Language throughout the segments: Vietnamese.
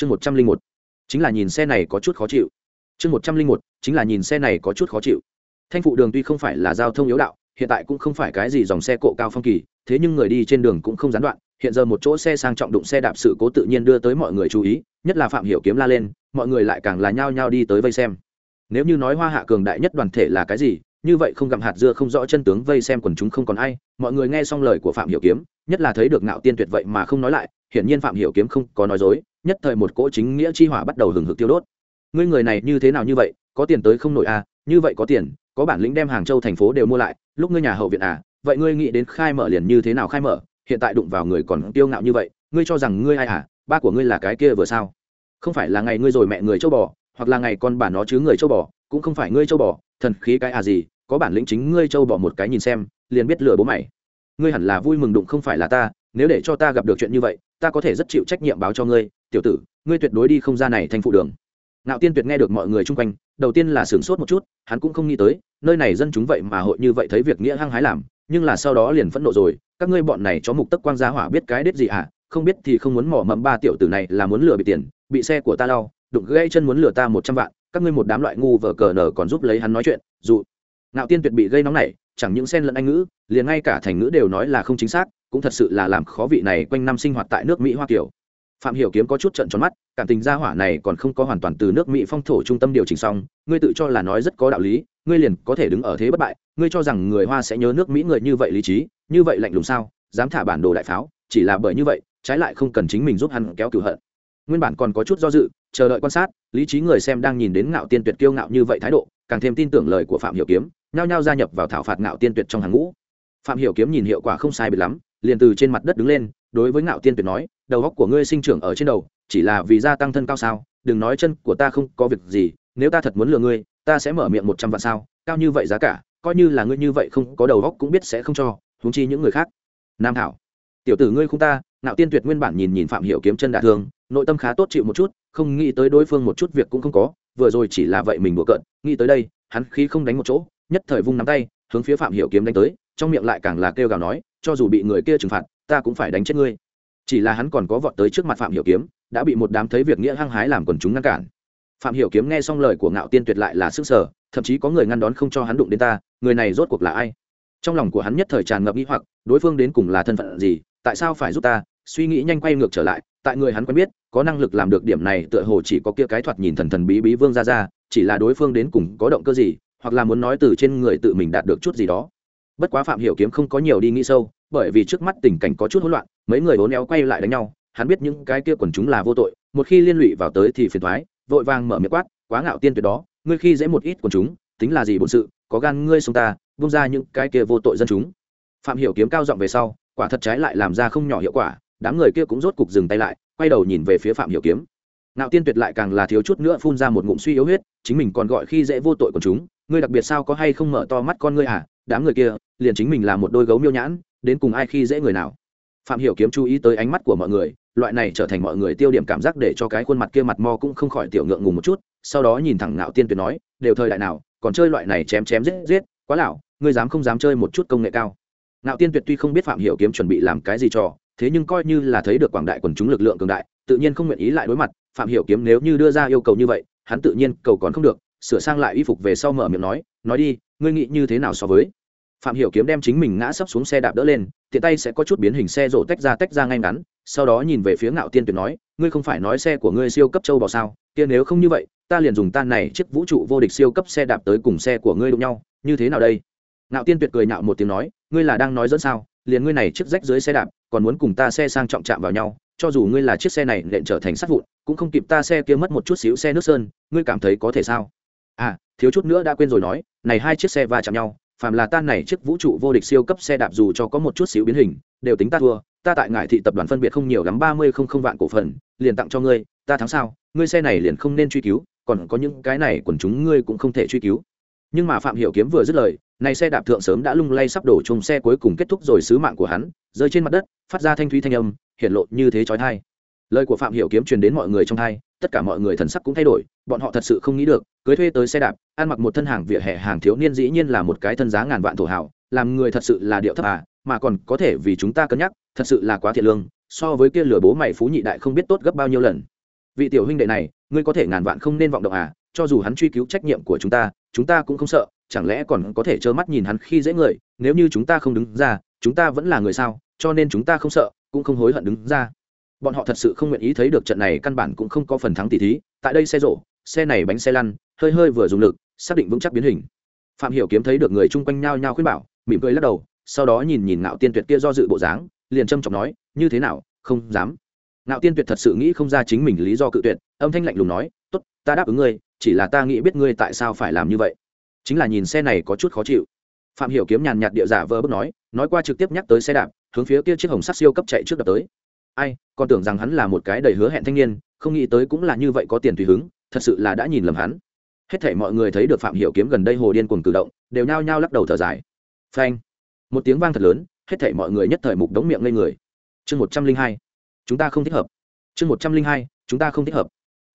chương một trăm linh một, chính là nhìn xe này có chút khó chịu. Chương một trăm linh một, chính là nhìn xe này có chút khó chịu. Thanh phụ đường tuy không phải là giao thông yếu đạo, hiện tại cũng không phải cái gì dòng xe cộ cao phong kỳ, thế nhưng người đi trên đường cũng không gián đoạn, hiện giờ một chỗ xe sang trọng đụng xe đạp sự cố tự nhiên đưa tới mọi người chú ý, nhất là phạm hiểu kiếm la lên, mọi người lại càng là nhao nhao đi tới vây xem. Nếu như nói hoa hạ cường đại nhất đoàn thể là cái gì, như vậy không gặm hạt dưa không rõ chân tướng vây xem quần chúng không còn ai, mọi người nghe xong lời của phạm hiểu kiếm, nhất là thấy được ngạo tiên tuyệt vậy mà không nói lại, hiển nhiên phạm hiểu kiếm không có nói dối nhất thời một cỗ chính nghĩa chi hỏa bắt đầu hừng hực tiêu đốt. Ngươi người này như thế nào như vậy, có tiền tới không nổi à như vậy có tiền, có bản lĩnh đem hàng châu thành phố đều mua lại, lúc ngươi nhà hậu viện à vậy ngươi nghĩ đến khai mở liền như thế nào khai mở, hiện tại đụng vào người còn tiêu ngạo như vậy, ngươi cho rằng ngươi ai à ba của ngươi là cái kia vừa sao? Không phải là ngày ngươi rồi mẹ người châu bò, hoặc là ngày con bà nó chứ người châu bò, cũng không phải ngươi châu bò, thần khí cái à gì, có bản lĩnh chính ngươi châu bò một cái nhìn xem, liền biết lừa bố mày. Ngươi hẳn là vui mừng đụng không phải là ta, nếu để cho ta gặp được chuyện như vậy, ta có thể rất chịu trách nhiệm báo cho ngươi tiểu tử, ngươi tuyệt đối đi không ra này thành phụ đường. Ngạo tiên tuyệt nghe được mọi người chung quanh, đầu tiên là sửng sốt một chút, hắn cũng không nghĩ tới, nơi này dân chúng vậy mà hội như vậy thấy việc nghĩa hăng hái làm, nhưng là sau đó liền phẫn nộ rồi, các ngươi bọn này cho mục tất quang gia hỏa biết cái đết gì à không biết thì không muốn mỏ mẫm ba tiểu tử này là muốn lừa bị tiền, bị xe của ta lau, đụng gãy chân muốn lừa ta một trăm vạn, các ngươi một đám loại ngu vờ cờ nở còn giúp lấy hắn nói chuyện, dù ngạo tiên tuyệt bị gây nóng này chẳng những xen lẫn anh ngữ, liền ngay cả thành ngữ đều nói là không chính xác, cũng thật sự là làm khó vị này quanh năm sinh hoạt tại nước mỹ hoa kiều phạm hiểu kiếm có chút trận tròn mắt, cảm tình gia hỏa này còn không có hoàn toàn từ nước mỹ phong thổ trung tâm điều chỉnh xong, ngươi tự cho là nói rất có đạo lý, ngươi liền có thể đứng ở thế bất bại, ngươi cho rằng người hoa sẽ nhớ nước mỹ người như vậy lý trí, như vậy lạnh lùng sao, dám thả bản đồ đại pháo, chỉ là bởi như vậy, trái lại không cần chính mình giúp hắn kéo cửu hận. Nguyên bản còn có chút do dự, chờ đợi quan sát, lý trí người xem đang nhìn đến ngạo tiên tuyệt kiêu ngạo như vậy thái độ, càng thêm tin tưởng lời của phạm hiểu kiếm, nhao nhao gia nhập vào thảo phạt ngạo tiên tuyệt trong hàng ngũ. Phạm hiểu kiếm nhìn hiệu quả không sai biệt lắm, liền từ trên mặt đất đứng lên đối với ngạo tiên tuyệt nói, đầu góc của ngươi sinh trưởng ở trên đầu, chỉ là vì gia tăng thân cao sao? Đừng nói chân của ta không có việc gì, nếu ta thật muốn lừa ngươi, ta sẽ mở miệng một trăm vạn sao? Cao như vậy giá cả, coi như là ngươi như vậy không có đầu góc cũng biết sẽ không cho, huống chi những người khác. Nam thảo, tiểu tử ngươi không ta. Ngạo tiên tuyệt nguyên bản nhìn nhìn phạm hiểu kiếm chân đả thương, nội tâm khá tốt chịu một chút, không nghĩ tới đối phương một chút việc cũng không có, vừa rồi chỉ là vậy mình đùa cợt, nghĩ tới đây, hắn khí không đánh một chỗ, nhất thời vung nắm tay, hướng phía phạm hiểu kiếm đánh tới, trong miệng lại càng là kêu gào nói, cho dù bị người kia trừng phạt ta cũng phải đánh chết ngươi. Chỉ là hắn còn có vọt tới trước mặt phạm hiểu kiếm, đã bị một đám thấy việc nghĩa hăng hái làm quần chúng ngăn cản. Phạm hiểu kiếm nghe xong lời của ngạo tiên tuyệt lại là sức sở thậm chí có người ngăn đón không cho hắn đụng đến ta, người này rốt cuộc là ai? Trong lòng của hắn nhất thời tràn ngập nghi hoặc, đối phương đến cùng là thân phận gì, tại sao phải giúp ta? Suy nghĩ nhanh quay ngược trở lại, tại người hắn quen biết, có năng lực làm được điểm này tựa hồ chỉ có kia cái thoạt nhìn thần thần bí bí vương ra ra, chỉ là đối phương đến cùng có động cơ gì, hoặc là muốn nói từ trên người tự mình đạt được chút gì đó. Bất quá phạm hiểu kiếm không có nhiều đi nghĩ sâu bởi vì trước mắt tình cảnh có chút hỗn loạn, mấy người bốn éo quay lại đánh nhau, hắn biết những cái kia quần chúng là vô tội, một khi liên lụy vào tới thì phiền toái, vội vàng mở miệng quát, quá ngạo tiên tuyệt đó, ngươi khi dễ một ít quần chúng, tính là gì bổn sự, có gan ngươi xông ta, buông ra những cái kia vô tội dân chúng. Phạm hiểu kiếm cao giọng về sau, quả thật trái lại làm ra không nhỏ hiệu quả, đám người kia cũng rốt cục dừng tay lại, quay đầu nhìn về phía phạm hiểu kiếm. Ngạo tiên tuyệt lại càng là thiếu chút nữa phun ra một ngụm suy yếu huyết, chính mình còn gọi khi dễ vô tội của chúng, ngươi đặc biệt sao có hay không mở to mắt con ngươi à đám người kia, liền chính mình là một đôi gấu miêu nhãn đến cùng ai khi dễ người nào. Phạm hiểu kiếm chú ý tới ánh mắt của mọi người, loại này trở thành mọi người tiêu điểm cảm giác để cho cái khuôn mặt kia mặt mo cũng không khỏi tiểu ngượng ngùng một chút, sau đó nhìn thẳng ngạo tiên tuyệt nói, đều thời đại nào, còn chơi loại này chém chém giết giết, quá lão, ngươi dám không dám chơi một chút công nghệ cao? Ngạo tiên tuyệt tuy không biết phạm hiểu kiếm chuẩn bị làm cái gì trò thế nhưng coi như là thấy được quảng đại quần chúng lực lượng cường đại, tự nhiên không nguyện ý lại đối mặt. Phạm hiểu kiếm nếu như đưa ra yêu cầu như vậy, hắn tự nhiên cầu còn không được, sửa sang lại y phục về sau mở miệng nói nói đi, ngươi nghĩ như thế nào so với? Phạm hiểu kiếm đem chính mình ngã sấp xuống xe đạp đỡ lên, tiện tay sẽ có chút biến hình xe rổ tách ra tách ra ngay ngắn, sau đó nhìn về phía ngạo tiên tuyệt nói, ngươi không phải nói xe của ngươi siêu cấp châu bò sao? Kia nếu không như vậy, ta liền dùng tan này chiếc vũ trụ vô địch siêu cấp xe đạp tới cùng xe của ngươi đụng nhau, như thế nào đây? Ngạo tiên tuyệt cười nhạo một tiếng nói, ngươi là đang nói dẫn sao? Liền ngươi này chiếc rách dưới xe đạp, còn muốn cùng ta xe sang trọng chạm vào nhau, cho dù ngươi là chiếc xe này lện trở thành sắt vụn, cũng không kịp ta xe kia mất một chút xíu xe nước sơn, ngươi cảm thấy có thể sao? À thiếu chút nữa đã quên rồi nói, này hai chiếc xe va chạm nhau phàm là tan này chiếc vũ trụ vô địch siêu cấp xe đạp dù cho có một chút xíu biến hình, đều tính ta thua. Ta tại ngải thị tập đoàn phân biệt không nhiều lắm, ba mươi không không vạn cổ phần, liền tặng cho ngươi, ta thắng sao? Ngươi xe này liền không nên truy cứu, còn có những cái này quần chúng ngươi cũng không thể truy cứu. Nhưng mà phạm hiểu kiếm vừa dứt lời, này xe đạp thượng sớm đã lung lay sắp đổ chung xe cuối cùng kết thúc rồi sứ mạng của hắn, rơi trên mặt đất, phát ra thanh thúy thanh âm hiện lộ như thế chói tai. Lời của phạm hiểu kiếm truyền đến mọi người trong hai tất cả mọi người thần sắc cũng thay đổi, bọn họ thật sự không nghĩ được cưới thuê tới xe đạp, ăn mặc một thân hàng vỉa hè hàng thiếu niên dĩ nhiên là một cái thân giá ngàn vạn thổ hảo làm người thật sự là điệu thấp à mà còn có thể vì chúng ta cân nhắc, thật sự là quá thiệt lương, so với kia lừa bố mày phú nhị đại không biết tốt gấp bao nhiêu lần. Vị tiểu huynh đệ này, ngươi có thể ngàn vạn không nên vọng động à cho dù hắn truy cứu trách nhiệm của chúng ta chúng ta cũng không sợ, chẳng lẽ còn có thể trơ mắt nhìn hắn khi dễ người, nếu như chúng ta không đứng ra, chúng ta vẫn là người sao, cho nên chúng ta không sợ, cũng không hối hận đứng ra. Bọn họ thật sự không nguyện ý thấy được trận này căn bản cũng không có phần thắng tỷ thí, tại đây xe rổ, xe này bánh xe lăn hơi hơi vừa dùng lực, xác định vững chắc biến hình. Phạm hiểu kiếm thấy được người chung quanh nhao nhao khuyên bảo, mỉm cười lắc đầu, sau đó nhìn nhìn ngạo tiên tuyệt kia do dự bộ dáng, liền trâm trọng nói, như thế nào, không dám. Ngạo tiên tuyệt thật sự nghĩ không ra chính mình lý do cự tuyệt, âm thanh lạnh lùng nói, tốt, ta đáp ứng ngươi, chỉ là ta nghĩ biết ngươi tại sao phải làm như vậy. Chính là nhìn xe này có chút khó chịu. Phạm hiểu kiếm nhàn nhạt địa giả vờ bước nói nói qua trực tiếp nhắc tới xe đạp, hướng phía kia chiếc hồng sắt siêu cấp chạy trước đập tới. Ai, còn tưởng rằng hắn là một cái đầy hứa hẹn thanh niên, không nghĩ tới cũng là như vậy có tiền tùy hứng, thật sự là đã nhìn lầm hắn hết thảy mọi người thấy được phạm hiểu kiếm gần đây hồ điên cuồng cử động, đều nhao nhao lắc đầu thở dài. Phanh. Một tiếng vang thật lớn, hết thảy mọi người nhất thời mục đống miệng lên người. Chương một trăm linh hai. Chúng ta không thích hợp. Chương một trăm linh hai, chúng ta không thích hợp.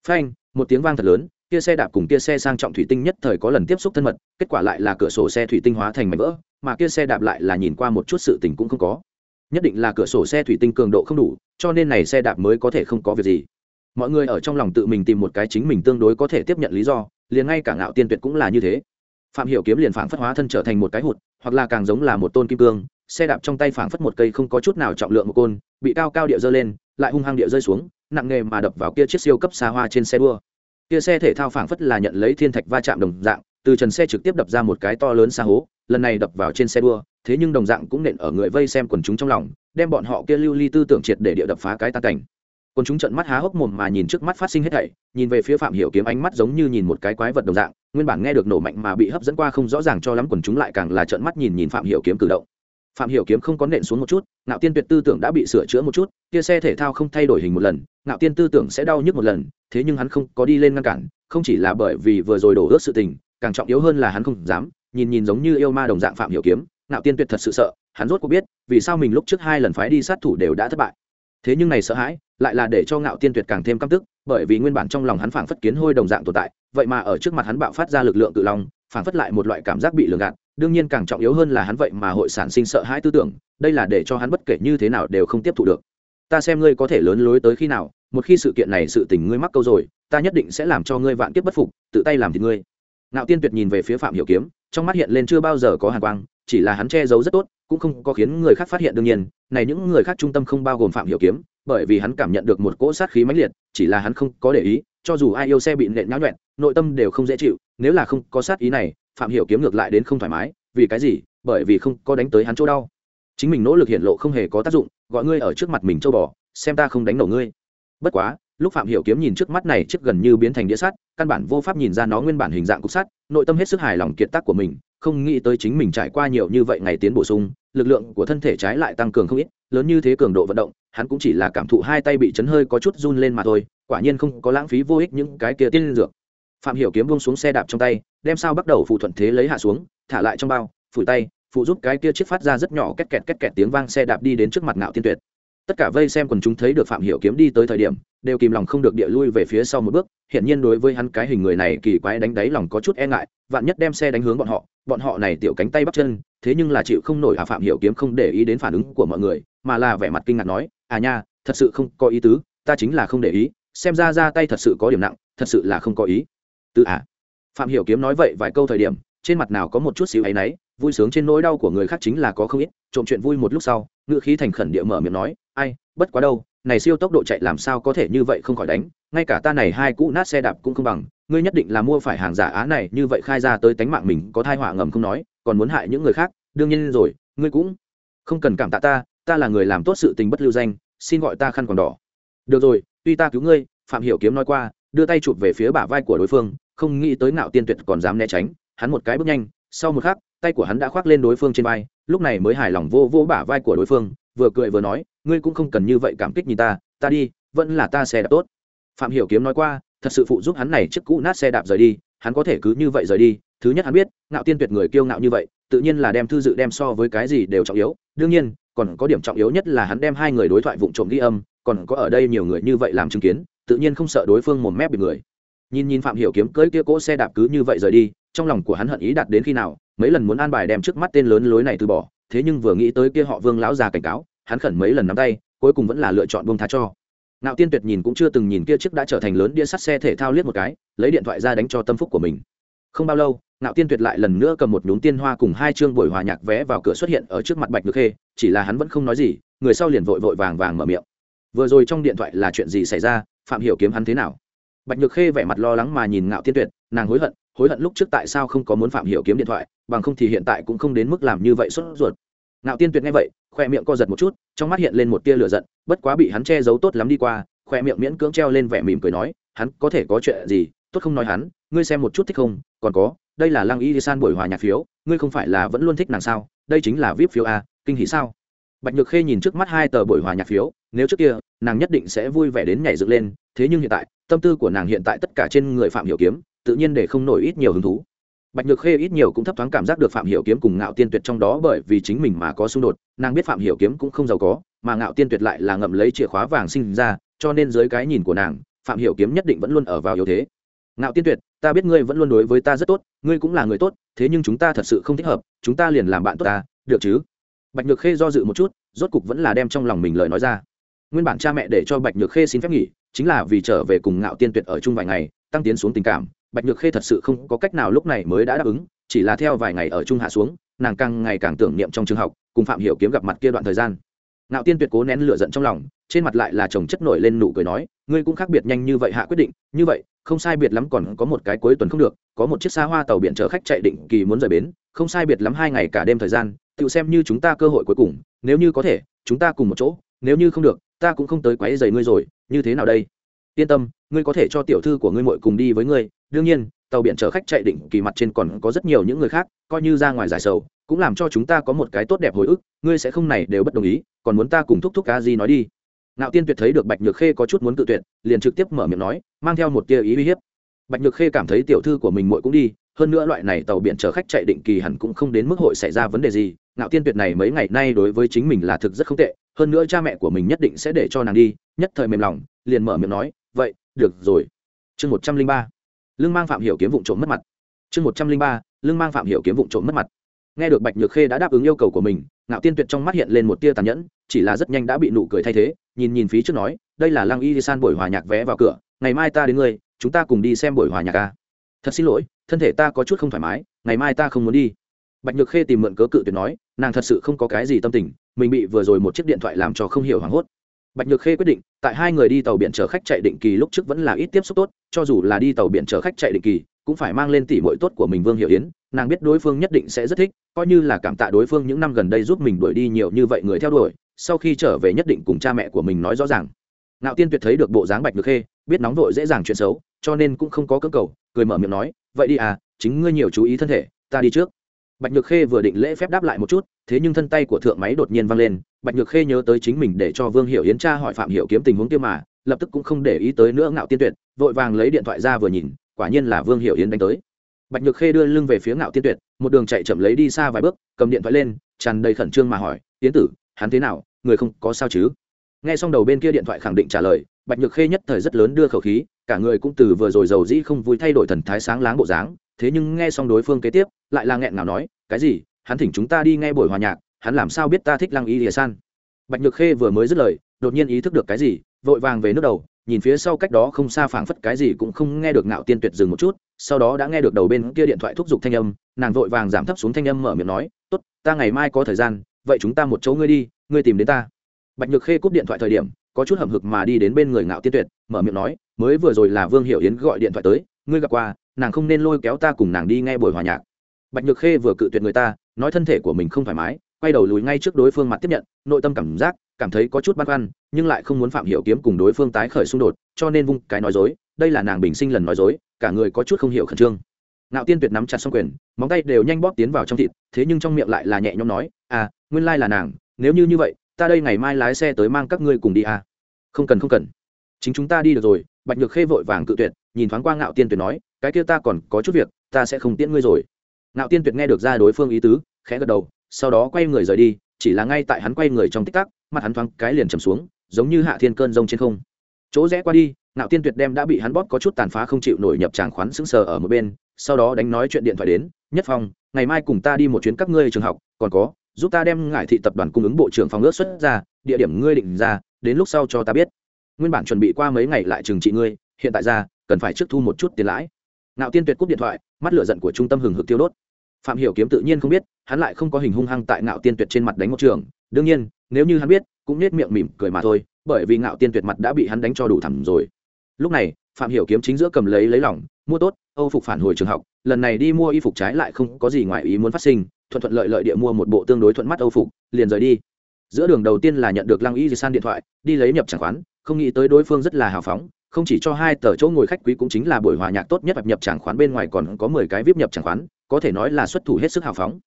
Phanh. Một tiếng vang thật lớn, kia xe đạp cùng kia xe sang trọng thủy tinh nhất thời có lần tiếp xúc thân mật, kết quả lại là cửa sổ xe thủy tinh hóa thành mảnh vỡ, mà kia xe đạp lại là nhìn qua một chút sự tình cũng không có. Nhất định là cửa sổ xe thủy tinh cường độ không đủ, cho nên này xe đạp mới có thể không có việc gì. Mọi người ở trong lòng tự mình tìm một cái chính mình tương đối có thể tiếp nhận lý do liền ngay cả ngạo tiên tuyệt cũng là như thế. Phạm hiểu kiếm liền phảng phất hóa thân trở thành một cái hụt, hoặc là càng giống là một tôn kim cương, xe đạp trong tay phảng phất một cây không có chút nào trọng lượng một côn, bị cao cao địa rơi lên, lại hung hăng địa rơi xuống, nặng nghề mà đập vào kia chiếc siêu cấp xa hoa trên xe đua. Kia xe thể thao phảng phất là nhận lấy thiên thạch va chạm đồng dạng, từ trần xe trực tiếp đập ra một cái to lớn xa hố, lần này đập vào trên xe đua, thế nhưng đồng dạng cũng nện ở người vây xem quần chúng trong lòng, đem bọn họ kia lưu ly tư tưởng triệt để địa đập phá cái tan cảnh còn chúng trận mắt há hốc mồm mà nhìn trước mắt phát sinh hết thảy, nhìn về phía phạm hiểu kiếm ánh mắt giống như nhìn một cái quái vật đồng dạng, nguyên bản nghe được nổ mạnh mà bị hấp dẫn qua không rõ ràng cho lắm quần chúng lại càng là trợn mắt nhìn nhìn phạm hiểu kiếm cử động. Phạm hiểu kiếm không có nện xuống một chút, ngạo tiên tuyệt tư tưởng đã bị sửa chữa một chút, kia xe thể thao không thay đổi hình một lần, ngạo tiên tư tưởng sẽ đau nhức một lần, thế nhưng hắn không có đi lên ngăn cản, không chỉ là bởi vì vừa rồi đổ ướt sự tình, càng trọng yếu hơn là hắn không dám, nhìn nhìn giống như yêu ma đồng dạng phạm hiểu kiếm, ngạo tiên tuyệt thật sự sợ, hắn rốt cuộc biết, vì sao mình lúc trước hai lần phái đi sát thủ đều đã thất bại. Thế nhưng này sợ hãi lại là để cho ngạo tiên tuyệt càng thêm căm tức, bởi vì nguyên bản trong lòng hắn phảng phất kiến hôi đồng dạng tồn tại, vậy mà ở trước mặt hắn bạo phát ra lực lượng tự long, phảng phất lại một loại cảm giác bị lường gạt, đương nhiên càng trọng yếu hơn là hắn vậy mà hội sản sinh sợ hãi tư tưởng, đây là để cho hắn bất kể như thế nào đều không tiếp thu được. Ta xem ngươi có thể lớn lối tới khi nào, một khi sự kiện này sự tình ngươi mắc câu rồi, ta nhất định sẽ làm cho ngươi vạn kiếp bất phục, tự tay làm thì ngươi. Ngạo tiên tuyệt nhìn về phía phạm hiểu kiếm, trong mắt hiện lên chưa bao giờ có hàn quang, chỉ là hắn che giấu rất tốt cũng không có khiến người khác phát hiện đương nhiên, này những người khác trung tâm không bao gồm phạm hiểu kiếm, bởi vì hắn cảm nhận được một cỗ sát khí mãnh liệt, chỉ là hắn không có để ý, cho dù ai yêu xe bị nện nhão nhuẹn nội tâm đều không dễ chịu, nếu là không có sát ý này, phạm hiểu kiếm ngược lại đến không thoải mái, vì cái gì? Bởi vì không có đánh tới hắn chỗ đau. Chính mình nỗ lực hiện lộ không hề có tác dụng, gọi ngươi ở trước mặt mình châu bò, xem ta không đánh nổ ngươi. Bất quá, lúc phạm hiểu kiếm nhìn trước mắt này chiếc gần như biến thành đĩa sắt, căn bản vô pháp nhìn ra nó nguyên bản hình dạng cục sắt, nội tâm hết sức hài lòng kiệt tác của mình, không nghĩ tới chính mình trải qua nhiều như vậy ngày tiến bổ sung lực lượng của thân thể trái lại tăng cường không ít, lớn như thế cường độ vận động, hắn cũng chỉ là cảm thụ hai tay bị chấn hơi có chút run lên mà thôi, quả nhiên không có lãng phí vô ích những cái kia tiên dược. Phạm hiểu kiếm buông xuống xe đạp trong tay, đem sao bắt đầu phụ thuận thế lấy hạ xuống, thả lại trong bao, phủi tay, phụ giúp cái kia chiếc phát ra rất nhỏ két kẹt két kẹt tiếng vang xe đạp đi đến trước mặt ngạo tiên tuyệt. Tất cả vây xem quần chúng thấy được phạm hiểu kiếm đi tới thời điểm đều kìm lòng không được địa lui về phía sau một bước hiện nhiên đối với hắn cái hình người này kỳ quái đánh đáy lòng có chút e ngại, vạn nhất đem xe đánh hướng bọn họ bọn họ này tiểu cánh tay bắt chân, thế nhưng là chịu không nổi hà phạm hiểu kiếm không để ý đến phản ứng của mọi người, mà là vẻ mặt kinh ngạc nói à nha, thật sự không có ý tứ, ta chính là không để ý, xem ra ra tay thật sự có điểm nặng, thật sự là không có ý. Tự à? Phạm hiểu kiếm nói vậy vài câu thời điểm, trên mặt nào có một chút xíu ấy nấy vui sướng trên nỗi đau của người khác chính là có không ít, trộm chuyện vui một lúc sau ngựa khí thành khẩn địa mở miệng nói, ai, bất quá đâu này siêu tốc độ chạy làm sao có thể như vậy không khỏi đánh, ngay cả ta này hai cũ nát xe đạp cũng không bằng, ngươi nhất định là mua phải hàng giả á này, như vậy khai ra tới tánh mạng mình có thai họa ngầm không nói, còn muốn hại những người khác, đương nhiên rồi, ngươi cũng không cần cảm tạ ta ta là người làm tốt sự tình bất lưu danh, xin gọi ta khăn còn đỏ. Được rồi, tuy ta cứu ngươi, phạm hiểu kiếm nói qua, đưa tay chụp về phía bả vai của đối phương, không nghĩ tới ngạo tiên tuyệt còn dám né tránh, hắn một cái bước nhanh, sau một khắc, tay của hắn đã khoác lên đối phương trên vai, lúc này mới hài lòng vô vô bả vai của đối phương vừa cười vừa nói, ngươi cũng không cần như vậy cảm kích nhìn ta ta đi, vẫn là ta xe đạp tốt. Phạm hiểu kiếm nói qua, thật sự phụ giúp hắn này chiếc cũ nát xe đạp rời đi, hắn có thể cứ như vậy rời đi, thứ nhất hắn biết, ngạo tiên tuyệt người kiêu ngạo như vậy, tự nhiên là đem thư dự đem so với cái gì đều trọng yếu, đương nhiên, còn có điểm trọng yếu nhất là hắn đem hai người đối thoại vụng trộm ghi âm, còn có ở đây nhiều người như vậy làm chứng kiến, tự nhiên không sợ đối phương mồm mép bị người. Nhìn nhìn phạm hiểu kiếm cưỡi kia cỗ xe đạp cứ như vậy rời đi, trong lòng của hắn hận ý đạt đến khi nào, mấy lần muốn an bài đem trước mắt tên lớn lối này từ bỏ thế nhưng vừa nghĩ tới kia họ vương lão già cảnh cáo, hắn khẩn mấy lần nắm tay, cuối cùng vẫn là lựa chọn buông tha cho. Ngạo tiên tuyệt nhìn cũng chưa từng nhìn kia chiếc đã trở thành lớn đĩa sắt xe thể thao liếc một cái, lấy điện thoại ra đánh cho tâm phúc của mình. Không bao lâu, ngạo tiên tuyệt lại lần nữa cầm một nhún tiên hoa cùng hai chương buổi hòa nhạc vé vào cửa xuất hiện ở trước mặt bạch nhược khê, chỉ là hắn vẫn không nói gì, người sau liền vội vội vàng vàng mở miệng. Vừa rồi trong điện thoại là chuyện gì xảy ra, phạm hiểu kiếm hắn thế nào? Bạch nhược khê vẻ mặt lo lắng mà nhìn ngạo tiên tuyệt, nàng hối hận hối hận lúc trước tại sao không có muốn phạm hiểu kiếm điện thoại, bằng không thì hiện tại cũng không đến mức làm như vậy sốt ruột. Ngạo tiên tuyệt nghe vậy, khoe miệng co giật một chút, trong mắt hiện lên một tia lửa giận, bất quá bị hắn che giấu tốt lắm đi qua, khoe miệng miễn cưỡng treo lên vẻ mỉm cười nói, hắn có thể có chuyện gì? Tốt không nói hắn, ngươi xem một chút thích không? Còn có, đây là lăng y đi san buổi hòa nhạc phiếu, ngươi không phải là vẫn luôn thích nàng sao? Đây chính là vip phiếu a, kinh hỉ sao? Bạch nhược khê nhìn trước mắt hai tờ buổi hòa nhạc phiếu, nếu trước kia, nàng nhất định sẽ vui vẻ đến nhảy dựng lên, thế nhưng hiện tại, tâm tư của nàng hiện tại tất cả trên người phạm hiểu kiếm tự nhiên để không nổi ít nhiều hứng thú. Bạch nhược khê ít nhiều cũng thấp thoáng cảm giác được phạm hiểu kiếm cùng ngạo tiên tuyệt trong đó bởi vì chính mình mà có xung đột, nàng biết phạm hiểu kiếm cũng không giàu có, mà ngạo tiên tuyệt lại là ngậm lấy chìa khóa vàng sinh ra, cho nên dưới cái nhìn của nàng, phạm hiểu kiếm nhất định vẫn luôn ở vào yếu thế. Ngạo tiên tuyệt, ta biết ngươi vẫn luôn đối với ta rất tốt, ngươi cũng là người tốt, thế nhưng chúng ta thật sự không thích hợp, chúng ta liền làm bạn tốt ta, được chứ? Bạch nhược khê do dự một chút, rốt cục vẫn là đem trong lòng mình lời nói ra. Nguyên bản cha mẹ để cho bạch nhược khê xin phép nghỉ, chính là vì trở về cùng ngạo tiên tuyệt ở chung vài ngày, tăng tiến xuống tình cảm bạch nhược khê thật sự không có cách nào lúc này mới đã đáp ứng, chỉ là theo vài ngày ở chung hạ xuống, nàng càng ngày càng tưởng niệm trong trường học, cùng phạm hiểu kiếm gặp mặt kia đoạn thời gian. Ngạo tiên tuyệt cố nén lửa giận trong lòng, trên mặt lại là chồng chất nổi lên nụ cười nói, ngươi cũng khác biệt nhanh như vậy hạ quyết định, như vậy, không sai biệt lắm còn có một cái cuối tuần không được, có một chiếc xa hoa tàu biển chở khách chạy định kỳ muốn rời bến, không sai biệt lắm hai ngày cả đêm thời gian, tự xem như chúng ta cơ hội cuối cùng, nếu như có thể, chúng ta cùng một chỗ, nếu như không được, ta cũng không tới quấy giày ngươi rồi, như thế nào đây? Yên tâm, ngươi có thể cho tiểu thư của ngươi muội cùng đi với ngươi đương nhiên, tàu biển chở khách chạy định kỳ mặt trên còn có rất nhiều những người khác, coi như ra ngoài giải sầu, cũng làm cho chúng ta có một cái tốt đẹp hồi ức, ngươi sẽ không này đều bất đồng ý, còn muốn ta cùng thúc thúc ca gì nói đi. Ngạo tiên tuyệt thấy được bạch nhược khê có chút muốn tự tuyệt, liền trực tiếp mở miệng nói, mang theo một tia ý uy hiếp. Bạch nhược khê cảm thấy tiểu thư của mình muội cũng đi, hơn nữa loại này tàu biển chở khách chạy định kỳ hẳn cũng không đến mức hội xảy ra vấn đề gì. Ngạo tiên tuyệt này mấy ngày nay đối với chính mình là thực rất không tệ, hơn nữa cha mẹ của mình nhất định sẽ để cho nàng đi, nhất thời mềm lòng, liền mở miệng nói, vậy, được rồi. Chương một trăm linh ba lương mang phạm hiểu kiếm vụn trộm mất mặt chương một trăm linh ba lương mang phạm hiểu kiếm vụn trộm mất mặt nghe được bạch nhược khê đã đáp ứng yêu cầu của mình ngạo tiên tuyệt trong mắt hiện lên một tia tàn nhẫn chỉ là rất nhanh đã bị nụ cười thay thế nhìn nhìn phí trước nói đây là lăng y san buổi hòa nhạc vé vào cửa ngày mai ta đến ngươi chúng ta cùng đi xem buổi hòa nhạc ca thật xin lỗi thân thể ta có chút không thoải mái ngày mai ta không muốn đi bạch nhược khê tìm mượn cớ cự tuyệt nói nàng thật sự không có cái gì tâm tình mình bị vừa rồi một chiếc điện thoại làm cho không hiểu hoảng hốt bạch nhược khê quyết định, tại hai người đi tàu biển chở khách chạy định kỳ lúc trước vẫn là ít tiếp xúc tốt, cho dù là đi tàu biển chở khách chạy định kỳ, cũng phải mang lên tỷ muội tốt của mình vương hiệu yến, nàng biết đối phương nhất định sẽ rất thích, coi như là cảm tạ đối phương những năm gần đây giúp mình đuổi đi nhiều như vậy người theo đuổi, sau khi trở về nhất định cùng cha mẹ của mình nói rõ ràng. Ngạo tiên tuyệt thấy được bộ dáng bạch nhược khê, biết nóng vội dễ dàng chuyện xấu, cho nên cũng không có cơ cầu, cười mở miệng nói, vậy đi à chính ngươi nhiều chú ý thân thể, ta đi trước bạch nhược khê vừa định lễ phép đáp lại một chút, thế nhưng thân tay của thượng máy đột nhiên văng lên, bạch nhược khê nhớ tới chính mình để cho vương hiểu yến tra hỏi phạm hiểu kiếm tình huống kia mà, lập tức cũng không để ý tới nữa ngạo tiên tuyệt, vội vàng lấy điện thoại ra vừa nhìn, quả nhiên là vương hiểu yến đánh tới. Bạch nhược khê đưa lưng về phía ngạo tiên tuyệt, một đường chạy chậm lấy đi xa vài bước, cầm điện thoại lên, tràn đầy khẩn trương mà hỏi, yến tử, hắn thế nào, người không có sao chứ? Nghe xong đầu bên kia điện thoại khẳng định trả lời, bạch nhược khê nhất thời rất lớn đưa khẩu khí, cả người cũng từ vừa rồi giàu dĩ không vui thay đổi thần thái sáng láng bộ dáng thế nhưng nghe xong đối phương kế tiếp, lại là nghẹn nào nói, cái gì? Hắn thỉnh chúng ta đi nghe buổi hòa nhạc, hắn làm sao biết ta thích lăng y lìa san? Bạch nhược khê vừa mới dứt lời, đột nhiên ý thức được cái gì, vội vàng về nước đầu, nhìn phía sau cách đó không xa phảng phất cái gì cũng không nghe được ngạo tiên tuyệt dừng một chút, sau đó đã nghe được đầu bên kia điện thoại thúc giục thanh âm, nàng vội vàng giảm thấp xuống thanh âm mở miệng nói, tốt, ta ngày mai có thời gian, vậy chúng ta một chỗ ngươi đi, ngươi tìm đến ta. Bạch nhược khê cúp điện thoại thời điểm, có chút hậm hực mà đi đến bên người ngạo tiên tuyệt, mở miệng nói, mới vừa rồi là vương hiểu yến gọi điện thoại tới, ngươi gặp qua nàng không nên lôi kéo ta cùng nàng đi nghe buổi hòa nhạc. Bạch nhược khê vừa cự tuyệt người ta, nói thân thể của mình không thoải mái, quay đầu lùi ngay trước đối phương mặt tiếp nhận, nội tâm cảm giác, cảm thấy có chút băn khoăn, nhưng lại không muốn phạm hiểu kiếm cùng đối phương tái khởi xung đột, cho nên vung cái nói dối, đây là nàng bình sinh lần nói dối, cả người có chút không hiểu khẩn trương. Ngạo tiên tuyệt nắm chặt xong quyền, móng tay đều nhanh bóp tiến vào trong thịt, thế nhưng trong miệng lại là nhẹ nhõm nói à nguyên lai là nàng, nếu như như vậy, ta đây ngày mai lái xe tới mang các ngươi cùng đi à. Không cần không cần. Chính chúng ta đi được rồi. Bạch nhược khê vội vàng cự tuyệt, nhìn thoáng qua ngạo tiên tuyệt nói cái kia ta còn có chút việc, ta sẽ không tiễn ngươi rồi. Ngạo tiên tuyệt nghe được ra đối phương ý tứ, khẽ gật đầu, sau đó quay người rời đi, chỉ là ngay tại hắn quay người trong tích tắc, mặt hắn thoáng cái liền trầm xuống, giống như hạ thiên cơn rông trên không. Chỗ rẽ qua đi, ngạo tiên tuyệt đem đã bị hắn bóp có chút tàn phá không chịu nổi nhập tràng khoán sững sờ ở một bên, sau đó đánh nói chuyện điện thoại đến, nhất phong, ngày mai cùng ta đi một chuyến các ngươi trường học, còn có, giúp ta đem ngải thị tập đoàn cung ứng bộ trưởng phòng ước xuất ra, địa điểm ngươi định ra, đến lúc sau cho ta biết. Nguyên bản chuẩn bị qua mấy ngày lại trừng trị ngươi, hiện tại ra, cần phải trước thu một chút tiền lãi ngạo tiên tuyệt cúp điện thoại, mắt lửa giận của trung tâm hừng hực tiêu đốt. Phạm hiểu kiếm tự nhiên không biết, hắn lại không có hình hung hăng tại ngạo tiên tuyệt trên mặt đánh một trường. Đương nhiên, nếu như hắn biết, cũng nết miệng mỉm cười mà thôi, bởi vì ngạo tiên tuyệt mặt đã bị hắn đánh cho đủ thẳng rồi. Lúc này, phạm hiểu kiếm chính giữa cầm lấy lấy lòng, mua tốt, âu phục phản hồi trường học, lần này đi mua y phục trái lại không có gì ngoài ý muốn phát sinh, thuận thuận lợi lợi địa mua một bộ tương đối thuận mắt âu phục, liền rời đi. Giữa đường đầu tiên là nhận được lăng y di san điện thoại, đi lấy nhập chẳng khoán, không nghĩ tới đối phương rất là hào phóng không chỉ cho hai tờ chỗ ngồi khách quý cũng chính là buổi hòa nhạc tốt nhất, nhập tràng khoán bên ngoài còn có mười cái vip nhập tràng khoán, có thể nói là xuất thủ hết sức hào phóng.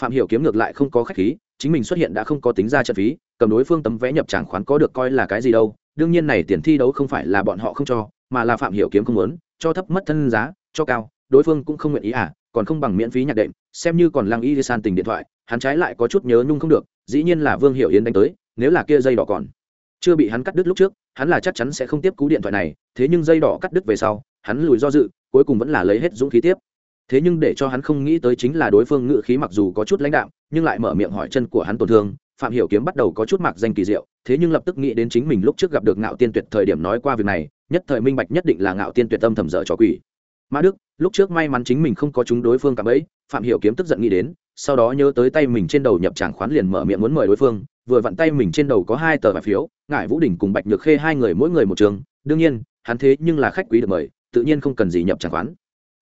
Phạm hiểu kiếm ngược lại không có khách khí, chính mình xuất hiện đã không có tính ra trận phí, cầm đối phương tấm vé nhập tràng khoán có được coi là cái gì đâu, đương nhiên này tiền thi đấu không phải là bọn họ không cho, mà là phạm hiểu kiếm không muốn, cho thấp mất thân giá, cho cao, đối phương cũng không nguyện ý à còn không bằng miễn phí nhạc đệm, xem như còn lăng y san tình điện thoại, hắn trái lại có chút nhớ nhung không được, dĩ nhiên là vương hiểu yến đánh tới, nếu là kia dây đỏ còn chưa bị hắn cắt đứt lúc trước hắn là chắc chắn sẽ không tiếp cú điện thoại này, thế nhưng dây đỏ cắt đứt về sau, hắn lùi do dự, cuối cùng vẫn là lấy hết dũng khí tiếp. Thế nhưng để cho hắn không nghĩ tới chính là đối phương ngự khí mặc dù có chút lãnh đạm, nhưng lại mở miệng hỏi chân của hắn tổn thương, phạm hiểu kiếm bắt đầu có chút mặc danh kỳ diệu, thế nhưng lập tức nghĩ đến chính mình lúc trước gặp được ngạo tiên tuyệt thời điểm nói qua việc này, nhất thời minh bạch nhất định là ngạo tiên tuyệt tâm thầm dở trò quỷ. Mã đức, lúc trước may mắn chính mình không có chúng đối phương cả bấy phạm hiểu kiếm tức giận nghĩ đến, sau đó nhớ tới tay mình trên đầu nhập tràng khoán liền mở miệng muốn mời đối phương vừa vặn tay mình trên đầu có hai tờ vải phiếu ngại vũ đình cùng bạch nhược khê hai người mỗi người một trường. Đương nhiên, hắn thế nhưng là khách quý được mời, tự nhiên không cần gì nhập tràng khoán.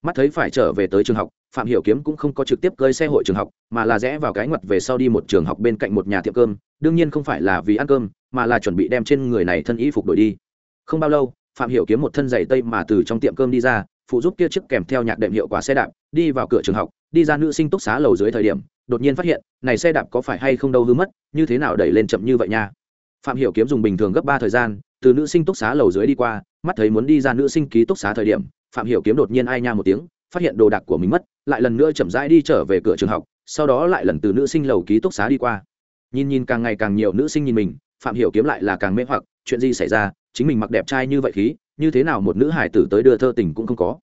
Mắt thấy phải trở về tới trường học, phạm hiểu kiếm cũng không có trực tiếp cơi xe hội trường học, mà là rẽ vào cái ngoặt về sau đi một trường học bên cạnh một nhà tiệm cơm. Đương nhiên không phải là vì ăn cơm, mà là chuẩn bị đem trên người này thân y phục đổi đi. Không bao lâu, phạm hiểu kiếm một thân giày tây mà từ trong tiệm cơm đi ra, phụ giúp kia chiếc kèm theo nhạc đệm hiệu quả xe đạp, đi vào cửa trường học, đi ra nữ sinh túc xá lầu dưới thời điểm đột nhiên phát hiện, này xe đạp có phải hay không đâu hư mất, như thế nào đẩy lên chậm như vậy nha. Phạm hiểu kiếm dùng bình thường gấp ba thời gian, từ nữ sinh túc xá lầu dưới đi qua, mắt thấy muốn đi ra nữ sinh ký túc xá thời điểm, phạm hiểu kiếm đột nhiên ai nha một tiếng, phát hiện đồ đạc của mình mất, lại lần nữa chậm rãi đi trở về cửa trường học, sau đó lại lần từ nữ sinh lầu ký túc xá đi qua. Nhìn nhìn càng ngày càng nhiều nữ sinh nhìn mình, phạm hiểu kiếm lại là càng mê hoặc, chuyện gì xảy ra, chính mình mặc đẹp trai như vậy khí, như thế nào một nữ hải tử tới đưa thơ tình cũng không có.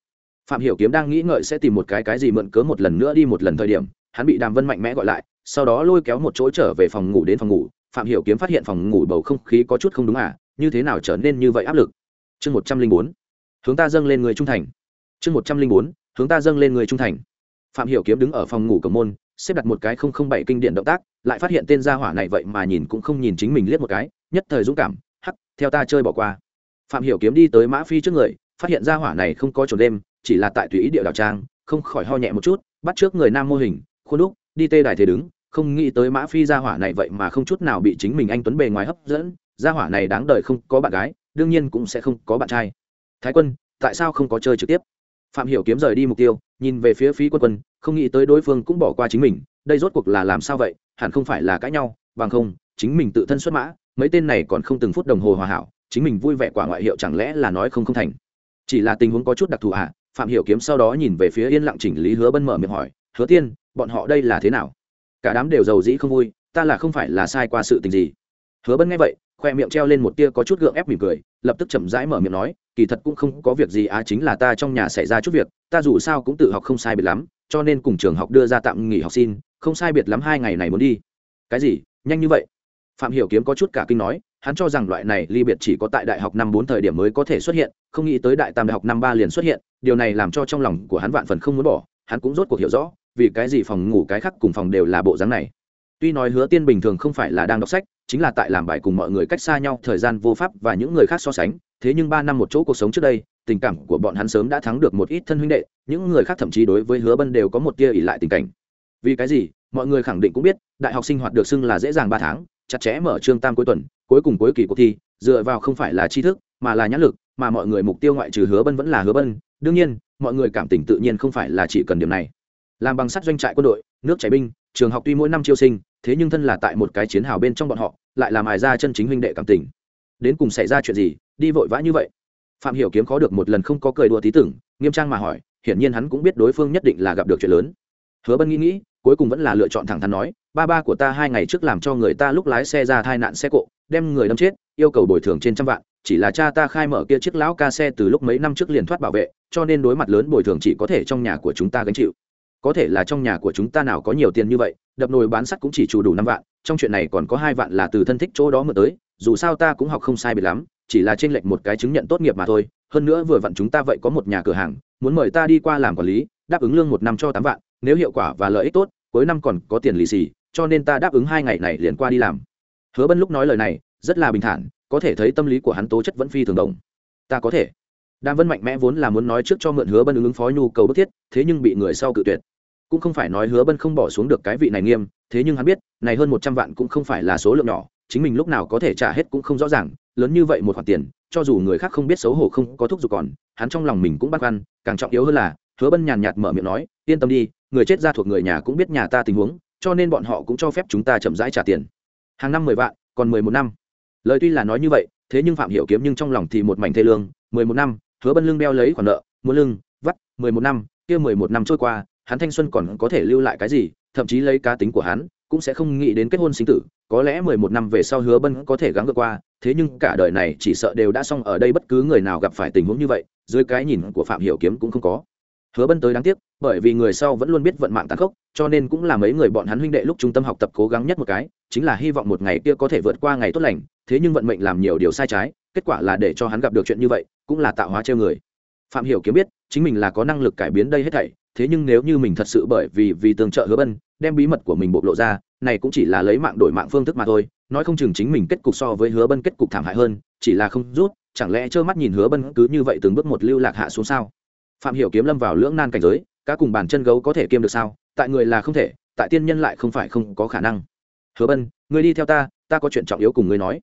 Phạm hiểu kiếm đang nghĩ ngợi sẽ tìm một cái cái gì mượn cớ một lần nữa đi một lần thời điểm hắn bị đàm vân mạnh mẽ gọi lại, sau đó lôi kéo một chỗ trở về phòng ngủ đến phòng ngủ. Phạm hiểu kiếm phát hiện phòng ngủ bầu không khí có chút không đúng à như thế nào trở nên như vậy áp lực? Chương một trăm linh bốn, hướng ta dâng lên người trung thành. Chương một trăm linh bốn, hướng ta dâng lên người trung thành. Phạm hiểu kiếm đứng ở phòng ngủ cầm môn, xếp đặt một cái không không bảy kinh điển động tác, lại phát hiện tên gia hỏa này vậy mà nhìn cũng không nhìn chính mình liếc một cái, nhất thời dũng cảm, hắc, theo ta chơi bỏ qua. Phạm hiểu kiếm đi tới mã phi trước người, phát hiện gia hỏa này không có trốn đêm, chỉ là tại tùy ý địa đào trang, không khỏi ho nhẹ một chút, bắt trước người nam mô hình khuôn đúc, đi tê đài thế đứng, không nghĩ tới mã phi gia hỏa này vậy mà không chút nào bị chính mình anh tuấn bề ngoài hấp dẫn. Gia hỏa này đáng đời không có bạn gái, đương nhiên cũng sẽ không có bạn trai. Thái quân, tại sao không có chơi trực tiếp? Phạm hiểu kiếm rời đi mục tiêu, nhìn về phía phí quân quân, không nghĩ tới đối phương cũng bỏ qua chính mình. Đây rốt cuộc là làm sao vậy? Hẳn không phải là cãi nhau, bằng không, chính mình tự thân xuất mã, mấy tên này còn không từng phút đồng hồ hòa hảo, chính mình vui vẻ quả ngoại hiệu chẳng lẽ là nói không không thành? Chỉ là tình huống có chút đặc thù à? Phạm hiểu kiếm sau đó nhìn về phía yên lặng chỉnh lý hứa bân mở miệng hỏi, hứa tiên bọn họ đây là thế nào? Cả đám đều giàu dĩ không vui, ta là không phải là sai qua sự tình gì. Hứa bân nghe vậy, khoe miệng treo lên một tia có chút gượng ép mỉm cười, lập tức chậm rãi mở miệng nói, kỳ thật cũng không có việc gì, á, chính là ta trong nhà xảy ra chút việc, ta dù sao cũng tự học không sai biệt lắm, cho nên cùng trường học đưa ra tạm nghỉ học xin, không sai biệt lắm hai ngày này muốn đi. Cái gì? Nhanh như vậy? Phạm hiểu kiếm có chút cả kinh nói, hắn cho rằng loại này ly biệt chỉ có tại đại học năm bốn thời điểm mới có thể xuất hiện, không nghĩ tới đại tam đại học năm ba liền xuất hiện, điều này làm cho trong lòng của hắn vạn phần không muốn bỏ, hắn cũng rốt cuộc hiểu rõ vì cái gì phòng ngủ cái khác cùng phòng đều là bộ dáng này? Tuy nói hứa tiên bình thường không phải là đang đọc sách, chính là tại làm bài cùng mọi người cách xa nhau, thời gian vô pháp và những người khác so sánh, thế nhưng ba năm một chỗ cuộc sống trước đây, tình cảm của bọn hắn sớm đã thắng được một ít thân huynh đệ, những người khác thậm chí đối với hứa bân đều có một tia ỉ lại tình cảnh. Vì cái gì? Mọi người khẳng định cũng biết, đại học sinh hoạt được xưng là dễ dàng ba tháng, chặt chẽ mở trương tam cuối tuần, cuối cùng cuối kỳ cuộc thi, dựa vào không phải là tri thức, mà là nhãn lực, mà mọi người mục tiêu ngoại trừ hứa bân vẫn là hứa bân. Đương nhiên, mọi người cảm tình tự nhiên không phải là chỉ cần điểm này làm bằng sắt doanh trại quân đội, nước chảy binh, trường học tuy mỗi năm chiêu sinh, thế nhưng thân là tại một cái chiến hào bên trong bọn họ, lại làm ải ra chân chính huynh đệ cảm tình. Đến cùng xảy ra chuyện gì, đi vội vã như vậy? Phạm hiểu kiếm khó được một lần không có cười đùa tí tưởng, nghiêm trang mà hỏi, hiển nhiên hắn cũng biết đối phương nhất định là gặp được chuyện lớn. Hứa bân nghĩ nghĩ, cuối cùng vẫn là lựa chọn thẳng thắn nói, ba ba của ta hai ngày trước làm cho người ta lúc lái xe ra tai nạn xe cộ, đem người đâm chết, yêu cầu bồi thường trên trăm vạn, chỉ là cha ta khai mở kia chiếc lão ca xe từ lúc mấy năm trước liền thoát bảo vệ, cho nên đối mặt lớn bồi thường chỉ có thể trong nhà của chúng ta gánh chịu có thể là trong nhà của chúng ta nào có nhiều tiền như vậy, đập nồi bán sắt cũng chỉ chủ đủ năm vạn, trong chuyện này còn có hai vạn là từ thân thích chỗ đó mượn tới, dù sao ta cũng học không sai biệt lắm, chỉ là trên lệnh một cái chứng nhận tốt nghiệp mà thôi, hơn nữa vừa vặn chúng ta vậy có một nhà cửa hàng, muốn mời ta đi qua làm quản lý, đáp ứng lương một năm cho tám vạn, nếu hiệu quả và lợi ích tốt, cuối năm còn có tiền lì xì, cho nên ta đáp ứng hai ngày này liền qua đi làm. Hứa bân lúc nói lời này, rất là bình thản, có thể thấy tâm lý của hắn tố chất vẫn phi thường đồng. Ta có thể. Đàm vân mạnh mẽ vốn là muốn nói trước cho mượn hứa bân ứng phó nhu cầu bức thiết, thế nhưng bị người sau cự tuyệt cũng không phải nói hứa bân không bỏ xuống được cái vị này nghiêm, thế nhưng hắn biết, này hơn một trăm vạn cũng không phải là số lượng nhỏ, chính mình lúc nào có thể trả hết cũng không rõ ràng, lớn như vậy một khoản tiền, cho dù người khác không biết xấu hổ không có thuốc dù còn, hắn trong lòng mình cũng băn khoăn, càng trọng yếu hơn là, hứa bân nhàn nhạt mở miệng nói, yên tâm đi, người chết ra thuộc người nhà cũng biết nhà ta tình huống, cho nên bọn họ cũng cho phép chúng ta chậm rãi trả tiền. Hàng năm mười vạn, còn mười một năm. Lời tuy là nói như vậy, thế nhưng phạm hiểu kiếm nhưng trong lòng thì một mảnh thê lương, mười một năm, hứa bân lưng đeo lấy khoản nợ, muốn lưng, vắt, mười một năm, kia mười một năm trôi qua hắn thanh xuân còn có thể lưu lại cái gì, thậm chí lấy cá tính của hắn, cũng sẽ không nghĩ đến kết hôn sinh tử, có lẽ mười một năm về sau hứa bân có thể gắng vượt qua, thế nhưng cả đời này chỉ sợ đều đã xong ở đây bất cứ người nào gặp phải tình huống như vậy, dưới cái nhìn của phạm hiểu kiếm cũng không có. Hứa bân tới đáng tiếc, bởi vì người sau vẫn luôn biết vận mạng tàn khốc, cho nên cũng là mấy người bọn hắn huynh đệ lúc trung tâm học tập cố gắng nhất một cái, chính là hy vọng một ngày kia có thể vượt qua ngày tốt lành, thế nhưng vận mệnh làm nhiều điều sai trái, kết quả là để cho hắn gặp được chuyện như vậy, cũng là tạo hóa treo người phạm hiểu kiếm biết, chính mình là có năng lực cải biến đây hết thảy, thế nhưng nếu như mình thật sự bởi vì vì tương trợ hứa bân, đem bí mật của mình bộc lộ ra, này cũng chỉ là lấy mạng đổi mạng phương thức mà thôi, nói không chừng chính mình kết cục so với hứa bân kết cục thảm hại hơn, chỉ là không rút, chẳng lẽ trơ mắt nhìn hứa bân cứ như vậy từng bước một lưu lạc hạ xuống sao? Phạm hiểu kiếm lâm vào lưỡng nan cảnh giới, cá cùng bàn chân gấu có thể kiêm được sao? Tại người là không thể, tại tiên nhân lại không phải không có khả năng. Hứa bân, ngươi đi theo ta ta có chuyện trọng yếu cùng ngươi nói.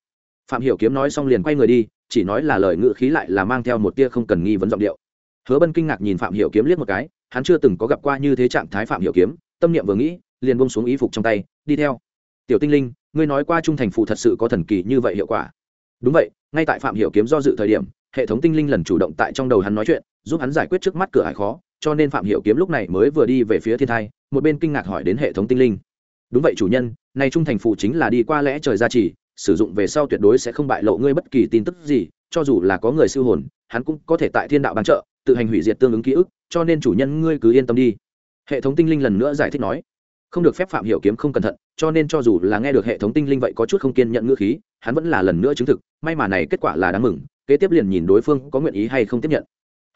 Phạm hiểu kiếm nói xong liền quay người đi chỉ nói là lời ngữ khí lại là mang theo một tia không cần nghi vấn giọng điệu. Hứa bân kinh ngạc nhìn phạm hiểu kiếm liếc một cái, hắn chưa từng có gặp qua như thế trạng thái phạm hiểu kiếm, tâm niệm vừa nghĩ, liền buông xuống ý phục trong tay, đi theo. Tiểu tinh linh, ngươi nói qua trung thành phụ thật sự có thần kỳ như vậy hiệu quả? Đúng vậy, ngay tại phạm hiểu kiếm do dự thời điểm, hệ thống tinh linh lần chủ động tại trong đầu hắn nói chuyện, giúp hắn giải quyết trước mắt cửa hải khó, cho nên phạm hiểu kiếm lúc này mới vừa đi về phía thiên thai, một bên kinh ngạc hỏi đến hệ thống tinh linh. Đúng vậy chủ nhân này trung thành phụ chính là đi qua lẽ trời gia trì sử dụng về sau tuyệt đối sẽ không bại lộ ngươi bất kỳ tin tức gì, cho dù là có người siêu hồn, hắn cũng có thể tại thiên đạo bán trợ, tự hành hủy diệt tương ứng ký ức, cho nên chủ nhân ngươi cứ yên tâm đi. Hệ thống tinh linh lần nữa giải thích nói. Không được phép phạm hiểu kiếm không cẩn thận, cho nên cho dù là nghe được hệ thống tinh linh vậy có chút không kiên nhận ngữ khí, hắn vẫn là lần nữa chứng thực, may mà này kết quả là đáng mừng, kế tiếp liền nhìn đối phương có nguyện ý hay không tiếp nhận.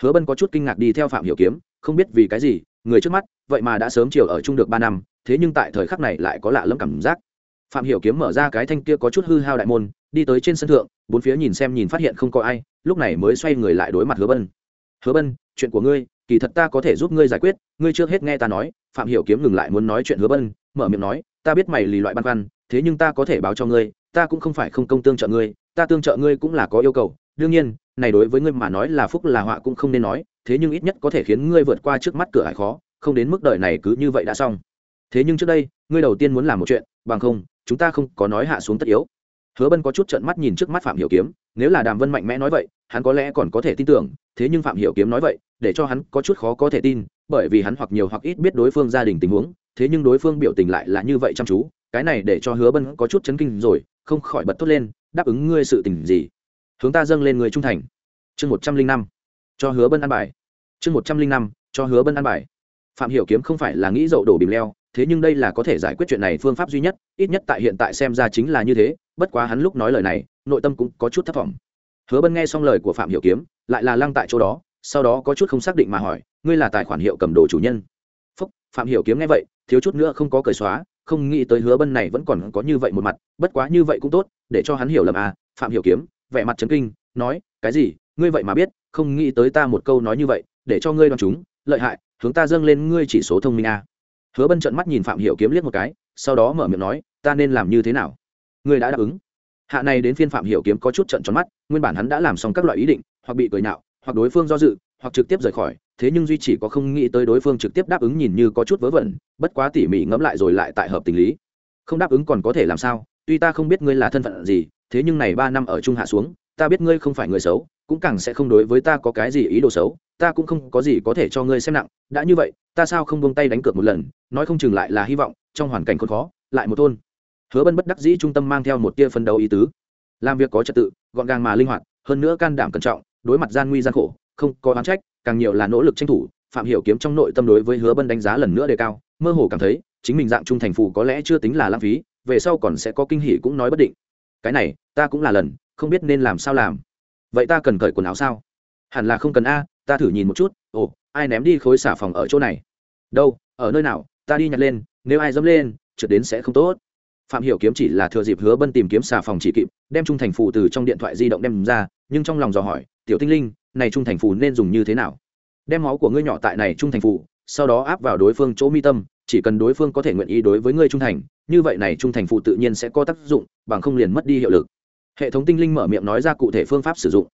Hứa bân có chút kinh ngạc đi theo phạm hiểu kiếm, không biết vì cái gì, người trước mắt, vậy mà đã sớm chiều ở chung được ba năm, thế nhưng tại thời khắc này lại có lạ lẫm cảm giác phạm hiểu kiếm mở ra cái thanh kia có chút hư hao đại môn, đi tới trên sân thượng, bốn phía nhìn xem nhìn phát hiện không có ai, lúc này mới xoay người lại đối mặt hứa bân. Hứa bân, chuyện của ngươi, kỳ thật ta có thể giúp ngươi giải quyết, ngươi trước hết nghe ta nói. Phạm hiểu kiếm ngừng lại muốn nói chuyện hứa bân, mở miệng nói, ta biết mày lì loại băn khoăn, thế nhưng ta có thể báo cho ngươi, ta cũng không phải không công tương trợ ngươi, ta tương trợ ngươi cũng là có yêu cầu. Đương nhiên, này đối với ngươi mà nói là phúc là họa cũng không nên nói, thế nhưng ít nhất có thể khiến ngươi vượt qua trước mắt cửa hải khó, không đến mức đời này cứ như vậy đã xong. Thế nhưng trước đây, ngươi đầu tiên muốn làm một chuyện, bằng không chúng ta không có nói hạ xuống tất yếu. Hứa bân có chút trận mắt nhìn trước mắt phạm hiểu kiếm, nếu là đàm vân mạnh mẽ nói vậy, hắn có lẽ còn có thể tin tưởng, thế nhưng phạm hiểu kiếm nói vậy, để cho hắn có chút khó có thể tin, bởi vì hắn hoặc nhiều hoặc ít biết đối phương gia đình tình huống, thế nhưng đối phương biểu tình lại là như vậy chăm chú, cái này để cho hứa bân có chút chấn kinh rồi, không khỏi bật thốt lên, đáp ứng ngươi sự tình gì? Hướng ta dâng lên người trung thành. Chương một trăm linh năm, cho hứa bân ăn bài. Chương một trăm linh năm, cho hứa bân ăn bài. Phạm hiểu kiếm không phải là nghĩ dậu đổ bìm leo thế nhưng đây là có thể giải quyết chuyện này phương pháp duy nhất, ít nhất tại hiện tại xem ra chính là như thế, bất quá hắn lúc nói lời này, nội tâm cũng có chút thất vọng hứa bân nghe xong lời của phạm hiểu kiếm, lại là lăng tại chỗ đó, sau đó có chút không xác định mà hỏi, ngươi là tài khoản hiệu cầm đồ chủ nhân? Phúc, phạm hiểu kiếm nghe vậy, thiếu chút nữa không có cởi xóa, không nghĩ tới hứa bân này vẫn còn có như vậy một mặt, bất quá như vậy cũng tốt, để cho hắn hiểu lầm à phạm hiểu kiếm, vẻ mặt chấn kinh, nói, cái gì? Ngươi vậy mà biết, không nghĩ tới ta một câu nói như vậy, để cho ngươi đoán chúng, lợi hại, hướng ta dâng lên ngươi chỉ số thông minh à hứa bân trợn mắt nhìn phạm hiểu kiếm liếc một cái, sau đó mở miệng nói, ta nên làm như thế nào? Ngươi đã đáp ứng. Hạ này đến phiên phạm hiểu kiếm có chút trận tròn mắt, nguyên bản hắn đã làm xong các loại ý định, hoặc bị cười nhạo, hoặc đối phương do dự, hoặc trực tiếp rời khỏi, thế nhưng duy chỉ có không nghĩ tới đối phương trực tiếp đáp ứng nhìn như có chút vớ vẩn, bất quá tỉ mỉ ngẫm lại rồi lại tại hợp tình lý. Không đáp ứng còn có thể làm sao? Tuy ta không biết ngươi là thân phận gì, thế nhưng này ba năm ở trung hạ xuống, ta biết ngươi không phải người xấu, cũng càng sẽ không đối với ta có cái gì ý đồ xấu, ta cũng không có gì có thể cho ngươi xem nặng, đã như vậy ta sao không buông tay đánh cược một lần, nói không chừng lại là hy vọng, trong hoàn cảnh khốn khó, lại một thôn. Hứa bân bất đắc dĩ trung tâm mang theo một tia phân đấu ý tứ. Làm việc có trật tự, gọn gàng mà linh hoạt, hơn nữa can đảm cẩn trọng, đối mặt gian nguy gian khổ, không có oán trách, càng nhiều là nỗ lực tranh thủ, phạm hiểu kiếm trong nội tâm đối với hứa bân đánh giá lần nữa đề cao, mơ hồ cảm thấy, chính mình dạng trung thành phủ có lẽ chưa tính là lãng phí, về sau còn sẽ có kinh hỉ cũng nói bất định. Cái này, ta cũng là lần, không biết nên làm sao làm. Vậy ta cần cởi quần áo sao? Hẳn là không cần a, ta thử nhìn một chút. Ồ ai ném đi khối xả phòng ở chỗ này? Đâu, ở nơi nào? Ta đi nhặt lên, nếu ai dẫm lên, trượt đến sẽ không tốt. Phạm hiểu kiếm chỉ là thừa dịp hứa bân tìm kiếm xà phòng chỉ kịp, đem trung thành phù từ trong điện thoại di động đem ra, nhưng trong lòng dò hỏi, tiểu tinh linh, này trung thành phù nên dùng như thế nào? Đem máu của ngươi nhỏ tại này trung thành phù, sau đó áp vào đối phương chỗ mi tâm, chỉ cần đối phương có thể nguyện ý đối với ngươi trung thành, như vậy này trung thành phù tự nhiên sẽ có tác dụng, bằng không liền mất đi hiệu lực. Hệ thống tinh linh mở miệng nói ra cụ thể phương pháp sử dụng.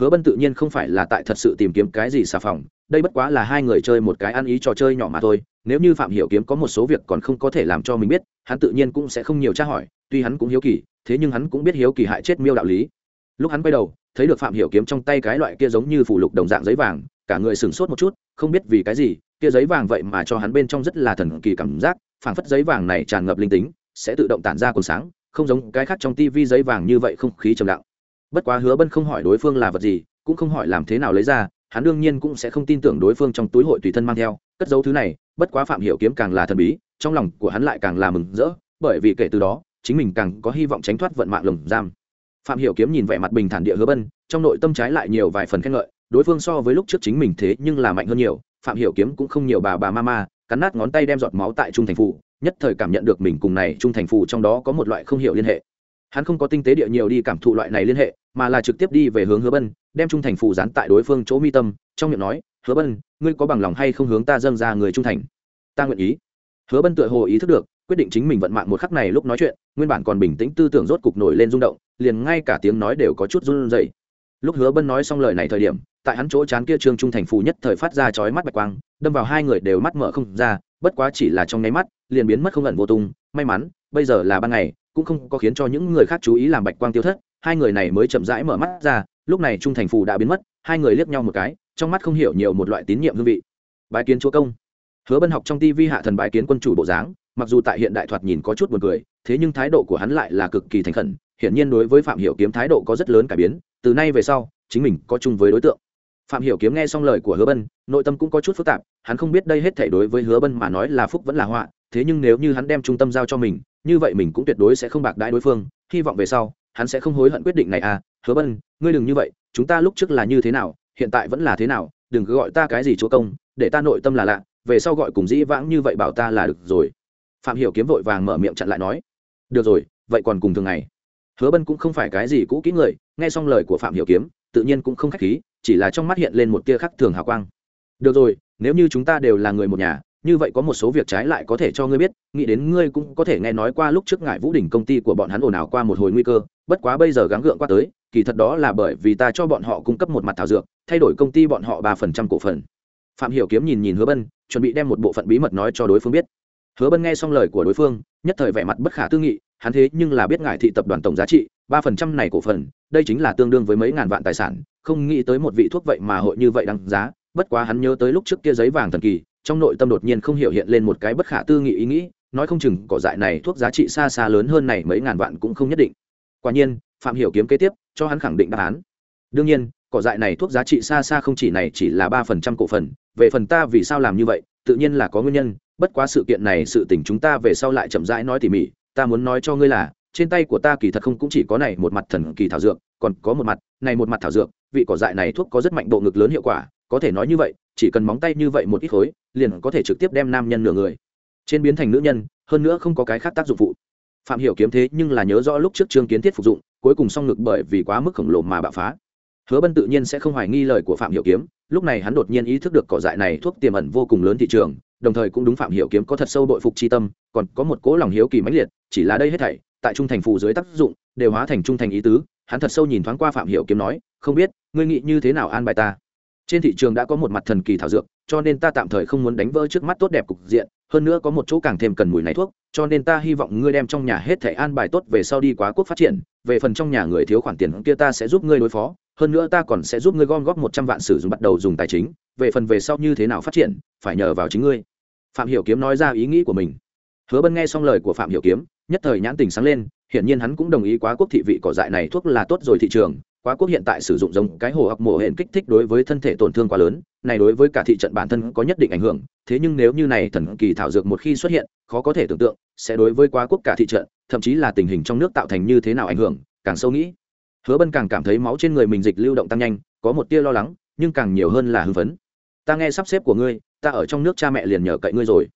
Hứa bân tự nhiên không phải là tại thật sự tìm kiếm cái gì xà phòng đây bất quá là hai người chơi một cái ăn ý trò chơi nhỏ mà thôi, nếu như phạm hiểu kiếm có một số việc còn không có thể làm cho mình biết, hắn tự nhiên cũng sẽ không nhiều tra hỏi, tuy hắn cũng hiếu kỳ, thế nhưng hắn cũng biết hiếu kỳ hại chết miêu đạo lý. Lúc hắn quay đầu, thấy được phạm hiểu kiếm trong tay cái loại kia giống như phủ lục đồng dạng giấy vàng, cả người sửng sốt một chút, không biết vì cái gì, kia giấy vàng vậy mà cho hắn bên trong rất là thần kỳ cảm giác, phảng phất giấy vàng này tràn ngập linh tính, sẽ tự động tản ra cồn sáng, không giống cái khác trong tivi giấy vàng như vậy không khí trầm lặng. Bất quá hứa bân không hỏi đối phương là vật gì, cũng không hỏi làm thế nào lấy ra hắn đương nhiên cũng sẽ không tin tưởng đối phương trong túi hội tùy thân mang theo, cất dấu thứ này, bất quá phạm hiểu kiếm càng là thần bí, trong lòng của hắn lại càng là mừng rỡ, bởi vì kể từ đó, chính mình càng có hy vọng tránh thoát vận mạng lồng giam. Phạm hiểu kiếm nhìn vẻ mặt bình thản địa hứa bân, trong nội tâm trái lại nhiều vài phần khen ngợi, đối phương so với lúc trước chính mình thế nhưng là mạnh hơn nhiều, phạm hiểu kiếm cũng không nhiều bà bà mama cắn nát ngón tay đem giọt máu tại trung thành phủ, nhất thời cảm nhận được mình cùng này trung thành phủ trong đó có một loại không hiểu liên hệ. Hắn không có tinh tế địa nhiều đi cảm thụ loại này liên hệ mà là trực tiếp đi về hướng hứa bân, đem trung thành phủ dán tại đối phương chỗ mi tâm, trong miệng nói, hứa bân, ngươi có bằng lòng hay không hướng ta dâng ra người trung thành? Ta nguyện ý. Hứa bân tựa hồ ý thức được, quyết định chính mình vận mạng một khắc này lúc nói chuyện, nguyên bản còn bình tĩnh tư tưởng rốt cục nổi lên rung động, liền ngay cả tiếng nói đều có chút run rẩy. Lúc hứa bân nói xong lời này thời điểm, tại hắn chỗ chán kia trương trung thành phù nhất thời phát ra chói mắt bạch quang, đâm vào hai người đều mắt mở không ra, bất quá chỉ là trong nháy mắt, liền biến mất không ẩn vô tung. May mắn, bây giờ là ban ngày, cũng không có khiến cho những người khác chú ý làm bạch quang tiêu thất hai người này mới chậm rãi mở mắt ra, lúc này trung thành phù đã biến mất, hai người liếc nhau một cái, trong mắt không hiểu nhiều một loại tín nhiệm hương vị. Bái kiến chúa công. Hứa bân học trong tv hạ thần bái kiến quân chủ bộ dáng, mặc dù tại hiện đại thoạt nhìn có chút buồn cười, thế nhưng thái độ của hắn lại là cực kỳ thành khẩn, hiển nhiên đối với phạm hiểu kiếm thái độ có rất lớn cải biến, từ nay về sau, chính mình có chung với đối tượng. Phạm hiểu kiếm nghe xong lời của hứa bân, nội tâm cũng có chút phức tạp, hắn không biết đây hết thảy đối với hứa bân mà nói là phúc vẫn là họa, thế nhưng nếu như hắn đem trung tâm giao cho mình, như vậy mình cũng tuyệt đối sẽ không bạc đãi đối phương, hy vọng về sau hắn sẽ không hối hận quyết định này à hứa bân, ngươi đừng như vậy, chúng ta lúc trước là như thế nào, hiện tại vẫn là thế nào, đừng cứ gọi ta cái gì chúa công, để ta nội tâm là lạ, về sau gọi cùng dĩ vãng như vậy bảo ta là được rồi. Phạm hiểu kiếm vội vàng mở miệng chặn lại nói, được rồi, vậy còn cùng thường ngày. Hứa bân cũng không phải cái gì cũ kỹ người, nghe xong lời của phạm hiểu kiếm, tự nhiên cũng không khách khí, chỉ là trong mắt hiện lên một tia khắc thường hào quang. Được rồi, nếu như chúng ta đều là người một nhà như vậy có một số việc trái lại có thể cho ngươi biết, nghĩ đến ngươi cũng có thể nghe nói qua lúc trước ngại vũ đỉnh công ty của bọn hắn ồn ào qua một hồi nguy cơ, bất quá bây giờ gắng gượng qua tới, kỳ thật đó là bởi vì ta cho bọn họ cung cấp một mặt thảo dược, thay đổi công ty bọn họ ba phần trăm cổ phần. Phạm hiểu kiếm nhìn nhìn hứa bân, chuẩn bị đem một bộ phận bí mật nói cho đối phương biết. Hứa bân nghe xong lời của đối phương, nhất thời vẻ mặt bất khả tư nghị, hắn thế nhưng là biết ngại thị tập đoàn tổng giá trị, ba phần trăm này cổ phần, đây chính là tương đương với mấy ngàn vạn tài sản, không nghĩ tới một vị thuốc vậy mà hội như vậy đăng giá, bất quá hắn nhớ tới lúc trước kia giấy vàng thần kỳ trong nội tâm đột nhiên không hiểu hiện lên một cái bất khả tư nghị ý nghĩ, nói không chừng cỏ dại này thuốc giá trị xa xa lớn hơn này mấy ngàn vạn cũng không nhất định. Quả nhiên, phạm hiểu kiếm kế tiếp, cho hắn khẳng định đáp án. Đương nhiên, cỏ dại này thuốc giá trị xa xa không chỉ này chỉ là ba phần trăm cổ phần, về phần ta vì sao làm như vậy, tự nhiên là có nguyên nhân, bất quá sự kiện này sự tình chúng ta về sau lại chậm rãi nói tỉ mỉ, ta muốn nói cho ngươi là, trên tay của ta kỳ thật không cũng chỉ có này một mặt thần kỳ thảo dược, còn có một mặt, này một mặt thảo dược, vị cỏ dại này thuốc có rất mạnh độ ngực lớn hiệu quả có thể nói như vậy, chỉ cần móng tay như vậy một ít khối, liền có thể trực tiếp đem nam nhân nửa người. Trên biến thành nữ nhân, hơn nữa không có cái khác tác dụng phụ. Phạm hiểu kiếm thế nhưng là nhớ rõ lúc trước trương kiến thiết phục dụng, cuối cùng song ngực bởi vì quá mức khổng lồ mà bạo phá. Hứa bân tự nhiên sẽ không hoài nghi lời của phạm hiểu kiếm, lúc này hắn đột nhiên ý thức được cỏ dại này thuốc tiềm ẩn vô cùng lớn thị trường, đồng thời cũng đúng phạm hiểu kiếm có thật sâu bội phục chi tâm, còn có một cố lòng hiếu kỳ mãnh liệt, chỉ là đây hết thảy, tại trung thành phù dưới tác dụng, đều hóa thành trung thành ý tứ, hắn thật sâu nhìn thoáng qua phạm hiểu kiếm nói, không biết, ngươi nghĩ như thế nào an bài ta? Trên thị trường đã có một mặt thần kỳ thảo dược, cho nên ta tạm thời không muốn đánh vỡ trước mắt tốt đẹp cục diện, hơn nữa có một chỗ càng thêm cần mùi này thuốc, cho nên ta hy vọng ngươi đem trong nhà hết thảy an bài tốt về sau đi quá quốc phát triển, về phần trong nhà người thiếu khoản tiền kia ta sẽ giúp ngươi đối phó, hơn nữa ta còn sẽ giúp ngươi gom góp một trăm vạn sử dụng bắt đầu dùng tài chính, về phần về sau như thế nào phát triển, phải nhờ vào chính ngươi. Phạm hiểu kiếm nói ra ý nghĩ của mình. Hứa bân nghe xong lời của phạm hiểu kiếm, nhất thời nhãn tình sáng lên, hiển nhiên hắn cũng đồng ý quá quốc thị vị cỏ dại này thuốc là tốt rồi thị trường quá quốc hiện tại sử dụng giống cái hồ học mổ hển kích thích đối với thân thể tổn thương quá lớn, này đối với cả thị trận bản thân có nhất định ảnh hưởng, thế nhưng nếu như này thần kỳ thảo dược một khi xuất hiện, khó có thể tưởng tượng, sẽ đối với quá quốc cả thị trận, thậm chí là tình hình trong nước tạo thành như thế nào ảnh hưởng, càng sâu nghĩ. Hứa bân càng cảm thấy máu trên người mình dịch lưu động tăng nhanh, có một tia lo lắng, nhưng càng nhiều hơn là hưng phấn. Ta nghe sắp xếp của ngươi, ta ở trong nước cha mẹ liền nhờ cậy ngươi rồi.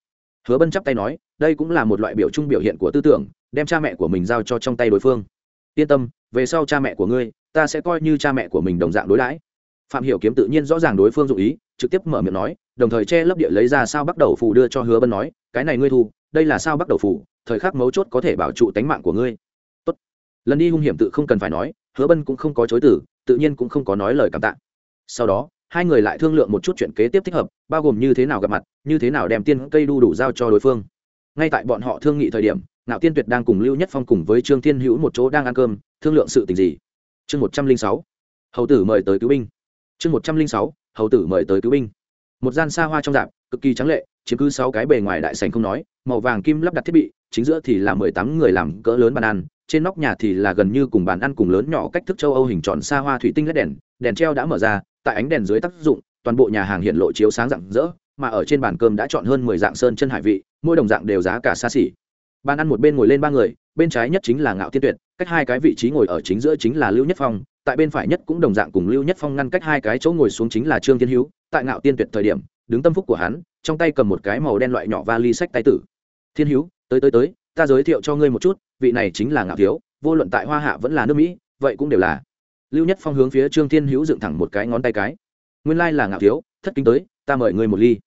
Hứa bân chắp tay nói, đây cũng là một loại biểu trung biểu hiện của tư tưởng, đem cha mẹ của mình giao cho trong tay đối phương. Yên tâm, về sau cha mẹ của ngươi ta sẽ coi như cha mẹ của mình đồng dạng đối đãi phạm hiểu kiếm tự nhiên rõ ràng đối phương dụng ý, trực tiếp mở miệng nói, đồng thời che lấp địa lấy ra sao bắt đầu phù đưa cho hứa bân nói, cái này ngươi thu, đây là sao bắt đầu phù, thời khắc mấu chốt có thể bảo trụ tính mạng của ngươi. Tốt. lần đi hung hiểm tự không cần phải nói, hứa bân cũng không có chối từ, tự nhiên cũng không có nói lời cảm tạ. Sau đó, hai người lại thương lượng một chút chuyện kế tiếp thích hợp, bao gồm như thế nào gặp mặt, như thế nào đem tiên cây đu đủ giao cho đối phương. Ngay tại bọn họ thương nghị thời điểm nạo tiên tuyệt đang cùng lưu nhất phong cùng với trương thiên hữu một chỗ đang ăn cơm, thương lượng sự tình gì chương một trăm linh sáu, hầu tử mời tới cứu binh. Chương một trăm linh sáu, hầu tử mời tới cứu binh. Một gian xa hoa trong dạp, cực kỳ trắng lệ, chiếm cứ sáu cái bề ngoài đại sành không nói, màu vàng kim lắp đặt thiết bị, chính giữa thì là mười tám người làm cỡ lớn bàn ăn, trên nóc nhà thì là gần như cùng bàn ăn cùng lớn nhỏ cách thức châu âu hình tròn xa hoa thủy tinh led đèn đèn treo đã mở ra, tại ánh đèn dưới tác dụng, toàn bộ nhà hàng hiện lộ chiếu sáng rạng rỡ, mà ở trên bàn cơm đã chọn hơn mười dạng sơn chân hải vị, mỗi đồng dạng đều giá cả xa xỉ. Bàn ăn một bên ngồi lên ba người bên trái nhất chính là ngạo tiên tuyệt, cách hai cái vị trí ngồi ở chính giữa chính là lưu nhất phong, tại bên phải nhất cũng đồng dạng cùng lưu nhất phong ngăn cách hai cái chỗ ngồi xuống chính là trương thiên hữu, tại ngạo tiên tuyệt thời điểm, đứng tâm phúc của hắn, trong tay cầm một cái màu đen loại nhỏ vali sách tay tử. Thiên hữu, tới tới tới, ta giới thiệu cho ngươi một chút, vị này chính là ngạo thiếu, vô luận tại hoa hạ vẫn là nước mỹ, vậy cũng đều là. Lưu nhất phong hướng phía trương thiên hữu dựng thẳng một cái ngón tay cái. Nguyên lai là ngạo thiếu, thất kính tới, ta mời ngươi một ly.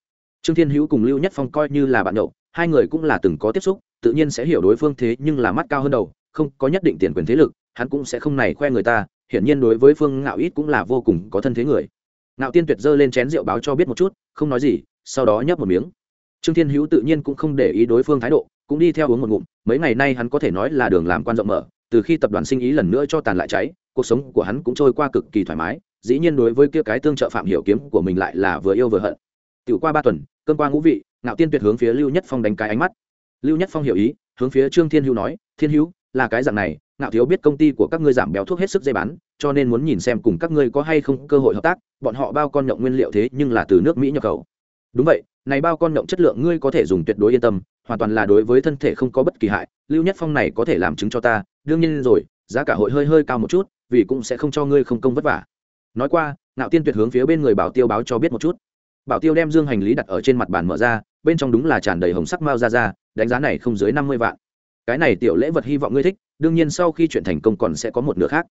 Trương thiên hữu cùng lưu nhất phong coi như là bạn nhậu, hai người cũng là từng có tiếp xúc tự nhiên sẽ hiểu đối phương thế nhưng là mắt cao hơn đầu, không có nhất định tiền quyền thế lực, hắn cũng sẽ không này khoe người ta, hiển nhiên đối với phương ngạo ít cũng là vô cùng có thân thế người. Ngạo tiên tuyệt giơ lên chén rượu báo cho biết một chút, không nói gì, sau đó nhấp một miếng. Trương thiên hữu tự nhiên cũng không để ý đối phương thái độ, cũng đi theo uống một ngụm, mấy ngày nay hắn có thể nói là đường làm quan rộng mở, từ khi tập đoàn sinh ý lần nữa cho tàn lại cháy, cuộc sống của hắn cũng trôi qua cực kỳ thoải mái, dĩ nhiên đối với kia cái tương trợ phạm hiểu kiếm của mình lại là vừa yêu vừa hận. Tiểu qua ba tuần cơn qua ngũ vị, ngạo tiên tuyệt hướng phía lưu nhất phong đánh cái ánh mắt lưu nhất phong hiểu ý, hướng phía trương thiên hữu nói, thiên hữu, là cái dạng này, ngạo thiếu biết công ty của các ngươi giảm béo thuốc hết sức dây bán, cho nên muốn nhìn xem cùng các ngươi có hay không cơ hội hợp tác, bọn họ bao con nhộng nguyên liệu thế nhưng là từ nước mỹ nhập khẩu. Đúng vậy, này bao con nhộng chất lượng ngươi có thể dùng tuyệt đối yên tâm, hoàn toàn là đối với thân thể không có bất kỳ hại, lưu nhất phong này có thể làm chứng cho ta, đương nhiên rồi, giá cả hội hơi hơi cao một chút, vì cũng sẽ không cho ngươi không công vất vả. Nói qua, ngạo tiên tuyệt hướng phía bên người bảo tiêu báo cho biết một chút. Bảo tiêu đem dương hành lý đặt ở trên mặt bàn mở ra, bên trong đúng là tràn đầy hồng sắc mao ra ra đánh giá này không dưới năm mươi vạn. Cái này tiểu lễ vật hy vọng ngươi thích, đương nhiên sau khi chuyện thành công còn sẽ có một nửa khác.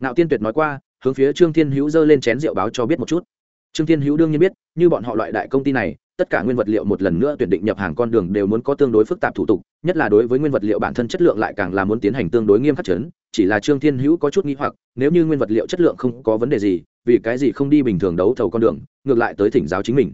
Nạo tiên tuyệt nói qua, hướng phía trương thiên hữu giơ lên chén rượu báo cho biết một chút. Trương thiên hữu đương nhiên biết, như bọn họ loại đại công ty này, tất cả nguyên vật liệu một lần nữa tuyển định nhập hàng con đường đều muốn có tương đối phức tạp thủ tục, nhất là đối với nguyên vật liệu bản thân chất lượng lại càng là muốn tiến hành tương đối nghiêm khắc chấn, chỉ là trương thiên hữu có chút nghi hoặc, nếu như nguyên vật liệu chất lượng không có vấn đề gì, vì cái gì không đi bình thường đấu thầu con đường, ngược lại tới thỉnh giáo chính mình.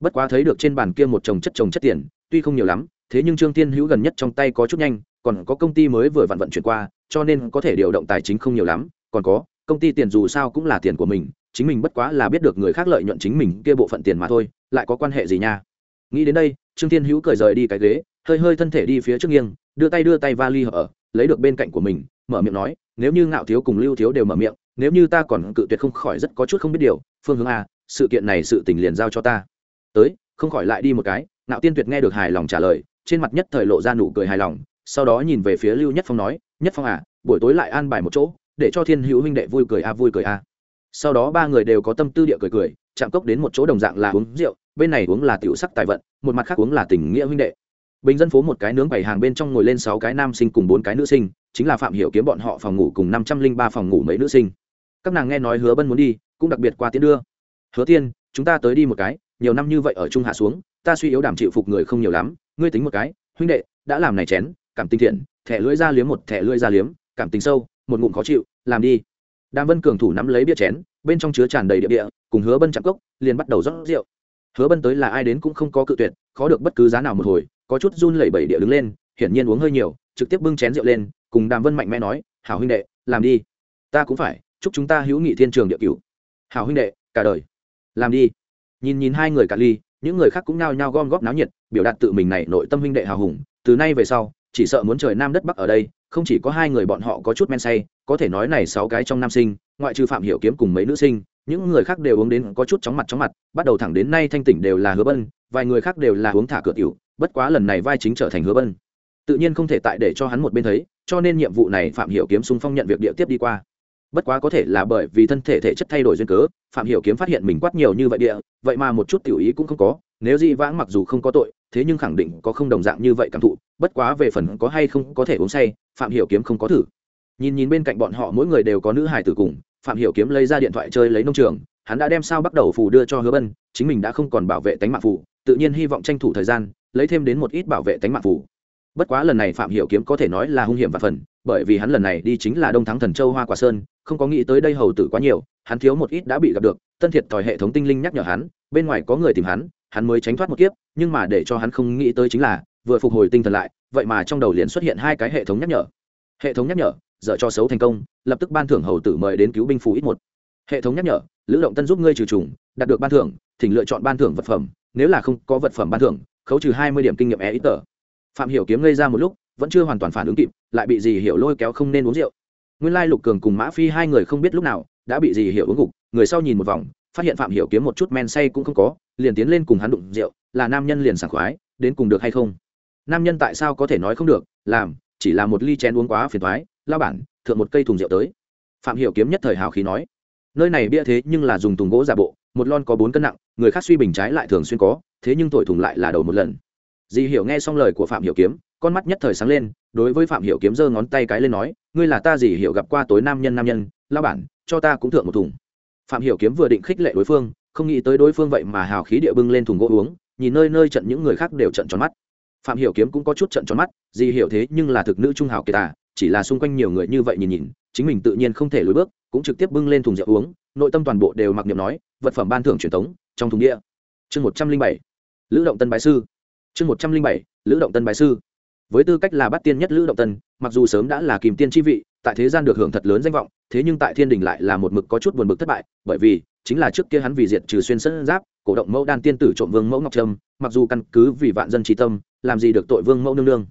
Bất quá thấy được trên bàn kia một chồng chất chồng chất tiền, tuy không nhiều lắm thế nhưng trương thiên hữu gần nhất trong tay có chút nhanh, còn có công ty mới vừa vặn vận chuyển qua, cho nên có thể điều động tài chính không nhiều lắm, còn có, công ty tiền dù sao cũng là tiền của mình, chính mình bất quá là biết được người khác lợi nhuận chính mình kia bộ phận tiền mà thôi, lại có quan hệ gì nha? Nghĩ đến đây, trương thiên hữu cởi rời đi cái ghế, hơi hơi thân thể đi phía trước nghiêng, đưa tay đưa tay vali ở, lấy được bên cạnh của mình, mở miệng nói, nếu như ngạo thiếu cùng lưu thiếu đều mở miệng, nếu như ta còn cự tuyệt không khỏi rất có chút không biết điều, phương hướng a, sự kiện này sự tình liền giao cho ta. Tới, không khỏi lại đi một cái, ngạo tiên tuyệt nghe được hài lòng trả lời trên mặt nhất thời lộ ra nụ cười hài lòng, sau đó nhìn về phía lưu nhất phong nói, nhất phong à buổi tối lại an bài một chỗ, để cho thiên hữu huynh đệ vui cười a vui cười a sau đó ba người đều có tâm tư địa cười cười, chạm cốc đến một chỗ đồng dạng là uống rượu, bên này uống là tiểu sắc tài vận, một mặt khác uống là tình nghĩa huynh đệ. Bình dân phố một cái nướng bảy hàng bên trong ngồi lên sáu cái nam sinh cùng bốn cái nữ sinh, chính là phạm hiểu kiếm bọn họ phòng ngủ cùng năm trăm linh ba phòng ngủ mấy nữ sinh. Các nàng nghe nói hứa bân muốn đi, cũng đặc biệt qua tiến đưa. Hứa tiên, chúng ta tới đi một cái, nhiều năm như vậy ở trung hạ xuống, ta suy yếu đảm chịu phục người không nhiều lắm ngươi tính một cái, huynh đệ, đã làm này chén, cảm tình thiện, thẻ lưỡi ra liếm một thẻ lưỡi ra liếm, cảm tình sâu, một ngụm khó chịu, làm đi. Đàm vân cường thủ nắm lấy bia chén, bên trong chứa tràn đầy địa địa cùng hứa bân chạm cốc, liền bắt đầu rót rượu. Hứa bân tới là ai đến cũng không có cự tuyệt, khó được bất cứ giá nào một hồi, có chút run lẩy bẩy địa đứng lên, hiển nhiên uống hơi nhiều, trực tiếp bưng chén rượu lên, cùng đàm vân mạnh mẽ nói, hảo huynh đệ, làm đi. Ta cũng phải, chúc chúng ta hữu nghị thiên trường địa cửu. Hảo huynh đệ, cả đời, làm đi. Nhìn nhìn hai người cả ly những người khác cũng nhao nhao gom góp náo nhiệt, biểu đạt tự mình này nội tâm huynh đệ hào hùng. Từ nay về sau, chỉ sợ muốn trời nam đất bắc ở đây, không chỉ có hai người bọn họ có chút men say, có thể nói này sáu cái trong nam sinh, ngoại trừ phạm hiểu kiếm cùng mấy nữ sinh, những người khác đều uống đến có chút chóng mặt chóng mặt, bắt đầu thẳng đến nay thanh tỉnh đều là hứa bân, vài người khác đều là uống thả cửa tiểu, bất quá lần này vai chính trở thành hứa bân. Tự nhiên không thể tại để cho hắn một bên thấy, cho nên nhiệm vụ này phạm hiểu kiếm xung phong nhận việc địa tiếp đi qua bất quá có thể là bởi vì thân thể thể chất thay đổi duyên cớ, phạm hiểu kiếm phát hiện mình quát nhiều như vậy địa, vậy mà một chút tiểu ý cũng không có, nếu di vãng mặc dù không có tội, thế nhưng khẳng định có không đồng dạng như vậy cảm thụ, bất quá về phần có hay không có thể uống say, phạm hiểu kiếm không có thử. Nhìn nhìn bên cạnh bọn họ mỗi người đều có nữ hài tử cùng, phạm hiểu kiếm lấy ra điện thoại chơi lấy nông trường, hắn đã đem sao bắt đầu phù đưa cho hứa bân, chính mình đã không còn bảo vệ tánh mạng phù, tự nhiên hy vọng tranh thủ thời gian, lấy thêm đến một ít bảo vệ tánh mạng phù bất quá lần này phạm hiểu kiếm có thể nói là hung hiểm và phần, bởi vì hắn lần này đi chính là đông thắng thần châu hoa quả sơn, không có nghĩ tới đây hầu tử quá nhiều, hắn thiếu một ít đã bị gặp được, tân thiệt thòi hệ thống tinh linh nhắc nhở hắn, bên ngoài có người tìm hắn hắn mới tránh thoát một kiếp, nhưng mà để cho hắn không nghĩ tới chính là, vừa phục hồi tinh thần lại, vậy mà trong đầu liền xuất hiện hai cái hệ thống nhắc nhở. Hệ thống nhắc nhở, dở cho xấu thành công, lập tức ban thưởng hầu tử mời đến cứu binh phù ít một. Hệ thống nhắc nhở, lữ động tân giúp ngươi trừ trùng, đạt được ban thưởng, thỉnh lựa chọn ban thưởng vật phẩm, nếu là không có vật phẩm ban thưởng, khấu trừ hai mươi điểm kinh nghiệm e ít tờ phạm hiểu kiếm ngây ra một lúc, vẫn chưa hoàn toàn phản ứng kịp, lại bị dì hiểu lôi kéo không nên uống rượu. Nguyên lai lục cường cùng mã phi hai người không biết lúc nào, đã bị dì hiểu uống gục, người sau nhìn một vòng, phát hiện phạm hiểu kiếm một chút men say cũng không có, liền tiến lên cùng hắn đụng rượu, là nam nhân liền sảng khoái, đến cùng được hay không? Nam nhân tại sao có thể nói không được, làm, chỉ là một ly chén uống quá phiền toái, lao bản, thượng một cây thùng rượu tới. Phạm hiểu kiếm nhất thời hào khí nói, nơi này bia thế nhưng là dùng thùng gỗ giả bộ, một lon có bốn cân nặng, người khác suy bình trái lại thường xuyên có, thế nhưng thổi thùng lại là đầu một lần di hiểu nghe xong lời của phạm hiểu kiếm con mắt nhất thời sáng lên đối với phạm hiểu kiếm giơ ngón tay cái lên nói ngươi là ta gì hiểu gặp qua tối nam nhân nam nhân lão bản cho ta cũng thượng một thùng. Phạm hiểu kiếm vừa định khích lệ đối phương không nghĩ tới đối phương vậy mà hào khí địa bưng lên thùng gỗ uống nhìn nơi nơi trận những người khác đều trận tròn mắt. Phạm hiểu kiếm cũng có chút trận tròn mắt gì hiểu thế nhưng là thực nữ trung hào kỳ ta, à, chỉ là xung quanh nhiều người như vậy nhìn nhìn chính mình tự nhiên không thể lùi bước cũng trực tiếp bưng lên thùng rượu uống nội tâm toàn bộ đều mặc niệm nói vật phẩm ban thưởng truyền thống trong thùng địa. Chương một trăm linh bảy lữ động tân bái sư chương một trăm linh bảy, lữ động tân bài sư. Với tư cách là bắt tiên nhất lữ động tân, mặc dù sớm đã là kìm tiên chi vị, tại thế gian được hưởng thật lớn danh vọng, thế nhưng tại thiên đình lại là một mực có chút buồn bực thất bại, bởi vì chính là trước kia hắn vì diệt trừ xuyên sân giáp, cổ động mẫu đan tiên tử trộm vương mẫu ngọc trâm, mặc dù căn cứ vì vạn dân trí tâm, làm gì được tội vương mẫu nương nương.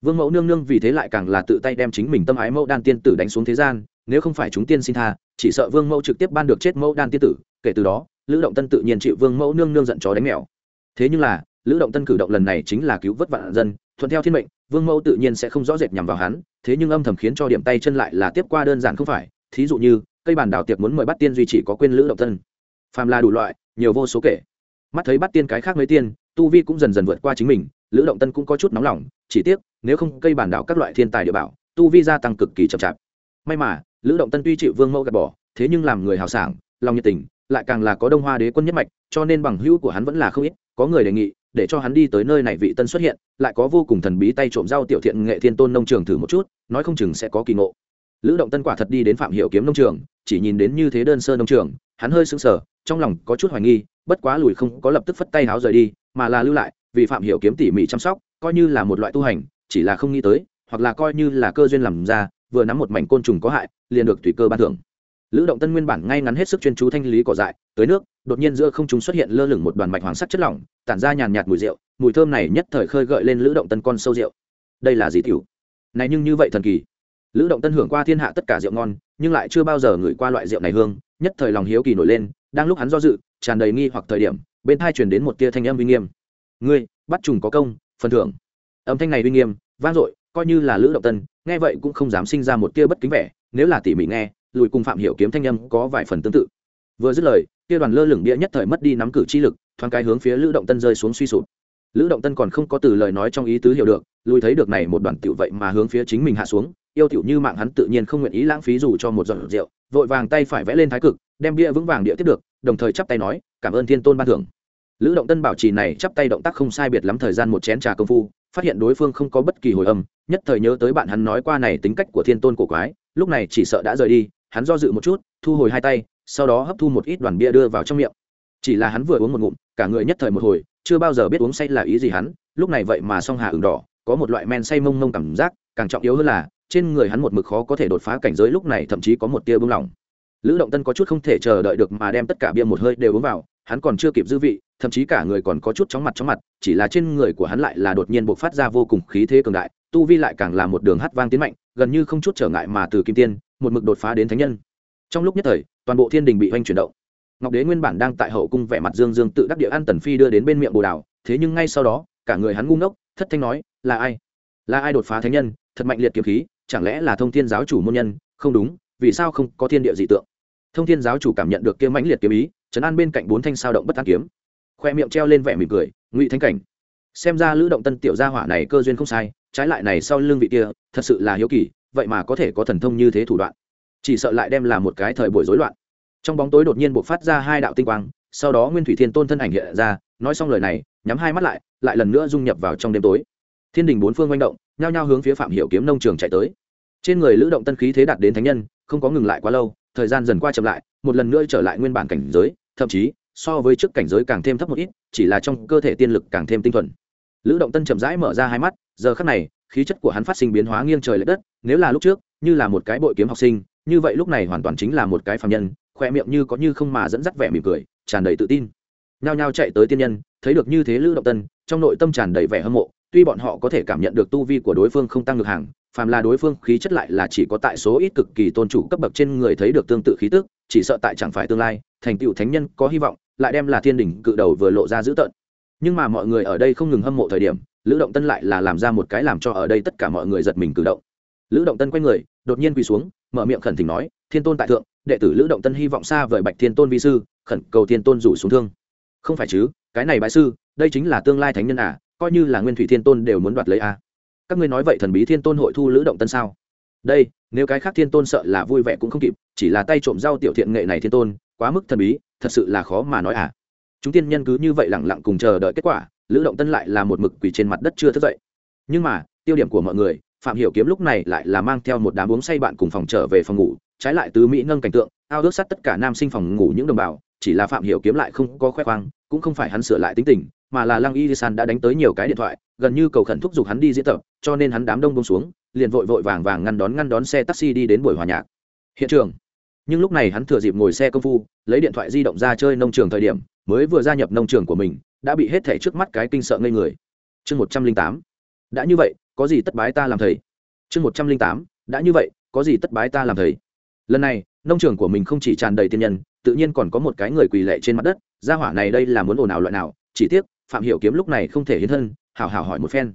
Vương mẫu nương nương vì thế lại càng là tự tay đem chính mình tâm ái mẫu đan tiên tử đánh xuống thế gian, nếu không phải chúng tiên xin tha, chỉ sợ vương mẫu trực tiếp ban được chết mẫu đan tiên tử, kể từ đó, lữ động tân tự nhiên chịu vương mẫu nương nương giận chó đánh mèo. Thế nhưng là lữ động tân cử động lần này chính là cứu vớt vạn dân, thuận theo thiên mệnh, vương mẫu tự nhiên sẽ không rõ rệt nhằm vào hắn, thế nhưng âm thầm khiến cho điểm tay chân lại là tiếp qua đơn giản không phải, thí dụ như, cây bàn đào tiệc muốn mời bắt tiên duy chỉ có quên lữ động tân. Phàm là đủ loại, nhiều vô số kể. Mắt thấy bắt tiên cái khác mấy tiên, tu vi cũng dần dần vượt qua chính mình, lữ động tân cũng có chút nóng lòng, chỉ tiếc, nếu không cây bản đảo các loại thiên tài địa bảo, tu vi gia tăng cực kỳ chậm chạp. May mà, lữ động tân tuy chịu vương mẫu gạt bỏ, thế nhưng làm người hào sảng, lòng nhiệt tình, lại càng là có đông hoa đế quân nhất mạch, cho nên bằng hữu của hắn vẫn là không ít, có người đề nghị để cho hắn đi tới nơi này vị tân xuất hiện, lại có vô cùng thần bí tay trộm rau tiểu thiện nghệ thiên tôn nông trường thử một chút, nói không chừng sẽ có kỳ ngộ. Lữ động tân quả thật đi đến phạm hiểu kiếm nông trường, chỉ nhìn đến như thế đơn sơ nông trường, hắn hơi sững sờ, trong lòng có chút hoài nghi, bất quá lùi không có lập tức phất tay háo rời đi, mà là lưu lại, vì phạm hiểu kiếm tỉ mỉ chăm sóc, coi như là một loại tu hành, chỉ là không nghĩ tới, hoặc là coi như là cơ duyên làm ra, vừa nắm một mảnh côn trùng có hại, liền được tùy cơ ban thưởng lữ động tân nguyên bản ngay ngắn hết sức chuyên chú thanh lý cỏ dại tới nước, đột nhiên giữa không chúng xuất hiện lơ lửng một đoàn mạch hoàng sắc chất lỏng, tản ra nhàn nhạt mùi rượu, mùi thơm này nhất thời khơi gợi lên lữ động tân con sâu rượu. Đây là gì tiểu? Này nhưng như vậy thần kỳ. Lữ động tân hưởng qua thiên hạ tất cả rượu ngon, nhưng lại chưa bao giờ ngửi qua loại rượu này hương, nhất thời lòng hiếu kỳ nổi lên, đang lúc hắn do dự, tràn đầy nghi hoặc thời điểm, bên thai truyền đến một tia thanh âm uy nghiêm. Ngươi, bắt trùng có công, phần thưởng. Âm thanh này uy nghiêm, vang dội, coi như là lữ động tân, nghe vậy cũng không dám sinh ra một tia bất kính vẻ, nếu là tỉ mỉ nghe lùi cùng phạm hiểu kiếm thanh âm có vài phần tương tự. Vừa dứt lời, kia đoàn lơ lửng bia nhất thời mất đi nắm cử chi lực, thoáng cái hướng phía lữ động tân rơi xuống suy sụp. Lữ động tân còn không có từ lời nói trong ý tứ hiểu được, lùi thấy được này một đoàn tiểu vậy mà hướng phía chính mình hạ xuống, yêu tiểu như mạng hắn tự nhiên không nguyện ý lãng phí dù cho một giọt rượu, vội vàng tay phải vẽ lên thái cực, đem bia vững vàng địa tiếp được, đồng thời chắp tay nói, cảm ơn thiên tôn ban thưởng. Lữ động tân bảo trì này chắp tay động tác không sai biệt lắm thời gian một chén trà công phu, phát hiện đối phương không có bất kỳ hồi âm, nhất thời nhớ tới bạn hắn nói qua này tính cách của thiên tôn cổ quái, lúc này chỉ sợ đã rời đi hắn do dự một chút, thu hồi hai tay, sau đó hấp thu một ít đoàn bia đưa vào trong miệng. Chỉ là hắn vừa uống một ngụm, cả người nhất thời một hồi, chưa bao giờ biết uống say là ý gì hắn, lúc này vậy mà song hà ửng đỏ, có một loại men say mông mông cảm giác, càng trọng yếu hơn là, trên người hắn một mực khó có thể đột phá cảnh giới lúc này thậm chí có một tia bưng lỏng lữ động tân có chút không thể chờ đợi được mà đem tất cả bia một hơi đều uống vào, hắn còn chưa kịp dư vị, thậm chí cả người còn có chút chóng mặt chóng mặt, chỉ là trên người của hắn lại là đột nhiên bộc phát ra vô cùng khí thế cường đại, tu vi lại càng là một đường hát vang tiến mạnh, gần như không chút trở ngại mà từ kim tiên một mực đột phá đến thánh nhân. Trong lúc nhất thời, toàn bộ thiên đình bị oanh chuyển động. Ngọc đế nguyên bản đang tại hậu cung vẻ mặt dương dương tự đắc địa an tần phi đưa đến bên miệng bồ đào, thế nhưng ngay sau đó, cả người hắn ngu ngốc, thất thanh nói, là ai? Là ai đột phá thánh nhân? Thật mạnh liệt kiếm khí, chẳng lẽ là thông thiên giáo chủ môn nhân? Không đúng, vì sao không có thiên địa dị tượng? Thông thiên giáo chủ cảm nhận được kia mãnh liệt kiếm ý chấn an bên cạnh bốn thanh sao động bất an kiếm. Khoe miệng treo lên vẻ mỉm cười, ngụy thanh cảnh, xem ra lữ động tân tiểu gia hỏa này cơ duyên không sai, trái lại này sau lưng vị kia, thật sự là hiếu kỳ vậy mà có thể có thần thông như thế thủ đoạn. Chỉ sợ lại đem là một cái thời buổi rối loạn. Trong bóng tối đột nhiên buộc phát ra hai đạo tinh quang, sau đó nguyên thủy thiên tôn thân ảnh hiện ra, nói xong lời này, nhắm hai mắt lại lại lần nữa dung nhập vào trong đêm tối. Thiên đình bốn phương manh động, nhao nhao hướng phía phạm hiểu kiếm nông trường chạy tới. Trên người lữ động tân khí thế đạt đến thánh nhân, không có ngừng lại quá lâu, thời gian dần qua chậm lại, một lần nữa trở lại nguyên bản cảnh giới, thậm chí, so với trước cảnh giới càng thêm thấp một ít, chỉ là trong cơ thể tiên lực càng thêm tinh thuần. Lữ động tân chậm rãi mở ra hai mắt, giờ khắc này khí chất của hắn phát sinh biến hóa nghiêng trời l ệ đất, nếu là lúc trước, như là một cái bội kiếm học sinh, như vậy lúc này hoàn toàn chính là một cái phạm nhân, khoe miệng như có như không mà dẫn dắt vẻ mỉm cười, tràn đầy tự tin. Nhao nhao chạy tới tiên nhân, thấy được như thế lữ động tân, trong nội tâm tràn đầy vẻ hâm mộ, tuy bọn họ có thể cảm nhận được tu vi của đối phương không tăng được hàng, phàm là đối phương khí chất lại là chỉ có tại số ít cực kỳ tôn chủ cấp bậc trên người thấy được tương tự khí tức, chỉ sợ tại chẳng phải tương lai, thành tựu thánh nhân có hy vọng, lại đem là thiên đỉnh cự đầu vừa lộ ra dữ tợn. Nhưng mà mọi người ở đây không ngừng hâm mộ thời điểm lữ động tân lại là làm ra một cái làm cho ở đây tất cả mọi người giật mình cử động. Lữ động tân quay người, đột nhiên quỳ xuống, mở miệng khẩn thỉnh nói, thiên tôn tại thượng, đệ tử lữ động tân hy vọng xa vời bạch thiên tôn vi sư, khẩn cầu thiên tôn rủ xuống thương. Không phải chứ, cái này bại sư, đây chính là tương lai thánh nhân à coi như là nguyên thủy thiên tôn đều muốn đoạt lấy à. các ngươi nói vậy thần bí thiên tôn hội thu lữ động tân sao? Đây, nếu cái khác thiên tôn sợ là vui vẻ cũng không kịp, chỉ là tay trộm rau tiểu thiện nghệ này thiên tôn, quá mức thần bí, thật sự là khó mà nói à. Chúng tiên nhân cứ như vậy lẳng lặng cùng chờ đợi kết quả lữ động tân lại là một mực quỳ trên mặt đất chưa thức dậy. Nhưng mà, tiêu điểm của mọi người, phạm hiểu kiếm lúc này lại là mang theo một đám uống say bạn cùng phòng trở về phòng ngủ, trái lại tứ mỹ nâng cảnh tượng, ao ước sát tất cả nam sinh phòng ngủ những đồng bào, chỉ là phạm hiểu kiếm lại không có khoe khoang, cũng không phải hắn sửa lại tính tình, mà là lăng y san đã đánh tới nhiều cái điện thoại, gần như cầu khẩn thúc giục hắn đi diễn tập, cho nên hắn đám đông bông xuống, liền vội vội vàng vàng ngăn đón ngăn đón xe taxi đi đến buổi hòa nhạc. Hiện trường. Nhưng lúc này hắn thừa dịp ngồi xe công phu, lấy điện thoại di động ra chơi nông trường thời điểm, mới vừa gia nhập nông trường của mình đã bị hết thảy trước mắt cái kinh sợ ngây người. Chương một trăm linh tám. Đã như vậy, có gì tất bái ta làm thầy? Chương một trăm linh tám. Đã như vậy, có gì tất bái ta làm thầy? Lần này, nông trường của mình không chỉ tràn đầy tiên nhân, tự nhiên còn có một cái người quỳ lệ trên mặt đất. Gia hỏa này đây là muốn ồn ào loại nào? Chỉ tiếc, phạm hiểu kiếm lúc này không thể hiến thân hào hào hỏi một phen.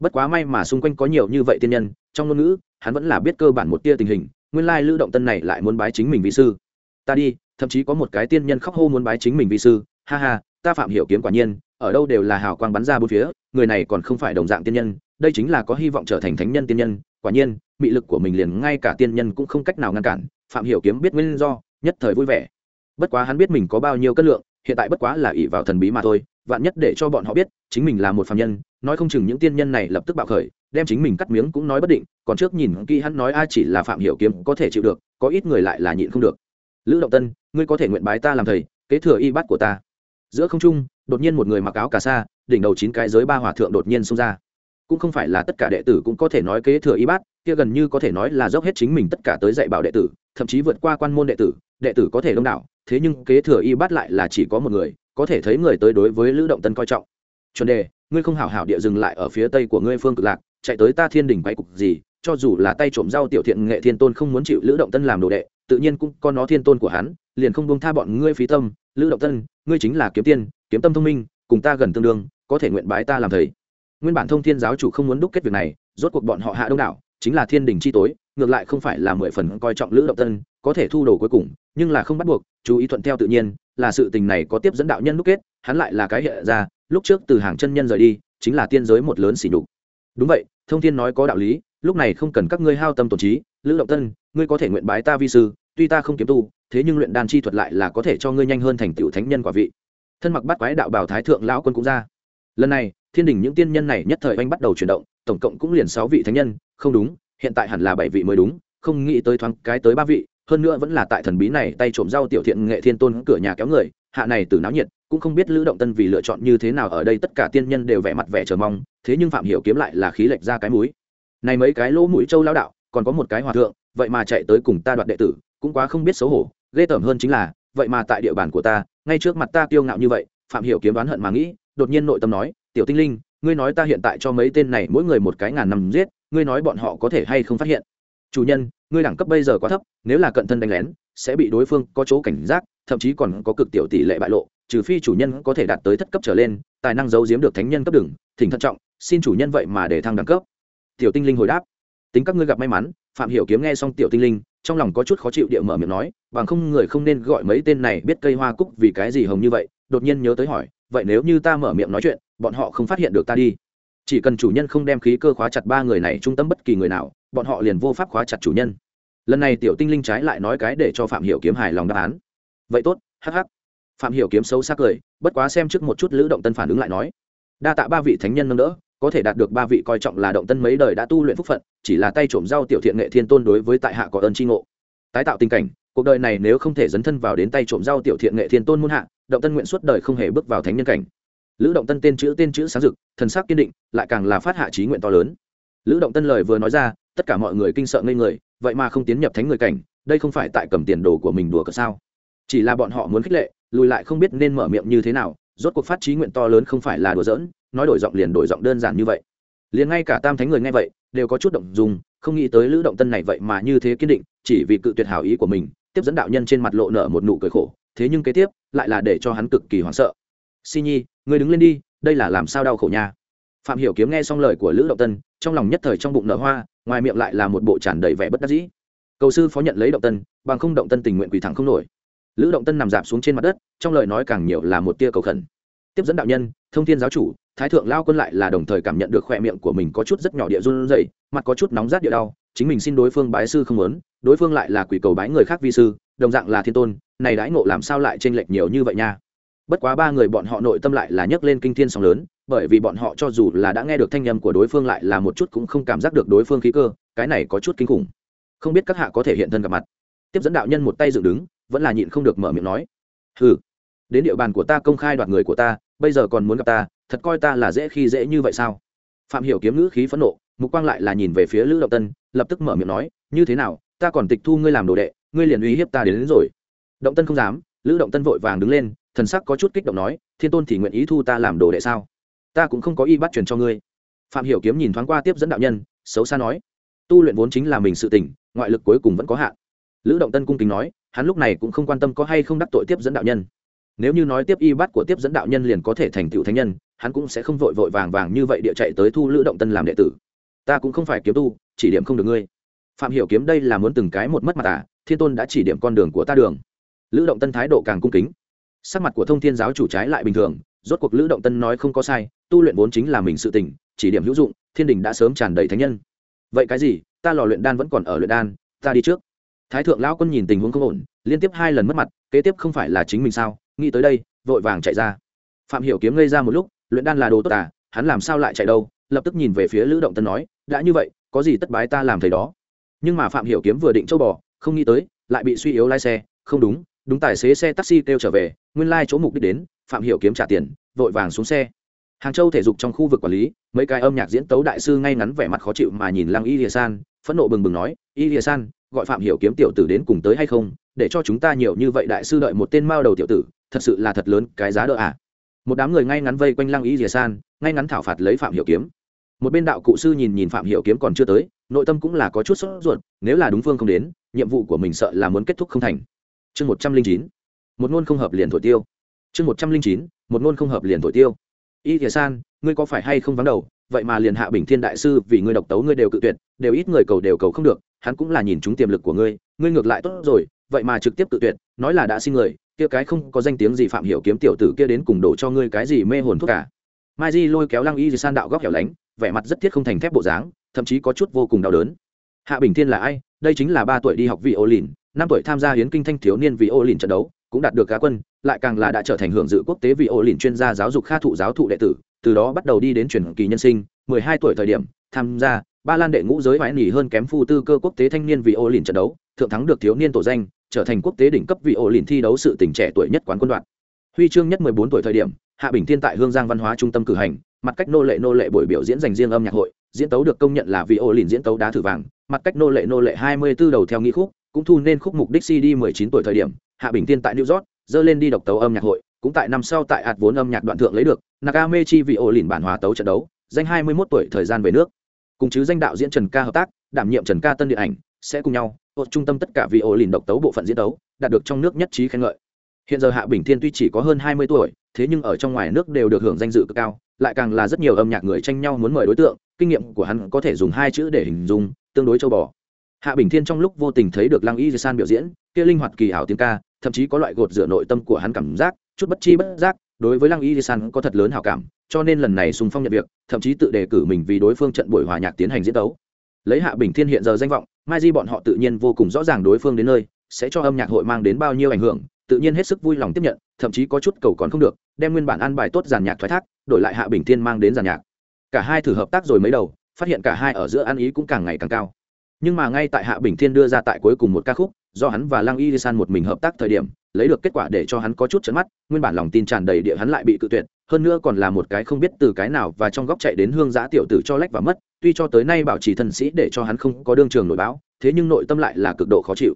Bất quá may mà xung quanh có nhiều như vậy tiên nhân, trong ngôn ngữ, hắn vẫn là biết cơ bản một tia tình hình, nguyên lai lữ động tân này lại muốn bái chính mình vị sư. Ta đi, thậm chí có một cái tiên nhân khóc hô muốn bái chính mình vị sư. Ha ha ta phạm hiểu kiếm quả nhiên, ở đâu đều là hào quang bắn ra bốn phía, người này còn không phải đồng dạng tiên nhân, đây chính là có hy vọng trở thành thánh nhân tiên nhân, quả nhiên, mị lực của mình liền ngay cả tiên nhân cũng không cách nào ngăn cản, phạm hiểu kiếm biết nguyên do, nhất thời vui vẻ. Bất quá hắn biết mình có bao nhiêu cân lượng, hiện tại bất quá là ỷ vào thần bí mà thôi, vạn nhất để cho bọn họ biết, chính mình là một phạm nhân, nói không chừng những tiên nhân này lập tức bạo khởi, đem chính mình cắt miếng cũng nói bất định, còn trước nhìn kỹ hắn nói ai chỉ là phạm hiểu kiếm có thể chịu được, có ít người lại là nhịn không được. Lữ động tân, ngươi có thể nguyện bái ta làm thầy, kế thừa y bát của ta giữa không trung, đột nhiên một người mặc áo cà sa, đỉnh đầu chín cái giới ba hòa thượng đột nhiên xông ra. Cũng không phải là tất cả đệ tử cũng có thể nói kế thừa y bát, kia gần như có thể nói là dốc hết chính mình tất cả tới dạy bảo đệ tử, thậm chí vượt qua quan môn đệ tử đệ tử có thể đông đảo, thế nhưng kế thừa y bát lại là chỉ có một người, có thể thấy người tới đối với lữ động tân coi trọng. Chuẩn đề, ngươi không hảo hảo địa dừng lại ở phía tây của ngươi phương cực lạc, chạy tới ta thiên đình quay cục gì, cho dù là tay trộm rau tiểu thiện nghệ thiên tôn không muốn chịu lữ động tân làm đồ đệ, tự nhiên cũng có nó thiên tôn của hắn liền không buông tha bọn ngươi phí tâm, lữ động tân, ngươi chính là kiếm tiên, kiếm tâm thông minh, cùng ta gần tương đương, có thể nguyện bái ta làm thầy. Nguyên bản thông thiên giáo chủ không muốn đúc kết việc này, rốt cuộc bọn họ hạ đông đảo, chính là thiên đình chi tối, ngược lại không phải là mười phần coi trọng lữ động tân, có thể thu đồ cuối cùng, nhưng là không bắt buộc, chú ý thuận theo tự nhiên, là sự tình này có tiếp dẫn đạo nhân đúc kết, hắn lại là cái hiện ra, lúc trước từ hàng chân nhân rời đi, chính là tiên giới một lớn xỉ nhục. Đúng vậy, thông thiên nói có đạo lý, lúc này không cần các ngươi hao tâm tổn trí, lữ động tân, ngươi có thể nguyện bái ta vi sư, tuy ta không kiếm tu thế nhưng luyện đan chi thuật lại là có thể cho ngươi nhanh hơn thành tựu thánh nhân quả vị. Thân mặc bắt quái đạo bảo thái thượng lão quân cũng ra. Lần này, thiên đình những tiên nhân này nhất thời anh bắt đầu chuyển động, tổng cộng cũng liền sáu vị thánh nhân, không đúng, hiện tại hẳn là bảy vị mới đúng, không nghĩ tới thoáng cái tới ba vị, hơn nữa vẫn là tại thần bí này tay trộm rau tiểu thiện nghệ thiên tôn cửa nhà kéo người, hạ này từ náo nhiệt, cũng không biết lữ động tân vì lựa chọn như thế nào ở đây tất cả tiên nhân đều vẻ mặt vẻ chờ mong, thế nhưng phạm hiểu kiếm lại là khí lệch ra cái mũi. Này mấy cái lỗ mũi châu lão đạo, còn có một cái hòa thượng, vậy mà chạy tới cùng ta đoạt đệ tử, cũng quá không biết xấu hổ ghê tởm hơn chính là, vậy mà tại địa bàn của ta, ngay trước mặt ta kiêu ngạo như vậy, phạm hiểu kiếm đoán hận mà nghĩ, đột nhiên nội tâm nói, tiểu tinh linh, ngươi nói ta hiện tại cho mấy tên này mỗi người một cái ngàn năm giết, ngươi nói bọn họ có thể hay không phát hiện? Chủ nhân, ngươi đẳng cấp bây giờ quá thấp, nếu là cận thân đánh lén, sẽ bị đối phương có chỗ cảnh giác, thậm chí còn có cực tiểu tỷ lệ bại lộ, trừ phi chủ nhân có thể đạt tới thất cấp trở lên, tài năng giấu giếm được thánh nhân cấp đường, thỉnh thận trọng, xin chủ nhân vậy mà để thăng đẳng cấp. Tiểu tinh linh hồi đáp, tính các ngươi gặp may mắn. Phạm hiểu kiếm nghe xong tiểu tinh linh trong lòng có chút khó chịu địa mở miệng nói, bằng không người không nên gọi mấy tên này biết cây hoa cúc vì cái gì hồng như vậy. Đột nhiên nhớ tới hỏi, vậy nếu như ta mở miệng nói chuyện, bọn họ không phát hiện được ta đi. Chỉ cần chủ nhân không đem khí cơ khóa chặt ba người này trung tâm bất kỳ người nào, bọn họ liền vô pháp khóa chặt chủ nhân. Lần này tiểu tinh linh trái lại nói cái để cho phạm hiểu kiếm hài lòng đáp án. Vậy tốt, hắc hắc. Phạm hiểu kiếm xấu xác cười, bất quá xem trước một chút lữ động tân phản ứng lại nói, đa tạ ba vị thánh nhân nâng đỡ có thể đạt được ba vị coi trọng là động tân mấy đời đã tu luyện phúc phận, chỉ là tay trộm rau tiểu thiện nghệ thiên tôn đối với tại hạ có ơn tri ngộ. Tái tạo tình cảnh, cuộc đời này nếu không thể dấn thân vào đến tay trộm rau tiểu thiện nghệ thiên tôn muôn hạ, động tân nguyện suốt đời không hề bước vào thánh nhân cảnh. Lữ động tân tên chữ tên chữ sáng rực, thần sắc kiên định, lại càng là phát hạ trí nguyện to lớn. Lữ động tân lời vừa nói ra, tất cả mọi người kinh sợ ngây người, vậy mà không tiến nhập thánh người cảnh, đây không phải tại cầm tiền đồ của mình đùa cỡ sao? Chỉ là bọn họ muốn khích lệ, lùi lại không biết nên mở miệng như thế nào, rốt cuộc phát trí nguyện to lớn không phải là đùa giỡn nói đổi giọng liền đổi giọng đơn giản như vậy. Liền ngay cả tam thánh người nghe vậy, đều có chút động dùng không nghĩ tới lữ động tân này vậy mà như thế kiên định, chỉ vì cự tuyệt hảo ý của mình, tiếp dẫn đạo nhân trên mặt lộ nở một nụ cười khổ, thế nhưng kế tiếp, lại là để cho hắn cực kỳ hoảng sợ. Si nhi người đứng lên đi, đây là làm sao đau khổ nha? Phạm hiểu kiếm nghe xong lời của lữ động tân, trong lòng nhất thời trong bụng nở hoa, ngoài miệng lại là một bộ tràn đầy vẻ bất đắc dĩ. Cầu sư phó nhận lấy động tân, bằng không động tân tình nguyện quỳ thẳng không nổi. Lữ động tân nằm dạp xuống trên mặt đất, trong lời nói càng nhiều là một tia cầu khẩn. Tiếp dẫn đạo nhân, thông thiên giáo chủ thái thượng lao quân lại là đồng thời cảm nhận được khỏe miệng của mình có chút rất nhỏ địa run rẩy, mặt có chút nóng rát địa đau, chính mình xin đối phương bái sư không muốn, đối phương lại là quỷ cầu bái người khác vi sư, đồng dạng là thiên tôn, này đãi ngộ làm sao lại chênh lệch nhiều như vậy nha? Bất quá ba người bọn họ nội tâm lại là nhấc lên kinh thiên sóng lớn, bởi vì bọn họ cho dù là đã nghe được thanh âm của đối phương lại là một chút cũng không cảm giác được đối phương khí cơ, cái này có chút kinh khủng. Không biết các hạ có thể hiện thân gặp mặt. Tiếp dẫn đạo nhân một tay dựng đứng, vẫn là nhịn không được mở miệng nói, hừ, đến địa bàn của ta công khai đoạt người của ta, bây giờ còn muốn gặp ta thật coi ta là dễ khi dễ như vậy sao? Phạm hiểu kiếm ngữ khí phẫn nộ mục quang lại là nhìn về phía lữ động tân lập tức mở miệng nói như thế nào ta còn tịch thu ngươi làm đồ đệ ngươi liền uy hiếp ta đến, đến rồi. Động tân không dám lữ động tân vội vàng đứng lên thần sắc có chút kích động nói thiên tôn thì nguyện ý thu ta làm đồ đệ sao? Ta cũng không có y bắt truyền cho ngươi. Phạm hiểu kiếm nhìn thoáng qua tiếp dẫn đạo nhân xấu xa nói tu luyện vốn chính là mình sự tỉnh ngoại lực cuối cùng vẫn có hạn. Lữ động tân cung kính nói hắn lúc này cũng không quan tâm có hay không đắc tội tiếp dẫn đạo nhân. Nếu như nói tiếp y bắt của tiếp dẫn đạo nhân liền có thể thành tựu thánh nhân hắn cũng sẽ không vội vội vàng vàng như vậy địa chạy tới thu lữ động tân làm đệ tử. Ta cũng không phải kiếm tu, chỉ điểm không được ngươi. Phạm hiểu kiếm đây là muốn từng cái một mất mặt à thiên tôn đã chỉ điểm con đường của ta đường. Lữ động tân thái độ càng cung kính. Sắc mặt của thông thiên giáo chủ trái lại bình thường, rốt cuộc lữ động tân nói không có sai, tu luyện vốn chính là mình sự tình, chỉ điểm hữu dụng, thiên đình đã sớm tràn đầy thánh nhân. Vậy cái gì, ta lò luyện đan vẫn còn ở luyện đan, ta đi trước. Thái thượng lão quân nhìn tình huống không ổn, liên tiếp hai lần mất mặt, kế tiếp không phải là chính mình sao? Nghĩ tới đây, vội vàng chạy ra. Phạm hiểu kiếm ngây ra một lúc luyện đan là đồ tốt à hắn làm sao lại chạy đâu? Lập tức nhìn về phía lữ động tân nói, đã như vậy, có gì tất bái ta làm thầy đó. Nhưng mà phạm hiểu kiếm vừa định châu bò, không nghĩ tới, lại bị suy yếu lái xe. Không đúng đúng tài xế xe taxi kêu trở về, nguyên lai chỗ mục đích đến, phạm hiểu kiếm trả tiền, vội vàng xuống xe. Hàng châu thể dục trong khu vực quản lý, mấy cái âm nhạc diễn tấu đại sư ngay ngắn vẻ mặt khó chịu mà nhìn lăng y lìa san, phẫn nộ bừng bừng nói, y lìa san, gọi phạm hiểu kiếm tiểu tử đến cùng tới hay không? Để cho chúng ta nhiều như vậy đại sư đợi một tên mao đầu tiểu tử, thật sự là thật lớn cái giá đỡ à? Một đám người ngay ngắn vây quanh lăng y rìa san, ngay ngắn thảo phạt lấy phạm hiểu kiếm. Một bên đạo cụ sư nhìn nhìn phạm hiểu kiếm còn chưa tới, nội tâm cũng là có chút sốt ruột, nếu là đúng phương không đến, nhiệm vụ của mình sợ là muốn kết thúc không thành. Chương một trăm linh chín, một ngôn không hợp liền thổi tiêu. Chương một trăm linh chín, một ngôn không hợp liền thổi tiêu. Y thìa san, ngươi có phải hay không vắng đầu? Vậy mà liền hạ bình thiên đại sư, vì ngươi độc tấu ngươi đều cự tuyệt, đều ít người cầu đều cầu không được, hắn cũng là nhìn chúng tiềm lực của ngươi ngươi ngược lại tốt rồi vậy mà trực tiếp tự tuyệt, nói là đã xin người, kia cái không có danh tiếng gì phạm hiểu kiếm tiểu tử kia đến cùng đổ cho ngươi cái gì mê hồn thuốc cả. Mai di lôi kéo lăng y di san đạo góc hẻo lánh, vẻ mặt rất thiết không thành thép bộ dáng, thậm chí có chút vô cùng đau đớn. Hạ bình thiên là ai? Đây chính là ba tuổi đi học vị ô lìn, năm tuổi tham gia hiến kinh thanh thiếu niên vị ô lìn trận đấu, cũng đạt được cá quân, lại càng là đã trở thành hưởng dự quốc tế vị ô lìn chuyên gia giáo dục kha thụ giáo thụ đệ tử, từ đó bắt đầu đi đến truyền kỳ nhân sinh, mười hai tuổi thời điểm, tham gia ba lan đệ ngũ giới vãi nỉ hơn kém phu tư cơ quốc tế thanh niên vị ô lìn trận đấu, thượng thắng được thiếu niên tổ danh trở thành quốc tế đỉnh cấp vị ổ lìn thi đấu sự tỉnh trẻ tuổi nhất quán quân đoạn huy chương nhất mười bốn tuổi thời điểm, hạ bình thiên tại hương giang văn hóa trung tâm cử hành, mặt cách nô lệ nô lệ buổi biểu diễn dành riêng âm nhạc hội, diễn tấu được công nhận là vị ổ lìn diễn tấu đá thử vàng, mặt cách nô lệ nô lệ hai mươi 24 đầu theo nghi khúc, cũng thu nên khúc mục đích cd mười chín tuổi thời điểm, hạ bình thiên tại new york, dơ lên đi độc tấu âm nhạc hội, cũng tại năm sau tại ạt vốn âm nhạc đoạn thượng lấy được nakame chi vị ổ lìn bản hòa tấu trận đấu, danh hai mươi 21 tuổi thời gian về nước cùng chứ danh đạo diễn trần ca hợp tác, đảm nhiệm trần ca tân điện ảnh, sẽ cùng nhau hột trung tâm tất cả vì ổ lìn độc tấu bộ phận diễn tấu, đạt được trong nước nhất trí khen ngợi. Hiện giờ hạ bình thiên tuy chỉ có hơn hai mươi tuổi, thế nhưng ở trong ngoài nước đều được hưởng danh dự cực cao, lại càng là rất nhiều âm nhạc người tranh nhau muốn mời đối tượng, kinh nghiệm của hắn có thể dùng hai chữ để hình dung, tương đối châu bò. Hạ bình thiên trong lúc vô tình thấy được lăng y di san biểu diễn, kia linh hoạt kỳ ảo tiếng ca, thậm chí có loại gột rửa nội tâm của hắn cảm giác, chút bất chi bất giác, đối với lăng y di san có thật lớn hảo cảm cho nên lần này Xung phong nhận việc, thậm chí tự đề cử mình vì đối phương trận buổi hòa nhạc tiến hành diễn đấu lấy hạ bình thiên hiện giờ danh vọng, mai di bọn họ tự nhiên vô cùng rõ ràng đối phương đến nơi, sẽ cho âm nhạc hội mang đến bao nhiêu ảnh hưởng, tự nhiên hết sức vui lòng tiếp nhận, thậm chí có chút cầu còn không được, đem nguyên bản ăn bài tốt giàn nhạc thoái thác, đổi lại hạ bình thiên mang đến giàn nhạc. Cả hai thử hợp tác rồi mấy đầu, phát hiện cả hai ở giữa ăn ý cũng càng ngày càng cao. Nhưng mà ngay tại hạ bình thiên đưa ra tại cuối cùng một ca khúc, do hắn và lăng y san một mình hợp tác thời điểm, lấy được kết quả để cho hắn có chút chấn mắt, nguyên bản lòng tin tràn đầy địa hắn lại bị cự tuyệt hơn nữa còn là một cái không biết từ cái nào và trong góc chạy đến hương giã tiểu tử cho lách và mất, tuy cho tới nay bảo trì thần sĩ để cho hắn không có đương trường nổi báo thế nhưng nội tâm lại là cực độ khó chịu.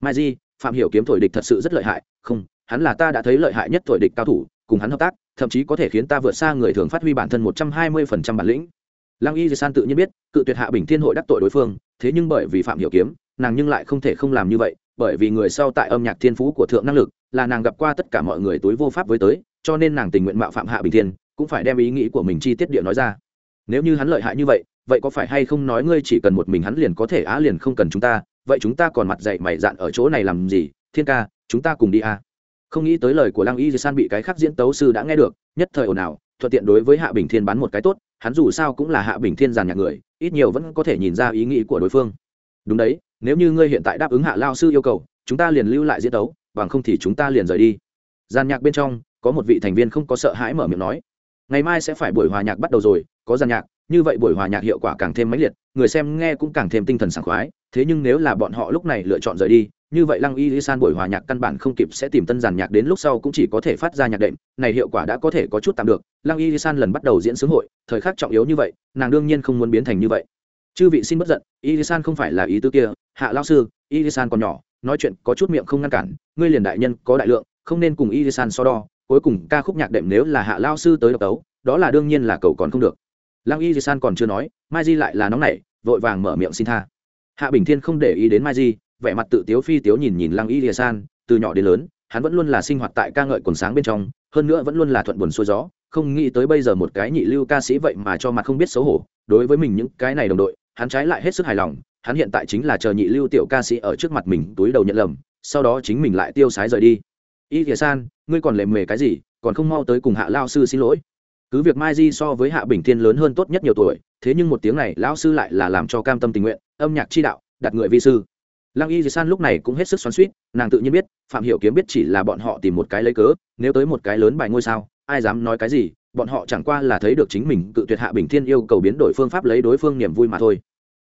Mai di, phạm hiểu kiếm thổi địch thật sự rất lợi hại, không, hắn là ta đã thấy lợi hại nhất thổi địch cao thủ, cùng hắn hợp tác, thậm chí có thể khiến ta vượt xa người thường phát huy bản thân một trăm hai mươi phần trăm bản lĩnh. Lăng y di san tự nhiên biết, cự tuyệt hạ bình thiên hội đắc tội đối phương, thế nhưng bởi vì phạm hiểu kiếm, nàng nhưng lại không thể không làm như vậy, bởi vì người sau tại âm nhạc thiên phú của thượng năng lực, là nàng gặp qua tất cả mọi người túi vô pháp với tới cho nên nàng tình nguyện mạo phạm hạ bình thiên, cũng phải đem ý nghĩ của mình chi tiết địa nói ra. Nếu như hắn lợi hại như vậy vậy có phải hay không nói ngươi chỉ cần một mình hắn liền có thể á liền không cần chúng ta, vậy chúng ta còn mặt dạy mày dạn ở chỗ này làm gì? Thiên ca, chúng ta cùng đi a không nghĩ tới lời của lăng y di san bị cái khác diễn tấu sư đã nghe được, nhất thời ồn ào, thuận tiện đối với hạ bình thiên bán một cái tốt, hắn dù sao cũng là hạ bình thiên giàn nhạc người, ít nhiều vẫn có thể nhìn ra ý nghĩ của đối phương. Đúng đấy, nếu như ngươi hiện tại đáp ứng hạ lao sư yêu cầu, chúng ta liền lưu lại diễn tấu, bằng không thì chúng ta liền rời đi. Giàn nhạc bên trong có một vị thành viên không có sợ hãi mở miệng nói, ngày mai sẽ phải buổi hòa nhạc bắt đầu rồi, có giàn nhạc, như vậy buổi hòa nhạc hiệu quả càng thêm mãnh liệt, người xem nghe cũng càng thêm tinh thần sảng khoái, thế nhưng nếu là bọn họ lúc này lựa chọn rời đi, như vậy lăng y san buổi hòa nhạc căn bản không kịp sẽ tìm tân giàn nhạc đến lúc sau cũng chỉ có thể phát ra nhạc đệm, này hiệu quả đã có thể có chút tạm được. Lăng y san lần bắt đầu diễn xướng hội, thời khắc trọng yếu như vậy, nàng đương nhiên không muốn biến thành như vậy. Chư vị xin bất giận, y san không phải là ý tư kia, hạ lao sư, y san còn nhỏ, nói chuyện có chút miệng không ngăn cản, ngươi liền đại nhân có đại lượng, không nên cùng y san so đo cuối cùng ca khúc nhạc đệm nếu là hạ lao sư tới độc tấu, đó là đương nhiên là cầu còn không được. Lăng y Di san còn chưa nói, mai di lại là nóng nảy, vội vàng mở miệng xin tha. Hạ bình thiên không để ý đến mai di, vẻ mặt tự tiếu phi tiếu nhìn nhìn lăng y Di san, từ nhỏ đến lớn, hắn vẫn luôn là sinh hoạt tại ca ngợi quần sáng bên trong, hơn nữa vẫn luôn là thuận buồn xuôi gió, không nghĩ tới bây giờ một cái nhị lưu ca sĩ vậy mà cho mặt không biết xấu hổ. Đối với mình những cái này đồng đội, hắn trái lại hết sức hài lòng, hắn hiện tại chính là chờ nhị lưu tiểu ca sĩ ở trước mặt mình túi đầu nhận lầm, sau đó chính mình lại tiêu sái rời đi y thìa san, ngươi còn lề mề cái gì, còn không mau tới cùng hạ lao sư xin lỗi. Cứ việc mai di so với hạ bình thiên lớn hơn tốt nhất nhiều tuổi, thế nhưng một tiếng này lão sư lại là làm cho cam tâm tình nguyện, âm nhạc chi đạo, đặt người vi sư. Lăng y di san lúc này cũng hết sức xoắn suýt nàng tự nhiên biết, phạm hiểu kiếm biết chỉ là bọn họ tìm một cái lấy cớ, nếu tới một cái lớn bài ngôi sao, ai dám nói cái gì, bọn họ chẳng qua là thấy được chính mình cự tuyệt hạ bình thiên yêu cầu biến đổi phương pháp lấy đối phương niềm vui mà thôi.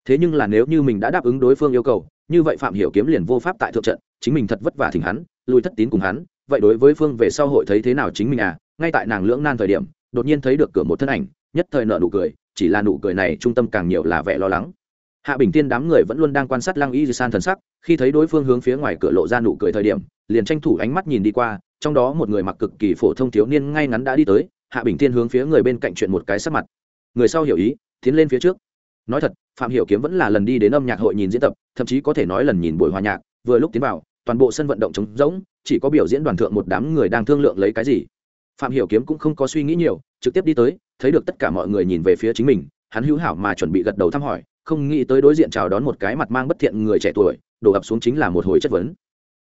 Thế nhưng là nếu như mình đã đáp ứng đối phương yêu cầu, như vậy phạm hiểu kiếm liền vô pháp tại thượng trận, chính mình thật vất vả thỉnh hắn, lùi thất tín cùng hắn vậy đối với phương về sau hội thấy thế nào chính mình à? Ngay tại nàng lưỡng nan thời điểm, đột nhiên thấy được cửa một thân ảnh, nhất thời nợ nụ cười, chỉ là nụ cười này trung tâm càng nhiều là vẻ lo lắng. Hạ bình tiên đám người vẫn luôn đang quan sát lăng y di san thần sắc, khi thấy đối phương hướng phía ngoài cửa lộ ra nụ cười thời điểm, liền tranh thủ ánh mắt nhìn đi qua, trong đó một người mặc cực kỳ phổ thông thiếu niên ngay ngắn đã đi tới, hạ bình tiên hướng phía người bên cạnh chuyện một cái sắc mặt. Người sau hiểu ý, tiến lên phía trước. Nói thật, phạm hiểu kiếm vẫn là lần đi đến âm nhạc hội nhìn diễn tập, thậm chí có thể nói lần nhìn buổi hòa nhạc, vừa lúc tiến vào toàn bộ sân vận động trống rỗng, chỉ có biểu diễn đoàn thượng một đám người đang thương lượng lấy cái gì. Phạm hiểu kiếm cũng không có suy nghĩ nhiều, trực tiếp đi tới, thấy được tất cả mọi người nhìn về phía chính mình, hắn hữu hảo mà chuẩn bị gật đầu thăm hỏi, không nghĩ tới đối diện chào đón một cái mặt mang bất thiện người trẻ tuổi, đổ ập xuống chính là một hồi chất vấn.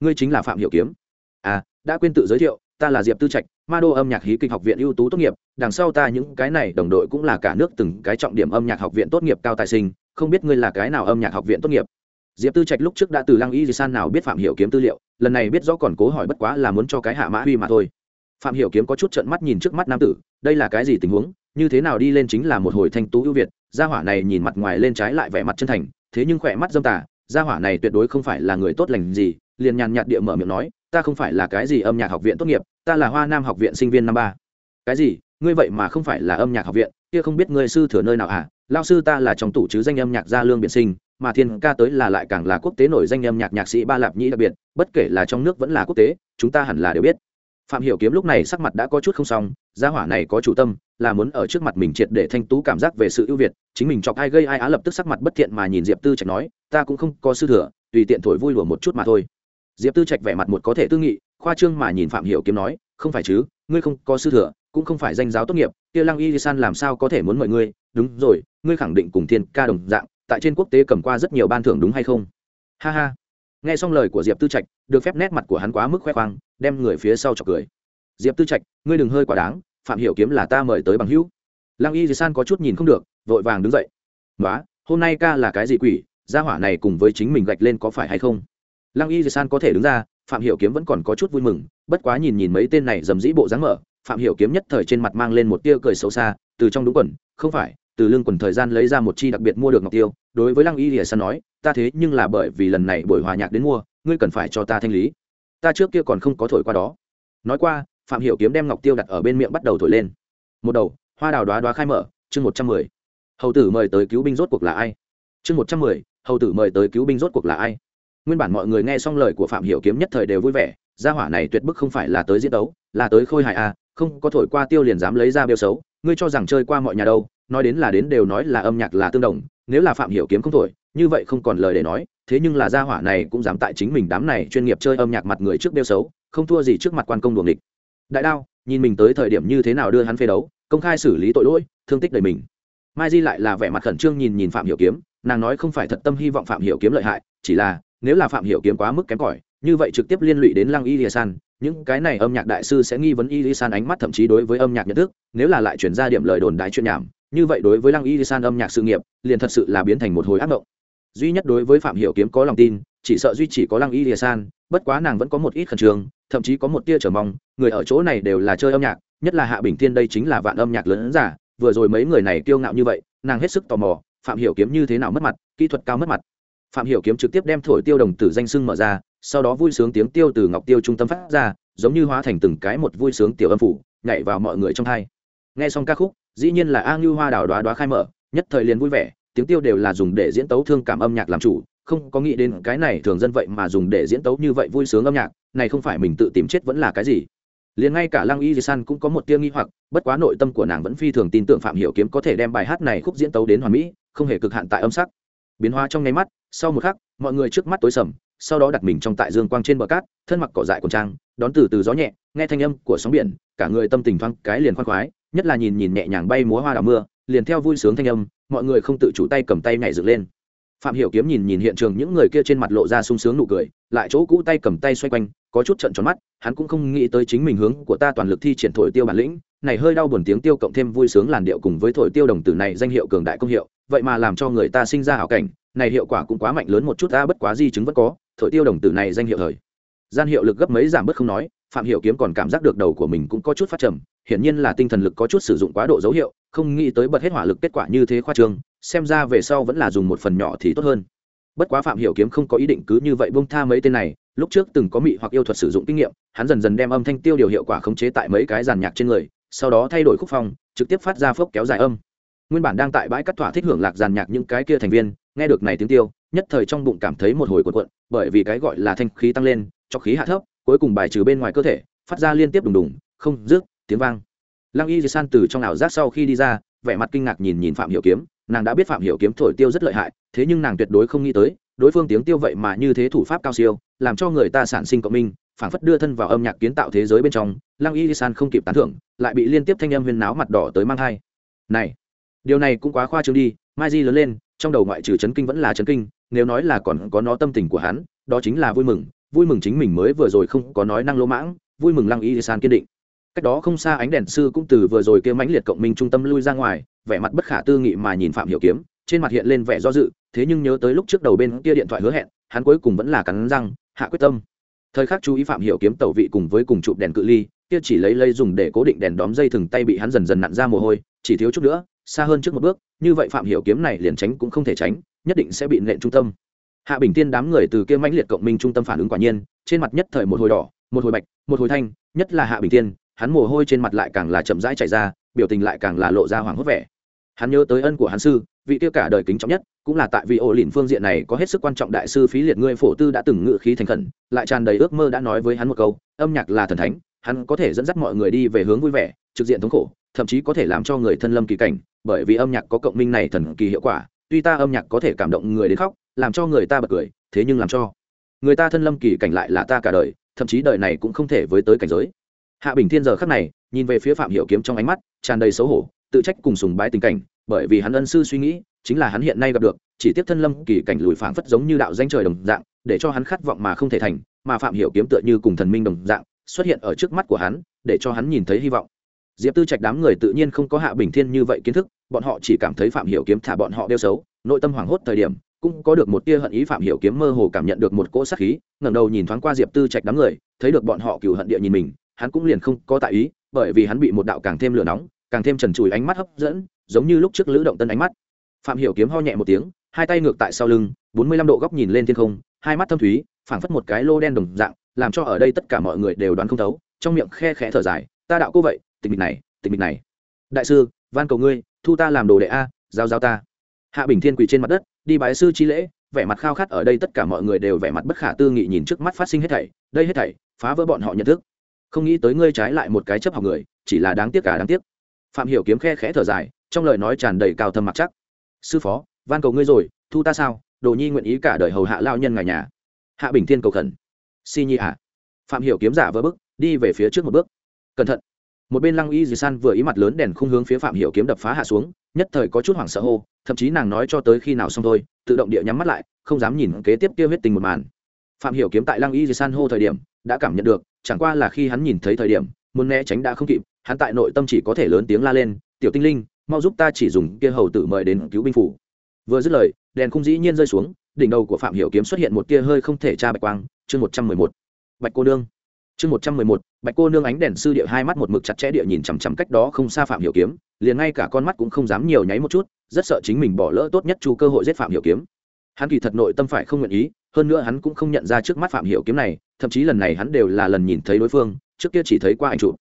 Ngươi chính là phạm hiểu kiếm. À đã quên tự giới thiệu, ta là diệp tư trạch, ma đô âm nhạc hí kịch học viện ưu tú tốt nghiệp, đằng sau ta những cái này đồng đội cũng là cả nước từng cái trọng điểm âm nhạc học viện tốt nghiệp cao tài sinh, không biết ngươi là cái nào âm nhạc học viện tốt nghiệp? Diệp tư trạch lúc trước đã từ lăng y di san nào biết phạm hiểu kiếm tư liệu, lần này biết rõ còn cố hỏi bất quá là muốn cho cái hạ mã huy mà thôi. Phạm hiểu kiếm có chút trợn mắt nhìn trước mắt nam tử, đây là cái gì tình huống, như thế nào đi lên chính là một hồi thanh tú ưu việt, gia hỏa này nhìn mặt ngoài lên trái lại vẻ mặt chân thành, thế nhưng khỏe mắt dâm tà, gia hỏa này tuyệt đối không phải là người tốt lành gì, liền nhàn nhạt địa mở miệng nói, ta không phải là cái gì âm nhạc học viện tốt nghiệp, ta là hoa nam học viện sinh viên năm ba. Cái gì? Ngươi vậy mà không phải là âm nhạc học viện, kia không biết ngươi sư thừa nơi nào à? Lao sư ta là trong tủ chứ danh âm nhạc gia lương biện sinh mà thiên ca tới là lại càng là quốc tế nổi danh âm nhạc nhạc sĩ ba lạp nhĩ đặc biệt, bất kể là trong nước vẫn là quốc tế, chúng ta hẳn là đều biết. Phạm hiểu kiếm lúc này sắc mặt đã có chút không xong, gia hỏa này có chủ tâm, là muốn ở trước mặt mình triệt để thanh tú cảm giác về sự ưu việt, chính mình chọc ai gây ai á lập tức sắc mặt bất thiện mà nhìn diệp tư trạch nói, ta cũng không có sư thừa, tùy tiện thổi vui lùa một chút mà thôi. Diệp tư trạch vẻ mặt một có thể tư nghị, khoa trương mà nhìn phạm hiểu kiếm nói, không phải chứ, ngươi không có sư thừa, cũng không phải danh giáo tốt nghiệp, kia lăng y san làm sao có thể muốn mời ngươi? Đúng rồi, ngươi khẳng định cùng thiên ca đồng dạng tại trên quốc tế cầm qua rất nhiều ban thưởng đúng hay không? Ha ha. Nghe xong lời của diệp tư trạch, được phép nét mặt của hắn quá mức khoe khoang, đem người phía sau chọc cười. Diệp tư trạch, ngươi đừng hơi quá đáng, phạm hiểu kiếm là ta mời tới bằng hữu. Lăng y di san có chút nhìn không được, vội vàng đứng dậy. Nói hôm nay ca là cái gì quỷ, gia hỏa này cùng với chính mình gạch lên có phải hay không? Lăng y di san có thể đứng ra, phạm hiểu kiếm vẫn còn có chút vui mừng, bất quá nhìn nhìn mấy tên này dầm dĩ bộ dáng mở, phạm hiểu kiếm nhất thời trên mặt mang lên một tia cười xấu xa, từ trong đúng quần, không phải, từ lương quần thời gian lấy ra một chi đặc biệt mua được ngọc tiêu đối với lăng y lìa san nói, ta thế nhưng là bởi vì lần này buổi hòa nhạc đến mua, ngươi cần phải cho ta thanh lý. Ta trước kia còn không có thổi qua đó. Nói qua, phạm hiểu kiếm đem ngọc tiêu đặt ở bên miệng bắt đầu thổi lên. Một đầu, hoa đào đoá đoá khai mở, chương một trăm mười. Hầu tử mời tới cứu binh rốt cuộc là ai? Chương một trăm mười, hầu tử mời tới cứu binh rốt cuộc là ai? Nguyên bản mọi người nghe xong lời của phạm hiểu kiếm nhất thời đều vui vẻ, gia hỏa này tuyệt bức không phải là tới diễn đấu là tới khôi hài à không có thổi qua tiêu liền dám lấy ra bêu xấu, ngươi cho rằng chơi qua mọi nhà đâu nói đến là đến đều nói là âm nhạc là tương đồng, nếu là phạm hiểu kiếm không thổi, như vậy không còn lời để nói, thế nhưng là gia hỏa này cũng dám tại chính mình đám này chuyên nghiệp chơi âm nhạc mặt người trước đeo xấu, không thua gì trước mặt quan công đuồng địch đại đao, nhìn mình tới thời điểm như thế nào đưa hắn phê đấu, công khai xử lý tội lỗi, thương tích đời mình. Mai di lại là vẻ mặt khẩn trương nhìn nhìn phạm hiểu kiếm, nàng nói không phải thật tâm hy vọng phạm hiểu kiếm lợi hại, chỉ là, nếu là phạm hiểu kiếm quá mức kém cỏi, như vậy trực tiếp liên lụy đến lăng y lìa san, những cái này âm nhạc đại sư sẽ nghi vấn y lìa san ánh mắt thậm chí đối với âm nhạc nhận thức, nếu là lại chuyển ra điểm lời đồn đại chuyện nhảm như vậy đối với lăng y san âm nhạc sự nghiệp, liền thật sự là biến thành một hồi ác mộng. Duy nhất đối với phạm hiểu kiếm có lòng tin, chỉ sợ duy chỉ có lăng y san, bất quá nàng vẫn có một ít khẩn trương, thậm chí có một tia trở mong, người ở chỗ này đều là chơi âm nhạc, nhất là hạ bình thiên đây chính là vạn âm nhạc lớn giả, vừa rồi mấy người này kiêu ngạo như vậy, nàng hết sức tò mò, phạm hiểu kiếm như thế nào mất mặt, kỹ thuật cao mất mặt. Phạm hiểu kiếm trực tiếp đem thổi tiêu đồng tử danh sưng mở ra, sau đó vui sướng tiếng tiêu từ ngọc tiêu trung tâm phát ra, giống như hóa thành từng cái một vui sướng tiểu âm phủ, nhảy vào mọi người trong hai. Nghe xong ca khúc dĩ nhiên là a ngưu hoa đào đoá đoá khai mở, nhất thời liền vui vẻ, tiếng tiêu đều là dùng để diễn tấu thương cảm âm nhạc làm chủ, không có nghĩ đến cái này thường dân vậy mà dùng để diễn tấu như vậy vui sướng âm nhạc, này không phải mình tự tìm chết vẫn là cái gì. Liền ngay cả lăng y di san cũng có một tia nghi hoặc, bất quá nội tâm của nàng vẫn phi thường tin tưởng phạm hiểu kiếm có thể đem bài hát này khúc diễn tấu đến hoàn mỹ, không hề cực hạn tại âm sắc. Biến hóa trong nháy mắt, sau một khắc, mọi người trước mắt tối sầm, sau đó đặt mình trong tại dương quang trên bờ cát, thân mặc cỏ dại quần trang, đón từ từ gió nhẹ, nghe thanh âm của sóng biển, cả người tâm tình thoáng cái liền khoan khoái nhất là nhìn nhìn nhẹ nhàng bay múa hoa đào mưa, liền theo vui sướng thanh âm, mọi người không tự chủ tay cầm tay nhảy dựng lên. Phạm hiểu kiếm nhìn nhìn hiện trường những người kia trên mặt lộ ra sung sướng nụ cười, lại chỗ cũ tay cầm tay xoay quanh, có chút trận tròn mắt, hắn cũng không nghĩ tới chính mình hướng của ta toàn lực thi triển thổi tiêu bản lĩnh, này hơi đau buồn tiếng tiêu cộng thêm vui sướng làn điệu cùng với thổi tiêu đồng tử này danh hiệu cường đại công hiệu, vậy mà làm cho người ta sinh ra hảo cảnh, này hiệu quả cũng quá mạnh lớn một chút ta bất quá di chứng vẫn có, thổi tiêu đồng tử này danh hiệu thời. Gian hiệu lực gấp mấy giảm bớt không nói, phạm Hiểu kiếm còn cảm giác được đầu của mình cũng có chút phát trầm hiển nhiên là tinh thần lực có chút sử dụng quá độ dấu hiệu, không nghĩ tới bật hết hỏa lực kết quả như thế khoa trương, xem ra về sau vẫn là dùng một phần nhỏ thì tốt hơn. Bất quá phạm hiểu kiếm không có ý định cứ như vậy buông tha mấy tên này, lúc trước từng có mị hoặc yêu thuật sử dụng kinh nghiệm, hắn dần dần đem âm thanh tiêu điều hiệu quả khống chế tại mấy cái giàn nhạc trên người, sau đó thay đổi khúc phong, trực tiếp phát ra phốc kéo dài âm. Nguyên bản đang tại bãi cắt thỏa thích hưởng lạc giàn nhạc những cái kia thành viên, nghe được này tiếng tiêu, nhất thời trong bụng cảm thấy một hồi cuộn cuộn, bởi vì cái gọi là thanh khí tăng lên, cho khí hạ thấp, cuối cùng bài trừ bên ngoài cơ thể, phát ra liên tiếp đùng đùng, không rước tiếng vang. Lăng y san từ trong ảo giác sau khi đi ra, vẻ mặt kinh ngạc nhìn nhìn phạm hiểu kiếm. Nàng đã biết phạm hiểu kiếm thổi tiêu rất lợi hại, thế nhưng nàng tuyệt đối không nghĩ tới, đối phương tiếng tiêu vậy mà như thế thủ pháp cao siêu, làm cho người ta sản sinh cộng minh, phảng phất đưa thân vào âm nhạc kiến tạo thế giới bên trong. Lăng y san không kịp tán thưởng, lại bị liên tiếp thanh âm huyền náo mặt đỏ tới mang thai. Này, điều này cũng quá khoa trương đi, mai di lớn lên, trong đầu ngoại trừ chấn kinh vẫn là chấn kinh, nếu nói là còn có nó tâm tình của hắn, đó chính là vui mừng vui mừng chính mình mới vừa rồi không có nói năng lỗ mãng, vui mừng lăng y san kiên định cách đó không xa ánh đèn sư cũng từ vừa rồi kia mãnh liệt cộng minh trung tâm lui ra ngoài, vẻ mặt bất khả tư nghị mà nhìn phạm hiểu kiếm, trên mặt hiện lên vẻ do dự, thế nhưng nhớ tới lúc trước đầu bên kia điện thoại hứa hẹn, hắn cuối cùng vẫn là cắn răng, hạ quyết tâm. Thời khắc chú ý phạm hiểu kiếm tẩu vị cùng với cùng chụp đèn cự ly, kia chỉ lấy lây dùng để cố định đèn đóm dây thừng tay bị hắn dần dần nặn ra mồ hôi, chỉ thiếu chút nữa, xa hơn trước một bước, như vậy phạm hiểu kiếm này liền tránh cũng không thể tránh, nhất định sẽ bị nện trung tâm. Hạ bình tiên đám người từ kia mãnh liệt cộng minh trung tâm phản ứng quả nhiên, trên mặt nhất thời một hồi đỏ, một hồi bạch, một hồi thanh, nhất là hạ bình tiên hắn mồ hôi trên mặt lại càng là chậm rãi chảy ra, biểu tình lại càng là lộ ra hoàng hốt vẻ. Hắn nhớ tới ân của hắn sư, vị tiêu cả đời kính trọng nhất, cũng là tại vì ổ lìn phương diện này có hết sức quan trọng đại sư phí liệt ngươi phổ tư đã từng ngự khí thành khẩn, lại tràn đầy ước mơ đã nói với hắn một câu, âm nhạc là thần thánh, hắn có thể dẫn dắt mọi người đi về hướng vui vẻ, trực diện thống khổ, thậm chí có thể làm cho người thân lâm kỳ cảnh, bởi vì âm nhạc có cộng minh này thần kỳ hiệu quả, tuy ta âm nhạc có thể cảm động người đến khóc, làm cho người ta bật cười, thế nhưng làm cho người ta thân lâm kỳ cảnh lại là ta cả đời, thậm chí đời này cũng không thể với tới cảnh giới hạ bình thiên giờ khắc này, nhìn về phía phạm hiểu kiếm trong ánh mắt, tràn đầy xấu hổ, tự trách cùng sùng bái tình cảnh, bởi vì hắn ân sư suy nghĩ, chính là hắn hiện nay gặp được, chỉ tiếp thân lâm kỳ cảnh lùi phảng phất giống như đạo danh trời đồng dạng, để cho hắn khát vọng mà không thể thành, mà phạm hiểu kiếm tựa như cùng thần minh đồng dạng, xuất hiện ở trước mắt của hắn, để cho hắn nhìn thấy hy vọng. Diệp tư trạch đám người tự nhiên không có hạ bình thiên như vậy kiến thức, bọn họ chỉ cảm thấy phạm hiểu kiếm thả bọn họ đeo xấu, nội tâm hoảng hốt thời điểm, cũng có được một tia hận ý phạm hiểu kiếm mơ hồ cảm nhận được một cỗ sát khí, ngẩng đầu nhìn thoáng qua diệp tư trạch đám người, thấy được bọn họ cừu hận địa nhìn mình hắn cũng liền không có tại ý, bởi vì hắn bị một đạo càng thêm lửa nóng, càng thêm trần trùi ánh mắt hấp dẫn, giống như lúc trước lữ động tân ánh mắt. Phạm hiểu kiếm ho nhẹ một tiếng, hai tay ngược tại sau lưng, bốn mươi lăm độ góc nhìn lên thiên không, hai mắt thâm thúy, phảng phất một cái lô đen đồng dạng, làm cho ở đây tất cả mọi người đều đoán không thấu, trong miệng khe khẽ thở dài, ta đạo cô vậy, tình mịch này, tình mịch này. Đại sư, van cầu ngươi, thu ta làm đồ đệ a, giao giao ta. Hạ bình thiên quỳ trên mặt đất, đi bái sư chi lễ, vẻ mặt khao khát ở đây tất cả mọi người đều vẻ mặt bất khả tư nghị nhìn trước mắt phát sinh hết thảy, đây hết thảy, phá vỡ bọn họ nhận thức không nghĩ tới ngươi trái lại một cái chấp học người, chỉ là đáng tiếc cả đáng tiếc. Phạm hiểu kiếm khe khẽ thở dài, trong lời nói tràn đầy cao thâm mặc chắc. Sư phó, van cầu ngươi rồi, thu ta sao? Đồ nhi nguyện ý cả đời hầu hạ lao nhân ngài nhà. Hạ bình thiên cầu khẩn. Si nhi à phạm hiểu kiếm giả vỡ bước, đi về phía trước một bước. Cẩn thận. Một bên lăng y dì san vừa ý mặt lớn đèn khung hướng phía phạm hiểu kiếm đập phá hạ xuống, nhất thời có chút hoảng sợ hô, thậm chí nàng nói cho tới khi nào xong thôi, tự động địa nhắm mắt lại, không dám nhìn kế tiếp tiêu huyết tình một màn. Phạm hiểu kiếm tại lăng y dì san hô thời điểm, đã cảm nhận được chẳng qua là khi hắn nhìn thấy thời điểm, muốn né tránh đã không kịp, hắn tại nội tâm chỉ có thể lớn tiếng la lên, tiểu tinh linh, mau giúp ta chỉ dùng kia hầu tử mời đến cứu binh phủ. Vừa dứt lời, đèn khung dĩ nhiên rơi xuống, đỉnh đầu của phạm hiểu kiếm xuất hiện một tia hơi không thể tra bạch quang, chương một trăm mười một, bạch cô nương. Chương một trăm mười một, bạch cô nương ánh đèn sư địa hai mắt một mực chặt chẽ địa nhìn chằm chằm cách đó không xa phạm hiểu kiếm, liền ngay cả con mắt cũng không dám nhiều nháy một chút, rất sợ chính mình bỏ lỡ tốt nhất chu cơ hội giết phạm hiểu kiếm. Hắn kỳ thật nội tâm phải không nguyện ý hơn nữa hắn cũng không nhận ra trước mắt phạm hiểu kiếm này, thậm chí lần này hắn đều là lần nhìn thấy đối phương, trước kia chỉ thấy qua ảnh chụp.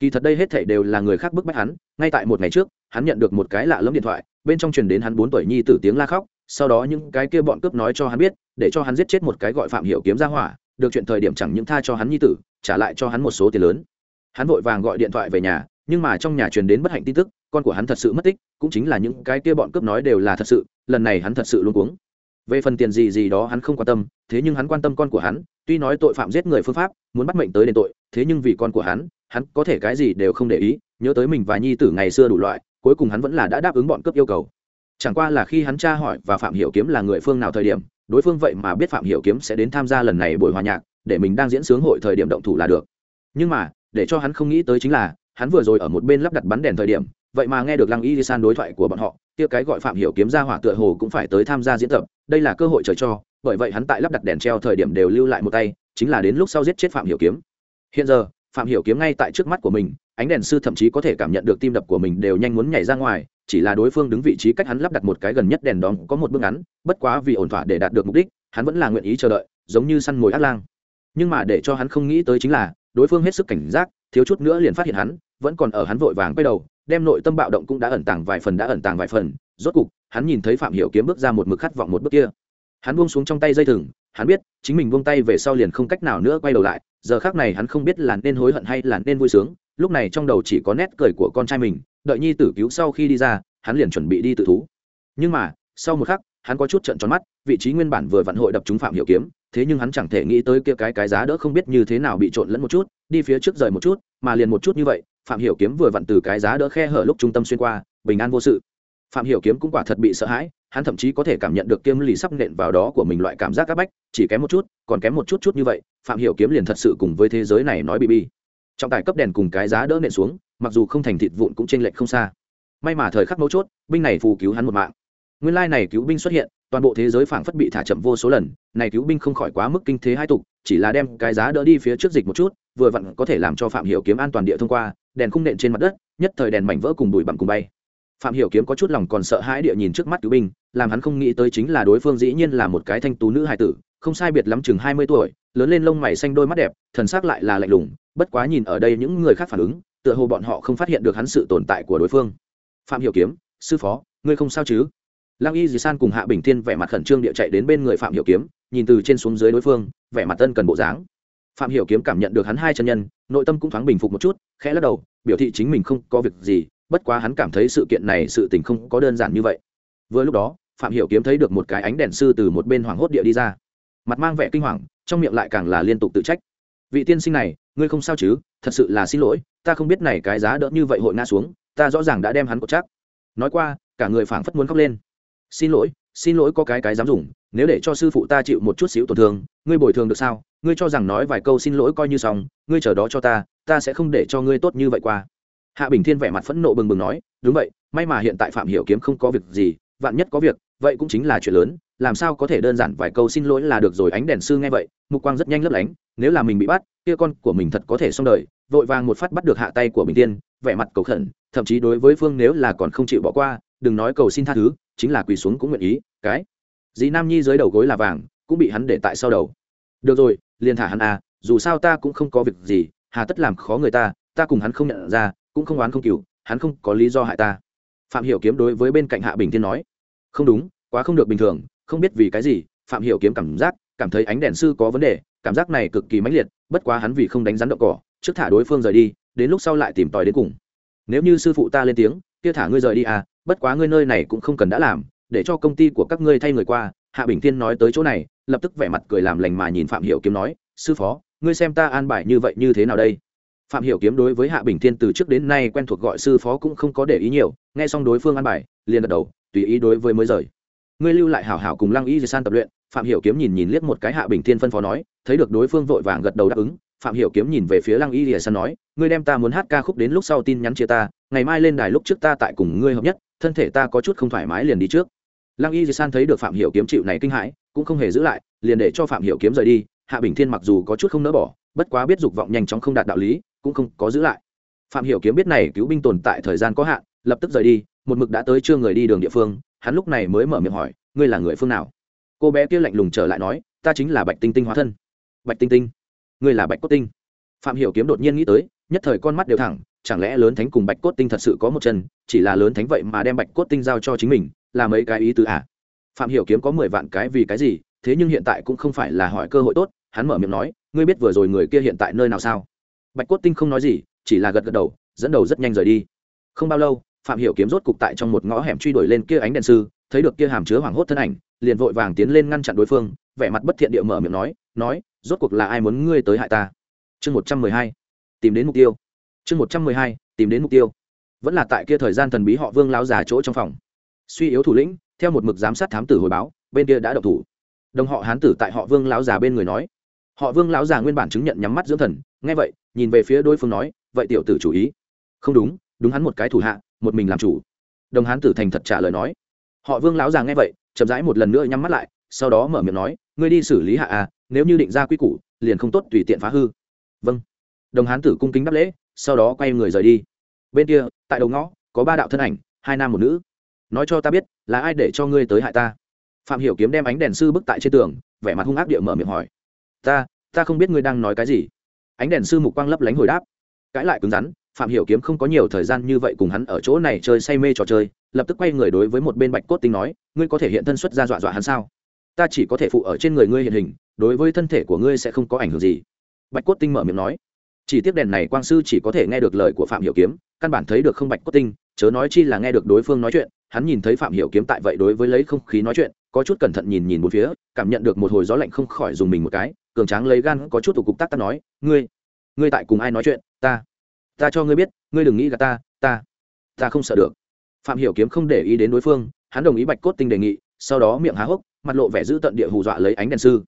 Kỳ thật đây hết thảy đều là người khác bức bách hắn, ngay tại một ngày trước, hắn nhận được một cái lạ lẫm điện thoại, bên trong truyền đến hắn bốn tuổi nhi tử tiếng la khóc, sau đó những cái kia bọn cướp nói cho hắn biết, để cho hắn giết chết một cái gọi phạm hiểu kiếm ra hỏa, được chuyện thời điểm chẳng những tha cho hắn nhi tử, trả lại cho hắn một số tiền lớn. Hắn vội vàng gọi điện thoại về nhà, nhưng mà trong nhà truyền đến bất hạnh tin tức, con của hắn thật sự mất tích, cũng chính là những cái kia bọn cướp nói đều là thật sự, lần này hắn thật sự luôn cuống về phần tiền gì gì đó hắn không quan tâm, thế nhưng hắn quan tâm con của hắn, tuy nói tội phạm giết người phương pháp, muốn bắt mệnh tới đền tội, thế nhưng vì con của hắn hắn có thể cái gì đều không để ý, nhớ tới mình và nhi tử ngày xưa đủ loại, cuối cùng hắn vẫn là đã đáp ứng bọn cướp yêu cầu. Chẳng qua là khi hắn tra hỏi và phạm hiểu kiếm là người phương nào thời điểm, đối phương vậy mà biết phạm hiểu kiếm sẽ đến tham gia lần này buổi hòa nhạc, để mình đang diễn sướng hội thời điểm động thủ là được. Nhưng mà, để cho hắn không nghĩ tới chính là, hắn vừa rồi ở một bên lắp đặt bắn đèn thời điểm, vậy mà nghe được lăng y san đối thoại của bọn họ kia cái gọi phạm hiểu kiếm ra hỏa tựa hồ cũng phải tới tham gia diễn tập, đây là cơ hội trời cho, bởi vậy hắn tại lắp đặt đèn treo thời điểm đều lưu lại một tay, chính là đến lúc sau giết chết phạm hiểu kiếm. Hiện giờ, phạm hiểu kiếm ngay tại trước mắt của mình, ánh đèn sư thậm chí có thể cảm nhận được tim đập của mình đều nhanh muốn nhảy ra ngoài, chỉ là đối phương đứng vị trí cách hắn lắp đặt một cái gần nhất đèn đóm có một bước ngắn, bất quá vì ổn thỏa để đạt được mục đích, hắn vẫn là nguyện ý chờ đợi, giống như săn mồi ác lang. Nhưng mà để cho hắn không nghĩ tới chính là, đối phương hết sức cảnh giác, thiếu chút nữa liền phát hiện hắn, vẫn còn ở hắn vội vàng quay đầu đem nội tâm bạo động cũng đã ẩn tàng vài phần, đã ẩn tàng vài phần. Rốt cục, hắn nhìn thấy phạm hiểu kiếm bước ra một mực khát vọng một bước kia. Hắn buông xuống trong tay dây thừng, hắn biết, chính mình buông tay về sau liền không cách nào nữa quay đầu lại. Giờ khác này hắn không biết là nên hối hận hay là nên vui sướng. Lúc này trong đầu chỉ có nét cười của con trai mình. Đợi nhi tử cứu sau khi đi ra, hắn liền chuẩn bị đi tự thú. Nhưng mà, sau một khắc, hắn có chút trận tròn mắt. Vị trí nguyên bản vừa vặn hội đập chúng phạm hiểu kiếm, thế nhưng hắn chẳng thể nghĩ tới kia cái cái giá đỡ không biết như thế nào bị trộn lẫn một chút, đi phía trước rời một chút, mà liền một chút như vậy phạm hiểu kiếm vừa vặn từ cái giá đỡ khe hở lúc trung tâm xuyên qua, bình an vô sự. Phạm hiểu kiếm cũng quả thật bị sợ hãi, hắn thậm chí có thể cảm nhận được kiếm lì sắp nện vào đó của mình loại cảm giác áp bách, chỉ kém một chút, còn kém một chút chút như vậy, phạm hiểu kiếm liền thật sự cùng với thế giới này nói bị bi trọng tài cấp đèn cùng cái giá đỡ nện xuống, mặc dù không thành thịt vụn cũng trên lệch không xa. May mà thời khắc mấu chốt, binh này phù cứu hắn một mạng. Nguyên lai này cứu binh xuất hiện toàn bộ thế giới phảng phất bị thả chậm vô số lần, này cứu binh không khỏi quá mức kinh thế hai tục, chỉ là đem cái giá đỡ đi phía trước dịch một chút, vừa vặn có thể làm cho phạm hiểu kiếm an toàn địa thông qua, đèn khung nện trên mặt đất, nhất thời đèn mảnh vỡ cùng bụi bặm cùng bay. Phạm hiểu kiếm có chút lòng còn sợ hãi địa nhìn trước mắt cứu binh, làm hắn không nghĩ tới chính là đối phương dĩ nhiên là một cái thanh tú nữ hài tử, không sai biệt lắm chừng hai mươi tuổi, lớn lên lông mày xanh đôi mắt đẹp, thần sắc lại là lạnh lùng, bất quá nhìn ở đây những người khác phản ứng, tựa hồ bọn họ không phát hiện được hắn sự tồn tại của đối phương. Phạm hiểu kiếm, sư phó, ngươi không sao chứ? Lăng y dì san cùng hạ bình thiên vẻ mặt khẩn trương địa chạy đến bên người phạm hiểu kiếm, nhìn từ trên xuống dưới đối phương, vẻ mặt tân cần bộ dáng. Phạm hiểu kiếm cảm nhận được hắn hai chân nhân, nội tâm cũng thoáng bình phục một chút, khẽ lắc đầu, biểu thị chính mình không có việc gì, bất quá hắn cảm thấy sự kiện này sự tình không có đơn giản như vậy. Vừa lúc đó, phạm hiểu kiếm thấy được một cái ánh đèn sư từ một bên hoàng hốt địa đi ra. Mặt mang vẻ kinh hoàng, trong miệng lại càng là liên tục tự trách. Vị tiên sinh này, ngươi không sao chứ? Thật sự là xin lỗi, ta không biết này cái giá đỡ như vậy hội ngã xuống, ta rõ ràng đã đem hắn cột chắc. Nói qua, cả người phảng phất muốn khóc lên xin lỗi xin lỗi có cái cái dám dùng, nếu để cho sư phụ ta chịu một chút xíu tổn thương, ngươi bồi thường được sao? Ngươi cho rằng nói vài câu xin lỗi coi như xong, ngươi chờ đó cho ta ta sẽ không để cho ngươi tốt như vậy qua. Hạ bình thiên vẻ mặt phẫn nộ bừng bừng nói, đúng vậy, may mà hiện tại phạm hiểu kiếm không có việc gì, vạn nhất có việc, vậy cũng chính là chuyện lớn, làm sao có thể đơn giản vài câu xin lỗi là được rồi, ánh đèn sư nghe vậy, mục quang rất nhanh lấp lánh, nếu là mình bị bắt, kia con của mình thật có thể xong đời, vội vàng một phát bắt được hạ tay của bình tiên vẻ mặt cầu khẩn, thậm chí đối với phương nếu là còn không chịu bỏ qua, đừng nói cầu xin tha thứ chính là quỳ xuống cũng nguyện ý, cái. Dì nam nhi dưới đầu gối là vàng, cũng bị hắn để tại sau đầu. Được rồi, liền thả hắn à dù sao ta cũng không có việc gì, hà tất làm khó người ta ta cùng hắn không nhận ra, cũng không oán không cừu, hắn không có lý do hại ta. Phạm hiểu kiếm đối với bên cạnh hạ bình thiên nói, không đúng, quá không được bình thường, không biết vì cái gì. Phạm hiểu kiếm cảm giác, cảm thấy ánh đèn sư có vấn đề, cảm giác này cực kỳ mãnh liệt, bất quá hắn vì không đánh rắn động cỏ, trước thả đối phương rời đi, đến lúc sau lại tìm tòi đến cùng. Nếu như sư phụ ta lên tiếng, kia thả ngươi rời đi à bất quá ngươi nơi này cũng không cần đã làm, để cho công ty của các ngươi thay người qua. Hạ bình thiên nói tới chỗ này, lập tức vẻ mặt cười làm lành mà nhìn phạm hiểu kiếm nói, sư phó, ngươi xem ta an bài như vậy như thế nào đây? Phạm hiểu kiếm đối với hạ bình thiên từ trước đến nay quen thuộc gọi sư phó cũng không có để ý nhiều, nghe xong đối phương an bài, liền gật đầu, tùy ý đối với mới rời. Ngươi lưu lại hảo hảo cùng lăng y di san tập luyện. Phạm hiểu kiếm nhìn nhìn liếc một cái hạ bình thiên phân phó nói, thấy được đối phương vội vàng gật đầu đáp ứng. Phạm hiểu kiếm nhìn về phía lăng y di san nói, ngươi đem ta muốn hát ca khúc đến lúc sau tin nhắn chia ta, ngày mai lên đài lúc trước ta tại cùng ngươi hợp nhất thân thể ta có chút không thoải mái liền đi trước. Lăng y di san thấy được phạm hiểu kiếm chịu này kinh hãi, cũng không hề giữ lại, liền để cho phạm hiểu kiếm rời đi. Hạ bình thiên mặc dù có chút không nỡ bỏ, bất quá biết dục vọng nhanh chóng không đạt đạo lý, cũng không có giữ lại. Phạm hiểu kiếm biết này cứu binh tồn tại thời gian có hạn, lập tức rời đi, một mực đã tới chưa người đi đường địa phương, hắn lúc này mới mở miệng hỏi, ngươi là người phương nào? Cô bé kia lạnh lùng trở lại nói, ta chính là bạch tinh tinh hóa thân. Bạch tinh tinh? Ngươi là bạch cốt tinh? Phạm hiểu kiếm đột nhiên nghĩ tới, nhất thời con mắt đều thẳng chẳng lẽ lớn thánh cùng bạch cốt tinh thật sự có một chân, chỉ là lớn thánh vậy mà đem bạch cốt tinh giao cho chính mình, là mấy cái ý tứ à? Phạm hiểu kiếm có mười vạn cái vì cái gì, thế nhưng hiện tại cũng không phải là hỏi cơ hội tốt, hắn mở miệng nói, ngươi biết vừa rồi người kia hiện tại nơi nào sao? Bạch cốt tinh không nói gì, chỉ là gật gật đầu, dẫn đầu rất nhanh rời đi. Không bao lâu, phạm hiểu kiếm rốt cục tại trong một ngõ hẻm truy đuổi lên kia ánh đèn sư, thấy được kia hàm chứa hoảng hốt thân ảnh, liền vội vàng tiến lên ngăn chặn đối phương, vẻ mặt bất thiện địa mở miệng nói nói, rốt cuộc là ai muốn ngươi tới hại ta? Chương một trăm mười hai, tìm đến mục tiêu chương một trăm mười hai, tìm đến mục tiêu. Vẫn là tại kia thời gian thần bí họ vương lao già chỗ trong phòng. Suy yếu thủ lĩnh, theo một mực giám sát thám tử hồi báo, bên kia đã độc thủ. Đồng họ hán tử tại họ vương lão già bên người nói. Họ vương lão già nguyên bản chứng nhận nhắm mắt dưỡng thần, nghe vậy, nhìn về phía đối phương nói, vậy tiểu tử chủ ý. Không đúng đúng hắn một cái thủ hạ, một mình làm chủ. Đồng hán tử thành thật trả lời nói. Họ vương lão già nghe vậy, chậm rãi một lần nữa nhắm mắt lại, sau đó mở miệng nói, ngươi đi xử lý hạ à nếu như định ra quy củ, liền không tốt tùy tiện phá hư. Vâng. Đồng hán tử cung kính đáp lễ sau đó quay người rời đi. Bên kia, tại đầu ngõ, có ba đạo thân ảnh, hai nam một nữ. Nói cho ta biết, là ai để cho ngươi tới hại ta? Phạm hiểu kiếm đem ánh đèn sư bức tại trên tường, vẻ mặt hung ác địa mở miệng hỏi. Ta ta không biết ngươi đang nói cái gì. Ánh đèn sư mục quang lấp lánh hồi đáp. Cãi lại cứng rắn, phạm hiểu kiếm không có nhiều thời gian như vậy cùng hắn ở chỗ này chơi say mê trò chơi, lập tức quay người đối với một bên bạch cốt tinh nói, ngươi có thể hiện thân xuất ra dọa dọa hắn sao? Ta chỉ có thể phụ ở trên người ngươi hiện hình, đối với thân thể của ngươi sẽ không có ảnh hưởng gì. Bạch cốt tinh mở miệng nói chỉ tiếc đèn này quang sư chỉ có thể nghe được lời của phạm hiểu kiếm, căn bản thấy được không bạch cốt tinh, chớ nói chi là nghe được đối phương nói chuyện, hắn nhìn thấy phạm hiểu kiếm tại vậy đối với lấy không khí nói chuyện, có chút cẩn thận nhìn nhìn một phía, cảm nhận được một hồi gió lạnh không khỏi dùng mình một cái, cường tráng lấy gan có chút tụ cục tắc tắc nói, ngươi ngươi tại cùng ai nói chuyện? Ta ta cho ngươi biết, ngươi đừng nghĩ là ta ta ta không sợ được. Phạm hiểu kiếm không để ý đến đối phương, hắn đồng ý bạch cốt tinh đề nghị, sau đó miệng há hốc, mặt lộ vẻ giữ tận địa hù dọa lấy ánh đèn sư.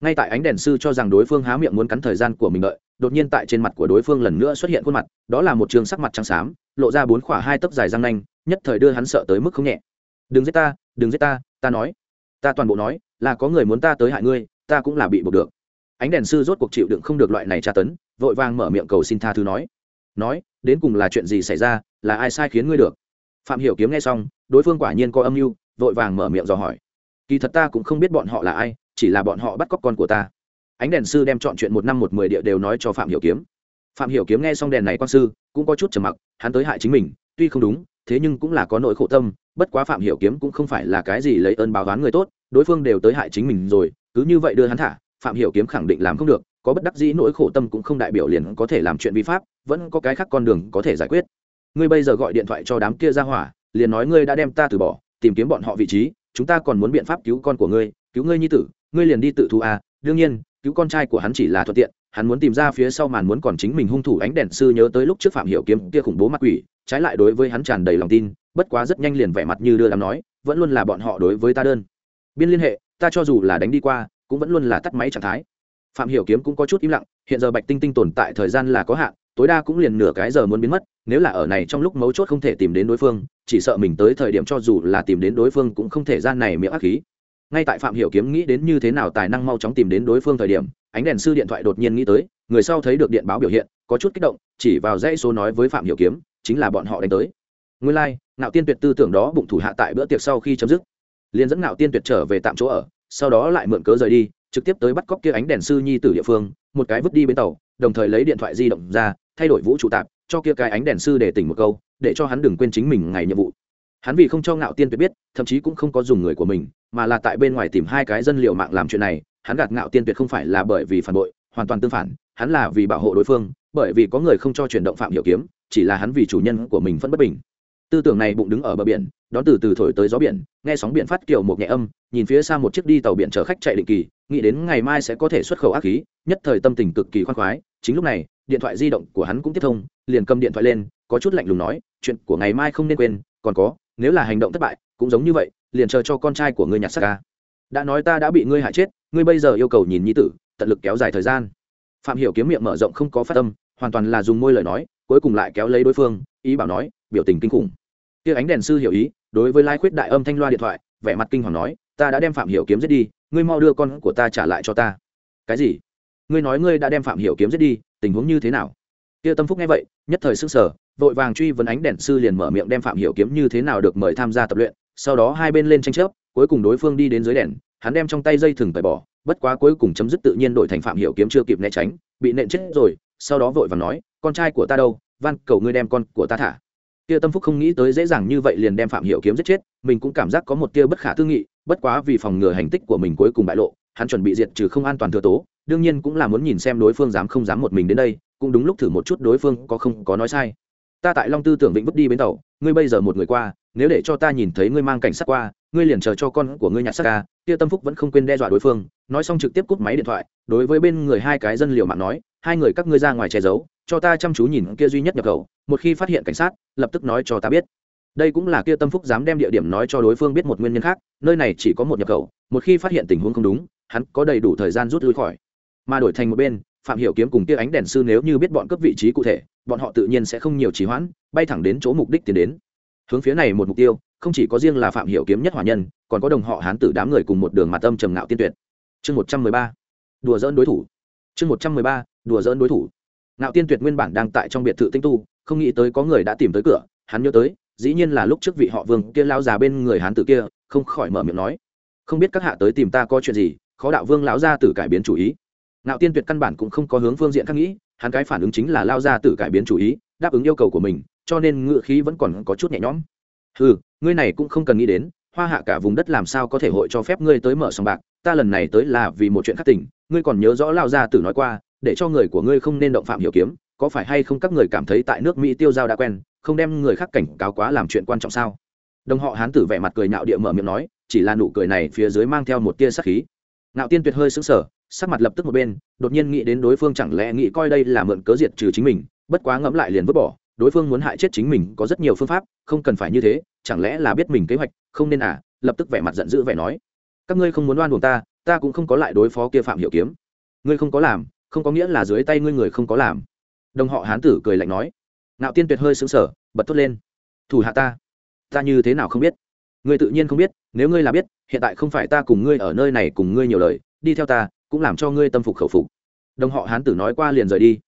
Ngay tại ánh đèn sư cho rằng đối phương há miệng muốn cắn thời gian của mình đợi đột nhiên tại trên mặt của đối phương lần nữa xuất hiện khuôn mặt, đó là một trường sắc mặt trắng xám, lộ ra bốn khỏa hai tấc dài răng nanh, nhất thời đưa hắn sợ tới mức không nhẹ. Đừng giết ta, đừng giết ta ta nói, ta toàn bộ nói là có người muốn ta tới hại ngươi, ta cũng là bị buộc được. Ánh đèn sư rốt cuộc chịu đựng không được loại này tra tấn, vội vàng mở miệng cầu xin tha thứ nói nói, đến cùng là chuyện gì xảy ra, là ai sai khiến ngươi được? Phạm hiểu kiếm nghe xong, đối phương quả nhiên có âm mưu, vội vàng mở miệng dò hỏi, kỳ thật ta cũng không biết bọn họ là ai, chỉ là bọn họ bắt cóc con của ta ánh đèn sư đem chọn chuyện một năm một mười địa đều nói cho phạm hiểu kiếm. Phạm hiểu kiếm nghe xong đèn này quan sư, cũng có chút trầm mặc, hắn tới hại chính mình, tuy không đúng, thế nhưng cũng là có nỗi khổ tâm, bất quá phạm hiểu kiếm cũng không phải là cái gì lấy ơn báo oán người tốt, đối phương đều tới hại chính mình rồi, cứ như vậy đưa hắn thả, phạm hiểu kiếm khẳng định làm không được, có bất đắc dĩ nỗi khổ tâm cũng không đại biểu liền có thể làm chuyện vi pháp, vẫn có cái khác con đường có thể giải quyết. Ngươi bây giờ gọi điện thoại cho đám kia ra hỏa, liền nói ngươi đã đem ta từ bỏ, tìm kiếm bọn họ vị trí, chúng ta còn muốn biện pháp cứu con của ngươi, cứu ngươi nhi tử, ngươi liền đi tự thu à đương nhiên cứu con trai của hắn chỉ là thuận tiện, hắn muốn tìm ra phía sau màn muốn còn chính mình hung thủ ánh đèn sư nhớ tới lúc trước phạm hiểu kiếm kia khủng bố mặt quỷ, trái lại đối với hắn tràn đầy lòng tin, bất quá rất nhanh liền vẻ mặt như đưa đám nói, vẫn luôn là bọn họ đối với ta đơn. Biên liên hệ, ta cho dù là đánh đi qua, cũng vẫn luôn là tắt máy trạng thái. Phạm hiểu kiếm cũng có chút im lặng, hiện giờ bạch tinh tinh tồn tại thời gian là có hạn, tối đa cũng liền nửa cái giờ muốn biến mất, nếu là ở này trong lúc mấu chốt không thể tìm đến đối phương, chỉ sợ mình tới thời điểm cho dù là tìm đến đối phương cũng không thể gian này miệng ác khí ngay tại phạm hiểu kiếm nghĩ đến như thế nào tài năng mau chóng tìm đến đối phương thời điểm ánh đèn sư điện thoại đột nhiên nghĩ tới người sau thấy được điện báo biểu hiện có chút kích động chỉ vào dãy số nói với phạm hiểu kiếm chính là bọn họ đánh tới. Nguyên lai like, ngạo tiên tuyệt tư tưởng đó bụng thủ hạ tại bữa tiệc sau khi chấm dứt. Liền dẫn ngạo tiên tuyệt trở về tạm chỗ ở sau đó lại mượn cớ rời đi trực tiếp tới bắt cóc kia ánh đèn sư nhi tử địa phương một cái vứt đi bên tàu đồng thời lấy điện thoại di động ra thay đổi vũ trụ tạp cho kia cái ánh đèn sư để tỉnh một câu để cho hắn đừng quên chính mình ngày nhiệm vụ hắn vì không cho ngạo tiên tuyệt biết, thậm chí cũng không có dùng người của mình, mà là tại bên ngoài tìm hai cái dân liệu mạng làm chuyện này, hắn gạt ngạo tiên tuyệt không phải là bởi vì phản bội, hoàn toàn tương phản, hắn là vì bảo hộ đối phương, bởi vì có người không cho chuyển động phạm hiểu kiếm, chỉ là hắn vì chủ nhân của mình vẫn bất bình. Tư tưởng này bụng đứng ở bờ biển, đón từ từ thổi tới gió biển, nghe sóng biển phát kiểu một nhẹ âm, nhìn phía xa một chiếc đi tàu biển chở khách chạy định kỳ, nghĩ đến ngày mai sẽ có thể xuất khẩu ác khí, nhất thời tâm tình cực kỳ khoan khoái, chính lúc này, điện thoại di động của hắn cũng tiếp thông, liền cầm điện thoại lên, có chút lạnh lùng nói, chuyện của ngày mai không nên quên, còn có nếu là hành động thất bại, cũng giống như vậy, liền chờ cho con trai của ngươi nhặt xác ca. Đã nói ta đã bị ngươi hại chết, ngươi bây giờ yêu cầu nhìn nhi tử, tận lực kéo dài thời gian. Phạm hiểu kiếm miệng mở rộng không có phát âm, hoàn toàn là dùng môi lời nói, cuối cùng lại kéo lấy đối phương, ý bảo nói, biểu tình kinh khủng. Kia ánh đèn sư hiểu ý, đối với lai khuyết đại âm thanh loa điện thoại, vẻ mặt kinh hoàng nói, ta đã đem phạm hiểu kiếm giết đi, ngươi mau đưa con của ta trả lại cho ta. Cái gì? Ngươi nói ngươi đã đem phạm hiểu kiếm giết đi, tình huống như thế nào? Kia tâm phúc nghe vậy, nhất thời sững sờ vội vàng truy vấn ánh đèn sư liền mở miệng đem phạm hiểu kiếm như thế nào được mời tham gia tập luyện, sau đó hai bên lên tranh chấp, cuối cùng đối phương đi đến dưới đèn, hắn đem trong tay dây thừng tẩy bỏ, bất quá cuối cùng chấm dứt tự nhiên đổi thành phạm hiểu kiếm chưa kịp né tránh, bị nện chết rồi, sau đó vội vàng nói, con trai của ta đâu? Van, cầu ngươi đem con của ta thả. Kia tâm phúc không nghĩ tới dễ dàng như vậy liền đem phạm hiểu kiếm giết chết, mình cũng cảm giác có một tia bất khả tư nghị, bất quá vì phòng ngừa hành tích của mình cuối cùng bại lộ, hắn chuẩn bị diệt trừ không an toàn thừa tố, đương nhiên cũng là muốn nhìn xem đối phương dám không dám một mình đến đây, cũng đúng lúc thử một chút đối phương có không có nói sai ta tại long tư tưởng vĩnh vứt đi bến tàu, ngươi bây giờ một người qua, nếu để cho ta nhìn thấy ngươi mang cảnh sát qua, ngươi liền chờ cho con của ngươi nhặt xác ca. Kia tâm phúc vẫn không quên đe dọa đối phương, nói xong trực tiếp cúp máy điện thoại, đối với bên người hai cái dân liều mạng nói, hai người các ngươi ra ngoài che giấu, cho ta chăm chú nhìn kia duy nhất nhập khẩu, một khi phát hiện cảnh sát, lập tức nói cho ta biết. Đây cũng là kia tâm phúc dám đem địa điểm nói cho đối phương biết một nguyên nhân khác, nơi này chỉ có một nhập khẩu, một khi phát hiện tình huống không đúng, hắn có đầy đủ thời gian rút lui khỏi. Mà đổi thành một bên, phạm hiểu kiếm cùng kia ánh đèn sư nếu như biết bọn cấp vị trí cụ thể bọn họ tự nhiên sẽ không nhiều trì hoãn, bay thẳng đến chỗ mục đích tiến đến. Hướng phía này một mục tiêu, không chỉ có riêng là phạm hiểu kiếm nhất hỏa nhân, còn có đồng họ hán tử đám người cùng một đường mặt âm trầm ngạo tiên tuyệt. Chương một trăm mười ba. Đùa dỡn đối thủ. Chương một trăm mười ba. Đùa dỡn đối thủ. Ngạo tiên tuyệt nguyên bản đang tại trong biệt thự tinh tu, không nghĩ tới có người đã tìm tới cửa, hắn nhớ tới, dĩ nhiên là lúc trước vị họ vương kia lao già bên người hán tử kia, không khỏi mở miệng nói. Không biết các hạ tới tìm ta có chuyện gì, khó đạo vương lão gia tử cải biến chủ ý. Ngạo tiên tuyệt căn bản cũng không có hướng phương diện khác nghĩ hắn cái phản ứng chính là lao ra tự cải biến chủ ý, đáp ứng yêu cầu của mình, cho nên ngựa khí vẫn còn có chút nhẹ nhõm. Ừ ngươi này cũng không cần nghĩ đến, hoa hạ cả vùng đất làm sao có thể hội cho phép ngươi tới mở sòng bạc, ta lần này tới là vì một chuyện khắc tình, ngươi còn nhớ rõ lao ra tử nói qua, để cho người của ngươi không nên động phạm hiểu kiếm, có phải hay không các người cảm thấy tại nước mỹ tiêu dao đã quen, không đem người khác cảnh cáo quá làm chuyện quan trọng sao? Đồng họ hán tử vẻ mặt cười nhạo địa mở miệng nói, chỉ là nụ cười này phía dưới mang theo một tia sắc khí ngạo tiên tuyệt hơi sững sờ, sắc mặt lập tức một bên, đột nhiên nghĩ đến đối phương chẳng lẽ nghĩ coi đây là mượn cớ diệt trừ chính mình, bất quá ngẫm lại liền vứt bỏ, đối phương muốn hại chết chính mình có rất nhiều phương pháp, không cần phải như thế, chẳng lẽ là biết mình kế hoạch, không nên à? Lập tức vẻ mặt giận dữ vẻ nói, các ngươi không muốn oan buồn ta ta cũng không có lại đối phó kia phạm hiểu kiếm. Ngươi không có làm, không có nghĩa là dưới tay ngươi người không có làm. Đồng họ hán tử cười lạnh nói. Ngạo tiên tuyệt hơi sững sờ, bật thốt lên, thủ hạ ta ta như thế nào không biết? Ngươi tự nhiên không biết, nếu ngươi là biết, hiện tại không phải ta cùng ngươi ở nơi này cùng ngươi nhiều lời, đi theo ta, cũng làm cho ngươi tâm phục khẩu phục. Đồng họ hán tử nói qua liền rời đi.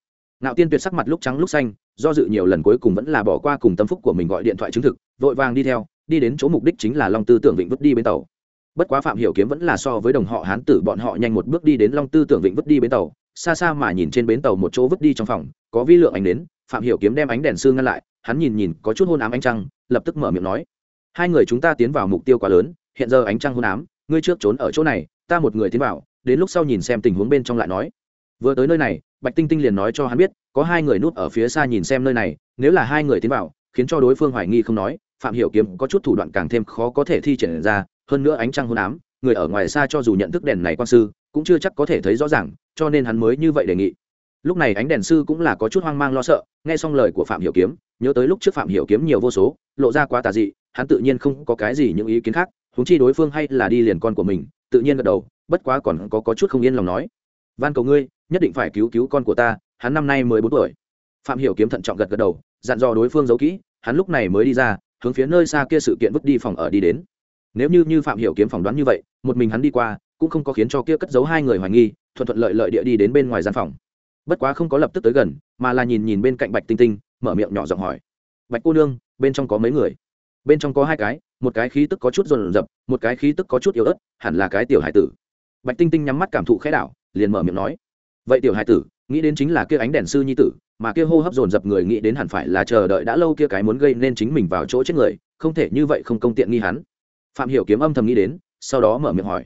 Ngạo tiên tuyệt sắc mặt lúc trắng lúc xanh, do dự nhiều lần cuối cùng vẫn là bỏ qua cùng tâm phúc của mình gọi điện thoại chứng thực, vội vàng đi theo, đi đến chỗ mục đích chính là long tư tưởng vịnh vứt đi bến tàu. Bất quá phạm hiểu kiếm vẫn là so với đồng họ hán tử bọn họ nhanh một bước đi đến long tư tưởng vịnh vứt đi bến tàu, xa xa mà nhìn trên bến tàu một chỗ vứt đi trong phòng, có vi lượng ánh đến, phạm hiểu kiếm đem ánh đèn sương ngăn lại, hắn nhìn nhìn, có chút hôn ám ánh trăng, lập tức mở miệng nói hai người chúng ta tiến vào mục tiêu quá lớn, hiện giờ ánh trăng hôn ám, ngươi trước trốn ở chỗ này, ta một người tiến vào, đến lúc sau nhìn xem tình huống bên trong lại nói. Vừa tới nơi này, bạch tinh tinh liền nói cho hắn biết, có hai người núp ở phía xa nhìn xem nơi này, nếu là hai người tiến vào, khiến cho đối phương hoài nghi không nói, phạm hiểu kiếm có chút thủ đoạn càng thêm khó có thể thi triển ra, hơn nữa ánh trăng hôn ám, người ở ngoài xa cho dù nhận thức đèn này quan sư, cũng chưa chắc có thể thấy rõ ràng, cho nên hắn mới như vậy đề nghị. Lúc này ánh đèn sư cũng là có chút hoang mang lo sợ, nghe xong lời của phạm hiểu kiếm nhớ tới lúc trước phạm hiểu kiếm nhiều vô số lộ ra quá tà dị hắn tự nhiên không có cái gì những ý kiến khác huống chi đối phương hay là đi liền con của mình tự nhiên gật đầu bất quá còn có, có chút không yên lòng nói. Van cầu ngươi nhất định phải cứu cứu con của ta hắn năm nay mới bốn tuổi. Phạm hiểu kiếm thận trọng gật gật đầu dặn dò đối phương giấu kỹ hắn lúc này mới đi ra hướng phía nơi xa kia sự kiện vứt đi phòng ở đi đến. Nếu như như phạm hiểu kiếm phỏng đoán như vậy một mình hắn đi qua cũng không có khiến cho kia cất giấu hai người hoài nghi thuận thuận lợi lợi địa đi đến bên ngoài gian phòng. Bất quá không có lập tức tới gần mà là nhìn nhìn bên cạnh bạch tinh tinh mở miệng nhỏ giọng hỏi. Bạch cô nương, bên trong có mấy người? Bên trong có hai cái, một cái khí tức có chút rồn rập, một cái khí tức có chút yếu ớt, hẳn là cái tiểu hải tử. Bạch tinh tinh nhắm mắt cảm thụ khẽ đảo, liền mở miệng nói. Vậy tiểu hải tử, nghĩ đến chính là kia ánh đèn sư nhi tử, mà kia hô hấp dồn dập người nghĩ đến hẳn phải là chờ đợi đã lâu kia cái muốn gây nên chính mình vào chỗ chết người, không thể như vậy không công tiện nghi hắn. Phạm hiểu kiếm âm thầm nghĩ đến, sau đó mở miệng hỏi.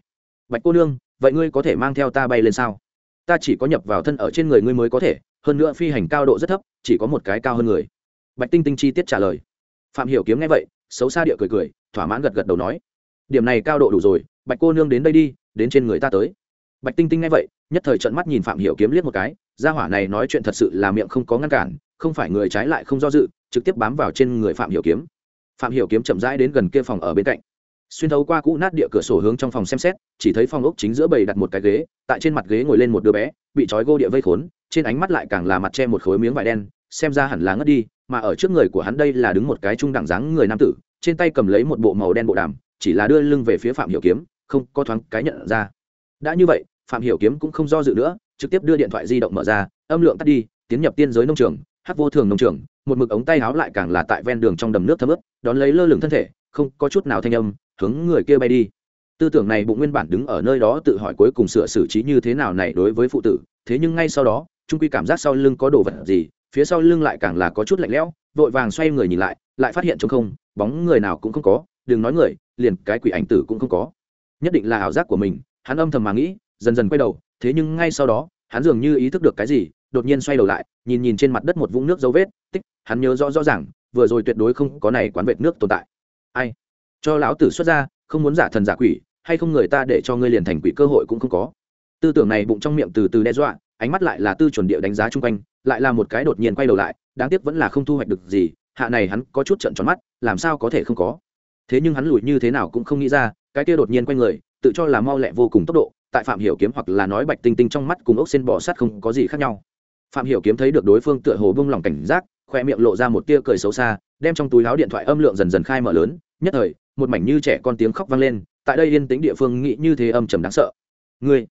Bạch cô nương, vậy ngươi có thể mang theo ta bay lên sao? Ta chỉ có nhập vào thân ở trên người ngươi mới có thể hơn nữa phi hành cao độ rất thấp, chỉ có một cái cao hơn người. Bạch tinh tinh chi tiết trả lời. Phạm hiểu kiếm nghe vậy, xấu xa địa cười cười, thỏa mãn gật gật đầu nói, điểm này cao độ đủ rồi, bạch cô nương đến đây đi, đến trên người ta tới. Bạch tinh tinh nghe vậy, nhất thời trợn mắt nhìn phạm hiểu kiếm liếc một cái, gia hỏa này nói chuyện thật sự là miệng không có ngăn cản, không phải người trái lại không do dự, trực tiếp bám vào trên người phạm hiểu kiếm. Phạm hiểu kiếm chậm rãi đến gần kia phòng ở bên cạnh. Xuyên thấu qua cũ nát địa cửa sổ hướng trong phòng xem xét, chỉ thấy phòng ốc chính giữa bầy đặt một cái ghế, tại trên mặt ghế ngồi lên một đứa bé, bị trói gô địa vây khốn trên ánh mắt lại càng là mặt che một khối miếng vải đen, xem ra hẳn là ngất đi, mà ở trước người của hắn đây là đứng một cái trung đẳng dáng người nam tử, trên tay cầm lấy một bộ màu đen bộ đàm, chỉ là đưa lưng về phía phạm hiểu kiếm, không có thoáng cái nhận ra. Đã như vậy, phạm hiểu kiếm cũng không do dự nữa, trực tiếp đưa điện thoại di động mở ra, âm lượng tắt đi, tiến nhập tiên giới nông trường, hát vô thường nông trường, một mực ống tay háo lại càng là tại ven đường trong đầm nước thấm ướt, đón lấy lơ lửng thân thể, không có chút nào thanh âm, hướng người kia bay đi. Tư tưởng này bụng nguyên bản đứng ở nơi đó tự hỏi cuối cùng sửa xử trí như thế nào này đối với phụ tử, thế nhưng ngay sau đó trung quy cảm giác sau lưng có đồ vật gì, phía sau lưng lại càng là có chút lạnh lẽo, vội vàng xoay người nhìn lại lại phát hiện trống không, bóng người nào cũng không có, đừng nói người, liền cái quỷ ảnh tử cũng không có. Nhất định là ảo giác của mình, hắn âm thầm mà nghĩ, dần dần quay đầu, thế nhưng ngay sau đó, hắn dường như ý thức được cái gì, đột nhiên xoay đầu lại, nhìn nhìn trên mặt đất một vũng nước dấu vết, tích, hắn nhớ rõ rõ ràng, vừa rồi tuyệt đối không có này quán vệt nước tồn tại. Ai? Cho lão tử xuất ra, không muốn giả thần giả quỷ, hay không người ta để cho ngươi liền thành quỷ cơ hội cũng không có. Tư tưởng này bụng trong miệng từ từ đe dọa ánh mắt lại là tư chuẩn địa đánh giá chung quanh, lại là một cái đột nhiên quay đầu lại, đáng tiếc vẫn là không thu hoạch được gì, hạ này hắn có chút trận tròn mắt, làm sao có thể không có. Thế nhưng hắn lùi như thế nào cũng không nghĩ ra, cái kia đột nhiên quay người, tự cho là mau lẹ vô cùng tốc độ, tại phạm hiểu kiếm hoặc là nói bạch tinh tinh trong mắt cùng ốc xen bò sát không có gì khác nhau. Phạm hiểu kiếm thấy được đối phương tựa hồ buông lòng cảnh giác, khoe miệng lộ ra một tia cười xấu xa, đem trong túi áo điện thoại âm lượng dần dần khai mở lớn, nhất thời, một mảnh như trẻ con tiếng khóc vang lên, tại đây yên tĩnh địa phương nghĩ như thế âm trầm đáng sợ. Ngươi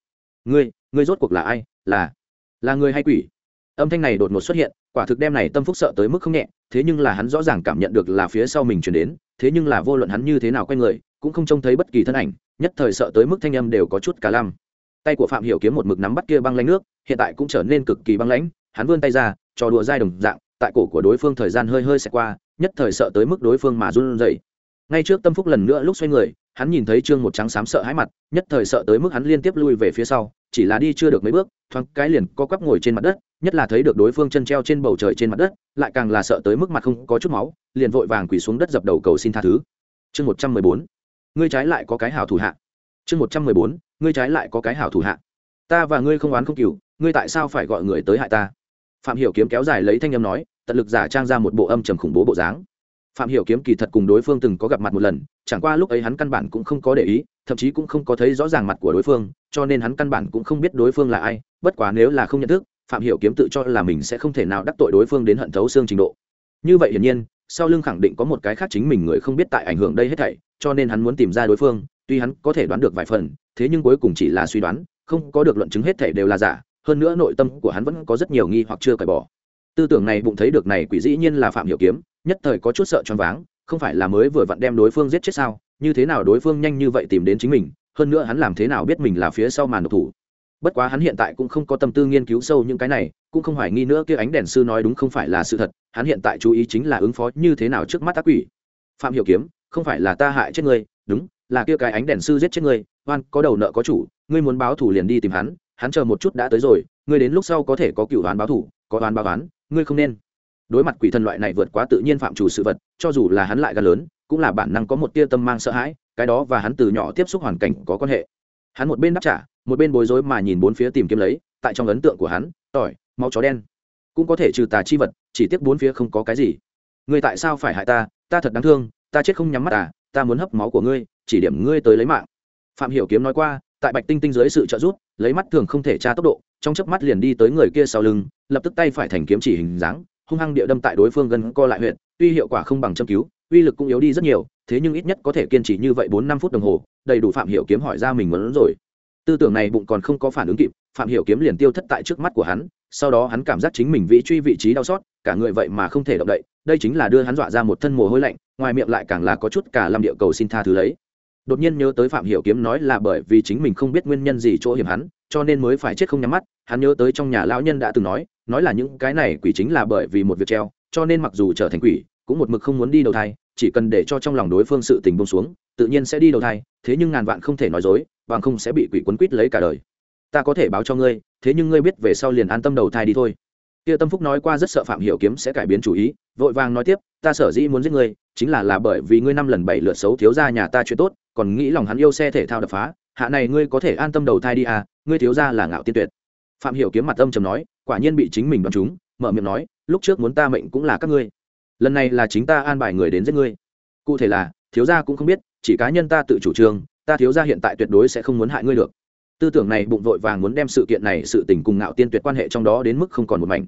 ngươi ngươi rốt cuộc là ai? Là là người hay quỷ? Âm thanh này đột ngột xuất hiện, quả thực đem này tâm phúc sợ tới mức không nhẹ, thế nhưng là hắn rõ ràng cảm nhận được là phía sau mình chuyển đến, thế nhưng là vô luận hắn như thế nào quay người, cũng không trông thấy bất kỳ thân ảnh, nhất thời sợ tới mức thanh âm đều có chút cả lăm. Tay của phạm hiểu kiếm một mực nắm bắt kia băng lãnh nước, hiện tại cũng trở nên cực kỳ băng lãnh, hắn vươn tay ra, trò đùa dai đồng dạng, tại cổ của đối phương thời gian hơi hơi sẽ qua, nhất thời sợ tới mức đối phương mà run rẩy. Ngay trước tâm phúc lần nữa lúc xoay người, hắn nhìn thấy trương một trắng xám sợ hãi mặt, nhất thời sợ tới mức hắn liên tiếp lui về phía sau, chỉ là đi chưa được mấy bước thoáng cái liền co quắp ngồi trên mặt đất, nhất là thấy được đối phương chân treo trên bầu trời trên mặt đất, lại càng là sợ tới mức mặt không có chút máu, liền vội vàng quỳ xuống đất dập đầu cầu xin tha thứ. Chương một trăm mười bốn, ngươi trái lại có cái hảo thủ hạ. Chương một trăm mười bốn, ngươi trái lại có cái hảo thủ hạ. Ta và ngươi không oán không cừu, ngươi tại sao phải gọi người tới hại ta? Phạm hiểu kiếm kéo dài lấy thanh âm nói, tận lực giả trang ra một bộ âm trầm khủng bố bộ dáng. Phạm hiểu kiếm kỳ thật cùng đối phương từng có gặp mặt một lần, chẳng qua lúc ấy hắn căn bản cũng không có để ý, thậm chí cũng không có thấy rõ ràng mặt của đối phương, cho nên hắn căn bản cũng không biết đối phương là ai bất quá nếu là không nhận thức, phạm hiểu kiếm tự cho là mình sẽ không thể nào đắc tội đối phương đến hận thấu xương trình độ. Như vậy hiển nhiên, sau lưng khẳng định có một cái khác chính mình người không biết tại ảnh hưởng đây hết thảy, cho nên hắn muốn tìm ra đối phương, tuy hắn có thể đoán được vài phần, thế nhưng cuối cùng chỉ là suy đoán, không có được luận chứng hết thảy đều là giả, hơn nữa nội tâm của hắn vẫn có rất nhiều nghi hoặc chưa cởi bỏ. Tư tưởng này bụng thấy được này quỷ dĩ nhiên là phạm hiểu kiếm, nhất thời có chút sợ choáng váng, không phải là mới vừa vặn đem đối phương giết chết sao, như thế nào đối phương nhanh như vậy tìm đến chính mình, hơn nữa hắn làm thế nào biết mình là phía sau màn độc thủ bất quá hắn hiện tại cũng không có tâm tư nghiên cứu sâu những cái này, cũng không hoài nghi nữa kia ánh đèn sư nói đúng không phải là sự thật, hắn hiện tại chú ý chính là ứng phó như thế nào trước mắt ác quỷ. Phạm hiểu kiếm, không phải là ta hại chết ngươi, đúng, là kia cái ánh đèn sư giết chết ngươi, oan, có đầu nợ có chủ, ngươi muốn báo thù liền đi tìm hắn hắn chờ một chút đã tới rồi, ngươi đến lúc sau có thể có cựu đoán báo thù, có đoán báo đoán ngươi không nên. Đối mặt quỷ thần loại này vượt quá tự nhiên phạm chủ sự vật, cho dù là hắn lại gan lớn, cũng là bản năng có một tia tâm mang sợ hãi, cái đó và hắn từ nhỏ tiếp xúc hoàn cảnh có quan hệ hắn một bên đáp trả, một bên bối rối mà nhìn bốn phía tìm kiếm lấy, tại trong ấn tượng của hắn, tỏi, máu chó đen. Cũng có thể trừ tà chi vật, chỉ tiếc bốn phía không có cái gì. Ngươi tại sao phải hại ta? Ta thật đáng thương, ta chết không nhắm mắt à ta muốn hấp máu của ngươi, chỉ điểm ngươi tới lấy mạng. Phạm hiểu kiếm nói qua, tại bạch tinh tinh dưới sự trợ giúp, lấy mắt thường không thể tra tốc độ, trong chớp mắt liền đi tới người kia sau lưng, lập tức tay phải thành kiếm chỉ hình dáng hung hăng địa đâm tại đối phương gần co lại huyện tuy hiệu quả không bằng châm cứu, uy lực cũng yếu đi rất nhiều, thế nhưng ít nhất có thể kiên trì như vậy bốn năm phút đồng hồ, đầy đủ phạm hiểu kiếm hỏi ra mình muốn rồi. Tư tưởng này bụng còn không có phản ứng kịp, phạm hiểu kiếm liền tiêu thất tại trước mắt của hắn, sau đó hắn cảm giác chính mình vị truy vị trí đau xót, cả người vậy mà không thể động đậy, đây chính là đưa hắn dọa ra một thân mồ hôi lạnh, ngoài miệng lại càng là có chút cả lâm địa cầu xin tha thứ lấy. Đột nhiên nhớ tới phạm hiểu kiếm nói là bởi vì chính mình không biết nguyên nhân gì chỗ hiểm hắn, cho nên mới phải chết không nhắm mắt, hắn nhớ tới trong nhà lão nhân đã từng nói nói là những cái này quỷ chính là bởi vì một việc treo, cho nên mặc dù trở thành quỷ, cũng một mực không muốn đi đầu thai, chỉ cần để cho trong lòng đối phương sự tình bông xuống, tự nhiên sẽ đi đầu thai, thế nhưng ngàn vạn không thể nói dối, bằng không sẽ bị quỷ quấn quýt lấy cả đời. Ta có thể báo cho ngươi, thế nhưng ngươi biết về sau liền an tâm đầu thai đi thôi. Kia tâm phúc nói qua rất sợ phạm hiểu kiếm sẽ cải biến chủ ý, vội vàng nói tiếp, ta sở dĩ muốn giết ngươi, chính là là bởi vì ngươi năm lần bảy lượt xấu thiếu gia nhà ta chuyện tốt, còn nghĩ lòng hắn yêu xe thể thao đập phá, hạ này ngươi có thể an tâm đầu thai đi à ngươi thiếu gia là ngạo tiên tuyệt. Phạm hiểu kiếm mặt âm trầm nói quả nhiên bị chính mình đoán chúng, mở miệng nói lúc trước muốn ta mệnh cũng là các ngươi. Lần này là chính ta an bài người đến giết ngươi. Cụ thể là thiếu gia cũng không biết chỉ cá nhân ta tự chủ trương ta thiếu gia hiện tại tuyệt đối sẽ không muốn hại ngươi được. Tư tưởng này bụng vội vàng muốn đem sự kiện này sự tình cùng ngạo tiên tuyệt quan hệ trong đó đến mức không còn một mảnh.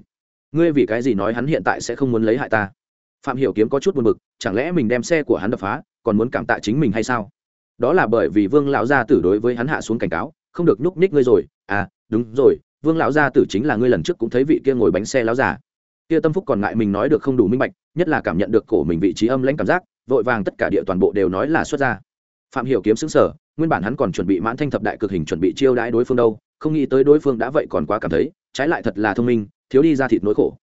Ngươi vì cái gì nói hắn hiện tại sẽ không muốn lấy hại ta? Phạm hiểu kiếm có chút buồn bực chẳng lẽ mình đem xe của hắn đập phá còn muốn cảm tạ chính mình hay sao? Đó là bởi vì vương lão gia tử đối với hắn hạ xuống cảnh cáo không được nhúc nhích ngươi rồi. À đúng rồi vương lão gia tử chính là ngươi lần trước cũng thấy vị kia ngồi bánh xe lão già. Kia tâm phúc còn ngại mình nói được không đủ minh bạch, nhất là cảm nhận được cổ mình vị trí âm lãnh cảm giác, vội vàng tất cả địa toàn bộ đều nói là xuất ra phạm hiểu kiếm xứng sở, nguyên bản hắn còn chuẩn bị mãn thanh thập đại cực hình chuẩn bị chiêu đãi đối phương đâu, không nghĩ tới đối phương đã vậy còn quá cảm thấy, trái lại thật là thông minh, thiếu đi ra thịt nỗi khổ.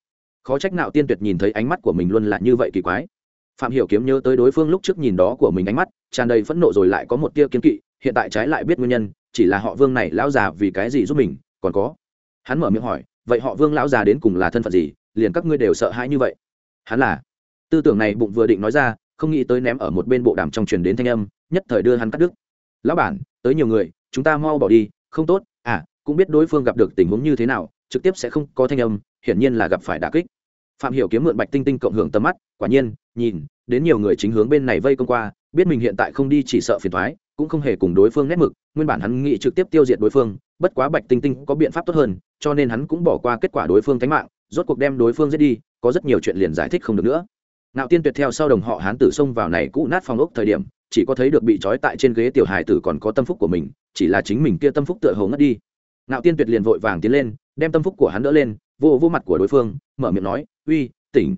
Khó trách nào tiên tuyệt nhìn thấy ánh mắt của mình luôn là như vậy kỳ quái. Phạm hiểu kiếm nhớ tới đối phương lúc trước nhìn đó của mình ánh mắt, tràn đầy phẫn nộ rồi lại có một tia kiên kỵ, hiện tại trái lại biết nguyên nhân, chỉ là họ vương này lão già vì cái gì giúp mình, còn có hắn mở miệng hỏi, vậy họ vương lão già đến cùng là thân phận gì? Liền các ngươi đều sợ hãi như vậy? Hắn là. Tư tưởng này bụng vừa định nói ra, không nghĩ tới ném ở một bên bộ đàm trong truyền đến thanh âm, nhất thời đưa hắn cắt đứt. Lão bản, tới nhiều người, chúng ta mau bỏ đi, không tốt à cũng biết đối phương gặp được tình huống như thế nào, trực tiếp sẽ không có thanh âm, hiển nhiên là gặp phải đả kích. Phạm hiểu kiếm mượn bạch tinh tinh cộng hưởng tầm mắt, quả nhiên, nhìn, đến nhiều người chính hướng bên này vây công qua, biết mình hiện tại không đi chỉ sợ phiền toái, cũng không hề cùng đối phương nét mực, nguyên bản hắn nghĩ trực tiếp tiêu diệt đối phương, bất quá bạch tinh tinh có biện pháp tốt hơn cho nên hắn cũng bỏ qua kết quả đối phương thánh mạng rốt cuộc đem đối phương giết đi có rất nhiều chuyện liền giải thích không được nữa Nạo Tiên Tuyệt theo sau đồng họ hán tử xông vào này cũ nát phòng ốc thời điểm, chỉ có thấy được bị trói tại trên ghế tiểu hài tử còn có tâm phúc của mình, chỉ là chính mình kia tâm phúc tựa hồ ngất đi. Nạo Tiên Tuyệt liền vội vàng tiến lên, đem tâm phúc của hắn đỡ lên, vô vô mặt của đối phương, mở miệng nói, "Uy, tỉnh."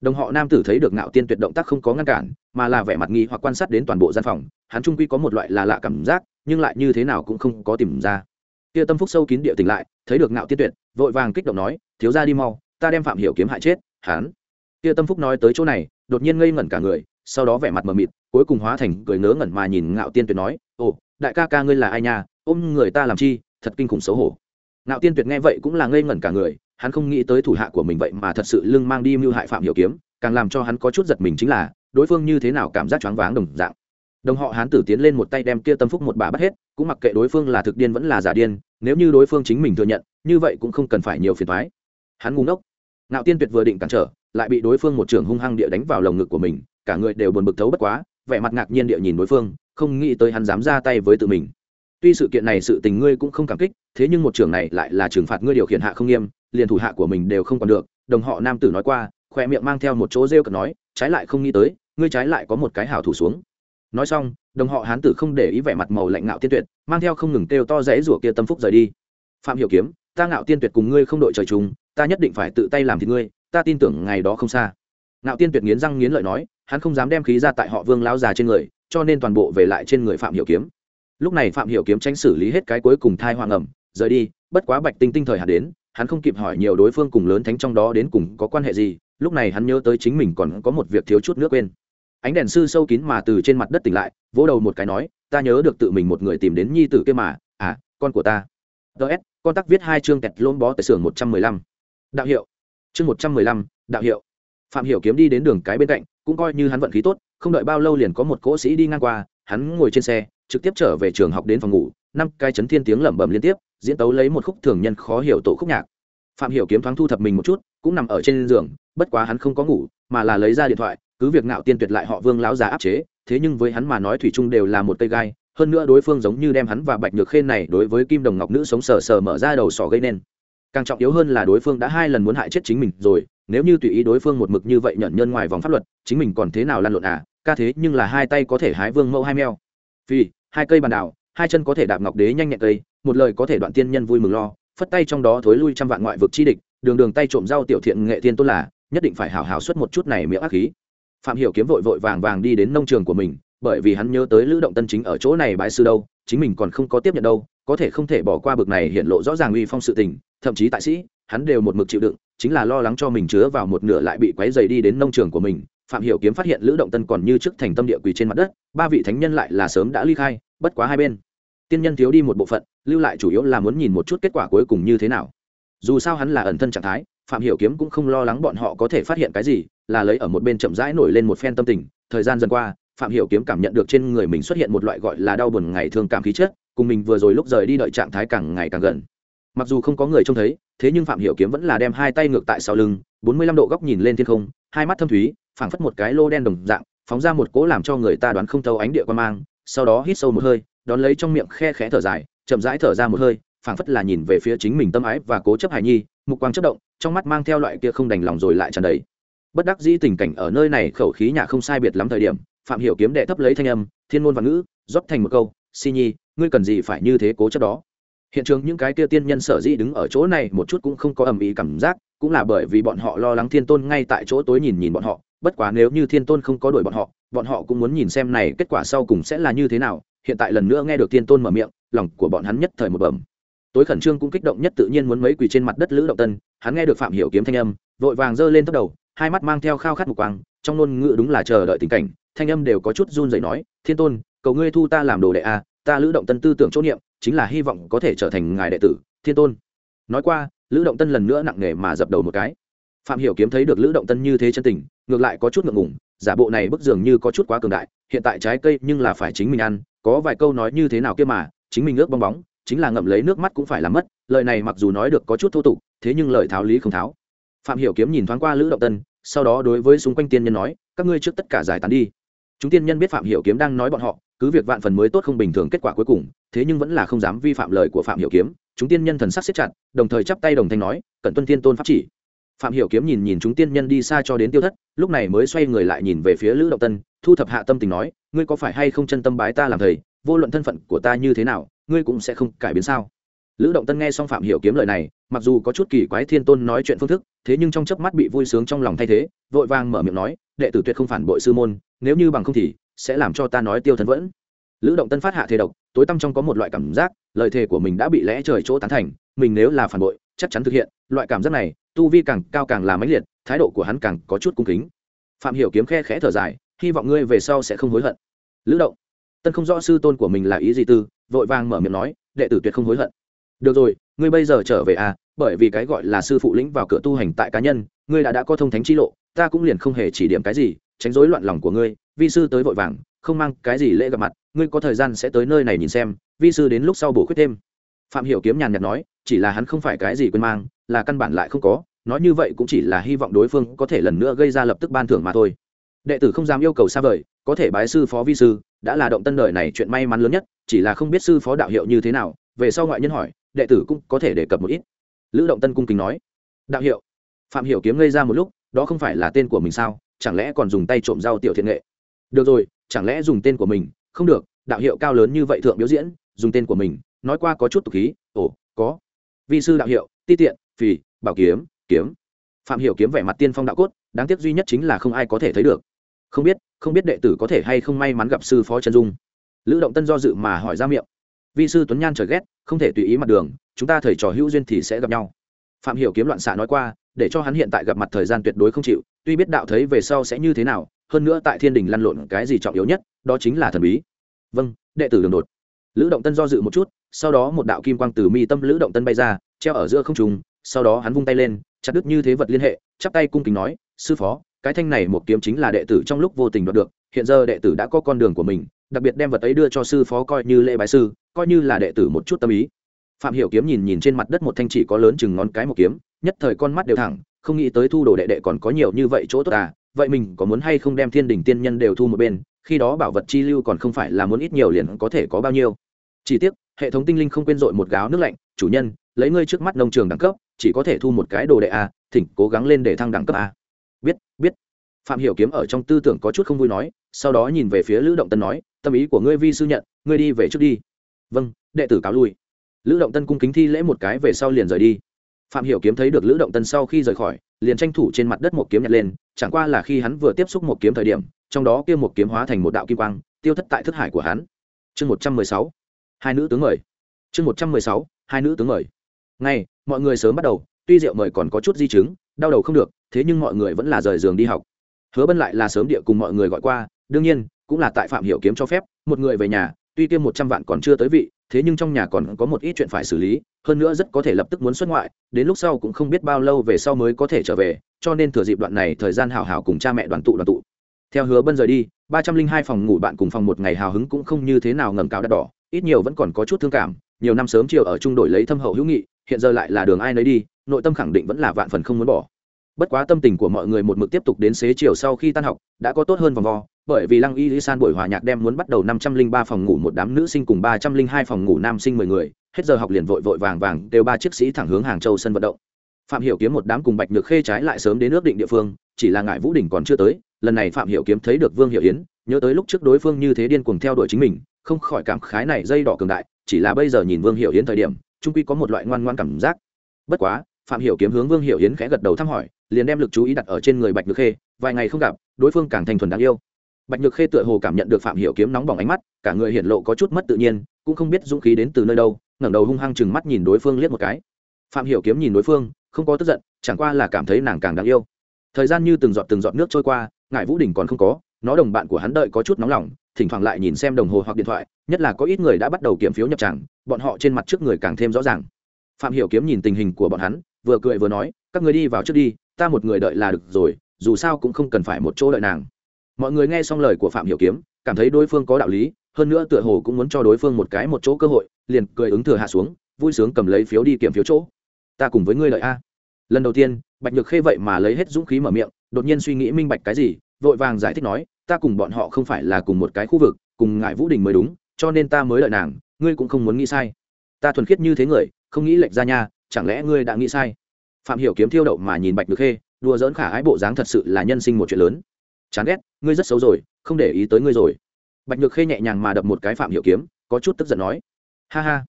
Đồng họ nam tử thấy được Nạo Tiên Tuyệt động tác không có ngăn cản, mà là vẻ mặt nghi hoặc quan sát đến toàn bộ gian phòng, hắn trung quy có một loại là lạ cảm giác, nhưng lại như thế nào cũng không có tìm ra. Kia tâm phúc sâu kín địa tỉnh lại, thấy được Ngạo Tiên Tuyệt, vội vàng kích động nói, "Thiếu gia đi mau, ta đem Phạm Hiểu kiếm hại chết." Hắn. Kia tâm phúc nói tới chỗ này đột nhiên ngây ngẩn cả người sau đó vẻ mặt mờ mịt cuối cùng hóa thành cười ngớ ngẩn mà nhìn ngạo tiên tuyệt nói ồ đại ca ca ngươi là ai nha? Ôm người ta làm chi? Thật kinh khủng xấu hổ. Ngạo tiên tuyệt nghe vậy cũng là ngây ngẩn cả người hắn không nghĩ tới thủ hạ của mình vậy mà thật sự lưng mang đi mưu hại phạm hiểu kiếm càng làm cho hắn có chút giật mình chính là đối phương như thế nào cảm giác choáng váng đồng dạng đồng họ hán tử tiến lên một tay đem kia tâm phúc một bà bắt hết, cũng mặc kệ đối phương là thực điên vẫn là giả điên, nếu như đối phương chính mình thừa nhận, như vậy cũng không cần phải nhiều phiền thoái hắn ngu ngốc. Ngạo tiên tuyệt vừa định cản trở, lại bị đối phương một trường hung hăng địa đánh vào lồng ngực của mình, cả người đều buồn bực thấu bất quá, vẻ mặt ngạc nhiên địa nhìn đối phương, không nghĩ tới hắn dám ra tay với tự mình. Tuy sự kiện này sự tình ngươi cũng không cảm kích, thế nhưng một trường này lại là trừng phạt ngươi điều khiển hạ không nghiêm, liền thủ hạ của mình đều không còn được, đồng họ nam tử nói qua, khoe miệng mang theo một chỗ rêu cần nói, trái lại không nghĩ tới, ngươi trái lại có một cái hảo thủ xuống nói xong, đồng họ hán tử không để ý vẻ mặt màu lạnh ngạo tiên tuyệt, mang theo không ngừng kêu to rẽ rủa kia tâm phúc rời đi. Phạm hiểu kiếm, ta ngạo tiên tuyệt cùng ngươi không đội trời chung, ta nhất định phải tự tay làm thì ngươi, ta tin tưởng ngày đó không xa. Ngạo tiên tuyệt nghiến răng nghiến lợi nói, hắn không dám đem khí ra tại họ vương lão già trên người, cho nên toàn bộ về lại trên người phạm hiểu kiếm. Lúc này phạm hiểu kiếm tránh xử lý hết cái cuối cùng thai hoang ẩm rời đi, bất quá bạch tinh tinh thời hạn đến, hắn không kịp hỏi nhiều đối phương cùng lớn thánh trong đó đến cùng có quan hệ gì, lúc này hắn nhớ tới chính mình còn có một việc thiếu chút nước quên ánh đèn sư sâu kín mà từ trên mặt đất tỉnh lại, vỗ đầu một cái nói, ta nhớ được tự mình một người tìm đến nhi tử kia mà à con của ta. Ts con tắc viết hai chương kẹt lôn bó tại xưởng một trăm mười lăm. Đạo hiệu. Chương một trăm mười lăm, đạo hiệu. Phạm hiểu kiếm đi đến đường cái bên cạnh, cũng coi như hắn vận khí tốt, không đợi bao lâu liền có một cỗ sĩ đi ngang qua, hắn ngồi trên xe, trực tiếp trở về trường học đến phòng ngủ, năm cái chấn thiên tiếng lẩm bẩm liên tiếp, diễn tấu lấy một khúc thường nhân khó hiểu tổ khúc nhạc. Phạm hiểu kiếm thoáng thu thập mình một chút, cũng nằm ở trên giường, bất quá hắn không có ngủ, mà là lấy ra điện thoại cứ việc ngạo tiên tuyệt lại họ vương lão già áp chế, thế nhưng với hắn mà nói thủy trung đều là một cây gai, hơn nữa đối phương giống như đem hắn và bạch nhược khê này đối với kim đồng ngọc nữ sống sờ sờ mở ra đầu sỏ gây nên. Càng trọng yếu hơn là đối phương đã hai lần muốn hại chết chính mình rồi, nếu như tùy ý đối phương một mực như vậy nhận nhân ngoài vòng pháp luật, chính mình còn thế nào lăn lộn à ca thế nhưng là hai tay có thể hái vương mẫu hai meo vì hai cây bàn đảo hai chân có thể đạp ngọc đế nhanh nhẹn cây, một lời có thể đoạn tiên nhân vui mừng lo, phất tay trong đó thối lui trăm vạn ngoại vực chi địch, đường đường tay trộm rau tiểu thiện nghệ tiên tôn là, nhất định phải hào hào xuất một chút này miệng ác khí phạm hiểu kiếm vội vội vàng vàng đi đến nông trường của mình, bởi vì hắn nhớ tới lữ động tân chính ở chỗ này bãi sư đâu, chính mình còn không có tiếp nhận đâu, có thể không thể bỏ qua bực này hiện lộ rõ ràng uy phong sự tình, thậm chí tại sĩ, hắn đều một mực chịu đựng, chính là lo lắng cho mình chứa vào một nửa lại bị quấy dày đi đến nông trường của mình. Phạm hiểu kiếm phát hiện lữ động tân còn như trước thành tâm địa quỳ trên mặt đất, ba vị thánh nhân lại là sớm đã ly khai, bất quá hai bên, tiên nhân thiếu đi một bộ phận, lưu lại chủ yếu là muốn nhìn một chút kết quả cuối cùng như thế nào. Dù sao hắn là ẩn thân trạng thái, phạm hiểu kiếm cũng không lo lắng bọn họ có thể phát hiện cái gì là lấy ở một bên chậm rãi nổi lên một phen tâm tình. Thời gian dần qua, phạm hiểu kiếm cảm nhận được trên người mình xuất hiện một loại gọi là đau buồn ngày thương cảm khí chất, cùng mình vừa rồi lúc rời đi đợi trạng thái càng ngày càng gần. Mặc dù không có người trông thấy, thế nhưng phạm hiểu kiếm vẫn là đem hai tay ngược tại sau lưng, bốn mươi lăm độ góc nhìn lên thiên không, hai mắt thâm thúy, phảng phất một cái lô đen đồng dạng, phóng ra một cỗ làm cho người ta đoán không thấu ánh địa quan mang, sau đó hít sâu một hơi, đón lấy trong miệng khe khẽ thở dài, chậm rãi thở ra một hơi, phảng phất là nhìn về phía chính mình tâm ái và cố chấp hài nhi, mục quang chớp động, trong mắt mang theo loại kia không đành lòng rồi lại tràn đầy bất đắc dĩ tình cảnh ở nơi này khẩu khí nhà không sai biệt lắm thời điểm, phạm hiểu kiếm đệ thấp lấy thanh âm, thiên ngôn và ngữ, rót thành một câu, si nhi, ngươi cần gì phải như thế cố chấp đó? Hiện trường những cái kia tiên nhân sở dĩ đứng ở chỗ này một chút cũng không có ầm ĩ cảm giác, cũng là bởi vì bọn họ lo lắng thiên tôn ngay tại chỗ tối nhìn nhìn bọn họ. Bất quá nếu như thiên tôn không có đuổi bọn họ bọn họ cũng muốn nhìn xem này kết quả sau cùng sẽ là như thế nào. Hiện tại lần nữa nghe được thiên tôn mở miệng, lòng của bọn hắn nhất thời một bẩm. Tối khẩn trương cũng kích động nhất tự nhiên muốn mấy quỳ trên mặt đất lữ động tân, hắn nghe được phạm hiểu kiếm thanh âm, vội vàng giơ lên thấp đầu hai mắt mang theo khao khát mục quang, trong ngôn ngữ đúng là chờ đợi tình cảnh, thanh âm đều có chút run rẩy nói, thiên tôn, cầu ngươi thu ta làm đồ đệ a, ta lữ động tân tư tưởng chỗ niệm, chính là hy vọng có thể trở thành ngài đệ tử, thiên tôn. Nói qua, lữ động tân lần nữa nặng nề mà dập đầu một cái. Phạm hiểu kiếm thấy được lữ động tân như thế chân tình, ngược lại có chút ngượng ngùng, giả bộ này bức dường như có chút quá cường đại, hiện tại trái cây nhưng là phải chính mình ăn, có vài câu nói như thế nào kia mà, chính mình ước bong bóng, chính là ngậm lấy nước mắt cũng phải làm mất, lời này mặc dù nói được có chút thô tục, thế nhưng lời tháo lý không tháo. Phạm hiểu kiếm nhìn thoáng qua lữ động tân sau đó đối với xung quanh tiên nhân nói, các ngươi trước tất cả giải tán đi. Chúng tiên nhân biết phạm hiểu kiếm đang nói bọn họ, cứ việc vạn phần mới tốt không bình thường kết quả cuối cùng, thế nhưng vẫn là không dám vi phạm lời của phạm hiểu kiếm. Chúng tiên nhân thần sắc siết chặt, đồng thời chắp tay đồng thanh nói, cẩn tuân tiên tôn pháp chỉ. Phạm hiểu kiếm nhìn nhìn chúng tiên nhân đi xa cho đến tiêu thất, lúc này mới xoay người lại nhìn về phía lữ động tân, thu thập hạ tâm tình nói, ngươi có phải hay không chân tâm bái ta làm thầy? Vô luận thân phận của ta như thế nào, ngươi cũng sẽ không cải biến sao? Lữ động tân nghe xong phạm hiểu kiếm lời này mặc dù có chút kỳ quái thiên tôn nói chuyện phương thức, thế nhưng trong chớp mắt bị vui sướng trong lòng thay thế, vội vàng mở miệng nói, đệ tử tuyệt không phản bội sư môn, nếu như bằng không thì sẽ làm cho ta nói tiêu thân vẫn. Lữ động tân phát hạ thế độc, tối tăm trong có một loại cảm giác, lời thề của mình đã bị lẽ trời chỗ tán thành, mình nếu là phản bội, chắc chắn thực hiện, loại cảm giác này, tu vi càng cao càng là mãnh liệt, thái độ của hắn càng có chút cung kính. Phạm hiểu kiếm khe khẽ thở dài, hy vọng ngươi về sau sẽ không hối hận. Lữ động tân không rõ sư tôn của mình là ý gì tư vội vàng mở miệng nói, đệ tử tuyệt không hối hận. Được rồi ngươi bây giờ trở về à bởi vì cái gọi là sư phụ lĩnh vào cửa tu hành tại cá nhân, ngươi đã đã có thông thánh chi lộ, ta cũng liền không hề chỉ điểm cái gì, tránh rối loạn lòng của ngươi, vi sư tới vội vàng, không mang cái gì lễ gặp mặt, ngươi có thời gian sẽ tới nơi này nhìn xem, vi sư đến lúc sau bổ khuyết thêm. Phạm hiểu kiếm nhàn nhạt nói, chỉ là hắn không phải cái gì quên mang, là căn bản lại không có, nói như vậy cũng chỉ là hy vọng đối phương có thể lần nữa gây ra lập tức ban thưởng mà thôi. Đệ tử không dám yêu cầu xa vời, có thể bái sư phó vi sư, đã là động tân đời này chuyện may mắn lớn nhất, chỉ là không biết sư phó đạo hiệu như thế nào, về sau ngoại nhân hỏi đệ tử cũng có thể đề cập một ít. Lữ động tân cung kính nói, đạo hiệu, phạm hiểu kiếm ngây ra một lúc, đó không phải là tên của mình sao? Chẳng lẽ còn dùng tay trộm rau tiểu thiện nghệ? Được rồi, chẳng lẽ dùng tên của mình? Không được, đạo hiệu cao lớn như vậy thượng biểu diễn, dùng tên của mình, nói qua có chút tục khí. Ồ, có. Vi sư đạo hiệu, ti tiện, phì, bảo kiếm kiếm. Phạm hiểu kiếm vẻ mặt tiên phong đạo cốt, đáng tiếc duy nhất chính là không ai có thể thấy được. Không biết không biết đệ tử có thể hay không may mắn gặp sư phó trần dung. Lữ động tân do dự mà hỏi ra miệng vi sư tuấn nhan trời ghét, không thể tùy ý mặt đường, chúng ta thầy trò hữu duyên thì sẽ gặp nhau. Phạm hiểu kiếm loạn xạ nói qua, để cho hắn hiện tại gặp mặt thời gian tuyệt đối không chịu, tuy biết đạo thấy về sau sẽ như thế nào, hơn nữa tại thiên đình lăn lộn cái gì trọng yếu nhất, đó chính là thần bí. Vâng đệ tử đường đột. Lữ động tân do dự một chút, sau đó một đạo kim quang từ mi tâm lữ động tân bay ra, treo ở giữa không trung, sau đó hắn vung tay lên, chặt đứt như thế vật liên hệ, chắp tay cung kính nói, sư phó, cái thanh này một kiếm chính là đệ tử trong lúc vô tình đoạt được, hiện giờ đệ tử đã có con đường của mình đặc biệt đem vật ấy đưa cho sư phó coi như lễ bái sư, coi như là đệ tử một chút tâm ý. Phạm hiểu kiếm nhìn nhìn trên mặt đất một thanh chỉ có lớn chừng ngón cái một kiếm, nhất thời con mắt đều thẳng, không nghĩ tới thu đồ đệ đệ còn có nhiều như vậy chỗ tốt à vậy mình có muốn hay không đem thiên đình tiên nhân đều thu một bên, khi đó bảo vật chi lưu còn không phải là muốn ít nhiều liền có thể có bao nhiêu. Chỉ tiếc, hệ thống tinh linh không quên dội một gáo nước lạnh, chủ nhân, lấy ngươi trước mắt nông trường đẳng cấp, chỉ có thể thu một cái đồ đệ a thỉnh cố gắng lên để thăng đẳng cấp a biết biết. Phạm hiểu kiếm ở trong tư tưởng có chút không vui nói sau đó nhìn về phía lữ động tân nói, tâm ý của ngươi vi sư nhận, ngươi đi về trước đi. Vâng đệ tử cáo lui. Lữ động tân cung kính thi lễ một cái về sau liền rời đi. Phạm hiểu kiếm thấy được lữ động tân sau khi rời khỏi, liền tranh thủ trên mặt đất một kiếm nhặt lên, chẳng qua là khi hắn vừa tiếp xúc một kiếm thời điểm, trong đó kia một kiếm hóa thành một đạo kim quang, tiêu thất tại thất hải của hắn. Chương một trăm mười sáu, hai nữ tướng mời. Chương một trăm mười sáu, hai nữ tướng mời. Ngay, mọi người sớm bắt đầu, tuy rượu mời còn có chút di chứng, đau đầu không được, thế nhưng mọi người vẫn là rời giường đi học. Hứa bân lại là sớm địa cùng mọi người gọi qua đương nhiên, cũng là tại phạm hiểu kiếm cho phép, một người về nhà, tuy tiêm một trăm vạn còn chưa tới vị, thế nhưng trong nhà còn có một ít chuyện phải xử lý, hơn nữa rất có thể lập tức muốn xuất ngoại, đến lúc sau cũng không biết bao lâu về sau mới có thể trở về, cho nên thừa dịp đoạn này thời gian hào hào cùng cha mẹ đoàn tụ đoàn tụ. Theo hứa bân rời đi, ba trăm linh hai phòng ngủ bạn cùng phòng một ngày hào hứng cũng không như thế nào ngầm cao đắt đỏ, ít nhiều vẫn còn có chút thương cảm, nhiều năm sớm chiều ở trung đội lấy thâm hậu hữu nghị, hiện giờ lại là đường ai nấy đi, nội tâm khẳng định vẫn là vạn phần không muốn bỏ. Bất quá tâm tình của mọi người một mực tiếp tục đến xế chiều sau khi tan học, đã có tốt hơn vòng vo bởi vì lăng y lý san buổi hòa nhạc đem muốn bắt đầu năm trăm linh ba phòng ngủ một đám nữ sinh cùng ba trăm linh hai phòng ngủ nam sinh mười người, hết giờ học liền vội vội vàng vàng đều ba chiếc sĩ thẳng hướng hàng châu sân vận động. Phạm hiểu kiếm một đám cùng bạch nhược khê trái lại sớm đến ước định địa phương, chỉ là ngại vũ đỉnh còn chưa tới, lần này phạm hiểu kiếm thấy được vương hiểu yến, nhớ tới lúc trước đối phương như thế điên cuồng theo đuổi chính mình, không khỏi cảm khái này dây đỏ cường đại, chỉ là bây giờ nhìn vương hiểu yến thời điểm trung quy có một loại ngoan ngoan cảm giác. Bất quá, phạm hiểu kiếm hướng vương hiểu yến khẽ gật đầu thăm hỏi, liền đem lực chú ý đặt ở trên người bạch nhược khê, vài ngày không gặp, đối phương càng thành thuần đáng yêu bạch nhược khê tựa hồ cảm nhận được phạm hiểu kiếm nóng bỏng ánh mắt, cả người hiện lộ có chút mất tự nhiên, cũng không biết dũng khí đến từ nơi đâu, ngẩng đầu hung hăng chừng mắt nhìn đối phương liếc một cái. Phạm hiểu kiếm nhìn đối phương, không có tức giận, chẳng qua là cảm thấy nàng càng đáng yêu. Thời gian như từng giọt từng giọt nước trôi qua ngại vũ đình còn không có, nó đồng bạn của hắn đợi có chút nóng lòng, thỉnh thoảng lại nhìn xem đồng hồ hoặc điện thoại, nhất là có ít người đã bắt đầu kiểm phiếu nhập tràng, bọn họ trên mặt trước người càng thêm rõ ràng. Phạm hiểu kiếm nhìn tình hình của bọn hắn, vừa cười vừa nói, các người đi vào trước đi, ta một người đợi là được rồi, dù sao cũng không cần phải một chỗ đợi nàng mọi người nghe xong lời của phạm hiểu kiếm, cảm thấy đối phương có đạo lý, hơn nữa tựa hồ cũng muốn cho đối phương một cái một chỗ cơ hội, liền cười ứng thừa hạ xuống, vui sướng cầm lấy phiếu đi kiểm phiếu chỗ. Ta cùng với ngươi lợi a. Lần đầu tiên, bạch nhược khê vậy mà lấy hết dũng khí mở miệng, đột nhiên suy nghĩ minh bạch cái gì, vội vàng giải thích nói, ta cùng bọn họ không phải là cùng một cái khu vực, cùng ngại vũ đình mới đúng, cho nên ta mới lợi nàng, ngươi cũng không muốn nghĩ sai. Ta thuần khiết như thế người, không nghĩ lệch ra nha, chẳng lẽ ngươi đã nghĩ sai? Phạm hiểu kiếm thiêu đậu mà nhìn bạch nhược khê, đùa dỡn khả ái bộ dáng thật sự là nhân sinh một chuyện lớn chán ghét, ngươi rất xấu rồi, không để ý tới ngươi rồi. Bạch nhược khê nhẹ nhàng mà đập một cái phạm hiểu kiếm, có chút tức giận nói. Ha ha.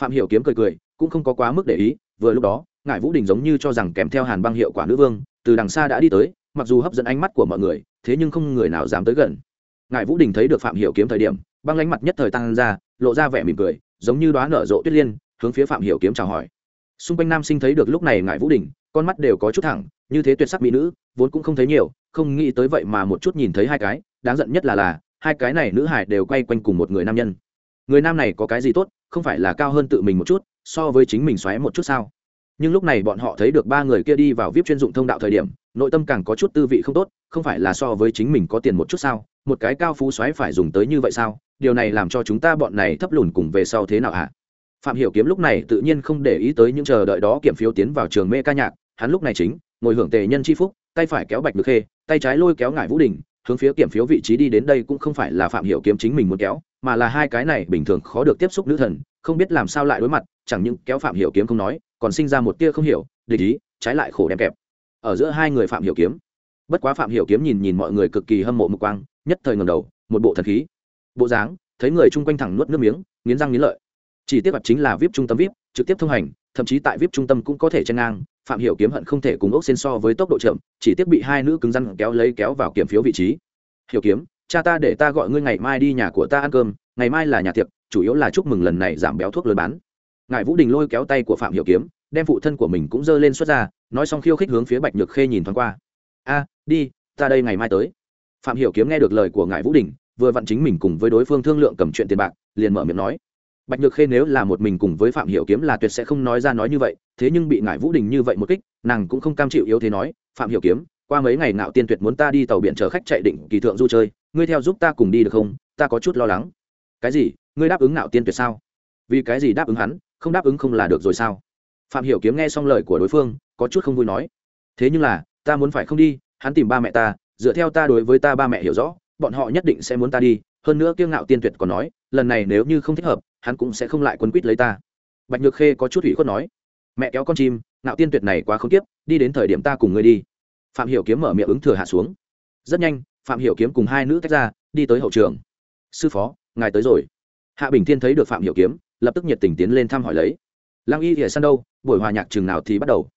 Phạm hiểu kiếm cười cười, cũng không có quá mức để ý, vừa lúc đó, ngải vũ đình giống như cho rằng kèm theo hàn băng hiệu quả nữ vương, từ đằng xa đã đi tới, mặc dù hấp dẫn ánh mắt của mọi người, thế nhưng không người nào dám tới gần. Ngải vũ đình thấy được phạm hiểu kiếm thời điểm, băng lánh mặt nhất thời tăng ra, lộ ra vẻ mỉm cười, giống như đoán nở rộ tuyết liên, hướng phía phạm hiểu kiếm chào hỏi. Xung quanh nam sinh thấy được lúc này ngải vũ đình con mắt đều có chút thẳng, như thế tuyệt sắc mỹ nữ, vốn cũng không thấy nhiều, không nghĩ tới vậy mà một chút nhìn thấy hai cái, đáng giận nhất là là, hai cái này nữ hải đều quay quanh cùng một người nam nhân. Người nam này có cái gì tốt, không phải là cao hơn tự mình một chút, so với chính mình xoáy một chút sao? Nhưng lúc này bọn họ thấy được ba người kia đi vào vip chuyên dụng thông đạo thời điểm, nội tâm càng có chút tư vị không tốt, không phải là so với chính mình có tiền một chút sao? Một cái cao phú xoáy phải dùng tới như vậy sao? Điều này làm cho chúng ta bọn này thấp lùn cùng về sau thế nào à phạm hiểu kiếm lúc này tự nhiên không để ý tới những chờ đợi đó, kiểm phiếu tiến vào trường mê ca nhạc hắn lúc này chính, ngồi hưởng tề nhân chi phúc, tay phải kéo bạch được khê, tay trái lôi kéo ngải vũ đình, hướng phía kiểm phiếu vị trí đi đến đây cũng không phải là phạm hiểu kiếm chính mình muốn kéo, mà là hai cái này bình thường khó được tiếp xúc nữ thần, không biết làm sao lại đối mặt, chẳng những kéo phạm hiểu kiếm không nói, còn sinh ra một tia không hiểu địch ý, trái lại khổ đem kẹp. Ở giữa hai người phạm hiểu kiếm, bất quá phạm hiểu kiếm nhìn nhìn mọi người cực kỳ hâm mộ mục quang, nhất thời ngẩng đầu, một bộ thần khí, bộ dáng, thấy người chung quanh thẳng nuốt nước miếng, nghiến răng nghiến lợi chỉ tiếp gặp chính là vip trung tâm vip, trực tiếp thông hành, thậm chí tại vip trung tâm cũng có thể chen ngang, phạm hiểu kiếm hận không thể cùng ốc xin so với tốc độ chậm, chỉ tiếp bị hai nữ cứng rắn kéo lấy kéo vào kiểm phiếu vị trí. Hiểu kiếm, cha ta để ta gọi ngươi ngày mai đi nhà của ta ăn cơm, ngày mai là nhà tiệc, chủ yếu là chúc mừng lần này giảm béo thuốc lớn bán. Ngài vũ đình lôi kéo tay của phạm hiểu kiếm, đem phụ thân của mình cũng dơ lên xuất ra, nói xong khiêu khích hướng phía bạch nhược khê nhìn thoáng qua. A, đi, ta đây ngày mai tới. Phạm hiểu kiếm nghe được lời của ngài vũ đình, vừa vặn chính mình cùng với đối phương thương lượng cầm chuyện tiền bạc, liền mở miệng nói bạch nhược khê nếu là một mình cùng với phạm hiểu kiếm là tuyệt sẽ không nói ra nói như vậy, thế nhưng bị ngải vũ đình như vậy một kích, nàng cũng không cam chịu yếu thế nói, phạm hiểu kiếm, qua mấy ngày nạo tiên tuyệt muốn ta đi tàu biển chở khách chạy định kỳ thượng du chơi, ngươi theo giúp ta cùng đi được không? Ta có chút lo lắng. Cái gì? Ngươi đáp ứng nạo tiên tuyệt sao? Vì cái gì đáp ứng hắn, không đáp ứng không là được rồi sao? Phạm hiểu kiếm nghe xong lời của đối phương, có chút không vui nói, thế nhưng là, ta muốn phải không đi, hắn tìm ba mẹ ta, dựa theo ta đối với ta ba mẹ hiểu rõ, bọn họ nhất định sẽ muốn ta đi, hơn nữa kiêng ngạo tiên tuyệt còn nói, lần này nếu như không thích hợp hắn cũng sẽ không lại quấn quýt lấy ta. Bạch nhược khê có chút ủy khuất nói, mẹ kéo con chim, ngạo tiên tuyệt này quá không tiếp, đi đến thời điểm ta cùng ngươi đi. Phạm hiểu kiếm mở miệng ứng thừa hạ xuống. Rất nhanh, phạm hiểu kiếm cùng hai nữ tách ra, đi tới hậu trường. Sư phó, ngài tới rồi. Hạ bình thiên thấy được phạm hiểu kiếm, lập tức nhiệt tình tiến lên thăm hỏi lấy. Lăng y thì san đâu? Buổi hòa nhạc trường nào thì bắt đầu?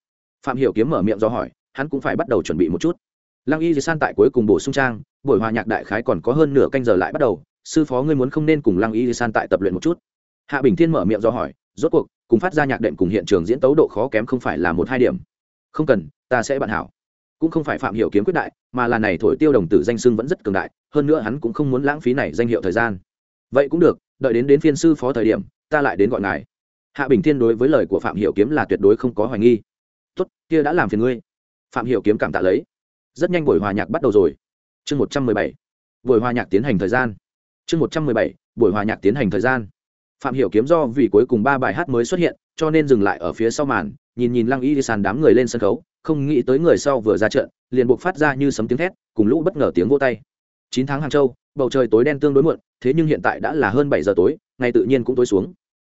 Phạm hiểu kiếm mở miệng do hỏi, hắn cũng phải bắt đầu chuẩn bị một chút. Lăng y thì san tại cuối cùng bổ sung trang, buổi hòa nhạc đại khái còn có hơn nửa canh giờ lại bắt đầu, sư phó ngươi muốn không nên cùng lăng y thì san tại tập luyện một chút hạ bình thiên mở miệng do hỏi, rốt cuộc, cùng phát ra nhạc đệm cùng hiện trường diễn tấu độ khó kém không phải là một hai điểm? Không cần, ta sẽ bạn hảo. Cũng không phải phạm hiểu kiếm quyết đại, mà là này thổi tiêu đồng tử danh sưng vẫn rất cường đại, hơn nữa hắn cũng không muốn lãng phí này danh hiệu thời gian. Vậy cũng được, đợi đến đến phiên sư phó thời điểm, ta lại đến gọi ngài. Hạ bình thiên đối với lời của phạm hiểu kiếm là tuyệt đối không có hoài nghi. Tốt, kia đã làm phiền ngươi. Phạm hiểu kiếm cảm tạ lấy. Rất nhanh buổi hòa nhạc bắt đầu rồi. Chương một trăm mười bảy. Buổi hòa nhạc tiến hành thời gian. Chương một trăm mười bảy. Buổi hòa nhạc tiến hành thời gian phạm hiểu kiếm do vì cuối cùng ba bài hát mới xuất hiện, cho nên dừng lại ở phía sau màn, nhìn nhìn lăng y đi sàn đám người lên sân khấu, không nghĩ tới người sau vừa ra trận, liền buộc phát ra như sấm tiếng thét, cùng lũ bất ngờ tiếng vô tay. Chín tháng hàng châu, bầu trời tối đen tương đối muộn, thế nhưng hiện tại đã là hơn bảy giờ tối, ngày tự nhiên cũng tối xuống.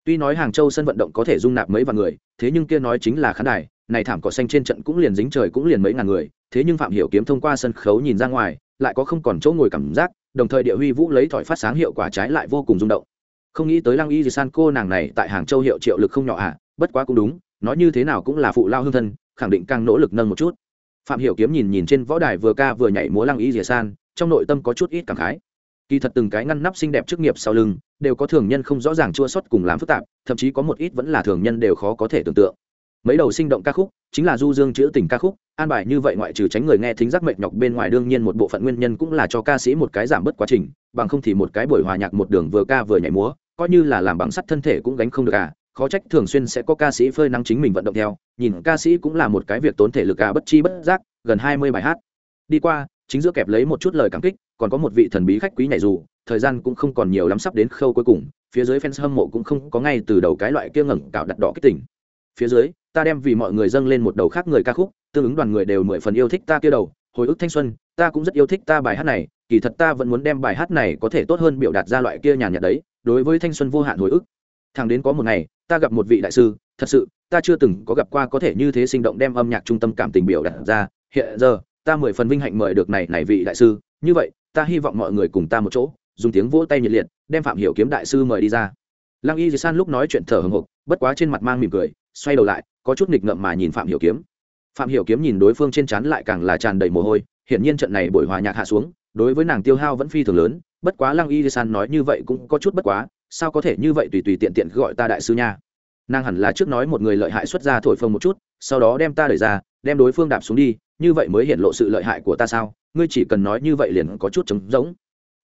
Tuy nói hàng châu sân vận động có thể dung nạp mấy vạn người, thế nhưng kia nói chính là khán đài, này thảm cỏ xanh trên trận cũng liền dính trời cũng liền mấy ngàn người, thế nhưng phạm hiểu kiếm thông qua sân khấu nhìn ra ngoài, lại có không còn chỗ ngồi cảm giác, đồng thời địa huy vũ lấy thỏi phát sáng hiệu quả trái lại vô cùng rung động không nghĩ tới lăng y di san cô nàng này tại hàng châu hiệu triệu lực không nhỏ à bất quá cũng đúng, nói như thế nào cũng là phụ lao hương thân, khẳng định càng nỗ lực nâng một chút. Phạm hiểu kiếm nhìn nhìn trên võ đài vừa ca vừa nhảy múa lăng y di san, trong nội tâm có chút ít cảm khái. Kỳ thật từng cái ngăn nắp xinh đẹp chức nghiệp sau lưng, đều có thường nhân không rõ ràng chua xót cùng làm phức tạp, thậm chí có một ít vẫn là thường nhân đều khó có thể tưởng tượng. Mấy đầu sinh động ca khúc, chính là du dương chữ tình ca khúc, an bài như vậy ngoại trừ tránh người nghe thính giác mệt nhọc bên ngoài đương nhiên một bộ phận nguyên nhân cũng là cho ca sĩ một cái giảm bớt quá trình, bằng không thì một cái buổi hòa nhạc một đường vừa ca vừa nhảy múa coi như là làm bằng sắt thân thể cũng gánh không được à khó trách thường xuyên sẽ có ca sĩ phơi nắng chính mình vận động theo, nhìn ca sĩ cũng là một cái việc tốn thể lực à bất chi bất giác, gần hai mươi bài hát. Đi qua, chính giữa kẹp lấy một chút lời cảm kích, còn có một vị thần bí khách quý nhảy dù, thời gian cũng không còn nhiều lắm sắp đến khâu cuối cùng, phía dưới fans hâm mộ cũng không có ngay từ đầu cái loại kia ngẩng cạo đặt đỏ kích tỉnh phía dưới, ta đem vì mọi người dâng lên một đầu khác người ca khúc, tương ứng đoàn người đều mười phần yêu thích ta kia đầu, hồi ức thanh xuân, ta cũng rất yêu thích ta bài hát này, kỳ thật ta vẫn muốn đem bài hát này có thể tốt hơn biểu đạt ra loại kia nhàn nhạt đấy đối với thanh xuân vô hạn hồi ức. Thằng đến có một ngày ta gặp một vị đại sư thật sự ta chưa từng có gặp qua có thể như thế sinh động đem âm nhạc trung tâm cảm tình biểu đạt ra. Hiện giờ ta mười phần vinh hạnh mời được này này vị đại sư. Như vậy ta hy vọng mọi người cùng ta một chỗ dùng tiếng vỗ tay nhiệt liệt đem phạm hiểu kiếm đại sư mời đi ra. Lăng y di san lúc nói chuyện thở hừng hực, bất quá trên mặt mang mỉm cười xoay đầu lại có chút nghịch ngợm mà nhìn phạm hiểu kiếm. Phạm hiểu kiếm nhìn đối phương trên chán lại càng là tràn đầy mồ hôi hiển nhiên trận này buổi hòa nhạc hạ xuống đối với nàng tiêu hao vẫn phi thường lớn bất quá lăng y di san nói như vậy cũng có chút bất quá, sao có thể như vậy tùy tùy tiện tiện gọi ta đại sư nha? Nàng hẳn là trước nói một người lợi hại xuất ra thổi phồng một chút, sau đó đem ta đẩy ra, đem đối phương đạp xuống đi, như vậy mới hiện lộ sự lợi hại của ta sao? Ngươi chỉ cần nói như vậy liền có chút trống rỗng.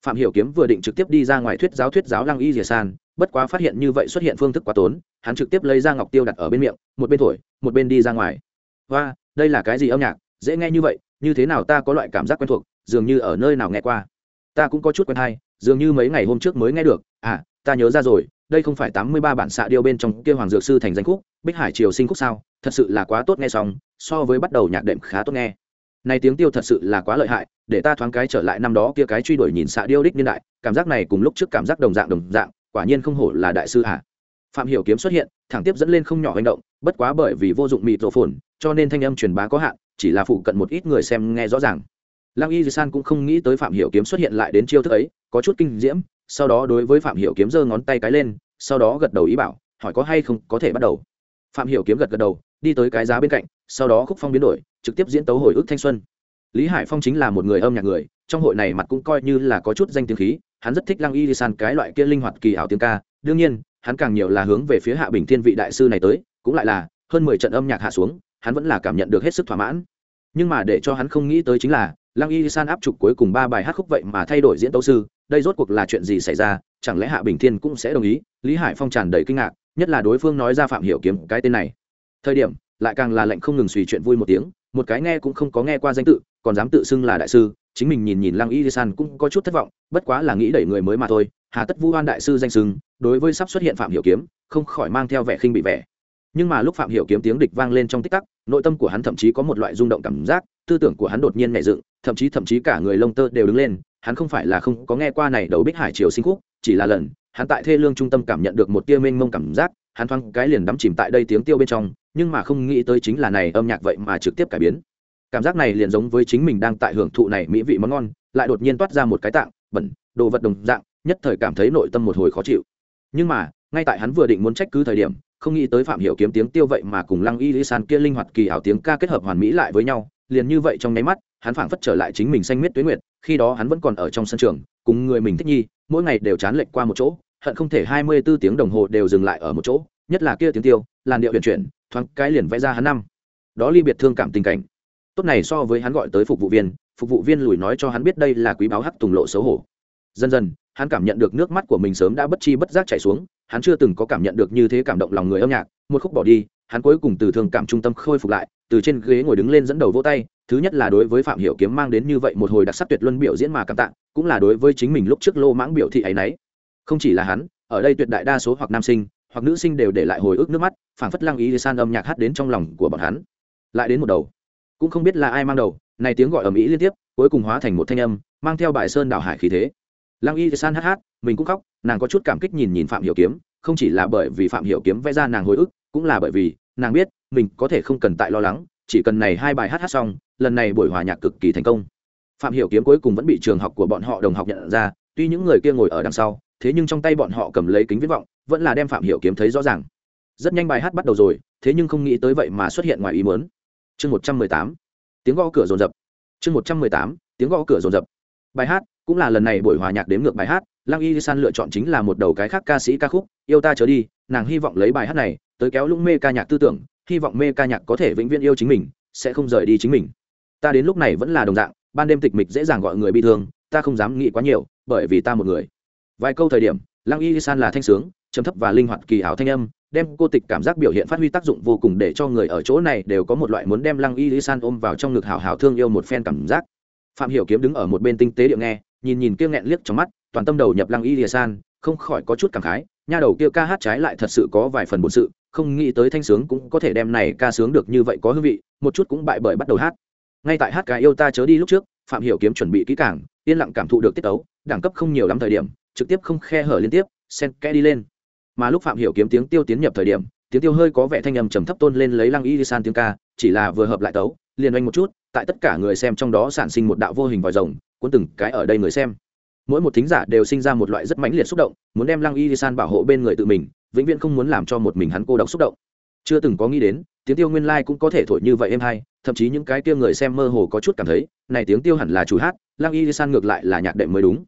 Phạm hiểu kiếm vừa định trực tiếp đi ra ngoài thuyết giáo thuyết giáo lăng y dìa san, bất quá phát hiện như vậy xuất hiện phương thức quá tốn, hắn trực tiếp lấy ra ngọc tiêu đặt ở bên miệng, một bên thổi, một bên đi ra ngoài. Và đây là cái gì âm nhạc? Dễ nghe như vậy, như thế nào ta có loại cảm giác quen thuộc, dường như ở nơi nào nghe qua ta cũng có chút quen hay, dường như mấy ngày hôm trước mới nghe được. À ta nhớ ra rồi, đây không phải tám mươi ba bản xạ điêu bên trong kia hoàng dược sư thành danh khúc, bích hải triều sinh khúc sao? Thật sự là quá tốt nghe xong, so với bắt đầu nhạc đệm khá tốt nghe. Này tiếng tiêu thật sự là quá lợi hại, để ta thoáng cái trở lại năm đó kia cái truy đuổi nhìn xạ điêu đích niên đại, cảm giác này cùng lúc trước cảm giác đồng dạng đồng dạng, quả nhiên không hổ là đại sư hả phạm hiểu kiếm xuất hiện, thẳng tiếp dẫn lên không nhỏ hành động, bất quá bởi vì vô dụng mịt rộ phồn, cho nên thanh âm truyền bá có hạn, chỉ là phụ cận một ít người xem nghe rõ ràng lăng y san cũng không nghĩ tới phạm hiểu kiếm xuất hiện lại đến chiêu thức ấy, có chút kinh diễm, sau đó đối với phạm hiểu kiếm giơ ngón tay cái lên, sau đó gật đầu ý bảo, hỏi có hay không, có thể bắt đầu. Phạm hiểu kiếm gật gật đầu, đi tới cái giá bên cạnh, sau đó khúc phong biến đổi, trực tiếp diễn tấu hồi ức thanh xuân. Lý hải phong chính là một người âm nhạc người, trong hội này mặt cũng coi như là có chút danh tiếng khí, hắn rất thích lăng y đi san cái loại kia linh hoạt kỳ ảo tiếng ca, đương nhiên, hắn càng nhiều là hướng về phía hạ bình thiên vị đại sư này tới, cũng lại là hơn mười trận âm nhạc hạ xuống, hắn vẫn là cảm nhận được hết sức thỏa mãn. Nhưng mà để cho hắn không nghĩ tới chính là lăng y san áp trục cuối cùng ba bài hát khúc vậy mà thay đổi diễn tấu sư, đây rốt cuộc là chuyện gì xảy ra, chẳng lẽ hạ bình thiên cũng sẽ đồng ý? Lý hải phong tràn đầy kinh ngạc, nhất là đối phương nói ra phạm hiểu kiếm cái tên này. Thời điểm, lại càng là lệnh không ngừng suy chuyện vui một tiếng, một cái nghe cũng không có nghe qua danh tự, còn dám tự xưng là đại sư, chính mình nhìn nhìn lăng y san cũng có chút thất vọng, bất quá là nghĩ đẩy người mới mà thôi, hà tất vu oan đại sư danh sưng đối với sắp xuất hiện phạm hiểu kiếm, không khỏi mang theo vẻ khinh bị vẻ. Nhưng mà lúc phạm hiểu kiếm tiếng địch vang lên trong tích tắc, nội tâm của hắn thậm chí có một loại rung động cảm giác tư tưởng của hắn đột nhiên nhẹ dựng, thậm chí thậm chí cả người lông tơ đều đứng lên, hắn không phải là không có nghe qua này đầu bích hải triều sinh khúc, chỉ là lần, hắn tại thê lương trung tâm cảm nhận được một tia mênh mông cảm giác, hắn thoáng cái liền đắm chìm tại đây tiếng tiêu bên trong, nhưng mà không nghĩ tới chính là này âm nhạc vậy mà trực tiếp cải biến. Cảm giác này liền giống với chính mình đang tại hưởng thụ này mỹ vị món ngon, lại đột nhiên toát ra một cái tạng, bẩn, đồ vật đồng dạng, nhất thời cảm thấy nội tâm một hồi khó chịu. Nhưng mà, ngay tại hắn vừa định muốn trách cứ thời điểm, không nghĩ tới phạm hiểu kiếm tiếng tiêu vậy mà cùng lăng y lý san kia linh hoạt kỳ ảo tiếng ca kết hợp hoàn mỹ lại với nhau liền như vậy trong nháy mắt, hắn phảng phất trở lại chính mình xanh miết tuyết nguyệt, khi đó hắn vẫn còn ở trong sân trường, cùng người mình thích nhi mỗi ngày đều chán lệch qua một chỗ, hận không thể hai mươi 24 tiếng đồng hồ đều dừng lại ở một chỗ, nhất là kia tiếng tiêu, làn điệu huyền chuyển, thoáng cái liền vẽ ra hắn năm. Đó ly biệt thương cảm tình cảnh. Tốt này so với hắn gọi tới phục vụ viên, phục vụ viên lùi nói cho hắn biết đây là quý báo hắc tùng lộ xấu hổ. Dần dần hắn cảm nhận được nước mắt của mình sớm đã bất chi bất giác chảy xuống, hắn chưa từng có cảm nhận được như thế cảm động lòng người âm nhạc. Một khúc bỏ đi, hắn cuối cùng từ thương cảm trung tâm khôi phục lại, từ trên ghế ngồi đứng lên dẫn đầu vỗ tay, thứ nhất là đối với phạm hiểu kiếm mang đến như vậy một hồi đặc sắc tuyệt luân biểu diễn mà cảm tạ, cũng là đối với chính mình lúc trước lô mãng biểu thị ấy nấy. Không chỉ là hắn, ở đây tuyệt đại đa số hoặc nam sinh, hoặc nữ sinh đều để lại hồi ức nước mắt, phảng phất lăng ý san âm nhạc hát đến trong lòng của bọn hắn. Lại đến một đầu, cũng không biết là ai mang đầu, này tiếng gọi ầm ĩ liên tiếp, cuối cùng hóa thành một thanh âm, mang theo bài sơn đảo hải khí thế lăng y san hát hát, mình cũng khóc, nàng có chút cảm kích nhìn nhìn phạm hiểu kiếm, không chỉ là bởi vì phạm hiểu kiếm vẽ ra nàng hồi ức, cũng là bởi vì, nàng biết, mình có thể không cần tại lo lắng, chỉ cần này hai bài hát hát xong, lần này buổi hòa nhạc cực kỳ thành công. Phạm hiểu kiếm cuối cùng vẫn bị trường học của bọn họ đồng học nhận ra, tuy những người kia ngồi ở đằng sau, thế nhưng trong tay bọn họ cầm lấy kính viễn vọng, vẫn là đem phạm hiểu kiếm thấy rõ ràng. Rất nhanh bài hát bắt đầu rồi, thế nhưng không nghĩ tới vậy mà xuất hiện ngoài ý muốn. Chương một trăm mười tám, tiếng gõ cửa rồn rập chương một trăm mười tám, tiếng gõ cửa rồn rập bài hát cũng là lần này buổi hòa nhạc đếm ngược bài hát, lăng y san lựa chọn chính là một đầu cái khác ca sĩ ca khúc, yêu ta trở đi, nàng hy vọng lấy bài hát này tới kéo lũng mê ca nhạc tư tưởng, hy vọng mê ca nhạc có thể vĩnh viễn yêu chính mình, sẽ không rời đi chính mình. Ta đến lúc này vẫn là đồng dạng, ban đêm tịch mịch dễ dàng gọi người bị thương, ta không dám nghĩ quá nhiều, bởi vì ta một người. Vài câu thời điểm, lăng y san là thanh sướng, trầm thấp và linh hoạt kỳ ảo thanh âm, đem cô tịch cảm giác biểu hiện phát huy tác dụng vô cùng để cho người ở chỗ này đều có một loại muốn đem lăng y san ôm vào trong ngực hào hào thương yêu một phen cảm giác. Phạm hiểu kiếm đứng ở một bên tinh tế điệu nghe nhìn nhìn kia nghẹn liếc trong mắt toàn tâm đầu nhập lăng y lìa san không khỏi có chút cảm khái nha đầu kia ca hát trái lại thật sự có vài phần bổn sự không nghĩ tới thanh sướng cũng có thể đem này ca sướng được như vậy có hương vị một chút cũng bại bởi bắt đầu hát. Ngay tại hát cái yêu ta chớ đi lúc trước phạm hiểu kiếm chuẩn bị kỹ càng yên lặng cảm thụ được tiết tấu, đẳng cấp không nhiều lắm thời điểm trực tiếp không khe hở liên tiếp sen kẽ đi lên. Mà lúc phạm hiểu kiếm tiếng tiêu tiến nhập thời điểm tiếng tiêu hơi có vẻ thanh âm trầm thấp tôn lên lấy lăng y san tiếng ca chỉ là vừa hợp lại tấu liền oanh một chút, tại tất cả người xem trong đó sản sinh một đạo vô hình vòi rồng, cuốn từng cái ở đây người xem. Mỗi một thính giả đều sinh ra một loại rất mãnh liệt xúc động, muốn đem lăng y san bảo hộ bên người tự mình, vĩnh viễn không muốn làm cho một mình hắn cô độc xúc động. Chưa từng có nghĩ đến, tiếng tiêu nguyên lai cũng có thể thổi như vậy em hay, thậm chí những cái kia người xem mơ hồ có chút cảm thấy, này tiếng tiêu hẳn là chủ hát, lăng y san ngược lại là nhạc đệm mới đúng.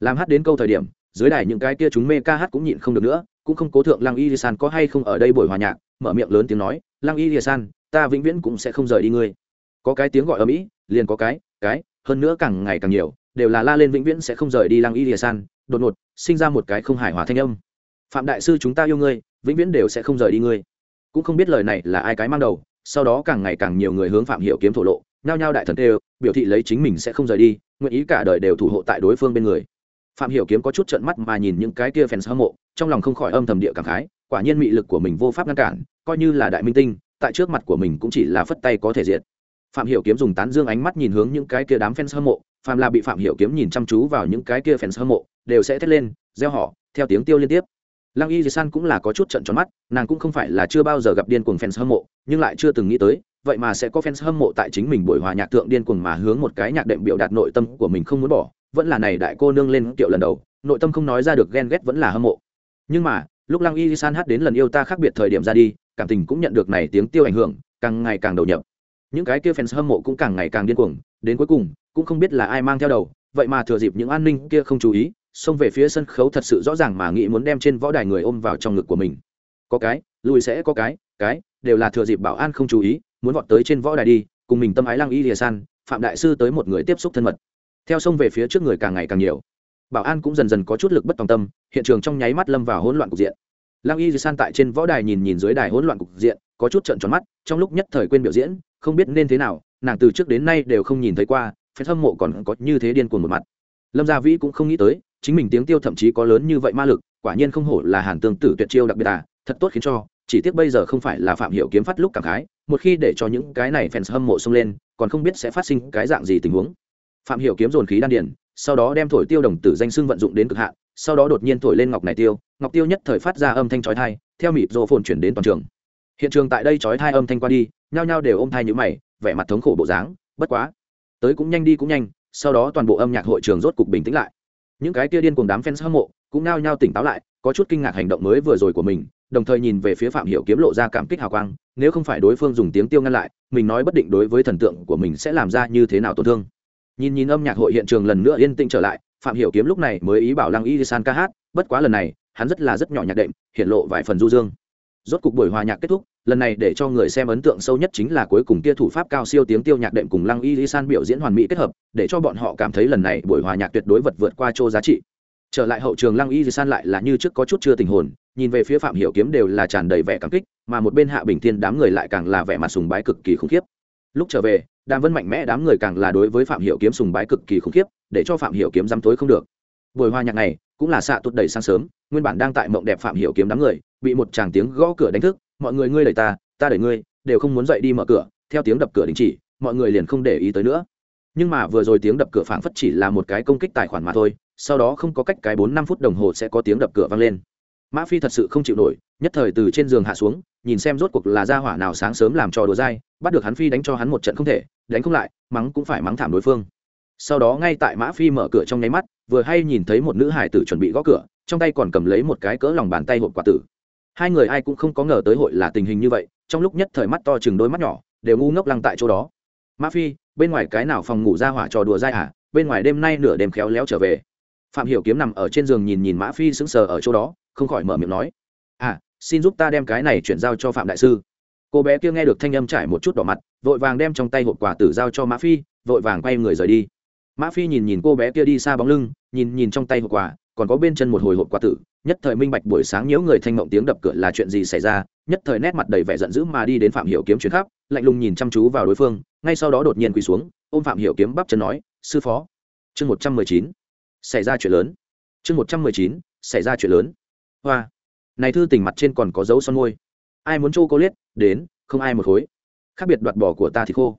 Làm hát đến câu thời điểm, dưới đài những cái kia chúng mê ca hát cũng nhịn không được nữa, cũng không cố thượng lăng y san có hay không ở đây buổi hòa nhạc, mở miệng lớn tiếng nói, lăng y san, ta vĩnh viễn cũng sẽ không rời đi ngươi có cái tiếng gọi ở mỹ, liền có cái cái, hơn nữa càng ngày càng nhiều, đều là la lên vĩnh viễn sẽ không rời đi lăng y lìa san. Đột ngột, sinh ra một cái không hài hòa thanh âm. Phạm đại sư chúng ta yêu ngươi, vĩnh viễn đều sẽ không rời đi ngươi. Cũng không biết lời này là ai cái mang đầu, sau đó càng ngày càng nhiều người hướng phạm hiểu kiếm thổ lộ, nhao nhao đại thần tê biểu thị lấy chính mình sẽ không rời đi, nguyện ý cả đời đều thủ hộ tại đối phương bên người. Phạm hiểu kiếm có chút trợn mắt mà nhìn những cái kia fans hâm mộ, trong lòng không khỏi âm thầm địa cảm khái, quả nhiên mị lực của mình vô pháp ngăn cản, coi như là đại minh tinh, tại trước mặt của mình cũng chỉ là phất tay có thể diệt phạm hiểu kiếm dùng tán dương ánh mắt nhìn hướng những cái kia đám fans hâm mộ phạm là bị phạm hiểu kiếm nhìn chăm chú vào những cái kia fans hâm mộ, đều sẽ thét lên, reo họ theo tiếng tiêu liên tiếp. Lăng y san cũng là có chút trận tròn mắt, nàng cũng không phải là chưa bao giờ gặp điên cuồng fans hâm mộ, nhưng lại chưa từng nghĩ tới, vậy mà sẽ có fans hâm mộ tại chính mình buổi hòa nhạc thượng điên cuồng mà hướng một cái nhạc đệm biểu đạt nội tâm của mình không muốn bỏ, vẫn là này đại cô nương lên kiệu lần đầu, nội tâm không nói ra được ghen ghét vẫn là hâm mộ. Nhưng mà, lúc lăng y san hát đến lần yêu ta khác biệt thời điểm ra đi, cảm tình cũng nhận được này tiếng tiêu ảnh hưởng, càng ngày càng đầu nhập những cái kia fans hâm mộ cũng càng ngày càng điên cuồng, đến cuối cùng, cũng không biết là ai mang theo đầu, vậy mà thừa dịp những an ninh kia không chú ý, xông về phía sân khấu thật sự rõ ràng mà nghĩ muốn đem trên võ đài người ôm vào trong ngực của mình. Có cái, lùi sẽ có cái cái, đều là thừa dịp bảo an không chú ý, muốn vọt tới trên võ đài đi, cùng mình tâm ái lăng y lìa san, phạm đại sư tới một người tiếp xúc thân mật. Theo xông về phía trước người càng ngày càng nhiều. Bảo an cũng dần dần có chút lực bất tòng tâm, hiện trường trong nháy mắt lâm vào hỗn loạn cục diện. Lăng y san tại trên võ đài nhìn nhìn dưới đài hỗn loạn cục diện, có chút trận tròn mắt, trong lúc nhất thời quên biểu diễn không biết nên thế nào, nàng từ trước đến nay đều không nhìn thấy qua phe hâm mộ còn có như thế điên cuồng một mặt. Lâm gia vĩ cũng không nghĩ tới, chính mình tiếng tiêu thậm chí có lớn như vậy ma lực, quả nhiên không hổ là hàn tương tử tuyệt chiêu đặc biệt à thật tốt khiến cho, chỉ tiếc bây giờ không phải là phạm hiểu kiếm phát lúc cảm khái, một khi để cho những cái này fans hâm mộ xông lên, còn không biết sẽ phát sinh cái dạng gì tình huống. Phạm hiểu kiếm dồn khí đan điền, sau đó đem thổi tiêu đồng tử danh xưng vận dụng đến cực hạn, sau đó đột nhiên thổi lên ngọc này tiêu, ngọc tiêu nhất thời phát ra âm thanh chói tai, theo mịt rô phồn chuyển đến toàn trường. Hiện trường tại đây chói tai âm thanh qua đi nhao nhao đều ôm thai như mày, vẻ mặt thống khổ bộ dáng, bất quá, tới cũng nhanh đi cũng nhanh, sau đó toàn bộ âm nhạc hội trường rốt cục bình tĩnh lại. Những cái kia điên cuồng đám fans hâm mộ cũng nao nhao tỉnh táo lại, có chút kinh ngạc hành động mới vừa rồi của mình, đồng thời nhìn về phía phạm hiểu kiếm lộ ra cảm kích hào quang, nếu không phải đối phương dùng tiếng tiêu ngăn lại, mình nói bất định đối với thần tượng của mình sẽ làm ra như thế nào tổn thương. Nhìn nhìn âm nhạc hội hiện trường lần nữa yên tĩnh trở lại, phạm hiểu kiếm lúc này mới ý bảo lăng y san ca hát, bất quá lần này, hắn rất là rất nhỏ nhạc đệm, hiện lộ vài phần du dương rốt cục buổi hòa nhạc kết thúc, lần này để cho người xem ấn tượng sâu nhất chính là cuối cùng kia thủ pháp cao siêu tiếng tiêu nhạc đệm cùng lăng y san biểu diễn hoàn mỹ kết hợp, để cho bọn họ cảm thấy lần này buổi hòa nhạc tuyệt đối vật vượt qua chỗ giá trị. Trở lại hậu trường lăng y san lại là như trước có chút chưa tình hồn, nhìn về phía phạm hiểu kiếm đều là tràn đầy vẻ cảm kích, mà một bên hạ bình thiên đám người lại càng là vẻ mặt sùng bái cực kỳ khủng khiếp. Lúc trở về, đàm vân mạnh mẽ đám người càng là đối với phạm hiểu kiếm sùng bái cực kỳ khủng khiếp, để cho phạm hiểu kiếm dám tối không được. Buổi hòa nhạc này cũng là xạ tụt đầy sáng sớm, nguyên bản đang tại mộng đẹp phạm hiểu kiếm đám người bị một chàng tiếng gõ cửa đánh thức, mọi người ngươi đẩy ta ta đẩy ngươi, đều không muốn dậy đi mở cửa, theo tiếng đập cửa đình chỉ, mọi người liền không để ý tới nữa. Nhưng mà vừa rồi tiếng đập cửa phảng phất chỉ là một cái công kích tài khoản mà thôi, sau đó không có cách cái bốn năm phút đồng hồ sẽ có tiếng đập cửa vang lên. Mã phi thật sự không chịu nổi, nhất thời từ trên giường hạ xuống, nhìn xem rốt cuộc là gia hỏa nào sáng sớm làm trò đùa dai, bắt được hắn phi đánh cho hắn một trận không thể, đánh không lại, mắng cũng phải mắng thảm đối phương. Sau đó ngay tại mã phi mở cửa trong nháy mắt, vừa hay nhìn thấy một nữ hải tử chuẩn bị gõ cửa, trong tay còn cầm lấy một cái cỡ lòng bàn tay hộp quả tử hai người ai cũng không có ngờ tới hội là tình hình như vậy, trong lúc nhất thời mắt to chừng đôi mắt nhỏ, đều ngu ngốc lăng tại chỗ đó. Mã phi, bên ngoài cái nào phòng ngủ ra hỏa trò đùa dai hả? Bên ngoài đêm nay nửa đêm khéo léo trở về. Phạm hiểu kiếm nằm ở trên giường nhìn nhìn mã phi sững sờ ở chỗ đó, không khỏi mở miệng nói à xin giúp ta đem cái này chuyển giao cho phạm đại sư. Cô bé kia nghe được thanh âm trải một chút đỏ mặt, vội vàng đem trong tay hộp quà tử giao cho mã phi, vội vàng quay người rời đi. Mã phi nhìn nhìn cô bé kia đi xa bóng lưng, nhìn nhìn trong tay hộp quà còn có bên chân một hồi hộp quả tử, nhất thời minh bạch buổi sáng nhiễu người thanh mộng tiếng đập cửa là chuyện gì xảy ra, nhất thời nét mặt đầy vẻ giận dữ mà đi đến phạm hiểu kiếm chuyến khắp, lạnh lùng nhìn chăm chú vào đối phương, ngay sau đó đột nhiên quỳ xuống, ôm phạm hiểu kiếm bắp chân nói, sư phó, chương một trăm mười chín, xảy ra chuyện lớn, chương một trăm mười chín, xảy ra chuyện lớn. Hoa, này thư tình mặt trên còn có dấu son môi. Ai muốn châu cô liết, đến, không ai một khối khác biệt đoạt bỏ của ta thì khô.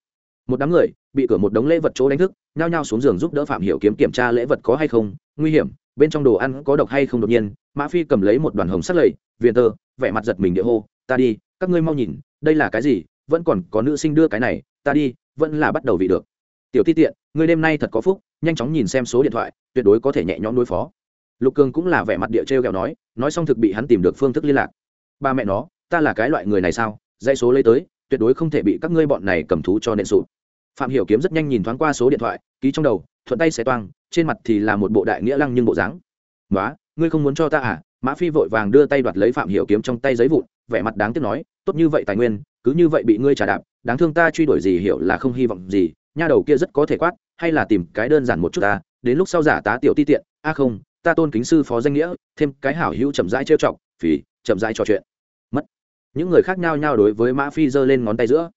Một đám người, bị cửa một đống lễ vật chỗ đánh thức, nhao nhao xuống giường giúp đỡ phạm hiểu kiếm kiểm tra lễ vật có hay không, nguy hiểm bên trong đồ ăn có độc hay không đột nhiên, mã phi cầm lấy một đoàn hồng sắt lầy viện tơ, vẻ mặt giật mình địa hô, ta đi, các ngươi mau nhìn, đây là cái gì, vẫn còn có nữ sinh đưa cái này, ta đi, vẫn là bắt đầu vị được. Tiểu ti tiện, ngươi đêm nay thật có phúc, nhanh chóng nhìn xem số điện thoại, tuyệt đối có thể nhẹ nhõm đối phó. Lục cường cũng là vẻ mặt địa trêu ghẹo nói nói xong thực bị hắn tìm được phương thức liên lạc. Ba mẹ nó, ta là cái loại người này sao? Dây số lấy tới, tuyệt đối không thể bị các ngươi bọn này cầm thú cho nện sụp. Phạm hiểu kiếm rất nhanh nhìn thoáng qua số điện thoại, ký trong đầu, thuận tay xé toang trên mặt thì là một bộ đại nghĩa lăng nhưng bộ dáng. Nói ngươi không muốn cho ta à? Mã phi vội vàng đưa tay đoạt lấy phạm hiểu kiếm trong tay giấy vụn, vẻ mặt đáng tiếc nói, tốt như vậy tài nguyên, cứ như vậy bị ngươi trả đạp, đáng thương ta truy đuổi gì hiểu là không hy vọng gì, nha đầu kia rất có thể quát, hay là tìm cái đơn giản một chút ta, đến lúc sau giả tá tiểu ti tiện, a không, ta tôn kính sư phó danh nghĩa, thêm cái hảo hữu chậm rãi trêu chọc, phì, chậm rãi trò chuyện. Mất. Những người khác nhau nhau đối với mã phi giơ lên ngón tay giữa.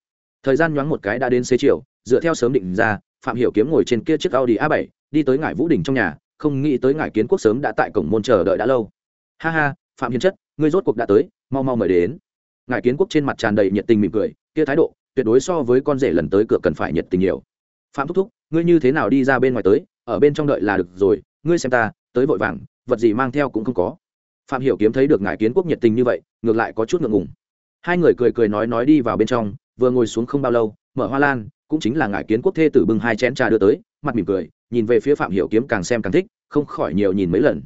Thời gian nhoáng một cái đã đến xế chiều, dựa theo sớm định ra, phạm hiểu kiếm ngồi trên kia chiếc audi a 7 đi tới ngải vũ đình trong nhà, không nghĩ tới ngải kiến quốc sớm đã tại cổng môn chờ đợi đã lâu. Ha ha, phạm hiền chất, ngươi rốt cuộc đã tới, mau mau mời đến. Ngải kiến quốc trên mặt tràn đầy nhiệt tình mỉm cười, kia thái độ, tuyệt đối so với con rể lần tới cửa cần phải nhiệt tình nhiều. Phạm thúc thúc, ngươi như thế nào đi ra bên ngoài tới, ở bên trong đợi là được rồi, ngươi xem ta, tới vội vàng, vật gì mang theo cũng không có. Phạm hiểu kiếm thấy được ngải kiến quốc nhiệt tình như vậy, ngược lại có chút ngượng ngùng. Hai người cười cười nói nói đi vào bên trong, vừa ngồi xuống không bao lâu, mở hoa lan, cũng chính là ngải kiến quốc thê tử bưng hai chén trà đưa tới mặt mỉm cười, nhìn về phía phạm hiểu kiếm càng xem càng thích, không khỏi nhiều nhìn mấy lần.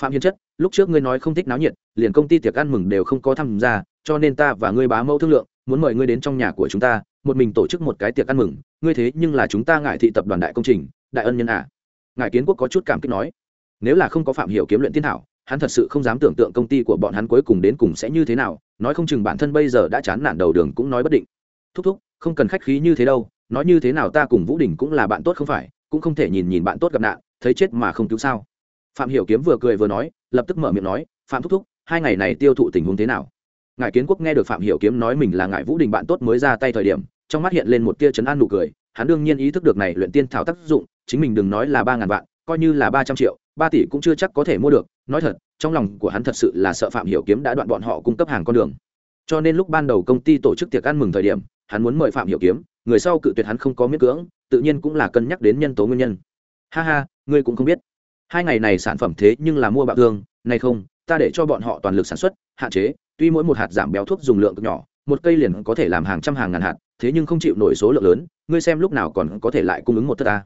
Phạm hiền chất, lúc trước ngươi nói không thích náo nhiệt, liền công ty tiệc ăn mừng đều không có tham gia, cho nên ta và ngươi bá mẫu thương lượng, muốn mời ngươi đến trong nhà của chúng ta, một mình tổ chức một cái tiệc ăn mừng. Ngươi thế nhưng là chúng ta ngại thị tập đoàn đại công trình, đại ân nhân à? Ngài kiến quốc có chút cảm kích nói. Nếu là không có phạm hiểu kiếm luyện tiên thảo hắn thật sự không dám tưởng tượng công ty của bọn hắn cuối cùng đến cùng sẽ như thế nào. Nói không chừng bản thân bây giờ đã chán nản đầu đường cũng nói bất định. Thúc thúc, không cần khách khí như thế đâu nói như thế nào ta cùng vũ đình cũng là bạn tốt không phải, cũng không thể nhìn nhìn bạn tốt gặp nạn, thấy chết mà không cứu sao? Phạm hiểu kiếm vừa cười vừa nói, lập tức mở miệng nói, phạm thúc thúc, hai ngày này tiêu thụ tình huống thế nào? Ngài kiến quốc nghe được phạm hiểu kiếm nói mình là ngài vũ đình bạn tốt mới ra tay thời điểm, trong mắt hiện lên một tia chấn an nụ cười, hắn đương nhiên ý thức được này luyện tiên thảo tác dụng, chính mình đừng nói là ba ngàn vạn, coi như là ba trăm triệu, ba tỷ cũng chưa chắc có thể mua được, nói thật, trong lòng của hắn thật sự là sợ phạm hiểu kiếm đã đoạn bọn họ cung cấp hàng con đường. Cho nên lúc ban đầu công ty tổ chức tiệc ăn mừng thời điểm hắn muốn mời phạm hiểu kiếm, người sau cự tuyệt hắn không có miễn cưỡng, tự nhiên cũng là cân nhắc đến nhân tố nguyên nhân. Ha ha, ngươi cũng không biết. Hai ngày này sản phẩm thế nhưng là mua bạo thương nay không, ta để cho bọn họ toàn lực sản xuất, hạn chế, tuy mỗi một hạt giảm béo thuốc dùng lượng cực nhỏ, một cây liền có thể làm hàng trăm hàng ngàn hạt, thế nhưng không chịu nổi số lượng lớn, ngươi xem lúc nào còn có thể lại cung ứng một thất ta.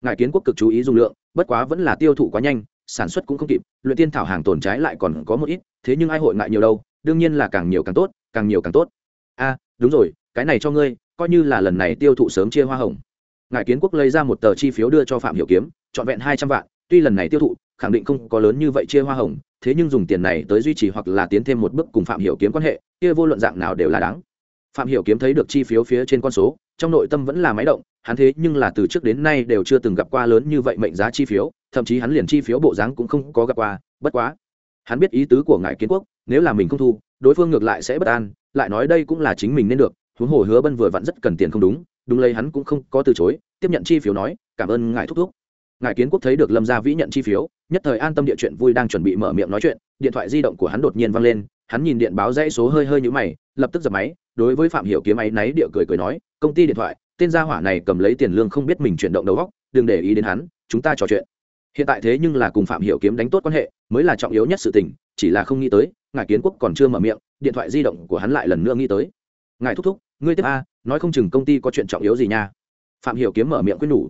Ngài kiến quốc cực chú ý dùng lượng, bất quá vẫn là tiêu thụ quá nhanh, sản xuất cũng không kịp, luyện tiên thảo hàng tồn trái lại còn có một ít, thế nhưng ai hội ngại nhiều đâu, đương nhiên là càng nhiều càng tốt, càng nhiều càng tốt. A đúng rồi cái này cho ngươi, coi như là lần này tiêu thụ sớm chia hoa hồng. Ngài kiến quốc lấy ra một tờ chi phiếu đưa cho phạm hiểu kiếm, trọn vẹn hai trăm vạn, tuy lần này tiêu thụ, khẳng định không có lớn như vậy chia hoa hồng, thế nhưng dùng tiền này tới duy trì hoặc là tiến thêm một bước cùng phạm hiểu kiếm quan hệ, kia vô luận dạng nào đều là đáng. Phạm hiểu kiếm thấy được chi phiếu phía trên con số, trong nội tâm vẫn là máy động, hắn thế nhưng là từ trước đến nay đều chưa từng gặp qua lớn như vậy mệnh giá chi phiếu, thậm chí hắn liền chi phiếu bộ dáng cũng không có gặp qua, bất quá, hắn biết ý tứ của ngài kiến quốc, nếu là mình không thu, đối phương ngược lại sẽ bất an, lại nói đây cũng là chính mình nên được huống hồ hứa bân vừa vặn rất cần tiền không đúng đúng lấy hắn cũng không có từ chối, tiếp nhận chi phiếu nói, cảm ơn ngài thúc thúc. Ngài kiến quốc thấy được lâm gia vĩ nhận chi phiếu, nhất thời an tâm địa chuyện vui đang chuẩn bị mở miệng nói chuyện, điện thoại di động của hắn đột nhiên văng lên, hắn nhìn điện báo dãy số hơi hơi nhũ mày, lập tức dập máy, đối với phạm hiểu kiếm ấy náy địa cười cười nói, công ty điện thoại, tên gia hỏa này cầm lấy tiền lương không biết mình chuyển động đầu góc đừng để ý đến hắn, chúng ta trò chuyện. Hiện tại thế nhưng là cùng phạm hiểu kiếm đánh tốt quan hệ, mới là trọng yếu nhất sự tình, chỉ là không nghĩ tới, ngài kiến quốc còn chưa mở miệng, điện thoại di động của hắn lại lần nữa nghĩ tới ngài thúc thúc, ngươi tiếp a, nói không chừng công ty có chuyện trọng yếu gì nha. Phạm hiểu kiếm mở miệng quyết nhủ.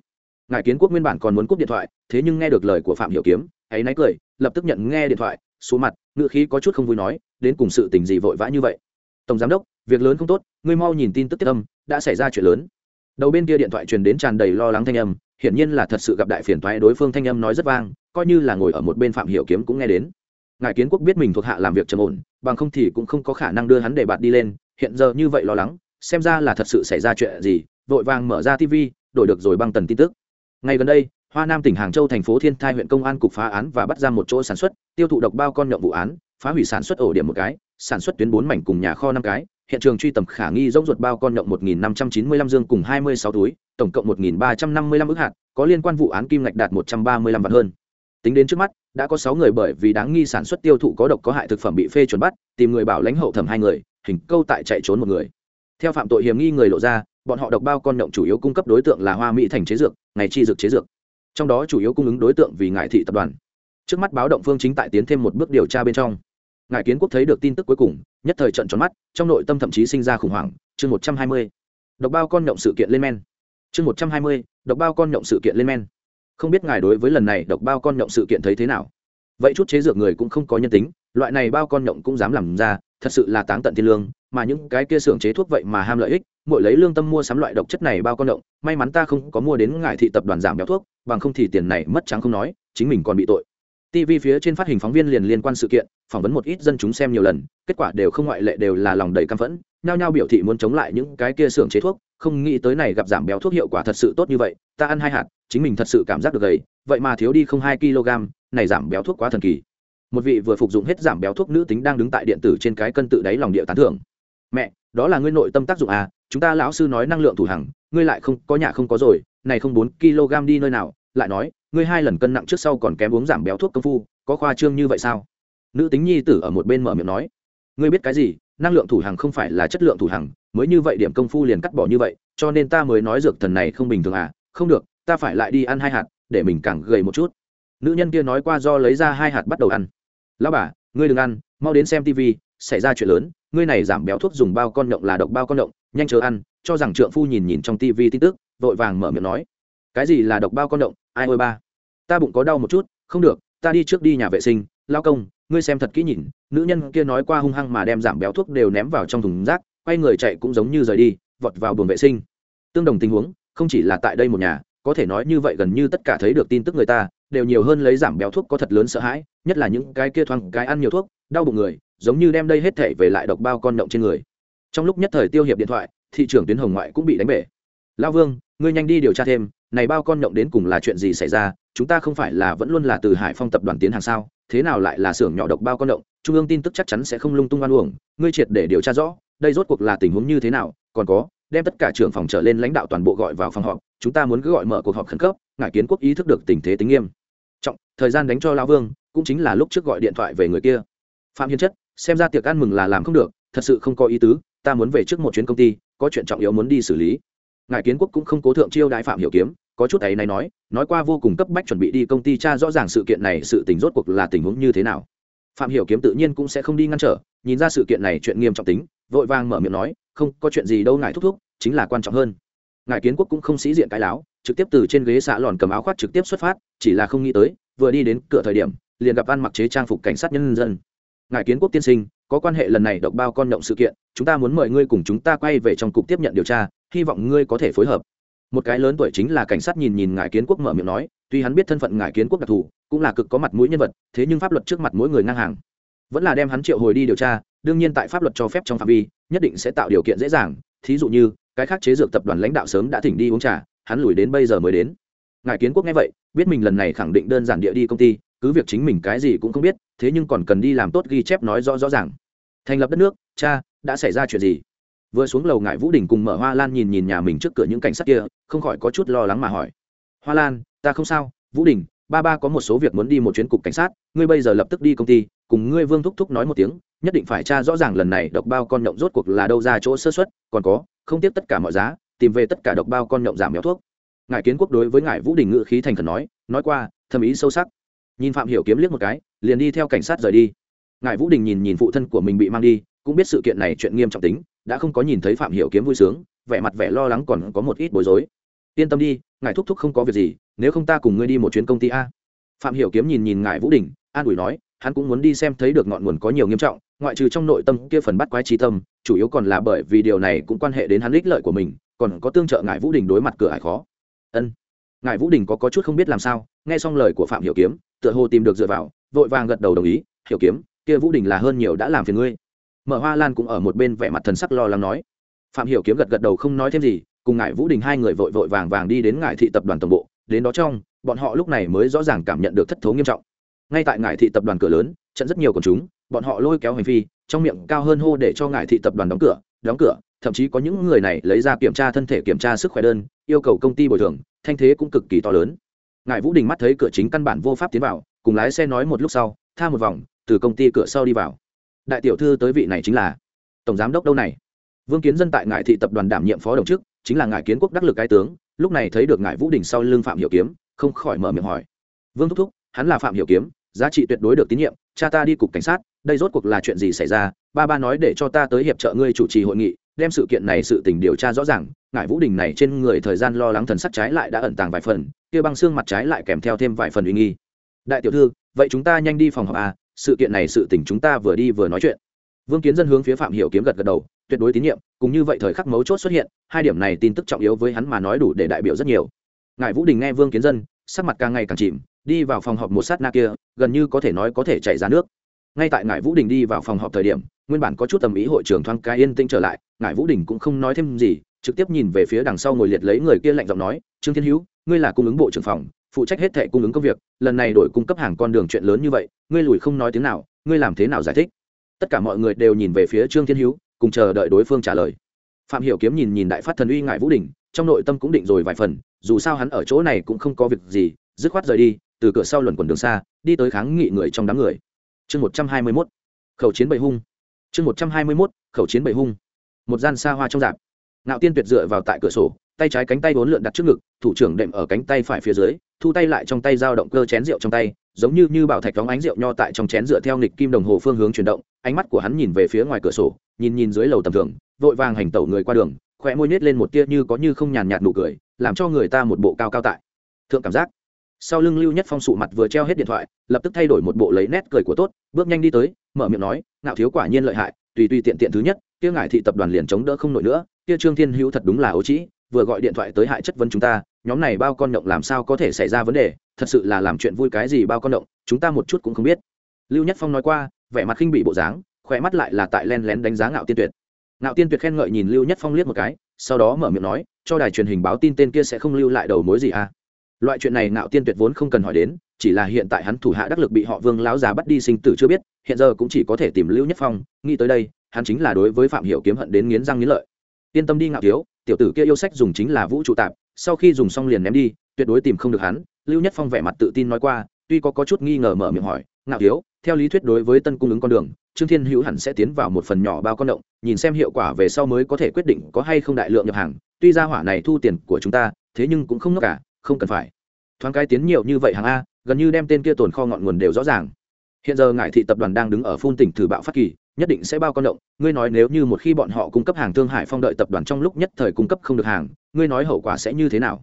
Ngài kiến quốc nguyên bản còn muốn cúp điện thoại, thế nhưng nghe được lời của phạm hiểu kiếm, ấy náy cười, lập tức nhận nghe điện thoại, xuống mặt ngựa khí có chút không vui nói, đến cùng sự tình gì vội vã như vậy? Tổng giám đốc, việc lớn không tốt, ngươi mau nhìn tin tức tiết âm, đã xảy ra chuyện lớn. Đầu bên kia điện thoại truyền đến tràn đầy lo lắng thanh âm, hiển nhiên là thật sự gặp đại phiền toái, đối phương thanh âm nói rất vang, coi như là ngồi ở một bên phạm hiểu kiếm cũng nghe đến. Ngài kiến quốc biết mình thuộc hạ làm việc trầm ổn, bằng không thì cũng không có khả năng đưa hắn để bạt đi lên hiện giờ như vậy lo lắng, xem ra là thật sự xảy ra chuyện gì, vội vàng mở ra tv đổi được rồi băng tần tin tức. Ngay gần đây, hoa nam tỉnh hàng châu thành phố thiên thai huyện công an cục phá án và bắt ra một chỗ sản xuất, tiêu thụ độc bao con nhậu vụ án, phá hủy sản xuất ổ điểm một cái, sản xuất tuyến bốn mảnh cùng nhà kho năm cái, hiện trường truy tầm khả nghi rỗng ruột bao con nhậu một nghìn năm trăm chín mươi lăm dương cùng hai mươi sáu túi, tổng cộng một nghìn ba trăm năm mươi lăm ước hạt, có liên quan vụ án kim ngạch đạt một trăm ba mươi lăm vạn hơn. Tính đến trước mắt đã có sáu người bởi vì đáng nghi sản xuất tiêu thụ có độc có hại thực phẩm bị phê chuẩn bắt, tìm người bảo lãnh hậu thẩm hai người, hình câu tại chạy trốn một người. Theo phạm tội hiểm nghi người lộ ra, bọn họ độc bao con động chủ yếu cung cấp đối tượng là hoa mỹ thành chế dược, ngày chi dược chế dược. Trong đó chủ yếu cung ứng đối tượng vì ngải thị tập đoàn. Trước mắt báo động phương chính tại tiến thêm một bước điều tra bên trong. Ngải kiến quốc thấy được tin tức cuối cùng, nhất thời trận tròn mắt, trong nội tâm thậm chí sinh ra khủng hoảng, chương một trăm hai mươi. Độc bao con động sự kiện lên men. Chương một trăm hai mươi, độc bao con động sự kiện lên men không biết ngài đối với lần này độc bao con nhộng sự kiện thấy thế nào. Vậy chút chế dược người cũng không có nhân tính, loại này bao con nhộng cũng dám làm ra, thật sự là táng tận thiên lương, mà những cái kia xưởng chế thuốc vậy mà ham lợi ích mỗi lấy lương tâm mua sắm loại độc chất này bao con động may mắn ta không có mua đến ngải thị tập đoàn giảm béo thuốc, bằng không thì tiền này mất trắng không nói, chính mình còn bị tội. Tv phía trên phát hình phóng viên liền liên quan sự kiện, phỏng vấn một ít dân chúng xem nhiều lần, kết quả đều không ngoại lệ đều là lòng đầy căm phẫn nhao nhao biểu thị muốn chống lại những cái kia xưởng chế thuốc, không nghĩ tới này gặp giảm béo thuốc hiệu quả thật sự tốt như vậy, ta ăn hai hạt, chính mình thật sự cảm giác được gầy, vậy mà thiếu đi không hai kg, này giảm béo thuốc quá thần kỳ. Một vị vừa phục dụng hết giảm béo thuốc nữ tính đang đứng tại điện tử trên cái cân tự đáy lòng địa tán thưởng. Mẹ, đó là ngươi nội tâm tác dụng à chúng ta lão sư nói năng lượng thủ hằng, ngươi lại không, có nhà không có rồi, này không bốn kg đi nơi nào? Lại nói, ngươi hai lần cân nặng trước sau còn kém uống giảm béo thuốc công phu, có khoa trương như vậy sao? Nữ tính nhi tử ở một bên mở miệng nói, ngươi biết cái gì? Năng lượng thủ hàng không phải là chất lượng thủ hàng, mới như vậy điểm công phu liền cắt bỏ như vậy cho nên ta mới nói dược thần này không bình thường à không được ta phải lại đi ăn hai hạt để mình càng gầy một chút. Nữ nhân kia nói qua do lấy ra hai hạt bắt đầu ăn. Lão bà ngươi đừng ăn mau đến xem tv xảy ra chuyện lớn ngươi này giảm béo thuốc dùng bao con nhộng là độc bao con nhộng nhanh chờ ăn cho rằng trượng phu nhìn nhìn trong tv tin tức vội vàng mở miệng nói. Cái gì là độc bao con nhộng? Ai ôi ba ta bụng có đau một chút không được ta đi trước đi nhà vệ sinh lao công, ngươi xem thật kỹ nhìn, nữ nhân kia nói qua hung hăng mà đem giảm béo thuốc đều ném vào trong thùng rác, quay người chạy cũng giống như rời đi, vọt vào buồng vệ sinh. Tương đồng tình huống, không chỉ là tại đây một nhà, có thể nói như vậy gần như tất cả thấy được tin tức người ta, đều nhiều hơn lấy giảm béo thuốc có thật lớn sợ hãi, nhất là những cái kia thoáng cái ăn nhiều thuốc, đau bụng người, giống như đem đây hết thể về lại độc bao con động trên người. Trong lúc nhất thời tiêu hiệp điện thoại, thị trưởng tuyến hồng ngoại cũng bị đánh bể. Lao vương, ngươi nhanh đi điều tra thêm, này bao con nhộng đến cùng là chuyện gì xảy ra, chúng ta không phải là vẫn luôn là từ hải phong tập đoàn tiến hàng sao? Thế nào lại là xưởng nhỏ độc bao con động, trung ương tin tức chắc chắn sẽ không lung tung oan uổng, ngươi triệt để điều tra rõ, đây rốt cuộc là tình huống như thế nào, còn có, đem tất cả trưởng phòng trở lên lãnh đạo toàn bộ gọi vào phòng họp, chúng ta muốn cứ gọi mở cuộc họp khẩn cấp, ngài kiến quốc ý thức được tình thế tính nghiêm. Trọng, thời gian đánh cho lao vương, cũng chính là lúc trước gọi điện thoại về người kia. Phạm hiến chất, xem ra tiệc ăn mừng là làm không được, thật sự không có ý tứ, ta muốn về trước một chuyến công ty, có chuyện trọng yếu muốn đi xử lý. Ngài kiến quốc cũng không cố thượng chiêu đại phạm hiểu kiếm có chút ấy này nói nói qua vô cùng cấp bách chuẩn bị đi công ty tra rõ ràng sự kiện này, sự tình rốt cuộc là tình huống như thế nào. Phạm hiểu kiếm tự nhiên cũng sẽ không đi ngăn trở, nhìn ra sự kiện này chuyện nghiêm trọng tính, vội vàng mở miệng nói, không, có chuyện gì đâu, ngài thúc thúc, chính là quan trọng hơn. Ngài kiến quốc cũng không sĩ diện cái láo, trực tiếp từ trên ghế xạ lòn cầm áo khoác trực tiếp xuất phát, chỉ là không nghĩ tới, vừa đi đến cửa thời điểm, liền gặp ăn mặc chế trang phục cảnh sát nhân dân. Ngài kiến quốc tiên sinh, có quan hệ lần này độc bao con nhộng sự kiện, chúng ta muốn mời ngươi cùng chúng ta quay về trong cục tiếp nhận điều tra, hy vọng ngươi có thể phối hợp một cái lớn tuổi chính là cảnh sát nhìn nhìn ngài kiến quốc mở miệng nói, tuy hắn biết thân phận ngài kiến quốc đặc thù, cũng là cực có mặt mũi nhân vật, thế nhưng pháp luật trước mặt mỗi người ngang hàng. Vẫn là đem hắn triệu hồi đi điều tra, đương nhiên tại pháp luật cho phép trong phạm vi, nhất định sẽ tạo điều kiện dễ dàng. Thí dụ như, cái khác chế dược tập đoàn lãnh đạo sớm đã thỉnh đi uống trà, hắn lùi đến bây giờ mới đến. Ngài kiến quốc nghe vậy, biết mình lần này khẳng định đơn giản địa đi công ty, cứ việc chính mình cái gì cũng không biết, thế nhưng còn cần đi làm tốt ghi chép nói rõ rõ ràng. Thành lập đất nước, cha, đã xảy ra chuyện gì? Vừa xuống lầu ngại vũ đình cùng mở hoa lan nhìn nhìn nhà mình trước cửa những cảnh sát kia, không khỏi có chút lo lắng mà hỏi. Hoa lan, ta không sao, vũ đình, ba ba có một số việc muốn đi một chuyến cục cảnh sát, ngươi bây giờ lập tức đi công ty, cùng ngươi vương thúc thúc nói một tiếng, nhất định phải tra rõ ràng lần này độc bao con nhộng rốt cuộc là đâu ra chỗ sơ xuất còn có, không tiếp tất cả mọi giá, tìm về tất cả độc bao con nhộng giảm béo thuốc. Ngài kiến quốc đối với ngài vũ đình ngự khí thành khẩn nói nói qua thâm ý sâu sắc. Nhìn phạm hiểu kiếm liếc một cái, liền đi theo cảnh sát rời đi. Ngài vũ đình nhìn nhìn phụ thân của mình bị mang đi cũng biết sự kiện này chuyện nghiêm trọng tính đã không có nhìn thấy phạm hiểu kiếm vui sướng vẻ mặt vẻ lo lắng còn có một ít bối rối. Yên tâm đi ngài thúc thúc không có việc gì nếu không ta cùng ngươi đi một chuyến công ty a. Phạm hiểu kiếm nhìn nhìn ngài vũ đình an ủi nói hắn cũng muốn đi xem thấy được ngọn nguồn có nhiều nghiêm trọng ngoại trừ trong nội tâm kia phần bắt quái trí tâm chủ yếu còn là bởi vì điều này cũng quan hệ đến hắn ích lợi của mình còn có tương trợ ngài vũ đình đối mặt cửa ải khó. Ân. Ngài vũ đình có, có chút không biết làm sao nghe xong lời của phạm hiểu kiếm tựa hồ tìm được dựa vào vội vàng gật đầu đồng ý hiểu kiếm kia vũ đình là hơn nhiều đã làm phiền ngươi mở hoa lan cũng ở một bên vẻ mặt thần sắc lo lắng nói. Phạm hiểu kiếm gật gật đầu không nói thêm gì, cùng ngài vũ đình hai người vội vội vàng vàng đi đến ngài thị tập đoàn tổng bộ. Đến đó trong, bọn họ lúc này mới rõ ràng cảm nhận được thất thố nghiêm trọng. Ngay tại ngài thị tập đoàn cửa lớn, trận rất nhiều quần chúng, bọn họ lôi kéo hành vi trong miệng cao hơn hô để cho ngài thị tập đoàn đóng cửa đóng cửa, thậm chí có những người này lấy ra kiểm tra thân thể kiểm tra sức khỏe đơn, yêu cầu công ty bồi thường, thanh thế cũng cực kỳ to lớn. Ngài vũ đình mắt thấy cửa chính căn bản vô pháp tiến vào, cùng lái xe nói một lúc sau, tha một vòng, từ công ty cửa sau đi vào đại tiểu thư tới vị này chính là tổng giám đốc đâu này? Vương kiến dân tại ngải thị tập đoàn đảm nhiệm phó đồng chức, chính là ngài kiến quốc đắc lực cái tướng, lúc này thấy được ngài vũ đình sau lưng phạm hiểu kiếm, không khỏi mở miệng hỏi. Vương thúc thúc, hắn là phạm hiểu kiếm, giá trị tuyệt đối được tín nhiệm, cha ta đi cục cảnh sát, đây rốt cuộc là chuyện gì xảy ra? Ba ba nói để cho ta tới hiệp trợ ngươi chủ trì hội nghị, đem sự kiện này sự tình điều tra rõ ràng. Ngài vũ đình này trên người thời gian lo lắng thần sắc trái lại đã ẩn tàng vài phần, kia băng xương mặt trái lại kèm theo thêm vài phần uy nghi. Đại tiểu thư, vậy chúng ta nhanh đi phòng họp à? Sự kiện này sự tình chúng ta vừa đi vừa nói chuyện. Vương kiến dân hướng phía phạm hiểu kiếm gật gật đầu, tuyệt đối tín nhiệm cũng như vậy thời khắc mấu chốt xuất hiện, hai điểm này tin tức trọng yếu với hắn mà nói đủ để đại biểu rất nhiều. Ngài vũ đình nghe vương kiến dân, sắc mặt càng ngày càng chìm, đi vào phòng họp một sát na kia, gần như có thể nói có thể chảy ra nước. Ngay tại ngài vũ đình đi vào phòng họp thời điểm, nguyên bản có chút tầm ý hội trưởng thoáng cái yên tĩnh trở lại, ngài vũ đình cũng không nói thêm gì, trực tiếp nhìn về phía đằng sau ngồi liệt lấy người kia lạnh giọng nói, trương thiên hữu, ngươi là cung ứng bộ trưởng phòng phụ trách hết thệ cung ứng công việc, lần này đổi cung cấp hàng con đường chuyện lớn như vậy, ngươi lùi không nói tiếng nào, ngươi làm thế nào giải thích? Tất cả mọi người đều nhìn về phía trương thiên hữu, cùng chờ đợi đối phương trả lời. Phạm hiểu kiếm nhìn nhìn đại phát thần uy ngại vũ đình, trong nội tâm cũng định rồi vài phần, dù sao hắn ở chỗ này cũng không có việc gì, dứt khoát rời đi, từ cửa sau luẩn quẩn đường xa, đi tới kháng nghị người trong đám người. Chương một trăm hai mươi mốt, khẩu chiến bầy hung. Chương một trăm hai mươi mốt, khẩu chiến bầy hung. Một gian xa hoa trong dạp ngạo tiên tuyệt dựa vào tại cửa sổ, tay trái cánh tay vốn lượn đặt trước ngực, thủ trưởng đệm ở cánh tay phải phía dưới, thu tay lại trong tay dao động cơ chén rượu trong tay, giống như như bảo thạch đóng ánh rượu nho tại trong chén dựa theo nghịch kim đồng hồ phương hướng chuyển động, ánh mắt của hắn nhìn về phía ngoài cửa sổ, nhìn nhìn dưới lầu tầm thường, vội vàng hành tẩu người qua đường khỏe môi nhếch lên một tia như có như không nhàn nhạt nụ cười, làm cho người ta một bộ cao cao tại. Thượng cảm giác. Sau lưng lưu nhất phong sụ mặt vừa treo hết điện thoại, lập tức thay đổi một bộ lấy nét cười của tốt, bước nhanh đi tới, mở miệng nói, ngạo thiếu quả nhiên lợi hại, tùy tùy tiện tiện thứ nhất, kia ngải thị tập đoàn liền chống đỡ không nổi nữa kia trương thiên hữu thật đúng là ấu trĩ, vừa gọi điện thoại tới hại chất vấn chúng ta, nhóm này bao con động làm sao có thể xảy ra vấn đề, thật sự là làm chuyện vui cái gì bao con động, chúng ta một chút cũng không biết. Lưu nhất phong nói qua, vẻ mặt khinh bị bộ dáng, khỏe mắt lại là tại len lén đánh giá ngạo tiên tuyệt. Ngạo tiên tuyệt khen ngợi nhìn lưu nhất phong liếc một cái, sau đó mở miệng nói, cho đài truyền hình báo tin tên kia sẽ không lưu lại đầu mối gì à. Loại chuyện này ngạo tiên tuyệt vốn không cần hỏi đến, chỉ là hiện tại hắn thủ hạ đắc lực bị họ vương láo già bắt đi sinh tử chưa biết, hiện giờ cũng chỉ có thể tìm lưu nhất phong, nghĩ tới đây, hắn chính là đối với phạm hiểu kiếm hận đến nghiến răng nghiến lợi yên tâm đi ngạo thiếu tiểu tử kia yêu sách dùng chính là vũ trụ tạp sau khi dùng xong liền ném đi tuyệt đối tìm không được hắn. Lưu nhất phong vẻ mặt tự tin nói qua tuy có, có chút nghi ngờ mở miệng hỏi ngạo thiếu theo lý thuyết đối với tân cung ứng con đường trương thiên hữu hẳn sẽ tiến vào một phần nhỏ bao con động nhìn xem hiệu quả về sau mới có thể quyết định có hay không đại lượng nhập hàng tuy ra hỏa này thu tiền của chúng ta thế nhưng cũng không ngốc cả không cần phải. Thoáng cái tiến nhiều như vậy hàng a gần như đem tên kia tồn kho ngọn nguồn đều rõ ràng hiện giờ ngải thị tập đoàn đang đứng ở phun tỉnh thử bạo phát kỳ nhất định sẽ bao con động. Ngươi nói nếu như một khi bọn họ cung cấp hàng thương hải phong đợi tập đoàn trong lúc nhất thời cung cấp không được hàng ngươi nói hậu quả sẽ như thế nào?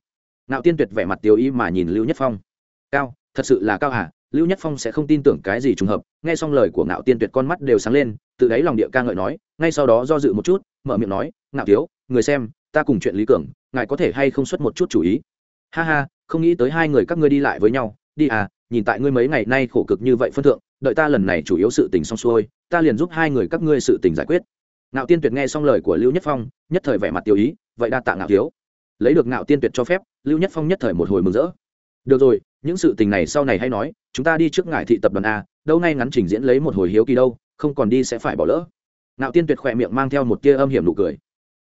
Nạo tiên tuyệt vẻ mặt tiêu ý mà nhìn lưu nhất phong. Cao thật sự là cao hả? Lưu nhất phong sẽ không tin tưởng cái gì trùng hợp. Nghe xong lời của ngạo tiên tuyệt con mắt đều sáng lên tự đáy lòng địa ca ngợi nói ngay sau đó do dự một chút mở miệng nói ngạo Tiếu, người xem ta cùng chuyện lý cường ngài có thể hay không xuất một chút chủ ý? Ha ha không nghĩ tới hai người các ngươi đi lại với nhau. Đi à nhìn tại ngươi mấy ngày nay khổ cực như vậy phân thượng đợi ta lần này chủ yếu sự tình xong xuôi, ta liền giúp hai người các ngươi sự tình giải quyết. Ngạo tiên tuyệt nghe xong lời của lưu nhất phong, nhất thời vẻ mặt tiêu ý, vậy đa tạ ngạo thiếu. Lấy được ngạo tiên tuyệt cho phép, lưu nhất phong nhất thời một hồi mừng rỡ. Được rồi, những sự tình này sau này hay nói, chúng ta đi trước ngải thị tập đoàn a, đâu ngay ngắn trình diễn lấy một hồi hiếu kỳ đâu, không còn đi sẽ phải bỏ lỡ. Ngạo tiên tuyệt khỏe miệng mang theo một tia âm hiểm nụ cười.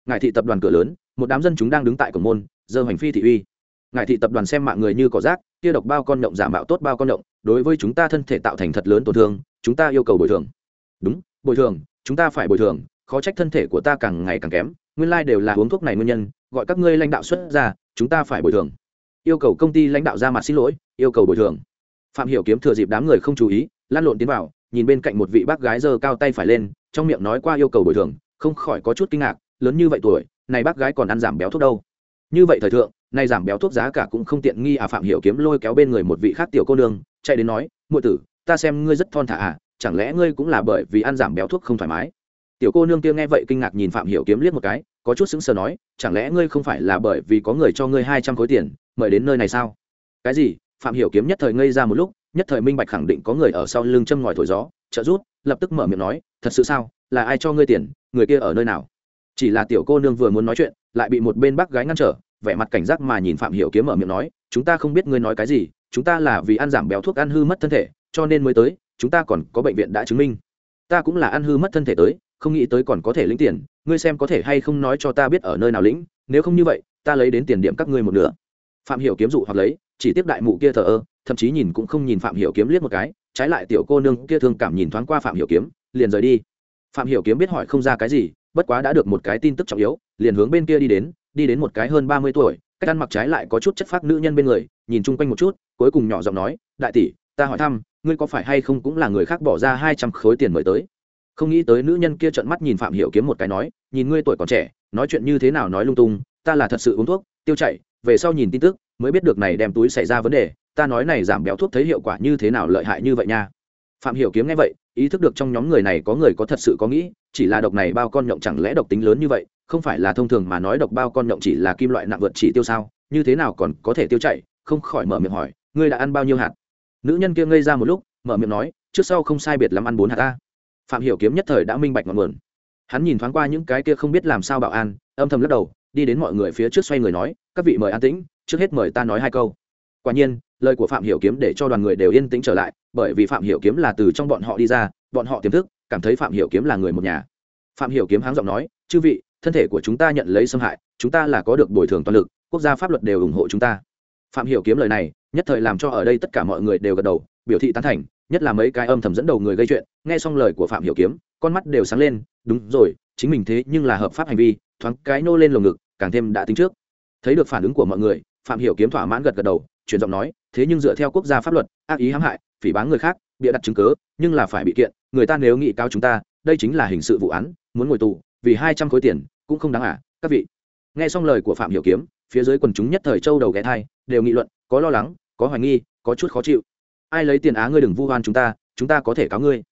Ngải thị tập đoàn cửa lớn, một đám dân chúng đang đứng tại cổng môn, giờ hành phi thị uy. Ngải thị tập đoàn xem mạng người như cỏ rác, kia độc bao con động giả mạo tốt bao con động đối với chúng ta thân thể tạo thành thật lớn tổn thương, chúng ta yêu cầu bồi thường. Đúng, bồi thường, chúng ta phải bồi thường, khó trách thân thể của ta càng ngày càng kém, nguyên lai đều là uống thuốc này nguyên nhân, gọi các ngươi lãnh đạo xuất ra, chúng ta phải bồi thường. Yêu cầu công ty lãnh đạo ra mặt xin lỗi, yêu cầu bồi thường. Phạm hiểu kiếm thừa dịp đám người không chú ý lan lộn tiến vào, nhìn bên cạnh một vị bác gái giơ cao tay phải lên, trong miệng nói qua yêu cầu bồi thường, không khỏi có chút kinh ngạc, lớn như vậy tuổi, này bác gái còn ăn giảm béo thuốc đâu. Như vậy thời thượng nay giảm béo thuốc giá cả cũng không tiện nghi à phạm hiểu kiếm lôi kéo bên người một vị khác tiểu cô nương chạy đến nói, muội tử, ta xem ngươi rất thon thả à chẳng lẽ ngươi cũng là bởi vì ăn giảm béo thuốc không thoải mái? Tiểu cô nương kia nghe vậy kinh ngạc nhìn phạm hiểu kiếm liếc một cái, có chút sững sờ nói, chẳng lẽ ngươi không phải là bởi vì có người cho ngươi hai trăm khối tiền, mời đến nơi này sao? Cái gì? Phạm hiểu kiếm nhất thời ngây ra một lúc, nhất thời minh bạch khẳng định có người ở sau lưng châm ngòi thổi gió, trợ rút lập tức mở miệng nói, thật sự sao? Là ai cho ngươi tiền? Người kia ở nơi nào? Chỉ là tiểu cô nương vừa muốn nói chuyện, lại bị một bên bác gái ngăn trở, vẻ mặt cảnh giác mà nhìn phạm hiểu kiếm mở miệng nói, chúng ta không biết ngươi nói cái gì chúng ta là vì ăn giảm béo thuốc ăn hư mất thân thể, cho nên mới tới, chúng ta còn có bệnh viện đã chứng minh. Ta cũng là ăn hư mất thân thể tới, không nghĩ tới còn có thể lĩnh tiền, ngươi xem có thể hay không nói cho ta biết ở nơi nào lĩnh, nếu không như vậy, ta lấy đến tiền điểm các ngươi một nửa. Phạm hiểu kiếm dụ hoặc lấy, chỉ tiếp đại mụ kia thờ ơ, thậm chí nhìn cũng không nhìn phạm hiểu kiếm liếc một cái, trái lại tiểu cô nương kia thương cảm nhìn thoáng qua phạm hiểu kiếm, liền rời đi. Phạm hiểu kiếm biết hỏi không ra cái gì, bất quá đã được một cái tin tức trọng yếu, liền hướng bên kia đi đến đi đến một cái hơn ba mươi tuổi cách ăn mặc trái lại có chút chất phác nữ nhân bên người, nhìn chung quanh một chút, cuối cùng nhỏ giọng nói, đại tỷ, ta hỏi thăm, ngươi có phải hay không cũng là người khác bỏ ra hai trăm khối tiền mới tới? Không nghĩ tới nữ nhân kia trợn mắt nhìn phạm hiểu kiếm một cái nói, nhìn ngươi tuổi còn trẻ, nói chuyện như thế nào nói lung tung, ta là thật sự uống thuốc, tiêu chảy, về sau nhìn tin tức, mới biết được này đem túi xảy ra vấn đề, ta nói này giảm béo thuốc thấy hiệu quả như thế nào lợi hại như vậy nha. Phạm hiểu kiếm nghe vậy, ý thức được trong nhóm người này có người có thật sự có nghĩ, chỉ là độc này bao con nhộng chẳng lẽ độc tính lớn như vậy không phải là thông thường mà nói độc bao con nhộng chỉ là kim loại nặng vượt chỉ tiêu sao, như thế nào còn có thể tiêu chảy, không khỏi mở miệng hỏi, ngươi đã ăn bao nhiêu hạt? Nữ nhân kia ngây ra một lúc, mở miệng nói, trước sau không sai biệt lắm ăn bốn hạt ta. Phạm hiểu kiếm nhất thời đã minh bạch ngọn nguồn. Hắn nhìn thoáng qua những cái kia không biết làm sao bảo an, âm thầm lắc đầu, đi đến mọi người phía trước xoay người nói, các vị mời an tĩnh, trước hết mời ta nói hai câu. Quả nhiên, lời của phạm hiểu kiếm để cho đoàn người đều yên tĩnh trở lại, bởi vì phạm hiểu kiếm là từ trong bọn họ đi ra, bọn họ tiềm thức, cảm thấy phạm hiểu kiếm là người một nhà. Phạm hiểu kiếm háng giọng nói, chư vị thân thể của chúng ta nhận lấy xâm hại, chúng ta là có được bồi thường toàn lực, quốc gia pháp luật đều ủng hộ chúng ta. Phạm hiểu kiếm lời này, nhất thời làm cho ở đây tất cả mọi người đều gật đầu, biểu thị tán thành, nhất là mấy cái âm thầm dẫn đầu người gây chuyện, nghe xong lời của phạm hiểu kiếm, con mắt đều sáng lên, đúng rồi, chính mình thế nhưng là hợp pháp hành vi, thoáng cái nô lên lồng ngực, càng thêm đã tính trước. Thấy được phản ứng của mọi người, phạm hiểu kiếm thỏa mãn gật gật đầu, chuyển giọng nói, thế nhưng dựa theo quốc gia pháp luật, ác ý hãm hại, phỉ báng người khác, bịa đặt chứng cứ nhưng là phải bị kiện, người ta nếu nghị cao chúng ta, đây chính là hình sự vụ án, muốn ngồi tù, vì hai trăm khối tiền cũng không đáng à các vị. Nghe xong lời của phạm hiểu kiếm, phía dưới quần chúng nhất thời châu đầu ghé thai, đều nghị luận, có lo lắng, có hoài nghi, có chút khó chịu. Ai lấy tiền á ngươi đừng vu oan chúng ta chúng ta có thể cáo ngươi.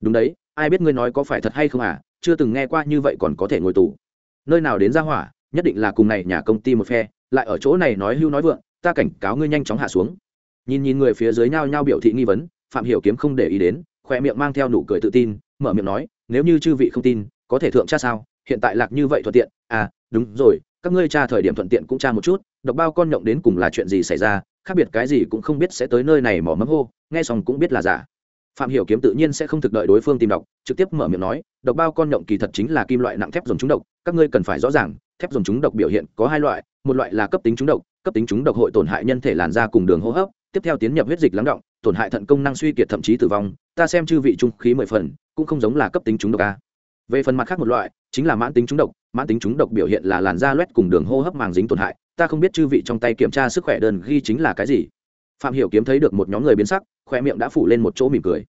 Đúng đấy, ai biết ngươi nói có phải thật hay không à chưa từng nghe qua như vậy còn có thể ngồi tù. Nơi nào đến ra hỏa, nhất định là cùng này nhà công ty một phe, lại ở chỗ này nói hưu nói vượng, ta cảnh cáo ngươi nhanh chóng hạ xuống. Nhìn nhìn người phía dưới nhao nhao biểu thị nghi vấn, phạm hiểu kiếm không để ý đến, khoe miệng mang theo nụ cười tự tin, mở miệng nói, nếu như chư vị không tin, có thể thượng tra sao? Hiện tại lạc như vậy thuận tiện. À đúng rồi, các ngươi tra thời điểm thuận tiện cũng tra một chút, độc bao con nhộng đến cùng là chuyện gì xảy ra, khác biệt cái gì cũng không biết sẽ tới nơi này mỏ mẫm hô, nghe xong cũng biết là giả. Phạm hiểu kiếm tự nhiên sẽ không thực đợi đối phương tìm độc trực tiếp mở miệng nói, độc bao con nhộng kỳ thật chính là kim loại nặng thép dùng trúng độc, các ngươi cần phải rõ ràng, thép dùng trúng độc biểu hiện có hai loại, một loại là cấp tính trúng độc, cấp tính trúng độc hội tổn hại nhân thể làn da cùng đường hô hấp, tiếp theo tiến nhập huyết dịch lắng động, tổn hại thận công năng suy kiệt thậm chí tử vong, ta xem chư vị trung khí mười phần, cũng không giống là cấp tính trúng độc a về phần mặt khác một loại, chính là mãn tính trúng độc. Mãn tính trúng độc biểu hiện là làn da loét cùng đường hô hấp màng dính tổn hại. Ta không biết chư vị trong tay kiểm tra sức khỏe đơn ghi chính là cái gì. Phạm hiểu kiếm thấy được một nhóm người biến sắc khoe miệng đã phủ lên một chỗ mỉm cười.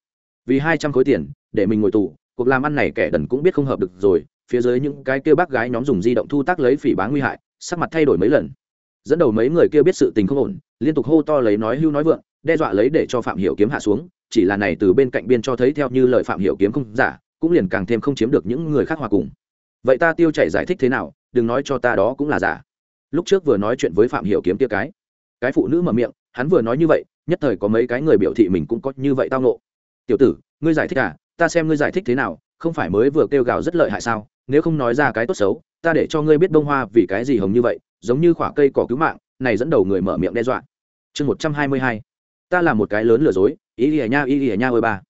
Vì hai trăm khối tiền, để mình ngồi tù, cuộc làm ăn này kẻ đần cũng biết không hợp được rồi. Phía dưới những cái kia bác gái nhóm dùng di động thu tác lấy phỉ báng nguy hại, sắc mặt thay đổi mấy lần. Dẫn đầu mấy người kia biết sự tình không ổn, liên tục hô to lấy nói hưu nói vượng, đe dọa lấy để cho phạm hiểu kiếm hạ xuống. Chỉ là này từ bên cạnh biên cho thấy theo như lời phạm hiểu kiếm không giả cũng liền càng thêm không chiếm được những người khác hòa cùng. Vậy ta tiêu chảy giải thích thế nào? Đừng nói cho ta đó cũng là giả. Lúc trước vừa nói chuyện với phạm hiểu kiếm tia cái cái phụ nữ mở miệng, hắn vừa nói như vậy, nhất thời có mấy cái người biểu thị mình cũng có như vậy tao nộ tiểu tử, ngươi giải thích à? Ta xem ngươi giải thích thế nào, không phải mới vừa kêu gào rất lợi hại sao? Nếu không nói ra cái tốt xấu, ta để cho ngươi biết bông hoa vì cái gì hồng như vậy, giống như khoả cây cỏ cứu mạng, này dẫn đầu người mở miệng đe dọa. Chương một trăm hai mươi hai. Ta là một cái lớn lừa dối, ý ỉa nha, ý ỉa nha ơi ba.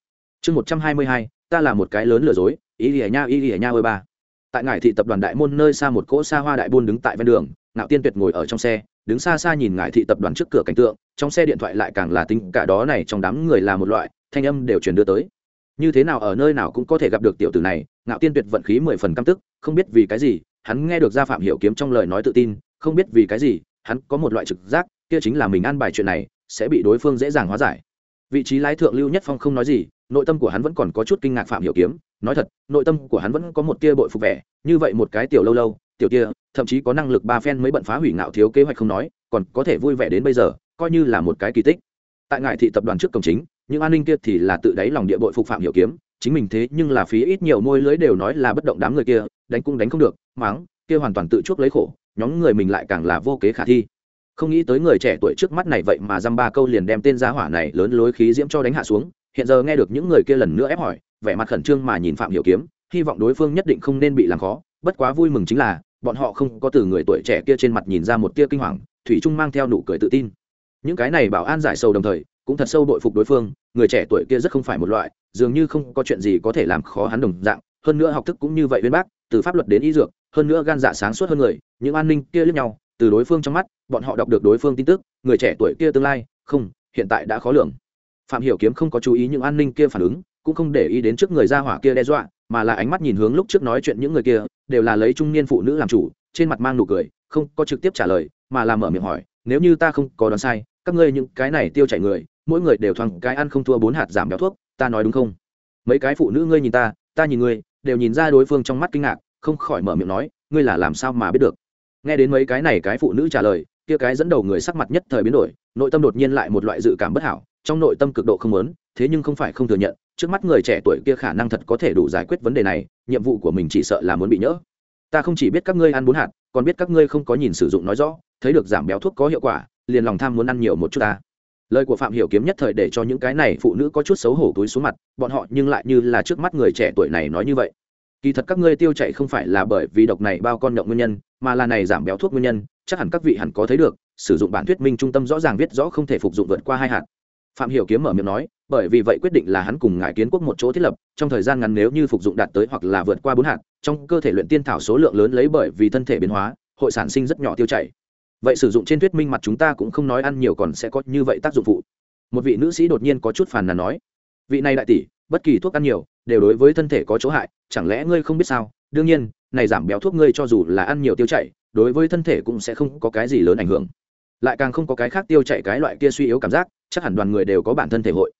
Chương một trăm hai mươi hai ta là một cái lớn lừa dối, ý ỉa nha, ý ỉa nha ơi ba. Tại ngải thị tập đoàn đại môn nơi xa một cỗ xa hoa đại buôn đứng tại ven đường, ngạo tiên tuyệt ngồi ở trong xe, đứng xa xa nhìn ngải thị tập đoàn trước cửa cảnh tượng, trong xe điện thoại lại càng là tính cả đó này trong đám người là một loại, thanh âm đều truyền đưa tới. Như thế nào ở nơi nào cũng có thể gặp được tiểu tử này, ngạo tiên tuyệt vận khí mười phần căm tức, không biết vì cái gì, hắn nghe được gia phạm hiểu kiếm trong lời nói tự tin, không biết vì cái gì, hắn có một loại trực giác, kia chính là mình an bài chuyện này, sẽ bị đối phương dễ dàng hóa giải. Vị trí lái thượng lưu nhất phong không nói gì nội tâm của hắn vẫn còn có chút kinh ngạc phạm hiểu kiếm. Nói thật, nội tâm của hắn vẫn có một tia bội phục vẻ. Như vậy một cái tiểu lâu lâu, tiểu kia, thậm chí có năng lực ba phen mới bận phá hủy ngạo thiếu kế hoạch không nói, còn có thể vui vẻ đến bây giờ, coi như là một cái kỳ tích. Tại ngại thị tập đoàn trước cổng chính, những an ninh kia thì là tự đáy lòng địa bội phục phạm hiểu kiếm. Chính mình thế nhưng là phí ít nhiều môi lưới đều nói là bất động đám người kia, đánh cũng đánh không được, mắng, kia hoàn toàn tự chuốc lấy khổ, nhóm người mình lại càng là vô kế khả thi. Không nghĩ tới người trẻ tuổi trước mắt này vậy mà dăm ba câu liền đem tên gia hỏa này lớn lối khí diễm cho đánh hạ xuống hiện giờ nghe được những người kia lần nữa ép hỏi, vẻ mặt khẩn trương mà nhìn phạm hiểu kiếm, hy vọng đối phương nhất định không nên bị làm khó, bất quá vui mừng chính là, bọn họ không có từ người tuổi trẻ kia trên mặt nhìn ra một tia kinh hoàng, thủy trung mang theo nụ cười tự tin. Những cái này bảo an giải sâu đồng thời, cũng thật sâu đội phục đối phương, người trẻ tuổi kia rất không phải một loại, dường như không có chuyện gì có thể làm khó hắn đồng dạng, hơn nữa học thức cũng như vậy bên bác, từ pháp luật đến y dược, hơn nữa gan dạ sáng suốt hơn người, những an ninh kia lẫn nhau, từ đối phương trong mắt, bọn họ đọc được đối phương tin tức, người trẻ tuổi kia tương lai, không, hiện tại đã khó lường phạm hiểu kiếm không có chú ý những an ninh kia phản ứng, cũng không để ý đến trước người ra hỏa kia đe dọa, mà là ánh mắt nhìn hướng lúc trước nói chuyện những người kia, đều là lấy trung niên phụ nữ làm chủ, trên mặt mang nụ cười, không có trực tiếp trả lời, mà là mở miệng hỏi, nếu như ta không có đoán sai, các ngươi những cái này tiêu chảy người, mỗi người đều thoáng cái ăn không thua bốn hạt giảm béo thuốc, ta nói đúng không? Mấy cái phụ nữ ngươi nhìn ta ta nhìn ngươi, đều nhìn ra đối phương trong mắt kinh ngạc, không khỏi mở miệng nói, ngươi là làm sao mà biết được? Nghe đến mấy cái này cái phụ nữ trả lời, kia cái dẫn đầu người sắc mặt nhất thời biến đổi, nội tâm đột nhiên lại một loại dự cảm bất hảo trong nội tâm cực độ không lớn thế nhưng không phải không thừa nhận, trước mắt người trẻ tuổi kia khả năng thật có thể đủ giải quyết vấn đề này, nhiệm vụ của mình chỉ sợ là muốn bị nhỡ. Ta không chỉ biết các ngươi ăn bốn hạt, còn biết các ngươi không có nhìn sử dụng nói rõ, thấy được giảm béo thuốc có hiệu quả, liền lòng tham muốn ăn nhiều một chút ta. Lời của phạm hiểu kiếm nhất thời để cho những cái này phụ nữ có chút xấu hổ túi xuống mặt, bọn họ nhưng lại như là trước mắt người trẻ tuổi này nói như vậy. Kỳ thật các ngươi tiêu chảy không phải là bởi vì độc này bao con nhậu nguyên nhân, mà là này giảm béo thuốc nguyên nhân, chắc hẳn các vị hẳn có thấy được, sử dụng bản thuyết minh trung tâm rõ ràng viết rõ không thể phục dụng vượt qua hai hạt phạm hiểu kiếm mở miệng nói, bởi vì vậy quyết định là hắn cùng ngài kiến quốc một chỗ thiết lập, trong thời gian ngắn nếu như phục dụng đạt tới hoặc là vượt qua bốn hạt, trong cơ thể luyện tiên thảo số lượng lớn lấy bởi vì thân thể biến hóa, hội sản sinh rất nhỏ tiêu chảy. Vậy sử dụng trên thuyết minh mặt chúng ta cũng không nói ăn nhiều còn sẽ có như vậy tác dụng phụ. Một vị nữ sĩ đột nhiên có chút phàn nàn nói, vị này đại tỷ, bất kỳ thuốc ăn nhiều, đều đối với thân thể có chỗ hại, chẳng lẽ ngươi không biết sao? Đương nhiên, này giảm béo thuốc ngươi cho dù là ăn nhiều tiêu chảy, đối với thân thể cũng sẽ không có cái gì lớn ảnh hưởng. Lại càng không có cái khác tiêu chảy cái loại kia suy yếu cảm giác chắc hẳn đoàn người đều có bản thân thể hội.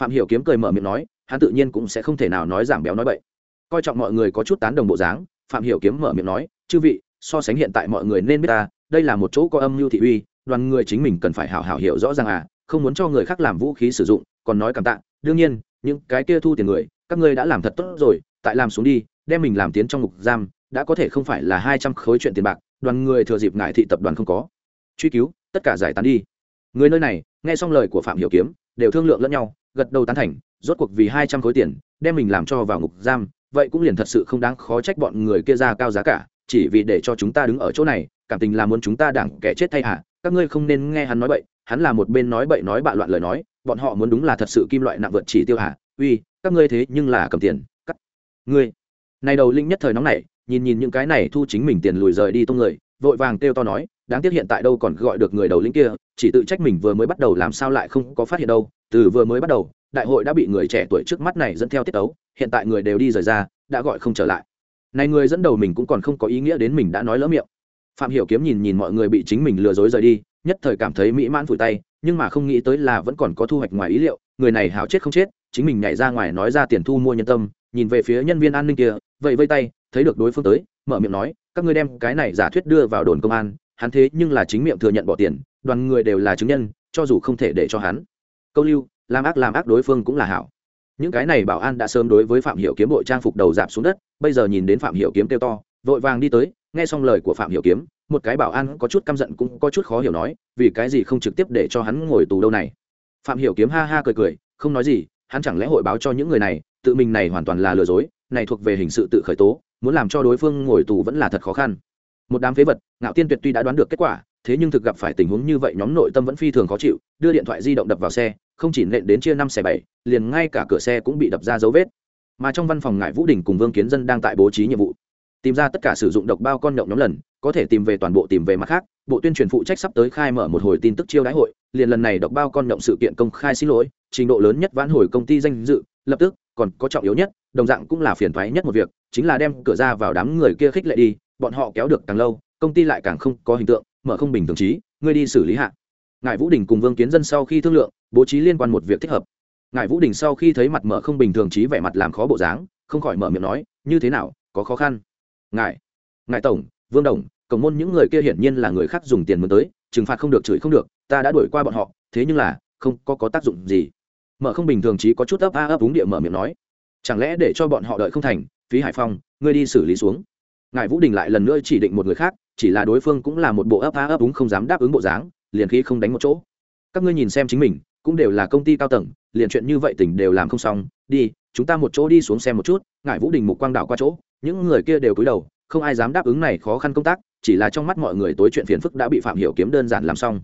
Phạm hiểu kiếm cười mở miệng nói, hắn tự nhiên cũng sẽ không thể nào nói giảm béo nói bậy. Coi trọng mọi người có chút tán đồng bộ dáng, phạm hiểu kiếm mở miệng nói, chư vị, so sánh hiện tại mọi người nên biết ta, đây là một chỗ có âm mưu thị uy, đoàn người chính mình cần phải hảo hảo hiểu rõ ràng à không muốn cho người khác làm vũ khí sử dụng, còn nói cảm tạ, đương nhiên, những cái kia thu tiền người, các ngươi đã làm thật tốt rồi, tại làm xuống đi, đem mình làm tiến trong ngục giam, đã có thể không phải là hai trăm khối chuyện tiền bạc, đoàn người thừa dịp ngại thị tập đoàn không có. Truy cứu, tất cả giải tán đi người nơi này, nghe xong lời của phạm hiểu kiếm, đều thương lượng lẫn nhau, gật đầu tán thành, rốt cuộc vì hai trăm khối tiền, đem mình làm cho vào ngục giam, vậy cũng liền thật sự không đáng khó trách bọn người kia ra cao giá cả, chỉ vì để cho chúng ta đứng ở chỗ này, cảm tình là muốn chúng ta đảng kẻ chết thay hả các ngươi không nên nghe hắn nói bậy, hắn là một bên nói bậy nói bạ loạn lời nói, bọn họ muốn đúng là thật sự kim loại nặng vượt chỉ tiêu hả uy, các ngươi thế nhưng là cầm tiền cắt ngươi. Này đầu linh nhất thời nóng này nhìn nhìn những cái này thu chính mình tiền lùi rời đi tông người, vội vàng kêu to nói đáng tiếc hiện tại đâu còn gọi được người đầu lĩnh kia, chỉ tự trách mình vừa mới bắt đầu làm sao lại không có phát hiện đâu. Từ vừa mới bắt đầu, đại hội đã bị người trẻ tuổi trước mắt này dẫn theo tiết tấu, hiện tại người đều đi rời ra, đã gọi không trở lại. Này người dẫn đầu mình cũng còn không có ý nghĩa đến mình đã nói lỡ miệng. Phạm hiểu kiếm nhìn nhìn mọi người bị chính mình lừa dối rời đi, nhất thời cảm thấy mỹ mãn phủi tay, nhưng mà không nghĩ tới là vẫn còn có thu hoạch ngoài ý liệu, người này hảo chết không chết, chính mình nhảy ra ngoài nói ra tiền thu mua nhân tâm, nhìn về phía nhân viên an ninh kia vậy vây tay, thấy được đối phương tới, mở miệng nói, các ngươi đem cái này giả thuyết đưa vào đồn công an hắn thế nhưng là chính miệng thừa nhận bỏ tiền, đoàn người đều là chứng nhân, cho dù không thể để cho hắn. Câu lưu, làm ác làm ác đối phương cũng là hảo. Những cái này bảo an đã sớm đối với phạm hiểu kiếm bội trang phục đầu dạp xuống đất, bây giờ nhìn đến phạm hiểu kiếm kêu to, vội vàng đi tới, nghe xong lời của phạm hiểu kiếm, một cái bảo an có chút căm giận cũng có chút khó hiểu nói, vì cái gì không trực tiếp để cho hắn ngồi tù đâu này? Phạm hiểu kiếm ha ha cười cười, không nói gì, hắn chẳng lẽ hội báo cho những người này, tự mình này hoàn toàn là lừa dối, này thuộc về hình sự tự khởi tố, muốn làm cho đối phương ngồi tù vẫn là thật khó khăn một đám phế vật, ngạo tiên tuyệt tuy đã đoán được kết quả, thế nhưng thực gặp phải tình huống như vậy nhóm nội tâm vẫn phi thường khó chịu, đưa điện thoại di động đập vào xe, không chỉ nện đến chia năm xẻ bảy, liền ngay cả cửa xe cũng bị đập ra dấu vết. Mà trong văn phòng ngại vũ đình cùng vương kiến dân đang tại bố trí nhiệm vụ. Tìm ra tất cả sử dụng độc bao con nhậu nhóm lần, có thể tìm về toàn bộ tìm về mặt khác, bộ tuyên truyền phụ trách sắp tới khai mở một hồi tin tức chiêu đãi hội, liền lần này độc bao con nhậu sự kiện công khai xin lỗi, trình độ lớn nhất vãn hồi công ty danh dự, lập tức, còn có trọng yếu nhất, đồng dạng cũng là phiền thoái nhất một việc, chính là đem cửa ra vào đám người kia khích lệ đi bọn họ kéo được càng lâu, công ty lại càng không có hình tượng, mở không bình thường trí, ngươi đi xử lý hạ. Ngài vũ đình cùng vương kiến dân sau khi thương lượng, bố trí liên quan một việc thích hợp. Ngài vũ đình sau khi thấy mặt mở không bình thường trí vẻ mặt làm khó bộ dáng, không khỏi mở miệng nói, như thế nào, có khó khăn? Ngài ngài tổng, vương đồng cổng môn những người kia hiển nhiên là người khác dùng tiền mướn tới, trừng phạt không được, chửi không được, ta đã đuổi qua bọn họ, thế nhưng là, không có có tác dụng gì. Mở không bình thường trí có chút ấp a ấp úng địa mở miệng nói, chẳng lẽ để cho bọn họ đợi không thành, phí hải phong ngươi đi xử lý xuống? Ngài vũ đình lại lần nữa chỉ định một người khác, chỉ là đối phương cũng là một bộ ấp á ấp úng không dám đáp ứng bộ dáng, liền khí không đánh một chỗ. Các ngươi nhìn xem chính mình, cũng đều là công ty cao tầng, liền chuyện như vậy tỉnh đều làm không xong, đi, chúng ta một chỗ đi xuống xem một chút, ngài vũ đình mục quang đảo qua chỗ, những người kia đều cúi đầu, không ai dám đáp ứng này khó khăn công tác, chỉ là trong mắt mọi người tối chuyện phiền phức đã bị phạm hiểu kiếm đơn giản làm xong.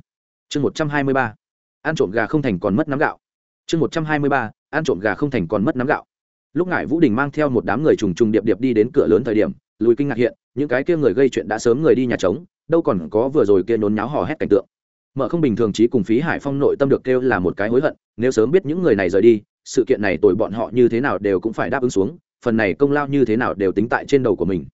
Chương một trăm hai mươi ba, ăn trộm gà không thành còn mất nắm gạo. Chương một trăm hai mươi ba, ăn trộm gà không thành còn mất nắm gạo. Lúc ngải vũ đình mang theo một đám người trùng trùng điệp điệp đi đến cửa lớn thời điểm lùi kinh ngạc hiện, những cái kia người gây chuyện đã sớm người đi nhà trống, đâu còn có vừa rồi kia nôn nháo hò hét cảnh tượng. Mở không bình thường trí cùng phí hải phong nội tâm được kêu là một cái hối hận, nếu sớm biết những người này rời đi, sự kiện này tội bọn họ như thế nào đều cũng phải đáp ứng xuống, phần này công lao như thế nào đều tính tại trên đầu của mình.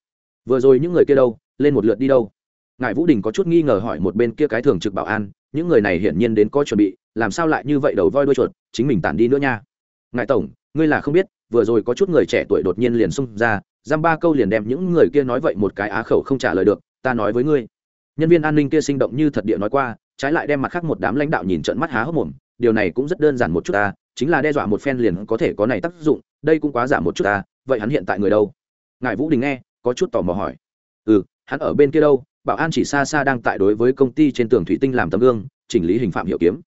Vừa rồi những người kia đâu, lên một lượt đi đâu? Ngài vũ đình có chút nghi ngờ hỏi một bên kia cái thường trực bảo an, những người này hiển nhiên đến có chuẩn bị, làm sao lại như vậy đầu voi đuôi chuột, chính mình tản đi nữa nha. Ngài tổng, ngươi là không biết, vừa rồi có chút người trẻ tuổi đột nhiên liền xung ra giam ba câu liền đem những người kia nói vậy một cái á khẩu không trả lời được, ta nói với ngươi. Nhân viên an ninh kia sinh động như thật địa nói qua, trái lại đem mặt khác một đám lãnh đạo nhìn trận mắt há hốc mồm, điều này cũng rất đơn giản một chút ta, chính là đe dọa một phen liền có thể có này tác dụng, đây cũng quá giả một chút ta, vậy hắn hiện tại người đâu? Ngài vũ đình nghe, có chút tò mò hỏi. Ừ hắn ở bên kia đâu? Bảo an chỉ xa xa đang tại đối với công ty trên tường thủy tinh làm tấm gương, chỉnh lý hình phạm hiệu kiếm.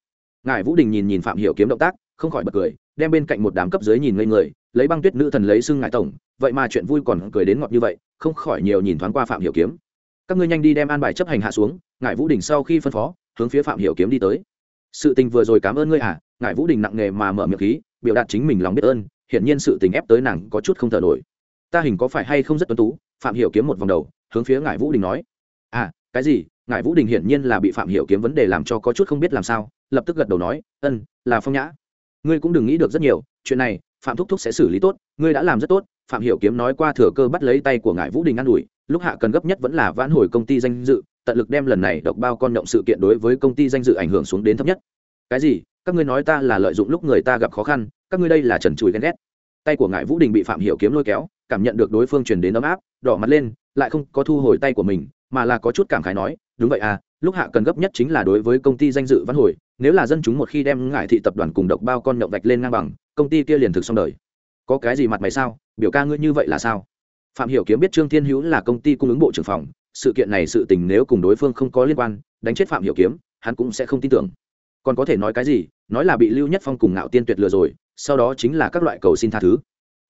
Ngài vũ đình nhìn nhìn phạm hiệu kiếm động tác, không khỏi bật cười, đem bên cạnh một đám cấp dưới nhìn ngây người lấy băng tuyết nữ thần lấy xưng ngại tổng, vậy mà chuyện vui còn cười đến ngọt như vậy, không khỏi nhiều nhìn thoáng qua phạm hiểu kiếm. Các ngươi nhanh đi đem an bài chấp hành hạ xuống ngài vũ đình sau khi phân phó, hướng phía phạm hiểu kiếm đi tới. Sự tình vừa rồi cảm ơn ngươi à ngài vũ đình nặng nghề mà mở miệng khí, biểu đạt chính mình lòng biết ơn, hiển nhiên sự tình ép tới nàng có chút không thở nổi. Ta hình có phải hay không rất tuấn tú? Phạm hiểu kiếm một vòng đầu, hướng phía ngài vũ đình nói. À cái gì? Ngài vũ đình hiển nhiên là bị phạm hiểu kiếm vấn đề làm cho có chút không biết làm sao, lập tức gật đầu nói, ân, là phong nhã. Ngươi cũng đừng nghĩ được rất nhiều, chuyện này phạm thúc thúc sẽ xử lý tốt, ngươi đã làm rất tốt, phạm hiểu kiếm nói qua thừa cơ bắt lấy tay của ngài vũ đình an ủi, lúc hạ cần gấp nhất vẫn là vãn hồi công ty danh dự, tận lực đem lần này độc bao con nhộng sự kiện đối với công ty danh dự ảnh hưởng xuống đến thấp nhất. Cái gì? Các ngươi nói ta là lợi dụng lúc người ta gặp khó khăn, các ngươi đây là trần chùi ghen ghét. Tay của ngài vũ đình bị phạm hiểu kiếm lôi kéo, cảm nhận được đối phương truyền đến ấm áp, đỏ mặt lên, lại không có thu hồi tay của mình, mà là có chút cảm khái nói, đúng vậy à lúc hạ cần gấp nhất chính là đối với công ty danh dự văn hồi, nếu là dân chúng một khi đem ngải thị tập đoàn cùng độc bao con nhậu vạch lên ngang bằng công ty kia liền thực xong đời. Có cái gì mặt mày sao? Biểu ca ngươi như vậy là sao? Phạm hiểu kiếm biết trương thiên hữu là công ty cung ứng bộ trưởng phòng, sự kiện này sự tình nếu cùng đối phương không có liên quan, đánh chết phạm hiểu kiếm, hắn cũng sẽ không tin tưởng. Còn có thể nói cái gì? Nói là bị lưu nhất phong cùng ngạo tiên tuyệt lừa rồi, sau đó chính là các loại cầu xin tha thứ.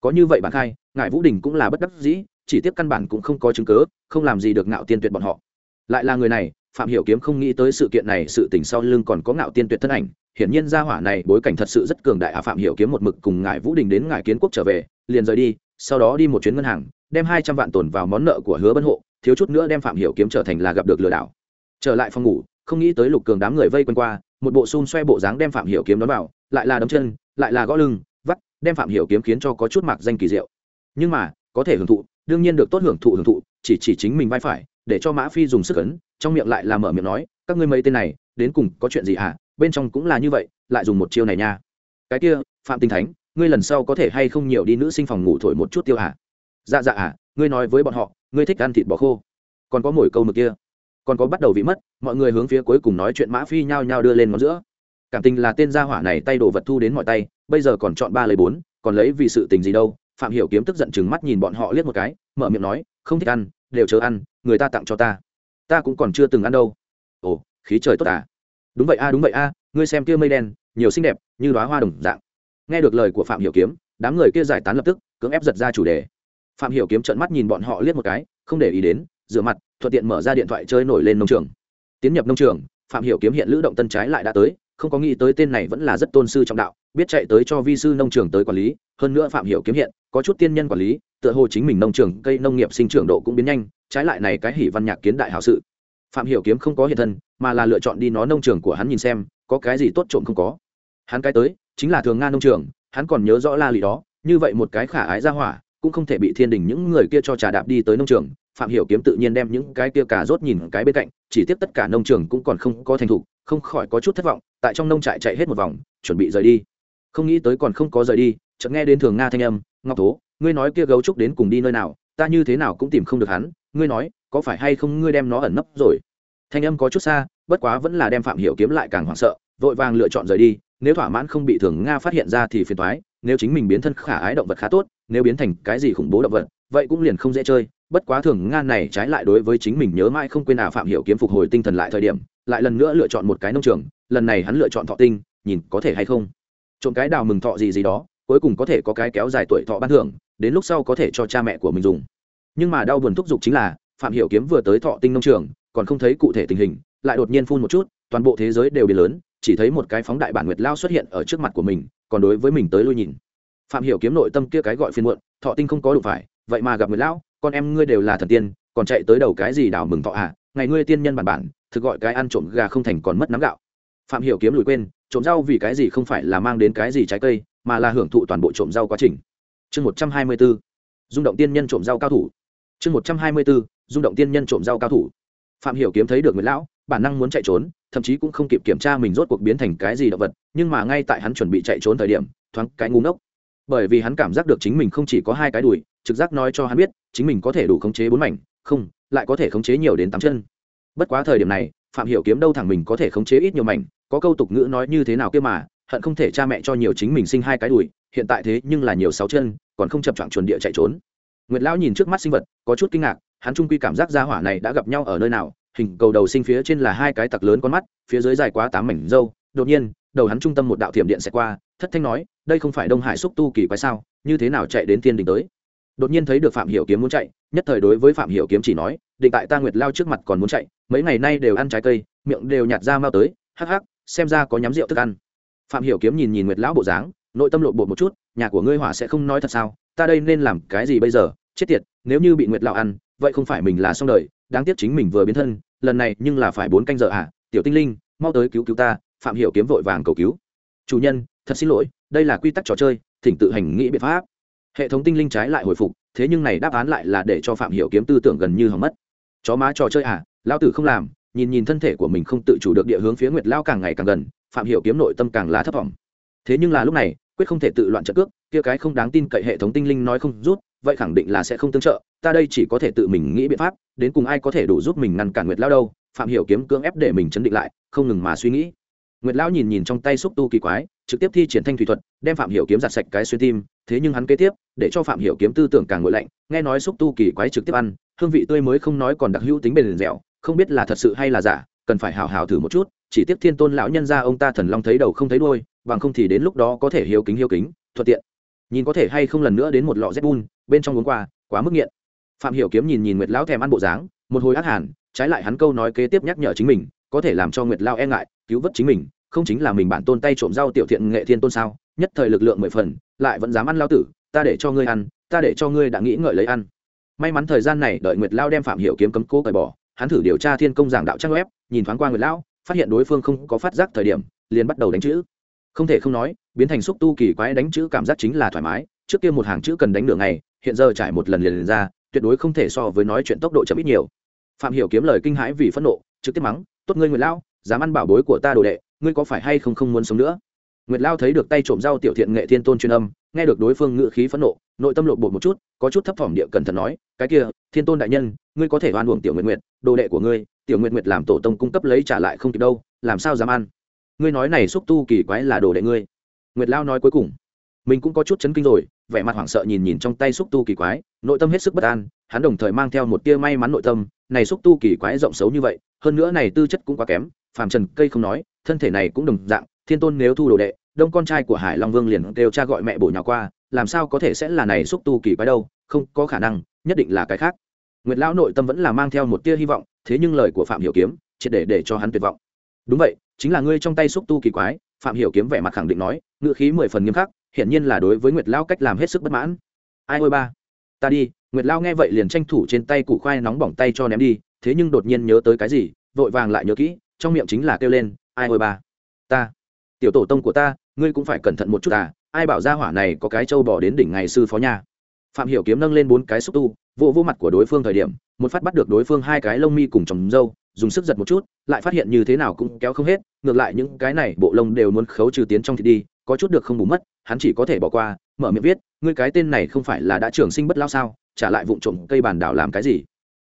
Có như vậy bạn khai ngại vũ đình cũng là bất đắc dĩ, chỉ tiếp căn bản cũng không có chứng cứ, không làm gì được ngạo tiên tuyệt bọn họ. Lại là người này, phạm hiểu kiếm không nghĩ tới sự kiện này, sự tình sau lưng còn có ngạo tiên tuyệt thân ảnh hiển nhiên gia hỏa này bối cảnh thật sự rất cường đại. À phạm hiểu kiếm một mực cùng ngài vũ đình đến ngài kiến quốc trở về, liền rời đi, sau đó đi một chuyến ngân hàng, đem hai trăm vạn tồn vào món nợ của hứa bân hộ, thiếu chút nữa đem phạm hiểu kiếm trở thành là gặp được lừa đảo. Trở lại phòng ngủ, không nghĩ tới lục cường đám người vây quanh qua, một bộ xun xoe bộ dáng đem phạm hiểu kiếm đón vào, lại là đấm chân, lại là gõ lưng, vắt, đem phạm hiểu kiếm khiến cho có chút mạc danh kỳ diệu. Nhưng mà, có thể hưởng thụ, đương nhiên được tốt hưởng thụ hưởng thụ, chỉ chỉ chính mình vai phải, để cho mã phi dùng sức ấn, trong miệng lại là mở miệng nói, các ngươi mấy tên này, đến cùng có chuyện gì hả? Bên trong cũng là như vậy, lại dùng một chiêu này nha. Cái kia, phạm tinh thánh, ngươi lần sau có thể hay không nhiều đi nữ sinh phòng ngủ thổi một chút tiêu hả? Dạ dạ hả ngươi nói với bọn họ, ngươi thích ăn thịt bò khô. Còn có mồi câu mực kia. Còn có bắt đầu vị mất, mọi người hướng phía cuối cùng nói chuyện mã phi nhao nhao đưa lên ngón giữa. Cảm tình là tên gia hỏa này tay đồ vật thu đến mọi tay, bây giờ còn chọn ba lấy bốn, còn lấy vì sự tình gì đâu? Phạm hiểu kiếm tức giận chừng mắt nhìn bọn họ liếc một cái, mở miệng nói, không thích ăn, đều chờ ăn, người ta tặng cho ta. Ta cũng còn chưa từng ăn đâu. Ồ, khí trời tốt à đúng vậy a, đúng vậy a, ngươi xem kia mây đen, nhiều xinh đẹp, như đóa hoa đồng dạng. Nghe được lời của phạm hiểu kiếm, đám người kia giải tán lập tức, cưỡng ép giật ra chủ đề. Phạm hiểu kiếm trợn mắt nhìn bọn họ liếc một cái, không để ý đến, rửa mặt, thuận tiện mở ra điện thoại chơi nổi lên nông trường. Tiến nhập nông trường, phạm hiểu kiếm hiện lữ động tân trái lại đã tới, không có nghĩ tới tên này vẫn là rất tôn sư trọng đạo, biết chạy tới cho vi sư nông trường tới quản lý, hơn nữa phạm hiểu kiếm hiện, có chút tiên nhân quản lý, tựa hồ chính mình nông trường cây nông nghiệp sinh trưởng độ cũng biến nhanh, trái lại này cái hỉ văn nhạc kiến đại hảo sự phạm hiểu kiếm không có hiện thân, mà là lựa chọn đi nó nông trường của hắn nhìn xem, có cái gì tốt trộm không có. Hắn cái tới, chính là thường nga nông trường, hắn còn nhớ rõ la lì đó, như vậy một cái khả ái ra hỏa, cũng không thể bị thiên đình những người kia cho trà đạp đi tới nông trường. Phạm hiểu kiếm tự nhiên đem những cái kia cả rốt nhìn cái bên cạnh, chỉ tiếp tất cả nông trường cũng còn không có thành thục, không khỏi có chút thất vọng, tại trong nông trại chạy hết một vòng, chuẩn bị rời đi. Không nghĩ tới còn không có rời đi, chợt nghe đến thường nga thanh âm, ngọc tố ngươi nói kia gấu trúc đến cùng đi nơi nào, ta như thế nào cũng tìm không được hắn, ngươi nói có phải hay không ngươi đem nó ẩn nấp rồi? Thanh âm có chút xa, bất quá vẫn là đem phạm hiểu kiếm lại càng hoảng sợ, vội vàng lựa chọn rời đi, nếu thỏa mãn không bị thường nga phát hiện ra thì phiền toái, nếu chính mình biến thân khả ái động vật khá tốt, nếu biến thành cái gì khủng bố động vật, vậy cũng liền không dễ chơi, bất quá thường nga này trái lại đối với chính mình nhớ mãi không quên nào phạm hiểu kiếm phục hồi tinh thần lại thời điểm, lại lần nữa lựa chọn một cái nông trường, lần này hắn lựa chọn thọ tinh, nhìn có thể hay không. Trộm cái đào mừng thọ gì gì đó, cuối cùng có thể có cái kéo dài tuổi thọ ban thưởng, đến lúc sau có thể cho cha mẹ của mình dùng. Nhưng mà đau buồn thúc giục chính là phạm hiểu kiếm vừa tới thọ tinh nông trường, còn không thấy cụ thể tình hình, lại đột nhiên phun một chút, toàn bộ thế giới đều biến lớn, chỉ thấy một cái phóng đại bản nguyệt lao xuất hiện ở trước mặt của mình, còn đối với mình tới lui nhìn. Phạm hiểu kiếm nội tâm kia cái gọi phiền muộn, thọ tinh không có đủ phải, vậy mà gặp nguyệt lão con em ngươi đều là thần tiên, còn chạy tới đầu cái gì đảo mừng thọ à ngày ngươi tiên nhân bản bản, thực gọi cái ăn trộm gà không thành còn mất nắm gạo. Phạm hiểu kiếm lùi quên, trộm rau vì cái gì không phải là mang đến cái gì trái cây, mà là hưởng thụ toàn bộ trộm rau quá trình. Chương một trăm hai mươi 124 rung động tiên nhân trộm rau cao thủ. Chương một trăm hai mươi 124 rung động tiên nhân trộm rau cao thủ. Phạm hiểu kiếm thấy được nguyệt lão, bản năng muốn chạy trốn, thậm chí cũng không kịp kiểm tra mình rốt cuộc biến thành cái gì động vật, nhưng mà ngay tại hắn chuẩn bị chạy trốn thời điểm, thoáng cái ngu ngốc. Bởi vì hắn cảm giác được chính mình không chỉ có hai cái đùi, trực giác nói cho hắn biết, chính mình có thể đủ khống chế bốn mảnh, không, lại có thể khống chế nhiều đến tám chân. Bất quá thời điểm này, phạm hiểu kiếm đâu thẳng mình có thể khống chế ít nhiều mảnh, có câu tục ngữ nói như thế nào kia mà, hận không thể cha mẹ cho nhiều chính mình sinh hai cái đùi, hiện tại thế nhưng là nhiều sáu chân, còn không chập choạng chuẩn địa chạy trốn. Nguyệt lão nhìn trước mắt sinh vật, có chút kinh ngạc hắn trung quy cảm giác gia hỏa này đã gặp nhau ở nơi nào, hình cầu đầu sinh phía trên là hai cái tặc lớn con mắt, phía dưới dài quá tám mảnh râu. Đột nhiên, đầu hắn trung tâm một đạo thiểm điện sẽ qua, thất thanh nói, đây không phải đông hải xúc tu kỳ quái sao, như thế nào chạy đến thiên đình tới? Đột nhiên thấy được phạm hiểu kiếm muốn chạy, nhất thời đối với phạm hiểu kiếm chỉ nói, định tại ta nguyệt lao trước mặt còn muốn chạy, mấy ngày nay đều ăn trái cây, miệng đều nhạt ra mau tới, hắc hắc, xem ra có nhắm rượu thức ăn. Phạm hiểu kiếm nhìn nhìn nguyệt lão bộ dáng, nội tâm lộ bộ một chút, nhà của ngươi hỏa sẽ không nói thật sao, ta đây nên làm cái gì bây giờ, chết tiệt, nếu như bị nguyệt lão ăn vậy không phải mình là xong đời, đáng tiếc chính mình vừa biến thân, lần này nhưng là phải bốn canh giờ à? Tiểu tinh linh, mau tới cứu cứu ta, phạm hiểu kiếm vội vàng cầu cứu. Chủ nhân, thật xin lỗi, đây là quy tắc trò chơi, thỉnh tự hành nghĩ biện pháp. Hệ thống tinh linh trái lại hồi phục, thế nhưng này đáp án lại là để cho phạm hiểu kiếm tư tưởng gần như hỏng mất. Chó má trò chơi à? Lão tử không làm, nhìn nhìn thân thể của mình không tự chủ được địa hướng phía nguyệt lao càng ngày càng gần, phạm hiểu kiếm nội tâm càng là thấp vọng thế nhưng là lúc này, quyết không thể tự loạn trận cước, kia cái không đáng tin cậy hệ thống tinh linh nói không rút, vậy khẳng định là sẽ không tương trợ ta đây chỉ có thể tự mình nghĩ biện pháp, đến cùng ai có thể đủ giúp mình ngăn cản nguyệt lao đâu, phạm hiểu kiếm cưỡng ép để mình chấn định lại, không ngừng mà suy nghĩ. Nguyệt lão nhìn nhìn trong tay xúc tu kỳ quái, trực tiếp thi triển thanh thủy thuật, đem phạm hiểu kiếm giặt sạch cái xuyên tim, thế nhưng hắn kế tiếp, để cho phạm hiểu kiếm tư tưởng càng nguội lạnh, nghe nói xúc tu kỳ quái trực tiếp ăn, hương vị tươi mới không nói còn đặc hữu tính bền dẻo, không biết là thật sự hay là giả, cần phải hào hào thử một chút, chỉ tiếp thiên tôn lão nhân gia ông ta thần long thấy đầu không thấy đuôi, bằng không thì đến lúc đó có thể hiếu kính hiếu kính, thuận tiện. Nhìn có thể hay không lần nữa đến một lọ zbun, bên trong uống qua, quá mức nghiện phạm hiểu kiếm nhìn nhìn nguyệt lão thèm ăn bộ dáng một hồi ác hàn trái lại hắn câu nói kế tiếp nhắc nhở chính mình có thể làm cho nguyệt lao e ngại cứu vớt chính mình không chính là mình bản tôn tay trộm rau tiểu thiện nghệ thiên tôn sao nhất thời lực lượng mười phần lại vẫn dám ăn lao tử ta để cho ngươi ăn ta để cho ngươi đã nghĩ ngợi lấy ăn. May mắn thời gian này đợi nguyệt lao đem phạm hiểu kiếm cấm cố cởi bỏ hắn thử điều tra thiên công giảng đạo trang web nhìn thoáng qua nguyệt Lão, phát hiện đối phương không có phát giác thời điểm liền bắt đầu đánh chữ. Không thể không nói biến thành xúc tu kỳ quái đánh chữ cảm giác chính là thoải mái trước kia một hàng chữ cần đánh nửa ngày hiện giờ trải một lần liền, liền ra tuyệt đối không thể so với nói chuyện tốc độ chậm ít nhiều. Phạm hiểu kiếm lời kinh hãi vì phẫn nộ, trực tiếp mắng, tốt ngươi nguyệt lao dám ăn bảo bối của ta đồ đệ, ngươi có phải hay không không muốn sống nữa? Nguyệt lao thấy được tay trộm rau tiểu thiện nghệ thiên tôn truyền âm, nghe được đối phương ngự khí phẫn nộ, nội tâm lộn bột một chút, có chút thấp thỏm địa cẩn thận nói, cái kia, thiên tôn đại nhân, ngươi có thể oan uổng tiểu nguyệt nguyệt, đồ đệ của ngươi, tiểu nguyệt nguyệt làm tổ tông cung cấp lấy trả lại không kịp đâu, làm sao dám ăn? Ngươi nói này xúc tu kỳ quái là đồ đệ ngươi. Nguyệt lao nói cuối cùng mình cũng có chút chấn kinh rồi, vẻ mặt hoảng sợ nhìn nhìn trong tay xúc tu kỳ quái, nội tâm hết sức bất an, hắn đồng thời mang theo một tia may mắn nội tâm, này xúc tu kỳ quái rộng xấu như vậy, hơn nữa này tư chất cũng quá kém, phàm trần cây không nói, thân thể này cũng đồng dạng, thiên tôn nếu thu đồ đệ, đông con trai của hải long vương liền kêu cha gọi mẹ bổ nhào qua, làm sao có thể sẽ là này xúc tu kỳ quái đâu, không có khả năng, nhất định là cái khác. Nguyệt lão nội tâm vẫn là mang theo một tia hy vọng, thế nhưng lời của phạm hiểu kiếm, triệt để để cho hắn tuyệt vọng. Đúng vậy, chính là ngươi trong tay xúc tu kỳ quái, phạm hiểu kiếm vẻ mặt khẳng định nói ngựa khí mười phần nghiêm khắc hiển nhiên là đối với nguyệt lão cách làm hết sức bất mãn. Ai ôi ba, ta đi, nguyệt lão nghe vậy liền tranh thủ trên tay củ khoai nóng bỏng tay cho ném đi, thế nhưng đột nhiên nhớ tới cái gì, vội vàng lại nhớ kỹ, trong miệng chính là kêu lên, ai ôi ba, ta, tiểu tổ tông của ta, ngươi cũng phải cẩn thận một chút à ai bảo ra hỏa này có cái trâu bỏ đến đỉnh ngày sư phó nhà. Phạm hiểu kiếm nâng lên bốn cái xúc tu, vỗ vô mặt của đối phương thời điểm, một phát bắt được đối phương hai cái lông mi cùng trồng râu, dùng sức giật một chút, lại phát hiện như thế nào cũng kéo không hết, ngược lại những cái này bộ lông đều muốn khấu trừ tiến trong thịt đi, có chút được không bù mất hắn chỉ có thể bỏ qua, mở miệng viết, ngươi cái tên này không phải là đã trường sinh bất lao sao? Trả lại vụ trộm cây bàn đảo làm cái gì?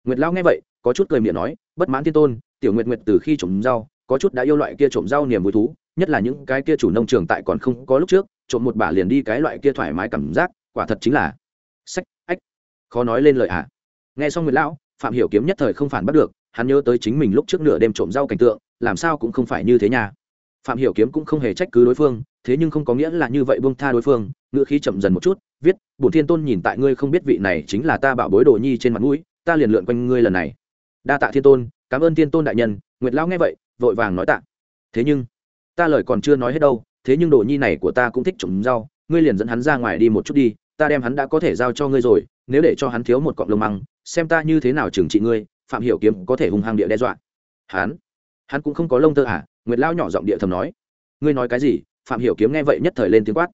Nguyệt lao nghe vậy, có chút cười miệng nói, bất mãn thiên tôn, tiểu nguyệt nguyệt từ khi trộm rau, có chút đã yêu loại kia trộm rau niềm vui thú, nhất là những cái kia chủ nông trường tại còn không có lúc trước, trộm một bả liền đi cái loại kia thoải mái cảm giác, quả thật chính là sách, ách, khó nói lên lời ạ à. nghe xong nguyệt lão, phạm hiểu kiếm nhất thời không phản bắt được, hắn nhớ tới chính mình lúc trước nửa đêm trộm rau cảnh tượng, làm sao cũng không phải như thế nha phạm hiểu kiếm cũng không hề trách cứ đối phương, thế nhưng không có nghĩa là như vậy buông tha đối phương ngựa khí chậm dần một chút, viết, bổn thiên tôn nhìn tại ngươi không biết vị này chính là ta bảo bối đồ nhi trên mặt mũi, ta liền lượn quanh ngươi lần này. Đa tạ thiên tôn, cảm ơn thiên tôn đại nhân, nguyệt lão nghe vậy, vội vàng nói tạ. Thế nhưng, ta lời còn chưa nói hết đâu, thế nhưng đồ nhi này của ta cũng thích trồng rau, ngươi liền dẫn hắn ra ngoài đi một chút đi, ta đem hắn đã có thể giao cho ngươi rồi, nếu để cho hắn thiếu một cọng lông măng, xem ta như thế nào trừng trị ngươi, phạm hiểu kiếm có thể hung hăng địa đe dọa. Hắn? Hắn cũng không có lông tơ à? Nguyệt lao nhỏ giọng địa thầm nói. Ngươi nói cái gì? Phạm hiểu kiếm nghe vậy nhất thời lên tiếng quát.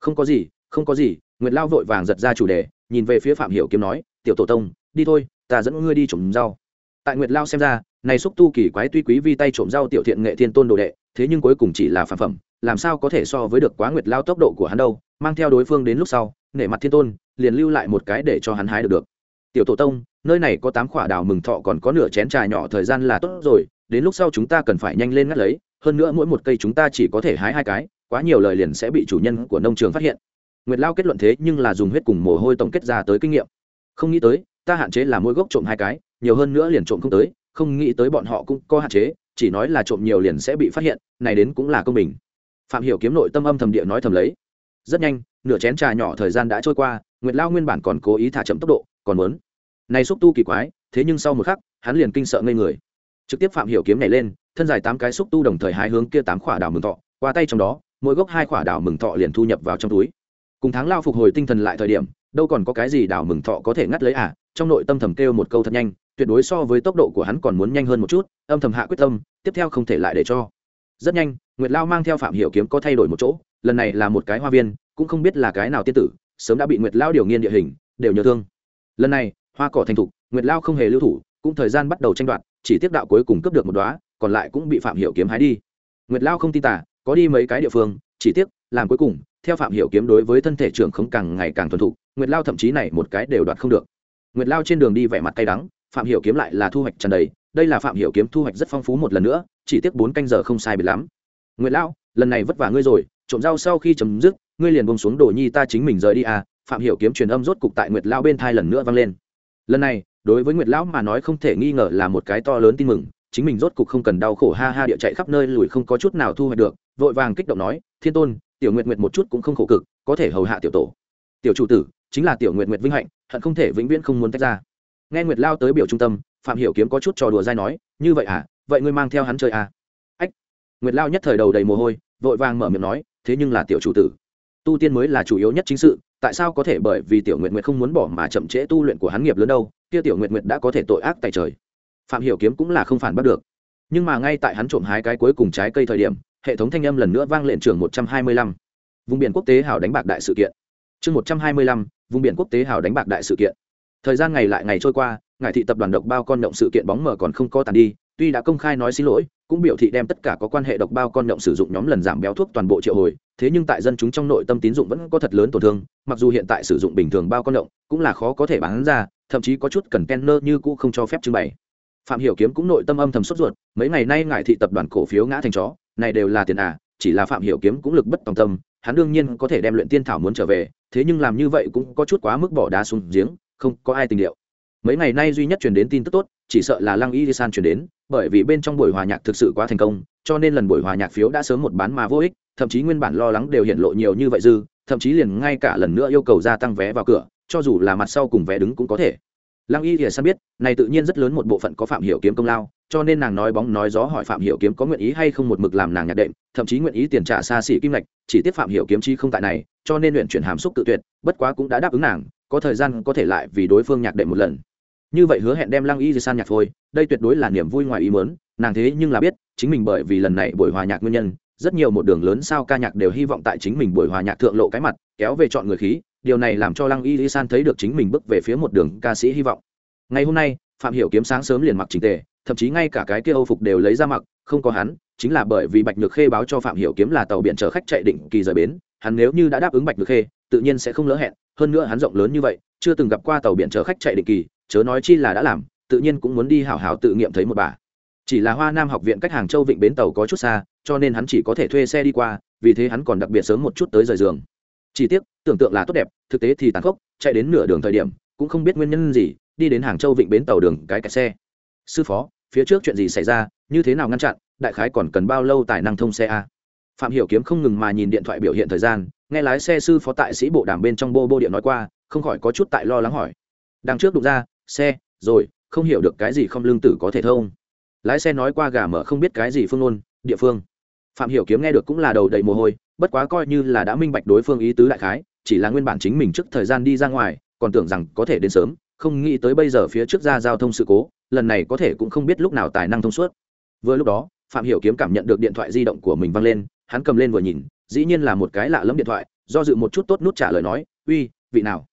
Không có gì, không có gì. Nguyệt lao vội vàng giật ra chủ đề, nhìn về phía phạm hiểu kiếm nói, tiểu tổ tông, đi thôi, ta dẫn ngươi đi trồng rau. Tại nguyệt lao xem ra, này xúc tu kỳ quái tuy quý vi tay trộm rau tiểu thiện nghệ thiên tôn đồ đệ, thế nhưng cuối cùng chỉ là phản phẩm, làm sao có thể so với được quá nguyệt lao tốc độ của hắn đâu, mang theo đối phương đến lúc sau, nể mặt thiên tôn, liền lưu lại một cái để cho hắn hái được được. Tiểu tổ tông, nơi này có tám quả đào mừng thọ còn có nửa chén trà nhỏ thời gian là tốt rồi đến lúc sau chúng ta cần phải nhanh lên ngắt lấy, hơn nữa mỗi một cây chúng ta chỉ có thể hái hai cái, quá nhiều lời liền sẽ bị chủ nhân của nông trường phát hiện. Nguyệt lao kết luận thế nhưng là dùng huyết cùng mồ hôi tổng kết ra tới kinh nghiệm. Không nghĩ tới, ta hạn chế là mỗi gốc trộm hai cái, nhiều hơn nữa liền trộm không tới, không nghĩ tới bọn họ cũng có hạn chế, chỉ nói là trộm nhiều liền sẽ bị phát hiện, này đến cũng là công bình. Phạm hiểu kiếm nội tâm âm thầm địa nói thầm lấy. Rất nhanh, nửa chén trà nhỏ thời gian đã trôi qua, nguyệt lao nguyên bản còn cố ý thả chậm tốc độ, còn muốn. Này xúc tu kỳ quái, thế nhưng sau một khắc, hắn liền kinh sợ ngây người trực tiếp phạm hiểu kiếm này lên, thân dài tám cái xúc tu đồng thời hai hướng kia tám khỏa đào mừng thọ, qua tay trong đó, mỗi gốc hai khỏa đào mừng thọ liền thu nhập vào trong túi. Cùng tháng lao phục hồi tinh thần lại thời điểm, đâu còn có cái gì đào mừng thọ có thể ngắt lấy à? Trong nội tâm thầm kêu một câu thật nhanh, tuyệt đối so với tốc độ của hắn còn muốn nhanh hơn một chút, âm thầm hạ quyết tâm, tiếp theo không thể lại để cho. Rất nhanh, nguyệt lao mang theo phạm hiểu kiếm có thay đổi một chỗ, lần này là một cái hoa viên, cũng không biết là cái nào tiên tử, sớm đã bị nguyệt lao điều nghiên địa hình, đều nhớ thương. Lần này, hoa cỏ thành thục, nguyệt lao không hề lưu thủ, cũng thời gian bắt đầu tranh đoạt chỉ tiếc đạo cuối cùng cướp được một đóa, còn lại cũng bị phạm hiểu kiếm hái đi. Nguyệt lao không tin tả có đi mấy cái địa phương, chỉ tiếc, làm cuối cùng, theo phạm hiểu kiếm đối với thân thể trưởng không càng ngày càng thuần thục, nguyệt lao thậm chí này một cái đều đoạt không được. Nguyệt lao trên đường đi vẻ mặt cay đắng, phạm hiểu kiếm lại là thu hoạch tràn đầy, đây là phạm hiểu kiếm thu hoạch rất phong phú một lần nữa, chỉ tiếc bốn canh giờ không sai biệt lắm. Nguyệt lao, lần này vất vả ngươi rồi, trộm rau sau khi chấm dứt, ngươi liền buông xuống đồ nhi ta chính mình rời đi à phạm hiểu kiếm truyền âm rốt cục tại nguyệt lao bên tai lần nữa vang lên. Lần này đối với nguyệt lão mà nói không thể nghi ngờ là một cái to lớn tin mừng, chính mình rốt cục không cần đau khổ ha ha địa chạy khắp nơi lùi không có chút nào thu hoạch được, vội vàng kích động nói, thiên tôn, tiểu nguyệt nguyệt một chút cũng không khổ cực, có thể hầu hạ tiểu tổ. Tiểu chủ tử, chính là tiểu nguyệt nguyệt vinh hạnh, hận không thể vĩnh viễn không muốn tách ra. Nghe nguyệt lao tới biểu trung tâm, phạm hiểu kiếm có chút trò đùa dai nói, như vậy à vậy ngươi mang theo hắn chơi à? Ách. Nguyệt lao nhất thời đầu đầy mồ hôi, vội vàng mở miệng nói, thế nhưng là tiểu chủ tử, tu tiên mới là chủ yếu nhất chính sự, tại sao có thể bởi vì tiểu nguyệt nguyệt không muốn bỏ mà chậm trễ tu luyện của hắn nghiệp lớn đâu? Kia tiểu nguyệt nguyệt đã có thể tội ác tại trời. Phạm hiểu kiếm cũng là không phản bắt được. Nhưng mà ngay tại hắn trộm hái cái cuối cùng trái cây thời điểm, hệ thống thanh âm lần nữa vang lên trường một trăm hai mươi lăm. Vùng biển quốc tế hào đánh bạc đại sự kiện. Chương một trăm hai mươi lăm, vùng biển quốc tế hào đánh bạc đại sự kiện. Thời gian ngày lại ngày trôi qua ngài thị tập đoàn độc bao con động sự kiện bóng mờ còn không có tàn đi, tuy đã công khai nói xin lỗi, cũng biểu thị đem tất cả có quan hệ độc bao con động sử dụng nhóm lần giảm béo thuốc toàn bộ triệu hồi, thế nhưng tại dân chúng trong nội tâm tín dụng vẫn có thật lớn tổn thương, mặc dù hiện tại sử dụng bình thường bao con động, cũng là khó có thể bán ra thậm chí có chút cần kenner như cũ không cho phép trưng bày. Phạm hiểu kiếm cũng nội tâm âm thầm sốt ruột, mấy ngày nay ngại thị tập đoàn cổ phiếu ngã thành chó, này đều là tiền à chỉ là phạm hiểu kiếm cũng lực bất tòng tâm, hắn đương nhiên có thể đem luyện tiên thảo muốn trở về, thế nhưng làm như vậy cũng có chút quá mức bỏ đá xuống giếng, không có ai tình liệu. Mấy ngày nay duy nhất truyền đến tin tức tốt, chỉ sợ là lăng y san truyền đến, bởi vì bên trong buổi hòa nhạc thực sự quá thành công, cho nên lần buổi hòa nhạc phiếu đã sớm một bán mà vô ích, thậm chí nguyên bản lo lắng đều hiện lộ nhiều như vậy dư, thậm chí liền ngay cả lần nữa yêu cầu gia tăng vé vào cửa cho dù là mặt sau cùng vé đứng cũng có thể. Lăng y thì san biết, này tự nhiên rất lớn một bộ phận có phạm hiểu kiếm công lao, cho nên nàng nói bóng nói gió hỏi phạm hiểu kiếm có nguyện ý hay không một mực làm nàng nhạc đệm, thậm chí nguyện ý tiền trả xa xỉ kim lệch chỉ tiếp phạm hiểu kiếm chi không tại này, cho nên luyện chuyển hàm xúc tự tuyệt, bất quá cũng đã đáp ứng nàng, có thời gian có thể lại vì đối phương nhạc đệm một lần. Như vậy hứa hẹn đem lăng y di san nhạc thôi đây tuyệt đối là niềm vui ngoài ý mớn nàng thế nhưng là biết, chính mình bởi vì lần này buổi hòa nhạc nguyên nhân rất nhiều một đường lớn sao ca nhạc đều hy vọng tại chính mình buổi hòa nhạc thượng lộ cái mặt, kéo về chọn người khí, điều này làm cho lăng y di san thấy được chính mình bước về phía một đường ca sĩ hy vọng. Ngày hôm nay, phạm hiểu kiếm sáng sớm liền mặc trình tề, thậm chí ngay cả cái kia âu phục đều lấy ra mặc, không có hắn, chính là bởi vì bạch nhược khê báo cho phạm hiểu kiếm là tàu biển chở khách chạy định kỳ rời bến, hắn nếu như đã đáp ứng bạch nhược khê, tự nhiên sẽ không lỡ hẹn, hơn nữa hắn rộng lớn như vậy, chưa từng gặp qua tàu biển chở khách chạy định kỳ, chớ nói chi là đã làm, tự nhiên cũng muốn đi hảo hảo tự nghiệm thấy một bà. Chỉ là hoa nam học viện cách hàng châu vịnh bến tàu có chút xa cho nên hắn chỉ có thể thuê xe đi qua, vì thế hắn còn đặc biệt sớm một chút tới rời giường. Chi tiết tưởng tượng là tốt đẹp, thực tế thì tàn khốc, chạy đến nửa đường thời điểm, cũng không biết nguyên nhân gì, đi đến hàng châu vịnh bến tàu đường, cái kẹt xe. Sư phó, phía trước chuyện gì xảy ra, như thế nào ngăn chặn, đại khái còn cần bao lâu tài năng thông xe a? Phạm hiểu kiếm không ngừng mà nhìn điện thoại biểu hiện thời gian, nghe lái xe sư phó tại sĩ bộ đàm bên trong bô bô điện nói qua, không khỏi có chút tại lo lắng hỏi. Đằng trước đụng ra, xe, rồi, không hiểu được cái gì không lương tử có thể thông. Lái xe nói qua gà mở không biết cái gì phương ngôn, địa phương phạm hiểu kiếm nghe được cũng là đầu đầy mồ hôi bất quá coi như là đã minh bạch đối phương ý tứ đại khái chỉ là nguyên bản chính mình trước thời gian đi ra ngoài còn tưởng rằng có thể đến sớm không nghĩ tới bây giờ phía trước ra giao thông sự cố lần này có thể cũng không biết lúc nào tài năng thông suốt. Vừa lúc đó phạm hiểu kiếm cảm nhận được điện thoại di động của mình vang lên hắn cầm lên vừa nhìn dĩ nhiên là một cái lạ lẫm điện thoại do dự một chút tốt nút trả lời nói uy vị nào?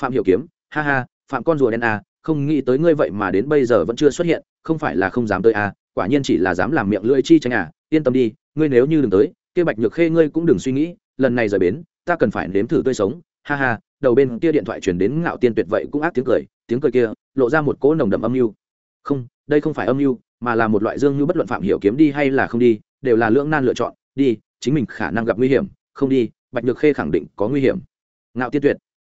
Phạm hiểu kiếm ha ha phạm con rùa đen à, không nghĩ tới ngươi vậy mà đến bây giờ vẫn chưa xuất hiện không phải là không dám tới à, quả nhiên chỉ là dám làm miệng lưỡi chi tranh à, yên tâm đi ngươi nếu như đừng tới kia bạch nhược khê ngươi cũng đừng suy nghĩ lần này rời bến ta cần phải nếm thử tươi sống. Ha ha đầu bên kia điện thoại truyền đến ngạo tiên tuyệt vậy cũng ác tiếng cười tiếng cười kia lộ ra một cỗ nồng đậm âm mưu. Không đây không phải âm mưu mà là một loại dương như bất luận phạm hiểu kiếm đi hay là không đi đều là lưỡng nan lựa chọn đi chính mình khả năng gặp nguy hiểm không đi bạch nhược khê khẳng định có nguy hiểm. Ngạo tiên tuyệt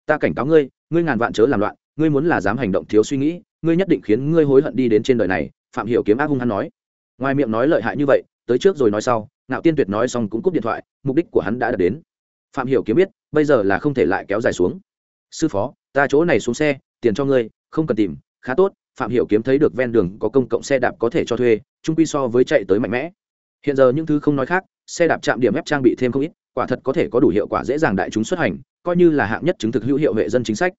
ta cảnh cáo ngươi ngươi ngàn vạn chớ làm loạn ngươi muốn là dám hành động thiếu suy nghĩ ngươi nhất định khiến ngươi hối hận đi đến trên đời này phạm hiểu kiếm ác hung hắn nói. Ngoài miệng nói lợi hại như vậy, tới trước rồi nói sau, ngạo tiên tuyệt nói xong cũng cúp điện thoại, mục đích của hắn đã đạt đến. Phạm hiểu kiếm biết, bây giờ là không thể lại kéo dài xuống. Sư phó, ta chỗ này xuống xe, tiền cho ngươi, không cần tìm, khá tốt, phạm hiểu kiếm thấy được ven đường có công cộng xe đạp có thể cho thuê, trung quy so với chạy tới mạnh mẽ. Hiện giờ những thứ không nói khác, xe đạp chạm điểm ép trang bị thêm không ít, quả thật có thể có đủ hiệu quả dễ dàng đại chúng xuất hành, coi như là hạng nhất chứng thực hữu hiệu vệ dân chính sách.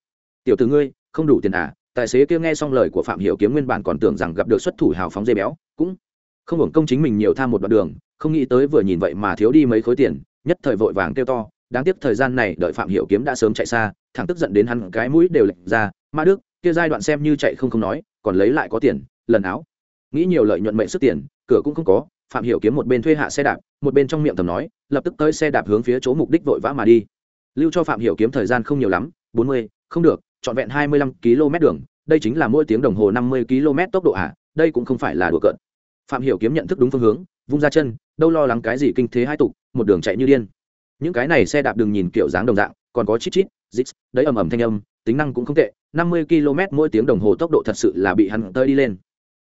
Tiểu tử ngươi, không đủ tiền à? Tài xế kia nghe xong lời của phạm hiểu kiếm nguyên bản còn tưởng rằng gặp được xuất thủ hào phóng dây béo, cũng không hưởng công chính mình nhiều tham một đoạn đường, không nghĩ tới vừa nhìn vậy mà thiếu đi mấy khối tiền, nhất thời vội vàng kêu to. Đáng tiếc thời gian này đợi phạm hiểu kiếm đã sớm chạy xa, thẳng tức giận đến hắn cái mũi đều lệch ra. Ma đức, kia giai đoạn xem như chạy không không nói, còn lấy lại có tiền, lần áo. Nghĩ nhiều lợi nhuận mệnh sức tiền, cửa cũng không có. Phạm hiểu kiếm một bên thuê hạ xe đạp, một bên trong miệng thầm nói, lập tức tới xe đạp hướng phía chỗ mục đích vội vã mà đi. Lưu cho phạm hiểu kiếm thời gian không nhiều lắm, bốn mươi, không được trọn vẹn hai mươi lăm km đường, đây chính là mỗi tiếng đồng hồ năm mươi km tốc độ à đây cũng không phải là đùa cợt. Phạm hiểu kiếm nhận thức đúng phương hướng, vung ra chân, đâu lo lắng cái gì kinh thế hai tục, một đường chạy như điên. Những cái này xe đạp đường nhìn kiểu dáng đồng dạng, còn có chít chít, dít, đấy ầm ầm thanh âm, tính năng cũng không tệ, năm mươi km mỗi tiếng đồng hồ tốc độ thật sự là bị hắn tơi đi lên.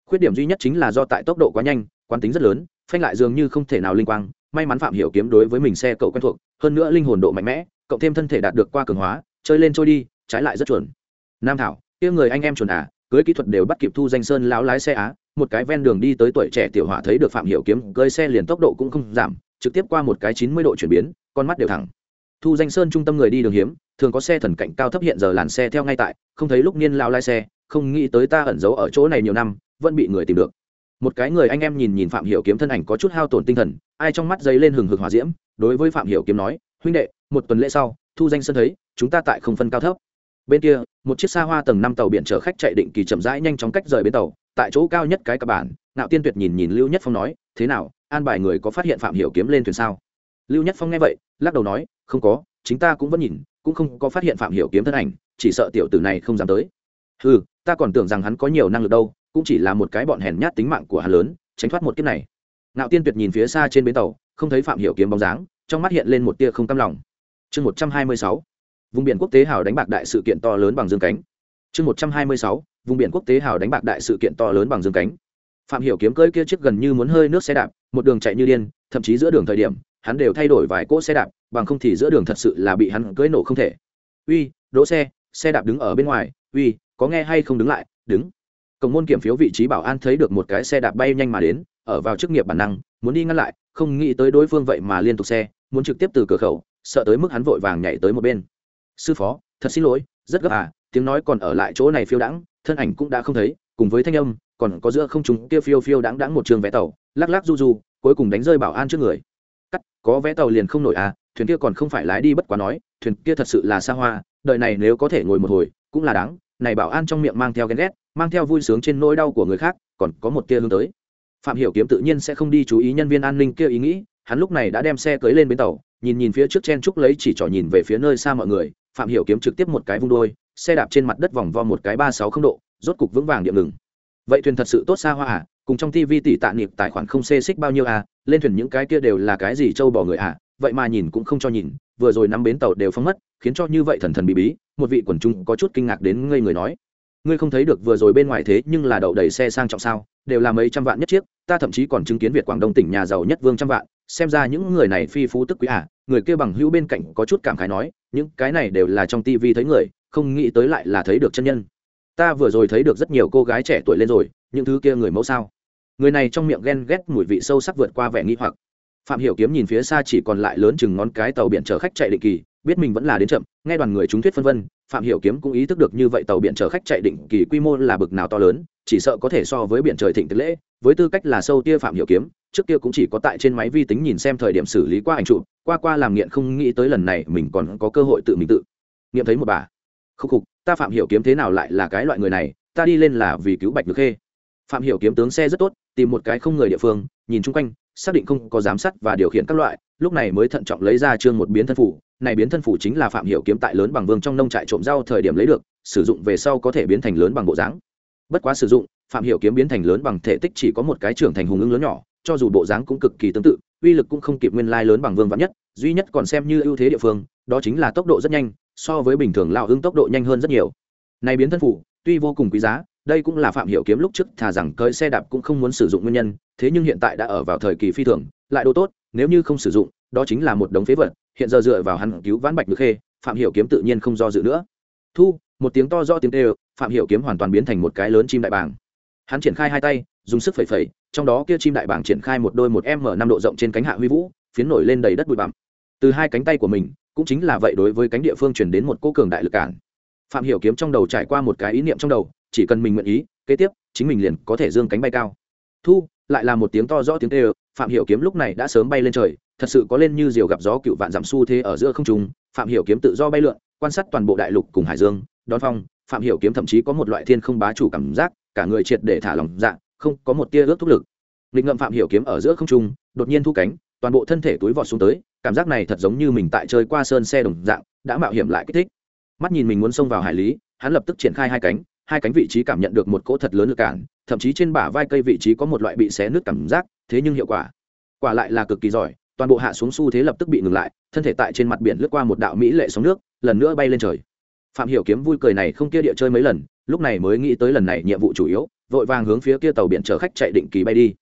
Khuyết điểm duy nhất chính là do tại tốc độ quá nhanh, quán tính rất lớn, phanh lại dường như không thể nào linh quang, may mắn phạm hiểu kiếm đối với mình xe cậu quen thuộc, hơn nữa linh hồn độ mạnh mẽ, cộng thêm thân thể đạt được qua cường hóa, chơi lên trôi đi trái lại rất chuẩn. Nam thảo, kia người anh em chuẩn à cưới kỹ thuật đều bắt kịp thu danh sơn láo lái xe á, một cái ven đường đi tới tuổi trẻ tiểu hỏa thấy được phạm hiểu kiếm cơi xe liền tốc độ cũng không giảm, trực tiếp qua một cái chín mươi độ chuyển biến, con mắt đều thẳng. Thu danh sơn trung tâm người đi đường hiếm, thường có xe thần cảnh cao thấp hiện giờ làn xe theo ngay tại, không thấy lúc niên lao lái xe, không nghĩ tới ta ẩn giấu ở chỗ này nhiều năm, vẫn bị người tìm được. Một cái người anh em nhìn nhìn phạm hiểu kiếm thân ảnh có chút hao tổn tinh thần, ai trong mắt dấy lên hừng hực hỏa diễm, đối với phạm hiểu kiếm nói, huynh đệ, một tuần lễ sau, thu danh sơn thấy, chúng ta tại không phân cao thấp bên kia, một chiếc xa hoa tầng năm tàu biển chở khách chạy định kỳ chậm rãi nhanh chóng cách rời bến tàu, tại chỗ cao nhất cái cặp bản nạo tiên tuyệt nhìn nhìn lưu nhất phong nói, thế nào, an bài người có phát hiện phạm hiểu kiếm lên thuyền sao? Lưu nhất phong nghe vậy, lắc đầu nói, không có, chính ta cũng vẫn nhìn, cũng không có phát hiện phạm hiểu kiếm thân ảnh, chỉ sợ tiểu tử này không dám tới. Ừ ta còn tưởng rằng hắn có nhiều năng lực đâu, cũng chỉ là một cái bọn hèn nhát tính mạng của hắn lớn, tránh thoát một kiếp này. Nạo tiên tuyệt nhìn phía xa trên bến tàu, không thấy phạm hiểu kiếm bóng dáng, trong mắt hiện lên một tia không cam lòng. Chương một trăm hai mươi sáu vùng biển quốc tế hào đánh bạc đại sự kiện to lớn bằng dương cánh. Chương một trăm hai mươi sáu, vùng biển quốc tế hào đánh bạc đại sự kiện to lớn bằng dương cánh. Phạm hiểu kiếm cơi kia chiếc gần như muốn hơi nước xe đạp, một đường chạy như điên, thậm chí giữa đường thời điểm, hắn đều thay đổi vài cỗ xe đạp, bằng không thì giữa đường thật sự là bị hắn cưỡi nổ không thể. Uy, đỗ xe xe đạp đứng ở bên ngoài, uy, có nghe hay không đứng lại, đứng. Cổng môn kiểm phiếu vị trí bảo an thấy được một cái xe đạp bay nhanh mà đến, ở vào chức nghiệp bản năng, muốn đi ngăn lại, không nghĩ tới đối phương vậy mà liên tục xe, muốn trực tiếp từ cửa khẩu, sợ tới mức hắn vội vàng nhảy tới một bên sư phó, thật xin lỗi, rất gấp à tiếng nói còn ở lại chỗ này phiêu đãng, thân ảnh cũng đã không thấy, cùng với thanh âm, còn có giữa không chúng kia phiêu phiêu đãng đãng một trường vé tàu, lắc lắc du du, cuối cùng đánh rơi bảo an trước người. Cắt, có vé tàu liền không nổi à thuyền kia còn không phải lái đi bất quá nói, thuyền kia thật sự là xa hoa, đợi này nếu có thể ngồi một hồi, cũng là đáng, này bảo an trong miệng mang theo ghen ghét, mang theo vui sướng trên nỗi đau của người khác, còn có một tia hướng tới. Phạm hiểu kiếm tự nhiên sẽ không đi chú ý nhân viên an ninh kia ý nghĩ, hắn lúc này đã đem xe cưới lên bến tàu, nhìn nhìn phía trước chen trúc lấy chỉ trỏ nhìn về phía nơi xa mọi người phạm hiểu kiếm trực tiếp một cái vung đôi, xe đạp trên mặt đất vòng vo một cái ba sáu không độ, rốt cục vững vàng điểm ngừng. Vậy thuyền thật sự tốt xa hoa à? Cùng trong tv tỷ tạ niệm tài khoản không xê xích bao nhiêu à? Lên thuyền những cái kia đều là cái gì trâu bò người à? Vậy mà nhìn cũng không cho nhìn, vừa rồi năm bến tàu đều phóng mất, khiến cho như vậy thần thần bí bí, một vị quần trung có chút kinh ngạc đến ngây người nói. Ngươi không thấy được vừa rồi bên ngoài thế nhưng là đậu đầy xe sang trọng sao? Đều là mấy trăm vạn nhất chiếc, ta thậm chí còn chứng kiến việt quảng đông tỉnh nhà giàu nhất vương trăm vạn. Xem ra những người này phi phú tức quý à? Người kia bằng hữu bên cạnh có chút cảm khái nói những cái này đều là trong tivi thấy người, không nghĩ tới lại là thấy được chân nhân. Ta vừa rồi thấy được rất nhiều cô gái trẻ tuổi lên rồi, những thứ kia người mẫu sao? Người này trong miệng ghen ghét mùi vị sâu sắc vượt qua vẻ nghi hoặc. Phạm hiểu kiếm nhìn phía xa chỉ còn lại lớn chừng ngón cái tàu biển chở khách chạy định kỳ, biết mình vẫn là đến chậm, nghe đoàn người chúng thuyết phân vân, phạm hiểu kiếm cũng ý thức được như vậy tàu biển chở khách chạy định kỳ quy mô là bực nào to lớn chỉ sợ có thể so với biển trời thịnh tiệc lễ, với tư cách là sâu tia phạm hiểu kiếm, trước kia cũng chỉ có tại trên máy vi tính nhìn xem thời điểm xử lý qua ảnh chụp, qua qua làm nghiện không nghĩ tới lần này mình còn có cơ hội tự mình tự nghiệm thấy một bà. Khúc khục, ta phạm hiểu kiếm thế nào lại là cái loại người này, ta đi lên là vì cứu bạch được khê. Phạm hiểu kiếm tướng xe rất tốt, tìm một cái không người địa phương, nhìn chung quanh, xác định không có giám sát và điều khiển các loại, lúc này mới thận trọng lấy ra trương một biến thân phủ. Này biến thân phủ chính là phạm hiểu kiếm tại lớn bằng vương trong nông trại trộm rau thời điểm lấy được, sử dụng về sau có thể biến thành lớn bằng bộ dáng bất quá sử dụng, phạm hiểu kiếm biến thành lớn bằng thể tích chỉ có một cái trưởng thành hùng ứng lớn nhỏ, cho dù bộ dáng cũng cực kỳ tương tự, uy lực cũng không kịp nguyên lai lớn bằng vương vắn nhất, duy nhất còn xem như ưu thế địa phương, đó chính là tốc độ rất nhanh, so với bình thường lao ưng tốc độ nhanh hơn rất nhiều. Này biến thân phủ, tuy vô cùng quý giá, đây cũng là phạm hiểu kiếm lúc trước thà rằng cơi xe đạp cũng không muốn sử dụng nguyên nhân, thế nhưng hiện tại đã ở vào thời kỳ phi thường, lại đồ tốt, nếu như không sử dụng, đó chính là một đống phế vật, hiện giờ dựa vào hắn cứu vãn bạch được khê, phạm hiểu kiếm tự nhiên không do dự nữa. Thu một tiếng to do tiếng tê phạm hiểu kiếm hoàn toàn biến thành một cái lớn chim đại bàng. Hắn triển khai hai tay, dùng sức phẩy phẩy, trong đó kia chim đại bàng triển khai một đôi một m năm độ rộng trên cánh hạ huy vũ, phiến nổi lên đầy đất bụi bặm. Từ hai cánh tay của mình, cũng chính là vậy đối với cánh địa phương truyền đến một cô cường đại lực cản. Phạm hiểu kiếm trong đầu trải qua một cái ý niệm trong đầu, chỉ cần mình nguyện ý, kế tiếp, chính mình liền có thể dương cánh bay cao. Thu, lại là một tiếng to rõ tiếng tê phạm hiểu kiếm lúc này đã sớm bay lên trời, thật sự có lên như diều gặp gió cựu vạn giảm xu thế ở giữa không trung. Phạm hiểu kiếm tự do bay lượn, quan sát toàn bộ đại lục cùng hải dương đón phong, phạm hiểu kiếm thậm chí có một loại thiên không bá chủ cảm giác, cả người triệt để thả lỏng dạ không có một tia ước thúc lực. Lịch ngậm phạm hiểu kiếm ở giữa không trung, đột nhiên thu cánh, toàn bộ thân thể túi vọt xuống tới, cảm giác này thật giống như mình tại chơi qua sơn xe đồng dạng, đã mạo hiểm lại kích thích. Mắt nhìn mình muốn xông vào hải lý, hắn lập tức triển khai hai cánh hai cánh vị trí cảm nhận được một cỗ thật lớn lực cản, thậm chí trên bả vai cây vị trí có một loại bị xé nứt cảm giác, thế nhưng hiệu quả quả lại là cực kỳ giỏi, toàn bộ hạ xuống xu thế lập tức bị ngừng lại, thân thể tại trên mặt biển lướt qua một đạo mỹ lệ sóng nước, lần nữa bay lên trời phạm hiểu kiếm vui cười này không kia địa chơi mấy lần, lúc này mới nghĩ tới lần này nhiệm vụ chủ yếu, vội vàng hướng phía kia tàu biển chở khách chạy định kỳ bay đi.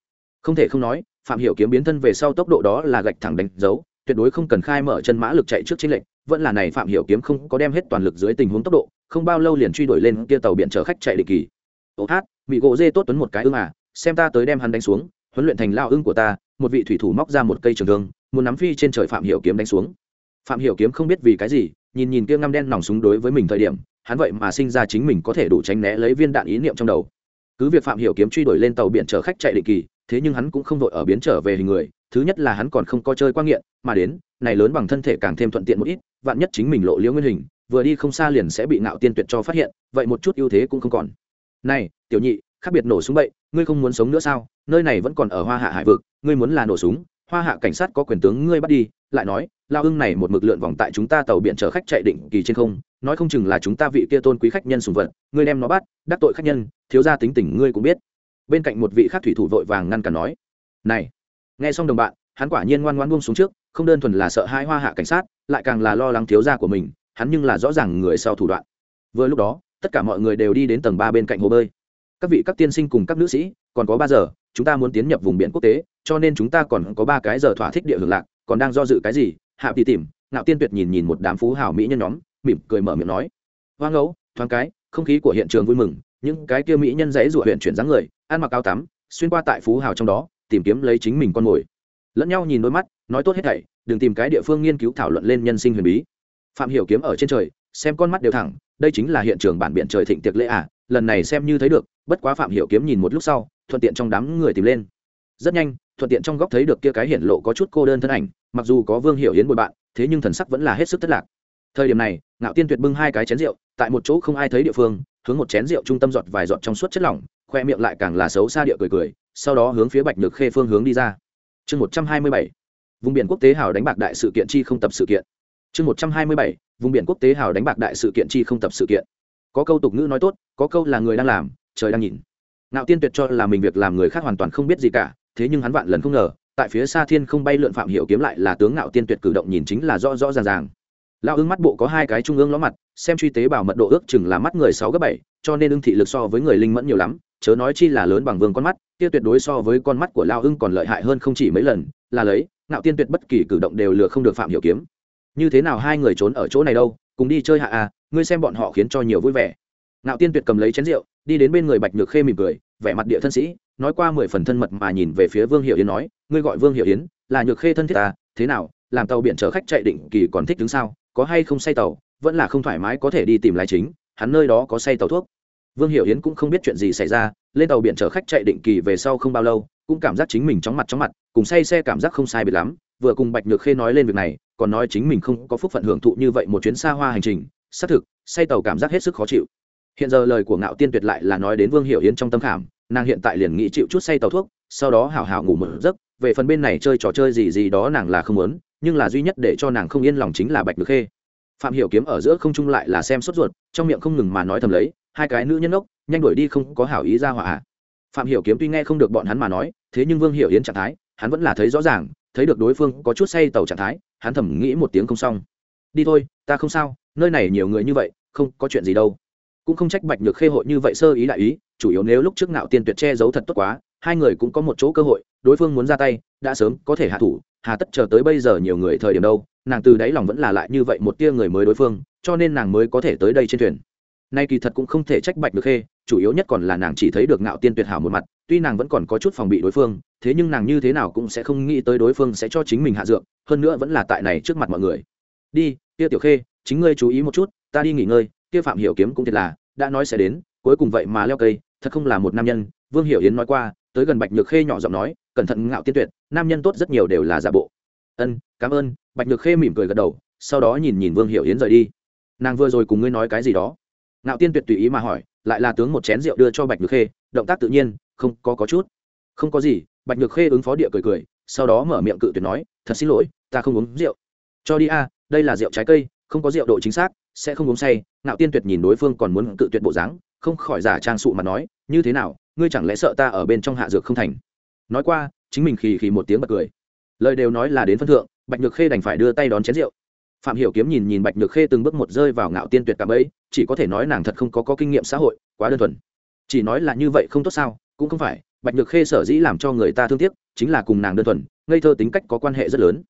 Không thể không nói, phạm hiểu kiếm biến thân về sau tốc độ đó là gạch thẳng đánh dấu, tuyệt đối không cần khai mở chân mã lực chạy trước chiến lệnh, vẫn là này phạm hiểu kiếm không có đem hết toàn lực dưới tình huống tốc độ, không bao lâu liền truy đuổi lên kia tàu biển chở khách chạy định kỳ. Ô hát bị gỗ dê tốt tuấn một cái ưng à xem ta tới đem hắn đánh xuống, huấn luyện thành lao ưng của ta, một vị thủy thủ móc ra một cây trường thương, muốn nắm phi trên trời phạm hiểu kiếm đánh xuống. Phạm hiểu kiếm không biết vì cái gì nhìn nhìn kia ngăm đen nòng súng đối với mình thời điểm, hắn vậy mà sinh ra chính mình có thể đủ tránh né lấy viên đạn ý niệm trong đầu. Cứ việc phạm hiểu kiếm truy đuổi lên tàu biển chở khách chạy định kỳ, thế nhưng hắn cũng không vội ở biến trở về hình người, thứ nhất là hắn còn không có chơi quan nghiện, mà đến, này lớn bằng thân thể càng thêm thuận tiện một ít, vạn nhất chính mình lộ liễu nguyên hình, vừa đi không xa liền sẽ bị ngạo tiên tuyệt cho phát hiện, vậy một chút ưu thế cũng không còn. Này, tiểu nhị, khác biệt nổ súng bậy ngươi không muốn sống nữa sao? Nơi này vẫn còn ở hoa hạ hải vực, ngươi muốn là nổ súng hoa hạ cảnh sát có quyền tướng ngươi bắt đi, lại nói, lao ưng này một mực lượn vòng tại chúng ta tàu biển chở khách chạy định kỳ trên không, nói không chừng là chúng ta vị kia tôn quý khách nhân sùng vật, ngươi đem nó bắt, đắc tội khách nhân, thiếu ra tính tình ngươi cũng biết. Bên cạnh một vị khác thủy thủ vội vàng ngăn cản nói, này. Nghe xong đồng bạn, hắn quả nhiên ngoan ngoan buông xuống trước, không đơn thuần là sợ hai hoa hạ cảnh sát, lại càng là lo lắng thiếu gia của mình, hắn nhưng là rõ ràng người sau thủ đoạn. Vừa lúc đó, tất cả mọi người đều đi đến tầng ba bên cạnh hồ bơi. Các vị, các tiên sinh cùng các nữ sĩ còn có ba giờ, chúng ta muốn tiến nhập vùng biển quốc tế, cho nên chúng ta còn có ba cái giờ thỏa thích địa hưởng lạc, còn đang do dự cái gì? Hạ đi tìm, ngạo tiên tuyệt nhìn nhìn một đám phú hào mỹ nhân nhóm, mỉm cười mở miệng nói. Hoa ngẫu, thoáng cái, không khí của hiện trường vui mừng, những cái kia mỹ nhân dãy rủa huyện chuyển dáng người, ăn mặc áo tắm, xuyên qua tại phú hào trong đó, tìm kiếm lấy chính mình con mồi. Lẫn nhau nhìn đôi mắt, nói tốt hết thảy, đừng tìm cái địa phương nghiên cứu thảo luận lên nhân sinh huyền bí. Phạm hiểu kiếm ở trên trời, xem con mắt đều thẳng, đây chính là hiện trường bản biển trời thịnh tiệc lễ à lần này xem như thấy được, bất quá phạm hiểu kiếm nhìn một lúc sau thuận tiện trong đám người tìm lên. Rất nhanh, thuận tiện trong góc thấy được kia cái hiển lộ có chút cô đơn thân ảnh, mặc dù có vương hiểu hiến bồi bạn, thế nhưng thần sắc vẫn là hết sức thất lạc. Thời điểm này, ngạo tiên tuyệt bưng hai cái chén rượu, tại một chỗ không ai thấy địa phương, hướng một chén rượu trung tâm giọt vài giọt trong suốt chất lỏng, khoe miệng lại càng là xấu xa địa cười cười, sau đó hướng phía bạch nhược khê phương hướng đi ra. Chương một trăm hai mươi bảy, vùng biển quốc tế hào đánh bạc đại sự kiện chi không tập sự kiện. Chương một trăm hai mươi bảy, vùng biển quốc tế hào đánh bạc đại sự kiện chi không tập sự kiện. Có câu tục ngữ nói tốt, có câu là người đang làm, trời đang nhìn ngạo tiên tuyệt cho là mình việc làm người khác hoàn toàn không biết gì cả, thế nhưng hắn vạn lần không ngờ, tại phía xa thiên không bay lượn phạm hiểu kiếm lại là tướng ngạo tiên tuyệt cử động nhìn chính là rõ rõ ràng ràng. Lão ưng mắt bộ có hai cái trung ương ló mặt, xem truy tế bảo mật độ ước chừng là mắt người sáu gấp bảy, cho nên ưng thị lực so với người linh mẫn nhiều lắm, chớ nói chi là lớn bằng vương con mắt, kia tuyệt đối so với con mắt của lao ưng còn lợi hại hơn không chỉ mấy lần, là lấy, ngạo tiên tuyệt bất kỳ cử động đều lừa không được phạm hiểu kiếm. Như thế nào hai người trốn ở chỗ này đâu, cùng đi chơi hạ à ngươi xem bọn họ khiến cho nhiều vui vẻ. Ngạo tiên tuyệt cầm lấy chén rượu, đi đến bên người bạch nhược khê mỉm cười vẻ mặt địa thân sĩ, nói qua mười phần thân mật mà nhìn về phía vương hiệu yến nói, ngươi gọi vương hiệu yến, là nhược khê thân thiết ta, thế nào, làm tàu biển chở khách chạy định kỳ còn thích đứng sao, có hay không say tàu, vẫn là không thoải mái có thể đi tìm lái chính, hắn nơi đó có say tàu thuốc. Vương hiệu yến cũng không biết chuyện gì xảy ra, lên tàu biển chở khách chạy định kỳ về sau không bao lâu, cũng cảm giác chính mình chóng mặt chóng mặt, cùng say xe cảm giác không sai biệt lắm, vừa cùng bạch nhược khê nói lên việc này, còn nói chính mình không có phúc phận hưởng thụ như vậy một chuyến xa hoa hành trình, xác thực, say tàu cảm giác hết sức khó chịu hiện giờ lời của ngạo tiên tuyệt lại là nói đến vương hiểu yến trong tâm khảm, nàng hiện tại liền nghĩ chịu chút say tàu thuốc, sau đó hảo hảo ngủ một giấc, về phần bên này chơi trò chơi gì gì đó nàng là không muốn, nhưng là duy nhất để cho nàng không yên lòng chính là bạch nhược khê. Phạm hiểu kiếm ở giữa không trung lại là xem sốt ruột, trong miệng không ngừng mà nói thầm lấy, hai cái nữ nhân ốc nhanh đuổi đi không có hảo ý ra hỏa. Phạm hiểu kiếm tuy nghe không được bọn hắn mà nói, thế nhưng vương hiểu yến trạng thái, hắn vẫn là thấy rõ ràng, thấy được đối phương có chút say tàu trạng thái, hắn thầm nghĩ một tiếng không xong. Đi thôi, ta không sao, nơi này nhiều người như vậy, không có chuyện gì đâu cũng không trách bạch nhược khê hội như vậy sơ ý đại ý, chủ yếu nếu lúc trước nạo tiên tuyệt che giấu thật tốt quá, hai người cũng có một chỗ cơ hội, đối phương muốn ra tay, đã sớm có thể hạ thủ, hà tất chờ tới bây giờ nhiều người thời điểm đâu, nàng từ đáy lòng vẫn là lại như vậy một tia người mới đối phương, cho nên nàng mới có thể tới đây trên thuyền. Nay kỳ thật cũng không thể trách bạch được khê, chủ yếu nhất còn là nàng chỉ thấy được ngạo tiên tuyệt hảo một mặt, tuy nàng vẫn còn có chút phòng bị đối phương, thế nhưng nàng như thế nào cũng sẽ không nghĩ tới đối phương sẽ cho chính mình hạ dược, hơn nữa vẫn là tại này trước mặt mọi người. Đi tia tiểu khê, chính ngươi chú ý một chút, ta đi nghỉ ngơi kia phạm hiểu kiếm cũng thiệt là, đã nói sẽ đến, cuối cùng vậy mà leo cây, thật không là một nam nhân. Vương hiểu yến nói qua, tới gần bạch nhược khê nhỏ giọng nói, cẩn thận ngạo tiên tuyệt, nam nhân tốt rất nhiều đều là giả bộ. Ân, cảm ơn. Bạch nhược khê mỉm cười gật đầu, sau đó nhìn nhìn vương hiểu yến rời đi. Nàng vừa rồi cùng ngươi nói cái gì đó? Ngạo tiên tuyệt tùy ý mà hỏi, lại là tướng một chén rượu đưa cho bạch nhược khê, động tác tự nhiên, không, có có chút. Không có gì. Bạch nhược khê ứng phó địa cười cười, sau đó mở miệng cự tuyệt nói, thật xin lỗi, ta không uống rượu. Cho đi a, đây là rượu trái cây, không có rượu độ chính xác sẽ không uống say ngạo tiên tuyệt nhìn đối phương còn muốn cự tuyệt bộ dáng không khỏi giả trang sụ mà nói như thế nào ngươi chẳng lẽ sợ ta ở bên trong hạ dược không thành? Nói qua chính mình khì khì một tiếng bật cười. Lời đều nói là đến phân thượng bạch nhược khê đành phải đưa tay đón chén rượu. Phạm hiểu kiếm nhìn nhìn bạch nhược khê từng bước một rơi vào ngạo tiên tuyệt cả bấy chỉ có thể nói nàng thật không có, có kinh nghiệm xã hội quá đơn thuần. Chỉ nói là như vậy không tốt sao cũng không phải bạch nhược khê sở dĩ làm cho người ta thương tiếc chính là cùng nàng đơn thuần ngây thơ tính cách có quan hệ rất lớn.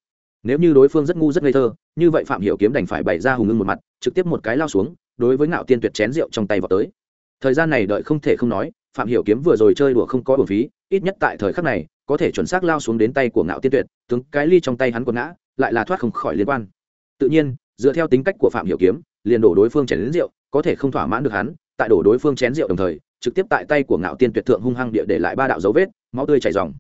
Nếu như đối phương rất ngu rất ngây thơ như vậy phạm hiểu kiếm đành phải bày ra hùng ngưng một mặt trực tiếp một cái lao xuống, đối với ngạo tiên tuyệt chén rượu trong tay vào tới thời gian này đợi không thể không nói, phạm hiểu kiếm vừa rồi chơi đùa không có bổn phí, ít nhất tại thời khắc này, có thể chuẩn xác lao xuống đến tay của ngạo tiên tuyệt, tướng cái ly trong tay hắn quật ngã, lại là thoát không khỏi liên quan tự nhiên, dựa theo tính cách của phạm hiểu kiếm, liền đổ đối phương chén đến rượu, có thể không thỏa mãn được hắn, tại đổ đối phương chén rượu đồng thời, trực tiếp tại tay của ngạo tiên tuyệt thượng hung hăng địa để lại ba đạo dấu vết, máu tươi chảy ròng.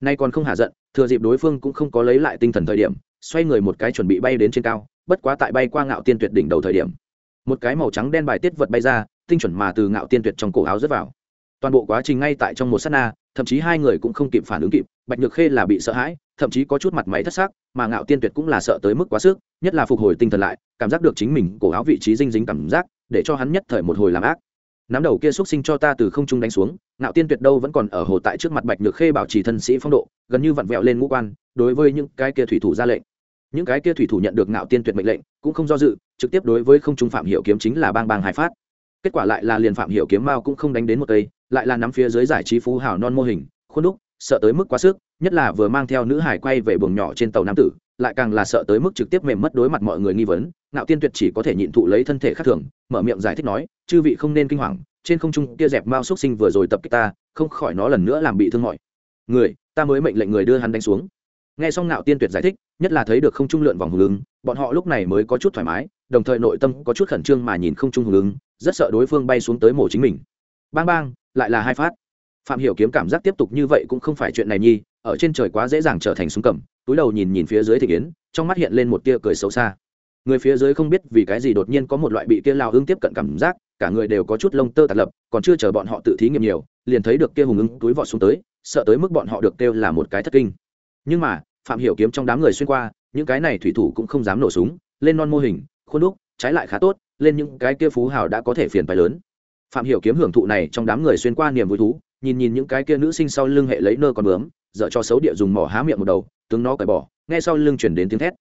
nay còn không hạ giận, thừa dịp đối phương cũng không có lấy lại tinh thần thời điểm, xoay người một cái chuẩn bị bay đến trên cao bất quá tại bay qua ngạo tiên tuyệt đỉnh đầu thời điểm, một cái màu trắng đen bài tiết vật bay ra, tinh chuẩn mà từ ngạo tiên tuyệt trong cổ áo rớt vào. Toàn bộ quá trình ngay tại trong một s á t na, thậm chí hai người cũng không kịp phản ứng kịp, bạch nhược khê là bị sợ hãi, thậm chí có chút mặt máy thất xác mà ngạo tiên tuyệt cũng là sợ tới mức quá sức, nhất là phục hồi tinh thần lại, cảm giác được chính mình cổ áo vị trí dinh dính cảm giác, để cho hắn nhất thời một hồi làm ác. Nắm đầu kia xúc sinh cho ta từ không trung đánh xuống, ngạo tiên tuyệt đâu vẫn còn ở hồ tại trước mặt bạch nhược khê bảo trì thân sĩ phong độ, gần như vặn vẹo lên ngũ quan, đối với những cái kia thủy thủ ra lệnh những cái kia thủy thủ nhận được ngạo tiên tuyệt mệnh lệnh, cũng không do dự, trực tiếp đối với không trung phạm hiệu kiếm chính là bang bang hai phát. Kết quả lại là liền phạm hiệu kiếm mao cũng không đánh đến một cây, lại là nắm phía dưới giải trí phú hảo non mô hình, khuôn đúc, sợ tới mức quá sức, nhất là vừa mang theo nữ hải quay về buồng nhỏ trên tàu nam tử, lại càng là sợ tới mức trực tiếp mềm mất đối mặt mọi người nghi vấn, ngạo tiên tuyệt chỉ có thể nhịn thụ lấy thân thể khác thường, mở miệng giải thích nói, chư vị không nên kinh hoàng, trên không trung kia dẹp mao xuất sinh vừa rồi tập kích ta, không khỏi nó lần nữa làm bị thương mọi người, ta mới mệnh lệnh người đưa hắn đánh xuống nghe xong ngạo tiên tuyệt giải thích nhất là thấy được không trung lượn vòng hùng ứng bọn họ lúc này mới có chút thoải mái đồng thời nội tâm có chút khẩn trương mà nhìn không trung hùng ứng rất sợ đối phương bay xuống tới mổ chính mình. Bang bang lại là hai phát. Phạm hiểu kiếm cảm giác tiếp tục như vậy cũng không phải chuyện này nhi ở trên trời quá dễ dàng trở thành súng cầm túi đầu nhìn nhìn phía dưới thị yến, trong mắt hiện lên một tia cười xấu xa. Người phía dưới không biết vì cái gì đột nhiên có một loại bị kia lao hưng tiếp cận cảm giác cả người đều có chút lông tơ tạt lập còn chưa chờ bọn họ tự thí nghiệm nhiều liền thấy được kia hùng ứng túi vọt xuống tới sợ tới mức bọn họ được kêu là một cái thất kinh. Nhưng mà phạm hiểu kiếm trong đám người xuyên qua, những cái này thủy thủ cũng không dám nổ súng, lên non mô hình, khuôn đúc, trái lại khá tốt, lên những cái kia phú hào đã có thể phiền phải lớn. Phạm hiểu kiếm hưởng thụ này trong đám người xuyên qua niềm vui thú, nhìn nhìn những cái kia nữ sinh sau lưng hệ lấy nơ con bướm, dở cho xấu địa dùng mỏ há miệng một đầu, tướng nó cởi bỏ nghe sau lưng chuyển đến tiếng thét.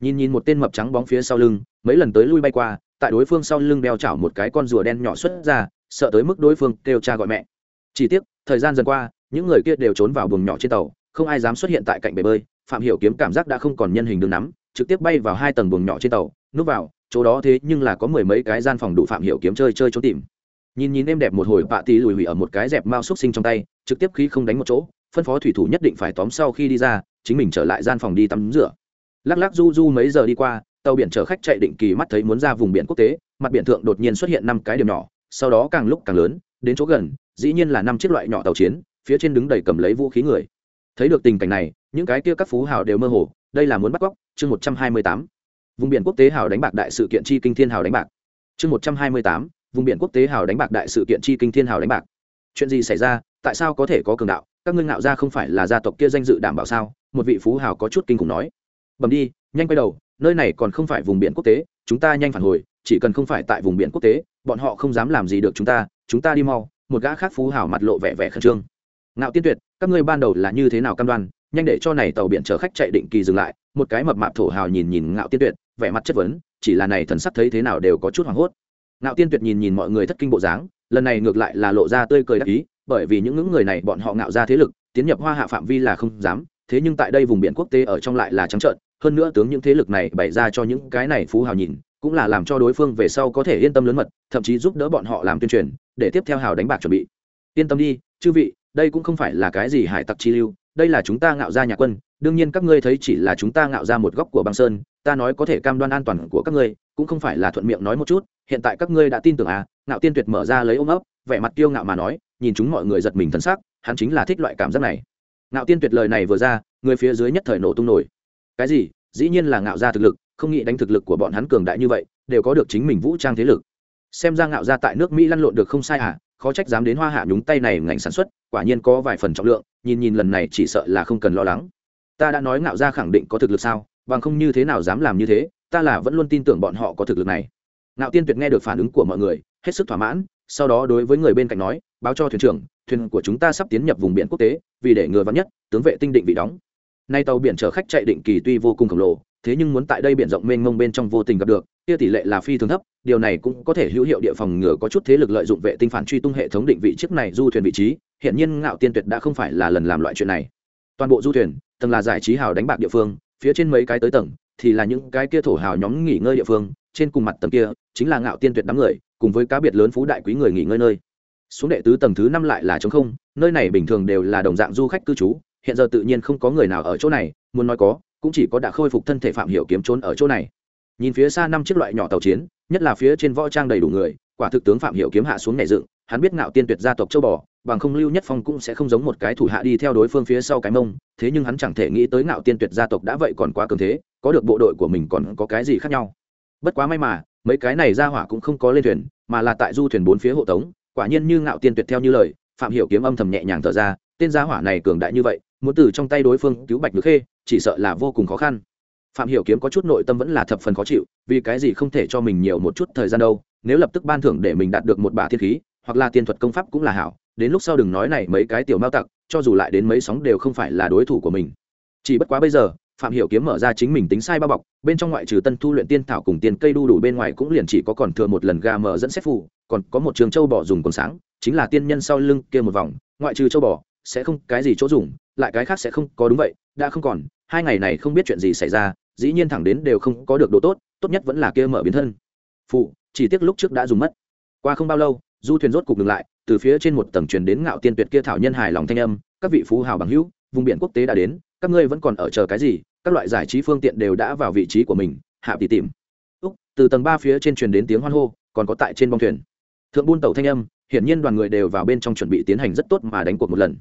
Nhìn nhìn một tên mập trắng bóng phía sau lưng, mấy lần tới lui bay qua, tại đối phương sau lưng đeo chảo một cái con rùa đen nhỏ xuất ra, sợ tới mức đối phương kêu cha gọi mẹ. Chỉ tiếc, thời gian dần qua, những người kia đều trốn vào buồng nhỏ trên tàu, không ai dám xuất hiện tại cạnh bể bơi phạm hiểu kiếm cảm giác đã không còn nhân hình đường nắm trực tiếp bay vào hai tầng buồng nhỏ trên tàu, núp vào, chỗ đó thế nhưng là có mười mấy cái gian phòng đủ phạm hiểu kiếm chơi chơi trốn tìm. Nhìn nhìn em đẹp một hồi bạ tí lùi hủy ở một cái dẹp mao xúc sinh trong tay, trực tiếp khí không đánh một chỗ, phân phó thủy thủ nhất định phải tóm sau khi đi ra, chính mình trở lại gian phòng đi tắm rửa. Lắc lắc du du mấy giờ đi qua, tàu biển chở khách chạy định kỳ mắt thấy muốn ra vùng biển quốc tế, mặt biển thượng đột nhiên xuất hiện năm cái điểm nhỏ, sau đó càng lúc càng lớn, đến chỗ gần, dĩ nhiên là năm chiếc loại nhỏ tàu chiến, phía trên đứng đầy cầm lấy vũ khí người. Thấy được tình cảnh này những cái kia các phú hào đều mơ hồ, đây là muốn bắt cóc, chương một trăm hai mươi tám. Vùng biển quốc tế hào đánh bạc đại sự kiện chi kinh thiên hào đánh bạc. Chương một trăm hai mươi tám, vùng biển quốc tế hào đánh bạc đại sự kiện chi kinh thiên hào đánh bạc. Chuyện gì xảy ra? Tại sao có thể có cường đạo? Các ngươi ngạo ra không phải là gia tộc kia danh dự đảm bảo sao? Một vị phú hào có chút kinh khủng nói. Bầm đi, nhanh quay đầu, nơi này còn không phải vùng biển quốc tế, chúng ta nhanh phản hồi, chỉ cần không phải tại vùng biển quốc tế, bọn họ không dám làm gì được chúng ta chúng ta đi mau. Một gã khác phú hào mặt lộ vẻ vẻ khẩn trương. Ngạo tiên tuyệt, các ngươi ban đầu là như thế nào cam đoan? Nhanh để cho này tàu biển chở khách chạy định kỳ dừng lại, một cái mập mạp thổ hào nhìn nhìn ngạo tiên tuyệt, vẻ mặt chất vấn, chỉ là này thần sắc thấy thế nào đều có chút hoảng hốt. Ngạo tiên tuyệt nhìn nhìn mọi người thất kinh bộ dáng, lần này ngược lại là lộ ra tươi cười đắc ý, bởi vì những ngưỡng người này bọn họ ngạo ra thế lực, tiến nhập hoa hạ phạm vi là không dám, thế nhưng tại đây vùng biển quốc tế ở trong lại là trắng trợn, hơn nữa tướng những thế lực này bày ra cho những cái này phú hào nhìn, cũng là làm cho đối phương về sau có thể yên tâm lớn mật, thậm chí giúp đỡ bọn họ làm tuyên truyền, để tiếp theo hào đánh bạc chuẩn bị. Yên tâm đi, chư vị, đây cũng không phải là cái gì hải tặc chi lưu đây là chúng ta ngạo ra nhà quân, đương nhiên các ngươi thấy chỉ là chúng ta ngạo ra một góc của băng sơn, ta nói có thể cam đoan an toàn của các ngươi, cũng không phải là thuận miệng nói một chút, hiện tại các ngươi đã tin tưởng à ngạo tiên tuyệt mở ra lấy ôm ấp, vẻ mặt kiêu ngạo mà nói, nhìn chúng mọi người giật mình thân xác hắn chính là thích loại cảm giác này. Ngạo tiên tuyệt lời này vừa ra, người phía dưới nhất thời nổ tung nổi. Cái gì? Dĩ nhiên là ngạo ra thực lực, không nghĩ đánh thực lực của bọn hắn cường đại như vậy, đều có được chính mình vũ trang thế lực. Xem ra ngạo ra tại nước mỹ lăn lộn được không sai à khó trách dám đến hoa hạ nhúng tay này ngành sản xuất, quả nhiên có vài phần trọng lượng nhìn nhìn lần này chỉ sợ là không cần lo lắng. Ta đã nói ngạo ra khẳng định có thực lực sao, bằng không như thế nào dám làm như thế, ta là vẫn luôn tin tưởng bọn họ có thực lực này. Ngạo tiên tuyệt nghe được phản ứng của mọi người, hết sức thỏa mãn, sau đó đối với người bên cạnh nói, báo cho thuyền trưởng, thuyền của chúng ta sắp tiến nhập vùng biển quốc tế, vì để ngừa vắn nhất, tướng vệ tinh định vị đóng. Nay tàu biển chở khách chạy định kỳ tuy vô cùng khổng lồ thế nhưng muốn tại đây biển rộng mênh mông bên trong vô tình gặp được, kia tỷ lệ là phi thường thấp, điều này cũng có thể hữu hiệu địa phòng ngừa có chút thế lực lợi dụng vệ tinh phản truy tung hệ thống định vị chiếc này du thuyền vị trí hiện nhiên ngạo tiên tuyệt đã không phải là lần làm loại chuyện này. Toàn bộ du thuyền, tầng là giải trí hào đánh bạc địa phương, phía trên mấy cái tới tầng, thì là những cái kia thổ hào nhóm nghỉ ngơi địa phương, trên cùng mặt tầng kia, chính là ngạo tiên tuyệt đám người, cùng với cá biệt lớn phú đại quý người nghỉ ngơi nơi. Xuống đệ tứ tầng thứ năm lại là trống không, nơi này bình thường đều là đồng dạng du khách cư trú, hiện giờ tự nhiên không có người nào ở chỗ này, muốn nói có cũng chỉ có đã khôi phục thân thể phạm hiểu kiếm trốn ở chỗ này. Nhìn phía xa năm chiếc loại nhỏ tàu chiến, nhất là phía trên võ trang đầy đủ người, quả thực tướng phạm hiểu kiếm hạ xuống nhảy dựng, hắn biết ngạo tiên tuyệt gia tộc châu bò, bằng không lưu nhất phong cũng sẽ không giống một cái thủ hạ đi theo đối phương phía sau cái mông, thế nhưng hắn chẳng thể nghĩ tới ngạo tiên tuyệt gia tộc đã vậy còn quá cường thế, có được bộ đội của mình còn có cái gì khác nhau. Bất quá may mà, mấy cái này ra hỏa cũng không có lên thuyền, mà là tại du thuyền bốn phía hộ tống, quả nhiên như ngạo tiên tuyệt theo như lời, phạm hiểu kiếm âm thầm nhẹ nhàng thở ra, tên gia hỏa này cường đại như vậy, muốn từ trong tay đối phương cứu bạch được khê chỉ sợ là vô cùng khó khăn. Phạm hiểu kiếm có chút nội tâm vẫn là thập phần khó chịu, vì cái gì không thể cho mình nhiều một chút thời gian đâu, nếu lập tức ban thưởng để mình đạt được một bả thiên khí, hoặc là tiên thuật công pháp cũng là hảo, đến lúc sau đừng nói này mấy cái tiểu mao tặc, cho dù lại đến mấy sóng đều không phải là đối thủ của mình. Chỉ bất quá bây giờ, phạm hiểu kiếm mở ra chính mình tính sai bao bọc, bên trong ngoại trừ tân thu luyện tiên thảo cùng tiền cây đu đủ bên ngoài cũng liền chỉ có còn thừa một lần ga mở dẫn xét phù, còn có một trường châu bò dùng còn sáng, chính là tiên nhân sau lưng kia một vòng, ngoại trừ châu bò, sẽ không cái gì chỗ dùng lại cái khác sẽ không có đúng vậy, đã không còn, hai ngày này không biết chuyện gì xảy ra, dĩ nhiên thẳng đến đều không có được độ tốt tốt nhất vẫn là kia mở biến thân. Phụ, chỉ tiếc lúc trước đã dùng mất. Qua không bao lâu, du thuyền rốt cục ngừng lại, từ phía trên một tầng truyền đến ngạo tiên tuyệt kia thảo nhân hài lòng thanh âm, các vị phú hào bằng hữu, vùng biển quốc tế đã đến, các ngươi vẫn còn ở chờ cái gì? Các loại giải trí phương tiện đều đã vào vị trí của mình, hạ tỷ tìm. Úc, từ tầng ba phía trên truyền đến tiếng hoan hô, còn có tại trên bong thuyền. Thượng buôn tàu thanh âm, hiển nhiên đoàn người đều vào bên trong chuẩn bị tiến hành rất tốt mà đánh cuộc một lần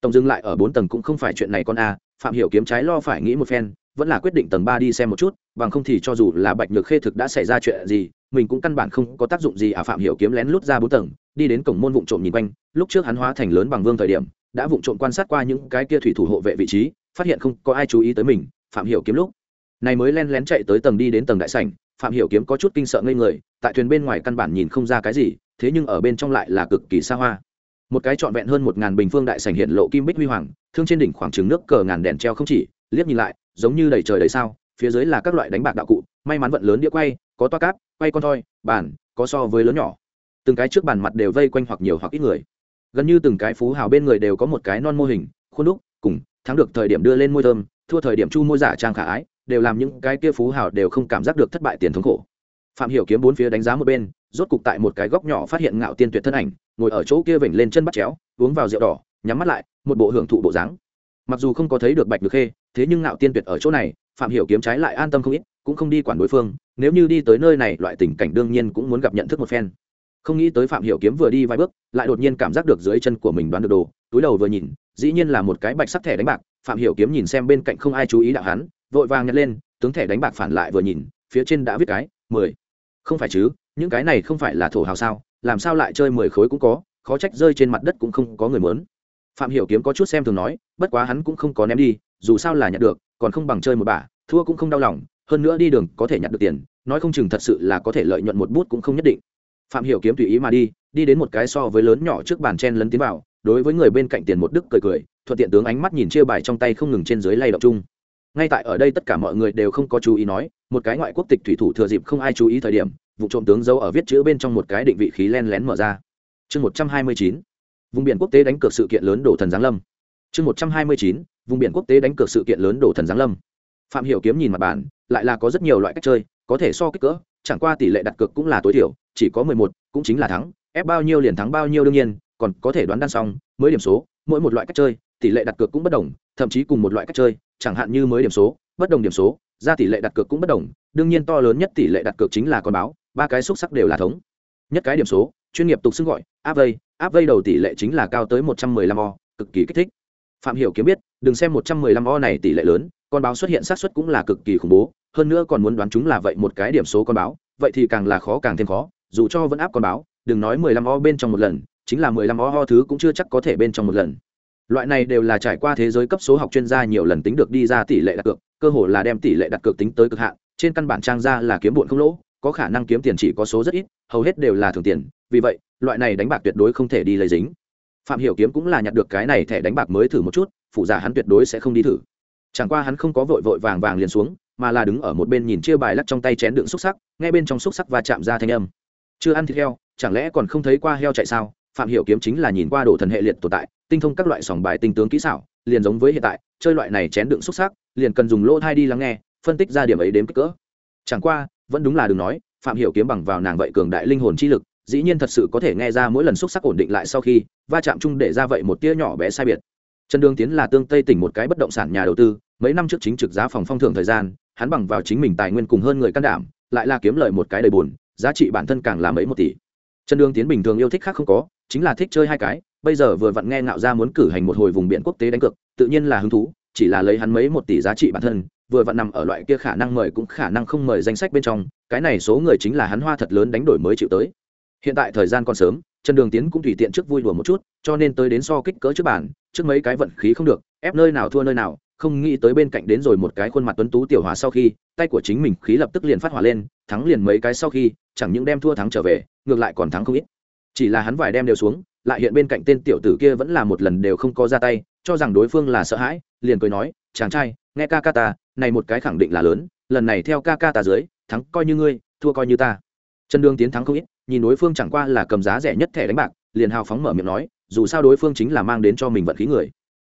tổng dừng lại ở bốn tầng cũng không phải chuyện này con a, phạm hiểu kiếm trái lo phải nghĩ một phen, vẫn là quyết định tầng ba đi xem một chút, bằng không thì cho dù là bạch nhược khê thực đã xảy ra chuyện gì, mình cũng căn bản không có tác dụng gì à. Phạm hiểu kiếm lén lút ra bốn tầng, đi đến cổng môn vụng trộm nhìn quanh, lúc trước hắn hóa thành lớn bằng vương thời điểm, đã vụng trộm quan sát qua những cái kia thủy thủ hộ vệ vị trí, phát hiện không có ai chú ý tới mình. Phạm hiểu kiếm lúc này mới len lén chạy tới tầng đi đến tầng đại sảnh, phạm hiểu kiếm có chút kinh sợ ngây người, tại thuyền bên ngoài căn bản nhìn không ra cái gì, thế nhưng ở bên trong lại là cực kỳ xa hoa một cái trọn vẹn hơn một ngàn bình phương đại sảnh hiện lộ kim bích huy hoàng, thương trên đỉnh khoảng trứng nước cờ ngàn đèn treo không chỉ, liếc nhìn lại, giống như đầy trời đầy sao, phía dưới là các loại đánh bạc đạo cụ, may mắn vận lớn đĩa quay, có toa cáp, quay con thoi, bàn, có so với lớn nhỏ. Từng cái trước bàn mặt đều vây quanh hoặc nhiều hoặc ít người. Gần như từng cái phú hào bên người đều có một cái non mô hình, khuôn đúc, cùng, thắng được thời điểm đưa lên môi thơm, thua thời điểm chu môi giả trang khả ái, đều làm những cái kia phú hào đều không cảm giác được thất bại tiền thống khổ. Phạm hiểu kiếm bốn phía đánh giá một bên rốt cục tại một cái góc nhỏ phát hiện ngạo tiên tuyệt thân ảnh, ngồi ở chỗ kia vểnh lên chân bắt chéo, uống vào rượu đỏ, nhắm mắt lại, một bộ hưởng thụ bộ dáng. Mặc dù không có thấy được bạch được khê, thế nhưng ngạo tiên tuyệt ở chỗ này, phạm hiểu kiếm trái lại an tâm không ít, cũng không đi quản đối phương, nếu như đi tới nơi này, loại tình cảnh đương nhiên cũng muốn gặp nhận thức một phen. Không nghĩ tới phạm hiểu kiếm vừa đi vài bước, lại đột nhiên cảm giác được dưới chân của mình đoán được đồ, túi đầu vừa nhìn, dĩ nhiên là một cái bạch sắc thẻ đánh bạc, phạm hiểu kiếm nhìn xem bên cạnh không ai chú ý đạo hắn, vội vàng nhặt lên, tướng thẻ đánh bạc phản lại vừa nhìn, phía trên đã viết cái, mười. Không phải chứ những cái này không phải là thổ hào sao, làm sao lại chơi mười khối cũng có, khó trách rơi trên mặt đất cũng không có người muốn. Phạm hiểu kiếm có chút xem thường nói, bất quá hắn cũng không có ném đi, dù sao là nhặt được, còn không bằng chơi một bả, thua cũng không đau lòng, hơn nữa đi đường có thể nhặt được tiền, nói không chừng thật sự là có thể lợi nhuận một bút cũng không nhất định. Phạm hiểu kiếm tùy ý mà đi đi đến một cái so với lớn nhỏ trước bàn chen lấn tiến vào, đối với người bên cạnh tiền một đức cười cười, thuận tiện tướng ánh mắt nhìn chia bài trong tay không ngừng trên dưới lay động chung. Ngay tại ở đây tất cả mọi người đều không có chú ý nói, một cái ngoại quốc tịch thủy thủ thừa dịp không ai chú ý thời điểm vụ trộm tướng dấu ở viết chữ bên trong một cái định vị khí len lén mở ra. Chương một trăm hai mươi chín, vùng biển quốc tế đánh cược sự kiện lớn đổ thần giáng lâm. Chương một trăm hai mươi chín, vùng biển quốc tế đánh cược sự kiện lớn đổ thần giáng lâm. Phạm hiểu kiếm nhìn mặt bản lại là có rất nhiều loại cách chơi, có thể so kích cỡ, chẳng qua tỷ lệ đặt cược cũng là tối thiểu, chỉ có mười một, cũng chính là thắng, ép bao nhiêu liền thắng bao nhiêu đương nhiên, còn có thể đoán đan xong, mới điểm số, mỗi một loại cách chơi, tỷ lệ đặt cược cũng bất đồng, thậm chí cùng một loại cách chơi, chẳng hạn như mới điểm số, bất đồng điểm số, ra tỷ lệ đặt cược cũng bất đồng, đương nhiên to lớn nhất tỷ lệ đặt cược chính là con báo ba cái xúc sắc đều là thống. Nhất cái điểm số, chuyên nghiệp tục xưng gọi, áp vây. Áp vây đầu tỷ lệ chính là cao tới một trăm mười lăm o, cực kỳ kích thích. Phạm hiểu kiếm biết, đừng xem một trăm mười lăm o này tỷ lệ lớn, con báo xuất hiện xác suất cũng là cực kỳ khủng bố, hơn nữa còn muốn đoán chúng là vậy một cái điểm số con báo, vậy thì càng là khó càng thêm khó, dù cho vẫn áp con báo, đừng nói mười lăm o bên trong một lần, chính là mười lăm o ho thứ cũng chưa chắc có thể bên trong một lần. Loại này đều là trải qua thế giới cấp số học chuyên gia nhiều lần tính được đi ra tỷ lệ đặt cược, cơ hồ là đem tỷ lệ đặt cược tính tới cực hạn, trên căn bản trang ra là kiếm bụn không lỗ có khả năng kiếm tiền chỉ có số rất ít, hầu hết đều là thường tiền, vì vậy, loại này đánh bạc tuyệt đối không thể đi lấy dính. Phạm hiểu kiếm cũng là nhặt được cái này thẻ đánh bạc mới thử một chút, phụ giả hắn tuyệt đối sẽ không đi thử. Chẳng qua hắn không có vội vội vàng vàng liền xuống, mà là đứng ở một bên nhìn chia bài lắc trong tay chén đựng xúc sắc, nghe bên trong xúc sắc và chạm ra thanh âm. Chưa ăn thịt heo, chẳng lẽ còn không thấy qua heo chạy sao? Phạm hiểu kiếm chính là nhìn qua đồ thần hệ liệt tồn tại, tinh thông các loại sòng bài tinh tướng kỹ xảo, liền giống với hiện tại, chơi loại này chén đựng xúc sắc, liền cần dùng lỗ thai đi lắng nghe, phân tích ra điểm ấy đến kích cỡ. Chẳng qua vẫn đúng là đừng nói, phạm hiểu kiếm bằng vào nàng vậy cường đại linh hồn chi lực, dĩ nhiên thật sự có thể nghe ra mỗi lần xúc sắc ổn định lại sau khi, va chạm chung để ra vậy một tia nhỏ bé sai biệt. Trần đường tiến là tương tây tỉnh một cái bất động sản nhà đầu tư, mấy năm trước chính trực giá phòng phong thưởng thời gian, hắn bằng vào chính mình tài nguyên cùng hơn người can đảm, lại là kiếm lợi một cái đầy buồn, giá trị bản thân càng là mấy một tỷ. Trần đường tiến bình thường yêu thích khác không có, chính là thích chơi hai cái, bây giờ vừa vặn nghe ngạo ra muốn cử hành một hồi vùng biển quốc tế đánh cược, tự nhiên là hứng thú, chỉ là lấy hắn mấy một tỷ giá trị bản thân vừa vặn nằm ở loại kia khả năng mời cũng khả năng không mời danh sách bên trong, cái này số người chính là hắn hoa thật lớn đánh đổi mới chịu tới. Hiện tại thời gian còn sớm, trần đường tiến cũng tùy tiện trước vui đùa một chút, cho nên tới đến so kích cỡ trước bàn, trước mấy cái vận khí không được, ép nơi nào thua nơi nào, không nghĩ tới bên cạnh đến rồi một cái khuôn mặt tuấn tú tiểu hòa sau khi, tay của chính mình khí lập tức liền phát hỏa lên, thắng liền mấy cái sau khi, chẳng những đem thua thắng trở về, ngược lại còn thắng không ít. Chỉ là hắn vài đem đều xuống, lại hiện bên cạnh tên tiểu tử kia vẫn là một lần đều không có ra tay, cho rằng đối phương là sợ hãi, liền cười nói, chàng trai nghe ca ca ta, này một cái khẳng định là lớn, lần này theo ca ca ta dưới, thắng coi như ngươi, thua coi như ta. Trần đường tiến thắng không ít, nhìn đối phương chẳng qua là cầm giá rẻ nhất thẻ đánh bạc, liền hào phóng mở miệng nói, dù sao đối phương chính là mang đến cho mình vận khí người.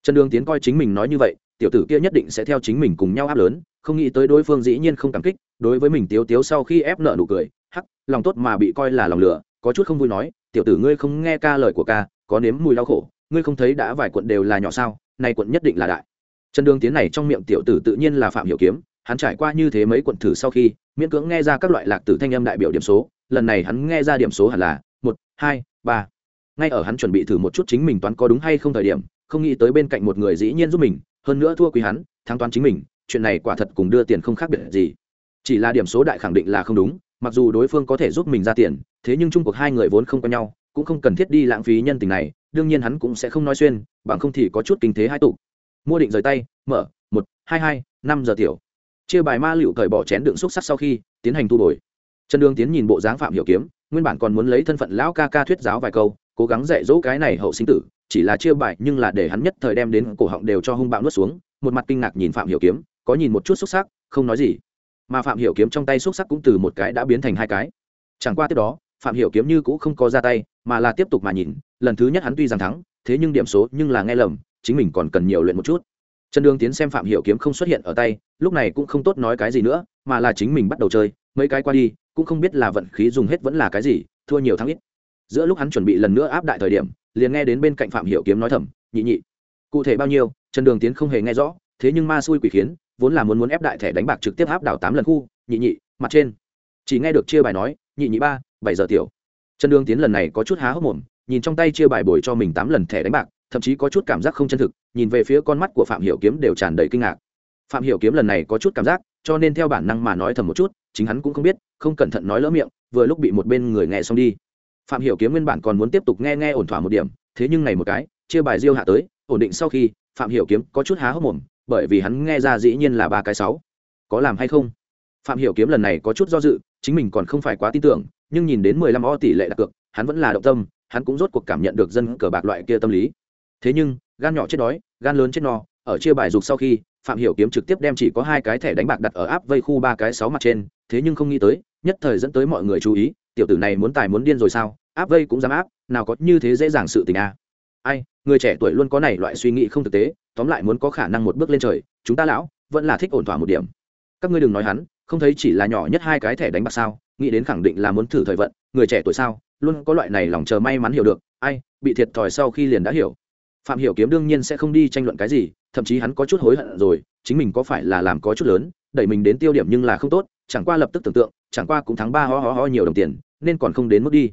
Trần đường tiến coi chính mình nói như vậy, tiểu tử kia nhất định sẽ theo chính mình cùng nhau áp lớn, không nghĩ tới đối phương dĩ nhiên không cảm kích, đối với mình tiếu tiếu sau khi ép nợ nụ cười, hắc, lòng tốt mà bị coi là lòng lửa, có chút không vui nói, tiểu tử ngươi không nghe ca lời của ca, có nếm mùi đau khổ, ngươi không thấy đã vài quận đều là nhỏ sao này quận nhất định là đại trần đường tiến này trong miệng tiểu tử tự nhiên là phạm hiểu kiếm, hắn trải qua như thế mấy quận thử sau khi, miễn cưỡng nghe ra các loại lạc tử thanh âm đại biểu điểm số, lần này hắn nghe ra điểm số hẳn là một, hai, ba. Ngay ở hắn chuẩn bị thử một chút chính mình toán có đúng hay không thời điểm, không nghĩ tới bên cạnh một người dĩ nhiên giúp mình, hơn nữa thua quý hắn, thắng toán chính mình, chuyện này quả thật cùng đưa tiền không khác biệt gì. Chỉ là điểm số đại khẳng định là không đúng, mặc dù đối phương có thể giúp mình ra tiền, thế nhưng chung cuộc hai người vốn không có nhau, cũng không cần thiết đi lãng phí nhân tình này, đương nhiên hắn cũng sẽ không nói xuyên, bằng không thì có chút kinh thế hai tụ mua định rời tay, mở, một, hai hai, năm giờ tiểu. Chia bài ma liệu cởi bỏ chén đựng xúc sắc sau khi, tiến hành thu đổi trần đường tiến nhìn bộ dáng phạm hiểu kiếm, nguyên bản còn muốn lấy thân phận lão ca ca thuyết giáo vài câu, cố gắng dạy dỗ cái này hậu sinh tử, chỉ là chia bài nhưng là để hắn nhất thời đem đến cổ họng đều cho hung bạo nuốt xuống, một mặt kinh ngạc nhìn phạm hiểu kiếm, có nhìn một chút xúc sắc, không nói gì. Mà phạm hiểu kiếm trong tay xúc sắc cũng từ một cái đã biến thành hai cái. Chẳng qua tiếp đó, phạm hiểu kiếm như cũ không có ra tay, mà là tiếp tục mà nhìn, lần thứ nhất hắn tuy rằng thắng, thế nhưng điểm số nhưng là nghe lầm chính mình còn cần nhiều luyện một chút. Trần đường tiến xem phạm hiểu kiếm không xuất hiện ở tay, lúc này cũng không tốt nói cái gì nữa, mà là chính mình bắt đầu chơi, mấy cái qua đi, cũng không biết là vận khí dùng hết vẫn là cái gì, thua nhiều thắng ít. Giữa lúc hắn chuẩn bị lần nữa áp đại thời điểm, liền nghe đến bên cạnh phạm hiểu kiếm nói thầm, nhị nhị, cụ thể bao nhiêu? Trần đường tiến không hề nghe rõ, thế nhưng ma xui quỷ khiến, vốn là muốn muốn ép đại thẻ đánh bạc trực tiếp áp đảo tám lần khu, nhị nhị, mặt trên. Chỉ nghe được chia bài nói, nhị nhị ba, bảy giờ tiểu. Trần đường tiến lần này có chút há hốc mồm, nhìn trong tay chia bài bồi cho mình tám lần thẻ đánh bạc thậm chí có chút cảm giác không chân thực, nhìn về phía con mắt của phạm hiểu kiếm đều tràn đầy kinh ngạc. Phạm hiểu kiếm lần này có chút cảm giác, cho nên theo bản năng mà nói thầm một chút, chính hắn cũng không biết, không cẩn thận nói lỡ miệng, vừa lúc bị một bên người nghe xong đi. Phạm hiểu kiếm nguyên bản còn muốn tiếp tục nghe nghe ổn thỏa một điểm, thế nhưng này một cái, chia bài diêu hạ tới, ổn định sau khi, phạm hiểu kiếm có chút há hốc mồm, bởi vì hắn nghe ra dĩ nhiên là ba cái sáu. Có làm hay không? Phạm hiểu kiếm lần này có chút do dự, chính mình còn không phải quá tin tưởng, nhưng nhìn đến mười lăm o tỷ lệ đặt cược, hắn vẫn là động tâm, hắn cũng rốt cuộc cảm nhận được dân cờ bạc loại kia tâm lý thế nhưng, gan nhỏ chết đói, gan lớn chết no, ở chia bài dục sau khi, phạm hiểu kiếm trực tiếp đem chỉ có hai cái thẻ đánh bạc đặt ở áp vây khu ba cái sáu mặt trên, thế nhưng không nghĩ tới, nhất thời dẫn tới mọi người chú ý, tiểu tử này muốn tài muốn điên rồi sao, áp vây cũng dám áp, nào có như thế dễ dàng sự tình a à. ai, người trẻ tuổi luôn có này loại suy nghĩ không thực tế, tóm lại muốn có khả năng một bước lên trời, chúng ta lão, vẫn là thích ổn thỏa một điểm các ngươi đừng nói hắn, không thấy chỉ là nhỏ nhất hai cái thẻ đánh bạc sao, nghĩ đến khẳng định là muốn thử thời vận, người trẻ tuổi sao, luôn có loại này lòng chờ may mắn hiểu được, ai, bị thiệt thòi sau khi liền đã hiểu phạm hiểu kiếm đương nhiên sẽ không đi tranh luận cái gì, thậm chí hắn có chút hối hận rồi, chính mình có phải là làm có chút lớn, đẩy mình đến tiêu điểm nhưng là không tốt, chẳng qua lập tức tưởng tượng, chẳng qua cũng thắng ba ho ho ho nhiều đồng tiền, nên còn không đến mức đi.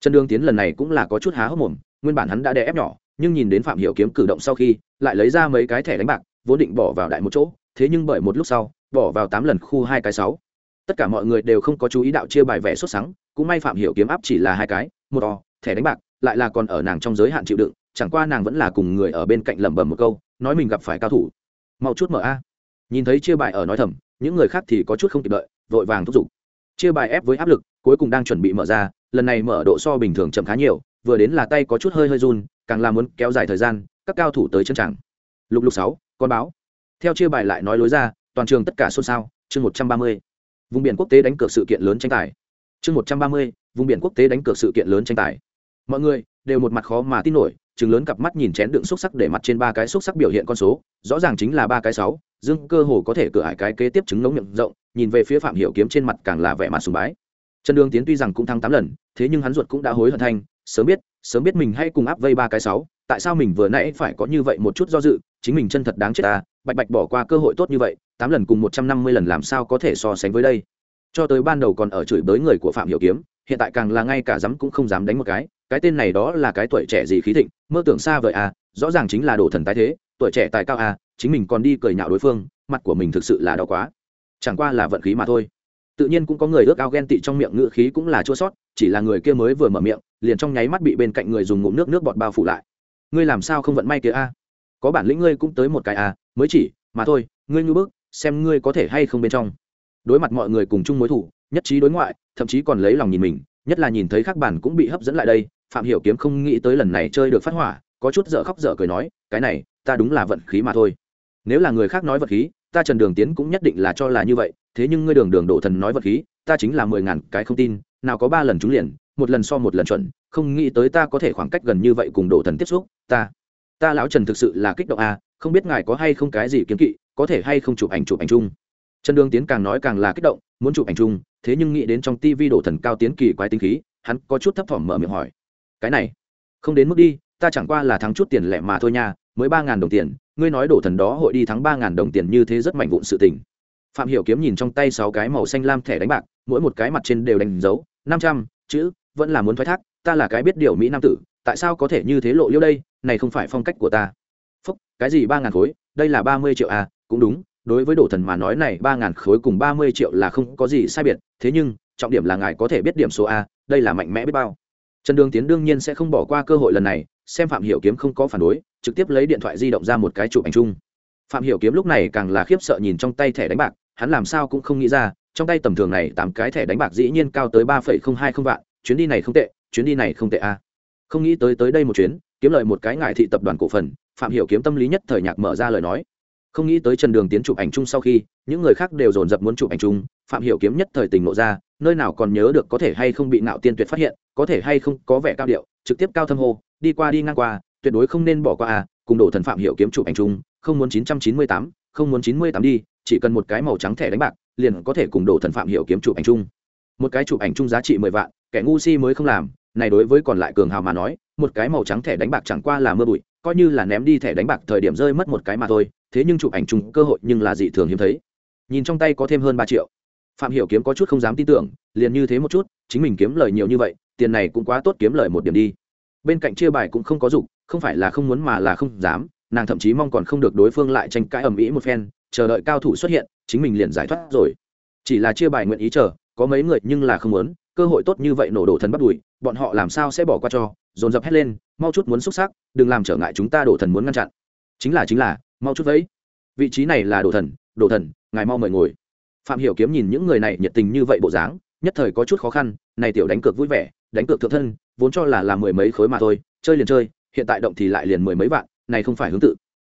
Trần đương tiến lần này cũng là có chút há hốc mồm, nguyên bản hắn đã đè ép nhỏ, nhưng nhìn đến phạm hiểu kiếm cử động sau khi, lại lấy ra mấy cái thẻ đánh bạc, vốn định bỏ vào đại một chỗ, thế nhưng bởi một lúc sau, bỏ vào tám lần khu hai cái sáu. Tất cả mọi người đều không có chú ý đạo chia bài vẽ xuất sáng cũng may phạm hiểu kiếm áp chỉ là hai cái, một o, thẻ đánh bạc, lại là còn ở nàng trong giới hạn chịu đựng chẳng qua nàng vẫn là cùng người ở bên cạnh lẩm bẩm một câu, nói mình gặp phải cao thủ. Mau chút mở a. Nhìn thấy chia bài ở nói thầm, những người khác thì có chút không kịp đợi, vội vàng thúc giục. Chia bài ép với áp lực, cuối cùng đang chuẩn bị mở ra, lần này mở độ so bình thường chậm khá nhiều, vừa đến là tay có chút hơi hơi run, càng là muốn kéo dài thời gian, các cao thủ tới chân chẳng lục lục sáu, con báo. Theo chia bài lại nói lối ra, toàn trường tất cả xôn xao, chương một trăm ba mươi. Vùng biển quốc tế đánh cược sự kiện lớn tranh tài. Chương một trăm ba mươi, vùng biển quốc tế đánh cược sự kiện lớn tranh tài. Mọi người đều một mặt khó mà tin nổi chừng lớn cặp mắt nhìn chén đựng xúc sắc để mặt trên ba cái xúc sắc biểu hiện con số, rõ ràng chính là ba cái sáu, dương cơ hồ có thể cửa hải cái kế tiếp chứng ngống miệng rộng, nhìn về phía phạm hiểu kiếm trên mặt càng là vẻ mặt sùng bái. Trần đường tiến tuy rằng cũng thắng tám lần, thế nhưng hắn ruột cũng đã hối hận thanh sớm biết sớm biết mình hay cùng áp vây ba cái sáu, tại sao mình vừa nãy phải có như vậy một chút do dự, chính mình chân thật đáng chết ta bạch bạch bỏ qua cơ hội tốt như vậy, tám lần cùng một trăm năm mươi lần làm sao có thể so sánh với đây. Cho tới ban đầu còn ở chửi bới người của phạm hiểu kiếm hiện tại càng là ngay cả dám cũng không dám đánh một cái cái tên này đó là cái tuổi trẻ gì khí thịnh, mơ tưởng xa vời à rõ ràng chính là đồ thần tái thế, tuổi trẻ tài cao à chính mình còn đi cười nhạo đối phương, mặt của mình thực sự là đau quá. Chẳng qua là vận khí mà thôi. Tự nhiên cũng có người ước ao ghen tị trong miệng ngữ khí cũng là chua sót, chỉ là người kia mới vừa mở miệng, liền trong nháy mắt bị bên cạnh người dùng ngụm nước nước bọt bao phủ lại. Ngươi làm sao không vận may kia a? Có bản lĩnh ngươi cũng tới một cái a mới chỉ, mà thôi, ngươi ngư bức, xem ngươi có thể hay không bên trong. Đối mặt mọi người cùng chung mối thủ, nhất trí đối ngoại thậm chí còn lấy lòng nhìn mình, nhất là nhìn thấy khác bản cũng bị hấp dẫn lại đây, phạm hiểu kiếm không nghĩ tới lần này chơi được phát hỏa, có chút dở khóc dở cười nói, cái này, ta đúng là vận khí mà thôi. Nếu là người khác nói vận khí, ta trần đường tiến cũng nhất định là cho là như vậy, thế nhưng ngươi đường đường đổ thần nói vật khí, ta chính là mười ngàn cái không tin, nào có ba lần trúng liền, một lần so một lần chuẩn, không nghĩ tới ta có thể khoảng cách gần như vậy cùng đổ thần tiếp xúc, ta ta lão trần thực sự là kích động à không biết ngài có hay không cái gì kiến kỵ, có thể hay không chụp ảnh chụp ảnh chung trần đường tiến càng nói càng là kích động, muốn chụp ảnh chung, thế nhưng nghĩ đến trong tivi đổ thần cao tiến kỳ quái tinh khí, hắn có chút thấp thỏm mở miệng hỏi. Cái này, không đến mức đi, ta chẳng qua là thắng chút tiền lẻ mà thôi nha, mới ba ngàn đồng tiền, ngươi nói đổ thần đó hội đi thắng ba ngàn đồng tiền như thế rất mạnh vụn sự tình. Phạm hiểu kiếm nhìn trong tay sáu cái màu xanh lam thẻ đánh bạc, mỗi một cái mặt trên đều đánh dấu, năm trăm, chữ, vẫn là muốn thoái thác, ta là cái biết điều mỹ nam tử, tại sao có thể như thế lộ liêu đây, này không phải phong cách của ta. Phúc, cái gì ba ngàn khối, đây là ba mươi triệu à cũng đúng đối với đổ thần mà nói này ba ngàn khối cùng ba mươi triệu là không có gì sai biệt, thế nhưng, trọng điểm là ngài có thể biết điểm số a, đây là mạnh mẽ biết bao. Trần đường tiến đương nhiên sẽ không bỏ qua cơ hội lần này, xem phạm hiểu kiếm không có phản đối, trực tiếp lấy điện thoại di động ra một cái chụp ảnh chung. Phạm hiểu kiếm lúc này càng là khiếp sợ nhìn trong tay thẻ đánh bạc, hắn làm sao cũng không nghĩ ra, trong tay tầm thường này tám cái thẻ đánh bạc dĩ nhiên cao tới ba phẩy không hai không vạn, chuyến đi này không tệ, chuyến đi này không tệ a. Không nghĩ tới tới đây một chuyến, kiếm lời một cái ngại thị tập đoàn cổ phần, phạm hiểu kiếm tâm lý nhất thời nhạc mở ra lời nói không nghĩ tới trần đường tiến chụp ảnh chung sau khi, những người khác đều dồn dập muốn chụp ảnh chung, phạm hiểu kiếm nhất thời tình nộ ra, nơi nào còn nhớ được có thể hay không bị nạo tiên tuyệt phát hiện, có thể hay không có vẻ cao điệu, trực tiếp cao thâm hô, đi qua đi ngang qua, tuyệt đối không nên bỏ qua à cùng đổ thần phạm hiểu kiếm chụp ảnh chung, không muốn chín trăm chín mươi tám, không muốn chín mươi tám đi, chỉ cần một cái màu trắng thẻ đánh bạc, liền có thể cùng đổ thần phạm hiểu kiếm chụp ảnh chung. Một cái chụp ảnh chung giá trị mười vạn, kẻ ngu si mới không làm, này đối với còn lại cường hào mà nói, một cái màu trắng thẻ đánh bạc chẳng qua là mưa bụi, coi như là ném đi thẻ đánh bạc thời điểm rơi mất một cái mà thôi thế nhưng chụp ảnh chung cơ hội nhưng là dị thường hiếm thấy. Nhìn trong tay có thêm hơn ba triệu. Phạm hiểu kiếm có chút không dám tin tưởng, liền như thế một chút, chính mình kiếm lời nhiều như vậy, tiền này cũng quá tốt kiếm lời một điểm đi. Bên cạnh chia bài cũng không có dụng không phải là không muốn mà là không dám, nàng thậm chí mong còn không được đối phương lại tranh cãi ầm ĩ một phen, chờ đợi cao thủ xuất hiện, chính mình liền giải thoát rồi. Chỉ là chia bài nguyện ý chờ, có mấy người nhưng là không muốn, cơ hội tốt như vậy nổ đổ thần bắt đuổi bọn họ làm sao sẽ bỏ qua cho, dồn dập hét lên, mau chút muốn xúc xác, đừng làm trở ngại chúng ta đổ thần muốn ngăn chặn. Chính là chính là mau chút vẫy. Vị trí này là đồ thần đồ thần, ngài mau mời ngồi. Phạm hiểu kiếm nhìn những người này nhiệt tình như vậy bộ dáng, nhất thời có chút khó khăn, này tiểu đánh cược vui vẻ, đánh cược thượng thân, vốn cho là làm mười mấy khối mà thôi, chơi liền chơi, hiện tại động thì lại liền mười mấy vạn, này không phải hướng tự.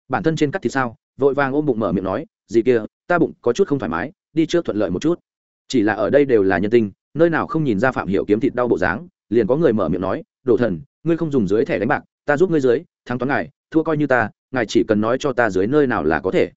Bản thân trên cắt thì sao? Vội vàng ôm bụng mở miệng nói, gì kia, ta bụng có chút không thoải mái, đi trước thuận lợi một chút. Chỉ là ở đây đều là nhân tinh nơi nào không nhìn ra phạm hiểu kiếm thịt đau bộ dáng, liền có người mở miệng nói, đồ thần, ngươi không dùng dưới thẻ đánh bạc, ta giúp ngươi dưới, thắng toán ngài, thua coi như ta ngài chỉ cần nói cho ta dưới nơi nào là có thể.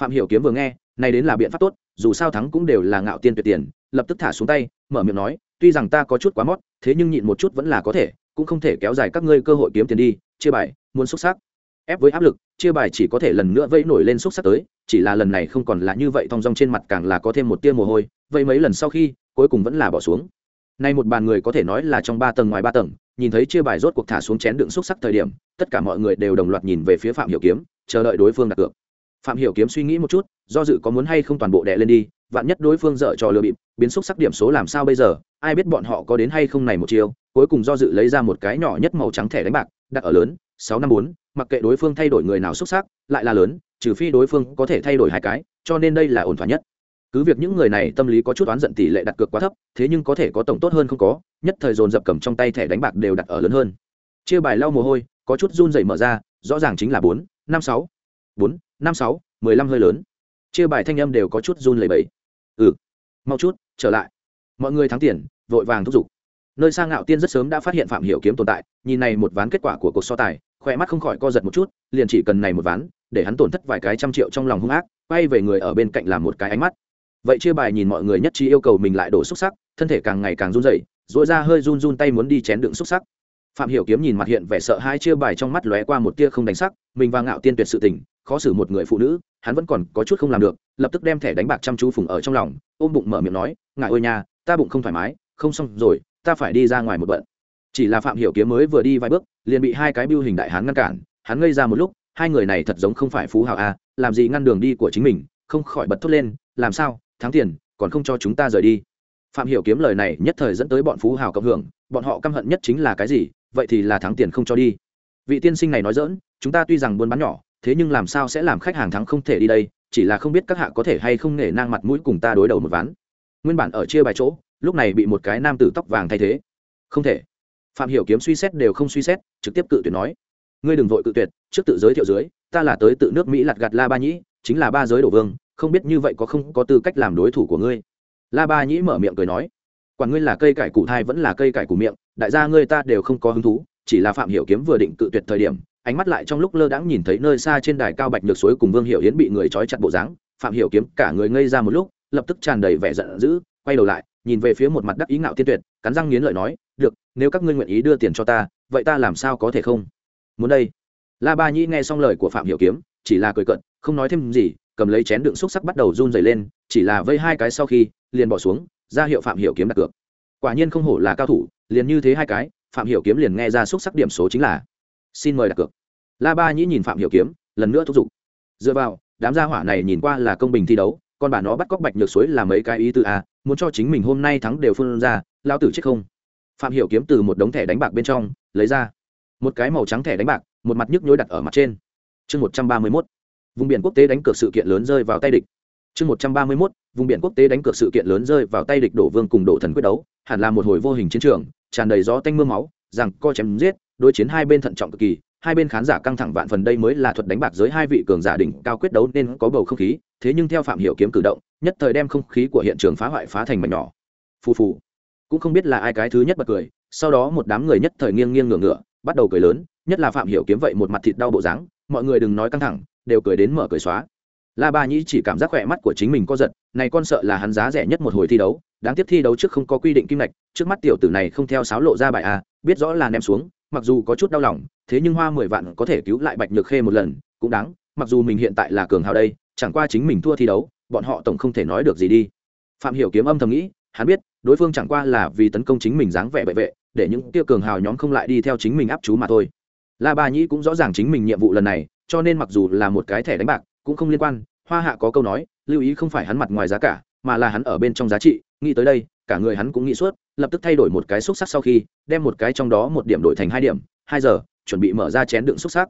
Phạm hiểu kiếm vừa nghe, này đến là biện pháp tốt, dù sao thắng cũng đều là ngạo tiên tuyệt tiền, lập tức thả xuống tay, mở miệng nói, tuy rằng ta có chút quá mót, thế nhưng nhịn một chút vẫn là có thể, cũng không thể kéo dài các ngươi cơ hội kiếm tiền đi, chia bài, muốn xuất sắc. Ép với áp lực, chia bài chỉ có thể lần nữa vẫy nổi lên xúc sắc tới, chỉ là lần này không còn là như vậy thong dong trên mặt càng là có thêm một tia mồ hôi vậy mấy lần sau khi, cuối cùng vẫn là bỏ xuống. Nay một bàn người có thể nói là trong ba tầng ngoài ba tầng, nhìn thấy chia bài rốt cuộc thả xuống chén đựng xúc sắc thời điểm tất cả mọi người đều đồng loạt nhìn về phía phạm hiểu kiếm, chờ đợi đối phương đặt cược. Phạm hiểu kiếm suy nghĩ một chút, do dự có muốn hay không toàn bộ đè lên đi, vạn nhất đối phương dở trò lừa bịp, biến xúc sắc điểm số làm sao bây giờ, ai biết bọn họ có đến hay không này một chiều cuối cùng do dự lấy ra một cái nhỏ nhất màu trắng thẻ đánh bạc, đặt ở lớn, sáu năm bốn, mặc kệ đối phương thay đổi người nào xúc sắc, lại là lớn, trừ phi đối phương có thể thay đổi hai cái, cho nên đây là ổn thỏa nhất. Cứ việc những người này tâm lý có chút oán giận tỷ lệ đặt cược quá thấp, thế nhưng có thể có tổng tốt hơn không có, nhất thời dồn dập cầm trong tay thẻ đánh bạc đều đặt ở lớn hơn. Chia bài lau mồ hôi có chút run rẩy mở ra, rõ ràng chính là bốn, năm sáu. Bốn, năm sáu, mười lăm hơi lớn. Chia bài thanh âm đều có chút run lẩy bẩy. Ừ mau chút, trở lại. Mọi người thắng tiền, vội vàng thúc giục. Nơi sang ngạo tiên rất sớm đã phát hiện phạm hiểu kiếm tồn tại, nhìn này một ván kết quả của cuộc so tài khoe mắt không khỏi co giật một chút, liền chỉ cần này một ván, để hắn tổn thất vài cái trăm triệu trong lòng hung ác, quay về người ở bên cạnh làm một cái ánh mắt. Vậy chia bài nhìn mọi người nhất trí yêu cầu mình lại đổ xúc sắc, thân thể càng ngày càng run rẩy dội ra hơi run run tay muốn đi chén đựng xúc sắc phạm hiểu kiếm nhìn mặt hiện vẻ sợ hai chia bài trong mắt lóe qua một tia không đánh sắc, mình và ngạo tiên tuyệt sự tình, khó xử một người phụ nữ, hắn vẫn còn có chút không làm được, lập tức đem thẻ đánh bạc chăm chú phùng ở trong lòng, ôm bụng mở miệng nói ngại ôi nha, ta bụng không thoải mái, không xong rồi, ta phải đi ra ngoài một bận. Chỉ là phạm hiểu kiếm mới vừa đi vài bước, liền bị hai cái biêu hình đại hán ngăn cản, hắn ngây ra một lúc, hai người này thật giống không phải phú hào a, làm gì ngăn đường đi của chính mình, không khỏi bật thốt lên, làm sao, thắng tiền, còn không cho chúng ta rời đi? Phạm hiểu kiếm lời này nhất thời dẫn tới bọn phú hào cộng hưởng, bọn họ căm hận nhất chính là cái gì? Vậy thì là thắng tiền không cho đi. Vị tiên sinh này nói dỡn chúng ta tuy rằng buôn bán nhỏ, thế nhưng làm sao sẽ làm khách hàng thắng không thể đi đây, chỉ là không biết các hạ có thể hay không nể nang mặt mũi cùng ta đối đầu một ván. Nguyên bản ở chia bài chỗ, lúc này bị một cái nam tử tóc vàng thay thế. Không thể. Phạm hiểu kiếm suy xét đều không suy xét, trực tiếp cự tuyệt nói. Ngươi đừng vội cự tuyệt, trước tự giới thiệu dưới, ta là tới tự nước mỹ lạt gạt la ba nhĩ, chính là ba giới đổ vương, không biết như vậy có không có tư cách làm đối thủ của ngươi. La ba nhĩ mở miệng cười nói quản ngươi là cây cải củ thai vẫn là cây cải củ miệng, đại gia ngươi ta đều không có hứng thú, chỉ là phạm hiểu kiếm vừa định cự tuyệt thời điểm, ánh mắt lại trong lúc lơ đãng nhìn thấy nơi xa trên đài cao bạch nhược suối cùng vương hiểu yến bị người trói chặt bộ dáng. Phạm hiểu kiếm cả người ngây ra một lúc, lập tức tràn đầy vẻ giận dữ, quay đầu lại, nhìn về phía một mặt đắc ý ngạo tiên tuyệt, cắn răng nghiến lợi nói, được, nếu các ngươi nguyện ý đưa tiền cho ta, vậy ta làm sao có thể không? Muốn đây. La ba nhĩ nghe xong lời của phạm hiểu kiếm, chỉ là cười cận không nói thêm gì, cầm lấy chén đựng xúc sắc bắt đầu run rẩy lên, chỉ là vây hai cái sau khi, liền bỏ xuống ra hiệu phạm hiểu kiếm đặt cược. Quả nhiên không hổ là cao thủ, liền như thế hai cái, phạm hiểu kiếm liền nghe ra xúc sắc điểm số chính là. Xin mời đặt cược. La ba nhĩ nhìn phạm hiểu kiếm, lần nữa thúc giục. Dựa vào, đám gia hỏa này nhìn qua là công bình thi đấu còn bà nó bắt cóc bạch nhược suối là mấy cái ý tư a muốn cho chính mình hôm nay thắng đều phun ra lao tử chết không? Phạm hiểu kiếm từ một đống thẻ đánh bạc bên trong, lấy ra. Một cái màu trắng thẻ đánh bạc, một mặt nhức nhối đặt ở mặt trên. Chương một trăm ba mươi mốt. Vùng biển quốc tế đánh cược sự kiện lớn rơi vào tay địch chương một trăm ba mươi mốt, vùng biển quốc tế đánh cược sự kiện lớn rơi vào tay địch đổ vương cùng đổ thần quyết đấu, hẳn là một hồi vô hình chiến trường, tràn đầy gió tanh mưa máu, rằng co chém giết, đối chiến hai bên thận trọng cực kỳ, hai bên khán giả căng thẳng vạn phần đây mới là thuật đánh bạc giới hai vị cường giả đỉnh cao quyết đấu nên có bầu không khí, thế nhưng theo phạm hiểu kiếm cử động, nhất thời đem không khí của hiện trường phá hoại phá thành mảnh nhỏ. Phù phù. Cũng không biết là ai cái thứ nhất bật cười, sau đó một đám người nhất thời nghiêng nghiêng ngửa ngửa, bắt đầu cười lớn, nhất là phạm hiểu kiếm vậy một mặt thịt đau bộ dáng, mọi người đừng nói căng thẳng, đều cười đến mở cười xóa la ba nhĩ chỉ cảm giác khỏe mắt của chính mình có giật, này con sợ là hắn giá rẻ nhất một hồi thi đấu, đáng tiếc thi đấu trước không có quy định kim ngạch, trước mắt tiểu tử này không theo sáo lộ ra bài a, biết rõ là ném xuống, mặc dù có chút đau lòng, thế nhưng hoa mười vạn có thể cứu lại bạch nhược khê một lần, cũng đáng, mặc dù mình hiện tại là cường hào đây, chẳng qua chính mình thua thi đấu, bọn họ tổng không thể nói được gì đi. Phạm hiểu kiếm âm thầm nghĩ, hắn biết, đối phương chẳng qua là vì tấn công chính mình dáng vẻ bệ vệ, để những tiêu cường hào nhóm không lại đi theo chính mình áp chú mà thôi. La ba nhĩ cũng rõ ràng chính mình nhiệm vụ lần này, cho nên mặc dù là một cái thẻ đánh bạc cũng không liên quan, hoa hạ có câu nói, lưu ý không phải hắn mặt ngoài giá cả, mà là hắn ở bên trong giá trị, nghĩ tới đây, cả người hắn cũng nghĩ suốt, lập tức thay đổi một cái xúc sắc sau khi, đem một cái trong đó một điểm đổi thành hai điểm, hai giờ, chuẩn bị mở ra chén đựng xúc sắc.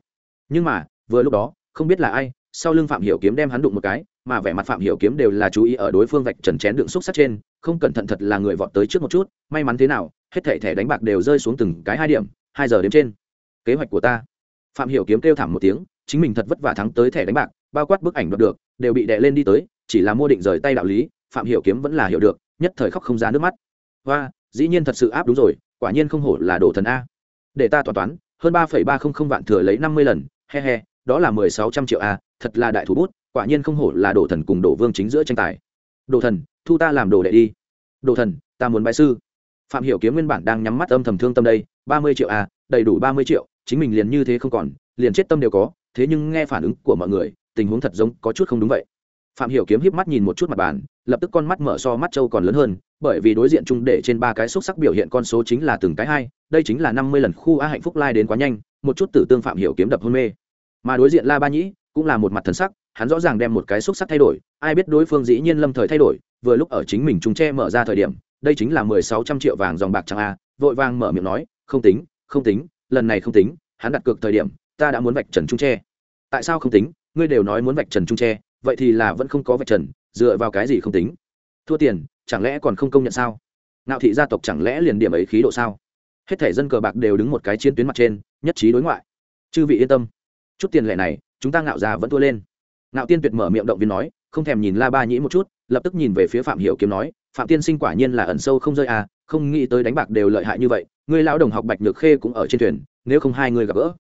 Nhưng mà, vừa lúc đó, không biết là ai, sau lưng phạm hiểu kiếm đem hắn đụng một cái, mà vẻ mặt phạm hiểu kiếm đều là chú ý ở đối phương vạch trần chén đựng xúc sắc trên, không cẩn thận thật là người vọt tới trước một chút, may mắn thế nào, hết thảy thẻ đánh bạc đều rơi xuống từng cái hai điểm, hai giờ đến trên. Kế hoạch của ta. Phạm hiểu kiếm kêu thảm một tiếng, chính mình thật vất vả thắng tới thẻ đánh bạc bao quát bức ảnh đoạt được, đều bị đè lên đi tới, chỉ là mua định rời tay đạo lý, phạm hiểu kiếm vẫn là hiểu được, nhất thời khóc không ra nước mắt. Và dĩ nhiên thật sự áp đúng rồi, quả nhiên không hổ là đồ thần a. Để ta toán toán, hơn ba phẩy ba không không vạn thừa lấy năm mươi lần, he he, đó là mười sáu trăm triệu a, thật là đại thủ bút, quả nhiên không hổ là đồ thần cùng đồ vương chính giữa tranh tài. Đồ thần, thu ta làm đồ đệ đi. Đồ thần, ta muốn bái sư. Phạm hiểu kiếm nguyên bản đang nhắm mắt âm thầm thương tâm đây, ba mươi triệu a, đầy đủ ba mươi triệu, chính mình liền như thế không còn, liền chết tâm đều có, thế nhưng nghe phản ứng của mọi người tình huống thật giống có chút không đúng vậy. Phạm hiểu kiếm híp mắt nhìn một chút mặt bàn, lập tức con mắt mở so mắt châu còn lớn hơn, bởi vì đối diện chung để trên ba cái xúc sắc biểu hiện con số chính là từng cái hai, đây chính là năm mươi lần khu a hạnh phúc lai đến quá nhanh, một chút tử tương phạm hiểu kiếm đập hôn mê. Mà đối diện la ba nhĩ cũng là một mặt thần sắc, hắn rõ ràng đem một cái xúc sắc thay đổi, ai biết đối phương dĩ nhiên lâm thời thay đổi, vừa lúc ở chính mình trung tre mở ra thời điểm, đây chính là mười sáu trăm triệu vàng dòng bạc chẳng a, vội vàng mở miệng nói, không tính không tính, lần này không tính, hắn đặt cược thời điểm, ta đã muốn vạch trần trung tre tại sao không tính? Ngươi đều nói muốn vạch trần trung tre, vậy thì là vẫn không có vạch trần, dựa vào cái gì không tính? Thua tiền, chẳng lẽ còn không công nhận sao? Ngạo thị gia tộc chẳng lẽ liền điểm ấy khí độ sao? Hết thể dân cờ bạc đều đứng một cái chiến tuyến mặt trên, nhất trí đối ngoại. Chư vị yên tâm. Chút tiền lệ này, chúng ta ngạo già vẫn thua lên. Ngạo tiên tuyệt mở miệng động viên nói, không thèm nhìn la ba nhĩ một chút, lập tức nhìn về phía phạm hiểu kiếm nói, phạm tiên sinh quả nhiên là ẩn sâu không rơi à không nghĩ tới đánh bạc đều lợi hại như vậy người lão đồng học bạch nhược khê cũng ở trên thuyền, nếu không hai người gặp gỡ.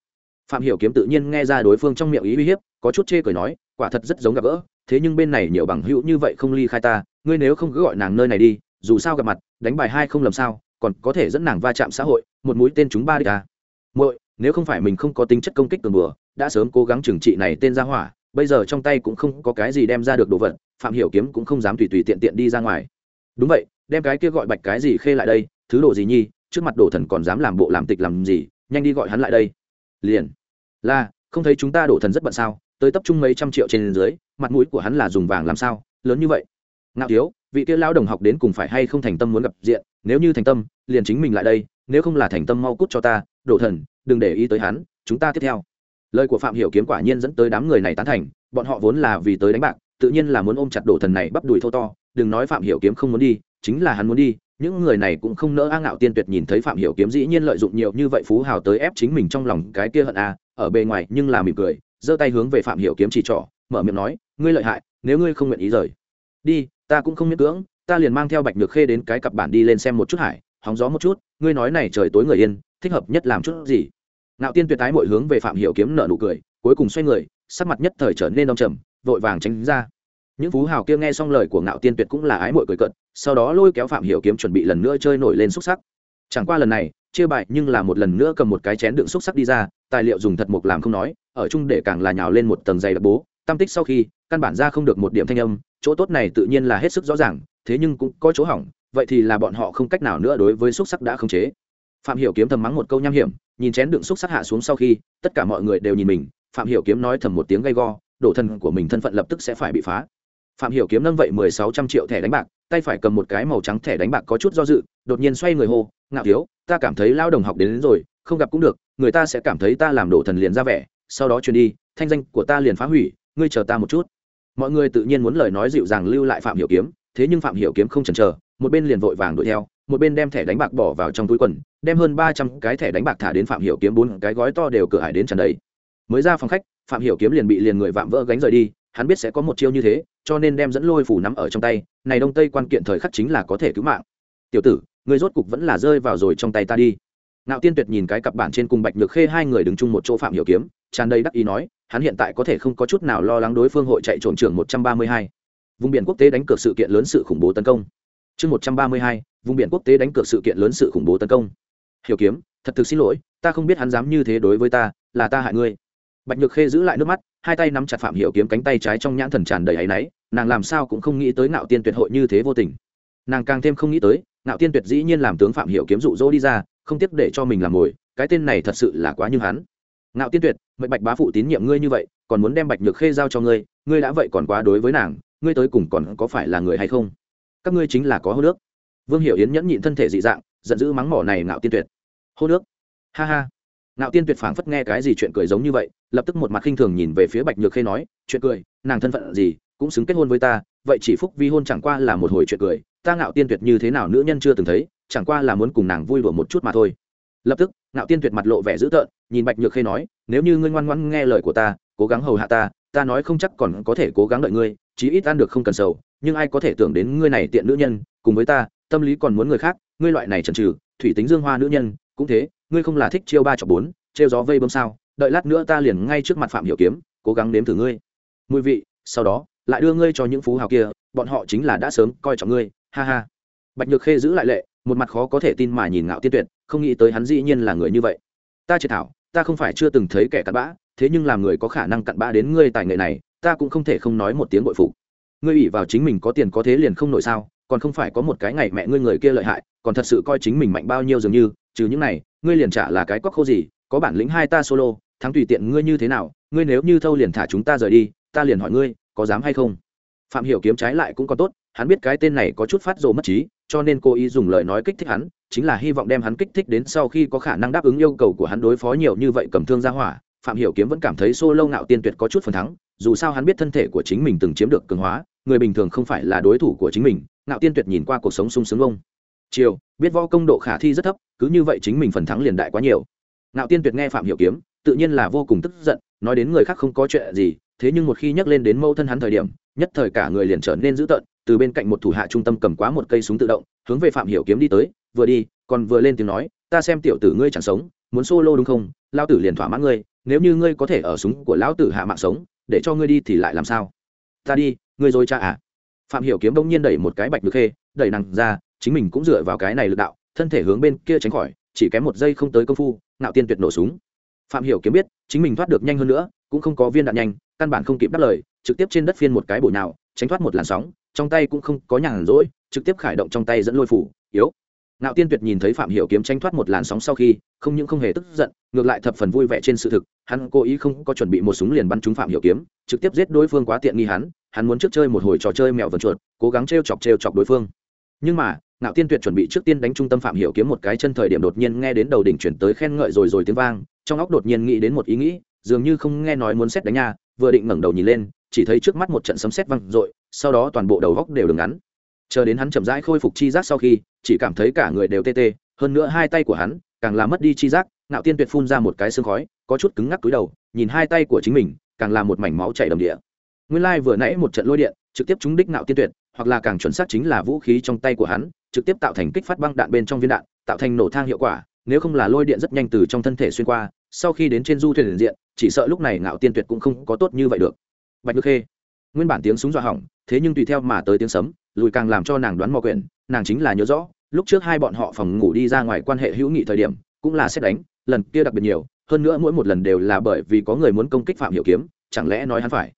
Phạm hiểu kiếm tự nhiên nghe ra đối phương trong miệng ý uy hiếp có chút chê cười nói, quả thật rất giống gặp gỡ, thế nhưng bên này nhiều bằng hữu như vậy không ly khai ta, ngươi nếu không cứ gọi nàng nơi này đi, dù sao gặp mặt, đánh bài hai không lầm sao, còn có thể dẫn nàng va chạm xã hội, một mũi tên chúng ba đi ta. Muội, nếu không phải mình không có tính chất công kích tường bừa, đã sớm cố gắng trừng trị này tên ra hỏa, bây giờ trong tay cũng không có cái gì đem ra được đồ vật, phạm hiểu kiếm cũng không dám tùy tùy tiện tiện đi ra ngoài. Đúng vậy, đem cái kia gọi bạch cái gì khê lại đây, thứ đồ gì nhi, trước mặt đồ thần còn dám làm bộ làm tịch làm gì, nhanh đi gọi hắn lại đây. Liền. Là, không thấy chúng ta đổ thần rất bận sao? Tới tập trung mấy trăm triệu trên dưới, mặt mũi của hắn là dùng vàng làm sao, lớn như vậy. Ngạo thiếu, vị kia lão đồng học đến cùng phải hay không thành tâm muốn gặp diện, nếu như thành tâm, liền chính mình lại đây, nếu không là thành tâm mau cút cho ta, đổ thần, đừng để ý tới hắn, chúng ta tiếp theo. Lời của phạm hiểu kiếm quả nhiên dẫn tới đám người này tán thành, bọn họ vốn là vì tới đánh bạc, tự nhiên là muốn ôm chặt đổ thần này bắp đùi thô to, đừng nói phạm hiểu kiếm không muốn đi, chính là hắn muốn đi, những người này cũng không nỡ a ngạo tiên tuyệt nhìn thấy phạm hiểu kiếm dĩ nhiên lợi dụng nhiều như vậy phú hào tới ép chính mình trong lòng cái kia hận a, ở bề ngoài nhưng là mỉm cười giơ tay hướng về phạm hiểu kiếm chỉ trỏ, mở miệng nói, ngươi lợi hại, nếu ngươi không nguyện ý rời, đi, ta cũng không miễn cưỡng, ta liền mang theo bạch nhược khê đến cái cặp bản đi lên xem một chút hải, hóng gió một chút, ngươi nói này trời tối người yên, thích hợp nhất làm chút gì? Nạo tiên tuyệt tái mọi hướng về phạm hiểu kiếm nở nụ cười, cuối cùng xoay người, sắc mặt nhất thời trở nên đông trầm, vội vàng tránh ra. Những phú hào kia nghe xong lời của ngạo tiên tuyệt cũng là ái mội cười cận sau đó lôi kéo phạm hiểu kiếm chuẩn bị lần nữa chơi nổi lên xúc sắc. Chẳng qua lần này, chia bại nhưng là một lần nữa cầm một cái chén đựng xúc sắc đi ra, tài liệu dùng thật mục làm không nói ở chung để càng là nhào lên một tầng dày đặc bố. Tam tích sau khi căn bản ra không được một điểm thanh âm chỗ tốt này tự nhiên là hết sức rõ ràng thế nhưng cũng có chỗ hỏng vậy thì là bọn họ không cách nào nữa đối với xúc sắc đã không chế. Phạm hiểu kiếm thầm mắng một câu nham hiểm nhìn chén đựng xúc sắc hạ xuống sau khi tất cả mọi người đều nhìn mình phạm hiểu kiếm nói thầm một tiếng gay go đổ thân của mình thân phận lập tức sẽ phải bị phá. Phạm hiểu kiếm nâng vậy mười sáu trăm triệu thẻ đánh bạc tay phải cầm một cái màu trắng thẻ đánh bạc có chút do dự đột nhiên xoay người hô ngạo thiếu ta cảm thấy lao đồng học đến, đến rồi không gặp cũng được người ta sẽ cảm thấy ta làm đổ thần liền ra vẻ sau đó truyền đi, thanh danh của ta liền phá hủy, ngươi chờ ta một chút. Mọi người tự nhiên muốn lời nói dịu dàng lưu lại phạm hiểu kiếm, thế nhưng phạm hiểu kiếm không chần chờ, một bên liền vội vàng đuổi theo, một bên đem thẻ đánh bạc bỏ vào trong túi quần, đem hơn ba trăm cái thẻ đánh bạc thả đến phạm hiểu kiếm bốn cái gói to đều cửa hải đến tràn đầy. Mới ra phòng khách, phạm hiểu kiếm liền bị liền người vạm vỡ gánh rời đi, hắn biết sẽ có một chiêu như thế, cho nên đem dẫn lôi phủ nắm ở trong tay, này đông tây quan kiện thời khắc chính là có thể cứu mạng. Tiểu tử người rốt cục vẫn là rơi vào rồi trong tay ta đi. Ngạo tiên tuyệt nhìn cái cặp bản trên cùng bạch nhược khê hai người đứng chung một chỗ phạm hiểu kiếm tràn đầy đắc ý nói, hắn hiện tại có thể không có chút nào lo lắng đối phương hội chạy trộm trưởng một trăm ba mươi hai. Vùng biển quốc tế đánh cược sự kiện lớn sự khủng bố tấn công. Chương một trăm ba mươi hai, vùng biển quốc tế đánh cược sự kiện lớn sự khủng bố tấn công. Hiểu kiếm, thật thực xin lỗi, ta không biết hắn dám như thế đối với ta, là ta hại ngươi. Bạch nhược khê giữ lại nước mắt, hai tay nắm chặt phạm hiểu kiếm cánh tay trái trong nhãn thần tràn đầy áy náy, nàng làm sao cũng không nghĩ tới ngạo tiên tuyệt hội như thế vô tình. Nàng càng thêm không nghĩ tới, ngạo tiên tuyệt dĩ nhiên làm tướng phạm hiểu kiếm dụ dỗ đi ra, không tiếc để cho mình làm mồi, cái tên này thật sự là quá như hắn ngạo tiên tuyệt, mệnh bạch bá phụ tín nhiệm ngươi như vậy, còn muốn đem bạch nhược khê giao cho ngươi ngươi đã vậy còn quá đối với nàng, ngươi tới cùng còn có phải là người hay không? Các ngươi chính là có hô nước. Vương hiểu yến nhẫn nhịn thân thể dị dạng, giận dữ mắng mỏ này ngạo tiên tuyệt. Hô nước. Ha ha. Ngạo tiên tuyệt phảng phất nghe cái gì chuyện cười giống như vậy, lập tức một mặt khinh thường nhìn về phía bạch nhược khê nói, chuyện cười, nàng thân phận gì, cũng xứng kết hôn với ta, vậy chỉ phúc vi hôn chẳng qua là một hồi chuyện cười, ta ngạo tiên tuyệt như thế nào nữ nhân chưa từng thấy, chẳng qua là muốn cùng nàng vui đùa một chút mà thôi. Lập tức ngạo tiên tuyệt mặt lộ vẻ dữ tợn, nhìn bạch nhược khê nói, nếu như ngươi ngoan ngoãn nghe lời của ta, cố gắng hầu hạ ta ta nói không chắc còn có thể cố gắng đợi ngươi, chí ít ăn được không cần sầu, nhưng ai có thể tưởng đến ngươi này tiện nữ nhân, cùng với ta, tâm lý còn muốn người khác, ngươi loại này trần trừ thủy tính dương hoa nữ nhân, cũng thế, ngươi không là thích chiêu ba chọc bốn trêu gió vây bơm sao, đợi lát nữa ta liền ngay trước mặt phạm hiểu kiếm, cố gắng nếm thử ngươi. Mùi vị, sau đó, lại đưa ngươi cho những phú hào kia, bọn họ chính là đã sớm coi trọng ngươi, ha ha. Bạch nhược khê giữ lại lệ một mặt khó có thể tin mà nhìn ngạo tiên tuyệt, không nghĩ tới hắn dĩ nhiên là người như vậy. Ta triệt thảo, ta không phải chưa từng thấy kẻ cặn bã, thế nhưng làm người có khả năng cặn bã đến ngươi tài nghệ này, ta cũng không thể không nói một tiếng bội phụ ngươi ủy vào chính mình có tiền có thế liền không nổi sao, còn không phải có một cái ngày mẹ ngươi người kia lợi hại, còn thật sự coi chính mình mạnh bao nhiêu dường như, trừ những này, ngươi liền trả là cái quắc khô gì, có bản lĩnh hai ta solo, thắng tùy tiện ngươi như thế nào, ngươi nếu như thâu liền thả chúng ta rời đi, ta liền hỏi ngươi, có dám hay không? Phạm hiểu kiếm trái lại cũng có tốt, hắn biết cái tên này có chút phát rồ mất trí cho nên cô ý dùng lời nói kích thích hắn, chính là hy vọng đem hắn kích thích đến sau khi có khả năng đáp ứng yêu cầu của hắn đối phó nhiều như vậy cầm thương ra hỏa. Phạm hiểu kiếm vẫn cảm thấy solo ngạo tiên tuyệt có chút phần thắng, dù sao hắn biết thân thể của chính mình từng chiếm được cường hóa, người bình thường không phải là đối thủ của chính mình. Ngạo tiên tuyệt nhìn qua cuộc sống sung sướng ông. Chiều, biết võ công độ khả thi rất thấp, cứ như vậy chính mình phần thắng liền đại quá nhiều. Ngạo tiên tuyệt nghe phạm hiểu kiếm, tự nhiên là vô cùng tức giận, nói đến người khác không có chuyện gì, thế nhưng một khi nhắc lên đến mâu thân hắn thời điểm, nhất thời cả người liền trở nên dữ tợn từ bên cạnh một thủ hạ trung tâm cầm quá một cây súng tự động, hướng về phạm hiểu kiếm đi tới, vừa đi, còn vừa lên tiếng nói, ta xem tiểu tử ngươi chẳng sống, muốn solo đúng không? Lão tử liền thỏa mãn ngươi, nếu như ngươi có thể ở súng của lão tử hạ mạng sống, để cho ngươi đi thì lại làm sao? Ta đi, ngươi rồi cha à? Phạm hiểu kiếm đông nhiên đẩy một cái bạch được khê, đẩy nàng ra, chính mình cũng dựa vào cái này lực đạo, thân thể hướng bên kia tránh khỏi, chỉ kém một giây không tới công phu nạo tiên tuyệt nổ súng. Phạm hiểu kiếm biết, chính mình thoát được nhanh hơn nữa, cũng không có viên đạn nhanh, căn bản không kịp đáp lời, trực tiếp trên đất phiên một cái bổ nhào tránh thoát một làn sóng trong tay cũng không có nhàn rỗi, trực tiếp khởi động trong tay dẫn lôi phủ, yếu. Ngạo tiên tuyệt nhìn thấy phạm hiểu kiếm tranh thoát một làn sóng sau khi, không những không hề tức giận, ngược lại thập phần vui vẻ trên sự thực, hắn cố ý không có chuẩn bị một súng liền bắn trúng phạm hiểu kiếm, trực tiếp giết đối phương quá tiện nghi hắn hắn muốn trước chơi một hồi trò chơi mèo vần chuột, cố gắng trêu chọc trêu chọc đối phương. Nhưng mà, ngạo tiên tuyệt chuẩn bị trước tiên đánh trung tâm phạm hiểu kiếm một cái chân thời điểm đột nhiên nghe đến đầu đỉnh chuyển tới khen ngợi rồi rồi tiếng vang, trong óc đột nhiên nghĩ đến một ý nghĩ, dường như không nghe nói muốn xét đánh nha, vừa định ngẩng đầu nhìn lên chỉ thấy trước mắt một trận sấm sét vang rội sau đó toàn bộ đầu góc đều đường ngắn. Chờ đến hắn chậm rãi khôi phục chi giác sau khi, chỉ cảm thấy cả người đều tê tê, hơn nữa hai tay của hắn càng làm mất đi chi giác, ngạo tiên tuyệt phun ra một cái xương khói, có chút cứng ngắc túi đầu, nhìn hai tay của chính mình, càng làm một mảnh máu chảy đầm địa. Nguyên lai vừa nãy một trận lôi điện, trực tiếp trúng đích ngạo tiên tuyệt, hoặc là càng chuẩn xác chính là vũ khí trong tay của hắn, trực tiếp tạo thành kích phát băng đạn bên trong viên đạn, tạo thành nổ thang hiệu quả, nếu không là lôi điện rất nhanh từ trong thân thể xuyên qua, sau khi đến trên du thuyền diện, chỉ sợ lúc này ngạo tiên tuyệt cũng không có tốt như vậy được bạch đức khê. Nguyên bản tiếng súng dọa hỏng, thế nhưng tùy theo mà tới tiếng sấm, lùi càng làm cho nàng đoán mò quyển, nàng chính là nhớ rõ, lúc trước hai bọn họ phòng ngủ đi ra ngoài quan hệ hữu nghị thời điểm, cũng là xét đánh, lần kia đặc biệt nhiều, hơn nữa mỗi một lần đều là bởi vì có người muốn công kích phạm hiểu kiếm, chẳng lẽ nói hắn phải?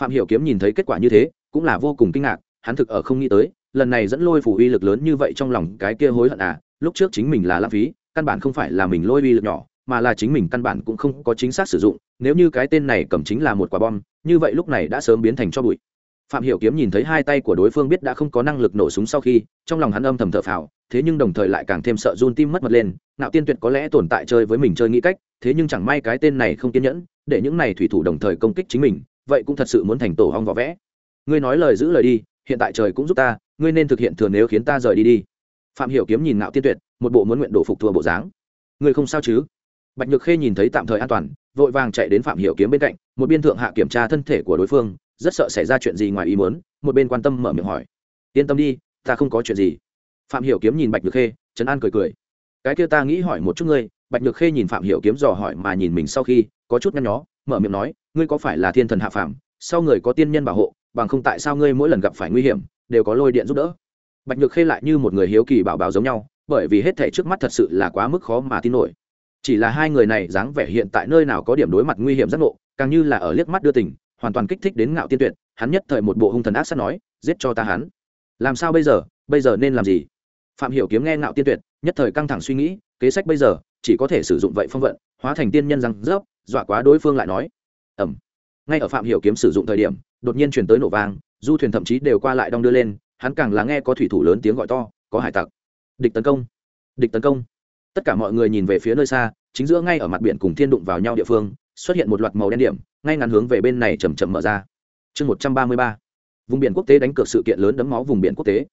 Phạm hiểu kiếm nhìn thấy kết quả như thế, cũng là vô cùng kinh ngạc, hắn thực ở không nghĩ tới, lần này dẫn lôi phủ uy lực lớn như vậy trong lòng cái kia hối hận à lúc trước chính mình là lãng phí, căn bản không phải là mình lôi uy lực nhỏ mà là chính mình căn bản cũng không có chính xác sử dụng, nếu như cái tên này cầm chính là một quả bom, như vậy lúc này đã sớm biến thành cho bụi. Phạm hiểu kiếm nhìn thấy hai tay của đối phương biết đã không có năng lực nổ súng sau khi, trong lòng hắn âm thầm thở phào, thế nhưng đồng thời lại càng thêm sợ run tim mất mật lên nạo tiên tuyệt có lẽ tồn tại chơi với mình chơi nghĩ cách, thế nhưng chẳng may cái tên này không kiên nhẫn, để những này thủy thủ đồng thời công kích chính mình, vậy cũng thật sự muốn thành tổ hong võ vẽ. Ngươi nói lời giữ lời đi, hiện tại trời cũng giúp ta, ngươi nên thực hiện thừa nếu khiến ta rời đi đi. Phạm hiểu kiếm nhìn nạo tiên tuyệt, một bộ muốn nguyện đổ phục thua bộ dáng. Ngươi không sao chứ? Bạch nhược khê nhìn thấy tạm thời an toàn, vội vàng chạy đến phạm hiểu kiếm bên cạnh, một biên thượng hạ kiểm tra thân thể của đối phương, rất sợ xảy ra chuyện gì ngoài ý muốn, một bên quan tâm mở miệng hỏi. Yên tâm đi, ta không có chuyện gì. Phạm hiểu kiếm nhìn bạch nhược khê, trấn an cười cười. Cái kia ta nghĩ hỏi một chút ngươi. Bạch nhược khê nhìn phạm hiểu kiếm dò hỏi mà nhìn mình sau khi, có chút nhăn nhó, mở miệng nói, ngươi có phải là thiên thần hạ phàm? Sau người có tiên nhân bảo hộ, bằng không tại sao ngươi mỗi lần gặp phải nguy hiểm, đều có lôi điện giúp đỡ? Bạch nhược khê lại như một người hiếu kỳ bảo bảo giống nhau, bởi vì hết thảy trước mắt thật sự là quá mức khó mà tin nổi chỉ là hai người này dáng vẻ hiện tại nơi nào có điểm đối mặt nguy hiểm giác ngộ, càng như là ở liếc mắt đưa tình, hoàn toàn kích thích đến ngạo tiên tuyệt, hắn nhất thời một bộ hung thần ác sát nói, giết cho ta hắn. Làm sao bây giờ? Bây giờ nên làm gì? Phạm hiểu kiếm nghe ngạo tiên tuyệt, nhất thời căng thẳng suy nghĩ, kế sách bây giờ, chỉ có thể sử dụng vậy phong vận, hóa thành tiên nhân răng rớp, dọa quá đối phương lại nói. Ẩm. Ngay ở phạm hiểu kiếm sử dụng thời điểm, đột nhiên truyền tới nổ vang, du thuyền thậm chí đều qua lại đong đưa lên, hắn càng là nghe có thủy thủ lớn tiếng gọi to, có hải tặc. Địch tấn công. Địch tấn công tất cả mọi người nhìn về phía nơi xa, chính giữa ngay ở mặt biển cùng thiên đụng vào nhau địa phương, xuất hiện một loạt màu đen điểm, ngay ngắn hướng về bên này chầm chậm mở ra. Chương một trăm ba mươi ba. Vùng biển quốc tế đánh cược sự kiện lớn đấm máu vùng biển quốc tế.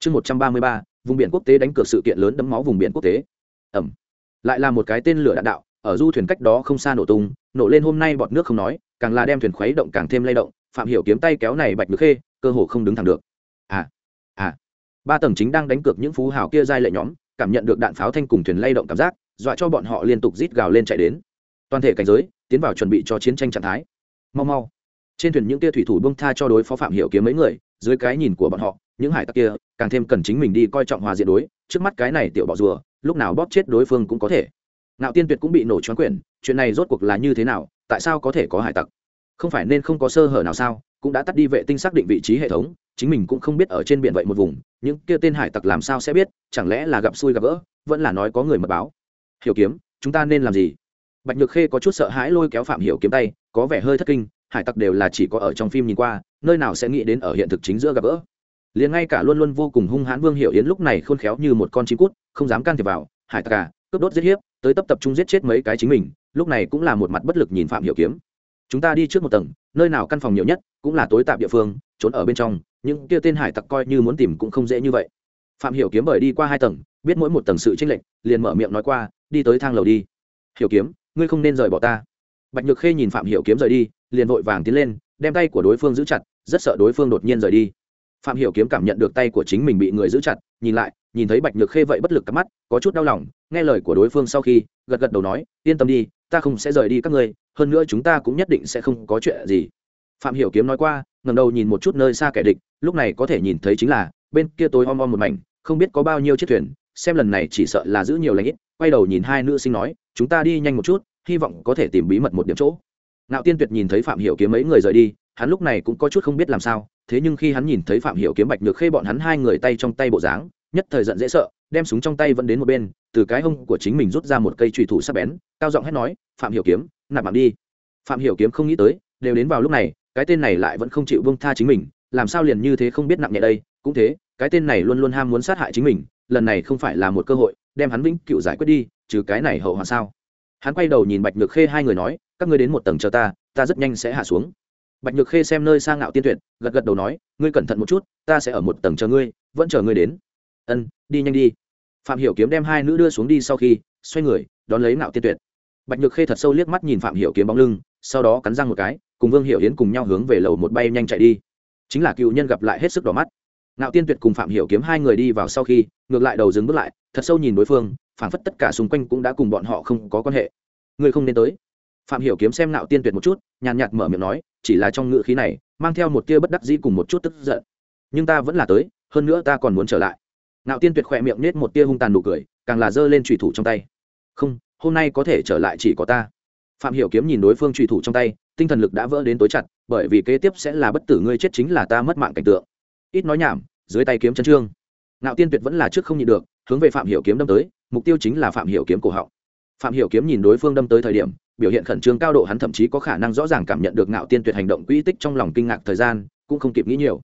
Chương một trăm ba mươi ba. Vùng biển quốc tế đánh cược sự kiện lớn đấm máu vùng biển quốc tế. Ẩm. Lại là một cái tên lửa đạn đạo, ở du thuyền cách đó không xa nổ tung, nổ lên hôm nay bọt nước không nói, càng là đem thuyền khuấy động càng thêm lay động, phạm hiểu kiếm tay kéo này bạch nhược khê, cơ hồ không đứng thẳng được. À à. Ba tầng chính đang đánh cược những phú hào kia giai lệ nhóm cảm nhận được đạn pháo thanh cùng thuyền lay động cảm giác, dọa cho bọn họ liên tục rít gào lên chạy đến. Toàn thể cảnh giới, tiến vào chuẩn bị cho chiến tranh trạng thái. Mau mau. Trên thuyền những tia thủy thủ bông tha cho đối phó phạm hiểu kiếm mấy người, dưới cái nhìn của bọn họ, những hải tặc kia càng thêm cần chính mình đi coi trọng hòa diện đối, trước mắt cái này tiểu bọ rùa, lúc nào bóp chết đối phương cũng có thể. Nạo tiên tuyệt cũng bị nổ choáng quyển chuyện này rốt cuộc là như thế nào, tại sao có thể có hải tặc? Không phải nên không có sơ hở nào sao? Cũng đã tắt đi vệ tinh xác định vị trí hệ thống, chính mình cũng không biết ở trên biển vậy một vùng, những kia tên hải tặc làm sao sẽ biết, chẳng lẽ là gặp xui gặp gỡ, vẫn là nói có người mật báo. Hiểu kiếm, chúng ta nên làm gì? Bạch nhược khê có chút sợ hãi lôi kéo phạm hiểu kiếm tay, có vẻ hơi thất kinh, hải tặc đều là chỉ có ở trong phim nhìn qua, nơi nào sẽ nghĩ đến ở hiện thực chính giữa gặp gỡ. Liền ngay cả luôn luôn vô cùng hung hãn vương hiểu yến lúc này khôn khéo như một con chim cút, không dám can thiệp vào, hải tặc à cướp đốt giết hiếp, tới tập tập trung giết chết mấy cái chính mình. Lúc này cũng là một mặt bất lực nhìn phạm hiểu kiếm chúng ta đi trước một tầng, nơi nào căn phòng nhiều nhất cũng là tối tạp địa phương, trốn ở bên trong, những kia tên hải tặc coi như muốn tìm cũng không dễ như vậy. Phạm hiểu kiếm bởi đi qua hai tầng, biết mỗi một tầng sự chênh lệch, liền mở miệng nói qua, đi tới thang lầu đi. Hiểu kiếm, ngươi không nên rời bỏ ta. Bạch nhược khê nhìn phạm hiểu kiếm rời đi, liền vội vàng tiến lên, đem tay của đối phương giữ chặt, rất sợ đối phương đột nhiên rời đi. Phạm hiểu kiếm cảm nhận được tay của chính mình bị người giữ chặt, nhìn lại, nhìn thấy bạch nhược khê vậy bất lực cắm mắt, có chút đau lòng, nghe lời của đối phương sau khi, gật gật đầu nói, yên tâm đi ta không sẽ rời đi các ngươi, hơn nữa chúng ta cũng nhất định sẽ không có chuyện gì. Phạm hiểu kiếm nói qua, ngẩng đầu nhìn một chút nơi xa kẻ địch, lúc này có thể nhìn thấy chính là, bên kia tối om om một mảnh, không biết có bao nhiêu chiếc thuyền, xem lần này chỉ sợ là giữ nhiều lãnh ít, quay đầu nhìn hai nữ sinh nói, chúng ta đi nhanh một chút, hy vọng có thể tìm bí mật một điểm chỗ. Ngạo tiên tuyệt nhìn thấy phạm hiểu kiếm mấy người rời đi, hắn lúc này cũng có chút không biết làm sao, thế nhưng khi hắn nhìn thấy phạm hiểu kiếm bạch nhược khê bọn hắn hai người tay trong tay bộ dáng, nhất thời giận dễ sợ, đem súng trong tay vẫn đến một bên, từ cái hông của chính mình rút ra một cây trùy thủ sắc bén, cao giọng hét nói phạm hiểu kiếm, nạp mạng đi. Phạm hiểu kiếm không nghĩ tới, đều đến vào lúc này, cái tên này lại vẫn không chịu buông tha chính mình, làm sao liền như thế không biết nặng nhẹ đây, cũng thế, cái tên này luôn luôn ham muốn sát hại chính mình, lần này không phải là một cơ hội, đem hắn vĩnh cựu giải quyết đi, trừ cái này hậu hoạn sao. Hắn quay đầu nhìn bạch nhược khê hai người nói, các ngươi đến một tầng chờ ta ta rất nhanh sẽ hạ xuống. Bạch nhược khê xem nơi sang ngạo tiên tuyệt, gật gật đầu nói, ngươi cẩn thận một chút, ta sẽ ở một tầng chờ ngươi, vẫn chờ ngươi đến. Ân, đi nhanh đi. Phạm hiểu kiếm đem hai nữ đưa xuống đi sau khi, xoay người, đón lấy ngạo tiên tuyệt bạch nhược khê thật sâu liếc mắt nhìn phạm hiểu kiếm bóng lưng, sau đó cắn răng một cái, cùng vương hiểu hiến cùng nhau hướng về lầu một bay nhanh chạy đi. Chính là cựu nhân gặp lại hết sức đỏ mắt. Nạo tiên tuyệt cùng phạm hiểu kiếm hai người đi vào sau khi, ngược lại đầu dừng bước lại, thật sâu nhìn đối phương, phảng phất tất cả xung quanh cũng đã cùng bọn họ không có quan hệ. Người không nên tới. Phạm hiểu kiếm xem Nạo tiên tuyệt một chút, nhàn nhạt mở miệng nói, chỉ là trong ngữ khí này, mang theo một tia bất đắc dĩ cùng một chút tức giận. Nhưng ta vẫn là tới, hơn nữa ta còn muốn trở lại. Nạo tiên tuyệt khỏe miệng nết một tia hung tàn nụ cười, càng là giơ lên trùy thủ trong tay. Không hôm nay có thể trở lại chỉ có ta. Phạm hiểu kiếm nhìn đối phương trùy thủ trong tay, tinh thần lực đã vỡ đến tối chặt, bởi vì kế tiếp sẽ là bất tử ngươi chết chính là ta mất mạng cảnh tượng. Ít nói nhảm, dưới tay kiếm chân trương. Ngạo tiên tuyệt vẫn là trước không nhịn được, hướng về phạm hiểu kiếm đâm tới, mục tiêu chính là phạm hiểu kiếm cổ họng. Phạm hiểu kiếm nhìn đối phương đâm tới thời điểm, biểu hiện khẩn trương cao độ hắn thậm chí có khả năng rõ ràng cảm nhận được ngạo tiên tuyệt hành động quỹ tích trong lòng kinh ngạc thời gian, cũng không kịp nghĩ nhiều.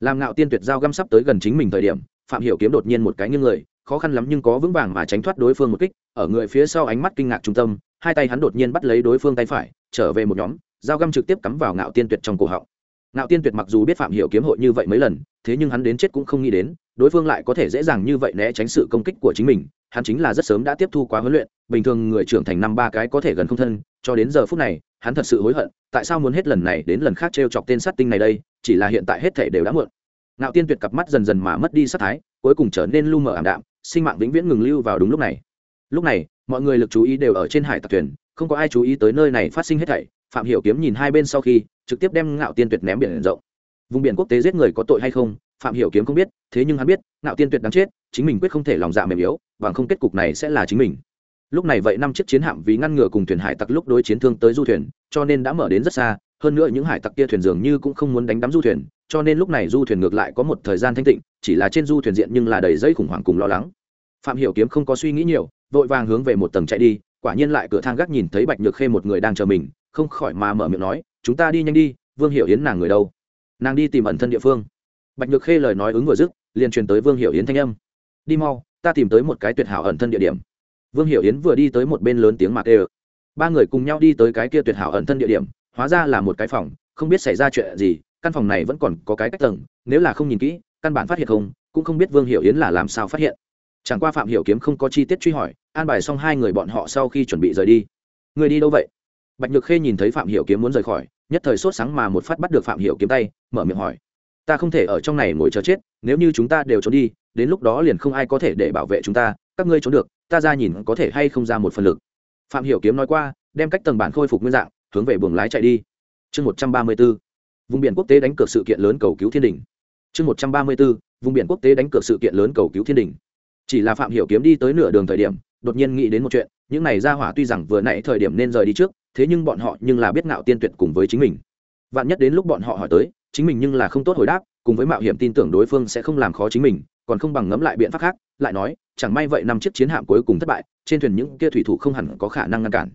Làm ngạo tiên tuyệt giao găm sắp tới gần chính mình thời điểm, phạm hiểu kiếm đột nhiên một cái nghiêng người khó khăn lắm nhưng có vững vàng mà tránh thoát đối phương một kích, ở người phía sau ánh mắt kinh ngạc trung tâm, hai tay hắn đột nhiên bắt lấy đối phương tay phải, trở về một nhóm, dao găm trực tiếp cắm vào ngạo tiên tuyệt trong cổ họng. Ngạo tiên tuyệt mặc dù biết phạm hiểu kiếm hội như vậy mấy lần, thế nhưng hắn đến chết cũng không nghĩ đến, đối phương lại có thể dễ dàng như vậy né tránh sự công kích của chính mình, hắn chính là rất sớm đã tiếp thu quá huấn luyện, bình thường người trưởng thành năm ba cái có thể gần không thân, cho đến giờ phút này, hắn thật sự hối hận, tại sao muốn hết lần này đến lần khác t chọc tên sát tinh này đây, chỉ là hiện tại hết thể đều đã muộn. Ngạo tiên tuyệt cặp mắt dần dần mà mất đi sát thái, cuối cùng trở nên lu mờ ảm đạm sinh mạng vĩnh viễn ngừng lưu vào đúng lúc này. Lúc này, mọi người lực chú ý đều ở trên hải tặc thuyền, không có ai chú ý tới nơi này phát sinh hết thảy. Phạm hiểu kiếm nhìn hai bên sau khi, trực tiếp đem ngạo tiên tuyệt ném biển rộng. Vùng biển quốc tế giết người có tội hay không, phạm hiểu kiếm không biết, thế nhưng hắn biết, ngạo tiên tuyệt đáng chết, chính mình quyết không thể lòng dạ mềm yếu, bằng không kết cục này sẽ là chính mình. Lúc này vậy năm chiếc chiến hạm vì ngăn ngừa cùng thuyền hải tặc lúc đối chiến thương tới du thuyền, cho nên đã mở đến rất xa, hơn nữa những hải tặc kia thuyền dường như cũng không muốn đánh đắm du thuyền, cho nên lúc này du thuyền ngược lại có một thời gian thanh tịnh chỉ là trên du thuyền diện nhưng là đầy dây khủng hoảng cùng lo lắng. Phạm hiểu kiếm không có suy nghĩ nhiều, vội vàng hướng về một tầng chạy đi, quả nhiên lại cửa thang gác nhìn thấy bạch nhược khê một người đang chờ mình, không khỏi mà mở miệng nói, chúng ta đi nhanh đi, vương hiểu yến nàng người đâu? Nàng đi tìm ẩn thân địa phương. Bạch nhược khê lời nói ứng vừa dứt, liền truyền tới vương hiểu yến thanh âm. Đi mau, ta tìm tới một cái tuyệt hảo ẩn thân địa điểm. Vương hiểu yến vừa đi tới một bên lớn tiếng mạc ê ba người cùng nhau đi tới cái kia tuyệt hảo ẩn thân địa điểm, hóa ra là một cái phòng, không biết xảy ra chuyện gì, căn phòng này vẫn còn có cái cách tầng, nếu là không nhìn kỹ căn bản phát hiện không, cũng không biết vương hiểu yến là làm sao phát hiện. Chẳng qua phạm hiểu kiếm không có chi tiết truy hỏi, an bài xong hai người bọn họ sau khi chuẩn bị rời đi. Người đi đâu vậy? Bạch nhược khê nhìn thấy phạm hiểu kiếm muốn rời khỏi, nhất thời sốt sáng mà một phát bắt được phạm hiểu kiếm tay, mở miệng hỏi. Ta không thể ở trong này ngồi chờ chết, nếu như chúng ta đều trốn đi, đến lúc đó liền không ai có thể để bảo vệ chúng ta, các ngươi trốn được, ta ra nhìn có thể hay không ra một phần lực. Phạm hiểu kiếm nói qua, đem cách tầng bản khôi phục nguyên dạng, hướng về buồng lái chạy đi. Chương một trăm ba mươi 134 vùng biển quốc tế đánh cược sự kiện lớn cầu cứu thiên đình chương một trăm ba mươi 134 vùng biển quốc tế đánh cược sự kiện lớn cầu cứu thiên đình. Chỉ là phạm hiểu kiếm đi tới nửa đường thời điểm, đột nhiên nghĩ đến một chuyện, những này ra hỏa tuy rằng vừa nãy thời điểm nên rời đi trước, thế nhưng bọn họ nhưng là biết ngạo tiên tuyệt cùng với chính mình. Vạn nhất đến lúc bọn họ hỏi tới, chính mình nhưng là không tốt hồi đáp, cùng với mạo hiểm tin tưởng đối phương sẽ không làm khó chính mình, còn không bằng ngẫm lại biện pháp khác, lại nói, chẳng may vậy năm chiếc chiến hạm cuối cùng thất bại, trên thuyền những kia thủy thủ không hẳn có khả năng ngăn cản.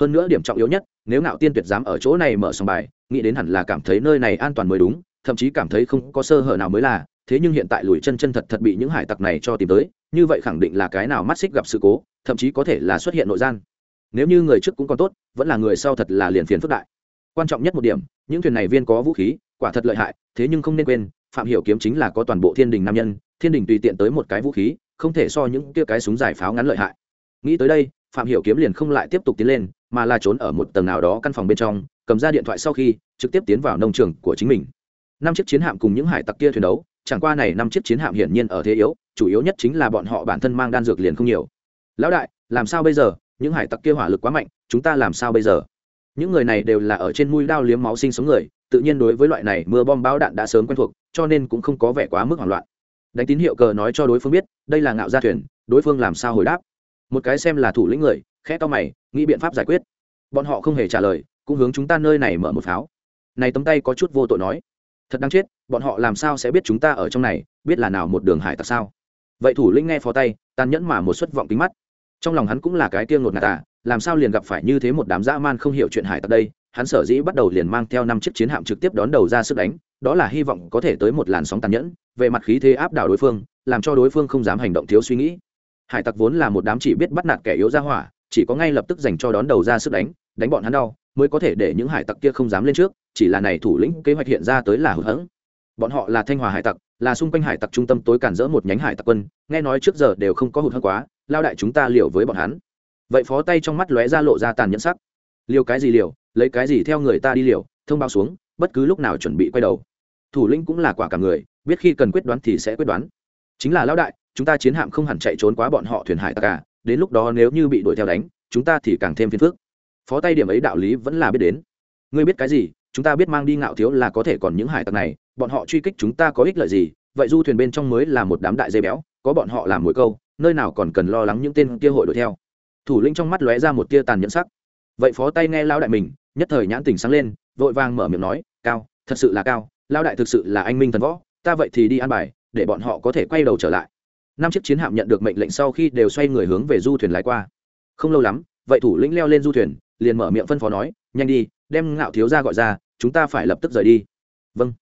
Hơn nữa điểm trọng yếu nhất, nếu ngạo tiên tuyệt dám ở chỗ này mở sòng bài, nghĩ đến hẳn là cảm thấy nơi này an toàn mới đúng thậm chí cảm thấy không có sơ hở nào mới là, thế nhưng hiện tại lùi chân chân thật thật bị những hải tặc này cho tìm tới, như vậy khẳng định là cái nào mắt xích gặp sự cố, thậm chí có thể là xuất hiện nội gian. Nếu như người trước cũng còn tốt, vẫn là người sau thật là liền phiền phức đại. Quan trọng nhất một điểm, những thuyền này viên có vũ khí, quả thật lợi hại, thế nhưng không nên quên, phạm hiểu kiếm chính là có toàn bộ thiên đình nam nhân, thiên đình tùy tiện tới một cái vũ khí, không thể so những kia cái súng giải pháo ngắn lợi hại. Nghĩ tới đây, phạm hiểu kiếm liền không lại tiếp tục tiến lên, mà là trốn ở một tầng nào đó căn phòng bên trong, cầm ra điện thoại sau khi, trực tiếp tiến vào nông trường của chính mình năm chiếc chiến hạm cùng những hải tặc kia thuyền đấu, chẳng qua này năm chiếc chiến hạm hiển nhiên ở thế yếu, chủ yếu nhất chính là bọn họ bản thân mang đan dược liền không nhiều. Lão đại, làm sao bây giờ? Những hải tặc kia hỏa lực quá mạnh, chúng ta làm sao bây giờ? Những người này đều là ở trên mũi đao liếm máu sinh sống người, tự nhiên đối với loại này mưa bom bão đạn đã sớm quen thuộc, cho nên cũng không có vẻ quá mức hoảng loạn. Đánh tín hiệu cờ nói cho đối phương biết, đây là ngạo gia thuyền, đối phương làm sao hồi đáp? Một cái xem là thủ lĩnh người, khẽ to mày, nghĩ biện pháp giải quyết. Bọn họ không hề trả lời, cũng hướng chúng ta nơi này mở một pháo. Này tấm tay có chút vô tội nói thật đáng chết, bọn họ làm sao sẽ biết chúng ta ở trong này, biết là nào một đường hải tặc sao? Vậy thủ lĩnh nghe phó tay, tàn nhẫn mà một suất vọng tính mắt. Trong lòng hắn cũng là cái tiêng ngột ngạt à làm sao liền gặp phải như thế một đám dã man không hiểu chuyện hải tặc đây? Hắn sở dĩ bắt đầu liền mang theo năm chiếc chiến hạm trực tiếp đón đầu ra sức đánh, đó là hy vọng có thể tới một làn sóng tàn nhẫn, về mặt khí thế áp đảo đối phương, làm cho đối phương không dám hành động thiếu suy nghĩ. Hải tặc vốn là một đám chỉ biết bắt nạt kẻ yếu ra hỏa, chỉ có ngay lập tức dành cho đón đầu ra sức đánh đánh bọn hắn đau mới có thể để những hải tặc kia không dám lên trước, chỉ là này thủ lĩnh kế hoạch hiện ra tới là hữu hẫng bọn họ là thanh hòa hải tặc, là xung quanh hải tặc trung tâm tối cản rỡ một nhánh hải tặc quân, nghe nói trước giờ đều không có hụt hẫng quá, lao đại chúng ta liều với bọn hắn. Vậy phó tay trong mắt lóe ra lộ ra tàn nhẫn sắc. Liều cái gì liều, lấy cái gì theo người ta đi liều, thông báo xuống, bất cứ lúc nào chuẩn bị quay đầu. Thủ lĩnh cũng là quả cả người, biết khi cần quyết đoán thì sẽ quyết đoán. Chính là lão đại, chúng ta chiến hạm không hẳn chạy trốn quá bọn họ thuyền hải tặc cả đến lúc đó nếu như bị đuổi theo đánh, chúng ta thì càng thêm phiền phức phó tay điểm ấy đạo lý vẫn là biết đến. Ngươi biết cái gì, chúng ta biết mang đi ngạo thiếu là có thể còn những hải tặc này, bọn họ truy kích chúng ta có ích lợi gì, vậy du thuyền bên trong mới là một đám đại dây béo, có bọn họ làm mũi câu, nơi nào còn cần lo lắng những tên kia hội đuổi theo. Thủ lĩnh trong mắt lóe ra một tia tàn nhẫn sắc. Vậy phó tay nghe lao đại mình, nhất thời nhãn tình sáng lên, vội vàng mở miệng nói, cao, thật sự là cao lao đại thực sự là anh minh thần võ, ta vậy thì đi ăn bài, để bọn họ có thể quay đầu trở lại. Năm chiếc chiến hạm nhận được mệnh lệnh sau khi đều xoay người hướng về du thuyền lái qua. Không lâu lắm, vậy thủ lĩnh leo lên du thuyền liền mở miệng phân phó nói, nhanh đi, đem ngạo thiếu ra gọi ra, chúng ta phải lập tức rời đi. Vâng.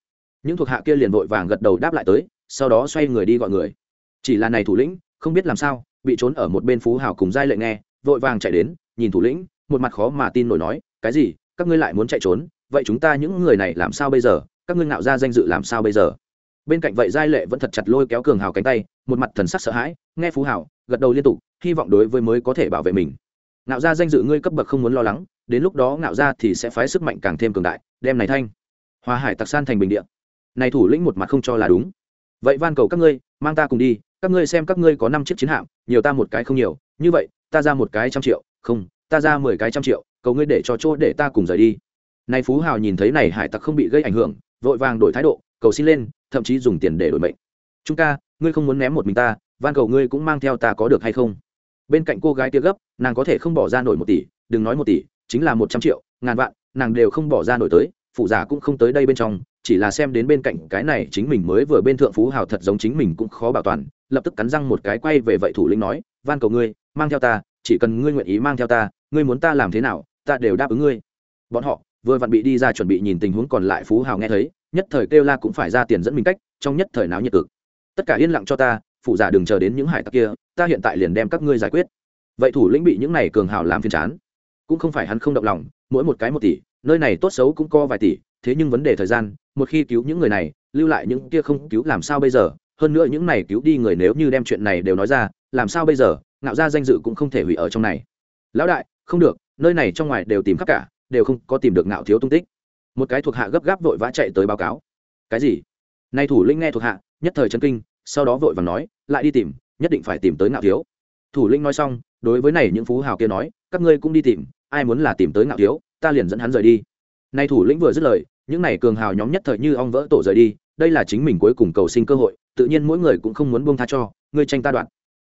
Những thuộc hạ kia liền vội vàng gật đầu đáp lại tới, sau đó xoay người đi gọi người. Chỉ là này thủ lĩnh, không biết làm sao, bị trốn ở một bên phú hào cùng giai lệ nghe, vội vàng chạy đến, nhìn thủ lĩnh, một mặt khó mà tin nổi nói, cái gì? Các ngươi lại muốn chạy trốn? Vậy chúng ta những người này làm sao bây giờ? Các ngươi ngạo ra danh dự làm sao bây giờ? Bên cạnh vậy giai lệ vẫn thật chặt lôi kéo cường hào cánh tay, một mặt thần sắc sợ hãi, nghe phú hào, gật đầu liên tục, hy vọng đối với mới có thể bảo vệ mình ngạo ra danh dự ngươi cấp bậc không muốn lo lắng đến lúc đó ngạo ra thì sẽ phái sức mạnh càng thêm cường đại đem này thanh. Hòa hải tặc san thành bình địa. Này thủ lĩnh một mặt không cho là đúng. Vậy van cầu các ngươi mang ta cùng đi các ngươi xem các ngươi có năm chiếc chiến hạm nhiều ta một cái không nhiều như vậy ta ra một cái trăm triệu không ta ra mười cái trăm triệu cầu ngươi để cho chỗ để ta cùng rời đi. Này phú hào nhìn thấy này hải tặc không bị gây ảnh hưởng vội vàng đổi thái độ cầu xin lên thậm chí dùng tiền để đổi mệnh. Chúng ta, ngươi không muốn ném một mình ta van cầu ngươi cũng mang theo ta có được hay không? Bên cạnh cô gái kia gấp, nàng có thể không bỏ ra nổi một tỷ, đừng nói một tỷ, chính là một trăm triệu, ngàn vạn, nàng đều không bỏ ra nổi tới, phụ giả cũng không tới đây bên trong, chỉ là xem đến bên cạnh cái này chính mình mới vừa bên thượng phú hào thật giống chính mình cũng khó bảo toàn, lập tức cắn răng một cái quay về vậy thủ lĩnh nói, van cầu ngươi, mang theo ta, chỉ cần ngươi nguyện ý mang theo ta, ngươi muốn ta làm thế nào, ta đều đáp ứng ngươi. Bọn họ vừa vặn bị đi ra chuẩn bị nhìn tình huống còn lại phú hào nghe thấy, nhất thời kêu la cũng phải ra tiền dẫn mình cách, trong nhất thời náo nhiệt cực. Tất cả yên lặng cho ta phụ giả đừng chờ đến những hải tặc kia, ta hiện tại liền đem các ngươi giải quyết. Vậy thủ lĩnh bị những này cường hào làm phiền chán. Cũng không phải hắn không động lòng, mỗi một cái một tỷ, nơi này tốt xấu cũng có vài tỷ, thế nhưng vấn đề thời gian, một khi cứu những người này, lưu lại những kia không cứu làm sao bây giờ? Hơn nữa những này cứu đi người nếu như đem chuyện này đều nói ra, làm sao bây giờ? Ngạo ra danh dự cũng không thể hủy ở trong này. Lão đại, không được, nơi này trong ngoài đều tìm khắp cả, đều không có tìm được ngạo thiếu tung tích. Một cái thuộc hạ gấp gáp vội vã chạy tới báo cáo. Cái gì? Nay thủ lĩnh nghe thuộc hạ, nhất thời chân kinh, sau đó vội vàng nói lại đi tìm, nhất định phải tìm tới ngạo thiếu. Thủ lĩnh nói xong, đối với này những phú hào kia nói, các ngươi cũng đi tìm, ai muốn là tìm tới ngạo thiếu, ta liền dẫn hắn rời đi. Nay thủ lĩnh vừa dứt lời, những này cường hào nhóm nhất thời như ong vỡ tổ rời đi, đây là chính mình cuối cùng cầu sinh cơ hội, tự nhiên mỗi người cũng không muốn buông tha cho, ngươi tranh ta đoạn.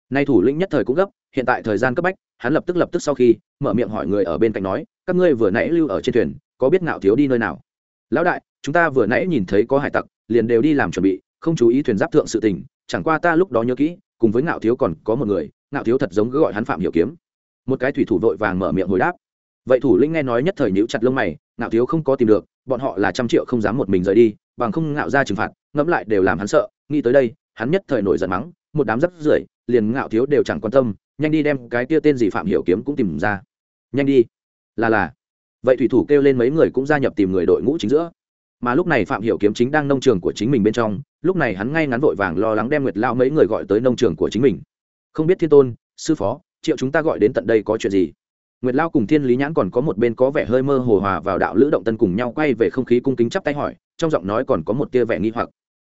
Nay thủ lĩnh nhất thời cũng gấp, hiện tại thời gian cấp bách, hắn lập tức lập tức sau khi, mở miệng hỏi người ở bên cạnh nói, các ngươi vừa nãy lưu ở trên thuyền, có biết ngạo thiếu đi nơi nào? Lão đại, chúng ta vừa nãy nhìn thấy có hải tặc, liền đều đi làm chuẩn bị, không chú ý thuyền giáp thượng sự tình chẳng qua ta lúc đó nhớ kỹ, cùng với ngạo thiếu còn có một người, ngạo thiếu thật giống cứ gọi hắn phạm hiểu kiếm. Một cái thủy thủ vội vàng mở miệng hồi đáp. Vậy thủ lĩnh nghe nói nhất thời nhíu chặt lông mày, ngạo thiếu không có tìm được, bọn họ là trăm triệu không dám một mình rời đi, bằng không ngạo ra trừng phạt, ngẫm lại đều làm hắn sợ, nghĩ tới đây, hắn nhất thời nổi giận mắng, một đám rắc rưởi, liền ngạo thiếu đều chẳng quan tâm, nhanh đi đem cái kia tên gì phạm hiểu kiếm cũng tìm ra. Nhanh đi. Là là. Vậy thủy thủ kêu lên mấy người cũng gia nhập tìm người đội ngũ chính giữa mà lúc này phạm hiểu kiếm chính đang nông trường của chính mình bên trong, lúc này hắn ngay ngắn vội vàng lo lắng đem nguyệt lao mấy người gọi tới nông trường của chính mình. Không biết thiên tôn, sư phó, triệu chúng ta gọi đến tận đây có chuyện gì? Nguyệt lao cùng thiên lý nhãn còn có một bên có vẻ hơi mơ hồ hòa vào đạo lữ động tân cùng nhau quay về không khí cung kính chắp tay hỏi, trong giọng nói còn có một tia vẻ nghi hoặc.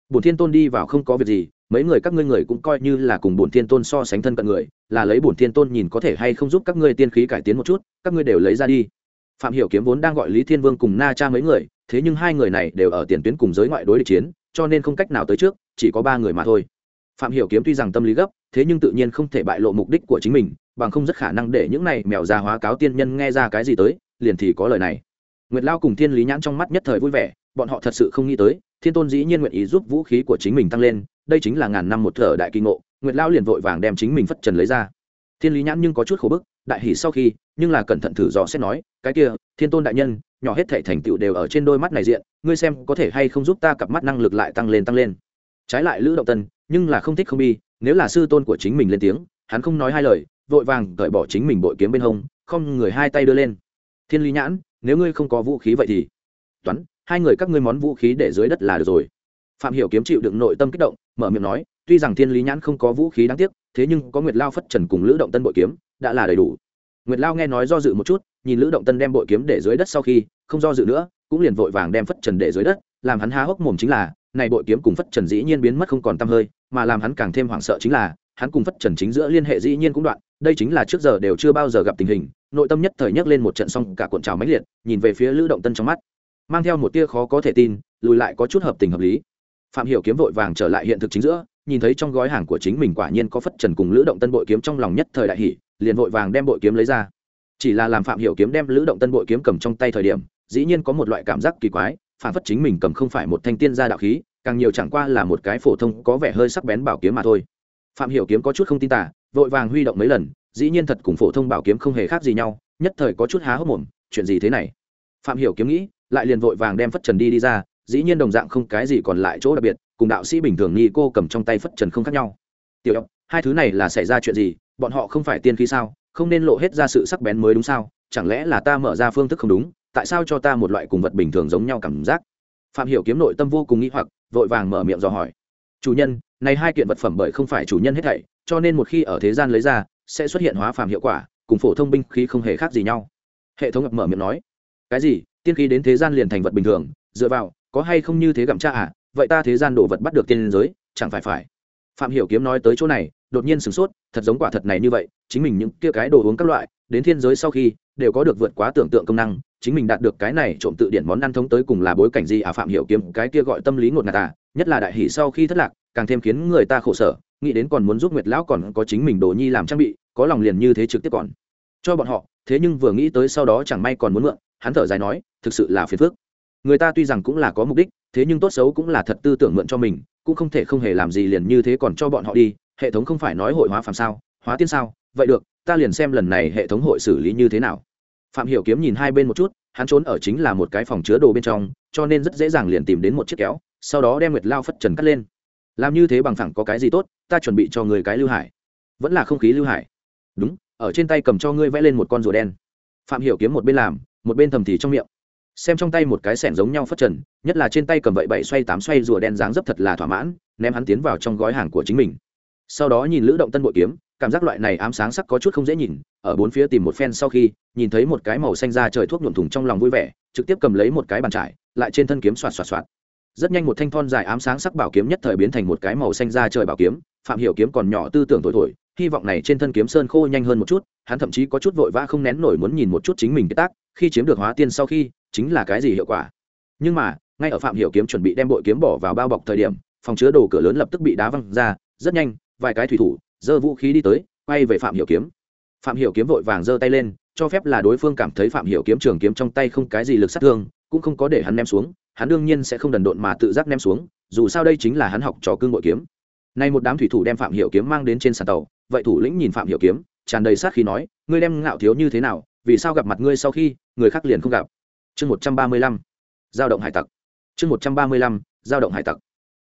Bổn thiên tôn đi vào không có việc gì, mấy người các ngươi người cũng coi như là cùng bổn thiên tôn so sánh thân cận người, là lấy bổn thiên tôn nhìn có thể hay không giúp các ngươi tiên khí cải tiến một chút, các ngươi đều lấy ra đi. Phạm hiểu kiếm vốn đang gọi lý thiên vương cùng na cha mấy người thế nhưng hai người này đều ở tiền tuyến cùng giới ngoại đối địch chiến, cho nên không cách nào tới trước, chỉ có ba người mà thôi. Phạm hiểu kiếm tuy rằng tâm lý gấp, thế nhưng tự nhiên không thể bại lộ mục đích của chính mình, bằng không rất khả năng để những này mèo già hóa cáo tiên nhân nghe ra cái gì tới, liền thì có lời này. Nguyệt lao cùng thiên lý nhãn trong mắt nhất thời vui vẻ, bọn họ thật sự không nghĩ tới, thiên tôn dĩ nhiên nguyện ý giúp vũ khí của chính mình tăng lên, đây chính là ngàn năm một thở đại kỳ ngộ, nguyệt lao liền vội vàng đem chính mình phất trần lấy ra. Thiên lý nhãn nhưng có chút khổ bức, đại hỉ sau khi, nhưng là cẩn thận thử dò xét nói, cái kia, thiên tôn đại nhân nhỏ hết thể thành tựu đều ở trên đôi mắt này diện, ngươi xem có thể hay không giúp ta cặp mắt năng lực lại tăng lên tăng lên. Trái lại lữ động tân, nhưng là không thích không bi, nếu là sư tôn của chính mình lên tiếng, hắn không nói hai lời, vội vàng cởi bỏ chính mình bội kiếm bên hông, không người hai tay đưa lên. Thiên lý nhãn, nếu ngươi không có vũ khí vậy thì? Toán, hai người các ngươi món vũ khí để dưới đất là được rồi. Phạm hiểu kiếm chịu đựng nội tâm kích động, mở miệng nói, tuy rằng thiên lý nhãn không có vũ khí đáng tiếc, thế nhưng có nguyệt lao phất trần cùng lữ động tân bội kiếm, đã là đầy đủ nguyệt lao nghe nói do dự một chút, nhìn lữ động tân đem bội kiếm để dưới đất sau khi, không do dự nữa, cũng liền vội vàng đem phất trần để dưới đất, làm hắn há hốc mồm chính là, này bội kiếm cùng phất trần dĩ nhiên biến mất không còn tăm hơi, mà làm hắn càng thêm hoảng sợ chính là, hắn cùng phất trần chính giữa liên hệ dĩ nhiên cũng đoạn, đây chính là trước giờ đều chưa bao giờ gặp tình hình, nội tâm nhất thời nhấc lên một trận xong cả cuộn trào mãnh liệt, nhìn về phía lữ động tân trong mắt, mang theo một tia khó có thể tin, lùi lại có chút hợp tình hợp lý phạm hiểu kiếm vội vàng trở lại hiện thực chính giữa, nhìn thấy trong gói hàng của chính mình quả nhiên có phất trần cùng lữ động tân bội kiếm trong lòng nhất thời đại hỉ liền vội vàng đem bội kiếm lấy ra. Chỉ là làm phạm hiểu kiếm đem lữ động tân bội kiếm cầm trong tay thời điểm, dĩ nhiên có một loại cảm giác kỳ quái, phản phất chính mình cầm không phải một thanh tiên gia đạo khí, càng nhiều chẳng qua là một cái phổ thông, có vẻ hơi sắc bén bảo kiếm mà thôi. Phạm hiểu kiếm có chút không tin tả, vội vàng huy động mấy lần, dĩ nhiên thật cùng phổ thông bảo kiếm không hề khác gì nhau, nhất thời có chút há hốc mồm, chuyện gì thế này? Phạm hiểu kiếm nghĩ, lại liền vội vàng đem phất trần đi đi ra, dĩ nhiên đồng dạng không cái gì còn lại chỗ đặc biệt, cùng đạo sĩ bình thường nghi cô cầm trong tay phất trần không khác nhau. Tiểu đọc hai thứ này là xảy ra chuyện gì? Bọn họ không phải tiên khí sao? Không nên lộ hết ra sự sắc bén mới đúng sao? Chẳng lẽ là ta mở ra phương thức không đúng? Tại sao cho ta một loại cùng vật bình thường giống nhau cảm giác? Phạm hiểu kiếm nội tâm vô cùng nghi hoặc, vội vàng mở miệng dò hỏi. Chủ nhân, này hai kiện vật phẩm bởi không phải chủ nhân hết thảy, cho nên một khi ở thế gian lấy ra, sẽ xuất hiện hóa phàm hiệu quả, cùng phổ thông binh khí không hề khác gì nhau. Hệ thống ngập mở miệng nói. Cái gì? Tiên khí đến thế gian liền thành vật bình thường? Dựa vào, có hay không như thế gặm cha à? Vậy ta thế gian đồ vật bắt được tiên giới, chẳng phải phải. Phạm hiểu kiếm nói tới chỗ này đột nhiên sửng sốt, thật giống quả thật này như vậy, chính mình những kia cái đồ uống các loại, đến thiên giới sau khi, đều có được vượt quá tưởng tượng công năng, chính mình đạt được cái này trộm tự điển món ăn thống tới cùng là bối cảnh gì à phạm hiểu kiếm, cái kia gọi tâm lý ngột ngạt à nhất là đại hỷ sau khi thất lạc, càng thêm khiến người ta khổ sở, nghĩ đến còn muốn giúp nguyệt lão còn có chính mình đồ nhi làm trang bị, có lòng liền như thế trực tiếp còn. Cho bọn họ, thế nhưng vừa nghĩ tới sau đó chẳng may còn muốn mượn, hắn thở dài nói, thực sự là phiền phức. Người ta tuy rằng cũng là có mục đích, thế nhưng tốt xấu cũng là thật tư tưởng mượn cho mình, cũng không thể không hề làm gì liền như thế còn cho bọn họ đi hệ thống không phải nói hội hóa phàm sao, hóa tiên sao? Vậy được, ta liền xem lần này hệ thống hội xử lý như thế nào. Phạm hiểu kiếm nhìn hai bên một chút, hắn trốn ở chính là một cái phòng chứa đồ bên trong, cho nên rất dễ dàng liền tìm đến một chiếc kéo, sau đó đem nguyệt lao phất trần cắt lên. Làm như thế bằng thẳng có cái gì tốt, ta chuẩn bị cho người cái lưu hải. Vẫn là không khí lưu hải. Đúng, ở trên tay cầm cho ngươi vẽ lên một con rùa đen. Phạm hiểu kiếm một bên làm, một bên thầm thì trong miệng. Xem trong tay một cái sẻn giống nhau phất trần, nhất là trên tay cầm vậy bảy xoay tám xoay rùa đen dáng dấp thật là thỏa mãn, ném hắn tiến vào trong gói hàng của chính mình sau đó nhìn lữ động tân bội kiếm, cảm giác loại này ám sáng sắc có chút không dễ nhìn, ở bốn phía tìm một phen sau khi, nhìn thấy một cái màu xanh ra trời thuốc nhuộm thùng trong lòng vui vẻ, trực tiếp cầm lấy một cái bàn trải, lại trên thân kiếm xoạt xoạt xoạt. Rất nhanh một thanh thon dài ám sáng sắc bảo kiếm nhất thời biến thành một cái màu xanh ra trời bảo kiếm, phạm hiểu kiếm còn nhỏ tư tưởng thổi thổi, hy vọng này trên thân kiếm sơn khô nhanh hơn một chút, hắn thậm chí có chút vội vã không nén nổi muốn nhìn một chút chính mình cái tác, khi chiếm được hóa tiên sau khi, chính là cái gì hiệu quả. Nhưng mà, ngay ở phạm hiểu kiếm chuẩn bị đem bội kiếm bỏ vào bao bọc thời điểm, phòng chứa đồ cửa lớn lập tức bị đá văng ra, rất nhanh vài cái thủy thủ, giơ vũ khí đi tới, quay về phạm hiểu kiếm. Phạm hiểu kiếm vội vàng giơ tay lên, cho phép là đối phương cảm thấy phạm hiểu kiếm trường kiếm trong tay không cái gì lực sát thương, cũng không có để hắn ném xuống, hắn đương nhiên sẽ không đần độn mà tự giác ném xuống, dù sao đây chính là hắn học trò cương bội kiếm. Nay một đám thủy thủ đem phạm hiểu kiếm mang đến trên sàn tàu, vậy thủ lĩnh nhìn phạm hiểu kiếm, tràn đầy sát khí nói, ngươi đem ngạo thiếu như thế nào, vì sao gặp mặt ngươi sau khi, người khác liền không gặp? Chương một trăm ba mươi lăm, giao động hải tặc. Chương một trăm ba mươi lăm, giao động hải tặc.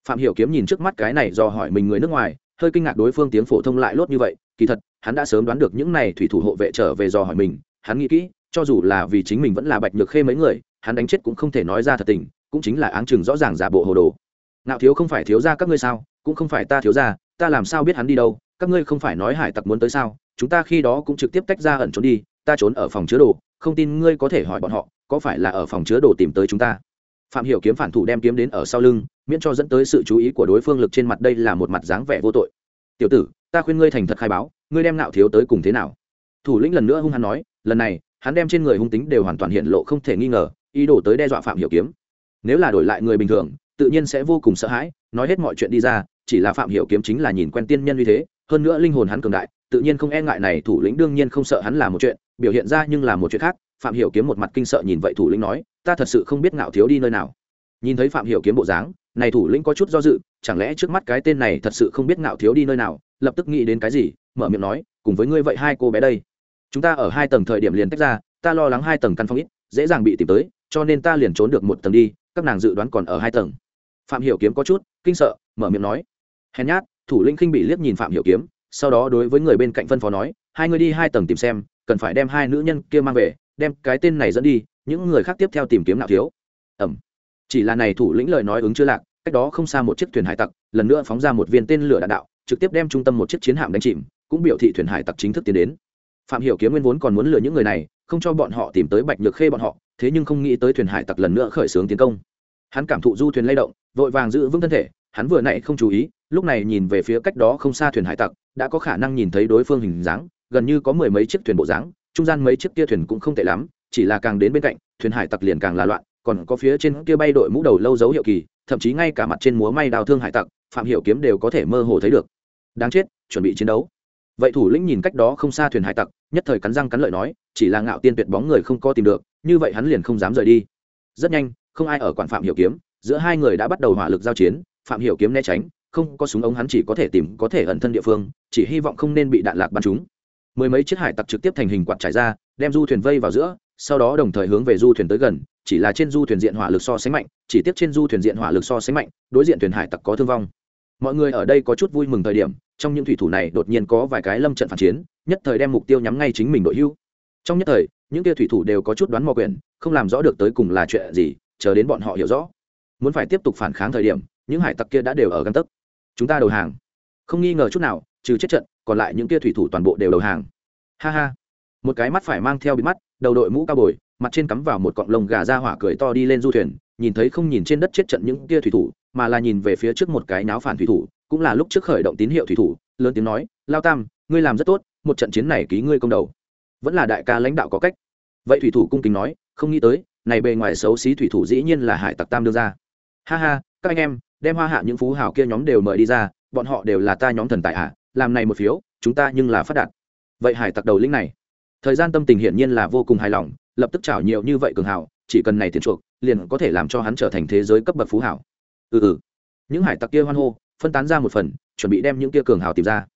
Phạm hiểu kiếm nhìn trước mắt cái này do hỏi mình người nước ngoài hơi kinh ngạc đối phương tiếng phổ thông lại lốt như vậy, kỳ thật, hắn đã sớm đoán được những này thủy thủ hộ vệ trở về dò hỏi mình, hắn nghĩ kỹ, cho dù là vì chính mình vẫn là bạch nhược khê mấy người, hắn đánh chết cũng không thể nói ra thật tình, cũng chính là áng chừng rõ ràng giả bộ hồ đồ. Ngạo thiếu không phải thiếu gia các ngươi sao, cũng không phải ta thiếu gia, ta làm sao biết hắn đi đâu, các ngươi không phải nói hải tặc muốn tới sao, chúng ta khi đó cũng trực tiếp tách ra ẩn trốn đi, ta trốn ở phòng chứa đồ, không tin ngươi có thể hỏi bọn họ, có phải là ở phòng chứa đồ tìm tới chúng ta? Phạm hiểu kiếm phản thủ đem kiếm đến ở sau lưng, miễn cho dẫn tới sự chú ý của đối phương lực trên mặt đây là một mặt dáng vẻ vô tội. Tiểu tử, ta khuyên ngươi thành thật khai báo, ngươi đem nạo thiếu tới cùng thế nào? Thủ lĩnh lần nữa hung hăng nói, lần này, hắn đem trên người hung tính đều hoàn toàn hiện lộ không thể nghi ngờ, ý đồ tới đe dọa phạm hiểu kiếm. Nếu là đổi lại người bình thường, tự nhiên sẽ vô cùng sợ hãi, nói hết mọi chuyện đi ra, chỉ là phạm hiểu kiếm chính là nhìn quen tiên nhân như thế, hơn nữa linh hồn hắn cường đại, tự nhiên không e ngại này, thủ lĩnh đương nhiên không sợ hắn là một chuyện, biểu hiện ra nhưng là một chuyện khác phạm hiểu kiếm một mặt kinh sợ nhìn vậy thủ lĩnh nói, ta thật sự không biết ngạo thiếu đi nơi nào. Nhìn thấy phạm hiểu kiếm bộ dáng, này thủ lĩnh có chút do dự, chẳng lẽ trước mắt cái tên này thật sự không biết ngạo thiếu đi nơi nào, lập tức nghĩ đến cái gì, mở miệng nói, cùng với ngươi vậy hai cô bé đây, chúng ta ở hai tầng thời điểm liền tách ra, ta lo lắng hai tầng căn phòng ít, dễ dàng bị tìm tới, cho nên ta liền trốn được một tầng đi, các nàng dự đoán còn ở hai tầng. Phạm hiểu kiếm có chút kinh sợ, mở miệng nói, hèn nhát. Thủ lĩnh kinh bị liếc nhìn phạm hiểu kiếm, sau đó đối với người bên cạnh phân phó nói, hai người đi hai tầng tìm xem, cần phải đem hai nữ nhân kia mang về đem cái tên này dẫn đi, những người khác tiếp theo tìm kiếm nạo thiếu. Ẩm. Chỉ là này thủ lĩnh lời nói ứng chưa lạc, cách đó không xa một chiếc thuyền hải tặc, lần nữa phóng ra một viên tên lửa đạn đạo, trực tiếp đem trung tâm một chiếc chiến hạm đánh chìm, cũng biểu thị thuyền hải tặc chính thức tiến đến. Phạm hiểu kiếm nguyên vốn còn muốn lừa những người này, không cho bọn họ tìm tới bạch nhược khê bọn họ, thế nhưng không nghĩ tới thuyền hải tặc lần nữa khởi xướng tiến công. Hắn cảm thụ du thuyền lay động, vội vàng giữ vững thân thể, hắn vừa nãy không chú ý, lúc này nhìn về phía cách đó không xa thuyền hải tặc, đã có khả năng nhìn thấy đối phương hình dáng, gần như có mười mấy chiếc thuyền bộ dáng trung gian mấy chiếc kia thuyền cũng không tệ lắm, chỉ là càng đến bên cạnh, thuyền hải tặc liền càng là loạn, còn có phía trên kia bay đội mũ đầu lâu dấu hiệu kỳ, thậm chí ngay cả mặt trên múa may đào thương hải tặc, phạm hiệu kiếm đều có thể mơ hồ thấy được. Đáng chết, chuẩn bị chiến đấu. Vậy thủ lĩnh nhìn cách đó không xa thuyền hải tặc, nhất thời cắn răng cắn lợi nói, chỉ là ngạo tiên tuyệt bóng người không có tìm được, như vậy hắn liền không dám rời đi. Rất nhanh, không ai ở quản phạm hiểu kiếm, giữa hai người đã bắt đầu hỏa lực giao chiến, phạm hiểu kiếm né tránh, không có súng ống hắn chỉ có thể tìm, có thể ẩn thân địa phương, chỉ hy vọng không nên bị đạn lạc bắn trúng mười mấy chiếc hải tặc trực tiếp thành hình quạt trải ra, đem du thuyền vây vào giữa, sau đó đồng thời hướng về du thuyền tới gần, chỉ là trên du thuyền diện hỏa lực so sánh mạnh, chỉ tiếp trên du thuyền diện hỏa lực so sánh mạnh, đối diện thuyền hải tặc có thương vong. Mọi người ở đây có chút vui mừng thời điểm, trong những thủy thủ này đột nhiên có vài cái lâm trận phản chiến, nhất thời đem mục tiêu nhắm ngay chính mình đội hưu. Trong nhất thời, những kia thủy thủ đều có chút đoán mò quyền không làm rõ được tới cùng là chuyện gì, chờ đến bọn họ hiểu rõ. Muốn phải tiếp tục phản kháng thời điểm, những hải tặc kia đã đều ở găng tấc. Chúng ta đầu hàng. Không nghi ngờ chút nào trừ chết trận, còn lại những kia thủy thủ toàn bộ đều đầu hàng. Ha ha. Một cái mắt phải mang theo bị mắt, đầu đội mũ cao bồi, mặt trên cắm vào một cọng lông gà ra hỏa cười to đi lên du thuyền, nhìn thấy không nhìn trên đất chết trận những kia thủy thủ, mà là nhìn về phía trước một cái náo phản thủy thủ, cũng là lúc trước khởi động tín hiệu thủy thủ, lớn tiếng nói, lao tam, ngươi làm rất tốt, một trận chiến này ký ngươi công đầu. Vẫn là đại ca lãnh đạo có cách. Vậy thủy thủ cung kính nói, không nghĩ tới, này bề ngoài xấu xí thủy thủ dĩ nhiên là hải tặc tam đưa ra. Ha ha, các anh em, đem hoa hạ những phú hào kia nhóm đều mời đi ra, bọn họ đều là ta nhóm thần tài ạ làm này một phiếu, chúng ta nhưng là phát đạt. Vậy hải tặc đầu lĩnh này, thời gian tâm tình hiển nhiên là vô cùng hài lòng, lập tức trảo nhiều như vậy cường hào, chỉ cần này tiền chuộc, liền có thể làm cho hắn trở thành thế giới cấp bậc phú hảo ừ ừ. Những hải tặc kia hoan hô, phân tán ra một phần, chuẩn bị đem những kia cường hào tìm ra.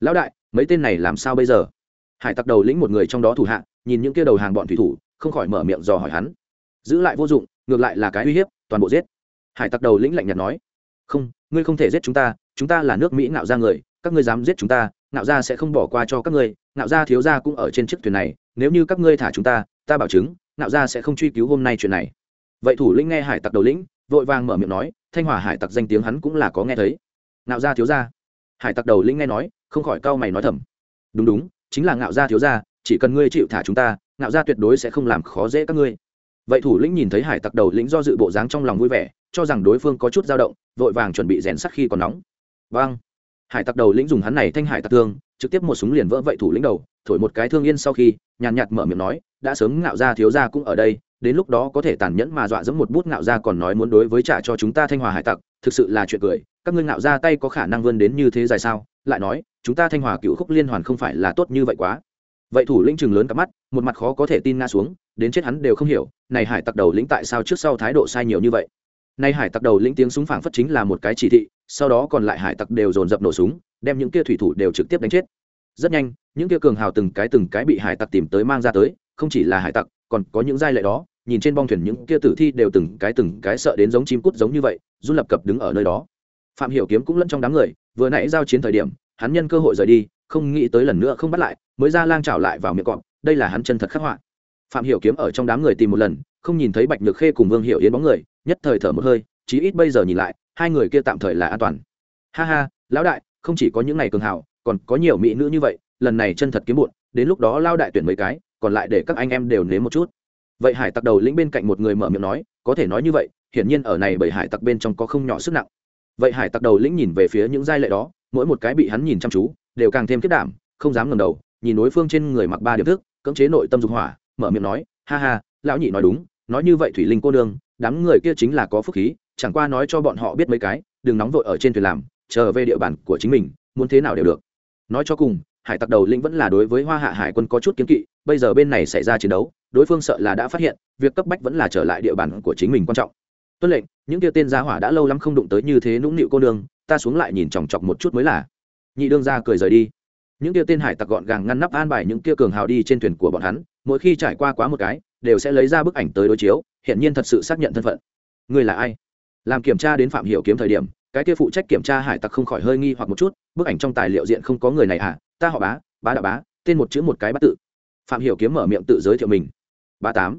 Lão đại, mấy tên này làm sao bây giờ? Hải tặc đầu lĩnh một người trong đó thủ hạ, nhìn những kia đầu hàng bọn thủy thủ, không khỏi mở miệng dò hỏi hắn. Giữ lại vô dụng, ngược lại là cái uy hiếp, toàn bộ giết. Hải tặc đầu lĩnh lạnh nhạt nói. Không, ngươi không thể giết chúng ta chúng ta là nước mỹ ngạo ra người các ngươi dám giết chúng ta, ngạo gia sẽ không bỏ qua cho các ngươi, ngạo gia thiếu gia cũng ở trên chiếc thuyền này, nếu như các ngươi thả chúng ta ta bảo chứng, ngạo gia sẽ không truy cứu hôm nay chuyện này. Vậy thủ lĩnh nghe hải tặc đầu lĩnh, vội vàng mở miệng nói, thanh hòa hải tặc danh tiếng hắn cũng là có nghe thấy. Ngạo gia thiếu gia. Hải tặc đầu lĩnh nghe nói, không khỏi cau mày nói thầm. Đúng đúng, chính là ngạo gia thiếu gia, chỉ cần ngươi chịu thả chúng ta, ngạo gia tuyệt đối sẽ không làm khó dễ các ngươi. Vậy thủ lĩnh nhìn thấy hải tặc đầu lĩnh do dự bộ dáng trong lòng vui vẻ, cho rằng đối phương có chút dao động, vội vàng chuẩn bị rèn sắt khi còn nóng. Vâng hải tặc đầu lĩnh dùng hắn này thanh hải tặc thương, trực tiếp một súng liền vỡ vậy thủ lĩnh đầu, thổi một cái thương yên sau khi, nhàn nhạt mở miệng nói, đã sớm ngạo gia thiếu gia cũng ở đây, đến lúc đó có thể tàn nhẫn mà dọa dẫm một bút ngạo gia còn nói muốn đối với trả cho chúng ta thanh hòa hải tặc, thực sự là chuyện cười, các ngươi ngạo gia tay có khả năng vươn đến như thế dài sao? Lại nói, chúng ta thanh hòa cựu khúc liên hoàn không phải là tốt như vậy quá. Vậy thủ lĩnh chừng lớn cặp mắt, một mặt khó có thể tin nga xuống, đến chết hắn đều không hiểu, này hải tặc đầu lĩnh tại sao trước sau thái độ sai nhiều như vậy? Nay hải tặc đầu lĩnh tiếng súng phảng phất chính là một cái chỉ thị, sau đó còn lại hải tặc đều dồn dập nổ súng, đem những kia thủy thủ đều trực tiếp đánh chết. Rất nhanh, những kia cường hào từng cái từng cái bị hải tặc tìm tới mang ra tới, không chỉ là hải tặc, còn có những giai lệ đó, nhìn trên bong thuyền những kia tử thi đều từng cái từng cái sợ đến giống chim cút giống như vậy, run lập cập đứng ở nơi đó. Phạm hiểu kiếm cũng lẫn trong đám người, vừa nãy giao chiến thời điểm, hắn nhân cơ hội rời đi, không nghĩ tới lần nữa không bắt lại, mới ra lang trảo lại vào miệng cọp, đây là hắn chân thật khắc họa. Phạm hiểu kiếm ở trong đám người tìm một lần, không nhìn thấy bạch nhược khê cùng vương hiểu yến bóng người nhất thời thở một hơi, chí ít bây giờ nhìn lại, hai người kia tạm thời là an toàn. Ha ha, lão đại, không chỉ có những ngày cường hào, còn có nhiều mỹ nữ như vậy, lần này chân thật kiếm bụn, đến lúc đó lao đại tuyển mấy cái, còn lại để các anh em đều nếm một chút. Vậy hải tặc đầu lĩnh bên cạnh một người mở miệng nói, có thể nói như vậy, hiển nhiên ở này bởi hải tặc bên trong có không nhỏ sức nặng. Vậy hải tặc đầu lĩnh nhìn về phía những giai lệ đó, mỗi một cái bị hắn nhìn chăm chú, đều càng thêm kết đảm, không dám ngầm đầu, nhìn đối phương trên người mặc ba điểm thức, cưỡng chế nội tâm dục hỏa, mở miệng nói, ha ha, lão nhị nói đúng, nói như vậy thủy linh cô nương đám người kia chính là có phúc khí, chẳng qua nói cho bọn họ biết mấy cái, đừng nóng vội ở trên thuyền làm, chờ về địa bàn của chính mình, muốn thế nào đều được. Nói cho cùng, hải tặc đầu lĩnh vẫn là đối với hoa hạ hải quân có chút kiến kỵ, bây giờ bên này xảy ra chiến đấu, đối phương sợ là đã phát hiện, việc cấp bách vẫn là trở lại địa bàn của chính mình quan trọng. Tuân lệnh, những kia tên gia hỏa đã lâu lắm không đụng tới như thế nũng nịu cô nương, ta xuống lại nhìn chòng chọc một chút mới là. Nhị đương ra cười rời đi. Những kia tên hải tặc gọn gàng ngăn nắp an bài những kia cường hào đi trên thuyền của bọn hắn, mỗi khi trải qua quá một cái đều sẽ lấy ra bức ảnh tới đối chiếu hiện nhiên thật sự xác nhận thân phận. Người là ai? Làm kiểm tra đến phạm hiểu kiếm thời điểm, cái kia phụ trách kiểm tra hải tặc không khỏi hơi nghi hoặc một chút, bức ảnh trong tài liệu diện không có người này à? Ta họ bá bá đạo bá, tên một chữ một cái bắt tự. Phạm hiểu kiếm mở miệng tự giới thiệu mình. Ba tám,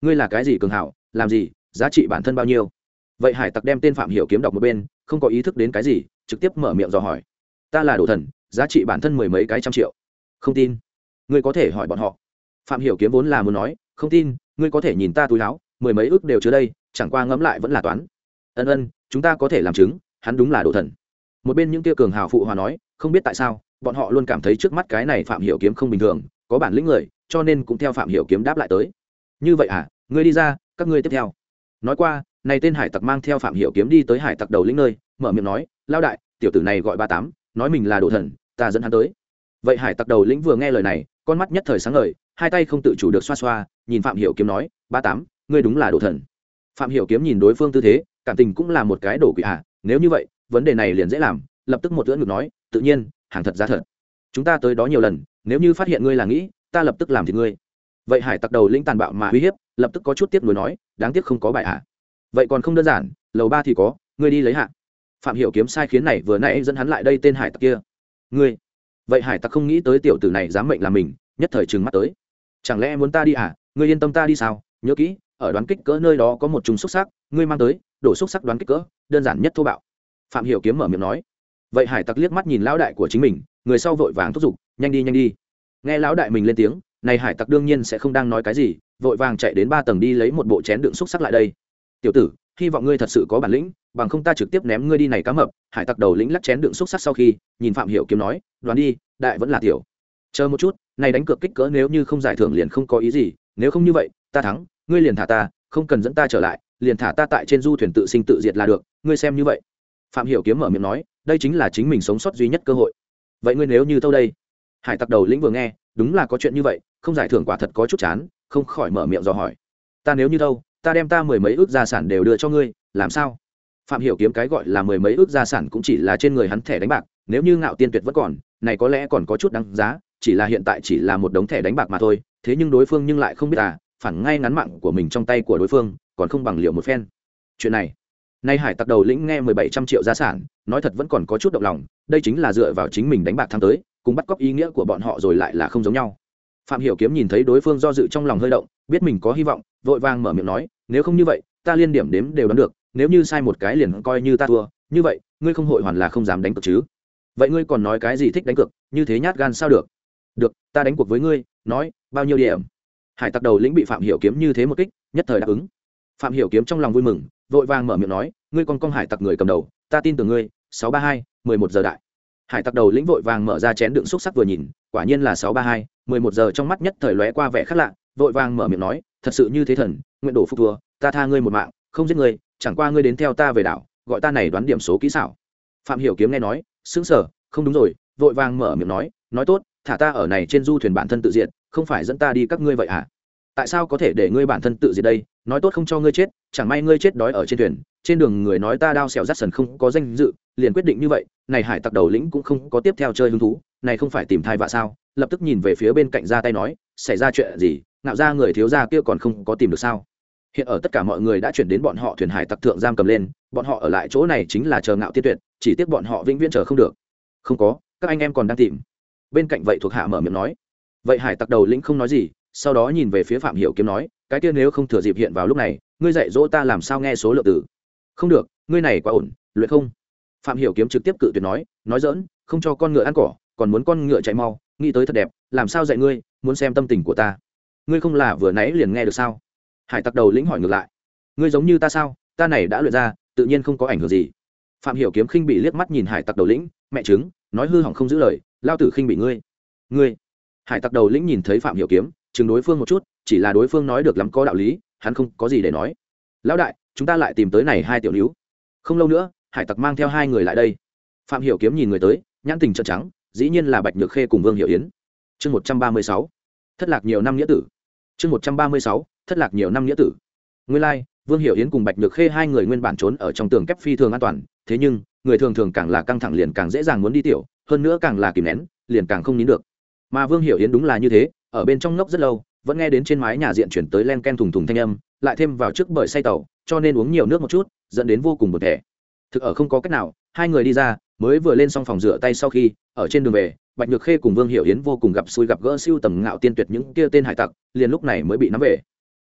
ngươi là cái gì cường hảo, làm gì, giá trị bản thân bao nhiêu? Vậy hải tặc đem tên phạm hiểu kiếm đọc một bên, không có ý thức đến cái gì, trực tiếp mở miệng dò hỏi. Ta là đồ thần, giá trị bản thân mười mấy cái trăm triệu. Không tin. Ngươi có thể hỏi bọn họ. Phạm hiểu kiếm vốn là muốn nói không tin, ngươi có thể nhìn ta túi láo mười mấy ước đều chứa đây, chẳng qua ngẫm lại vẫn là toán. Ân ân, chúng ta có thể làm chứng, hắn đúng là đồ thần. Một bên những kia cường hào phụ hòa nói, không biết tại sao, bọn họ luôn cảm thấy trước mắt cái này phạm hiểu kiếm không bình thường, có bản lĩnh người, cho nên cũng theo phạm hiểu kiếm đáp lại tới. Như vậy à ngươi đi ra, các ngươi tiếp theo. Nói qua, này tên hải tặc mang theo phạm hiểu kiếm đi tới hải tặc đầu lĩnh nơi, mở miệng nói lao đại, tiểu tử này gọi ba tám, nói mình là đồ thần, ta dẫn hắn tới. Vậy hải tặc đầu lĩnh vừa nghe lời này, con mắt nhất thời sáng ngời hai tay không tự chủ được xoa xoa, nhìn phạm hiểu kiếm nói, ba tám, ngươi đúng là đồ thần. Phạm hiểu kiếm nhìn đối phương tư thế, cảm tình cũng là một cái đổ quỷ à nếu như vậy, vấn đề này liền dễ làm, lập tức một lưỡi ngược nói, tự nhiên, hàng thật giá thật. Chúng ta tới đó nhiều lần, nếu như phát hiện ngươi là nghĩ, ta lập tức làm thì ngươi. Vậy hải tặc đầu lĩnh tàn bạo mà uy hiếp, lập tức có chút tiếc nuối nói, đáng tiếc không có bài à vậy còn không đơn giản, lầu ba thì có, ngươi đi lấy hạ. Phạm hiểu kiếm sai khiến này vừa nãy dẫn hắn lại đây tên hải tặc kia. Ngươi. Vậy hải tặc không nghĩ tới tiểu tử này dám mệnh là mình, nhất thời trừng mắt tới chẳng lẽ muốn ta đi à? Ngươi yên tâm ta đi sao? Nhớ kỹ, ở đoán kích cỡ nơi đó có một chung xúc sắc, ngươi mang tới, đổ xúc sắc đoán kích cỡ, đơn giản nhất thô bạo. Phạm hiểu kiếm mở miệng nói. Vậy hải tặc liếc mắt nhìn lão đại của chính mình, người sau vội vàng thúc giục, nhanh đi nhanh đi. Nghe lão đại mình lên tiếng, này hải tặc đương nhiên sẽ không đang nói cái gì, vội vàng chạy đến ba tầng đi lấy một bộ chén đựng xúc sắc lại đây. Tiểu tử, hy vọng ngươi thật sự có bản lĩnh, bằng không ta trực tiếp ném ngươi đi này cá mập. Hải tặc đầu lĩnh lắc chén đựng xúc sắc sau khi, nhìn phạm hiểu kiếm nói, đoán đi, đại vẫn là tiểu chờ một chút, này đánh cược kích cỡ nếu như không giải thưởng liền không có ý gì, nếu không như vậy, ta thắng, ngươi liền thả ta, không cần dẫn ta trở lại, liền thả ta tại trên du thuyền tự sinh tự diệt là được, ngươi xem như vậy. Phạm hiểu kiếm mở miệng nói, đây chính là chính mình sống sót duy nhất cơ hội. Vậy ngươi nếu như tâu đây? Hải tặc đầu lĩnh vừa nghe, đúng là có chuyện như vậy, không giải thưởng quả thật có chút chán, không khỏi mở miệng dò hỏi. Ta nếu như đâu ta đem ta mười mấy ước gia sản đều đưa cho ngươi, làm sao? Phạm hiểu kiếm cái gọi là mười mấy ước gia sản cũng chỉ là trên người hắn thẻ đánh bạc, nếu như ngạo tiên tuyệt vẫn còn, này có lẽ còn có chút đáng giá chỉ là hiện tại chỉ là một đống thẻ đánh bạc mà thôi, thế nhưng đối phương nhưng lại không biết à phản ngay ngắn mạng của mình trong tay của đối phương, còn không bằng liệu một phen. Chuyện này, nay hải tặc đầu lĩnh nghe mười bảy trăm triệu gia sản, nói thật vẫn còn có chút động lòng, đây chính là dựa vào chính mình đánh bạc tháng tới, cùng bắt cóc ý nghĩa của bọn họ rồi lại là không giống nhau. Phạm hiểu kiếm nhìn thấy đối phương do dự trong lòng hơi động, biết mình có hy vọng, vội vàng mở miệng nói, nếu không như vậy, ta liên điểm đếm đều đoán được, nếu như sai một cái liền coi như ta thua, như vậy, ngươi không hội hoàn là không dám đánh cược chứ? Vậy ngươi còn nói cái gì thích đánh cược, như thế nhát gan sao được? Được, ta đánh cuộc với ngươi, nói, bao nhiêu điểm? Hải tặc đầu lĩnh bị phạm hiểu kiếm như thế một kích, nhất thời đáp ứng. Phạm hiểu kiếm trong lòng vui mừng, vội vàng mở miệng nói, ngươi còn con hải tặc người cầm đầu, ta tin tưởng ngươi, sáu ba hai, mười một giờ đại. Hải tặc đầu lĩnh vội vàng mở ra chén đựng xúc sắc vừa nhìn, quả nhiên là sáu ba hai, mười một giờ trong mắt nhất thời lóe qua vẻ khác lạ, vội vàng mở miệng nói, thật sự như thế thần, nguyện đổ phục thua, ta tha ngươi một mạng, không giết ngươi, chẳng qua ngươi đến theo ta về đảo, gọi ta này đoán điểm số kỹ xảo. Phạm hiểu kiếm nghe nói, sững sờ, không đúng rồi, vội vàng mở miệng nói nói tốt thả ta ở này trên du thuyền bản thân tự diệt, không phải dẫn ta đi các ngươi vậy à tại sao có thể để ngươi bản thân tự diệt đây? Nói tốt không cho ngươi chết, chẳng may ngươi chết đói ở trên thuyền, trên đường người nói ta đao xẻo rắt sần không có danh dự, liền quyết định như vậy, này hải tặc đầu lĩnh cũng không có tiếp theo chơi hứng thú, này không phải tìm thai vạ sao? Lập tức nhìn về phía bên cạnh ra tay nói, xảy ra chuyện gì? Ngạo ra người thiếu gia kia còn không có tìm được sao? Hiện ở tất cả mọi người đã chuyển đến bọn họ thuyền hải tặc thượng giam cầm lên, bọn họ ở lại chỗ này chính là chờ ngạo tiên tuyệt, chỉ tiếc bọn họ vĩnh viễn chờ không được. Không có, các anh em còn đang tìm bên cạnh vậy thuộc hạ mở miệng nói. Vậy hải tặc đầu lĩnh không nói gì, sau đó nhìn về phía phạm hiểu kiếm nói, cái kia nếu không thừa dịp hiện vào lúc này, ngươi dạy dỗ ta làm sao nghe số lượng tử không được, ngươi này quá ổn, luyện không. Phạm hiểu kiếm trực tiếp cự tuyệt nói nói dỡn không cho con ngựa ăn cỏ, còn muốn con ngựa chạy mau, nghĩ tới thật đẹp, làm sao dạy ngươi, muốn xem tâm tình của ta. Ngươi không là vừa nãy liền nghe được sao? Hải tặc đầu lĩnh hỏi ngược lại. Ngươi giống như ta sao? Ta này đã luyện ra, tự nhiên không có ảnh hưởng gì. Phạm hiểu kiếm khinh bị liếc mắt nhìn hải tặc đầu lĩnh, mẹ chứng nói hư hỏng không giữ lời lao tử khinh bị ngươi. Ngươi. Hải tặc đầu lĩnh nhìn thấy phạm hiểu kiếm, chừng đối phương một chút, chỉ là đối phương nói được lắm có đạo lý, hắn không có gì để nói. Lão đại, chúng ta lại tìm tới này hai tiểu nữ. Không lâu nữa, hải tặc mang theo hai người lại đây. Phạm hiểu kiếm nhìn người tới, nhãn tình trợn trắng, dĩ nhiên là bạch nhược khê cùng vương hiểu yến. Chương một trăm ba mươi sáu. Thất lạc nhiều năm nghĩa tử. Chương một trăm ba mươi sáu. Thất lạc nhiều năm nghĩa tử. Nguyên lai vương hiểu yến cùng bạch nhược khê hai người nguyên bản trốn ở trong tường kép phi thường an toàn, thế nhưng, người thường thường càng là căng thẳng liền càng dễ dàng muốn đi tiểu, hơn nữa càng là kìm nén, liền càng không nín được. Mà vương hiểu yến đúng là như thế, ở bên trong ngốc rất lâu, vẫn nghe đến trên mái nhà diện chuyển tới len ken thùng thùng thanh âm, lại thêm vào trước bởi say tàu, cho nên uống nhiều nước một chút, dẫn đến vô cùng bực thẻ thực ở không có cách nào, hai người đi ra, mới vừa lên xong phòng rửa tay sau khi, ở trên đường về, bạch nhược khê cùng vương hiểu yến vô cùng gặp xui gặp gỡ siêu tầm ngạo tiên tuyệt những kia tên hải tặc, liền lúc này mới bị nắm về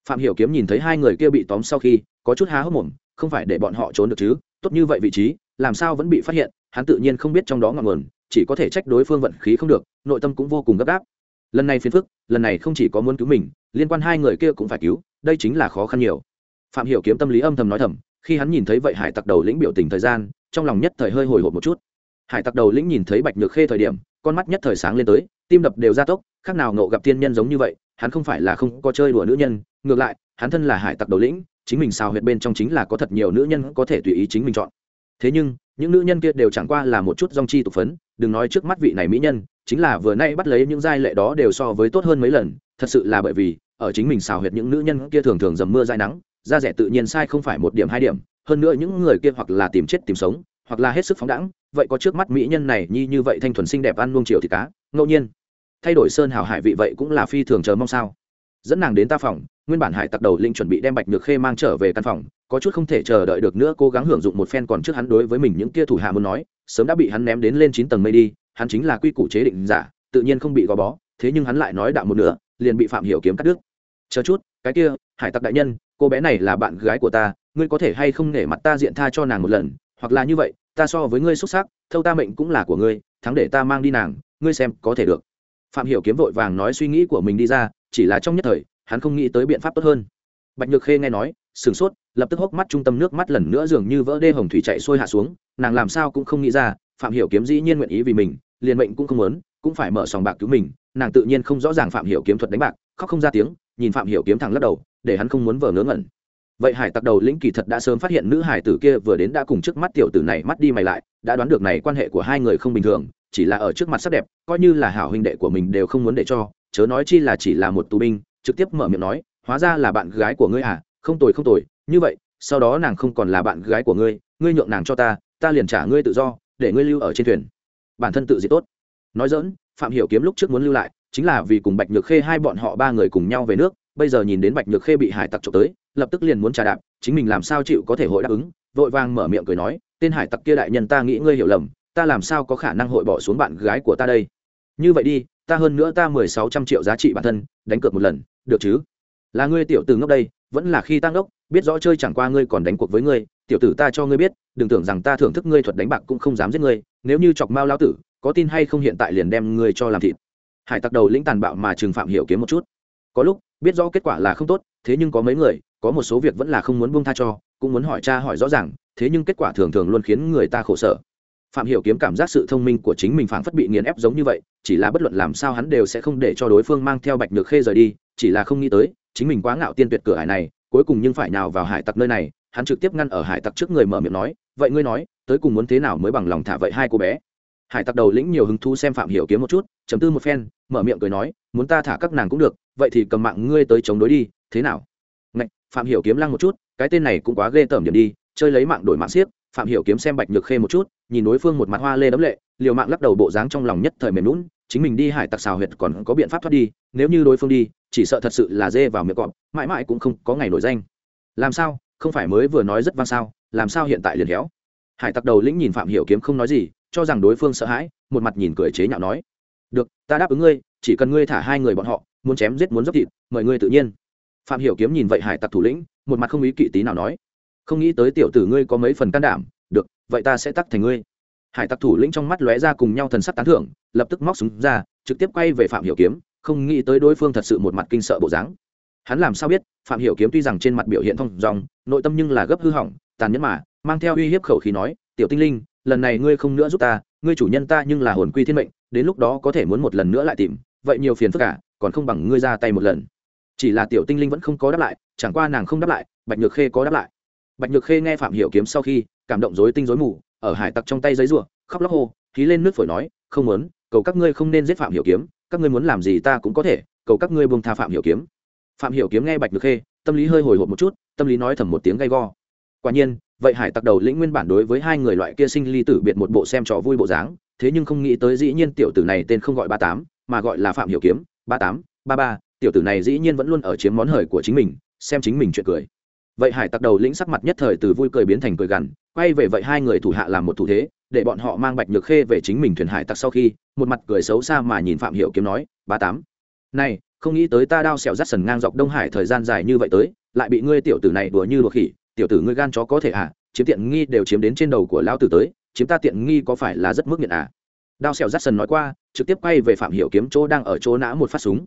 phạm hiểu kiếm nhìn thấy hai người kia bị tóm sau khi, có chút há hốc mồm, không phải để bọn họ trốn được chứ, tốt như vậy vị trí, làm sao vẫn bị phát hiện, hắn tự nhiên không biết trong đó ngọn nguồn, chỉ có thể trách đối phương vận khí không được, nội tâm cũng vô cùng gấp gáp. Lần này phiền phức, lần này không chỉ có muốn cứu mình, liên quan hai người kia cũng phải cứu, đây chính là khó khăn nhiều. Phạm hiểu kiếm tâm lý âm thầm nói thầm, khi hắn nhìn thấy vậy hải tặc đầu lĩnh biểu tình thời gian, trong lòng nhất thời hơi hồi hộp một chút. Hải tặc đầu lĩnh nhìn thấy bạch nhược khê thời điểm, con mắt nhất thời sáng lên tới, tim đập đều gia tốc, khác nào ngộ gặp thiên nhân giống như vậy, hắn không phải là không có chơi đùa nữ nhân ngược lại, hắn thân là hải tặc đầu lĩnh, chính mình xào huyệt bên trong chính là có thật nhiều nữ nhân có thể tùy ý chính mình chọn. Thế nhưng, những nữ nhân kia đều chẳng qua là một chút dong chi tục phấn, đừng nói trước mắt vị này mỹ nhân, chính là vừa nay bắt lấy những giai lệ đó đều so với tốt hơn mấy lần, thật sự là bởi vì, ở chính mình xào huyệt những nữ nhân kia thường thường dầm mưa dai nắng, da rẻ tự nhiên sai không phải một điểm hai điểm, hơn nữa những người kia hoặc là tìm chết tìm sống, hoặc là hết sức phóng đẳng vậy có trước mắt mỹ nhân này nhi như vậy thanh thuần xinh đẹp ăn nuông chiều thì cá, ngẫu nhiên. Thay đổi sơn hào hải vị vậy cũng là phi thường chờ mong sao? Dẫn nàng đến ta phòng, nguyên bản hải tặc đầu linh chuẩn bị đem bạch nhược khê mang trở về căn phòng, có chút không thể chờ đợi được nữa, cố gắng hưởng dụng một phen còn trước hắn đối với mình những kia thủ hạ muốn nói, sớm đã bị hắn ném đến lên chín tầng mây đi, hắn chính là quy củ chế định giả, tự nhiên không bị gò bó, thế nhưng hắn lại nói đạo một nửa, liền bị phạm hiểu kiếm cắt đứt. Chờ chút, cái kia, hải tặc đại nhân, cô bé này là bạn gái của ta, ngươi có thể hay không nể mặt ta diện tha cho nàng một lần, hoặc là như vậy, ta so với ngươi xuất sắc, thâu ta mệnh cũng là của ngươi, thắng để ta mang đi nàng, ngươi xem có thể được. Phạm hiểu kiếm vội vàng nói suy nghĩ của mình đi ra chỉ là trong nhất thời, hắn không nghĩ tới biện pháp tốt hơn. Bạch nhược khê nghe nói, sửng sốt, lập tức hốc mắt trung tâm nước mắt lần nữa dường như vỡ đê hồng thủy chạy xuôi hạ xuống, nàng làm sao cũng không nghĩ ra, phạm hiểu kiếm dĩ nhiên nguyện ý vì mình, liền mệnh cũng không muốn, cũng phải mở sòng bạc cứu mình, nàng tự nhiên không rõ ràng phạm hiểu kiếm thuật đánh bạc, khóc không ra tiếng, nhìn phạm hiểu kiếm thẳng lắc đầu, để hắn không muốn vờ ngớ ngẩn. Vậy hải tặc đầu lĩnh kỳ thật đã sớm phát hiện nữ hải tử kia vừa đến đã cùng trước mắt tiểu tử này mắt đi mày lại, đã đoán được này quan hệ của hai người không bình thường, chỉ là ở trước mặt sắc đẹp, coi như là hảo huynh đệ của mình đều không muốn để cho chớ nói chi là chỉ là một tù binh, trực tiếp mở miệng nói, hóa ra là bạn gái của ngươi à không tồi không tồi, như vậy, sau đó nàng không còn là bạn gái của ngươi ngươi nhượng nàng cho ta ta liền trả ngươi tự do, để ngươi lưu ở trên thuyền. Bản thân tự diệt tốt. Nói dỡn phạm hiểu kiếm lúc trước muốn lưu lại, chính là vì cùng bạch nhược khê hai bọn họ ba người cùng nhau về nước, bây giờ nhìn đến bạch nhược khê bị hải tặc trộm tới, lập tức liền muốn trả đạp, chính mình làm sao chịu có thể hội đáp ứng, vội vàng mở miệng cười nói, tên hải tặc kia đại nhân ta nghĩ ngươi hiểu lầm, ta làm sao có khả năng hội bỏ xuống bạn gái của ta đây? Như vậy đi ta hơn nữa ta mười sáu trăm triệu giá trị bản thân, đánh cược một lần, được chứ? Là ngươi tiểu tử ngốc đây, vẫn là khi tăng đốc biết rõ chơi chẳng qua ngươi còn đánh cuộc với ngươi, tiểu tử ta cho ngươi biết, đừng tưởng rằng ta thưởng thức ngươi thuật đánh bạc cũng không dám giết ngươi, nếu như chọc mao lao tử, có tin hay không hiện tại liền đem ngươi cho làm thịt. Hải tặc đầu lĩnh tàn bạo mà trừng phạm hiểu kiếm một chút. Có lúc, biết rõ kết quả là không tốt, thế nhưng có mấy người, có một số việc vẫn là không muốn buông tha cho, cũng muốn hỏi cha hỏi rõ ràng, thế nhưng kết quả thường thường luôn khiến người ta khổ sở phạm hiểu kiếm cảm giác sự thông minh của chính mình phảng phất bị nghiền ép giống như vậy chỉ là bất luận làm sao hắn đều sẽ không để cho đối phương mang theo bạch nhược khê rời đi chỉ là không nghĩ tới chính mình quá ngạo tiên tuyệt cửa hải này cuối cùng nhưng phải nào vào hải tặc nơi này hắn trực tiếp ngăn ở hải tặc trước người mở miệng nói vậy ngươi nói tới cùng muốn thế nào mới bằng lòng thả vậy hai cô bé? Hải tặc đầu lĩnh nhiều hứng thú xem phạm hiểu kiếm một chút chấm tư một phen mở miệng cười nói muốn ta thả các nàng cũng được vậy thì cầm mạng ngươi tới chống đối đi thế nào? Ngạch, phạm hiểu kiếm lăng một chút cái tên này cũng quá ghê tởm điểm đi chơi lấy mạng đổi mạng xiếc phạm hiểu kiếm xem bạch nhược khê một chút, nhìn đối phương một mặt hoa lê đấm lệ, liều mạng lắc đầu bộ dáng trong lòng nhất thời mềm lún chính mình đi hải tặc xào huyệt còn có biện pháp thoát đi, nếu như đối phương đi, chỉ sợ thật sự là dê vào miệng cọp, mãi mãi cũng không có ngày nổi danh. Làm sao? Không phải mới vừa nói rất vang sao? Làm sao hiện tại liền héo? Hải tặc đầu lĩnh nhìn phạm hiểu kiếm không nói gì, cho rằng đối phương sợ hãi, một mặt nhìn cười chế nhạo nói. Được, ta đáp ứng ngươi, chỉ cần ngươi thả hai người bọn họ, muốn chém giết muốn dốc thịt, mời ngươi tự nhiên. Phạm hiểu kiếm nhìn vậy hải tặc thủ lĩnh, một mặt không ý kỵ tí nào nói không nghĩ tới tiểu tử ngươi có mấy phần can đảm, được, vậy ta sẽ tắc thành ngươi. Hải tặc thủ lĩnh trong mắt lóe ra cùng nhau thần sắc tán thưởng, lập tức móc súng ra, trực tiếp quay về phạm hiểu kiếm, không nghĩ tới đối phương thật sự một mặt kinh sợ bộ dáng. Hắn làm sao biết, phạm hiểu kiếm tuy rằng trên mặt biểu hiện thông dòng nội tâm nhưng là gấp hư hỏng, tàn nhẫn mà, mang theo uy hiếp khẩu khí nói, tiểu tinh linh, lần này ngươi không nữa giúp ta, ngươi chủ nhân ta nhưng là hồn quy thiên mệnh, đến lúc đó có thể muốn một lần nữa lại tìm, vậy nhiều phiền phức cả, còn không bằng ngươi ra tay một lần. Chỉ là tiểu tinh linh vẫn không có đáp lại, chẳng qua nàng không đáp lại, bạch nhược khê có đáp lại bạch nhược khê nghe phạm hiểu kiếm sau khi, cảm động rối tinh rối mù, ở hải tặc trong tay giấy rùa khóc lóc hô khí lên nước phổi nói, không muốn, cầu các ngươi không nên giết phạm hiểu kiếm, các ngươi muốn làm gì ta cũng có thể, cầu các ngươi buông tha phạm hiểu kiếm. Phạm hiểu kiếm nghe bạch nhược khê, tâm lý hơi hồi hộp một chút, tâm lý nói thầm một tiếng gay go. Quả nhiên, vậy hải tặc đầu lĩnh nguyên bản đối với hai người loại kia sinh ly tử biệt một bộ xem trò vui bộ dáng, thế nhưng không nghĩ tới dĩ nhiên tiểu tử này tên không gọi ba tám, mà gọi là phạm hiểu kiếm, ba tám, ba ba, tiểu tử này dĩ nhiên vẫn luôn ở chiếm món hời của chính mình, xem chính mình chuyện cười vậy hải tặc đầu lĩnh sắc mặt nhất thời từ vui cười biến thành cười gằn, quay về vậy hai người thủ hạ làm một thủ thế, để bọn họ mang bạch nhược khê về chính mình thuyền hải tặc sau khi, một mặt cười xấu xa mà nhìn phạm hiểu kiếm nói ba tám, này, không nghĩ tới ta đao xẻo rắt sần ngang dọc đông hải thời gian dài như vậy tới, lại bị ngươi tiểu tử này đùa như đùa khỉ, tiểu tử ngươi gan chó có thể à chiếm tiện nghi đều chiếm đến trên đầu của lão tử tới, chiếm ta tiện nghi có phải là rất mức nghiện à? Đao xẻo rắt sần nói qua, trực tiếp quay về phạm hiểu kiếm chỗ đang ở chỗ nã một phát súng.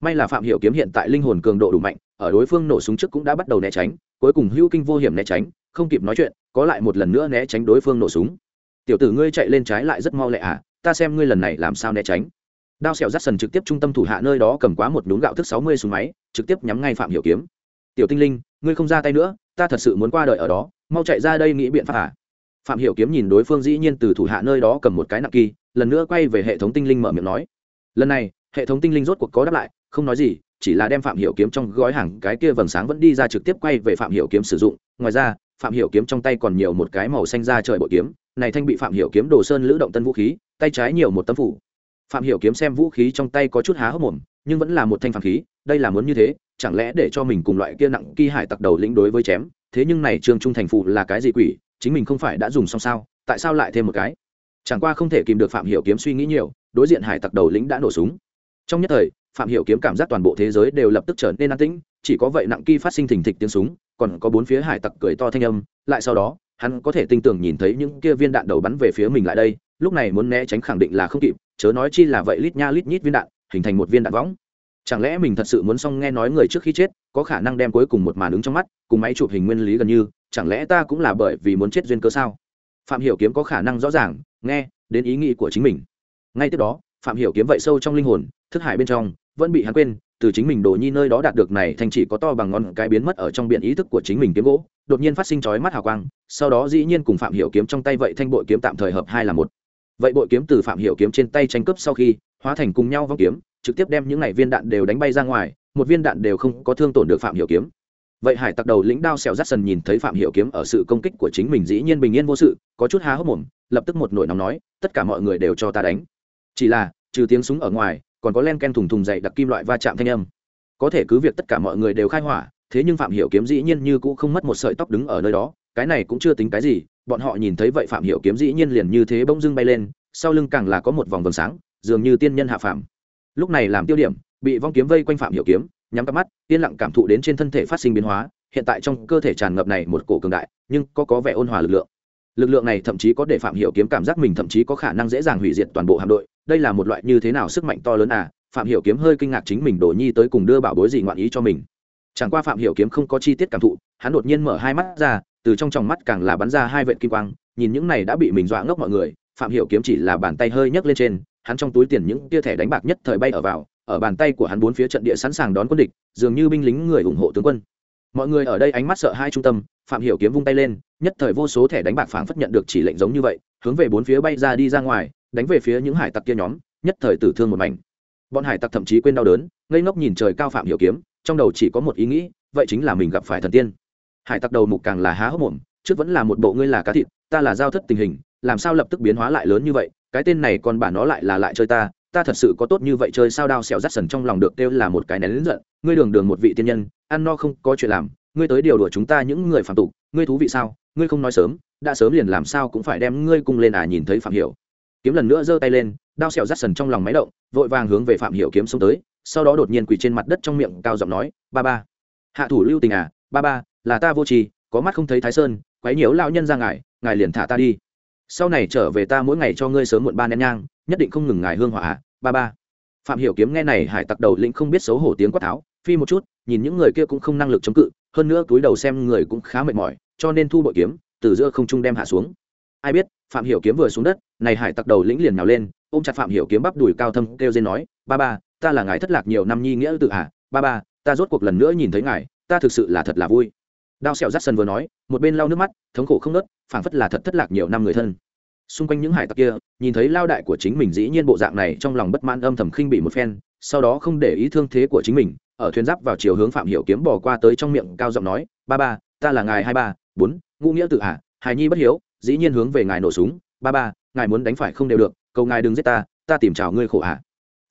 May là phạm hiểu kiếm hiện tại linh hồn cường độ đủ mạnh ở đối phương nổ súng trước cũng đã bắt đầu né tránh, cuối cùng hưu kinh vô hiểm né tránh, không kịp nói chuyện, có lại một lần nữa né tránh đối phương nổ súng. Tiểu tử ngươi chạy lên trái lại rất mau lẹ à ta xem ngươi lần này làm sao né tránh. Đao xẻo rắt sần trực tiếp trung tâm thủ hạ nơi đó cầm quá một đốn gạo thức sáu mươi súng máy, trực tiếp nhắm ngay phạm hiểu kiếm. Tiểu tinh linh, ngươi không ra tay nữa, ta thật sự muốn qua đời ở đó, mau chạy ra đây nghĩ biện pháp à. Phạm hiểu kiếm nhìn đối phương dĩ nhiên từ thủ hạ nơi đó cầm một cái nặng kỳ, lần nữa quay về hệ thống tinh linh mở miệng nói. Lần này, hệ thống tinh linh rốt cuộc có đáp lại, không nói gì chỉ là đem phạm hiểu kiếm trong gói hàng cái kia vầng sáng vẫn đi ra trực tiếp quay về phạm hiểu kiếm sử dụng. Ngoài ra, phạm hiểu kiếm trong tay còn nhiều một cái màu xanh ra trời bội kiếm. Này thanh bị phạm hiểu kiếm đồ sơn lữ động tân vũ khí, tay trái nhiều một tấm phủ. Phạm hiểu kiếm xem vũ khí trong tay có chút há hốc mồm, nhưng vẫn là một thanh phản khí, đây là muốn như thế, chẳng lẽ để cho mình cùng loại kia nặng kỳ hải tặc đầu lĩnh đối với chém? Thế nhưng này trương trung thành phụ là cái gì quỷ, chính mình không phải đã dùng xong sao, tại sao lại thêm một cái? Chẳng qua không thể kìm được phạm hiểu kiếm suy nghĩ nhiều, đối diện hải tặc đầu lĩnh đã nổ súng. Trong nhất thời phạm hiểu kiếm cảm giác toàn bộ thế giới đều lập tức trở nên an tĩnh, chỉ có vậy nặng kỳ phát sinh thình thịch tiếng súng, còn có bốn phía hải tặc cười to thanh âm, lại sau đó, hắn có thể tinh tường nhìn thấy những kia viên đạn đầu bắn về phía mình lại đây, lúc này muốn né tránh khẳng định là không kịp, chớ nói chi là vậy lít nha lít nhít viên đạn, hình thành một viên đạn võng. Chẳng lẽ mình thật sự muốn xong nghe nói người trước khi chết, có khả năng đem cuối cùng một màn ứng trong mắt, cùng máy chụp hình nguyên lý gần như, chẳng lẽ ta cũng là bởi vì muốn chết duyên cơ sao? Phạm hiểu kiếm có khả năng rõ ràng, nghe, đến ý nghĩ của chính mình. Ngay tiếp đó, phạm hiểu kiếm vậy sâu trong linh hồn, thức hải bên trong vẫn bị hắn quên, từ chính mình đồ nhi nơi đó đạt được này thành chỉ có to bằng ngón cái biến mất ở trong biển ý thức của chính mình kiếm gỗ, đột nhiên phát sinh chói mắt hào quang, sau đó dĩ nhiên cùng phạm hiểu kiếm trong tay vậy thanh bội kiếm tạm thời hợp hai là một. Vậy bội kiếm từ phạm hiểu kiếm trên tay tranh cướp sau khi, hóa thành cùng nhau vong kiếm, trực tiếp đem những này viên đạn đều đánh bay ra ngoài, một viên đạn đều không có thương tổn được phạm hiểu kiếm. Vậy hải tặc đầu lĩnh đao xẻo rát sần nhìn thấy phạm hiểu kiếm ở sự công kích của chính mình dĩ nhiên bình yên vô sự, có chút há hốc mồm, lập tức một nổi nóng nói, tất cả mọi người đều cho ta đánh. Chỉ là, trừ tiếng súng ở ngoài còn có len ken thùng thùng dày đặc kim loại va chạm thanh âm. Có thể cứ việc tất cả mọi người đều khai hỏa, thế nhưng phạm hiểu kiếm dĩ nhiên như cũ không mất một sợi tóc đứng ở nơi đó, cái này cũng chưa tính cái gì, bọn họ nhìn thấy vậy phạm hiểu kiếm dĩ nhiên liền như thế bỗng dưng bay lên, sau lưng càng là có một vòng vầng sáng, dường như tiên nhân hạ phàm. Lúc này làm tiêu điểm, bị vong kiếm vây quanh phạm hiểu kiếm, nhắm cặp mắt, yên lặng cảm thụ đến trên thân thể phát sinh biến hóa, hiện tại trong cơ thể tràn ngập này một cổ cường đại, nhưng có có vẻ ôn hòa lực lượng. Lực lượng này thậm chí có để phạm hiểu kiếm cảm giác mình thậm chí có khả năng dễ dàng hủy diệt toàn bộ hạm đội đây là một loại như thế nào sức mạnh to lớn à? Phạm hiểu kiếm hơi kinh ngạc chính mình đổ nhi tới cùng đưa bảo bối gì ngoạn ý cho mình. Chẳng qua phạm hiểu kiếm không có chi tiết cảm thụ, hắn đột nhiên mở hai mắt ra, từ trong tròng mắt càng là bắn ra hai vệt kim quang, nhìn những này đã bị mình dọa ngốc mọi người, phạm hiểu kiếm chỉ là bàn tay hơi nhấc lên trên, hắn trong túi tiền những tia thẻ đánh bạc nhất thời bay ở vào, ở bàn tay của hắn bốn phía trận địa sẵn sàng đón quân địch, dường như binh lính người ủng hộ tướng quân. Mọi người ở đây ánh mắt sợ hai trung tâm, phạm hiểu kiếm vung tay lên, nhất thời vô số thẻ đánh bạc phảng phất nhận được chỉ lệnh giống như vậy, hướng về bốn phía bay ra đi ra ngoài đánh về phía những hải tặc kia nhóm, nhất thời tử thương một mảnh. Bọn hải tặc thậm chí quên đau đớn, ngây ngốc nhìn trời cao phạm hiểu kiếm, trong đầu chỉ có một ý nghĩ, vậy chính là mình gặp phải thần tiên. Hải tặc đầu mục càng là há hốc mồm, trước vẫn là một bộ ngươi là cá thịt, ta là giao thất tình hình, làm sao lập tức biến hóa lại lớn như vậy, cái tên này còn bản nó lại là lại chơi ta ta thật sự có tốt như vậy chơi sao đao xẻo rắt sần trong lòng được kêu là một cái nén lớn giận, ngươi đường đường một vị tiên nhân, ăn no không có chuyện làm, ngươi tới điều đùa chúng ta những người phạm tục, ngươi thú vị sao, ngươi không nói sớm, đã sớm liền làm sao cũng phải đem ngươi cung lên à nhìn thấy phạm hiểu kiếm lần nữa giơ tay lên, đao xẻo rắt sần trong lòng máy động, vội vàng hướng về phạm hiểu kiếm xông tới, sau đó đột nhiên quỳ trên mặt đất trong miệng cao giọng nói, ba ba, hạ thủ lưu tình à ba ba, là ta vô tri có mắt không thấy thái sơn, quấy nhiễu lão nhân ra ngài ngài liền thả ta đi. Sau này trở về ta mỗi ngày cho ngươi sớm muộn ba nén nhang, nhất định không ngừng ngài hương hỏa à, ba ba. Phạm hiểu kiếm nghe này hải tặc đầu lĩnh không biết xấu hổ tiếng quát tháo, phi một chút, nhìn những người kia cũng không năng lực chống cự, hơn nữa túi đầu xem người cũng khá mệt mỏi, cho nên thu bội kiếm, từ giữa không trung đem hạ xuống ai biết, phạm hiểu kiếm vừa xuống đất, này hải tặc đầu lĩnh liền nhào lên, ôm chặt phạm hiểu kiếm bắp đùi cao thâm kêu dên nói, ba ba, ta là ngài thất lạc nhiều năm nhi nghĩa tự hạ ba ba, ta rốt cuộc lần nữa nhìn thấy ngài, ta thực sự là thật là vui. Đao sẹo rát sân vừa nói, một bên lau nước mắt, thống khổ không nớt, phảng phất là thật thất lạc nhiều năm người thân. Xung quanh những hải tặc kia, nhìn thấy lao đại của chính mình dĩ nhiên bộ dạng này trong lòng bất mãn âm thầm khinh bị một phen, sau đó không để ý thương thế của chính mình, ở thuyền giáp vào chiều hướng phạm hiểu kiếm bỏ qua tới trong miệng cao giọng nói, ba ba, ta là ngài hai ba, bốn, ngũ nghĩa tự hạ hài nhi bất hiếu dĩ nhiên hướng về ngài nổ súng, ba ba, ngài muốn đánh phải không đều được, cầu ngài đừng giết ta ta tìm chào ngươi khổ hạ.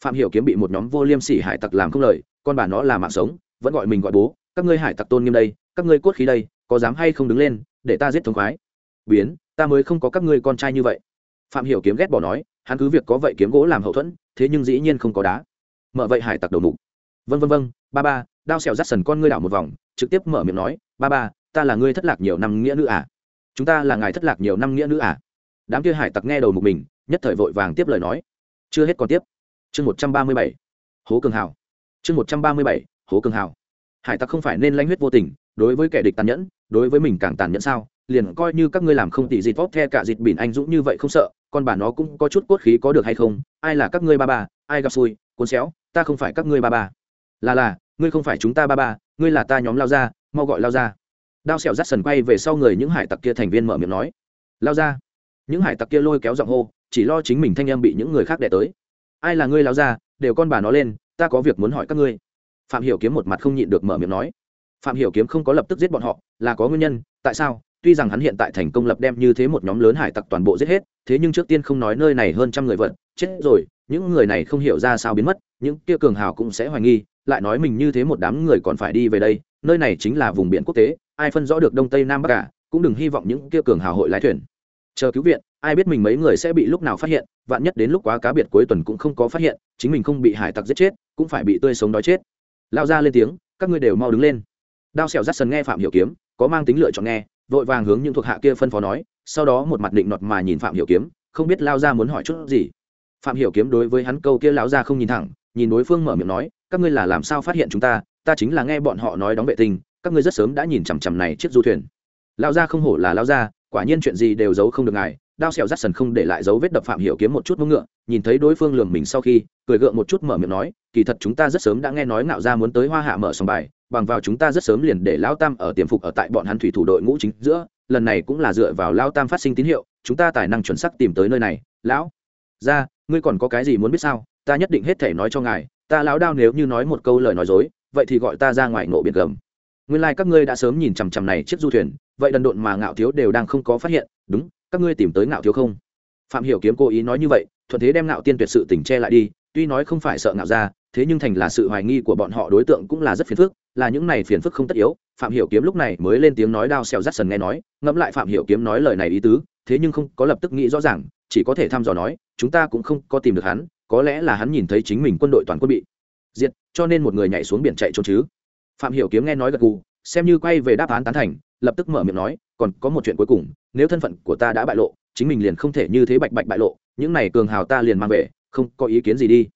Phạm hiểu kiếm bị một nhóm vô liêm sỉ hải tặc làm không lời, con bà nó là mạng sống, vẫn gọi mình gọi bố, các ngươi hải tặc tôn nghiêm đây, các ngươi cốt khí đây, có dám hay không đứng lên, để ta giết thống khoái. Biến, ta mới không có các ngươi con trai như vậy. Phạm hiểu kiếm ghét bỏ nói, hắn cứ việc có vậy kiếm gỗ làm hậu thuẫn, thế nhưng dĩ nhiên không có đá. Mở vậy hải tặc đầu mục. Vân vân vân ba ba, đao xẻo rắt sần con ngươi đảo một vòng, trực tiếp mở miệng nói, ba ba, ta là ngươi thất lạc nhiều năm nghĩa nữ à? Chúng ta là ngài thất lạc nhiều năm nghĩa nữ à? Đám kia hải tặc nghe đầu mục mình, nhất thời vội vàng tiếp lời nói. Chưa hết còn tiếp. Chương một trăm ba mươi bảy. Hố cường hào. Chương một trăm ba mươi bảy. Hố cường hào. Hải tặc không phải nên lanh huyết vô tình, đối với kẻ địch tàn nhẫn, đối với mình càng tàn nhẫn sao? Liền coi như các ngươi làm không tỷ dịt vót the cả dịt bỉn anh dũng như vậy không sợ, con bà nó cũng có chút cốt khí có được hay không? Ai là các ngươi ba ba? Ai gặp xui? Cuốn xéo, ta không phải các ngươi ba ba. Là là, ngươi không phải chúng ta ba ba, ngươi là ta nhóm lao ra mau gọi lao ra đao xẻo rắt sần quay về sau người những hải tặc kia thành viên mở miệng nói. Lao ra. Những hải tặc kia lôi kéo giọng hô, chỉ lo chính mình thanh em bị những người khác đẻ tới. Ai là ngươi lao ra đều con bà nó lên, ta có việc muốn hỏi các ngươi. Phạm hiểu kiếm một mặt không nhịn được mở miệng nói. Phạm hiểu kiếm không có lập tức giết bọn họ, là có nguyên nhân, tại sao? Tuy rằng hắn hiện tại thành công lập đem như thế một nhóm lớn hải tặc toàn bộ giết hết, thế nhưng trước tiên không nói nơi này hơn trăm người vật, chết rồi, những người này không hiểu ra sao biến mất, những kia cường hào cũng sẽ hoài nghi, lại nói mình như thế một đám người còn phải đi về đây nơi này chính là vùng biển quốc tế, ai phân rõ được đông tây nam bắc cả, cũng đừng hy vọng những kia cường hào hội lái thuyền. Chờ cứu viện, ai biết mình mấy người sẽ bị lúc nào phát hiện, vạn nhất đến lúc quá cá biệt cuối tuần cũng không có phát hiện, chính mình không bị hải tặc giết chết, cũng phải bị tươi sống đói chết. Lao ra lên tiếng, các ngươi đều mau đứng lên. Đao xẻo rắt sần nghe phạm hiểu kiếm, có mang tính lựa chọn nghe, vội vàng hướng những thuộc hạ kia phân phó nói, sau đó một mặt định nọt mà nhìn phạm hiểu kiếm, không biết lao ra muốn hỏi chút gì. Phạm hiểu kiếm đối với hắn câu kia lão ra không nhìn thẳng, nhìn đối phương mở miệng nói, các ngươi là làm sao phát hiện chúng ta ta chính là nghe bọn họ nói đóng vệ tinh, các ngươi rất sớm đã nhìn chằm chằm này chiếc du thuyền. Lao ra không hổ là lao ra quả nhiên chuyện gì đều giấu không được ngài, đao xẻo rắt sần không để lại dấu vết đập phạm hiểu kiếm một chút mông ngựa, nhìn thấy đối phương lường mình sau khi, cười gượng một chút mở miệng nói, kỳ thật chúng ta rất sớm đã nghe nói ngạo ra muốn tới hoa hạ mở sòng bài, bằng vào chúng ta rất sớm liền để lão tam ở tiềm phục ở tại bọn hắn thủy thủ đội ngũ chính giữa, lần này cũng là dựa vào lão tam phát sinh tín hiệu, chúng ta tài năng chuẩn xác tìm tới nơi này. Lão ra ngươi còn có cái gì muốn biết sao? Ta nhất định hết thể nói cho ngài, ta lão đao nếu như nói một câu lời nói dối vậy thì gọi ta ra ngoài nộ biển gầm. Nguyên lai、like、các ngươi đã sớm nhìn chằm chằm này chiếc du thuyền, vậy đần độn mà ngạo thiếu đều đang không có phát hiện, đúng, các ngươi tìm tới ngạo thiếu không? Phạm hiểu kiếm cố ý nói như vậy, thuận thế đem ngạo tiên tuyệt sự tỉnh che lại đi, tuy nói không phải sợ ngạo ra, thế nhưng thành là sự hoài nghi của bọn họ đối tượng cũng là rất phiền phức, là những này phiền phức không tất yếu. Phạm hiểu kiếm lúc này mới lên tiếng nói đao xèo rắt sần nghe nói, ngẫm lại phạm hiểu kiếm nói lời này ý tứ, thế nhưng không có lập tức nghĩ rõ ràng, chỉ có thể thăm dò nói, chúng ta cũng không có tìm được hắn, có lẽ là hắn nhìn thấy chính mình quân đội toàn quân bị diệt, cho nên một người nhảy xuống biển chạy trốn chứ. Phạm hiểu kiếm nghe nói gật gù, xem như quay về đáp án tán thành, lập tức mở miệng nói, còn có một chuyện cuối cùng, nếu thân phận của ta đã bại lộ, chính mình liền không thể như thế bạch bạch bại lộ, những này cường hào ta liền mang về, không có ý kiến gì đi.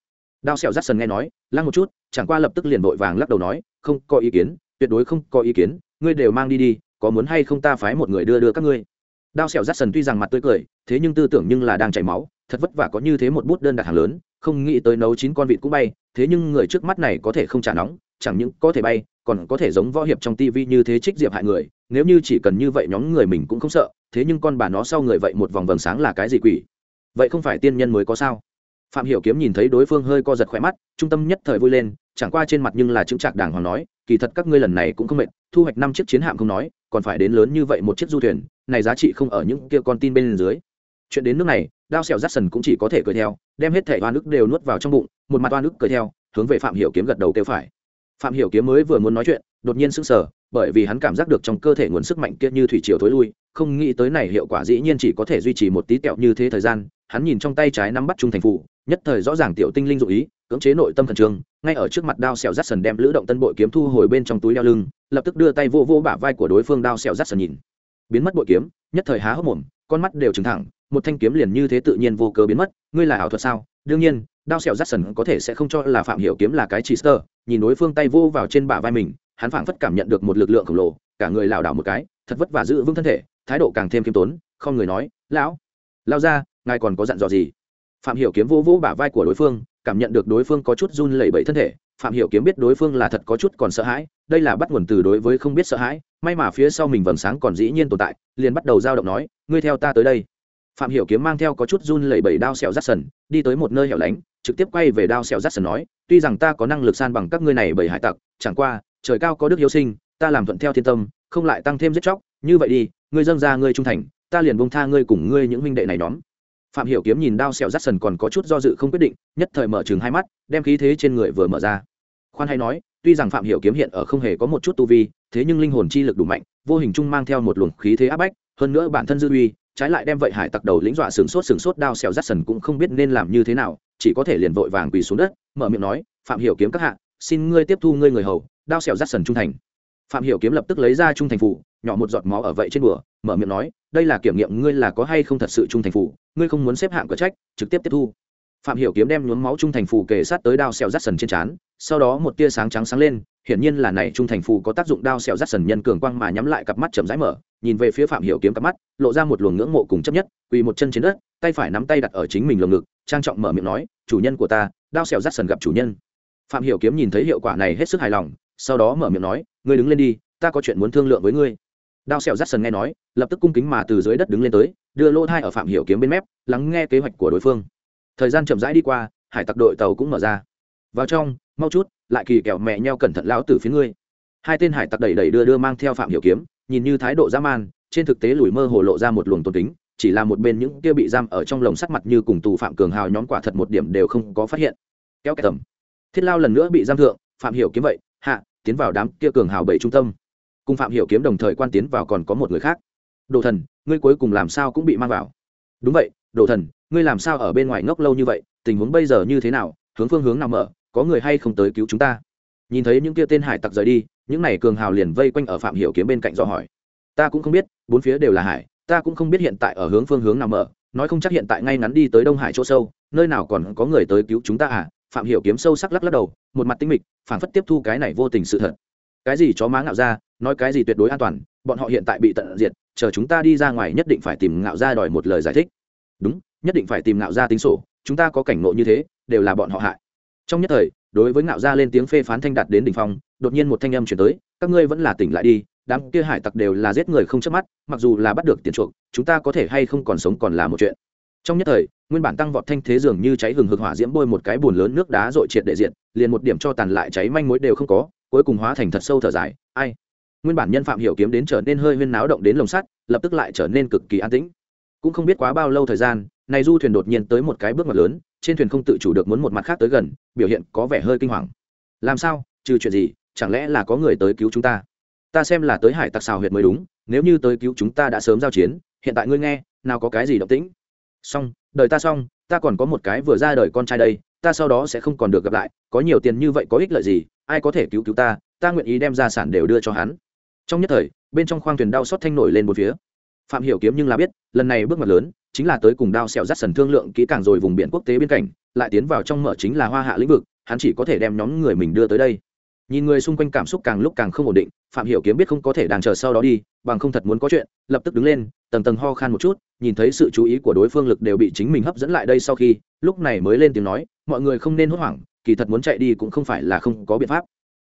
Đao sẹo rát sần nghe nói, lăng một chút, chẳng qua lập tức liền vội vàng lắc đầu nói, không có ý kiến, tuyệt đối không có ý kiến, ngươi đều mang đi đi, có muốn hay không ta phái một người đưa đưa các ngươi. Đao sẹo rát sần tuy rằng mặt tươi cười, thế nhưng tư tưởng nhưng là đang chảy máu thật vất vả có như thế một bút đơn đặt hàng lớn, không nghĩ tới nấu chín con vịt cũng bay, thế nhưng người trước mắt này có thể không trả nóng, chẳng những có thể bay, còn có thể giống võ hiệp trong tivi như thế trích diệp hại người, nếu như chỉ cần như vậy nhóm người mình cũng không sợ, thế nhưng con bà nó sau người vậy một vòng vầng sáng là cái gì quỷ? Vậy không phải tiên nhân mới có sao? Phạm hiểu kiếm nhìn thấy đối phương hơi co giật khỏe mắt, trung tâm nhất thời vui lên, chẳng qua trên mặt nhưng là chứng trạc đàng hoàng nói, kỳ thật các ngươi lần này cũng không mệt, thu hoạch năm chiếc chiến hạm không nói, còn phải đến lớn như vậy một chiếc du thuyền, này giá trị không ở những kia con tin bên dưới. Chuyện đến nước này đao xẻo rát sần cũng chỉ có thể cười theo, đem hết thẻ oan ức đều nuốt vào trong bụng, một mặt oan ức cười theo, hướng về phạm hiểu kiếm gật đầu kêu phải. Phạm hiểu kiếm mới vừa muốn nói chuyện, đột nhiên sững sờ, bởi vì hắn cảm giác được trong cơ thể nguồn sức mạnh kia như thủy triều thối lui, không nghĩ tới này hiệu quả dĩ nhiên chỉ có thể duy trì một tí kẹo như thế thời gian, hắn nhìn trong tay trái nắm bắt trung thành phụ, nhất thời rõ ràng tiểu tinh linh dụ ý, cưỡng chế nội tâm thần trường ngay ở trước mặt đao xẻo rát sần đem lữ động tân bội kiếm thu hồi bên trong túi đeo lưng, lập tức đưa tay vô vô bả vai của đối phương đao xẻo rát sần nhìn. Biến mất bội kiếm, nhất thời há hốc mồm con mắt đều trừng thẳng, một thanh kiếm liền như thế tự nhiên vô cớ biến mất, ngươi là ảo thuật sao? Đương nhiên, đao sẹo rắt sần có thể sẽ không cho là phạm hiểu kiếm là cái chỉ sơ nhìn đối phương tay vô vào trên bả vai mình, hắn phảng phất cảm nhận được một lực lượng khổng lồ, cả người lảo đảo một cái, thật vất vả giữ vững thân thể, thái độ càng thêm kiêm tốn, không người nói, lão, lao ra, ngài còn có dặn dò gì? Phạm hiểu kiếm vô vô bả vai của đối phương, cảm nhận được đối phương có chút run lẩy bẩy thân thể phạm hiểu kiếm biết đối phương là thật có chút còn sợ hãi, đây là bắt nguồn từ đối với không biết sợ hãi, may mà phía sau mình vầng sáng còn dĩ nhiên tồn tại, liền bắt đầu giao động nói, ngươi theo ta tới đây. Phạm hiểu kiếm mang theo có chút run lẩy bẩy đao sẹo rát sần, đi tới một nơi hẻo lánh, trực tiếp quay về đao sẹo rát sần nói, tuy rằng ta có năng lực san bằng các ngươi này bởi hải tặc, chẳng qua, trời cao có đức hiếu sinh, ta làm thuận theo thiên tâm, không lại tăng thêm giết chóc, như vậy đi, ngươi dâng ra ngươi trung thành, ta liền bông tha ngươi cùng ngươi những huynh đệ này nhóm phạm hiểu kiếm nhìn đao sẹo rát sần còn có chút do dự không quyết định, nhất thời mở chừng hai mắt, đem khí thế trên người vừa mở ra. Khoan hay nói, tuy rằng phạm hiểu kiếm hiện ở không hề có một chút tu vi, thế nhưng linh hồn chi lực đủ mạnh, vô hình chung mang theo một luồng khí thế áp bách, hơn nữa bản thân dư uy, trái lại đem vậy hải tặc đầu lĩnh dọa sừng sốt sừng sốt đao sẹo rát sần cũng không biết nên làm như thế nào, chỉ có thể liền vội vàng quỳ xuống đất, mở miệng nói, phạm hiểu kiếm các hạ, xin ngươi tiếp thu ngươi người hầu, đao sẹo rát sần trung thành. Phạm hiểu kiếm lập tức lấy ra trung thành phủ nhỏ một giọt máu ở vậy trên bùa mở miệng nói, đây là kiểm nghiệm ngươi là có hay không thật sự trung thành phủ, ngươi không muốn xếp hạng cửa trách, trực tiếp tiếp thu. Phạm hiểu kiếm đem nhuốm máu trung thành phủ kề sát tới đao xẹo rát sần trên chán sau đó một tia sáng trắng sáng lên, hiển nhiên là này trung thành phủ có tác dụng đao xẻo rát sần nhân cường quang mà nhắm lại cặp mắt chậm rãi mở, nhìn về phía phạm hiểu kiếm cặp mắt, lộ ra một luồng ngưỡng mộ cùng chấp nhất, quỳ một chân trên đất, tay phải nắm tay đặt ở chính mình lồng ngực, trang trọng mở miệng nói, chủ nhân của ta, đao xẻo rát sần gặp chủ nhân. Phạm hiểu kiếm nhìn thấy hiệu quả này hết sức hài lòng, sau đó mở miệng nói, ngươi đứng lên đi, ta có chuyện muốn thương lượng với ngươi đao xẻo rắt sần nghe nói, lập tức cung kính mà từ dưới đất đứng lên tới, đưa lô thai ở phạm hiểu kiếm bên mép, lắng nghe kế hoạch của đối phương. Thời gian chậm rãi đi qua, hải tặc đội tàu cũng mở ra. Vào trong, mau chút, lại kỳ kẹo mẹ nheo cẩn thận lão tử phía ngươi. Hai tên hải tặc đẩy đẩy đưa đưa mang theo phạm hiểu kiếm, nhìn như thái độ dã man, trên thực tế lùi mơ hồ lộ ra một luồng tôn kính, chỉ là một bên những kia bị giam ở trong lồng sắt mặt như cùng tù phạm cường hào nhóm quả thật một điểm đều không có phát hiện. Kéo cái tầm. Thiết lao lần nữa bị giam thượng, phạm hiểu kiếm vậy, hạ, tiến vào đám kia cường hào bảy trung tâm cùng phạm hiểu kiếm đồng thời quan tiến vào còn có một người khác. Đồ thần, ngươi cuối cùng làm sao cũng bị mang vào. Đúng vậy, đồ thần, ngươi làm sao ở bên ngoài ngốc lâu như vậy, tình huống bây giờ như thế nào, hướng phương hướng nào mở, có người hay không tới cứu chúng ta? Nhìn thấy những kia tên hải tặc rời đi, những này cường hào liền vây quanh ở phạm hiểu kiếm bên cạnh dò hỏi. Ta cũng không biết, bốn phía đều là hải, ta cũng không biết hiện tại ở hướng phương hướng nào mở, nói không chắc hiện tại ngay ngắn đi tới đông hải chỗ sâu, nơi nào còn có người tới cứu chúng ta à? Phạm hiểu kiếm sâu sắc lắc lắc đầu, một mặt tinh mịch, phảng phất tiếp thu cái này vô tình sự thật. Cái gì chó má ngạo ra nói cái gì tuyệt đối an toàn, bọn họ hiện tại bị tận diệt, chờ chúng ta đi ra ngoài nhất định phải tìm ngạo ra đòi một lời giải thích. Đúng, nhất định phải tìm ngạo ra tính sổ, chúng ta có cảnh ngộ như thế, đều là bọn họ hại. Trong nhất thời, đối với ngạo gia lên tiếng phê phán thanh đạt đến đỉnh phong, đột nhiên một thanh âm chuyển tới, các ngươi vẫn là tỉnh lại đi, đám kia hải tặc đều là giết người không chớp mắt, mặc dù là bắt được tiền chuộc, chúng ta có thể hay không còn sống còn là một chuyện. Trong nhất thời, nguyên bản tăng vọt thanh thế dường như cháy hừng hực hỏa diễm bôi một cái bùn lớn nước đá dội triệt để diện liền một điểm cho tàn lại cháy manh mối đều không có, cuối cùng hóa thành thật sâu thở dài, ai nguyên bản nhân phạm hiểu kiếm đến trở nên hơi huyên náo động đến lồng sắt, lập tức lại trở nên cực kỳ an tĩnh. Cũng không biết quá bao lâu thời gian, này du thuyền đột nhiên tới một cái bước ngoặt lớn, trên thuyền không tự chủ được muốn một mặt khác tới gần, biểu hiện có vẻ hơi kinh hoàng. Làm sao? Trừ chuyện gì? Chẳng lẽ là có người tới cứu chúng ta? Ta xem là tới hải tặc xào huyệt mới đúng, nếu như tới cứu chúng ta đã sớm giao chiến, hiện tại ngươi nghe, nào có cái gì động tĩnh? Xong, đời ta xong, ta còn có một cái vừa ra đời con trai đây, ta sau đó sẽ không còn được gặp lại, có nhiều tiền như vậy có ích lợi gì, ai có thể cứu cứu ta? Ta nguyện ý đem gia sản đều đưa cho hắn trong nhất thời, bên trong khoang thuyền đau xót thanh nổi lên một phía. Phạm hiểu kiếm nhưng là biết, lần này bước ngoặt lớn, chính là tới cùng đao sẹo dắt sần thương lượng kỹ càng rồi vùng biển quốc tế biên cảnh, lại tiến vào trong mở chính là hoa hạ lĩnh vực, hắn chỉ có thể đem nhóm người mình đưa tới đây. Nhìn người xung quanh cảm xúc càng lúc càng không ổn định, phạm hiểu kiếm biết không có thể đang chờ sau đó đi, bằng không thật muốn có chuyện, lập tức đứng lên, tầng tầng ho khan một chút, nhìn thấy sự chú ý của đối phương lực đều bị chính mình hấp dẫn lại đây sau khi, lúc này mới lên tiếng nói, mọi người không nên hốt hoảng, kỳ thật muốn chạy đi cũng không phải là không có biện pháp.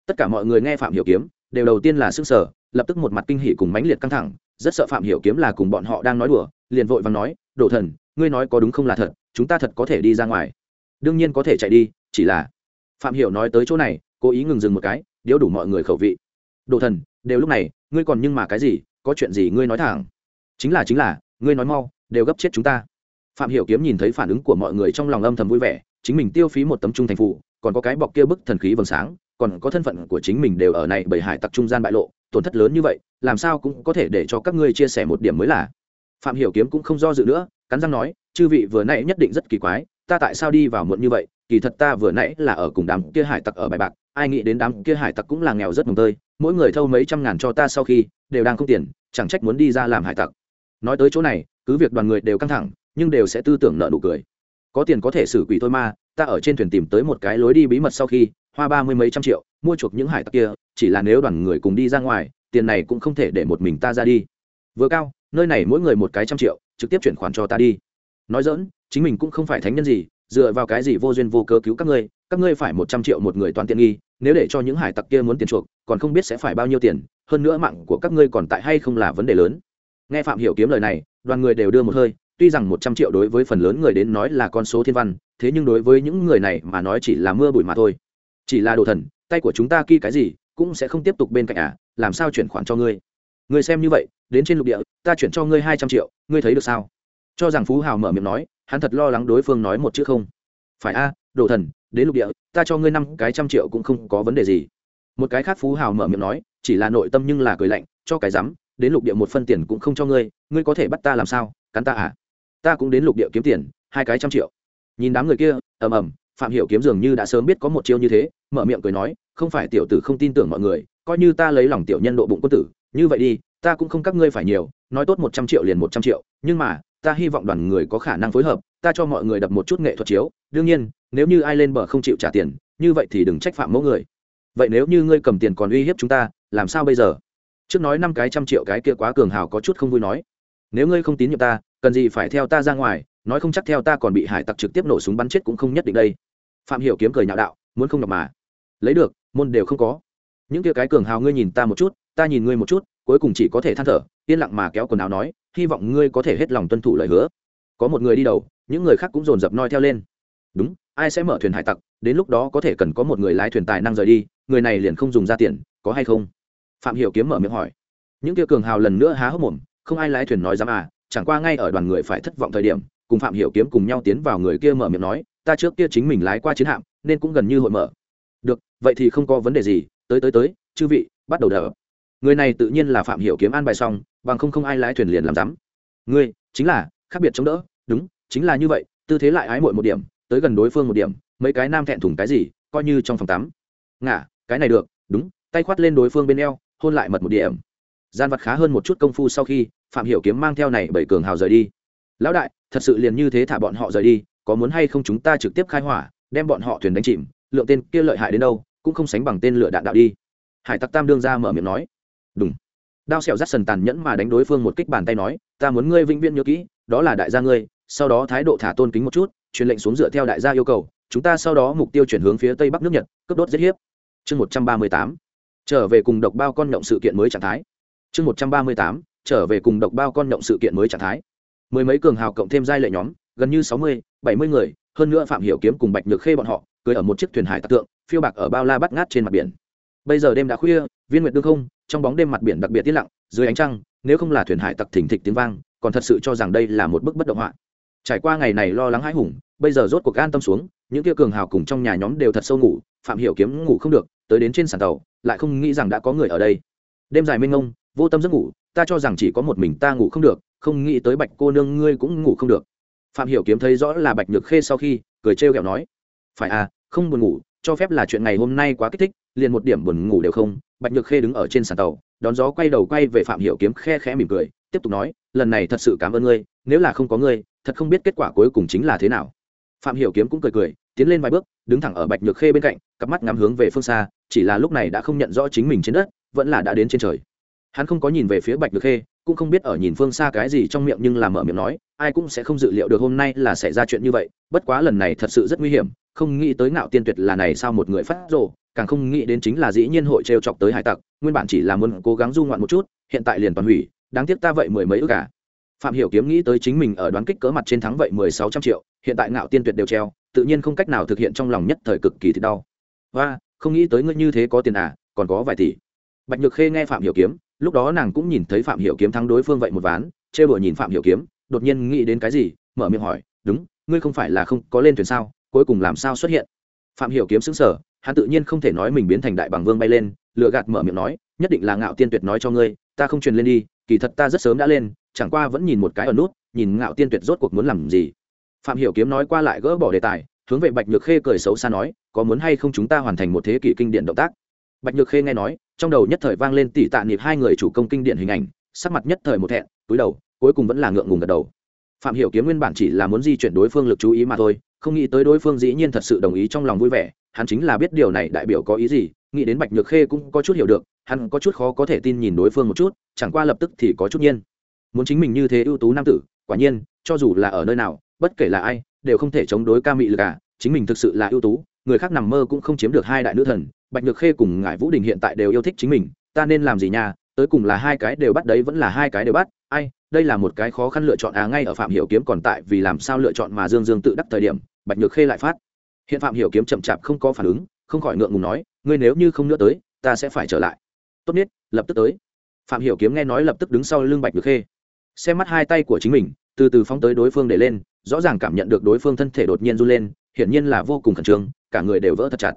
Tất cả mọi người nghe phạm hiểu kiếm, đều đầu tiên là sức sở lập tức một mặt kinh hỉ cùng mãnh liệt căng thẳng, rất sợ phạm hiểu kiếm là cùng bọn họ đang nói đùa, liền vội vàng nói đổ thần, ngươi nói có đúng không là thật, chúng ta thật có thể đi ra ngoài. Đương nhiên có thể chạy đi, chỉ là phạm hiểu nói tới chỗ này, cố ý ngừng dừng một cái, điếu đủ mọi người khẩu vị. Đồ thần, đều lúc này, ngươi còn nhưng mà cái gì, có chuyện gì ngươi nói thẳng. Chính là chính là, ngươi nói mau, đều gấp chết chúng ta. Phạm hiểu kiếm nhìn thấy phản ứng của mọi người trong lòng âm thầm vui vẻ, chính mình tiêu phí một tấm trung thành phụ còn có cái bọc kia bức thần khí vầng sáng còn có thân phận của chính mình đều ở này bởi hải tặc trung gian bại lộ, tổn thất lớn như vậy, làm sao cũng có thể để cho các ngươi chia sẻ một điểm mới là. Phạm hiểu kiếm cũng không do dự nữa, cắn răng nói, chư vị vừa nãy nhất định rất kỳ quái, ta tại sao đi vào muộn như vậy? Kỳ thật ta vừa nãy là ở cùng đám kia hải tặc ở bài bạc, ai nghĩ đến đám kia hải tặc cũng là nghèo rất mồng tơi, mỗi người thâu mấy trăm ngàn cho ta sau khi, đều đang không tiền, chẳng trách muốn đi ra làm hải tặc. Nói tới chỗ này, cứ việc đoàn người đều căng thẳng, nhưng đều sẽ tư tưởng nợ nụ cười. Có tiền có thể xử quỷ thôi ma, ta ở trên thuyền tìm tới một cái lối đi bí mật sau khi hoa ba mươi mấy trăm triệu, mua chuộc những hải tặc kia, chỉ là nếu đoàn người cùng đi ra ngoài, tiền này cũng không thể để một mình ta ra đi. Vừa cao, nơi này mỗi người một cái trăm triệu, trực tiếp chuyển khoản cho ta đi. Nói dỡn chính mình cũng không phải thánh nhân gì, dựa vào cái gì vô duyên vô cớ cứu các ngươi các ngươi phải một trăm triệu một người toàn tiện nghi, nếu để cho những hải tặc kia muốn tiền chuộc, còn không biết sẽ phải bao nhiêu tiền, hơn nữa mạng của các ngươi còn tại hay không là vấn đề lớn. Nghe phạm hiểu kiếm lời này, đoàn người đều đưa một hơi, tuy rằng một trăm triệu đối với phần lớn người đến nói là con số thiên văn, thế nhưng đối với những người này mà nói chỉ là mưa bụi mà thôi chỉ là đồ thần, tay của chúng ta ghi cái gì cũng sẽ không tiếp tục bên cạnh à làm sao chuyển khoản cho ngươi? Ngươi xem như vậy, đến trên lục địa, ta chuyển cho ngươi hai trăm triệu, ngươi thấy được sao? Cho rằng phú hào mở miệng nói, hắn thật lo lắng đối phương nói một chữ không. Phải a, đồ thần, đến lục địa, ta cho ngươi năm cái trăm triệu cũng không có vấn đề gì. Một cái khác phú hào mở miệng nói, chỉ là nội tâm nhưng là cười lạnh, cho cái rắm, đến lục địa một phân tiền cũng không cho ngươi ngươi có thể bắt ta làm sao, cắn ta à? Ta cũng đến lục địa kiếm tiền, hai cái trăm triệu. Nhìn đám người kia, ầm ầm, phạm hiểu kiếm dường như đã sớm biết có một chiêu như thế mở miệng cười nói, không phải tiểu tử không tin tưởng mọi người, coi như ta lấy lòng tiểu nhân độ bụng quân tử, như vậy đi, ta cũng không các ngươi phải nhiều, nói tốt một trăm triệu liền một trăm triệu, nhưng mà, ta hy vọng đoàn người có khả năng phối hợp, ta cho mọi người đập một chút nghệ thuật chiếu, đương nhiên, nếu như ai lên bờ không chịu trả tiền, như vậy thì đừng trách phạm mẫu người. Vậy nếu như ngươi cầm tiền còn uy hiếp chúng ta, làm sao bây giờ? Trước nói năm cái trăm triệu cái kia quá cường hào có chút không vui nói. Nếu ngươi không tín nhiệm ta, cần gì phải theo ta ra ngoài, nói không chắc theo ta còn bị hải tặc trực tiếp nổ súng bắn chết cũng không nhất định đây. Phạm hiểu kiếm cười nhạo đạo, muốn không đọc mà lấy được, môn đều không có. Những kia cái cường hào ngươi nhìn ta một chút, ta nhìn ngươi một chút, cuối cùng chỉ có thể than thở, yên lặng mà kéo quần áo nói, hy vọng ngươi có thể hết lòng tuân thủ lời hứa. Có một người đi đầu, những người khác cũng dồn dập noi theo lên. Đúng, ai sẽ mở thuyền hải tặc, đến lúc đó có thể cần có một người lái thuyền tài năng rời đi, người này liền không dùng ra tiền, có hay không? Phạm hiểu kiếm mở miệng hỏi. Những kia cường hào lần nữa há hốc mồm, không ai lái thuyền nói dám à chẳng qua ngay ở đoàn người phải thất vọng thời điểm, cùng phạm hiểu kiếm cùng nhau tiến vào người kia mở miệng nói, ta trước kia chính mình lái qua chiến hạm, nên cũng gần như hội mở được, vậy thì không có vấn đề gì, tới tới tới, chư vị, bắt đầu đỡ. Người này tự nhiên là phạm hiểu kiếm an bài xong, bằng không không ai lái thuyền liền làm dám ngươi, chính là, khác biệt chống đỡ. Đúng, chính là như vậy, tư thế lại ái muội một điểm, tới gần đối phương một điểm, mấy cái nam thẹn thùng cái gì, coi như trong phòng tắm. Ngả, cái này được, đúng, tay khoát lên đối phương bên eo, hôn lại mật một điểm. Gian vật khá hơn một chút công phu sau khi, phạm hiểu kiếm mang theo này bảy cường hào rời đi. Lão đại, thật sự liền như thế thả bọn họ rời đi, có muốn hay không chúng ta trực tiếp khai hỏa, đem bọn họ thuyền đánh chìm? Lượng tên kia lợi hại đến đâu, cũng không sánh bằng tên lửa đạn đạo đi. Hải tặc tam đương ra mở miệng nói. Đúng đao sẹo rắt sần tàn nhẫn mà đánh đối phương một kích bàn tay nói, ta muốn ngươi vĩnh viễn nhớ kỹ, đó là đại gia ngươi, sau đó thái độ thả tôn kính một chút, truyền lệnh xuống dựa theo đại gia yêu cầu, chúng ta sau đó mục tiêu chuyển hướng phía tây bắc nước nhật, cướp đốt giết hiếp. Chương một trăm ba mươi tám. Trở về cùng độc bao con nhộng sự kiện mới trạng thái. Chương một trăm ba mươi tám. Trở về cùng độc bao con nhộng sự kiện mới trạng thái. Mười mấy cường hào cộng thêm giai lệ nhóm, gần như sáu mươi, bảy mươi người, hơn nữa phạm hiểu kiếm cùng bạch nhược khê bọn họ cưới ở một chiếc thuyền hải tặc tượng, phiêu bạc ở bao la bắt ngát trên mặt biển. Bây giờ đêm đã khuya, viên nguyệt đương không, trong bóng đêm mặt biển đặc biệt tiết lặng, dưới ánh trăng, nếu không là thuyền hải tặc thỉnh thịch tiếng vang, còn thật sự cho rằng đây là một bức bất động họa. Trải qua ngày này lo lắng hãi hùng, bây giờ rốt cuộc an tâm xuống, những kia cường hào cùng trong nhà nhóm đều thật sâu ngủ, phạm hiểu kiếm ngủ không được, tới đến trên sàn tàu, lại không nghĩ rằng đã có người ở đây. Đêm dài mênh mông, vô tâm giấc ngủ, ta cho rằng chỉ có một mình ta ngủ không được, không nghĩ tới bạch cô nương ngươi cũng ngủ không được. Phạm hiểu kiếm thấy rõ là bạch nhược khê sau khi, cười trêu ghẹo nói, phải à không buồn ngủ, cho phép là chuyện ngày hôm nay quá kích thích, liền một điểm buồn ngủ đều không. Bạch nhược khê đứng ở trên sàn tàu, đón gió quay đầu quay về phạm hiểu kiếm khe khẽ mỉm cười, tiếp tục nói, lần này thật sự cảm ơn ngươi, nếu là không có ngươi, thật không biết kết quả cuối cùng chính là thế nào. Phạm hiểu kiếm cũng cười cười, tiến lên vài bước, đứng thẳng ở bạch nhược khê bên cạnh, cặp mắt ngắm hướng về phương xa, chỉ là lúc này đã không nhận rõ chính mình trên đất, vẫn là đã đến trên trời. Hắn không có nhìn về phía bạch nhược khê, cũng không biết ở nhìn phương xa cái gì trong miệng nhưng là mở miệng nói, ai cũng sẽ không dự liệu được hôm nay là xảy ra chuyện như vậy, bất quá lần này thật sự rất nguy hiểm không nghĩ tới ngạo tiên tuyệt là này sao một người phát rồ, càng không nghĩ đến chính là dĩ nhiên hội trêu chọc tới hải tặc, nguyên bản chỉ là muốn cố gắng du ngoạn một chút, hiện tại liền toàn hủy, đáng tiếc ta vậy mười mấy ước cả phạm hiểu kiếm nghĩ tới chính mình ở đoán kích cỡ mặt trên thắng vậy mười sáu trăm triệu, hiện tại ngạo tiên tuyệt đều treo, tự nhiên không cách nào thực hiện trong lòng nhất thời cực kỳ thì đau. Và không nghĩ tới ngươi như thế có tiền à còn có vài tỷ. Bạch nhược khê nghe phạm hiểu kiếm, lúc đó nàng cũng nhìn thấy phạm hiểu kiếm thắng đối phương vậy một ván chê bừa nhìn phạm hiểu kiếm, đột nhiên nghĩ đến cái gì, mở miệng hỏi, đúng, ngươi không phải là không có lên thuyền sao? Cuối cùng làm sao xuất hiện? Phạm hiểu kiếm sững sờ, hắn tự nhiên không thể nói mình biến thành đại bằng vương bay lên, lừa gạt mở miệng nói, nhất định là ngạo tiên tuyệt nói cho ngươi, ta không truyền lên đi, kỳ thật ta rất sớm đã lên, chẳng qua vẫn nhìn một cái ở nút, nhìn ngạo tiên tuyệt rốt cuộc muốn làm gì. Phạm hiểu kiếm nói qua lại gỡ bỏ đề tài, hướng về bạch nhược khê cười xấu xa nói, có muốn hay không chúng ta hoàn thành một thế kỷ kinh điển động tác? Bạch nhược khê nghe nói, trong đầu nhất thời vang lên tỷ tạ niệm hai người chủ công kinh điển hình ảnh, sắc mặt nhất thời một thẹn, túi đầu, cuối cùng vẫn là ngượng ngùng gật đầu. Phạm hiểu kiếm nguyên bản chỉ là muốn di chuyển đối phương lực chú ý mà thôi không nghĩ tới đối phương dĩ nhiên thật sự đồng ý trong lòng vui vẻ, hắn chính là biết điều này đại biểu có ý gì, nghĩ đến bạch nhược khê cũng có chút hiểu được, hắn có chút khó có thể tin nhìn đối phương một chút, chẳng qua lập tức thì có chút nhiên. Muốn chính mình như thế ưu tú nam tử, quả nhiên, cho dù là ở nơi nào, bất kể là ai, đều không thể chống đối ca mị lực cả chính mình thực sự là ưu tú, người khác nằm mơ cũng không chiếm được hai đại nữ thần, bạch nhược khê cùng ngải vũ đình hiện tại đều yêu thích chính mình, ta nên làm gì nhà tới cùng là hai cái đều bắt đấy vẫn là hai cái đều bắt, ai đây là một cái khó khăn lựa chọn. À ngay ở phạm hiểu kiếm còn tại vì làm sao lựa chọn mà dương dương tự đắc thời điểm, bạch nhược khê lại phát. Hiện phạm hiểu kiếm chậm chạp không có phản ứng, không khỏi ngượng ngùng nói, ngươi nếu như không nữa tới, ta sẽ phải trở lại. Tốt nhất, lập tức tới. Phạm hiểu kiếm nghe nói lập tức đứng sau lưng bạch nhược khê. Xem mắt hai tay của chính mình, từ từ phóng tới đối phương để lên, rõ ràng cảm nhận được đối phương thân thể đột nhiên run lên, hiển nhiên là vô cùng khẩn trương, cả người đều vỡ thật chặt.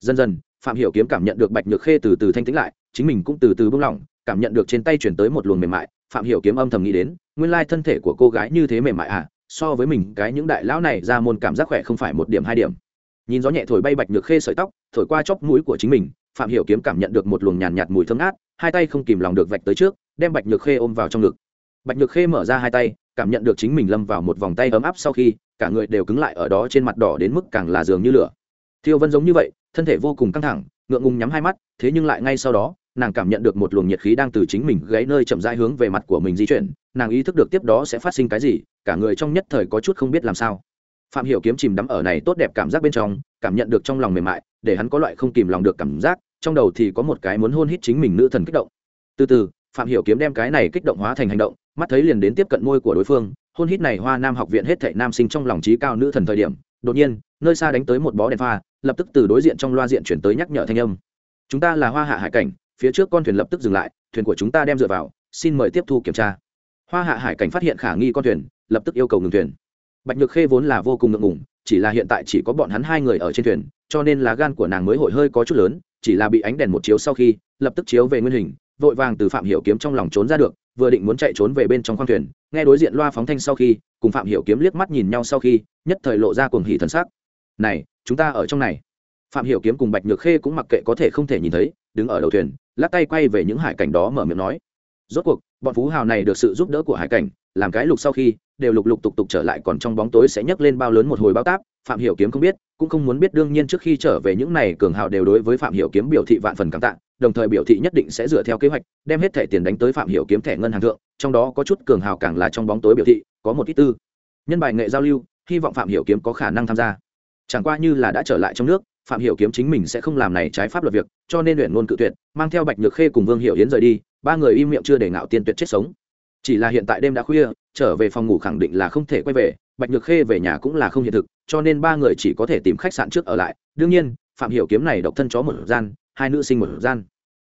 Dần dần, phạm hiểu kiếm cảm nhận được bạch nhược khê từ từ thanh tĩnh lại, chính mình cũng từ từ buông lỏng, cảm nhận được trên tay chuyển tới một luồng mềm mại phạm hiểu kiếm âm thầm nghĩ đến nguyên lai thân thể của cô gái như thế mềm mại à so với mình cái những đại lão này ra môn cảm giác khỏe không phải một điểm hai điểm. Nhìn gió nhẹ thổi bay bạch nhược khê sợi tóc thổi qua chóp mũi của chính mình phạm hiểu kiếm cảm nhận được một luồng nhàn nhạt, nhạt mùi thơm ngát hai tay không kìm lòng được vạch tới trước đem bạch nhược khê ôm vào trong ngực. Bạch nhược khê mở ra hai tay cảm nhận được chính mình lâm vào một vòng tay ấm áp sau khi cả người đều cứng lại ở đó trên mặt đỏ đến mức càng là dường như lửa. Thiêu vân giống như vậy thân thể vô cùng căng thẳng ngượng ngùng nhắm hai mắt thế nhưng lại ngay sau đó nàng cảm nhận được một luồng nhiệt khí đang từ chính mình gáy nơi chậm rãi hướng về mặt của mình di chuyển, nàng ý thức được tiếp đó sẽ phát sinh cái gì, cả người trong nhất thời có chút không biết làm sao. Phạm hiểu kiếm chìm đắm ở này tốt đẹp cảm giác bên trong, cảm nhận được trong lòng mềm mại, để hắn có loại không kìm lòng được cảm giác, trong đầu thì có một cái muốn hôn hít chính mình nữ thần kích động. Từ từ, phạm hiểu kiếm đem cái này kích động hóa thành hành động, mắt thấy liền đến tiếp cận môi của đối phương, hôn hít này hoa nam học viện hết thảy nam sinh trong lòng trí cao nữ thần thời điểm, đột nhiên, nơi xa đánh tới một bó đèn pha, lập tức từ đối diện trong loa diện chuyển tới nhắc nhở thanh âm. Chúng ta là hoa hạ hải cảnh phía trước con thuyền lập tức dừng lại, thuyền của chúng ta đem dựa vào, xin mời tiếp thu kiểm tra. Hoa hạ hải cảnh phát hiện khả nghi con thuyền, lập tức yêu cầu ngừng thuyền. Bạch nhược khê vốn là vô cùng ngượng ngùng, chỉ là hiện tại chỉ có bọn hắn hai người ở trên thuyền, cho nên lá gan của nàng mới hội hơi có chút lớn, chỉ là bị ánh đèn một chiếu sau khi, lập tức chiếu về nguyên hình, vội vàng từ phạm hiểu kiếm trong lòng trốn ra được, vừa định muốn chạy trốn về bên trong khoang thuyền, nghe đối diện loa phóng thanh sau khi, cùng phạm hiểu kiếm liếc mắt nhìn nhau sau khi, nhất thời lộ ra cuồng hỉ thần sắc. Này, chúng ta ở trong này. Phạm hiểu kiếm cùng bạch nhược khê cũng mặc kệ có thể không thể nhìn thấy, đứng ở đầu thuyền lắc tay quay về những hải cảnh đó mở miệng nói, rốt cuộc, bọn phú hào này được sự giúp đỡ của hải cảnh, làm cái lục sau khi, đều lục lục tục tục trở lại, còn trong bóng tối sẽ nhấc lên bao lớn một hồi bao táp, phạm hiểu kiếm không biết, cũng không muốn biết đương nhiên trước khi trở về những này cường hào đều đối với phạm hiểu kiếm biểu thị vạn phần cảm tạ, đồng thời biểu thị nhất định sẽ dựa theo kế hoạch, đem hết thẻ tiền đánh tới phạm hiểu kiếm thẻ ngân hàng thượng, trong đó có chút cường hào càng là trong bóng tối biểu thị, có một ít tư. Nhân bài nghệ giao lưu, hy vọng phạm hiểu kiếm có khả năng tham gia. Chẳng qua như là đã trở lại trong nước phạm hiểu kiếm chính mình sẽ không làm này trái pháp luật việc, cho nên luyện ngôn cự tuyệt, mang theo bạch nhược khê cùng vương hiểu yến rời đi, ba người im miệng chưa để ngạo tiên tuyệt chết sống. Chỉ là hiện tại đêm đã khuya, trở về phòng ngủ khẳng định là không thể quay về, bạch nhược khê về nhà cũng là không hiện thực, cho nên ba người chỉ có thể tìm khách sạn trước ở lại. Đương nhiên, phạm hiểu kiếm này độc thân chó một gian, hai nữ sinh một gian.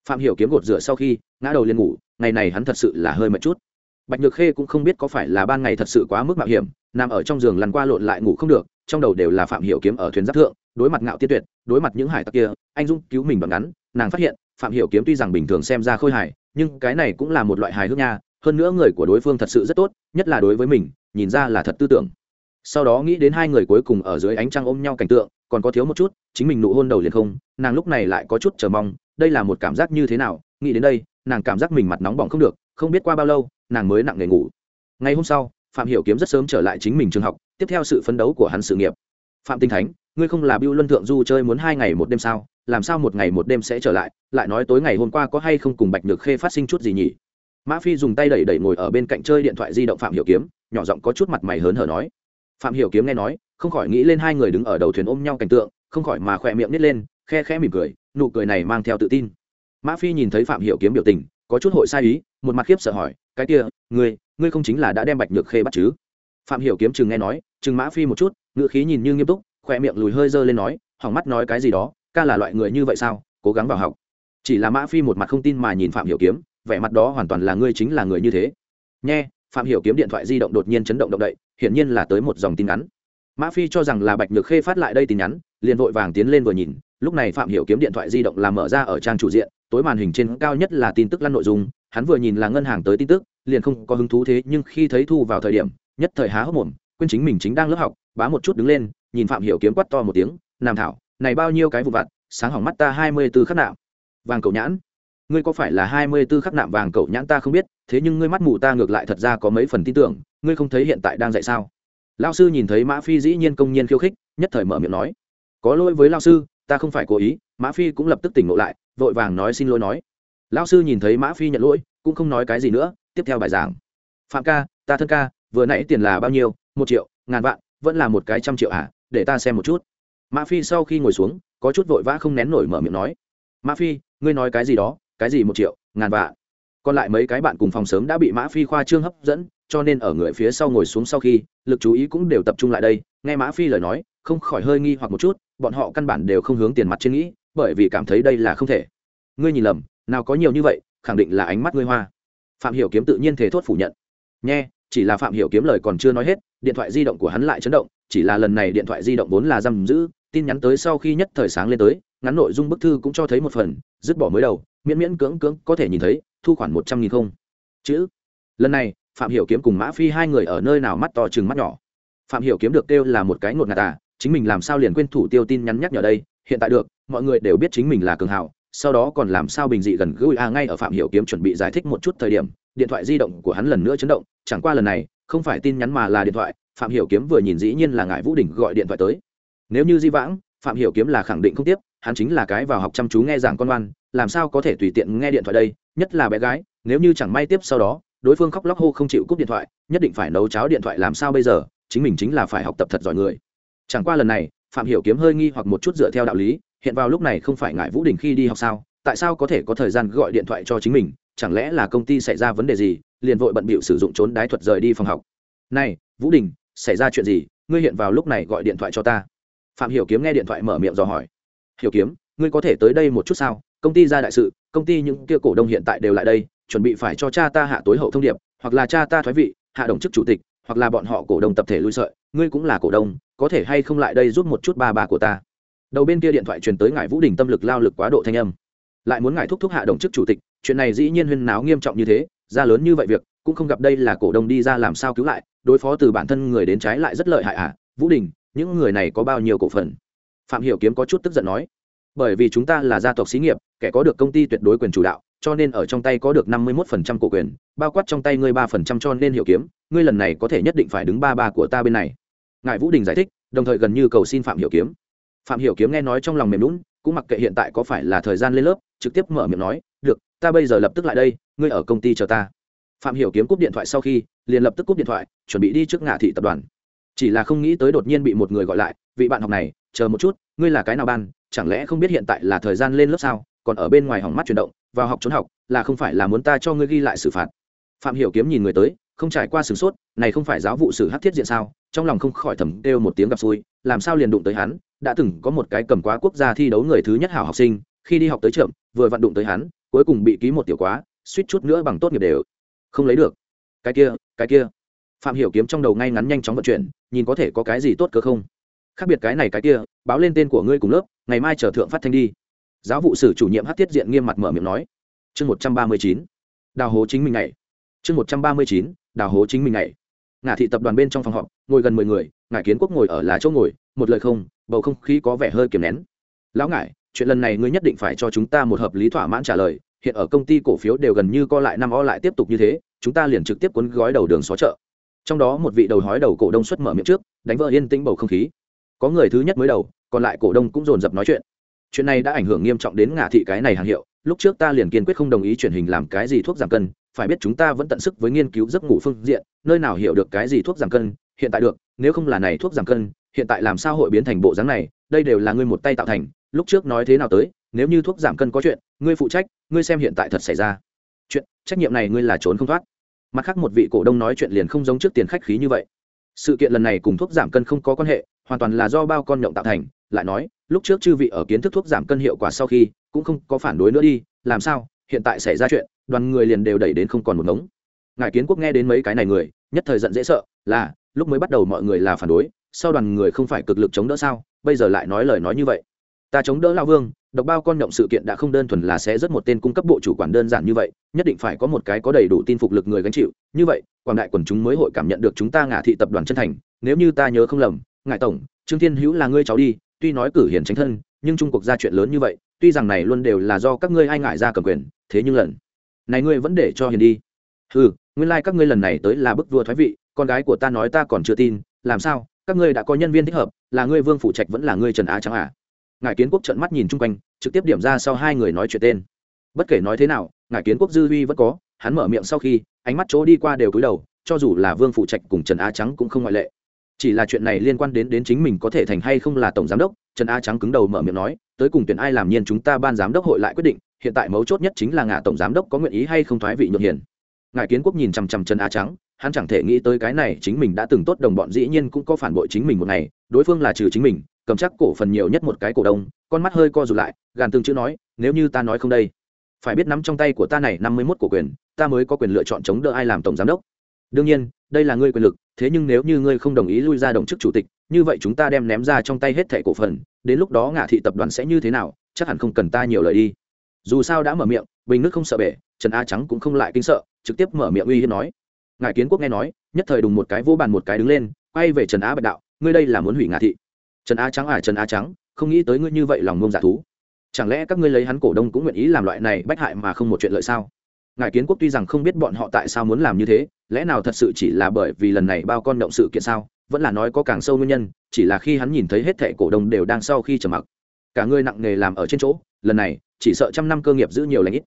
Phạm hiểu kiếm gột rửa sau khi ngã đầu lên ngủ, ngày này hắn thật sự là hơi mệt chút. Bạch nhược khê cũng không biết có phải là ban ngày thật sự quá mức mạo hiểm, nằm ở trong giường lăn qua lộn lại ngủ không được, trong đầu đều là phạm hiểu kiếm ở thuyền giáp thượng đối mặt ngạo tiên tuyệt, đối mặt những hải tặc kia, anh dũng cứu mình bằng ngắn, nàng phát hiện, phạm hiểu kiếm tuy rằng bình thường xem ra khôi hài, nhưng cái này cũng là một loại hài hước nha, hơn nữa người của đối phương thật sự rất tốt, nhất là đối với mình, nhìn ra là thật tư tưởng. Sau đó nghĩ đến hai người cuối cùng ở dưới ánh trăng ôm nhau cảnh tượng, còn có thiếu một chút, chính mình nụ hôn đầu liền không, nàng lúc này lại có chút chờ mong, đây là một cảm giác như thế nào, nghĩ đến đây, nàng cảm giác mình mặt nóng bỏng không được, không biết qua bao lâu, nàng mới nặng nề ngủ. Ngày hôm sau, phạm hiểu kiếm rất sớm trở lại chính mình trường học, tiếp theo sự phấn đấu của hắn sự nghiệp phạm tinh thánh, ngươi không là biêu luân thượng du chơi muốn hai ngày một đêm sao? Làm sao một ngày một đêm sẽ trở lại? Lại nói tối ngày hôm qua có hay không cùng bạch nhược khê phát sinh chút gì nhỉ? Mã phi dùng tay đẩy đẩy ngồi ở bên cạnh chơi điện thoại di động phạm hiểu kiếm, nhỏ giọng có chút mặt mày hớn hở nói. Phạm hiểu kiếm nghe nói, không khỏi nghĩ lên hai người đứng ở đầu thuyền ôm nhau cảnh tượng, không khỏi mà khỏe miệng nít lên, khe khẽ mỉm cười, nụ cười này mang theo tự tin. Mã phi nhìn thấy phạm hiểu kiếm biểu tình, có chút hội sai ý, một mặt khiếp sợ hỏi, cái kia, ngươi ngươi không chính là đã đem bạch nhược khê bắt chứ? Phạm hiểu kiếm chừng nghe nói chừng mã phi một chút ngựa khí nhìn như nghiêm túc khỏe miệng lùi hơi dơ lên nói hỏng mắt nói cái gì đó ca là loại người như vậy sao cố gắng vào học. Chỉ là mã phi một mặt không tin mà nhìn phạm hiểu kiếm vẻ mặt đó hoàn toàn là ngươi chính là người như thế. Nhe, phạm hiểu kiếm điện thoại di động đột nhiên chấn động động đậy hiển nhiên là tới một dòng tin nhắn. Mã phi cho rằng là bạch nhược khê phát lại đây tin nhắn liền vội vàng tiến lên vừa nhìn lúc này phạm hiểu kiếm điện thoại di động làm mở ra ở trang chủ diện tối màn hình trên cao nhất là tin tức lăn nội dung hắn vừa nhìn là ngân hàng tới tin tức liền không có hứng thú thế nhưng khi thấy thu vào thời điểm nhất thời há hốc mồm quên chính mình chính đang lớp học, bá một chút đứng lên, nhìn phạm hiểu kiếm quát to một tiếng, nam thảo, này bao nhiêu cái vụ vặt, sáng hỏng mắt ta hai mươi tư khắc nạm. Vàng cậu nhãn, ngươi có phải là hai mươi tư khắc nạm vàng cậu nhãn ta không biết, thế nhưng ngươi mắt mù ta ngược lại thật ra có mấy phần tin tưởng, ngươi không thấy hiện tại đang dạy sao? Lao sư nhìn thấy mã phi dĩ nhiên công nhiên khiêu khích, nhất thời mở miệng nói, có lỗi với lao sư, ta không phải cố ý. Mã phi cũng lập tức tỉnh ngộ lại, vội vàng nói xin lỗi nói. Lao sư nhìn thấy mã phi nhận lỗi, cũng không nói cái gì nữa, tiếp theo bài giảng. Phạm ca, ta thân ca, vừa nãy tiền là bao nhiêu một triệu ngàn vạn vẫn là một cái trăm triệu à để ta xem một chút. Mã phi sau khi ngồi xuống có chút vội vã không nén nổi mở miệng nói. Mã phi ngươi nói cái gì đó cái gì một triệu ngàn vạn? Còn lại mấy cái bạn cùng phòng sớm đã bị mã phi khoa trương hấp dẫn cho nên ở người phía sau ngồi xuống sau khi lực chú ý cũng đều tập trung lại đây. Nghe mã phi lời nói không khỏi hơi nghi hoặc một chút bọn họ căn bản đều không hướng tiền mặt trên nghĩ bởi vì cảm thấy đây là không thể. Ngươi nhìn lầm nào có nhiều như vậy khẳng định là ánh mắt ngươi hoa. Phạm hiểu kiếm tự nhiên thể thốt phủ nhận. Nhe, chỉ là phạm hiểu kiếm lời còn chưa nói hết điện thoại di động của hắn lại chấn động, chỉ là lần này điện thoại di động vốn là giam giữ, tin nhắn tới sau khi nhất thời sáng lên tới, ngắn nội dung bức thư cũng cho thấy một phần, dứt bỏ mới đầu, miễn miễn cưỡng cưỡng có thể nhìn thấy, thu khoản một trăm nghìn không. Chữ. Lần này, phạm hiểu kiếm cùng mã phi hai người ở nơi nào mắt to chừng mắt nhỏ. Phạm hiểu kiếm được kêu là một cái ngột ngạt à chính mình làm sao liền quên thủ tiêu tin nhắn nhắc nhở đây, hiện tại được, mọi người đều biết chính mình là cường hào, sau đó còn làm sao bình dị gần gũi a ngay ở phạm hiểu kiếm chuẩn bị giải thích một chút thời điểm, điện thoại di động của hắn lần nữa chấn động, chẳng qua lần này không phải tin nhắn mà là điện thoại, phạm hiểu kiếm vừa nhìn dĩ nhiên là ngải vũ đình gọi điện thoại tới. Nếu như di vãng, phạm hiểu kiếm là khẳng định không tiếp, hắn chính là cái vào học chăm chú nghe giảng con ngoan làm sao có thể tùy tiện nghe điện thoại đây, nhất là bé gái, nếu như chẳng may tiếp sau đó, đối phương khóc lóc hô không chịu cúp điện thoại, nhất định phải nấu cháo điện thoại làm sao bây giờ, chính mình chính là phải học tập thật giỏi người. Chẳng qua lần này, phạm hiểu kiếm hơi nghi hoặc một chút dựa theo đạo lý, hiện vào lúc này không phải ngại vũ đình khi đi học sao, tại sao có thể có thời gian gọi điện thoại cho chính mình chẳng lẽ là công ty xảy ra vấn đề gì, liền vội bận bịu sử dụng trốn đái thuật rời đi phòng học. Này, vũ đình, xảy ra chuyện gì, ngươi hiện vào lúc này gọi điện thoại cho ta. Phạm hiểu kiếm nghe điện thoại mở miệng dò hỏi. Hiểu kiếm, ngươi có thể tới đây một chút sao? Công ty ra đại sự, công ty những kia cổ đông hiện tại đều lại đây, chuẩn bị phải cho cha ta hạ tối hậu thông điệp, hoặc là cha ta thoái vị, hạ đồng chức chủ tịch, hoặc là bọn họ cổ đông tập thể lui sợi, ngươi cũng là cổ đông, có thể hay không lại đây giúp một chút ba bà của ta? Đầu bên kia điện thoại truyền tới ngài vũ đình tâm lực, lao lực quá độ thanh âm. Lại muốn ngài thúc thúc hạ đồng chức chủ tịch chuyện này dĩ nhiên huyên náo nghiêm trọng như thế, ra lớn như vậy việc, cũng không gặp đây là cổ đông đi ra làm sao cứu lại, đối phó từ bản thân người đến trái lại rất lợi hại à? Vũ đình, những người này có bao nhiêu cổ phần? Phạm hiểu kiếm có chút tức giận nói. Bởi vì chúng ta là gia tộc xí nghiệp, kẻ có được công ty tuyệt đối quyền chủ đạo, cho nên ở trong tay có được năm mươi 51% cổ quyền, bao quát trong tay ngươi ba phần trăm cho nên hiểu kiếm, ngươi lần này có thể nhất định phải đứng ba ba của ta bên này. Ngài vũ đình giải thích, đồng thời gần như cầu xin phạm hiểu kiếm. Phạm hiểu kiếm nghe nói trong lòng mềm lún cũng mặc kệ hiện tại có phải là thời gian lên lớp, trực tiếp mở miệng nói ta bây giờ lập tức lại đây, ngươi ở công ty chờ ta. Phạm hiểu kiếm cúp điện thoại sau khi, liền lập tức cúp điện thoại, chuẩn bị đi trước ngã thị tập đoàn. Chỉ là không nghĩ tới đột nhiên bị một người gọi lại, vị bạn học này, chờ một chút, ngươi là cái nào ban, chẳng lẽ không biết hiện tại là thời gian lên lớp sao, còn ở bên ngoài hỏng mắt chuyển động, vào học trốn học, là không phải là muốn ta cho ngươi ghi lại xử phạt. Phạm hiểu kiếm nhìn người tới, không trải qua sửng sốt, này không phải giáo vụ sử hắc thiết diện sao, trong lòng không khỏi thầm kêu một tiếng gặp xui, làm sao liền đụng tới hắn, đã từng có một cái cầm quá quốc gia thi đấu người thứ nhất hảo học sinh, khi đi học tới trường vừa vận đụng tới hắn cuối cùng bị ký một tiểu quá, suýt chút nữa bằng tốt nghiệp đều. Không lấy được. Cái kia cái kia. Phạm hiểu kiếm trong đầu ngay ngắn nhanh chóng vận chuyển, nhìn có thể có cái gì tốt cơ không? Khác biệt cái này cái kia, báo lên tên của ngươi cùng lớp, ngày mai chờ thượng phát thanh đi. Giáo vụ sử chủ nhiệm hát tiết diện nghiêm mặt mở miệng nói. Chương một trăm ba mươi chín. Đào hố chính mình này chương một trăm ba mươi chín, đào hố chính mình này ngả thị tập đoàn bên trong phòng họp, ngồi gần mười người, ngải kiến quốc ngồi ở lá chỗ ngồi, một lời không, bầu không khí có vẻ hơi kiềm nén. Lão ngải chuyện lần này ngươi nhất định phải cho chúng ta một hợp lý thỏa mãn trả lời, hiện ở công ty cổ phiếu đều gần như co lại năm o lại tiếp tục như thế, chúng ta liền trực tiếp cuốn gói đầu đường xó chợ. Trong đó một vị đầu hói đầu cổ đông xuất mở miệng trước, đánh vỡ yên tĩnh bầu không khí. Có người thứ nhất mới đầu, còn lại cổ đông cũng dồn dập nói chuyện. Chuyện này đã ảnh hưởng nghiêm trọng đến ngả thị cái này hàng hiệu, lúc trước ta liền kiên quyết không đồng ý chuyển hình làm cái gì thuốc giảm cân, phải biết chúng ta vẫn tận sức với nghiên cứu giấc ngủ phương diện, nơi nào hiểu được cái gì thuốc giảm cân, hiện tại được, nếu không là này thuốc giảm cân, hiện tại làm sao hội biến thành bộ dáng này, đây đều là ngươi một tay tạo thành lúc trước nói thế nào tới, nếu như thuốc giảm cân có chuyện, ngươi phụ trách, ngươi xem hiện tại thật xảy ra. Chuyện, trách nhiệm này ngươi là trốn không thoát. Mặt khác một vị cổ đông nói chuyện liền không giống trước tiền khách khí như vậy. Sự kiện lần này cùng thuốc giảm cân không có quan hệ, hoàn toàn là do bao con nhộng tạo thành, lại nói, lúc trước chư vị ở kiến thức thuốc giảm cân hiệu quả sau khi, cũng không có phản đối nữa đi, làm sao, hiện tại xảy ra chuyện, đoàn người liền đều đẩy đến không còn một ngống. Ngài kiến quốc nghe đến mấy cái này người, nhất thời giận dễ sợ, là, lúc mới bắt đầu mọi người là phản đối, sau đoàn người không phải cực lực chống đỡ sao, bây giờ lại nói lời nói như vậy ta chống đỡ lao vương, độc bao con nhộng sự kiện đã không đơn thuần là sẽ rất một tên cung cấp bộ chủ quản đơn giản như vậy, nhất định phải có một cái có đầy đủ tin phục lực người gánh chịu. Như vậy, quảng đại quần chúng mới hội cảm nhận được chúng ta ngả thị tập đoàn chân thành. Nếu như ta nhớ không lầm ngại tổng, trương thiên hữu là ngươi cháu đi, tuy nói cử hiền tránh thân, nhưng trung cuộc ra chuyện lớn như vậy, tuy rằng này luôn đều là do các ngươi ai ngại ra cầm quyền, thế nhưng lần này ngươi vẫn để cho hiền đi. Ừ nguyên lai、like、các ngươi lần này tới là bức vua thoái vị, con gái của ta nói ta còn chưa tin, làm sao, các ngươi đã có nhân viên thích hợp, là ngươi vương phủ trạch vẫn là ngươi trần á trắng à? Ngài kiến quốc trợn mắt nhìn chung quanh, trực tiếp điểm ra sau hai người nói chuyện tên. Bất kể nói thế nào, ngài kiến quốc dư huy vẫn có, hắn mở miệng sau khi, ánh mắt chỗ đi qua đều cúi đầu, cho dù là vương phụ trạch cùng trần á trắng cũng không ngoại lệ. Chỉ là chuyện này liên quan đến đến chính mình có thể thành hay không là tổng giám đốc, trần Á trắng cứng đầu mở miệng nói, tới cùng tuyển ai làm nhiên chúng ta ban giám đốc hội lại quyết định, hiện tại mấu chốt nhất chính là ngả tổng giám đốc có nguyện ý hay không thoái vị nhượng hiền. Ngài kiến quốc nhìn chằm chằm trần Á trắng, hắn chẳng thể nghĩ tới cái này chính mình đã từng tốt đồng bọn dĩ nhiên cũng có phản bội chính mình một ngày, đối phương là trừ chính mình cầm chắc cổ phần nhiều nhất một cái cổ đông, con mắt hơi co rụt lại, gàn từng chữ nói, nếu như ta nói không đây, phải biết nắm trong tay của ta này năm mươi mốt cổ quyền, ta mới có quyền lựa chọn chống đỡ ai làm tổng giám đốc. Đương nhiên, đây là ngươi quyền lực, thế nhưng nếu như ngươi không đồng ý lui ra đồng chức chủ tịch, như vậy chúng ta đem ném ra trong tay hết thẻ cổ phần, đến lúc đó ngạ thị tập đoàn sẽ như thế nào, chắc hẳn không cần ta nhiều lời đi. Dù sao đã mở miệng, bình nước không sợ bể, trần a trắng cũng không lại kinh sợ, trực tiếp mở miệng uy hiếp nói. Ngài kiến quốc nghe nói, nhất thời đùng một cái vô bàn một cái đứng lên, quay về trần á bạch đạo, ngươi đây là muốn hủy ngạ thị? Trần á trắng à trần á trắng, không nghĩ tới ngươi như vậy lòng ngông giả thú. Chẳng lẽ các ngươi lấy hắn cổ đông cũng nguyện ý làm loại này bách hại mà không một chuyện lợi sao? Ngài kiến quốc tuy rằng không biết bọn họ tại sao muốn làm như thế, lẽ nào thật sự chỉ là bởi vì lần này bao con động sự kiện sao? Vẫn là nói có càng sâu nguyên nhân, chỉ là khi hắn nhìn thấy hết thẻ cổ đông đều đang sau khi trầm mặc. Cả ngươi nặng nghề làm ở trên chỗ, lần này, chỉ sợ trăm năm cơ nghiệp giữ nhiều lãnh ít.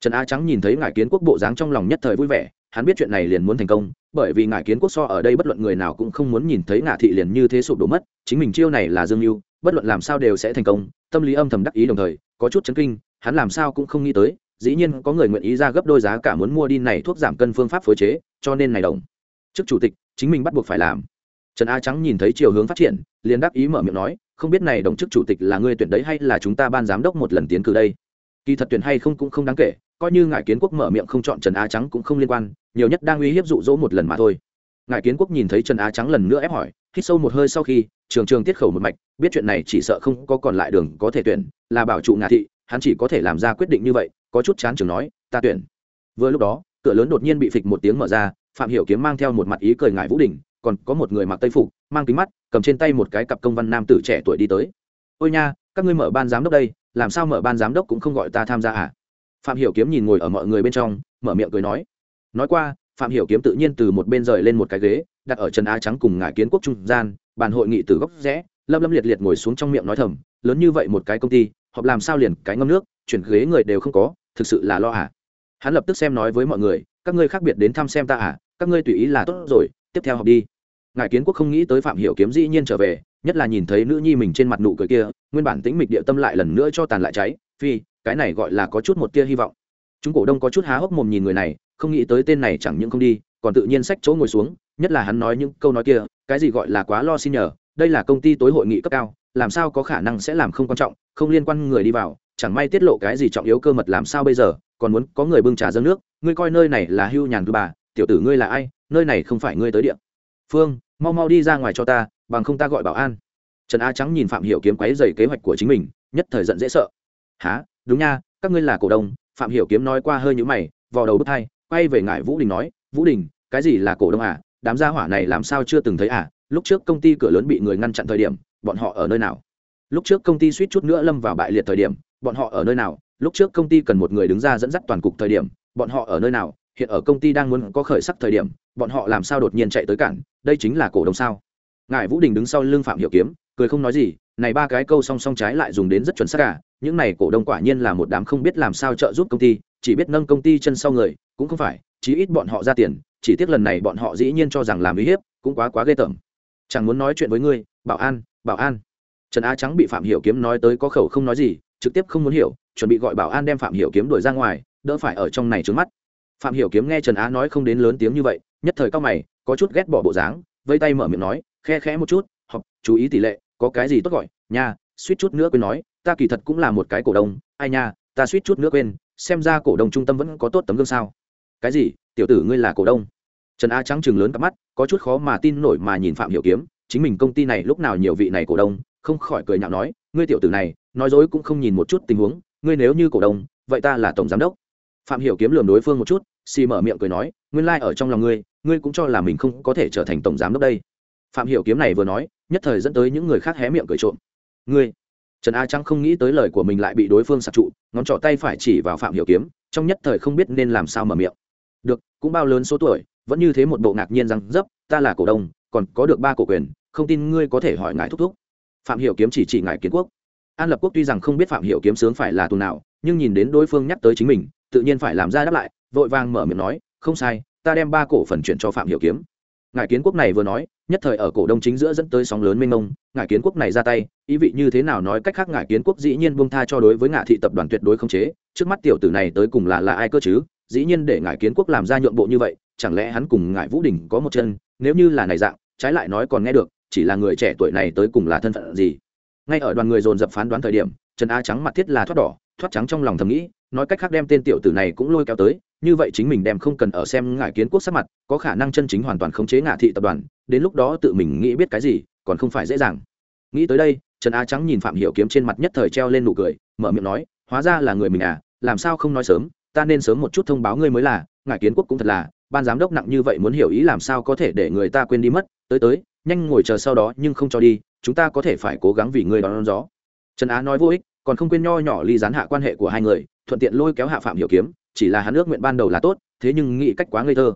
Trần á trắng nhìn thấy ngài kiến quốc bộ dáng trong lòng nhất thời vui vẻ hắn biết chuyện này liền muốn thành công, bởi vì ngài kiến quốc so ở đây bất luận người nào cũng không muốn nhìn thấy ngạ thị liền như thế sụp đổ mất, chính mình chiêu này là dương mưu, bất luận làm sao đều sẽ thành công, tâm lý âm thầm đắc ý đồng thời, có chút chấn kinh, hắn làm sao cũng không nghĩ tới, dĩ nhiên có người nguyện ý ra gấp đôi giá cả muốn mua đi này thuốc giảm cân phương pháp phối chế, cho nên này đồng chức chủ tịch, chính mình bắt buộc phải làm. Trần a trắng nhìn thấy chiều hướng phát triển, liền đắc ý mở miệng nói, không biết này đồng chức chủ tịch là người tuyển đấy hay là chúng ta ban giám đốc một lần tiến cử đây? Kỳ thật tuyển hay không cũng không đáng kể coi như ngài kiến quốc mở miệng không chọn trần a trắng cũng không liên quan, nhiều nhất đang uy hiếp dụ dỗ một lần mà thôi. Ngài kiến quốc nhìn thấy trần a trắng lần nữa ép hỏi, hít sâu một hơi sau khi, trường trường tiết khẩu một mạch, biết chuyện này chỉ sợ không có còn lại đường có thể tuyển, là bảo trụ ngà thị, hắn chỉ có thể làm ra quyết định như vậy, có chút chán trường nói, ta tuyển. Vừa lúc đó, cửa lớn đột nhiên bị phịch một tiếng mở ra, phạm hiểu kiếm mang theo một mặt ý cười ngài vũ đình, còn có một người mặc tây phục, mang kính mắt, cầm trên tay một cái cặp công văn nam tử trẻ tuổi đi tới. Ôi nha, các ngươi mở ban giám đốc đây, làm sao mở ban giám đốc cũng không gọi ta tham gia à? Phạm hiểu kiếm nhìn ngồi ở mọi người bên trong, mở miệng cười nói. Nói qua, phạm hiểu kiếm tự nhiên từ một bên rời lên một cái ghế, đặt ở trần á trắng cùng ngải kiến quốc trung gian, bàn hội nghị từ góc rẽ lâm lâm liệt liệt ngồi xuống trong miệng nói thầm, lớn như vậy một cái công ty, họp làm sao liền cái ngâm nước, chuyển ghế người đều không có, thực sự là lo à. Hắn lập tức xem nói với mọi người, các ngươi khác biệt đến thăm xem ta à các ngươi tùy ý là tốt rồi, tiếp theo học đi. Ngài kiến quốc không nghĩ tới phạm hiểu kiếm dĩ nhiên trở về, nhất là nhìn thấy nữ nhi mình trên mặt nụ cười kia, nguyên bản tĩnh mịch địa tâm lại lần nữa cho tàn lại cháy, phi cái này gọi là có chút một tia hy vọng. Chúng cổ đông có chút há hốc mồm nhìn người này, không nghĩ tới tên này chẳng những không đi, còn tự nhiên sách chỗ ngồi xuống, nhất là hắn nói những câu nói kia, cái gì gọi là quá lo xin nhờ, đây là công ty tối hội nghị cấp cao, làm sao có khả năng sẽ làm không quan trọng, không liên quan người đi vào, chẳng may tiết lộ cái gì trọng yếu cơ mật làm sao bây giờ, còn muốn có người bưng trà dâng nước, ngươi coi nơi này là hưu nhàn cư bà, tiểu tử ngươi là ai, nơi này không phải ngươi tới địa. Phương, mau mau đi ra ngoài cho ta, bằng không ta gọi bảo an. Trần a trắng nhìn phạm hiểu kiếm quấy dày kế hoạch của chính mình, nhất thời giận dễ sợ. Há đúng nha, các ngươi là cổ đông, phạm hiểu kiếm nói qua hơi nhũ mày, vò đầu bứt hai, quay về ngải vũ đình nói, vũ đình, cái gì là cổ đông à? Đám gia hỏa này làm sao chưa từng thấy à? Lúc trước công ty cửa lớn bị người ngăn chặn thời điểm, bọn họ ở nơi nào? Lúc trước công ty suýt chút nữa lâm vào bại liệt thời điểm, bọn họ ở nơi nào? Lúc trước công ty cần một người đứng ra dẫn dắt toàn cục thời điểm, bọn họ ở nơi nào? Hiện ở công ty đang muốn có khởi sắc thời điểm, bọn họ làm sao đột nhiên chạy tới cản? Đây chính là cổ đông sao? Ngài vũ đình đứng sau lưng phạm hiểu kiếm, cười không nói gì này ba cái câu song song trái lại dùng đến rất chuẩn xác cả, những này cổ đông quả nhiên là một đám không biết làm sao trợ giúp công ty, chỉ biết nâng công ty chân sau người, cũng không phải, chí ít bọn họ ra tiền, chỉ tiếc lần này bọn họ dĩ nhiên cho rằng làm uy hiếp, cũng quá quá ghê tởm. Chẳng muốn nói chuyện với ngươi, bảo an bảo an. Trần á trắng bị phạm hiểu kiếm nói tới có khẩu không nói gì, trực tiếp không muốn hiểu, chuẩn bị gọi bảo an đem phạm hiểu kiếm đuổi ra ngoài, đỡ phải ở trong này trướng mắt. Phạm hiểu kiếm nghe trần á nói không đến lớn tiếng như vậy, nhất thời cao mày, có chút ghét bỏ bộ dáng vây tay mở miệng nói, khe khẽ một chút, học, chú ý tỷ lệ có cái gì tốt gọi, nha, suýt chút nữa quên nói, ta kỳ thật cũng là một cái cổ đông, ai nha, ta suýt chút nữa quên, xem ra cổ đông trung tâm vẫn có tốt tấm gương sao. Cái gì, tiểu tử ngươi là cổ đông? Trần a trắng chừng lớn cặp mắt, có chút khó mà tin nổi mà nhìn phạm hiểu kiếm, chính mình công ty này lúc nào nhiều vị này cổ đông, không khỏi cười nhạo nói, ngươi tiểu tử này, nói dối cũng không nhìn một chút tình huống, ngươi nếu như cổ đông, vậy ta là tổng giám đốc. Phạm hiểu kiếm lườm đối phương một chút, xì mở miệng cười nói, nguyên lai like ở trong lòng ngươi ngươi cũng cho là mình không có thể trở thành tổng giám đốc đây phạm hiểu kiếm này vừa nói, nhất thời dẫn tới những người khác hé miệng cười trộm. Ngươi? Trần a trắng không nghĩ tới lời của mình lại bị đối phương sạc trụ, ngón trỏ tay phải chỉ vào phạm hiểu kiếm, trong nhất thời không biết nên làm sao mở miệng. Được, cũng bao lớn số tuổi, vẫn như thế một bộ ngạc nhiên rằng dấp, ta là cổ đông, còn có được ba cổ quyền, không tin ngươi có thể hỏi ngài thúc thúc. Phạm hiểu kiếm chỉ chỉ ngài kiến quốc. An lập quốc tuy rằng không biết phạm hiểu kiếm sướng phải là tù nào, nhưng nhìn đến đối phương nhắc tới chính mình, tự nhiên phải làm ra đáp lại, vội vàng mở miệng nói, không sai, ta đem ba cổ phần chuyển cho phạm hiểu kiếm ngài kiến quốc này vừa nói, nhất thời ở cổ đông chính giữa dẫn tới sóng lớn mênh mông, ngài kiến quốc này ra tay, ý vị như thế nào nói cách khác ngài kiến quốc dĩ nhiên buông tha cho đối với ngạ thị tập đoàn tuyệt đối không chế, trước mắt tiểu tử này tới cùng là là ai cơ chứ? Dĩ nhiên để ngài kiến quốc làm ra nhượng bộ như vậy, chẳng lẽ hắn cùng ngài vũ đình có một chân? Nếu như là này dạng, trái lại nói còn nghe được, chỉ là người trẻ tuổi này tới cùng là thân phận gì? Ngay ở đoàn người dồn dập phán đoán thời điểm, trần á trắng mặt thiết là thoát đỏ, thoát trắng trong lòng thầm nghĩ nói cách khác đem tên tiểu tử này cũng lôi kéo tới như vậy chính mình đem không cần ở xem ngải kiến quốc sắc mặt có khả năng chân chính hoàn toàn khống chế ngạ thị tập đoàn đến lúc đó tự mình nghĩ biết cái gì còn không phải dễ dàng. Nghĩ tới đây trần á trắng nhìn phạm hiểu kiếm trên mặt nhất thời treo lên nụ cười mở miệng nói hóa ra là người mình à làm sao không nói sớm ta nên sớm một chút thông báo ngươi mới là ngài kiến quốc cũng thật là ban giám đốc nặng như vậy muốn hiểu ý làm sao có thể để người ta quên đi mất tới tới nhanh ngồi chờ sau đó nhưng không cho đi chúng ta có thể phải cố gắng vì ngươi đón, đón gió. Trần á nói vô ích còn không quên nho nhỏ ly gián hạ quan hệ của hai người thuận tiện lôi kéo hạ phạm hiểu kiếm chỉ là hắn ước nguyện ban đầu là tốt thế nhưng nghĩ cách quá ngây thơ.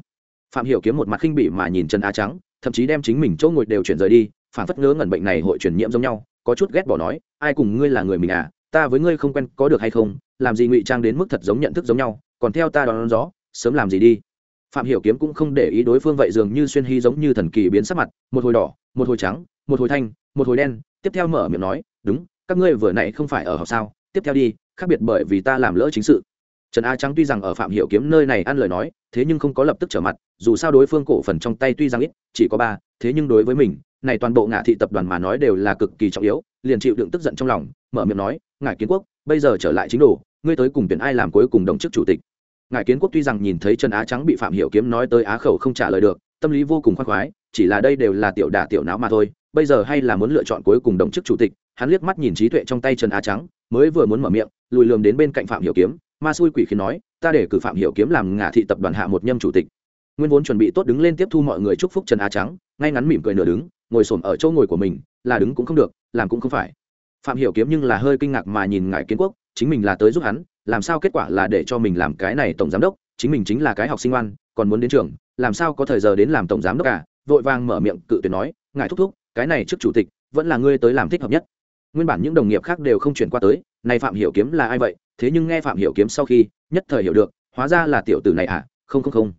Phạm hiểu kiếm một mặt khinh bỉ mà nhìn trần á trắng thậm chí đem chính mình chỗ ngồi đều chuyển rời đi phản phất ngớ ngẩn bệnh này hội truyền nhiễm giống nhau có chút ghét bỏ nói ai cùng ngươi là người mình à? Ta với ngươi không quen có được hay không? Làm gì ngụy trang đến mức thật giống nhận thức giống nhau còn theo ta đón, đón gió sớm làm gì đi? Phạm hiểu kiếm cũng không để ý đối phương vậy dường như xuyên hy giống như thần kỳ biến sắc mặt một hồi đỏ một hồi trắng một hồi thanh một hồi đen tiếp theo mở miệng nói đúng các ngươi vừa nãy không phải ở học sao? Tiếp theo đi khác biệt bởi vì ta làm lỡ chính sự. Trần a trắng tuy rằng ở phạm hiểu kiếm nơi này ăn lời nói, thế nhưng không có lập tức trở mặt, dù sao đối phương cổ phần trong tay tuy rằng ít, chỉ có ba, thế nhưng đối với mình, này toàn bộ ngạ thị tập đoàn mà nói đều là cực kỳ trọng yếu, liền chịu đựng tức giận trong lòng, mở miệng nói ngài kiến quốc, bây giờ trở lại chính đồ, ngươi tới cùng tuyển ai làm cuối cùng đồng chức chủ tịch? Ngài kiến quốc tuy rằng nhìn thấy trần á trắng bị phạm hiểu kiếm nói tới á khẩu không trả lời được, tâm lý vô cùng khoan khoái, chỉ là đây đều là tiểu đả tiểu não mà thôi, bây giờ hay là muốn lựa chọn cuối cùng đồng chức chủ tịch, hắn liếc mắt nhìn trí tuệ trong tay trần á trắng mới vừa muốn mở miệng, lùi lườm đến bên cạnh phạm hiểu kiếm, ma xui quỷ khiến nói, ta để cử phạm hiểu kiếm làm ngả thị tập đoàn hạ một nhâm chủ tịch. Nguyên vốn chuẩn bị tốt đứng lên tiếp thu mọi người chúc phúc trần á trắng, ngay ngắn mỉm cười nửa đứng, ngồi xổm ở chỗ ngồi của mình, là đứng cũng không được, làm cũng không phải. Phạm hiểu kiếm nhưng là hơi kinh ngạc mà nhìn ngài kiến quốc, chính mình là tới giúp hắn, làm sao kết quả là để cho mình làm cái này tổng giám đốc, chính mình chính là cái học sinh ngoan còn muốn đến trường, làm sao có thời giờ đến làm tổng giám đốc cả vội vàng mở miệng cự tuyệt nói, ngài thúc thúc, cái này trước chủ tịch, vẫn là ngươi tới làm thích hợp nhất nguyên bản những đồng nghiệp khác đều không chuyển qua tới, này phạm hiểu kiếm là ai vậy? Thế nhưng nghe phạm hiểu kiếm sau khi, nhất thời hiểu được, hóa ra là tiểu tử này à? Không không không.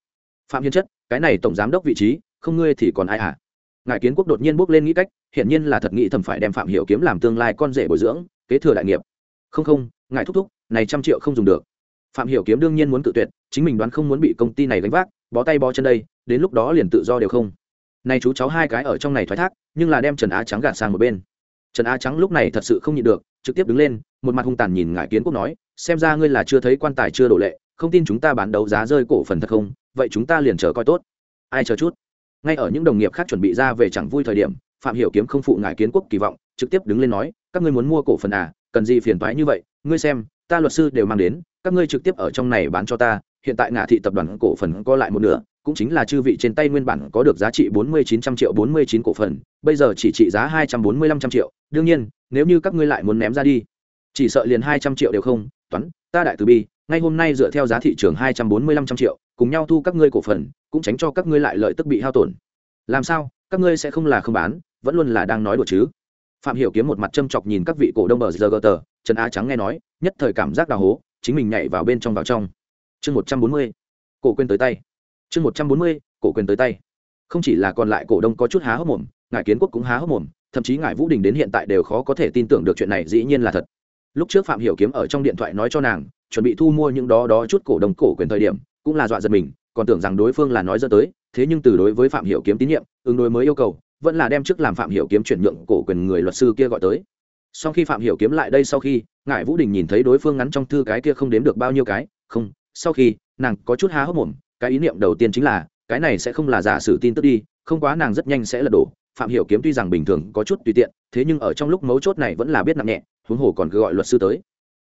Phạm hiến chất, cái này tổng giám đốc vị trí, không ngươi thì còn ai à? Ngài kiến quốc đột nhiên bước lên nghĩ cách hiện nhiên là thật nghĩ thầm phải đem phạm hiểu kiếm làm tương lai con rể bồi dưỡng, kế thừa đại nghiệp. Không không, ngài thúc thúc, này trăm triệu không dùng được. Phạm hiểu kiếm đương nhiên muốn tự tuyệt, chính mình đoán không muốn bị công ty này gánh vác, bó tay bó chân đây, đến lúc đó liền tự do đều không. Này chú cháu hai cái ở trong này thoái thác, nhưng là đem trần á trắng gạt sang một bên trần á trắng lúc này thật sự không nhịn được, trực tiếp đứng lên, một mặt hung tàn nhìn ngải kiến quốc nói, xem ra ngươi là chưa thấy quan tài chưa đổ lệ, không tin chúng ta bán đấu giá rơi cổ phần thật không? Vậy chúng ta liền chờ coi tốt. Ai chờ chút? Ngay ở những đồng nghiệp khác chuẩn bị ra về chẳng vui thời điểm, phạm hiểu kiếm không phụ ngải kiến quốc kỳ vọng, trực tiếp đứng lên nói, các ngươi muốn mua cổ phần à? Cần gì phiền toái như vậy? Ngươi xem, ta luật sư đều mang đến, các ngươi trực tiếp ở trong này bán cho ta, hiện tại ngạ thị tập đoàn cổ phần có lại một nửa cũng chính là chư vị trên tay nguyên bản có được giá trị bốn mươi chín trăm triệu bốn mươi chín cổ phần, bây giờ chỉ trị giá hai trăm bốn mươi lăm trăm triệu. Đương nhiên, nếu như các ngươi lại muốn ném ra đi, chỉ sợ liền hai trăm triệu đều không. Toán, ta đại từ bi, ngay hôm nay dựa theo giá thị trường hai trăm bốn mươi lăm trăm triệu, cùng nhau thu các ngươi cổ phần, cũng tránh cho các ngươi lại lợi tức bị hao tổn. Làm sao? Các ngươi sẽ không là không bán, vẫn luôn là đang nói đùa chứ? Phạm hiểu kiếm một mặt châm chọc nhìn các vị cổ đông bờ giờ gờ tờ, trần á trắng nghe nói, nhất thời cảm giác đào hố, chính mình nhảy vào bên trong vào trong. Chương một trăm bốn mươi, cổ quyền tới tay chương một trăm bốn mươi, cổ quyền tới tay. Không chỉ là còn lại cổ đông có chút há hốc mồm, ngài kiến quốc cũng há hốc mồm, thậm chí ngài vũ đình đến hiện tại đều khó có thể tin tưởng được chuyện này dĩ nhiên là thật. Lúc trước phạm hiểu kiếm ở trong điện thoại nói cho nàng, chuẩn bị thu mua những đó đó chút cổ đông cổ quyền thời điểm, cũng là dọa giật mình, còn tưởng rằng đối phương là nói dẫn tới, thế nhưng từ đối với phạm hiểu kiếm tín nhiệm, ứng đối mới yêu cầu, vẫn là đem trước làm phạm hiểu kiếm chuyển nhượng cổ quyền người luật sư kia gọi tới. Sau khi phạm hiểu kiếm lại đây sau khi, ngài vũ đình nhìn thấy đối phương ngắn trong thư cái kia không đếm được bao nhiêu cái, không, sau khi, nàng có chút há hốc mồm cái ý niệm đầu tiên chính là, cái này sẽ không là giả sử tin tức đi, không quá nàng rất nhanh sẽ lật đổ. Phạm hiểu kiếm tuy rằng bình thường có chút tùy tiện, thế nhưng ở trong lúc mấu chốt này vẫn là biết nặng nhẹ, huống hồ còn cứ gọi luật sư tới.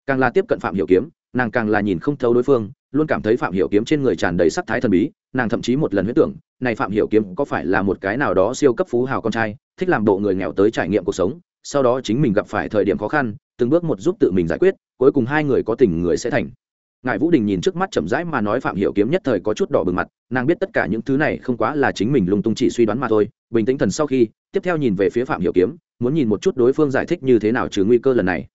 Càng là tiếp cận phạm hiểu kiếm, nàng càng là nhìn không thấu đối phương, luôn cảm thấy phạm hiểu kiếm trên người tràn đầy sắc thái thần bí, nàng thậm chí một lần huyết tưởng, này phạm hiểu kiếm có phải là một cái nào đó siêu cấp phú hào con trai, thích làm bộ người nghèo tới trải nghiệm cuộc sống, sau đó chính mình gặp phải thời điểm khó khăn, từng bước một giúp tự mình giải quyết, cuối cùng hai người có tình người sẽ thành ngài vũ đình nhìn trước mắt chậm rãi mà nói phạm hiểu kiếm nhất thời có chút đỏ bừng mặt, nàng biết tất cả những thứ này không quá là chính mình lung tung chỉ suy đoán mà thôi, bình tĩnh thần sau khi, tiếp theo nhìn về phía phạm hiểu kiếm, muốn nhìn một chút đối phương giải thích như thế nào trừ nguy cơ lần này.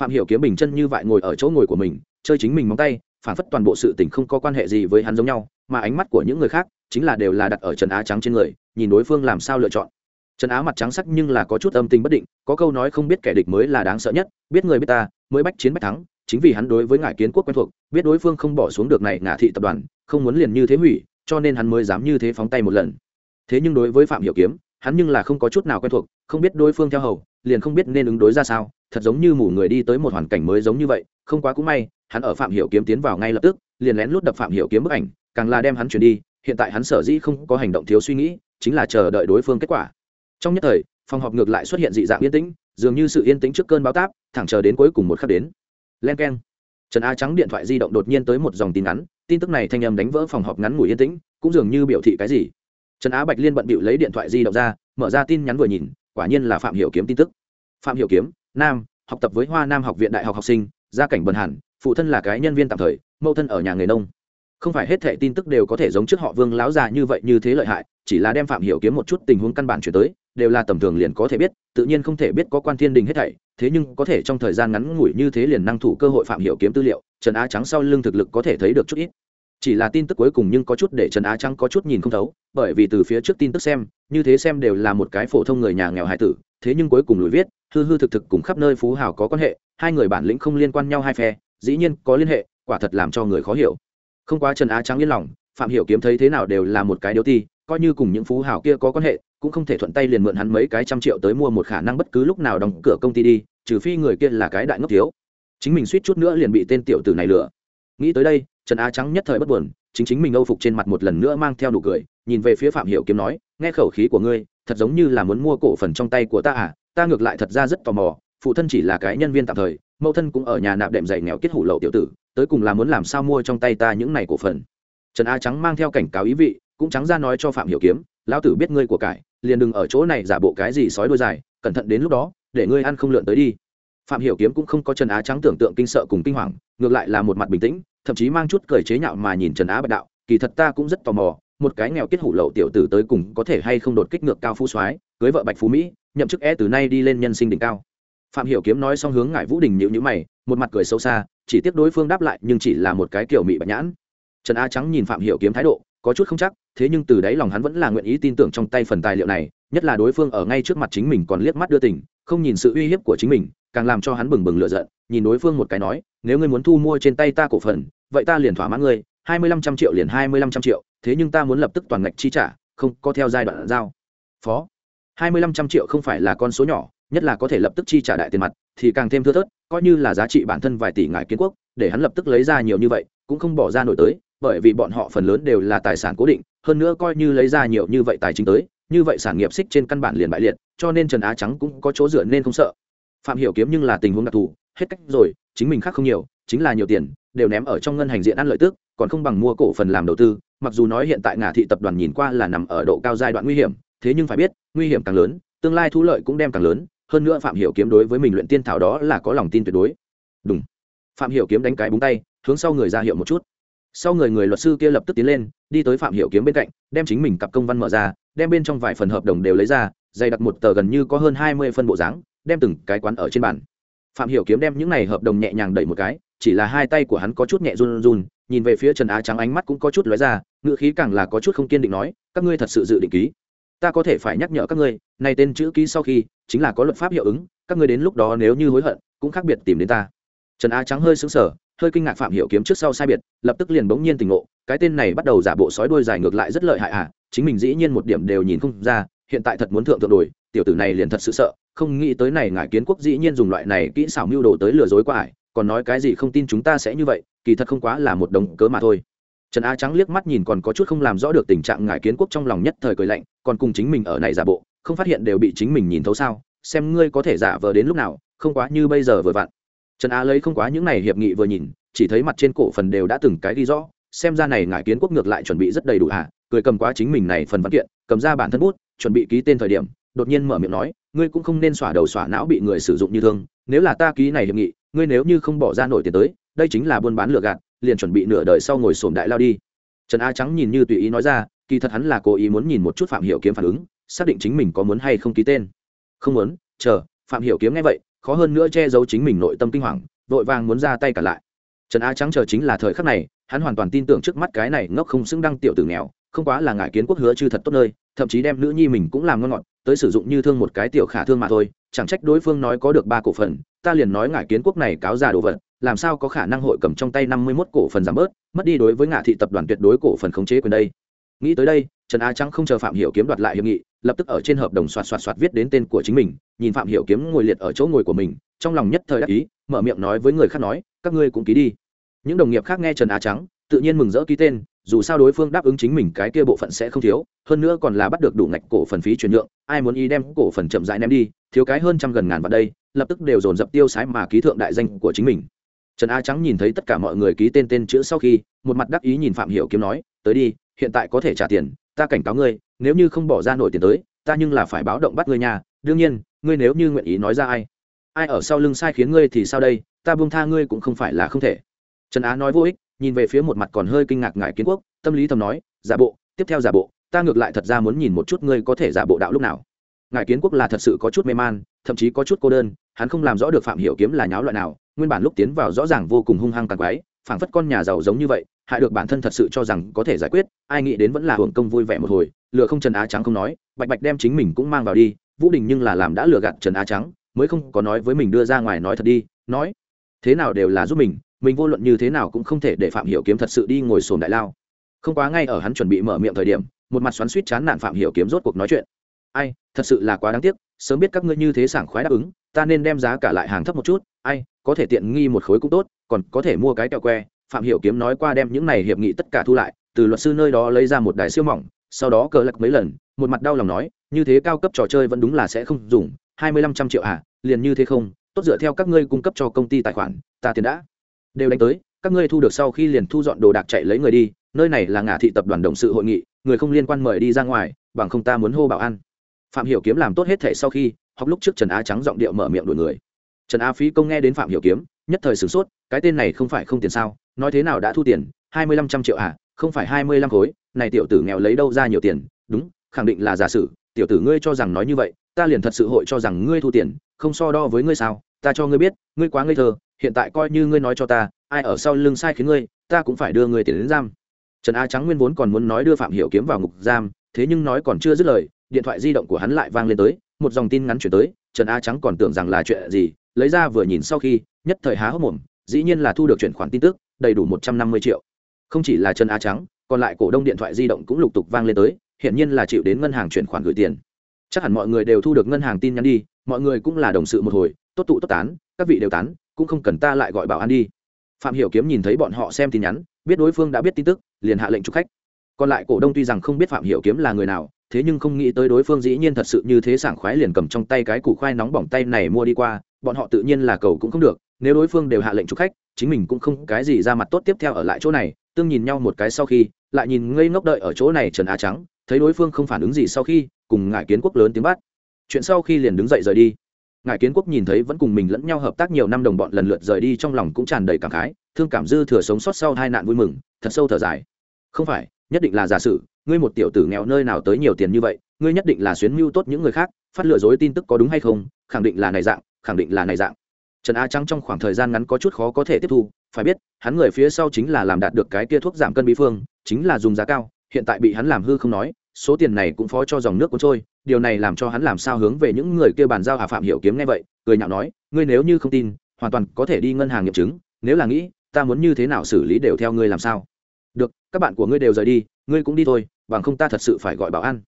Phạm hiểu kiếm bình chân như vậy ngồi ở chỗ ngồi của mình, chơi chính mình móng tay, phản phất toàn bộ sự tình không có quan hệ gì với hắn giống nhau, mà ánh mắt của những người khác chính là đều là đặt ở trần á trắng trên người, nhìn đối phương làm sao lựa chọn. Trần á mặt trắng sắc nhưng là có chút âm tình bất định, có câu nói không biết kẻ địch mới là đáng sợ nhất, biết người biết ta, mới bách chiến bách thắng chính vì hắn đối với ngài kiến quốc quen thuộc, biết đối phương không bỏ xuống được này ngả thị tập đoàn, không muốn liền như thế hủy, cho nên hắn mới dám như thế phóng tay một lần. Thế nhưng đối với phạm hiểu kiếm, hắn nhưng là không có chút nào quen thuộc, không biết đối phương theo hầu, liền không biết nên ứng đối ra sao, thật giống như mù người đi tới một hoàn cảnh mới giống như vậy, không quá cũng may, hắn ở phạm hiểu kiếm tiến vào ngay lập tức, liền lén lút đập phạm hiểu kiếm bức ảnh, càng là đem hắn chuyển đi, hiện tại hắn sở dĩ không có hành động thiếu suy nghĩ, chính là chờ đợi đối phương kết quả. Trong nhất thời, phòng họp ngược lại xuất hiện dị dạng yên tĩnh, dường như sự yên tĩnh trước cơn báo táp, thẳng chờ đến cuối cùng một khắc đến len keng. Trần a trắng điện thoại di động đột nhiên tới một dòng tin ngắn, tin tức này thanh âm đánh vỡ phòng họp ngắn ngủi yên tĩnh, cũng dường như biểu thị cái gì. Trần á bạch liên bận bịu lấy điện thoại di động ra, mở ra tin nhắn vừa nhìn, quả nhiên là phạm hiểu kiếm tin tức. Phạm hiểu kiếm, nam, học tập với hoa nam học viện đại học học sinh, gia cảnh bần hàn phụ thân là cái nhân viên tạm thời, mẫu thân ở nhà người nông. Không phải hết thệ tin tức đều có thể giống trước họ vương láo già như vậy như thế lợi hại, chỉ là đem phạm hiểu kiếm một chút tình huống căn bản chuyển tới đều là tầm thường liền có thể biết, tự nhiên không thể biết có quan thiên đình hết thảy, thế nhưng có thể trong thời gian ngắn ngủi như thế liền năng thủ cơ hội phạm hiểu kiếm tư liệu, trần á trắng sau lưng thực lực có thể thấy được chút ít. Chỉ là tin tức cuối cùng nhưng có chút để trần á trắng có chút nhìn không thấu, bởi vì từ phía trước tin tức xem, như thế xem đều là một cái phổ thông người nhà nghèo hải tử, thế nhưng cuối cùng lùi viết, hư hư thực thực cùng khắp nơi phú hào có quan hệ, hai người bản lĩnh không liên quan nhau hai phe, dĩ nhiên có liên hệ, quả thật làm cho người khó hiểu. Không quá trần á trắng yên lòng, phạm hiểu kiếm thấy thế nào đều là một cái điếu ti, coi như cùng những phú hào kia có quan hệ cũng không thể thuận tay liền mượn hắn mấy cái trăm triệu tới mua một khả năng bất cứ lúc nào đóng cửa công ty đi, trừ phi người kia là cái đại ngốc thiếu. Chính mình suýt chút nữa liền bị tên tiểu tử này lừa. Nghĩ tới đây, trần á trắng nhất thời bất buồn, chính chính mình âu phục trên mặt một lần nữa mang theo nụ cười, nhìn về phía phạm hiểu kiếm nói, nghe khẩu khí của ngươi, thật giống như là muốn mua cổ phần trong tay của ta à ta ngược lại thật ra rất tò mò, phụ thân chỉ là cái nhân viên tạm thời, mẫu thân cũng ở nhà nạp đệm dày nghèo kết hủ lậu tiểu tử, tới cùng là muốn làm sao mua trong tay ta những này cổ phần. Trần a trắng mang theo cảnh cáo ý vị, cũng trắng ra nói cho phạm hiểu kiếm lão tử biết ngươi của cải, liền đừng ở chỗ này giả bộ cái gì sói đôi dài, cẩn thận đến lúc đó, để ngươi ăn không lượn tới đi. Phạm hiểu kiếm cũng không có trần á trắng tưởng tượng kinh sợ cùng kinh hoàng, ngược lại là một mặt bình tĩnh, thậm chí mang chút cười chế nhạo mà nhìn trần á bạch đạo, kỳ thật ta cũng rất tò mò, một cái nghèo kết hủ lậu tiểu tử tới cùng có thể hay không đột kích ngược cao phú soái, cưới vợ bạch phú mỹ, nhậm chức e từ nay đi lên nhân sinh đỉnh cao. Phạm hiểu kiếm nói xong hướng ngải vũ đình nhíu nhíu mày, một mặt cười sâu xa, chỉ tiếc đối phương đáp lại nhưng chỉ là một cái kiểu mị bạch nhãn. Trần Á trắng nhìn phạm hiểu kiếm thái độ có chút không chắc, thế nhưng từ đáy lòng hắn vẫn là nguyện ý tin tưởng trong tay phần tài liệu này, nhất là đối phương ở ngay trước mặt chính mình còn liếc mắt đưa tình, không nhìn sự uy hiếp của chính mình, càng làm cho hắn bừng bừng lửa giận, nhìn đối phương một cái nói, nếu ngươi muốn thu mua trên tay ta cổ phần, vậy ta liền thỏa mãn ngươi, hai mươi lăm trăm triệu liền hai mươi lăm trăm triệu, thế nhưng ta muốn lập tức toàn ngạch chi trả, không có theo giai đoạn giao. Phó, hai mươi lăm trăm triệu không phải là con số nhỏ, nhất là có thể lập tức chi trả đại tiền mặt, thì càng thêm thưa thớt, coi như là giá trị bản thân vài tỷ ngài kiến quốc, để hắn lập tức lấy ra nhiều như vậy, cũng không bỏ ra nổi tới bởi vì bọn họ phần lớn đều là tài sản cố định, hơn nữa coi như lấy ra nhiều như vậy tài chính tới, như vậy sản nghiệp xích trên căn bản liền bại liệt, cho nên trần á trắng cũng có chỗ dựa nên không sợ. Phạm hiểu kiếm nhưng là tình huống đặc thù, hết cách rồi, chính mình khác không nhiều, chính là nhiều tiền, đều ném ở trong ngân hành diện ăn lợi tức, còn không bằng mua cổ phần làm đầu tư, mặc dù nói hiện tại ngả thị tập đoàn nhìn qua là nằm ở độ cao giai đoạn nguy hiểm, thế nhưng phải biết, nguy hiểm càng lớn, tương lai thu lợi cũng đem càng lớn, hơn nữa phạm hiểu kiếm đối với mình luyện tiên thảo đó là có lòng tin tuyệt đối. Đúng phạm hiểu kiếm đánh cái búng tay, hướng sau người ra hiệu một chút sau người người luật sư kia lập tức tiến lên, đi tới phạm hiểu kiếm bên cạnh, đem chính mình cặp công văn mở ra, đem bên trong vài phần hợp đồng đều lấy ra, dày đặt một tờ gần như có hơn hai mươi phân bộ dáng, đem từng cái quán ở trên bàn. Phạm hiểu kiếm đem những này hợp đồng nhẹ nhàng đẩy một cái, chỉ là hai tay của hắn có chút nhẹ run run, nhìn về phía trần á trắng ánh mắt cũng có chút lóe ra ngựa khí càng là có chút không kiên định nói, các ngươi thật sự dự định ký? Ta có thể phải nhắc nhở các ngươi, này tên chữ ký sau khi, chính là có luật pháp hiệu ứng, các ngươi đến lúc đó nếu như hối hận, cũng khác biệt tìm đến ta. Trần á trắng hơi sững sờ hơi kinh ngạc phạm hiểu kiếm trước sau sai biệt, lập tức liền bỗng nhiên tỉnh ngộ, cái tên này bắt đầu giả bộ sói đuôi dài ngược lại rất lợi hại à chính mình dĩ nhiên một điểm đều nhìn không ra, hiện tại thật muốn thượng thượng đuổi tiểu tử này liền thật sự sợ, không nghĩ tới này ngài kiến quốc dĩ nhiên dùng loại này kỹ xảo mưu đồ tới lừa dối qua ải, còn nói cái gì không tin chúng ta sẽ như vậy, kỳ thật không quá là một đồng cớ mà thôi. Trần á trắng liếc mắt nhìn còn có chút không làm rõ được tình trạng ngài kiến quốc trong lòng nhất thời cười lạnh, còn cùng chính mình ở này giả bộ, không phát hiện đều bị chính mình nhìn thấu sao, xem ngươi có thể giả vờ đến lúc nào, không quá như bây giờ vừa vặn trần á lấy không quá những này hiệp nghị vừa nhìn, chỉ thấy mặt trên cổ phần đều đã từng cái ghi rõ, xem ra này ngải kiến quốc ngược lại chuẩn bị rất đầy đủ à? cười cầm quá chính mình này phần văn kiện, cầm ra bản thân bút, chuẩn bị ký tên thời điểm, đột nhiên mở miệng nói, ngươi cũng không nên xỏa đầu xỏa não bị người sử dụng như thương, nếu là ta ký này hiệp nghị, ngươi nếu như không bỏ ra nổi tiền tới, đây chính là buôn bán lừa gạt, liền chuẩn bị nửa đời sau ngồi sổm đại lao đi trần a trắng nhìn như tùy ý nói ra, kỳ thật hắn là cố ý muốn nhìn một chút phạm hiểu kiếm phản ứng, xác định chính mình có muốn hay không ký tên không muốn, chờ, phạm hiểu kiếm nghe vậy khó hơn nữa che giấu chính mình nội tâm kinh hoàng, vội vàng muốn ra tay cả lại. Trần a trắng chờ chính là thời khắc này, hắn hoàn toàn tin tưởng trước mắt cái này ngốc không xứng đăng tiểu tử nghèo, không quá là ngại kiến quốc hứa chư thật tốt nơi, thậm chí đem nữ nhi mình cũng làm ngon ngọt, tới sử dụng như thương một cái tiểu khả thương mà thôi, chẳng trách đối phương nói có được ba cổ phần, ta liền nói ngại kiến quốc này cáo già đồ vật, làm sao có khả năng hội cầm trong tay năm mươi 51 cổ phần giảm bớt, mất đi đối với ngạ thị tập đoàn tuyệt đối cổ phần khống chế quyền đây. Nghĩ tới đây, trần á trắng không chờ phạm hiểu kiếm đoạt lại hiệp nghị lập tức ở trên hợp đồng xoạt xoạt xoạt viết đến tên của chính mình, nhìn phạm hiểu kiếm ngồi liệt ở chỗ ngồi của mình, trong lòng nhất thời đắc ý, mở miệng nói với người khác nói, các ngươi cũng ký đi. Những đồng nghiệp khác nghe trần á trắng, tự nhiên mừng rỡ ký tên, dù sao đối phương đáp ứng chính mình cái kia bộ phận sẽ không thiếu, hơn nữa còn là bắt được đủ ngạch cổ phần phí chuyển nhượng, ai muốn y đem cổ phần chậm rãi ném đi, thiếu cái hơn trăm gần ngàn vào đây, lập tức đều dồn dập tiêu sái mà ký thượng đại danh của chính mình. Trần á trắng nhìn thấy tất cả mọi người ký tên tên chữ sau khi, một mặt đắc ý nhìn phạm hiểu kiếm nói, tới đi, hiện tại có thể trả tiền, ta cảnh cáo ngươi nếu như không bỏ ra nổi tiền tới, ta nhưng là phải báo động bắt ngươi nhà đương nhiên, ngươi nếu như nguyện ý nói ra ai ai ở sau lưng sai khiến ngươi thì sao đây, ta buông tha ngươi cũng không phải là không thể. Trần á nói vô ích, nhìn về phía một mặt còn hơi kinh ngạc ngại kiến quốc, tâm lý thầm nói, giả bộ, tiếp theo giả bộ, ta ngược lại thật ra muốn nhìn một chút ngươi có thể giả bộ đạo lúc nào. Ngài kiến quốc là thật sự có chút mê man, thậm chí có chút cô đơn, hắn không làm rõ được phạm hiểu kiếm là nháo loại nào, nguyên bản lúc tiến vào rõ ràng vô cùng hung hăng càng quái, phảng phất con nhà giàu giống như vậy, hại được bản thân thật sự cho rằng có thể giải quyết, ai nghĩ đến vẫn là hưởng công vui vẻ một hồi lừa không trần á trắng không nói, bạch bạch đem chính mình cũng mang vào đi, vũ đình nhưng là làm đã lừa gạt trần á trắng, mới không có nói với mình đưa ra ngoài nói thật đi, nói, thế nào đều là giúp mình mình vô luận như thế nào cũng không thể để phạm hiểu kiếm thật sự đi ngồi sồn đại lao. Không quá ngay ở hắn chuẩn bị mở miệng thời điểm, một mặt xoắn suýt chán nản phạm hiểu kiếm rốt cuộc nói chuyện, ai, thật sự là quá đáng tiếc, sớm biết các ngươi như thế sảng khoái đáp ứng, ta nên đem giá cả lại hàng thấp một chút, ai, có thể tiện nghi một khối cũng tốt, còn có thể mua cái kẹo que. Phạm hiểu kiếm nói qua đem những này hiệp nghị tất cả thu lại, từ luật sư nơi đó lấy ra một đài siêu mỏng sau đó cờ lật mấy lần, một mặt đau lòng nói, như thế cao cấp trò chơi vẫn đúng là sẽ không dùng, hai mươi lăm trăm triệu à liền như thế không, tốt dựa theo các ngươi cung cấp cho công ty tài khoản, ta tiền đã. Đều đánh tới, các ngươi thu được sau khi liền thu dọn đồ đạc chạy lấy người đi, nơi này là ngả thị tập đoàn đồng sự hội nghị, người không liên quan mời đi ra ngoài, bằng không ta muốn hô bảo an. Phạm hiểu kiếm làm tốt hết thể sau khi, học lúc trước trần á trắng giọng điệu mở miệng đuổi người. Trần á phí công nghe đến phạm hiểu kiếm, nhất thời sửng sốt, cái tên này không phải không tiền sao, nói thế nào đã thu tiền, hai mươi lăm trăm triệu à không phải hai mươi lăm khối này tiểu tử nghèo lấy đâu ra nhiều tiền? Đúng, khẳng định là giả sử, tiểu tử ngươi cho rằng nói như vậy, ta liền thật sự hội cho rằng ngươi thu tiền, không so đo với ngươi sao? Ta cho ngươi biết, ngươi quá ngây thơ, hiện tại coi như ngươi nói cho ta, ai ở sau lưng sai khiến ngươi, ta cũng phải đưa ngươi tiền đến giam. Trần a trắng nguyên vốn còn muốn nói đưa phạm hiểu kiếm vào ngục giam, thế nhưng nói còn chưa dứt lời, điện thoại di động của hắn lại vang lên tới, một dòng tin ngắn chuyển tới, trần a trắng còn tưởng rằng là chuyện gì, lấy ra vừa nhìn sau khi, nhất thời há hốc mồm, dĩ nhiên là thu được chuyển khoản tin tức, đầy đủ một trăm năm mươi triệu. Không chỉ là trần a trắng còn lại cổ đông điện thoại di động cũng lục tục vang lên tới hiện nhiên là chịu đến ngân hàng chuyển khoản gửi tiền. Chắc hẳn mọi người đều thu được ngân hàng tin nhắn đi, mọi người cũng là đồng sự một hồi, tốt tụ tốt tán, các vị đều tán, cũng không cần ta lại gọi bảo an đi. Phạm hiểu kiếm nhìn thấy bọn họ xem tin nhắn, biết đối phương đã biết tin tức, liền hạ lệnh chụp khách. Còn lại cổ đông tuy rằng không biết phạm hiểu kiếm là người nào, thế nhưng không nghĩ tới đối phương dĩ nhiên thật sự như thế sảng khoái liền cầm trong tay cái củ khoai nóng bỏng tay này mua đi qua, bọn họ tự nhiên là cầu cũng không được, nếu đối phương đều hạ lệnh chụp khách, chính mình cũng không cái gì ra mặt tốt tiếp theo ở lại chỗ này tương nhìn nhau một cái sau khi, lại nhìn ngây ngốc đợi ở chỗ này trần á trắng, thấy đối phương không phản ứng gì sau khi, cùng ngải kiến quốc lớn tiếng bắt. Chuyện sau khi liền đứng dậy rời đi. Ngài kiến quốc nhìn thấy vẫn cùng mình lẫn nhau hợp tác nhiều năm đồng bọn lần lượt rời đi trong lòng cũng tràn đầy cảm khái, thương cảm dư thừa sống sót sau hai nạn vui mừng, thật sâu thở dài. Không phải, nhất định là giả sử, ngươi một tiểu tử nghèo nơi nào tới nhiều tiền như vậy, ngươi nhất định là xuyến mưu tốt những người khác, phát lừa dối tin tức có đúng hay không, khẳng định là này dạng, khẳng định là này dạng trần a trắng trong khoảng thời gian ngắn có chút khó có thể tiếp thu, phải biết, hắn người phía sau chính là làm đạt được cái kia thuốc giảm cân bí phương, chính là dùng giá cao, hiện tại bị hắn làm hư không nói, số tiền này cũng phó cho dòng nước cuốn trôi, điều này làm cho hắn làm sao hướng về những người kia bàn giao hà phạm hiểu kiếm nghe vậy, cười nhạo nói, ngươi nếu như không tin, hoàn toàn có thể đi ngân hàng nghiệm chứng, nếu là nghĩ, ta muốn như thế nào xử lý đều theo ngươi làm sao. Được, các bạn của ngươi đều rời đi, ngươi cũng đi thôi, bằng không ta thật sự phải gọi bảo an.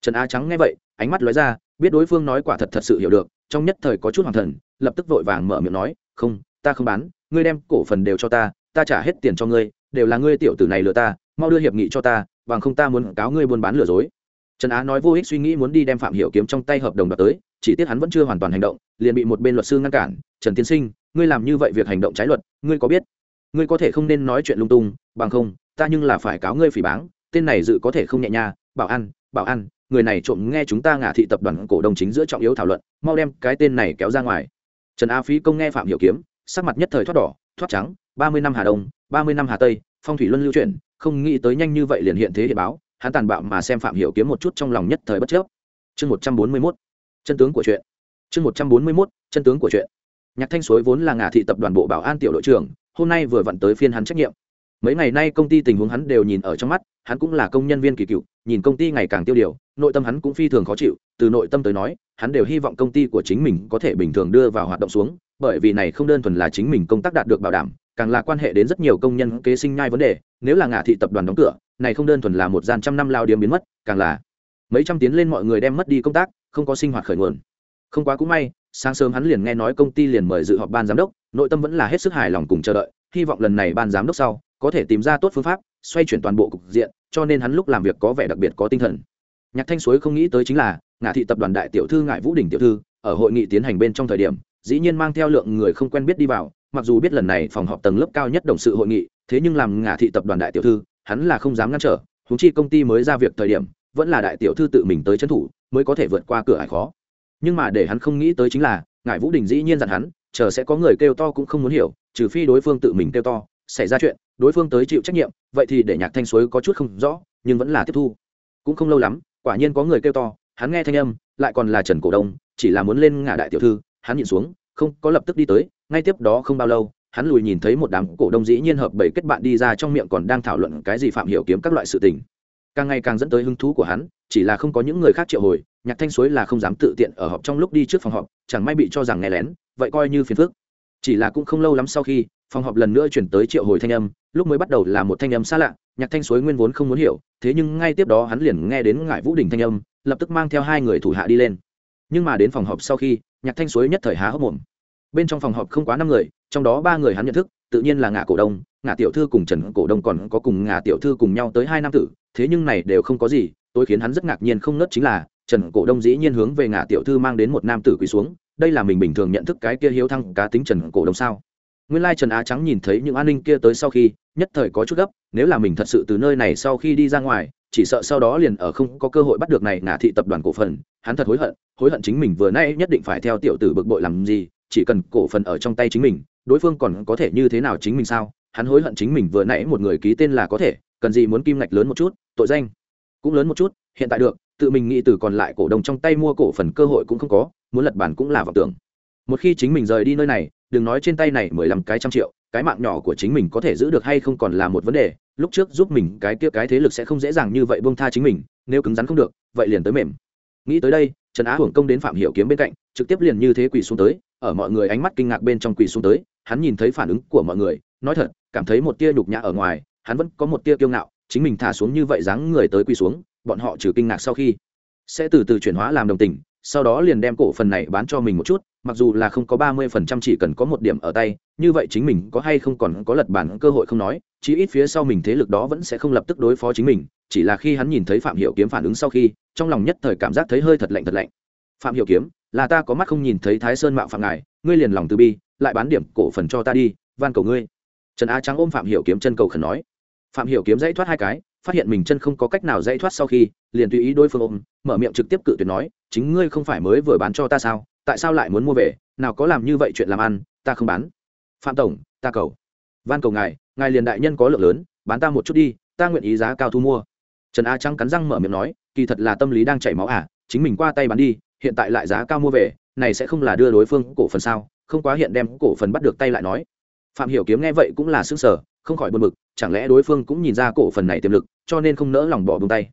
Trần á trắng nghe vậy, ánh mắt lóe ra, biết đối phương nói quả thật thật sự hiểu được, trong nhất thời có chút hoàng thần lập tức vội vàng mở miệng nói, không, ta không bán, ngươi đem cổ phần đều cho ta ta trả hết tiền cho ngươi, đều là ngươi tiểu tử này lừa ta, mau đưa hiệp nghị cho ta, bằng không ta muốn cáo ngươi buôn bán lừa dối. Trần á nói vô ích suy nghĩ muốn đi đem phạm hiểu kiếm trong tay hợp đồng đoạt tới, chỉ tiếc hắn vẫn chưa hoàn toàn hành động, liền bị một bên luật sư ngăn cản, trần tiên sinh, ngươi làm như vậy việc hành động trái luật, ngươi có biết, ngươi có thể không nên nói chuyện lung tung, bằng không, ta nhưng là phải cáo ngươi phỉ báng, tên này dự có thể không nhẹ nha, bảo an bảo an, người này trộm nghe chúng ta ngả thị tập đoàn cổ đông chính giữa trọng yếu thảo luận, mau đem cái tên này kéo ra ngoài trần á phí công nghe phạm hiểu kiếm, sắc mặt nhất thời thoát đỏ, thoát trắng, ba mươi năm hà đông, ba mươi năm hà tây, phong thủy luân lưu chuyển, không nghĩ tới nhanh như vậy liền hiện thế hiện báo, hắn tàn bạo mà xem phạm hiểu kiếm một chút trong lòng nhất thời bất chấp chương một trăm bốn mươi 141 chân tướng của chuyện. Chương một trăm bốn mươi 141 chân tướng của chuyện. Nhạc thanh suối vốn là ngả thị tập đoàn bộ bảo an tiểu đội trưởng, hôm nay vừa vặn tới phiên hắn trách nhiệm. Mấy ngày nay công ty tình huống hắn đều nhìn ở trong mắt, hắn cũng là công nhân viên kỳ cựu, nhìn công ty ngày càng tiêu điều, nội tâm hắn cũng phi thường khó chịu, từ nội tâm tới nói hắn đều hy vọng công ty của chính mình có thể bình thường đưa vào hoạt động xuống, bởi vì này không đơn thuần là chính mình công tác đạt được bảo đảm, càng là quan hệ đến rất nhiều công nhân kế sinh nhai vấn đề, nếu là ngả thị tập đoàn đóng cửa, này không đơn thuần là một gian trăm năm lao điếm biến mất, càng là mấy trăm tiến lên mọi người đem mất đi công tác, không có sinh hoạt khởi nguồn. Không quá cũng may, sáng sớm hắn liền nghe nói công ty liền mời dự họp ban giám đốc, nội tâm vẫn là hết sức hài lòng cùng chờ đợi, hy vọng lần này ban giám đốc sau, có thể tìm ra tốt phương pháp, xoay chuyển toàn bộ cục diện, cho nên hắn lúc làm việc có vẻ đặc biệt có tinh thần nhạc thanh suối không nghĩ tới chính là ngã thị tập đoàn đại tiểu thư ngại vũ đình tiểu thư, ở hội nghị tiến hành bên trong thời điểm, dĩ nhiên mang theo lượng người không quen biết đi vào, mặc dù biết lần này phòng họp tầng lớp cao nhất đồng sự hội nghị, thế nhưng làm ngã thị tập đoàn đại tiểu thư, hắn là không dám ngăn trở húng chi công ty mới ra việc thời điểm, vẫn là đại tiểu thư tự mình tới trấn thủ, mới có thể vượt qua cửa ải khó. Nhưng mà để hắn không nghĩ tới chính là ngài vũ đình dĩ nhiên dặn hắn, chờ sẽ có người kêu to cũng không muốn hiểu, trừ phi đối phương tự mình kêu to, xảy ra chuyện, đối phương tới chịu trách nhiệm, vậy thì để nhạc thanh suối có chút không rõ, nhưng vẫn là tiếp thu. Cũng không lâu lắm quả nhiên có người kêu to, hắn nghe thanh âm, lại còn là trần cổ đông, chỉ là muốn lên ngả đại tiểu thư, hắn nhìn xuống, không có lập tức đi tới, ngay tiếp đó không bao lâu, hắn lùi nhìn thấy một đám cổ đông dĩ nhiên hợp bảy kết bạn đi ra trong miệng còn đang thảo luận cái gì phạm hiểu kiếm các loại sự tình. Càng ngày càng dẫn tới hứng thú của hắn, chỉ là không có những người khác triệu hồi, nhạc thanh suối là không dám tự tiện ở họp trong lúc đi trước phòng họp, chẳng may bị cho rằng nghe lén, vậy coi như phiền phức. Chỉ là cũng không lâu lắm sau khi phòng họp lần nữa chuyển tới triệu hồi thanh âm, lúc mới bắt đầu là một thanh âm xa lạ, nhạc thanh suối nguyên vốn không muốn hiểu, thế nhưng ngay tiếp đó hắn liền nghe đến ngải vũ đình thanh âm, lập tức mang theo hai người thủ hạ đi lên. Nhưng mà đến phòng họp sau khi, nhạc thanh suối nhất thời há hốc mồm. Bên trong phòng họp không quá năm người, trong đó ba người hắn nhận thức, tự nhiên là ngã cổ đông ngã tiểu thư cùng trần cổ đông còn có cùng ngã tiểu thư cùng nhau tới hai nam tử, thế nhưng này đều không có gì, tôi khiến hắn rất ngạc nhiên không nớt chính là, trần cổ đông dĩ nhiên hướng về ngã tiểu thư mang đến một nam tử quỳ xuống, đây là mình bình thường nhận thức cái kia hiếu thăng cá tính trần cổ đông sao? Nguyên lai trần á trắng nhìn thấy những an ninh kia tới sau khi, nhất thời có chút gấp, nếu là mình thật sự từ nơi này sau khi đi ra ngoài, chỉ sợ sau đó liền ở không có cơ hội bắt được này ngả thị tập đoàn cổ phần, hắn thật hối hận hối hận chính mình vừa nay nhất định phải theo tiểu tử bực bội làm gì, chỉ cần cổ phần ở trong tay chính mình, đối phương còn có thể như thế nào chính mình sao? Hắn hối hận chính mình vừa nãy một người ký tên là có thể, cần gì muốn kim ngạch lớn một chút, tội danh cũng lớn một chút, hiện tại được, tự mình nghĩ từ còn lại cổ đông trong tay mua cổ phần cơ hội cũng không có, muốn lật bản cũng là vọng tưởng. Một khi chính mình rời đi nơi này đừng nói trên tay này mười lăm cái trăm triệu, cái mạng nhỏ của chính mình có thể giữ được hay không còn là một vấn đề. Lúc trước giúp mình cái kia cái thế lực sẽ không dễ dàng như vậy buông tha chính mình, nếu cứng rắn không được, vậy liền tới mềm. Nghĩ tới đây, trần á hưởng công đến phạm hiểu kiếm bên cạnh, trực tiếp liền như thế quỳ xuống tới, ở mọi người ánh mắt kinh ngạc bên trong quỳ xuống tới, hắn nhìn thấy phản ứng của mọi người, nói thật, cảm thấy một tia nhục nhã ở ngoài, hắn vẫn có một tia kiêu ngạo, chính mình thả xuống như vậy dáng người tới quỳ xuống, bọn họ trừ kinh ngạc sau khi sẽ từ từ chuyển hóa làm đồng tình, sau đó liền đem cổ phần này bán cho mình một chút mặc dù là không có ba mươi phần trăm chỉ cần có một điểm ở tay, như vậy chính mình có hay không còn có lật bản cơ hội không nói, chí ít phía sau mình thế lực đó vẫn sẽ không lập tức đối phó chính mình, chỉ là khi hắn nhìn thấy phạm hiểu kiếm phản ứng sau khi, trong lòng nhất thời cảm giác thấy hơi thật lạnh thật lạnh. Phạm hiểu kiếm, là ta có mắt không nhìn thấy thái sơn mạo phạm ngài, ngươi liền lòng từ bi, lại bán điểm cổ phần cho ta đi, van cầu ngươi. Trần á trắng ôm phạm hiểu kiếm chân cầu khẩn nói. Phạm hiểu kiếm dãy thoát hai cái, phát hiện mình chân không có cách nào dãy thoát sau khi, liền tùy ý đối phương ôm, mở miệng trực tiếp cự tuyệt nói, chính ngươi không phải mới vừa bán cho ta sao? Tại sao lại muốn mua về? Nào có làm như vậy chuyện làm ăn, ta không bán. Phạm tổng, ta cầu. Van cầu ngài ngài liền đại nhân có lượng lớn, bán ta một chút đi, ta nguyện ý giá cao thu mua. Trần a trăng cắn răng mở miệng nói, kỳ thật là tâm lý đang chảy máu à chính mình qua tay bán đi, hiện tại lại giá cao mua về, này sẽ không là đưa đối phương cổ phần sao? Không quá hiện đem cổ phần bắt được tay lại nói. Phạm hiểu kiếm nghe vậy cũng là sức sở không khỏi buồn bực, chẳng lẽ đối phương cũng nhìn ra cổ phần này tiềm lực, cho nên không nỡ lòng bỏ buông tay.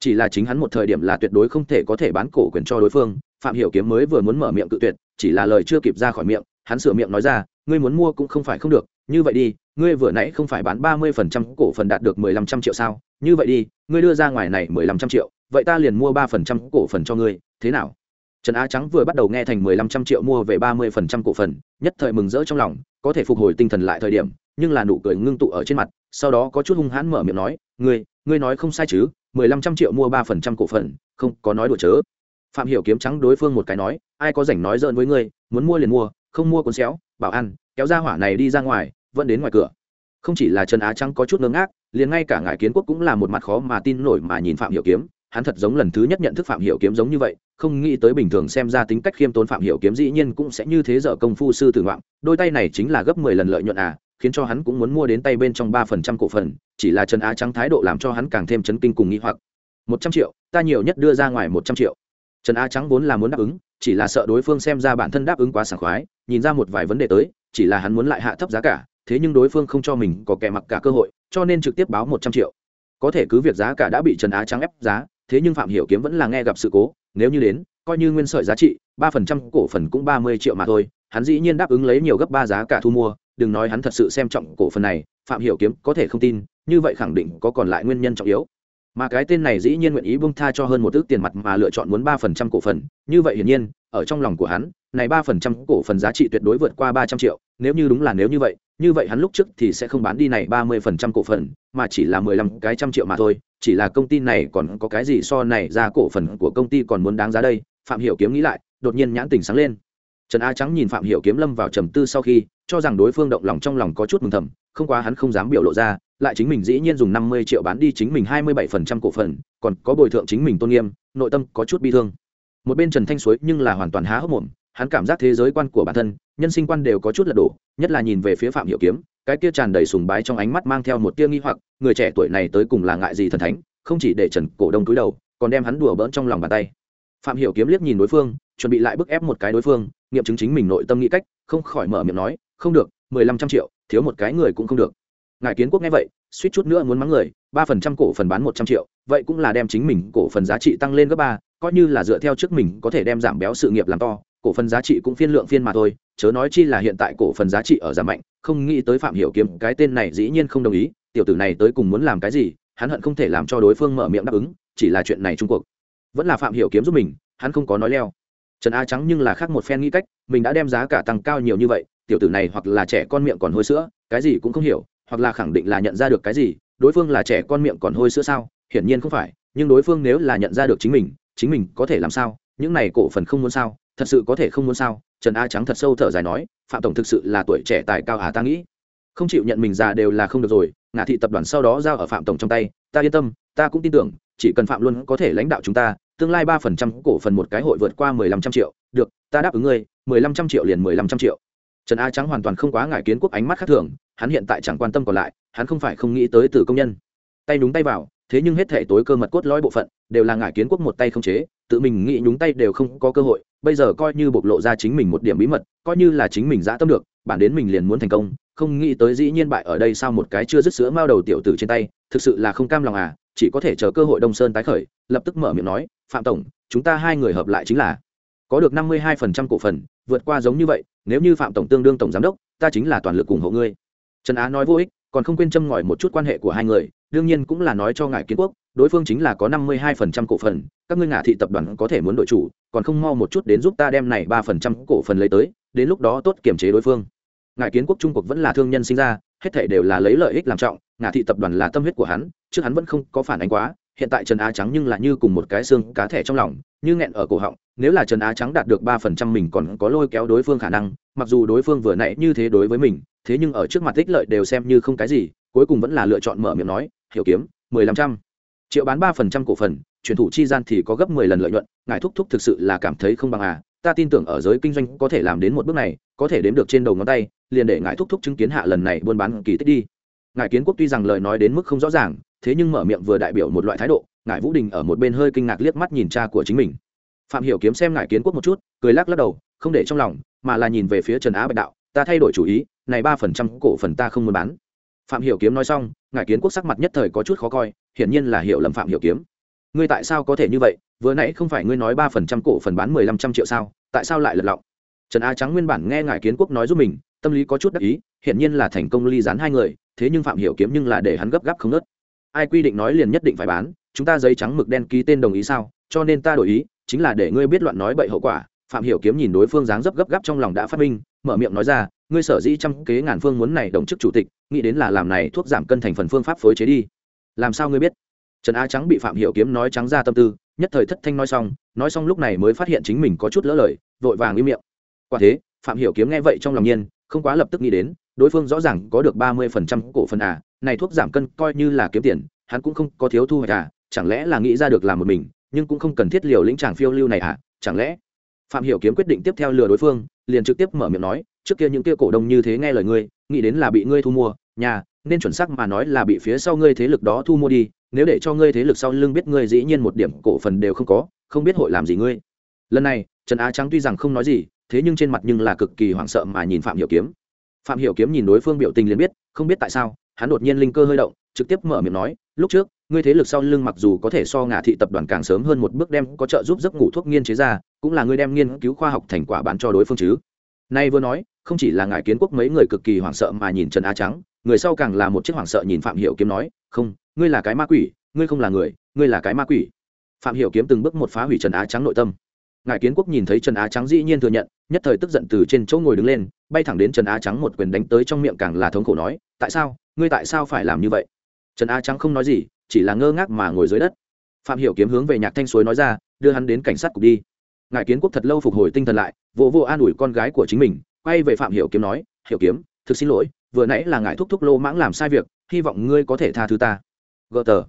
Chỉ là chính hắn một thời điểm là tuyệt đối không thể có thể bán cổ quyền cho đối phương phạm hiểu kiếm mới vừa muốn mở miệng cự tuyệt, chỉ là lời chưa kịp ra khỏi miệng, hắn sửa miệng nói ra, ngươi muốn mua cũng không phải không được, như vậy đi, ngươi vừa nãy không phải bán ba mươi phần trăm cổ phần đạt được mười lăm trăm triệu sao? Như vậy đi, ngươi đưa ra ngoài này mười lăm trăm triệu, vậy ta liền mua ba phần trăm cổ phần cho ngươi, thế nào? Trần á trắng vừa bắt đầu nghe thành mười lăm trăm triệu mua về ba mươi phần trăm cổ phần, nhất thời mừng rỡ trong lòng, có thể phục hồi tinh thần lại thời điểm, nhưng là nụ cười ngưng tụ ở trên mặt, sau đó có chút hung hãn mở miệng nói, ngươi ngươi nói không sai chứ, mười lăm trăm triệu mua ba phần trăm cổ phần, không có nói đùa chớ phạm hiểu kiếm trắng đối phương một cái nói, ai có rảnh nói dợn với ngươi, muốn mua liền mua, không mua cuốn xéo, bảo ăn, kéo ra hỏa này đi ra ngoài, vẫn đến ngoài cửa. Không chỉ là trần á trắng có chút ngơ ngác, liền ngay cả ngài kiến quốc cũng là một mặt khó mà tin nổi mà nhìn phạm hiểu kiếm. Hắn thật giống lần thứ nhất nhận thức phạm hiểu kiếm giống như vậy, không nghĩ tới bình thường xem ra tính cách khiêm tốn phạm hiểu kiếm dĩ nhiên cũng sẽ như thế dở công phu sư tử ngoạn đôi tay này chính là gấp mười lần lợi nhuận à khiến cho hắn cũng muốn mua đến tay bên trong ba phần trăm cổ phần, chỉ là trần á trắng thái độ làm cho hắn càng thêm chấn kinh cùng nghi hoặc. Một trăm triệu, ta nhiều nhất đưa ra ngoài một trăm triệu trần á trắng vốn là muốn đáp ứng, chỉ là sợ đối phương xem ra bản thân đáp ứng quá sảng khoái, nhìn ra một vài vấn đề tới, chỉ là hắn muốn lại hạ thấp giá cả, thế nhưng đối phương không cho mình có kẻ mặc cả cơ hội, cho nên trực tiếp báo một trăm triệu. Có thể cứ việc giá cả đã bị trần á trắng ép giá, thế nhưng phạm hiểu kiếm vẫn là nghe gặp sự cố, nếu như đến, coi như nguyên sợi giá trị, ba phần trăm cổ phần cũng ba mươi triệu mà thôi, hắn dĩ nhiên đáp ứng lấy nhiều gấp ba giá cả thu mua, đừng nói hắn thật sự xem trọng cổ phần này, phạm hiểu kiếm có thể không tin, như vậy khẳng định có còn lại nguyên nhân trọng yếu mà cái tên này dĩ nhiên nguyện ý bung tha cho hơn một ước tiền mặt mà lựa chọn muốn ba phần trăm cổ phần. Như vậy hiển nhiên, ở trong lòng của hắn, này ba phần trăm cổ phần giá trị tuyệt đối vượt qua ba trăm triệu. Nếu như đúng là nếu như vậy như vậy hắn lúc trước thì sẽ không bán đi này ba mươi phần trăm cổ phần, mà chỉ là mười lăm cái trăm triệu mà thôi. Chỉ là công ty này còn có cái gì so này ra cổ phần của công ty còn muốn đáng giá đây? Phạm hiểu kiếm nghĩ lại, đột nhiên nhãn tình sáng lên. Trần a trắng nhìn phạm hiểu kiếm lâm vào trầm tư sau khi, cho rằng đối phương động lòng trong lòng có chút mừng thầm, không quá hắn không dám biểu lộ ra lại chính mình dĩ nhiên dùng năm mươi triệu bán đi chính mình hai mươi bảy phần trăm cổ phần, còn có bồi thượng chính mình tôn nghiêm, nội tâm có chút bi thương. Một bên trần thanh suối nhưng là hoàn toàn há hốc mồm, hắn cảm giác thế giới quan của bản thân, nhân sinh quan đều có chút lật đổ, nhất là nhìn về phía phạm hiểu kiếm, cái kia tràn đầy sùng bái trong ánh mắt mang theo một tia nghi hoặc, người trẻ tuổi này tới cùng là ngại gì thần thánh, không chỉ để trần cổ đông túi đầu, còn đem hắn đùa bỡn trong lòng bàn tay. Phạm hiểu kiếm liếc nhìn đối phương, chuẩn bị lại bức ép một cái đối phương, nghiệm chứng chính mình nội tâm nghĩ cách, không khỏi mở miệng nói, không được, mười lăm trăm triệu, thiếu một cái người cũng không được ngài kiến quốc nghe vậy, suýt chút nữa muốn mắng người, ba phần trăm cổ phần bán một trăm triệu, vậy cũng là đem chính mình cổ phần giá trị tăng lên gấp ba, coi như là dựa theo trước mình có thể đem giảm béo sự nghiệp làm to, cổ phần giá trị cũng phiên lượng phiên mà thôi, chớ nói chi là hiện tại cổ phần giá trị ở giảm mạnh, không nghĩ tới phạm hiểu kiếm, cái tên này dĩ nhiên không đồng ý, tiểu tử này tới cùng muốn làm cái gì, hắn hận không thể làm cho đối phương mở miệng đáp ứng, chỉ là chuyện này trung cuộc. Vẫn là phạm hiểu kiếm giúp mình, hắn không có nói leo. Trần a trắng nhưng là khác một phen nghĩ cách, mình đã đem giá cả tăng cao nhiều như vậy, tiểu tử này hoặc là trẻ con miệng còn hôi sữa, cái gì cũng không hiểu hoặc là khẳng định là nhận ra được cái gì, đối phương là trẻ con miệng còn hôi sữa sao? Hiển nhiên không phải, nhưng đối phương nếu là nhận ra được chính mình chính mình có thể làm sao? Những này cổ phần không muốn sao? Thật sự có thể không muốn sao? Trần a trắng thật sâu thở dài nói, phạm tổng thực sự là tuổi trẻ tài cao à ta nghĩ. Không chịu nhận mình già đều là không được rồi ngã thị tập đoàn sau đó giao ở phạm tổng trong tay. Ta yên tâm, ta cũng tin tưởng, chỉ cần phạm luôn có thể lãnh đạo chúng ta, tương lai ba phần trăm cổ phần một cái hội vượt qua mười lăm trăm triệu. Được, ta đáp ứng ngươi, mười lăm trăm triệu liền mười lăm trăm triệu. Trần a trắng hoàn toàn không quá ngại kiến quốc ánh mắt khác thường hắn hiện tại chẳng quan tâm còn lại, hắn không phải không nghĩ tới từ công nhân tay nhúng tay vào, thế nhưng hết thể tối cơ mật cốt lõi bộ phận, đều là ngải kiến quốc một tay không chế, tự mình nghĩ nhúng tay đều không có cơ hội, bây giờ coi như bộc lộ ra chính mình một điểm bí mật, coi như là chính mình dã tâm được, bản đến mình liền muốn thành công, không nghĩ tới dĩ nhiên bại ở đây sao? một cái chưa dứt sữa mao đầu tiểu tử trên tay, thực sự là không cam lòng à chỉ có thể chờ cơ hội đông sơn tái khởi, lập tức mở miệng nói, phạm tổng, chúng ta hai người hợp lại chính là, có được năm mươi hai phần trăm cổ phần, vượt qua giống như vậy, nếu như phạm tổng tương đương tổng giám đốc, ta chính là toàn lực ủng hộ ngươi trần á nói vô ích, còn không quên châm ngòi một chút quan hệ của hai người, đương nhiên cũng là nói cho ngài kiến quốc, đối phương chính là có năm mươi hai phần trăm cổ phần, các ngươi ngả thị tập đoàn có thể muốn đội chủ, còn không mau một chút đến giúp ta đem này ba phần trăm cổ phần lấy tới, đến lúc đó tốt kiểm chế đối phương. Ngài kiến quốc trung quốc vẫn là thương nhân sinh ra, hết thể đều là lấy lợi ích làm trọng, ngả thị tập đoàn là tâm huyết của hắn trước hắn vẫn không có phản ánh quá hiện tại trần á trắng nhưng là như cùng một cái xương cá thẻ trong lòng, như nghẹn ở cổ họng, nếu là trần á trắng đạt được ba phần trăm mình còn có lôi kéo đối phương khả năng, mặc dù đối phương vừa nãy như thế đối với mình, thế nhưng ở trước mặt ích lợi đều xem như không cái gì, cuối cùng vẫn là lựa chọn mở miệng nói, hiểu kiếm, mười lăm trăm. Triệu bán ba phần trăm cổ phần, chuyển thủ chi gian thì có gấp mười lần lợi nhuận, ngài thúc thúc thực sự là cảm thấy không bằng à ta tin tưởng ở giới kinh doanh có thể làm đến một bước này, có thể đếm được trên đầu ngón tay, liền để ngài thúc thúc chứng kiến hạ lần này buôn bán kỳ tích đi. Ngài kiến quốc tuy rằng lời nói đến mức không rõ ràng thế nhưng mở miệng vừa đại biểu một loại thái độ ngài vũ đình ở một bên hơi kinh ngạc liếc mắt nhìn cha của chính mình. Phạm hiểu kiếm xem ngài kiến quốc một chút, cười lắc lắc đầu, không để trong lòng, mà là nhìn về phía trần á bạch đạo, ta thay đổi chủ ý, này ba phần trăm cổ phần ta không muốn bán. Phạm hiểu kiếm nói xong ngài kiến quốc sắc mặt nhất thời có chút khó coi, hiển nhiên là hiểu lầm phạm hiểu kiếm. Ngươi tại sao có thể như vậy? Vừa nãy không phải ngươi nói ba phần trăm cổ phần bán mười lăm trăm triệu sao? Tại sao lại lật lọng? Trần á trắng nguyên bản nghe ngài kiến quốc nói giúp mình, tâm lý có chút đắc ý, hiển nhiên là thành công ly gián hai người, thế nhưng phạm hiểu kiếm nhưng là để hắn gấp gáp không nớt ai quy định nói liền nhất định phải bán, chúng ta giấy trắng mực đen ký tên đồng ý sao? Cho nên ta đổi ý, chính là để ngươi biết loạn nói bậy hậu quả. Phạm hiểu kiếm nhìn đối phương dáng dấp gấp gáp trong lòng đã phát minh, mở miệng nói ra, ngươi sở dĩ trăm kế ngàn phương muốn này đồng chức chủ tịch, nghĩ đến là làm này thuốc giảm cân thành phần phương pháp phối chế đi. Làm sao ngươi biết? Trần Á trắng bị phạm hiểu kiếm nói trắng ra tâm tư, nhất thời thất thanh nói xong nói xong lúc này mới phát hiện chính mình có chút lỡ lời, vội vàng im miệng. Quả thế, phạm hiểu kiếm nghe vậy trong lòng nhiên, không quá lập tức nghĩ đến đối phương rõ ràng có được ba mươi phần trăm cổ phần à này thuốc giảm cân coi như là kiếm tiền, hắn cũng không có thiếu thu hoạch à chẳng lẽ là nghĩ ra được làm một mình, nhưng cũng không cần thiết liều lĩnh chàng phiêu lưu này à chẳng lẽ? Phạm hiểu kiếm quyết định tiếp theo lừa đối phương, liền trực tiếp mở miệng nói, trước kia những kia cổ đông như thế nghe lời ngươi, nghĩ đến là bị ngươi thu mua, nhà, nên chuẩn xác mà nói là bị phía sau ngươi thế lực đó thu mua đi, nếu để cho ngươi thế lực sau lưng biết ngươi dĩ nhiên một điểm cổ phần đều không có, không biết hội làm gì ngươi. Lần này, trần á trắng tuy rằng không nói gì, thế nhưng trên mặt nhưng là cực kỳ hoảng sợ mà nhìn phạm hiểu kiếm phạm hiểu kiếm nhìn đối phương biểu tình liền biết, không biết tại sao, hắn đột nhiên linh cơ hơi động, trực tiếp mở miệng nói, lúc trước, ngươi thế lực sau lưng mặc dù có thể so ngả thị tập đoàn càng sớm hơn một bước đem có trợ giúp giấc ngủ thuốc nghiên chế ra, cũng là ngươi đem nghiên cứu khoa học thành quả bán cho đối phương chứ? Nay vừa nói, không chỉ là ngài kiến quốc mấy người cực kỳ hoảng sợ mà nhìn trần á trắng, người sau càng là một chiếc hoảng sợ nhìn phạm hiểu kiếm nói, không, ngươi là cái ma quỷ, ngươi không là người, ngươi là cái ma quỷ. Phạm hiểu kiếm từng bước một phá hủy trần á trắng nội tâm. Ngài kiến quốc nhìn thấy trần á trắng dĩ nhiên thừa nhận, nhất thời tức giận từ trên chỗ ngồi đứng lên bay thẳng đến trần á trắng một quyền đánh tới trong miệng càng là thống khổ nói, tại sao? Ngươi tại sao phải làm như vậy? Trần á trắng không nói gì, chỉ là ngơ ngác mà ngồi dưới đất. Phạm hiểu kiếm hướng về nhạc thanh suối nói ra, đưa hắn đến cảnh sát cục đi. Ngài kiến quốc thật lâu phục hồi tinh thần lại vô vô an ủi con gái của chính mình, quay về phạm hiểu kiếm nói, hiểu kiếm, thực xin lỗi, vừa nãy là ngài thúc thúc lô mãng làm sai việc, hy vọng ngươi có thể tha thứ ta. Gỡ tờ.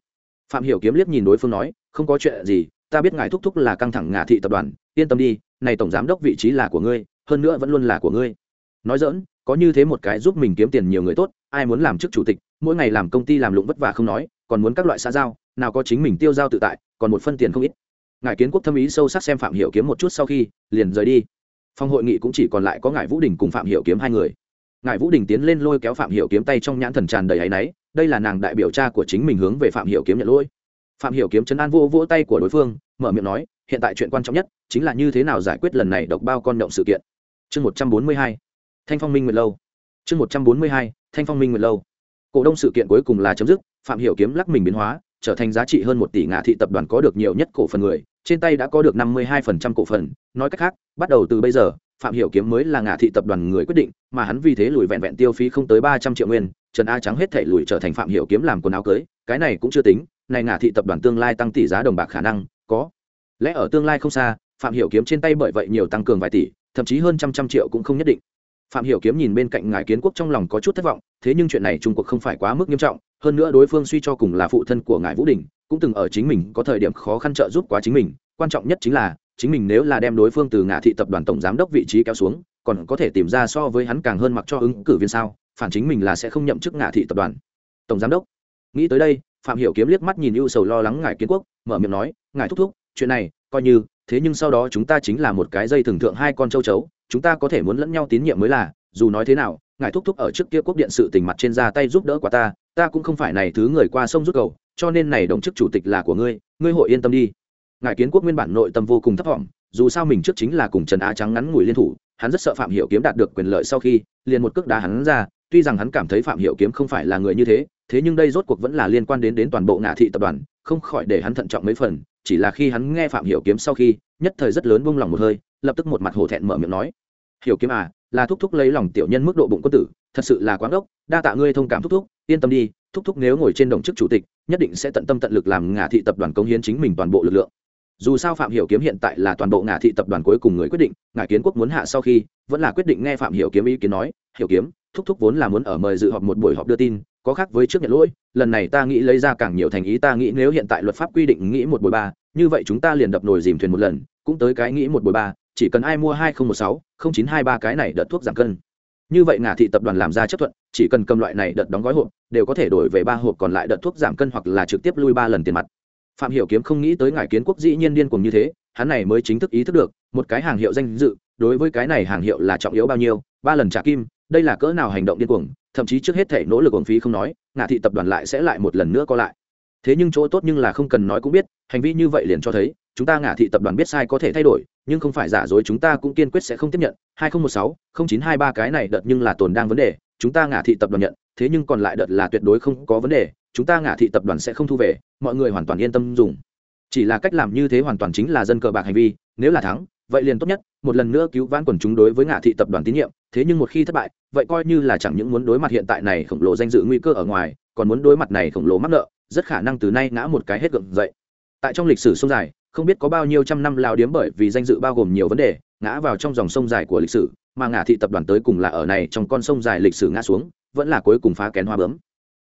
Phạm hiểu kiếm liếc nhìn đối phương nói, không có chuyện gì, ta biết ngài thúc thúc là căng thẳng ngả thị tập đoàn, yên tâm đi, này tổng giám đốc vị trí là của ngươi, hơn nữa vẫn luôn là của ngươi nói dỡn có như thế một cái giúp mình kiếm tiền nhiều người tốt, ai muốn làm chức chủ tịch, mỗi ngày làm công ty làm lụng vất vả không nói, còn muốn các loại xã giao, nào có chính mình tiêu giao tự tại, còn một phân tiền không ít. Ngài kiến quốc thâm ý sâu sắc xem phạm hiểu kiếm một chút sau khi, liền rời đi. Phòng hội nghị cũng chỉ còn lại có ngài vũ đình cùng phạm hiểu kiếm hai người. Ngài vũ đình tiến lên lôi kéo phạm hiểu kiếm tay trong nhãn thần tràn đầy áy náy, đây là nàng đại biểu cha của chính mình hướng về phạm hiểu kiếm nhận lỗi. Phạm hiểu kiếm chấn an vô vỗ tay của đối phương, mở miệng nói, hiện tại chuyện quan trọng nhất chính là như thế nào giải quyết lần này độc bao con động sự kiện. Chương một trăm bốn mươi hai thanh phong minh nguyệt lâu. Chương một trăm bốn mươi hai, thanh phong minh nguyệt lâu. Cổ đông sự kiện cuối cùng là chấm dứt, phạm hiểu kiếm lắc mình biến hóa, trở thành giá trị hơn một tỷ ngã thị tập đoàn có được nhiều nhất cổ phần người, trên tay đã có được năm mươi hai phần trăm cổ phần. Nói cách khác, bắt đầu từ bây giờ, phạm hiểu kiếm mới là ngã thị tập đoàn người quyết định, mà hắn vì thế lùi vẹn vẹn tiêu phí không tới ba trăm triệu nguyên, trần a trắng hết thể lùi trở thành phạm hiểu kiếm làm quần áo cưới, cái này cũng chưa tính, này ngã thị tập đoàn tương lai tăng tỷ giá đồng bạc khả năng, có. Lẽ ở tương lai không xa, phạm hiểu kiếm trên tay bởi vậy nhiều tăng cường vài tỷ, thậm chí hơn trăm trăm triệu cũng không nhất định phạm hiểu kiếm nhìn bên cạnh ngài kiến quốc trong lòng có chút thất vọng, thế nhưng chuyện này trung quốc không phải quá mức nghiêm trọng, hơn nữa đối phương suy cho cùng là phụ thân của ngài vũ đình, cũng từng ở chính mình có thời điểm khó khăn trợ giúp quá chính mình, quan trọng nhất chính là, chính mình nếu là đem đối phương từ ngã thị tập đoàn tổng giám đốc vị trí kéo xuống, còn có thể tìm ra so với hắn càng hơn mặc cho ứng cử viên sao, phản chính mình là sẽ không nhậm chức ngã thị tập đoàn tổng giám đốc. Nghĩ tới đây, phạm hiểu kiếm liếc mắt nhìn ưu sầu lo lắng ngài kiến quốc, mở miệng nói, ngài thúc thúc, chuyện này coi như thế nhưng sau đó chúng ta chính là một cái dây thường thượng hai con châu chấu chúng ta có thể muốn lẫn nhau tín nhiệm mới là dù nói thế nào ngài thúc thúc ở trước kia quốc điện sự tình mặt trên ra tay giúp đỡ quả ta ta cũng không phải này thứ người qua sông rút cầu cho nên này đồng chức chủ tịch là của ngươi ngươi hội yên tâm đi. Ngài kiến quốc nguyên bản nội tâm vô cùng thấp thỏm, dù sao mình trước chính là cùng trần á trắng ngắn ngủi liên thủ hắn rất sợ phạm hiểu kiếm đạt được quyền lợi sau khi liền một cước đá hắn ra tuy rằng hắn cảm thấy phạm hiểu kiếm không phải là người như thế thế nhưng đây rốt cuộc vẫn là liên quan đến đến toàn bộ ngạ thị tập đoàn không khỏi để hắn thận trọng mấy phần chỉ là khi hắn nghe phạm hiểu kiếm sau khi, nhất thời rất lớn buông lòng một hơi, lập tức một mặt hổ thẹn mở miệng nói, hiểu kiếm à là thúc thúc lấy lòng tiểu nhân mức độ bụng quân tử, thật sự là quán đốc, đa tạ ngươi thông cảm thúc thúc, yên tâm đi, thúc thúc nếu ngồi trên đồng chức chủ tịch, nhất định sẽ tận tâm tận lực làm ngả thị tập đoàn công hiến chính mình toàn bộ lực lượng. Dù sao phạm hiểu kiếm hiện tại là toàn bộ ngả thị tập đoàn cuối cùng người quyết định ngài kiến quốc muốn hạ sau khi, vẫn là quyết định nghe phạm hiểu kiếm ý kiến nói, hiểu kiếm thúc thúc vốn là muốn ở mời dự họp một buổi họp đưa tin, có khác với trước nhận lỗi, lần này ta nghĩ lấy ra càng nhiều thành ý, ta nghĩ nếu hiện tại luật pháp quy định nghĩ một buổi ba, như vậy chúng ta liền đập nồi dìm thuyền một lần, cũng tới cái nghĩ một buổi ba, chỉ cần ai mua hai nghìn một sáu, không chín hai ba cái này đợt thuốc giảm cân. Như vậy ngả thị tập đoàn làm ra chấp thuận, chỉ cần cầm loại này đợt đóng gói hộp, đều có thể đổi về ba hộp còn lại đợt thuốc giảm cân hoặc là trực tiếp lui ba lần tiền mặt. Phạm hiểu kiếm không nghĩ tới ngài kiến quốc dĩ nhiên điên cuồng như thế, hắn này mới chính thức ý thức được, một cái hàng hiệu danh dự, đối với cái này hàng hiệu là trọng yếu bao nhiêu, ba lần trả kim đây là cỡ nào hành động điên cuồng thậm chí trước hết thể nỗ lực uổng phí không nói ngạ thị tập đoàn lại sẽ lại một lần nữa co lại. Thế nhưng chỗ tốt nhưng là không cần nói cũng biết hành vi như vậy liền cho thấy chúng ta ngạ thị tập đoàn biết sai có thể thay đổi nhưng không phải giả dối chúng ta cũng kiên quyết sẽ không tiếp nhận. 2016, 0923 cái này đợt nhưng là tồn đang vấn đề chúng ta ngạ thị tập đoàn nhận thế nhưng còn lại đợt là tuyệt đối không có vấn đề chúng ta ngạ thị tập đoàn sẽ không thu về mọi người hoàn toàn yên tâm dùng. Chỉ là cách làm như thế hoàn toàn chính là dân cờ bạc hành vi nếu là thắng vậy liền tốt nhất, một lần nữa cứu vãn quần chúng đối với ngạ thị tập đoàn tín nhiệm, thế nhưng một khi thất bại, vậy coi như là chẳng những muốn đối mặt hiện tại này khổng lồ danh dự nguy cơ ở ngoài, còn muốn đối mặt này khổng lồ mắc nợ, rất khả năng từ nay ngã một cái hết gượng dậy. Tại trong lịch sử sông dài, không biết có bao nhiêu trăm năm lao điếm bởi vì danh dự bao gồm nhiều vấn đề, ngã vào trong dòng sông dài của lịch sử, mà ngã thị tập đoàn tới cùng là ở này trong con sông dài lịch sử ngã xuống, vẫn là cuối cùng phá kén hoa bướm.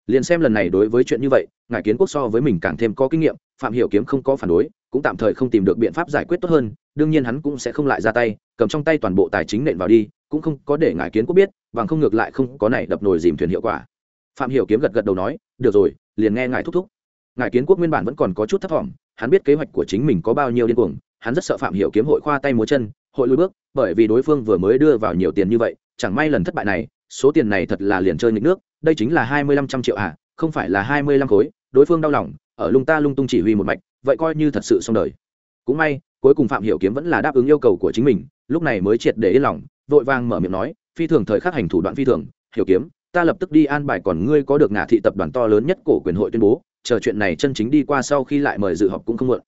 Liền xem lần này đối với chuyện như vậy ngài kiến quốc so với mình càng thêm có kinh nghiệm phạm hiểu kiếm không có phản đối, cũng tạm thời không tìm được biện pháp giải quyết tốt hơn, đương nhiên hắn cũng sẽ không lại ra tay, cầm trong tay toàn bộ tài chính nện vào đi, cũng không có để ngài kiến quốc biết và không ngược lại không có này đập nồi dìm thuyền hiệu quả. Phạm hiểu kiếm gật gật đầu nói, được rồi, liền nghe ngài thúc thúc. Ngài kiến quốc nguyên bản vẫn còn có chút thất vọng hắn biết kế hoạch của chính mình có bao nhiêu điên cuồng, hắn rất sợ phạm hiểu kiếm hội khoa tay múa chân, hội lùi bước, bởi vì đối phương vừa mới đưa vào nhiều tiền như vậy, chẳng may lần thất bại này, số tiền này thật là liền chơi nghịch nước, đây chính là hai mươi lăm trăm triệu à không phải là hai mươi lăm khối, đối phương đau lòng ở lung ta lung tung chỉ huy một mạch, vậy coi như thật sự xong đời. Cũng may, cuối cùng phạm hiểu kiếm vẫn là đáp ứng yêu cầu của chính mình, lúc này mới triệt để yên lòng, vội vàng mở miệng nói, phi thường, thời khắc hành thủ đoạn phi thường, hiểu kiếm, ta lập tức đi an bài còn ngươi có được ngả thị tập đoàn to lớn nhất cổ quyền hội tuyên bố, chờ chuyện này chân chính đi qua sau khi lại mời dự họp cũng không muộn.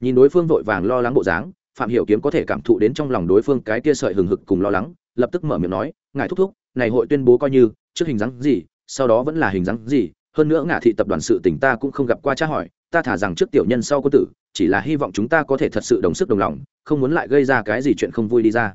Nhìn đối phương vội vàng lo lắng bộ dáng, phạm hiểu kiếm có thể cảm thụ đến trong lòng đối phương cái kia sợi hừng hực cùng lo lắng, lập tức mở miệng nói, ngài thúc thúc, này hội tuyên bố coi như trước hình dáng gì, sau đó vẫn là hình dáng gì hơn nữa ngả thị tập đoàn sự tình ta cũng không gặp qua tra hỏi, ta thả rằng trước tiểu nhân sau có tử, chỉ là hy vọng chúng ta có thể thật sự đồng sức đồng lòng, không muốn lại gây ra cái gì chuyện không vui đi ra.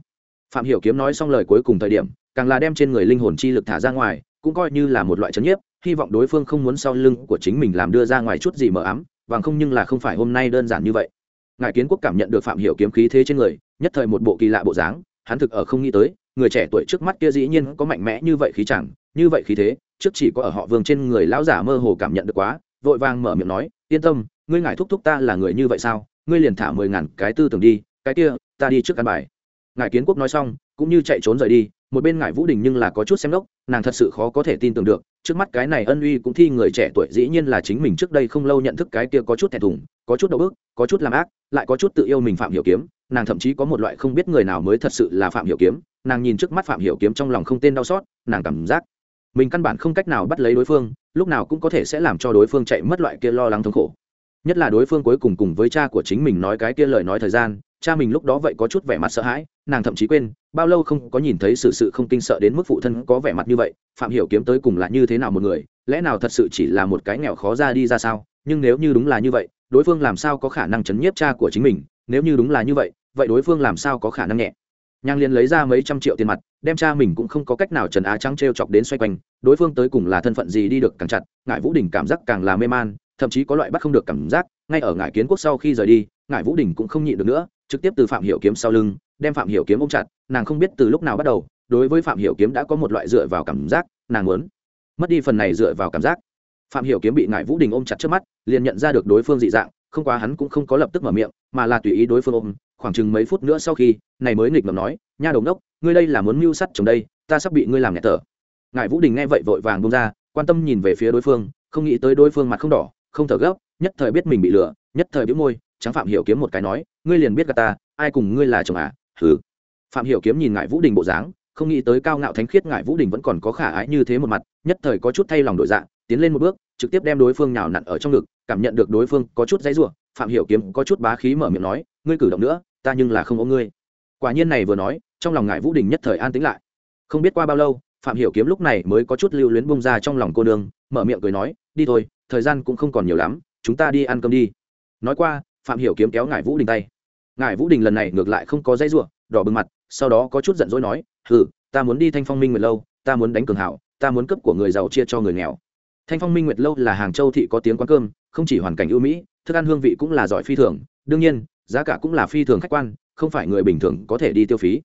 Phạm hiểu kiếm nói xong lời cuối cùng thời điểm, càng là đem trên người linh hồn chi lực thả ra ngoài, cũng coi như là một loại chấn nhiếp, hy vọng đối phương không muốn sau lưng của chính mình làm đưa ra ngoài chút gì mờ ám vàng không nhưng là không phải hôm nay đơn giản như vậy. Ngài kiến quốc cảm nhận được phạm hiểu kiếm khí thế trên người, nhất thời một bộ kỳ lạ bộ dáng, hắn thực ở không nghĩ tới, người trẻ tuổi trước mắt kia dĩ nhiên có mạnh mẽ như vậy khí chẳng, như vậy khí thế trước chỉ có ở họ vương trên người lão giả mơ hồ cảm nhận được quá, vội vàng mở miệng nói, yên tâm, ngươi ngài thúc thúc ta là người như vậy sao? Ngươi liền thả mười ngàn cái tư tưởng đi, cái kia, ta đi trước căn bài. Ngài kiến quốc nói xong, cũng như chạy trốn rời đi, một bên ngài vũ đình nhưng là có chút xem đốc, nàng thật sự khó có thể tin tưởng được, trước mắt cái này ân uy cũng thi người trẻ tuổi dĩ nhiên là chính mình trước đây không lâu nhận thức cái kia có chút thẹn thùng, có chút đậu bức, có chút làm ác, lại có chút tự yêu mình phạm hiểu kiếm, nàng thậm chí có một loại không biết người nào mới thật sự là phạm hiểu kiếm, nàng nhìn trước mắt phạm hiểu kiếm trong lòng không tên đau xót, nàng cảm giác mình căn bản không cách nào bắt lấy đối phương, lúc nào cũng có thể sẽ làm cho đối phương chạy mất loại kia lo lắng thống khổ. Nhất là đối phương cuối cùng cùng với cha của chính mình nói cái kia lời nói thời gian, cha mình lúc đó vậy có chút vẻ mặt sợ hãi, nàng thậm chí quên, bao lâu không có nhìn thấy sự sự không kinh sợ đến mức phụ thân có vẻ mặt như vậy, phạm hiểu kiếm tới cùng là như thế nào một người, lẽ nào thật sự chỉ là một cái nghèo khó ra đi ra sao? Nhưng nếu như đúng là như vậy, đối phương làm sao có khả năng chấn nhiếp cha của chính mình? Nếu như đúng là như vậy vậy đối phương làm sao có khả năng nhẹ? Nhang liên lấy ra mấy trăm triệu tiền mặt, đem cha mình cũng không có cách nào trần á trắng t r e o chọc đến xoay quanh, đối phương tới cùng là thân phận gì đi được càng chặt ngại vũ đình cảm giác càng là mê man, thậm chí có loại bắt không được cảm giác, ngay ở ngải kiến quốc sau khi rời đi, ngải vũ đình cũng không nhịn được nữa, trực tiếp từ phạm hiểu kiếm sau lưng, đem phạm hiểu kiếm ôm chặt, nàng không biết từ lúc nào bắt đầu, đối với phạm hiểu kiếm đã có một loại dựa vào cảm giác, nàng muốn mất đi phần này dựa vào cảm giác. Phạm hiểu kiếm bị ngải vũ đình ôm chặt trước mắt, liền nhận ra được đối phương dị dạng không quá hắn cũng không có lập tức mở miệng, mà là tùy ý đối phương ôm, khoảng chừng mấy phút nữa sau khi, này mới nghịch ngầm nói, nha đồng đốc ngươi đây là muốn mưu sắt chồng đây, ta sắp bị ngươi làm nhẹ tở ngài vũ đình nghe vậy vội vàng bông ra, quan tâm nhìn về phía đối phương, không nghĩ tới đối phương mặt không đỏ, không thở gấp, nhất thời biết mình bị lừa, nhất thời biết môi, trắng phạm hiểu kiếm một cái nói, ngươi liền biết gà ta, ai cùng ngươi là chồng à? Hừ. Phạm hiểu kiếm nhìn ngài vũ đình bộ dáng, không nghĩ tới cao ngạo thánh khiết ngài vũ đình vẫn còn có khả ái như thế một mặt, nhất thời có chút thay lòng đổi dạng tiến lên một bước trực tiếp đem đối phương nhào nặn ở trong ngực cảm nhận được đối phương có chút dãy rủa phạm hiểu kiếm có chút bá khí mở miệng nói ngươi cử động nữa ta nhưng là không ôm ngươi. Quả nhiên này vừa nói trong lòng ngải vũ đình nhất thời an tĩnh lại. Không biết qua bao lâu phạm hiểu kiếm lúc này mới có chút lưu luyến bung ra trong lòng cô đường, mở miệng cười nói đi thôi thời gian cũng không còn nhiều lắm chúng ta đi ăn cơm đi. Nói qua phạm hiểu kiếm kéo ngải vũ đình tay. Ngải vũ đình lần này ngược lại không có dây rủa đỏ bừng mặt sau đó có chút giận dỗi nói hừ ta muốn đi thanh phong minh nguyệt lâu ta muốn đánh cường hảo ta muốn cấp của người giàu chia cho người nghèo thanh phong minh nguyệt lâu là hàng châu thị có tiếng quán cơm, không chỉ hoàn cảnh ưu mỹ, thức ăn hương vị cũng là giỏi phi thường. Đương nhiên, giá cả cũng là phi thường khách quan, không phải người bình thường có thể đi tiêu phí.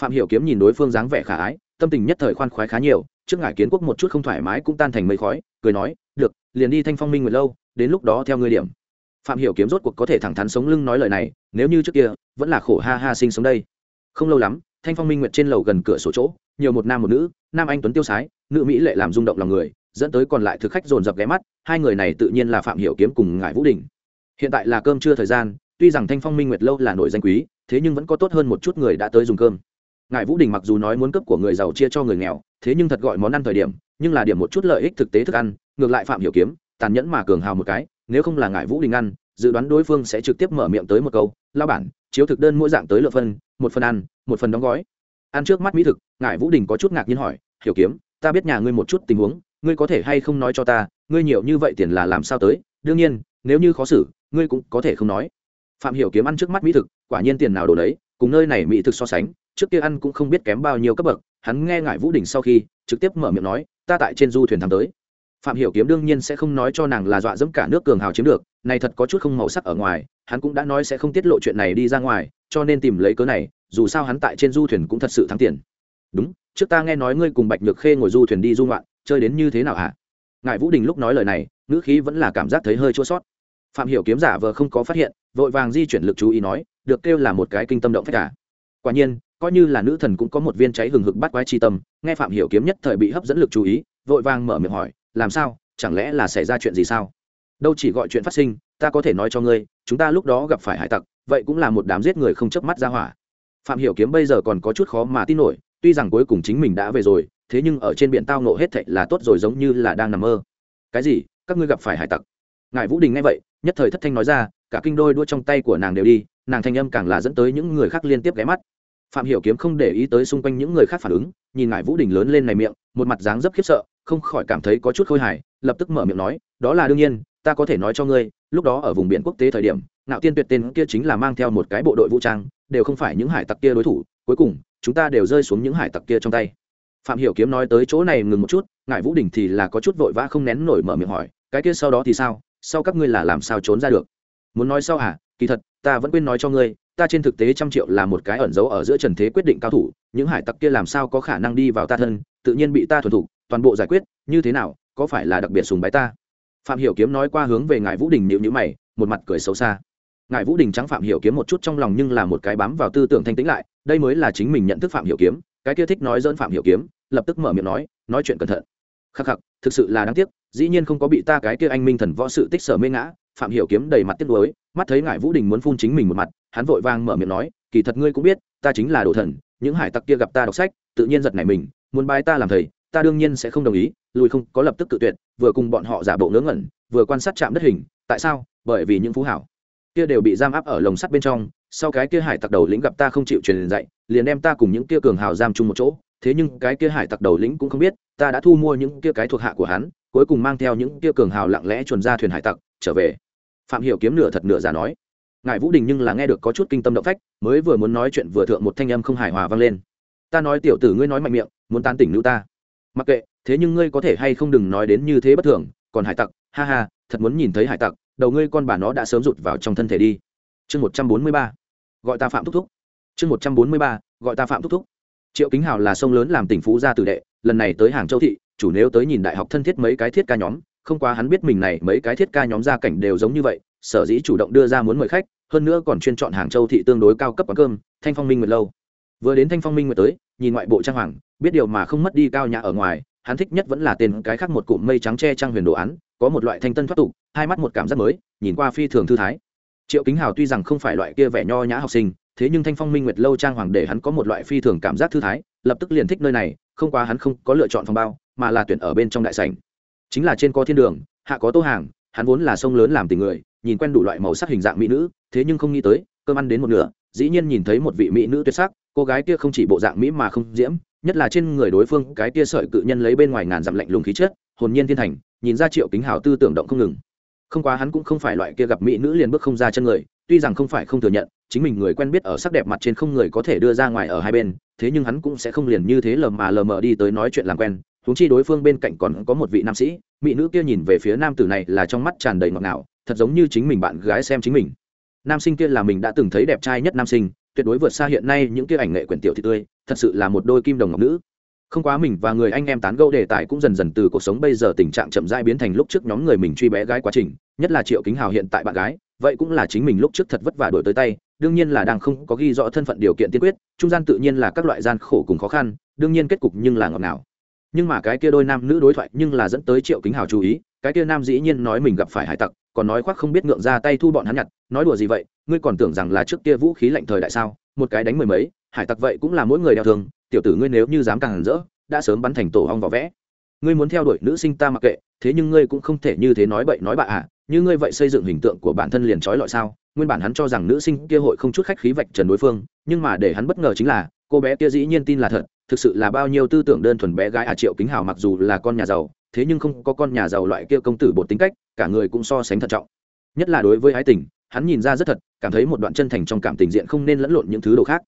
Phạm hiểu kiếm nhìn đối phương dáng vẻ khả ái, tâm tình nhất thời khoan khoái khá nhiều, trước ngải kiến quốc một chút không thoải mái cũng tan thành mây khói, cười nói, được, liền đi thanh phong minh nguyệt lâu, đến lúc đó theo ngươi điểm. Phạm hiểu kiếm rốt cuộc có thể thẳng thắn sống lưng nói lời này, nếu như trước kia, vẫn là khổ ha ha sinh sống đây. Không lâu lắm, thanh phong minh nguyệt trên lầu gần cửa sổ chỗ, nhiều một nam một nữ, nam anh tuấn tiêu sái, nữ mỹ lệ làm rung động lòng người dẫn tới còn lại thực khách dồn dập ghé mắt, hai người này tự nhiên là phạm hiểu kiếm cùng ngải vũ đình. Hiện tại là cơm trưa thời gian, tuy rằng thanh phong minh nguyệt lâu là nổi danh quý, thế nhưng vẫn có tốt hơn một chút người đã tới dùng cơm. Ngài vũ đình mặc dù nói muốn cấp của người giàu chia cho người nghèo, thế nhưng thật gọi món ăn thời điểm, nhưng là điểm một chút lợi ích thực tế thức ăn, ngược lại phạm hiểu kiếm, tàn nhẫn mà cường hào một cái, nếu không là ngài vũ đình ăn, dự đoán đối phương sẽ trực tiếp mở miệng tới một câu lao bản, chiếu thực đơn mỗi dạng tới lượt phân, một phần ăn, một phần đóng gói. Ăn trước mắt mỹ thực ngài vũ đình có chút ngạc nhiên hỏi, hiểu kiếm, ta biết nhà ngươi một chút tình huống ngươi có thể hay không nói cho ta, ngươi nhiều như vậy tiền là làm sao tới? Đương nhiên, nếu như khó xử, ngươi cũng có thể không nói. Phạm hiểu kiếm ăn trước mắt mỹ thực, quả nhiên tiền nào đồ đấy cùng nơi này mỹ thực so sánh, trước kia ăn cũng không biết kém bao nhiêu cấp bậc, hắn nghe ngại vũ đình sau khi, trực tiếp mở miệng nói, ta tại trên du thuyền thắng tới. Phạm hiểu kiếm đương nhiên sẽ không nói cho nàng là dọa dẫm cả nước cường hào chiếm được, này thật có chút không màu sắc ở ngoài, hắn cũng đã nói sẽ không tiết lộ chuyện này đi ra ngoài, cho nên tìm lấy cớ này, dù sao hắn tại trên du thuyền cũng thật sự thắng tiền. Đúng, trước ta nghe nói ngươi cùng bạch nhược khê ngồi du thuyền đi du ngoạn chơi đến như thế nào hả? Ngài vũ đình lúc nói lời này, ngữ khí vẫn là cảm giác thấy hơi chua sót. Phạm hiểu kiếm giả vờ không có phát hiện, vội vàng di chuyển lực chú ý nói, được kêu là một cái kinh tâm động phách cả. Quả nhiên, coi như là nữ thần cũng có một viên cháy hừng hực bắt quái chi tâm, nghe phạm hiểu kiếm nhất thời bị hấp dẫn lực chú ý, vội vàng mở miệng hỏi, làm sao, chẳng lẽ là xảy ra chuyện gì sao? Đâu chỉ gọi chuyện phát sinh, ta có thể nói cho ngươi, chúng ta lúc đó gặp phải hải tặc, vậy cũng là một đám giết người không chớp mắt ra hỏa. Phạm hiểu kiếm bây giờ còn có chút khó mà tin nổi tuy rằng cuối cùng chính mình đã về rồi, thế nhưng ở trên biển tao nộ hết thảy là tốt rồi giống như là đang nằm mơ. Cái gì? Các ngươi gặp phải hải tặc. Ngài vũ đình nghe vậy, nhất thời thất thanh nói ra, cả kinh đôi đua trong tay của nàng đều đi, nàng thanh âm càng là dẫn tới những người khác liên tiếp ghé mắt. Phạm hiểu kiếm không để ý tới xung quanh những người khác phản ứng, nhìn ngài vũ đình lớn lên này miệng, một mặt dáng dấp khiếp sợ, không khỏi cảm thấy có chút khôi hài, lập tức mở miệng nói, đó là đương nhiên, ta có thể nói cho ngươi, lúc đó ở vùng biển quốc tế thời điểm Nạo tiên tuyệt tên kia chính là mang theo một cái bộ đội vũ trang, đều không phải những hải tặc kia đối thủ, cuối cùng chúng ta đều rơi xuống những hải tặc kia trong tay. Phạm hiểu kiếm nói tới chỗ này ngừng một chút ngài vũ đình thì là có chút vội vã không nén nổi mở miệng hỏi, cái kia sau đó thì sao? Sau các ngươi là làm sao trốn ra được? Muốn nói sau à kỳ thật, ta vẫn quên nói cho ngươi, ta trên thực tế trăm triệu là một cái ẩn giấu ở giữa trần thế quyết định cao thủ, những hải tặc kia làm sao có khả năng đi vào ta thân, tự nhiên bị ta thuần thủ toàn bộ giải quyết, như thế nào, có phải là đặc biệt sùng bái ta? Phạm hiểu kiếm nói qua hướng về ngài vũ đình nhịu nhữ mày, một mặt cười xấu xa. Ngài vũ đình trắng phạm hiểu kiếm một chút trong lòng nhưng là một cái bám vào tư tưởng thanh tĩnh lại đây mới là chính mình nhận thức phạm hiểu kiếm, cái kia thích nói dỡn phạm hiểu kiếm, lập tức mở miệng nói nói chuyện cẩn thận. Khắc khắc, thực sự là đáng tiếc, dĩ nhiên không có bị ta cái kia anh minh thần võ sự tích sở mê ngã, phạm hiểu kiếm đầy mặt tiếc nuối, mắt thấy ngài vũ đình muốn phun chính mình một mặt, hắn vội vàng mở miệng nói, kỳ thật ngươi cũng biết, ta chính là đồ thần, những hải tặc kia gặp ta đọc sách, tự nhiên giật nảy mình, muốn bái ta làm thầy, ta đương nhiên sẽ không đồng ý, lùi không, có lập tức tự tuyệt, vừa cùng bọn họ giả bộ ngớ ngẩn, vừa quan sát chạm đất hình, tại sao? Bởi vì những phú hảo kia đều bị giam áp ở lồng sắt bên trong, sau cái kia hải tặc đầu lĩnh gặp ta không chịu truyền dạy, liền đem ta cùng những kia cường hào giam chung một chỗ. Thế nhưng cái kia hải tặc đầu lĩnh cũng không biết, ta đã thu mua những kia cái thuộc hạ của hắn, cuối cùng mang theo những kia cường hào lặng lẽ chuồn ra thuyền hải tặc, trở về. Phạm hiểu kiếm nửa thật nửa giả nói. Ngài vũ đình nhưng là nghe được có chút kinh tâm động phách, mới vừa muốn nói chuyện vừa thượng một thanh âm không hài hòa vang lên. Ta nói tiểu tử ngươi nói mạnh miệng, muốn tán tỉnh nữ ta. Mặc kệ, thế nhưng ngươi có thể hay không đừng nói đến như thế bất thường, còn hải tặc, ha ha, thật muốn nhìn thấy hải tặc đầu ngươi con bà nó đã sớm rụt vào trong thân thể đi. Chương một trăm bốn mươi ba, gọi ta phạm thúc thúc. Chương một trăm bốn mươi ba, gọi ta phạm thúc thúc. Triệu kính hào là sông lớn làm tỉnh phú gia tử đệ, lần này tới hàng châu thị, chủ nếu tới nhìn đại học thân thiết mấy cái thiết ca nhóm, không quá hắn biết mình này mấy cái thiết ca nhóm gia cảnh đều giống như vậy, sở dĩ chủ động đưa ra muốn mời khách, hơn nữa còn chuyên chọn hàng châu thị tương đối cao cấp quán cơm, thanh phong minh nguyệt lâu. Vừa đến thanh phong minh nguyệt tới, nhìn ngoại bộ trang hoàng, biết điều mà không mất đi cao nhã ở ngoài, hắn thích nhất vẫn là tên cái khác một cụm mây trắng che trang huyền đồ án có một loại thanh tân thoát tục, hai mắt một cảm giác mới, nhìn qua phi thường thư thái. Triệu kính hào tuy rằng không phải loại kia vẻ nho nhã học sinh, thế nhưng thanh phong minh nguyệt lâu trang hoàng để hắn có một loại phi thường cảm giác thư thái, lập tức liền thích nơi này, không qua hắn không có lựa chọn phòng bao, mà là tuyển ở bên trong đại sảnh. Chính là trên có thiên đường, hạ có tô hàng, hắn vốn là sông lớn làm tình người, nhìn quen đủ loại màu sắc hình dạng mỹ nữ, thế nhưng không nghĩ tới, cơm ăn đến một nửa, dĩ nhiên nhìn thấy một vị mỹ nữ tuyệt sắc, cô gái kia không chỉ bộ dạng mỹ mà không diễm, nhất là trên người đối phương, cái tia sợi cự nhân lấy bên ngoài ngàn dặm lạnh lùng khí chất, hồn nhiên thiên thành nhìn ra triệu kính hào tư tưởng động không ngừng. Không quá hắn cũng không phải loại kia gặp mỹ nữ liền bước không ra chân người, tuy rằng không phải không thừa nhận, chính mình người quen biết ở sắc đẹp mặt trên không người có thể đưa ra ngoài ở hai bên, thế nhưng hắn cũng sẽ không liền như thế lờ mà lờ mờ đi tới nói chuyện làm quen. Huống chi đối phương bên cạnh còn có một vị nam sĩ, mỹ nữ kia nhìn về phía nam tử này là trong mắt tràn đầy ngọt ngào, thật giống như chính mình bạn gái xem chính mình. Nam sinh kia là mình đã từng thấy đẹp trai nhất nam sinh, tuyệt đối vượt xa hiện nay những kia ảnh nghệ quyển tiểu thị tươi, thật sự là một đôi kim đồng ngọc nữ không quá mình và người anh em tán gẫu đề tài cũng dần dần từ cuộc sống bây giờ tình trạng chậm rãi biến thành lúc trước nhóm người mình truy bé gái quá trình, nhất là triệu kính hào hiện tại bạn gái, vậy cũng là chính mình lúc trước thật vất vả đổi tới tay, đương nhiên là đang không có ghi rõ thân phận điều kiện tiên quyết, trung gian tự nhiên là các loại gian khổ cùng khó khăn, đương nhiên kết cục nhưng là ngọt ngào. Nhưng mà cái kia đôi nam nữ đối thoại nhưng là dẫn tới triệu kính hào chú ý, cái kia nam dĩ nhiên nói mình gặp phải hải tặc, còn nói khoác không biết ngượng ra tay thu bọn hắn nhặt, nói đùa gì vậy, ngươi còn tưởng rằng là trước kia vũ khí lạnh thời đại sao, một cái đánh mười mấy, hải tặc vậy cũng là mỗi người đeo thường tiểu tử ngươi nếu như dám càng rỡ, đã sớm bắn thành tổ hong vỏ vẽ. Ngươi muốn theo đuổi nữ sinh ta mặc kệ, thế nhưng ngươi cũng không thể như thế nói bậy nói bạ à. Như ngươi vậy xây dựng hình tượng của bản thân liền trói lọi sao? Nguyên bản hắn cho rằng nữ sinh kia hội không chút khách khí vạch trần đối phương, nhưng mà để hắn bất ngờ chính là, cô bé kia dĩ nhiên tin là thật, thực sự là bao nhiêu tư tưởng đơn thuần bé gái à triệu kính hào mặc dù là con nhà giàu, thế nhưng không có con nhà giàu loại kia công tử bột tính cách, cả người cũng so sánh thận trọng. Nhất là đối với ái tình, hắn nhìn ra rất thật, cảm thấy một đoạn chân thành trong cảm tình diện không nên lẫn lộn những thứ đồ khác.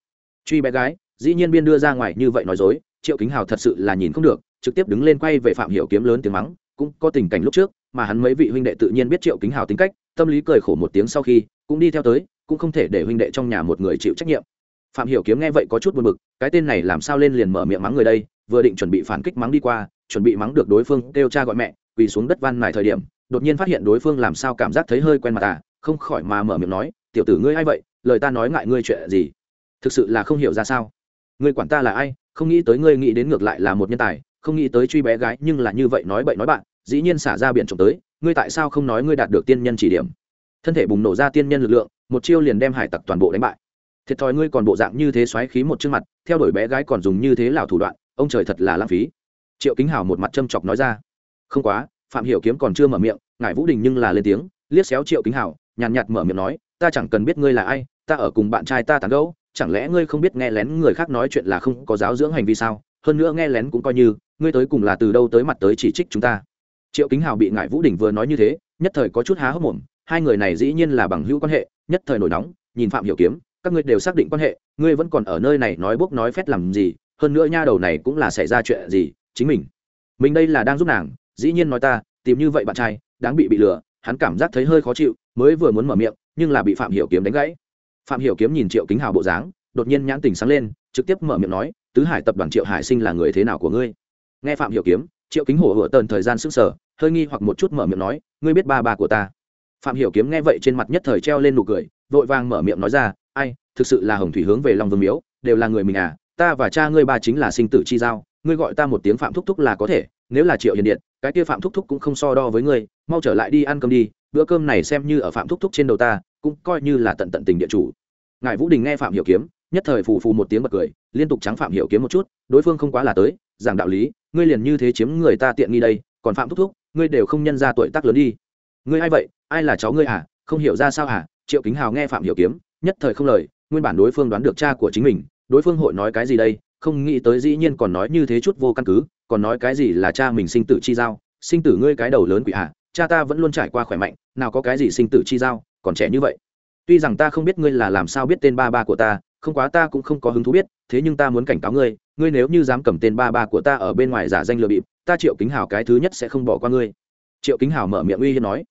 Truy bé gái dĩ nhiên biên đưa ra ngoài như vậy nói dối, triệu kính hào thật sự là nhìn không được, trực tiếp đứng lên quay về phạm hiểu kiếm lớn tiếng mắng, cũng có tình cảnh lúc trước, mà hắn mấy vị huynh đệ tự nhiên biết triệu kính hào tính cách, tâm lý cười khổ một tiếng sau khi, cũng đi theo tới, cũng không thể để huynh đệ trong nhà một người chịu trách nhiệm. Phạm hiểu kiếm nghe vậy có chút buồn bực, cái tên này làm sao lên liền mở miệng mắng người đây, vừa định chuẩn bị phản kích mắng đi qua, chuẩn bị mắng được đối phương, kêu cha gọi mẹ, quỳ xuống đất van nài thời điểm, đột nhiên phát hiện đối phương làm sao cảm giác thấy hơi quen mặt à không khỏi mà mở miệng nói, tiểu tử ngươi ai vậy? Lời ta nói ngại ngươi chuyện gì? Thực sự là không hiểu ra sao? Ngươi quản ta là ai, không nghĩ tới ngươi nghĩ đến ngược lại là một nhân tài, không nghĩ tới truy bé gái nhưng là như vậy nói bậy nói bạn, dĩ nhiên xả ra biển trộm tới, ngươi tại sao không nói ngươi đạt được tiên nhân chỉ điểm? Thân thể bùng nổ ra tiên nhân lực lượng, một chiêu liền đem hải tặc toàn bộ đánh bại. Thiệt thòi ngươi còn bộ dạng như thế xoáy khí một chương mặt, theo đuổi bé gái còn dùng như thế lào thủ đoạn, ông trời thật là lãng phí. Triệu kính hảo một mặt châm chọc nói ra. Không quá, phạm hiểu kiếm còn chưa mở miệng ngài vũ đình nhưng là lên tiếng, liếc xéo triệu kính hảo, nhàn nhạt mở miệng nói, ta chẳng cần biết ngươi là ai, ta ở cùng bạn trai ta tán gẫu chẳng lẽ ngươi không biết nghe lén người khác nói chuyện là không có giáo dưỡng hành vi sao? Hơn nữa nghe lén cũng coi như, ngươi tới cùng là từ đâu tới mặt tới chỉ trích chúng ta. Triệu kính hào bị ngại vũ đình vừa nói như thế, nhất thời có chút há hốc mồm, hai người này dĩ nhiên là bằng hữu quan hệ, nhất thời nổi nóng, nhìn phạm hiểu kiếm, các ngươi đều xác định quan hệ, ngươi vẫn còn ở nơi này nói bốc nói phét làm gì, hơn nữa nha đầu này cũng là xảy ra chuyện gì, chính mình. Mình đây là đang giúp nàng, dĩ nhiên nói ta, tìm như vậy bạn trai, đáng bị bị lừa, hắn cảm giác thấy hơi khó chịu, mới vừa muốn mở miệng, nhưng là bị phạm hiểu kiếm đánh gãy phạm hiểu kiếm nhìn triệu kính hào bộ dáng đột nhiên nhãn tình sáng lên trực tiếp mở miệng nói tứ hải tập đoàn triệu hải sinh là người thế nào của ngươi? Nghe phạm hiểu kiếm triệu kính hổ hửa tần thời gian sững sờ, hơi nghi hoặc một chút mở miệng nói ngươi biết ba ba của ta? Phạm hiểu kiếm nghe vậy trên mặt nhất thời treo lên nụ cười vội vàng mở miệng nói ra ai thực sự là hồng thủy hướng về long vương miếu đều là người mình à ta và cha ngươi ba chính là sinh tử chi giao ngươi gọi ta một tiếng phạm thúc thúc là có thể nếu là triệu hiền điện cái kia phạm thúc thúc cũng không so đo với ngươi mau trở lại đi ăn cơm đi bữa cơm này xem như ở phạm thúc thúc trên đầu ta cũng coi như là tận tận tình địa chủ. Ngài vũ đình nghe phạm hiểu kiếm, nhất thời phù phù một tiếng bật cười, liên tục trắng phạm hiểu kiếm một chút, đối phương không quá là tới, giảng đạo lý, ngươi liền như thế chiếm người ta tiện nghi đây, còn phạm thúc thúc, ngươi đều không nhân ra tuổi tác lớn đi. Ngươi ai vậy? Ai là cháu ngươi à không hiểu ra sao à triệu kính hào nghe phạm hiểu kiếm, nhất thời không lời, nguyên bản đối phương đoán được cha của chính mình, đối phương hội nói cái gì đây? Không nghĩ tới dĩ nhiên còn nói như thế chút vô căn cứ, còn nói cái gì là cha mình sinh tử chi giao? Sinh tử ngươi cái đầu lớn quỷ à cha ta vẫn luôn trải qua khỏe mạnh, nào có cái gì sinh tử chi giao? Còn trẻ như vậy. Tuy rằng ta không biết ngươi là làm sao biết tên ba ba của ta, không quá ta cũng không có hứng thú biết, thế nhưng ta muốn cảnh cáo ngươi ngươi nếu như dám cầm tên ba ba của ta ở bên ngoài giả danh lừa bịp, ta triệu kính hào cái thứ nhất sẽ không bỏ qua ngươi. Triệu kính hào mở miệng uy hiếp nói.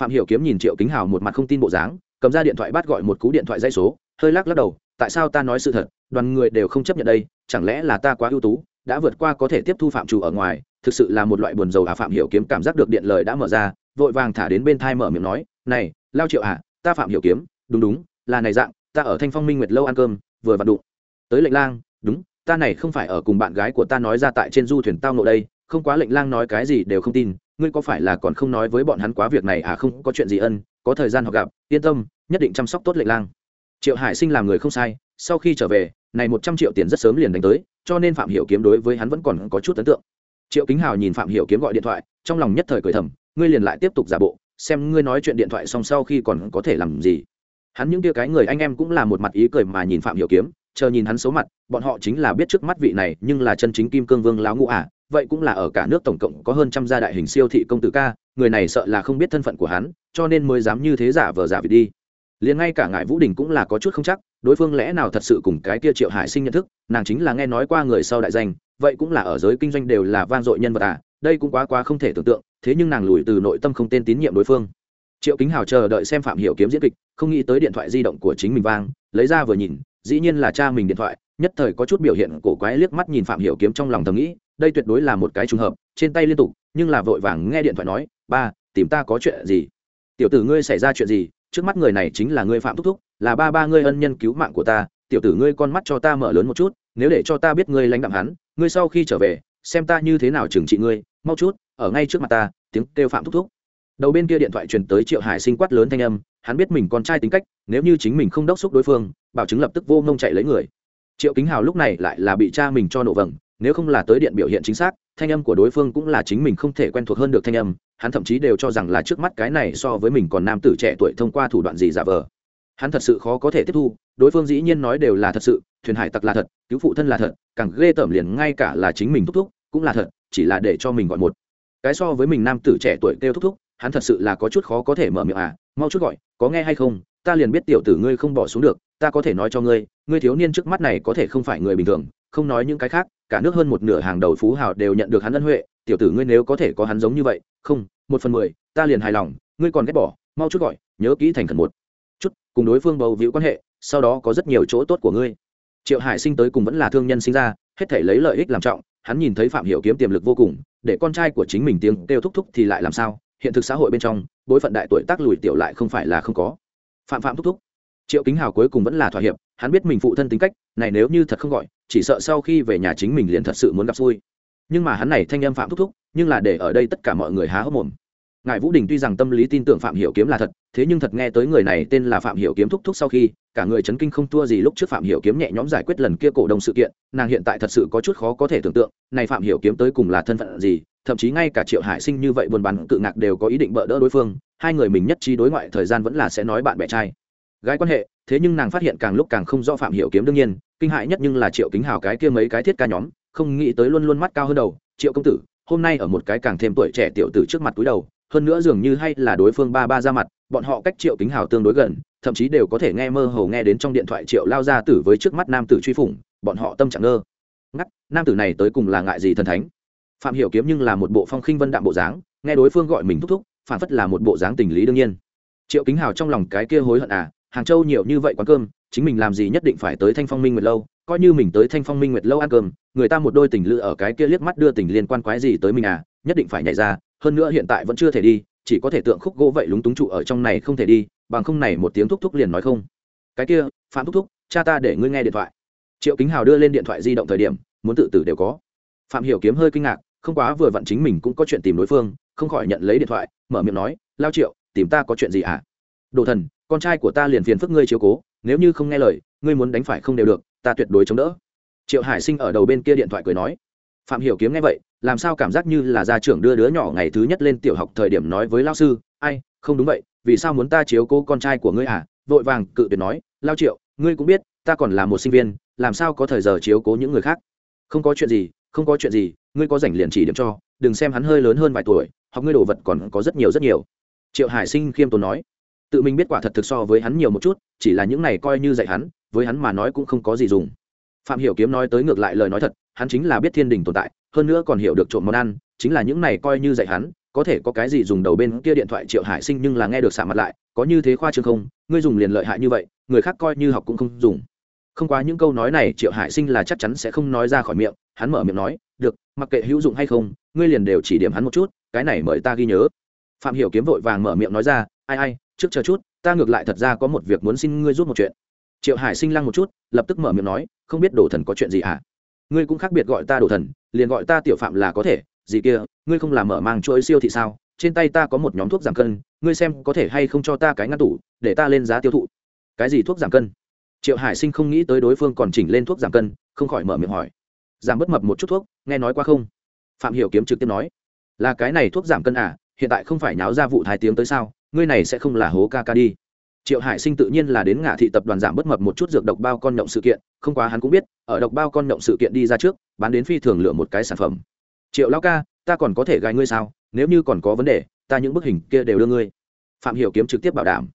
Phạm hiểu kiếm nhìn triệu kính hào một mặt không tin bộ dáng, cầm ra điện thoại bắt gọi một cú điện thoại dây số, hơi lắc lắc đầu, tại sao ta nói sự thật, đoàn người đều không chấp nhận đây, chẳng lẽ là ta quá ưu tú, đã vượt qua có thể tiếp thu phạm chủ ở ngoài, thực sự là một loại buồn rầu à? Phạm hiểu kiếm cảm giác được điện lời đã mở ra, vội vàng thả đến bên thai mở miệng nói, này lao triệu à ta phạm hiểu kiếm, đúng đúng, là này dạng, ta ở thanh phong minh nguyệt lâu ăn cơm, vừa vặn đụng. Tới lệnh lang, đúng, ta này không phải ở cùng bạn gái của ta nói ra tại trên du thuyền tao nộ đây, không quá lệnh lang nói cái gì đều không tin, ngươi có phải là còn không nói với bọn hắn quá việc này à không, có chuyện gì ân, có thời gian họ gặp, yên tâm, nhất định chăm sóc tốt lệnh lang. Triệu hải sinh làm người không sai, sau khi trở về, này một trăm triệu tiền rất sớm liền đánh tới, cho nên phạm hiểu kiếm đối với hắn vẫn còn có chút ấn tượng. Triệu kính hào nhìn phạm hiểu kiếm gọi điện thoại, trong lòng nhất thời cười thầm, ngươi liền lại tiếp tục giả bộ xem ngươi nói chuyện điện thoại xong sau khi còn có thể làm gì hắn những kia cái người anh em cũng là một mặt ý cười mà nhìn phạm hiểu kiếm, chờ nhìn hắn xấu mặt, bọn họ chính là biết trước mắt vị này, nhưng là chân chính kim cương vương lão ngũ à. vậy cũng là ở cả nước tổng cộng có hơn trăm gia đại hình siêu thị công tử ca, người này sợ là không biết thân phận của hắn, cho nên mới dám như thế giả vờ giả vị đi liền ngay cả ngài vũ đình cũng là có chút không chắc, đối phương lẽ nào thật sự cùng cái kia triệu hải sinh nhận thức, nàng chính là nghe nói qua người sau đại danh, vậy cũng là ở giới kinh doanh đều là vang dội nhân vật à đây cũng quá quá không thể tưởng tượng thế nhưng nàng lùi từ nội tâm không tên tín nhiệm đối phương. Triệu kính hào chờ đợi xem phạm hiểu kiếm diễn kịch, không nghĩ tới điện thoại di động của chính mình vang, lấy ra vừa nhìn, dĩ nhiên là cha mình điện thoại, nhất thời có chút biểu hiện cổ quái liếc mắt nhìn phạm hiểu kiếm trong lòng thầm nghĩ, đây tuyệt đối là một cái trùng hợp, trên tay liên tục, nhưng là vội vàng nghe điện thoại nói, ba, tìm ta có chuyện gì? Tiểu tử ngươi xảy ra chuyện gì? Trước mắt người này chính là ngươi phạm thúc thúc, là ba ba ngươi ân nhân cứu mạng của ta, tiểu tử ngươi con mắt cho ta mở lớn một chút, nếu để cho ta biết ngươi lãnh đạm hắn, ngươi sau khi trở về xem ta như thế nào trừng trị ngươi, mau chút, ở ngay trước mặt ta, tiếng kêu phạm thúc thúc. Đầu bên kia điện thoại truyền tới triệu hải sinh quát lớn thanh âm, hắn biết mình con trai tính cách, nếu như chính mình không đốc xúc đối phương, bảo chứng lập tức vô ngông chạy lấy người. Triệu kính hào lúc này lại là bị cha mình cho nổ vầng, nếu không là tới điện biểu hiện chính xác, thanh âm của đối phương cũng là chính mình không thể quen thuộc hơn được thanh âm, hắn thậm chí đều cho rằng là trước mắt cái này so với mình còn nam tử trẻ tuổi thông qua thủ đoạn gì giả vờ. Hắn thật sự khó có thể tiếp thu, đối phương dĩ nhiên nói đều là thật sự thuyền hải tặc là thật, cứu phụ thân là thật, càng ghê tởm liền ngay cả là chính mình thúc thúc cũng là thật, chỉ là để cho mình gọi một. Cái so với mình nam tử trẻ tuổi kêu thúc thúc, hắn thật sự là có chút khó có thể mở miệng à mau chút gọi, có nghe hay không, ta liền biết tiểu tử ngươi không bỏ xuống được, ta có thể nói cho ngươi ngươi thiếu niên trước mắt này có thể không phải người bình thường, không nói những cái khác, cả nước hơn một nửa hàng đầu phú hào đều nhận được hắn ân huệ, tiểu tử ngươi nếu có thể có hắn giống như vậy, không, một phần mười, ta liền hài lòng, ngươi còn ghét bỏ, mau chút gọi, nhớ kỹ thành khẩn một. Chút, cùng đối phương bầu víu quan hệ, sau đó có rất nhiều chỗ tốt của ngươi triệu hải sinh tới cùng vẫn là thương nhân sinh ra, hết thể lấy lợi ích làm trọng, hắn nhìn thấy phạm hiểu kiếm tiềm lực vô cùng, để con trai của chính mình tiếng kêu thúc thúc thì lại làm sao? Hiện thực xã hội bên trong, bối phận đại tuổi tác lùi tiểu lại không phải là không có. Phạm phạm thúc thúc. Triệu kính hào cuối cùng vẫn là thỏa hiệp, hắn biết mình phụ thân tính cách, này nếu như thật không gọi, chỉ sợ sau khi về nhà chính mình liền thật sự muốn gặp xui. Nhưng mà hắn này thanh âm phạm thúc thúc, nhưng là để ở đây tất cả mọi người há hốc mồm ngài vũ đình tuy rằng tâm lý tin tưởng phạm hiểu kiếm là thật, thế nhưng thật nghe tới người này tên là phạm hiểu kiếm thúc thúc sau khi, cả người chấn kinh không thua gì lúc trước phạm hiểu kiếm nhẹ nhõm giải quyết lần kia cổ đông sự kiện, nàng hiện tại thật sự có chút khó có thể tưởng tượng, này phạm hiểu kiếm tới cùng là thân phận gì, thậm chí ngay cả triệu hải sinh như vậy buồn bán cự ngạc đều có ý định bỡ đỡ đối phương, hai người mình nhất trí đối ngoại thời gian vẫn là sẽ nói bạn bè trai. Gái quan hệ, thế nhưng nàng phát hiện càng lúc càng không rõ phạm hiểu kiếm đương nhiên, kinh hại nhất nhưng là triệu kính hào cái kia mấy cái thiết ca nhóm, không nghĩ tới luôn luôn mắt cao hơn đầu, triệu công tử, hôm nay ở một cái càng thêm tuổi trẻ tiểu tử trước mặt túi đầu hơn nữa dường như hay là đối phương ba ba ra mặt, bọn họ cách triệu kính hào tương đối gần, thậm chí đều có thể nghe mơ hồ nghe đến trong điện thoại triệu lao ra tử với trước mắt nam tử truy phủng, bọn họ tâm trạng ngơ. Ngắt, nam tử này tới cùng là ngại gì thần thánh? Phạm hiểu kiếm nhưng là một bộ phong khinh vân đạm bộ dáng, nghe đối phương gọi mình thúc thúc, phản phất là một bộ dáng tình lý đương nhiên. Triệu kính hào trong lòng cái kia hối hận à hàng châu nhiều như vậy quán cơm, chính mình làm gì nhất định phải tới thanh phong minh nguyệt lâu, coi như mình tới thanh phong minh nguyệt lâu ăn cơm, người ta một đôi tình lữ ở cái kia liếc mắt đưa tình liên quan quái gì tới mình à nhất định phải nhảy ra, hơn nữa hiện tại vẫn chưa thể đi, chỉ có thể tượng khúc gỗ vậy lúng túng trụ ở trong này không thể đi, bằng không này một tiếng thúc thúc liền nói không. Cái kia, phạm thúc thúc, cha ta để ngươi nghe điện thoại. Triệu kính hào đưa lên điện thoại di động thời điểm, muốn tự tử đều có. Phạm hiểu kiếm hơi kinh ngạc, không quá vừa vặn chính mình cũng có chuyện tìm đối phương, không khỏi nhận lấy điện thoại, mở miệng nói, lao triệu, tìm ta có chuyện gì à? đồ thần, con trai của ta liền phiền phức ngươi chiếu cố, nếu như không nghe lời, ngươi muốn đánh phải không đều được, ta tuyệt đối chống đỡ. Triệu hải sinh ở đầu bên kia điện thoại cười nói phạm hiểu kiếm nghe vậy, làm sao cảm giác như là gia trưởng đưa đứa nhỏ ngày thứ nhất lên tiểu học thời điểm nói với lão sư, ai, không đúng vậy, vì sao muốn ta chiếu cố con trai của ngươi à? Vội vàng cự tuyệt nói, lao triệu, ngươi cũng biết, ta còn là một sinh viên, làm sao có thời giờ chiếu cố những người khác? Không có chuyện gì, không có chuyện gì, ngươi có rảnh liền chỉ điểm cho, đừng xem hắn hơi lớn hơn vài tuổi, học ngươi đồ vật còn có rất nhiều rất nhiều. Triệu hải sinh khiêm tốn nói, tự mình biết quả thật thực so với hắn nhiều một chút, chỉ là những này coi như dạy hắn, với hắn mà nói cũng không có gì dùng. Phạm hiểu kiếm nói tới ngược lại lời nói thật hắn chính là biết thiên đình tồn tại, hơn nữa còn hiểu được trộm món ăn, chính là những này coi như dạy hắn, có thể có cái gì dùng đầu bên kia điện thoại triệu hải sinh nhưng là nghe được xả mặt lại, có như thế khoa trương không? Ngươi dùng liền lợi hại như vậy, người khác coi như học cũng không dùng. Không quá những câu nói này triệu hải sinh là chắc chắn sẽ không nói ra khỏi miệng, hắn mở miệng nói, được, mặc kệ hữu dụng hay không, ngươi liền đều chỉ điểm hắn một chút, cái này mời ta ghi nhớ. Phạm hiểu kiếm vội vàng mở miệng nói ra, ai ai, trước chờ chút, ta ngược lại thật ra có một việc muốn xin ngươi giúp một chuyện. Triệu hải sinh lăng một chút, lập tức mở miệng nói, không biết đồ thần có chuyện gì hả? Ngươi cũng khác biệt gọi ta đổ thần, liền gọi ta tiểu phạm là có thể, gì kia, ngươi không làm mở mang chuỗi siêu thị sao? Trên tay ta có một nhóm thuốc giảm cân, ngươi xem có thể hay không cho ta cái ngăn tủ, để ta lên giá tiêu thụ. Cái gì thuốc giảm cân? Triệu hải sinh không nghĩ tới đối phương còn chỉnh lên thuốc giảm cân, không khỏi mở miệng hỏi. Giảm bất mập một chút thuốc, nghe nói qua không? Phạm hiểu kiếm trực tiếp nói. Là cái này thuốc giảm cân à hiện tại không phải nháo ra vụ thái tiếng tới sao, ngươi này sẽ không là hố ca ca đi triệu hải sinh tự nhiên là đến ngã thị tập đoàn giảm bất mập một chút dược độc bao con nhộng sự kiện, không quá hắn cũng biết, ở độc bao con nhộng sự kiện đi ra trước, bán đến phi thường lựa một cái sản phẩm. Triệu lao ca, ta còn có thể gài ngươi sao? Nếu như còn có vấn đề, ta những bức hình kia đều đưa ngươi. Phạm hiểu kiếm trực tiếp bảo đảm.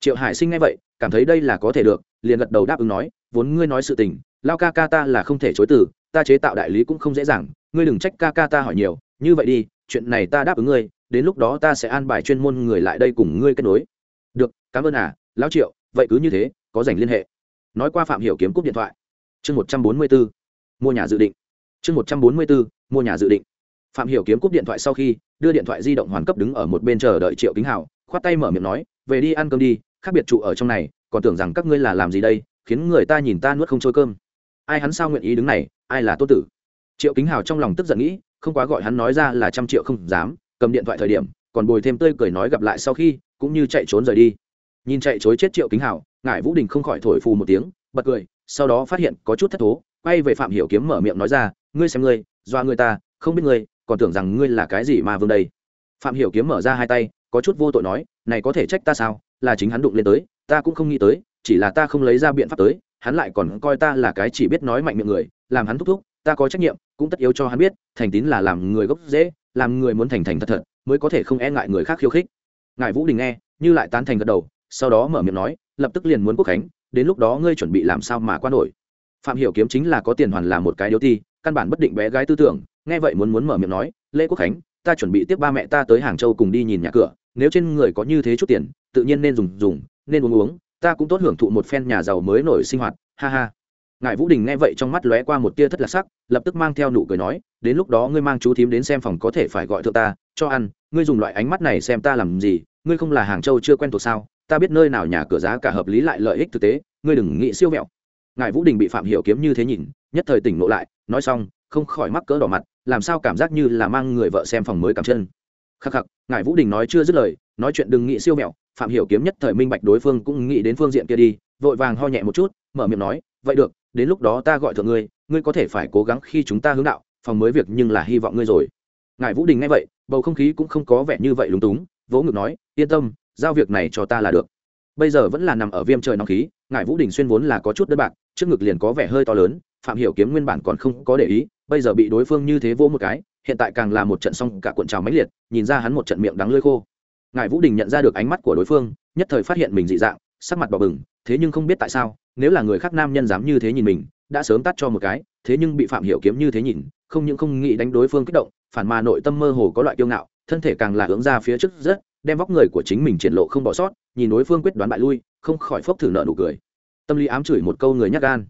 Triệu hải sinh nghe vậy, cảm thấy đây là có thể được, liền gật đầu đáp ứng nói, vốn ngươi nói sự tình lao ca ca ta là không thể chối từ, ta chế tạo đại lý cũng không dễ dàng, ngươi đừng trách ca ca ta hỏi nhiều, như vậy đi, chuyện này ta đáp ứng ngươi, đến lúc đó ta sẽ an bài chuyên môn người lại đây cùng ngươi kết nối cảm ơn à lão triệu, vậy cứ như thế, có dành liên hệ. Nói qua phạm hiểu kiếm cúp điện thoại. Chương một trăm bốn mươi bốn mua nhà dự định. Chương một trăm bốn mươi bốn mua nhà dự định. Phạm hiểu kiếm cúp điện thoại sau khi, đưa điện thoại di động hoàn cấp đứng ở một bên chờ đợi triệu kính hảo, khoát tay mở miệng nói, về đi ăn cơm đi, khác biệt trụ ở trong này, còn tưởng rằng các ngươi là làm gì đây, khiến người ta nhìn ta nuốt không trôi cơm. Ai hắn sao nguyện ý đứng này, ai là tốt tử? Triệu kính hào trong lòng tức giận nghĩ, không quá gọi hắn nói ra là trăm triệu không dám, cầm điện thoại thời điểm, còn bồi thêm tươi cười nói gặp lại sau khi, cũng như chạy trốn rời đi nhìn chạy chối chết triệu kính hảo, ngải vũ đình không khỏi thổi phù một tiếng, bật cười, sau đó phát hiện có chút thất thố, quay về phạm hiểu kiếm mở miệng nói ra, ngươi xem ngươi doa người ta, không biết ngươi, còn tưởng rằng ngươi là cái gì mà vương đây. Phạm hiểu kiếm mở ra hai tay, có chút vô tội nói, này có thể trách ta sao? Là chính hắn đụng lên tới, ta cũng không nghĩ tới, chỉ là ta không lấy ra biện pháp tới, hắn lại còn coi ta là cái chỉ biết nói mạnh miệng người, làm hắn thúc thúc, ta có trách nhiệm, cũng tất yếu cho hắn biết, thành tín là làm người gốc dễ làm người muốn thành thành thật thật, mới có thể không e ngại người khác khiêu khích. Ngài vũ đình nghe, như lại tán thành gật đầu sau đó mở miệng nói, lập tức liền muốn quốc khánh, đến lúc đó ngươi chuẩn bị làm sao mà qua nổi. Phạm hiểu kiếm chính là có tiền hoàn là một cái điếu ti, căn bản bất định bé gái tư tưởng, nghe vậy muốn muốn mở miệng nói, lễ quốc khánh, ta chuẩn bị tiếp ba mẹ ta tới hàng châu cùng đi nhìn nhà cửa, nếu trên người có như thế chút tiền, tự nhiên nên dùng dùng, nên uống uống, ta cũng tốt hưởng thụ một phen nhà giàu mới nổi sinh hoạt, ha ha. Ngài vũ đình nghe vậy trong mắt lóe qua một tia thất lạc sắc, lập tức mang theo nụ cười nói, đến lúc đó ngươi mang chú thím đến xem phòng có thể phải gọi thượng ta, cho ăn, ngươi dùng loại ánh mắt này xem ta làm gì, ngươi không là hàng châu chưa quen thuộc sao ta biết nơi nào nhà cửa giá cả hợp lý lại lợi ích thực tế, ngươi đừng nghĩ siêu vẹo. Ngài vũ đình bị phạm hiểu kiếm như thế nhìn, nhất thời tỉnh ngộ lại, nói xong, không khỏi mắc cỡ đỏ mặt, làm sao cảm giác như là mang người vợ xem phòng mới cảm chân. Khắc khắc, ngài vũ đình nói chưa dứt lời, nói chuyện đừng nghĩ siêu vẹo, phạm hiểu kiếm nhất thời minh bạch đối phương cũng nghĩ đến phương diện kia đi, vội vàng ho nhẹ một chút, mở miệng nói, vậy được, đến lúc đó ta gọi thượng ngươi ngươi có thể phải cố gắng khi chúng ta hướng đạo, phòng mới việc nhưng là hy vọng ngươi rồi. Ngài vũ đình nghe vậy, bầu không khí cũng không có vẻ như vậy lúng túng, vỗ ngực nói, yên tâm giao việc này cho ta là được. Bây giờ vẫn là nằm ở viêm trời nóng khí, ngài vũ đình xuyên vốn là có chút đơn bạc, trước ngực liền có vẻ hơi to lớn, phạm hiểu kiếm nguyên bản còn không có để ý, bây giờ bị đối phương như thế vỗ một cái, hiện tại càng là một trận xong cả cuộn trào mãnh liệt, nhìn ra hắn một trận miệng đắng lưỡi khô. Ngài vũ đình nhận ra được ánh mắt của đối phương, nhất thời phát hiện mình dị dạng, sắc mặt bò bừng, thế nhưng không biết tại sao, nếu là người khác nam nhân dám như thế nhìn mình, đã sớm tắt cho một cái, thế nhưng bị phạm hiểu kiếm như thế nhìn, không những không nghĩ đánh đối phương kích động, phản mà nội tâm mơ hồ có loại kiêu ngạo, thân thể càng là hướng ra phía trước rất đem vóc người của chính mình triển lộ không bỏ sót, nhìn đối phương quyết đoán bại lui, không khỏi phốc thử nợ nụ cười. Tâm lý ám chửi một câu người nhắc gan.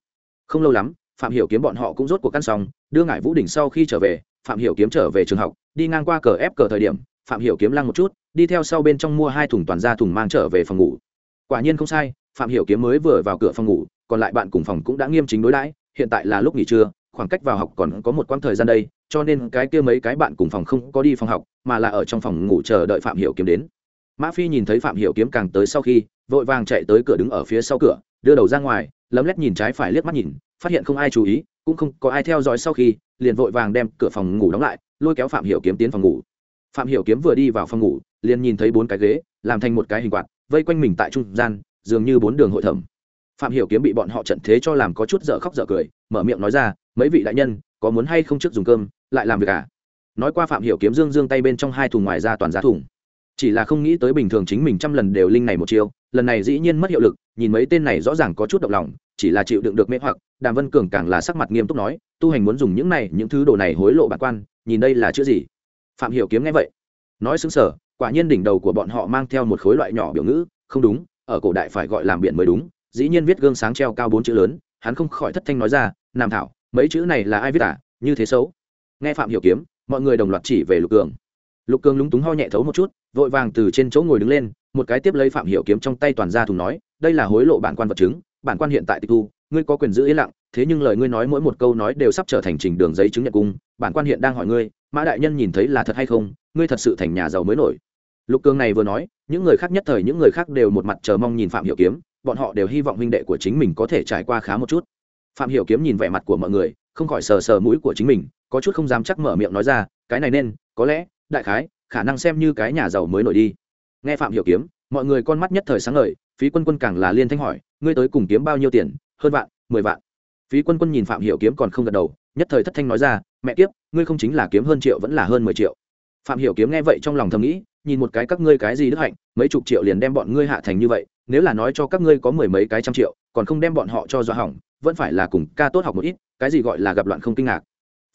Không lâu lắm, phạm hiểu kiếm bọn họ cũng rốt cuộc căn xong, đưa ngải vũ đỉnh sau khi trở về, phạm hiểu kiếm trở về trường học, đi ngang qua cờ ép cờ thời điểm, phạm hiểu kiếm lăng một chút, đi theo sau bên trong mua hai thùng toàn ra thùng mang trở về phòng ngủ. Quả nhiên không sai, phạm hiểu kiếm mới vừa vào cửa phòng ngủ, còn lại bạn cùng phòng cũng đã nghiêm chính đối đãi, hiện tại là lúc nghỉ trưa, khoảng cách vào học còn có một quãng thời gian đây cho nên cái kia mấy cái bạn cùng phòng không có đi phòng học, mà là ở trong phòng ngủ chờ đợi phạm hiểu kiếm đến. Mã phi nhìn thấy phạm hiểu kiếm càng tới sau khi, vội vàng chạy tới cửa đứng ở phía sau cửa, đưa đầu ra ngoài, lấm lét nhìn trái phải liếc mắt nhìn, phát hiện không ai chú ý, cũng không có ai theo dõi sau khi, liền vội vàng đem cửa phòng ngủ đóng lại, lôi kéo phạm hiểu kiếm tiến phòng ngủ. Phạm hiểu kiếm vừa đi vào phòng ngủ, liền nhìn thấy bốn cái ghế, làm thành một cái hình quạt, vây quanh mình tại trung gian, dường như bốn đường hội thẩm. Phạm hiểu kiếm bị bọn họ trận thế cho làm có chút dở khóc dở cười, mở miệng nói ra, mấy vị đại nhân có muốn hay không trước dùng cơm, lại làm việc à? Nói qua phạm hiểu kiếm dương dương tay bên trong hai thùng ngoài ra toàn giá thùng. Chỉ là không nghĩ tới bình thường chính mình trăm lần đều linh này một chiêu, lần này dĩ nhiên mất hiệu lực, nhìn mấy tên này rõ ràng có chút động lòng, chỉ là chịu đựng được mê hoặc, đàm vân cường càng là sắc mặt nghiêm túc nói, tu hành muốn dùng những này, những thứ đồ này hối lộ bản quan, nhìn đây là chữ gì? Phạm hiểu kiếm nghe vậy, nói xứng sở quả nhiên đỉnh đầu của bọn họ mang theo một khối loại nhỏ biểu ngữ, không đúng, ở cổ đại phải gọi làm biển mới đúng. Dĩ nhiên viết gương sáng treo cao bốn chữ lớn, hắn không khỏi thất thanh nói ra, nam thảo mấy chữ này là ai viết à? Như thế xấu. Nghe phạm hiểu kiếm, mọi người đồng loạt chỉ về lục cường. Lục cường lúng túng ho nhẹ thấu một chút, vội vàng từ trên chỗ ngồi đứng lên, một cái tiếp lấy phạm hiểu kiếm trong tay toàn ra thùng nói, đây là hối lộ bản quan vật chứng, bản quan hiện tại tịch thu, ngươi có quyền giữ yên lặng, thế nhưng lời ngươi nói mỗi một câu nói đều sắp trở thành trình đường giấy chứng nhận cung, bản quan hiện đang hỏi ngươi, mã đại nhân nhìn thấy là thật hay không, ngươi thật sự thành nhà giàu mới nổi. Lục cường này vừa nói, những người khác nhất thời, những người khác đều một mặt chờ mong nhìn phạm hiểu kiếm, bọn họ đều hy vọng huynh đệ của chính mình có thể trải qua khá một chút phạm hiểu kiếm nhìn vẻ mặt của mọi người, không khỏi sờ sờ mũi của chính mình, có chút không dám chắc mở miệng nói ra, cái này nên, có lẽ, đại khái, khả năng xem như cái nhà giàu mới nổi đi. Nghe phạm hiểu kiếm, mọi người con mắt nhất thời sáng ngời, phí quân quân càng là liên thanh hỏi, ngươi tới cùng kiếm bao nhiêu tiền? Hơn vạn, mười vạn. Phí quân quân nhìn phạm hiểu kiếm còn không gật đầu, nhất thời thất thanh nói ra, mẹ kiếp, ngươi không chính là kiếm hơn triệu vẫn là hơn mười triệu. Phạm hiểu kiếm nghe vậy trong lòng thầm nghĩ, nhìn một cái các ngươi cái gì đức hạnh, mấy chục triệu liền đem bọn ngươi hạ thành như vậy, nếu là nói cho các ngươi có mười mấy cái trăm triệu, còn không đem bọn họ cho dọa hỏng vẫn phải là cùng ca tốt học một ít, cái gì gọi là gặp loạn không kinh ngạc.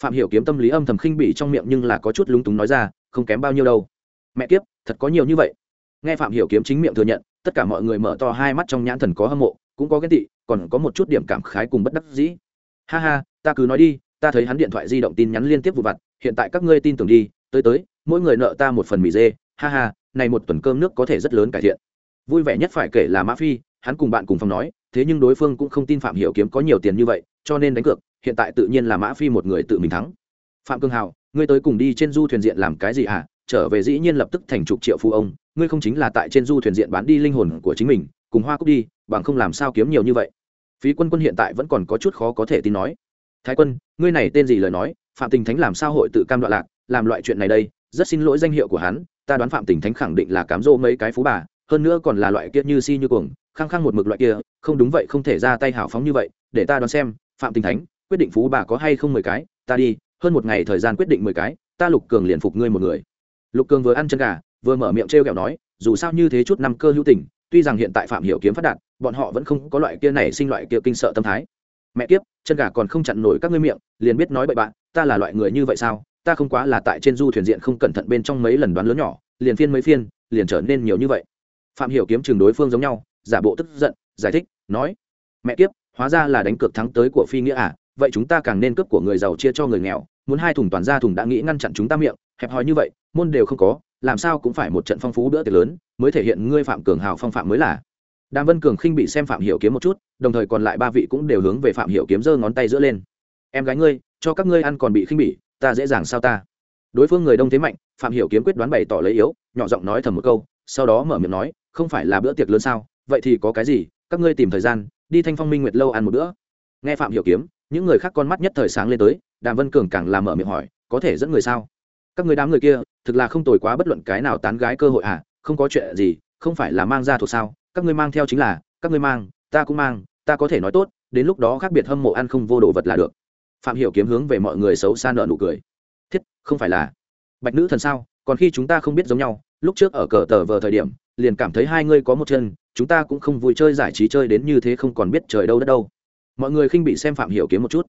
Phạm hiểu kiếm tâm lý âm thầm khinh bỉ trong miệng nhưng là có chút lúng túng nói ra, không kém bao nhiêu đâu. Mẹ kiếp, thật có nhiều như vậy. Nghe phạm hiểu kiếm chính miệng thừa nhận, tất cả mọi người mở to hai mắt trong nhãn thần có hâm mộ, cũng có ghen tị, còn có một chút điểm cảm khái cùng bất đắc dĩ. Ha ha, ta cứ nói đi, ta thấy hắn điện thoại di động tin nhắn liên tiếp vụ vặt, hiện tại các ngươi tin tưởng đi, tới tới, mỗi người nợ ta một phần mì dê. Ha ha, này một tuần cơm nước có thể rất lớn cải thiện. Vui vẻ nhất phải kể là mã phi, hắn cùng bạn cùng phòng nói thế nhưng đối phương cũng không tin phạm hiểu kiếm có nhiều tiền như vậy, cho nên đánh cược, hiện tại tự nhiên là mã phi một người tự mình thắng. Phạm cương hào, ngươi tới cùng đi trên du thuyền diện làm cái gì hả? Trở về dĩ nhiên lập tức thành chục triệu phu ông, ngươi không chính là tại trên du thuyền diện bán đi linh hồn của chính mình, cùng hoa cúc đi, bằng không làm sao kiếm nhiều như vậy. Phí quân quân hiện tại vẫn còn có chút khó có thể tin nói. Thái quân, ngươi này tên gì lời nói? Phạm tình thánh làm sao hội tự cam đoạn lạc? Làm loại chuyện này đây, rất xin lỗi danh hiệu của hắn, ta đoán phạm tình thánh khẳng định là cám dỗ mấy cái phú bà, hơn nữa còn là loại kiết như si như cuồng khăng khăng một mực loại kia, không đúng vậy, không thể ra tay hào phóng như vậy, để ta đoán xem, phạm tình thánh, quyết định phú bà có hay không mười cái, ta đi, hơn một ngày thời gian quyết định mười cái, ta lục cường liền phục ngươi một người. Lục cường vừa ăn chân gà, vừa mở miệng t r e o kẹo nói, dù sao như thế chút năm cơ hữu tình, tuy rằng hiện tại phạm hiểu kiếm phát đạt, bọn họ vẫn không có loại kia này sinh loại kia kinh sợ tâm thái. Mẹ kiếp, chân gà còn không chặn nổi các ngươi miệng, liền biết nói bậy bạn, ta là loại người như vậy sao? Ta không quá là tại trên du thuyền diện không cẩn thận bên trong mấy lần đoán lớn nhỏ, liền phiên mấy phiên, liền trở nên nhiều như vậy. Phạm hiểu kiếm chừng đối phương giống nhau giả bộ tức giận, giải thích, nói, mẹ kiếp, hóa ra là đánh cược thắng tới của phi nghĩa à vậy chúng ta càng nên cướp của người giàu chia cho người nghèo, muốn hai thùng toàn ra thùng đã nghĩ ngăn chặn chúng ta miệng, hẹp hòi như vậy, môn đều không có, làm sao cũng phải một trận phong phú bữa tiệc lớn, mới thể hiện ngươi phạm cường hào phong phạm mới là. Đàm vân cường khinh bị xem phạm hiểu kiếm một chút, đồng thời còn lại ba vị cũng đều hướng về phạm hiểu kiếm giơ ngón tay giữa lên. Em gái ngươi, cho các ngươi ăn còn bị khinh bỉ, ta dễ dàng sao ta? Đối phương người đông thế mạnh, phạm hiểu kiếm quyết đoán bày tỏ lấy yếu, nhỏ giọng nói thầm một câu, sau đó mở miệng nói, không phải là bữa tiệc lớn sao vậy thì có cái gì? Các ngươi tìm thời gian, đi thanh phong minh nguyệt lâu ăn một bữa. Nghe phạm hiểu kiếm, những người khác con mắt nhất thời sáng lên tới, đàm vân cường càng làm mở miệng hỏi, có thể dẫn người sao? Các người đám người kia, thực là không tồi quá bất luận cái nào tán gái cơ hội à? Không có chuyện gì, không phải là mang ra thuộc sao? Các ngươi mang theo chính là, các ngươi mang, ta cũng mang, ta có thể nói tốt, đến lúc đó khác biệt hâm mộ ăn không vô đồ vật là được. Phạm hiểu kiếm hướng về mọi người xấu xa nợ nụ cười. Thiết, không phải là. Bạch nữ thần sao? Còn khi chúng ta không biết giống nhau, lúc trước ở cờ tờ vờ thời điểm, liền cảm thấy hai ngươi có một chân chúng ta cũng không vui chơi giải trí chơi đến như thế không còn biết trời đâu đất đâu. Mọi người khinh bị xem phạm hiểu kiếm một chút.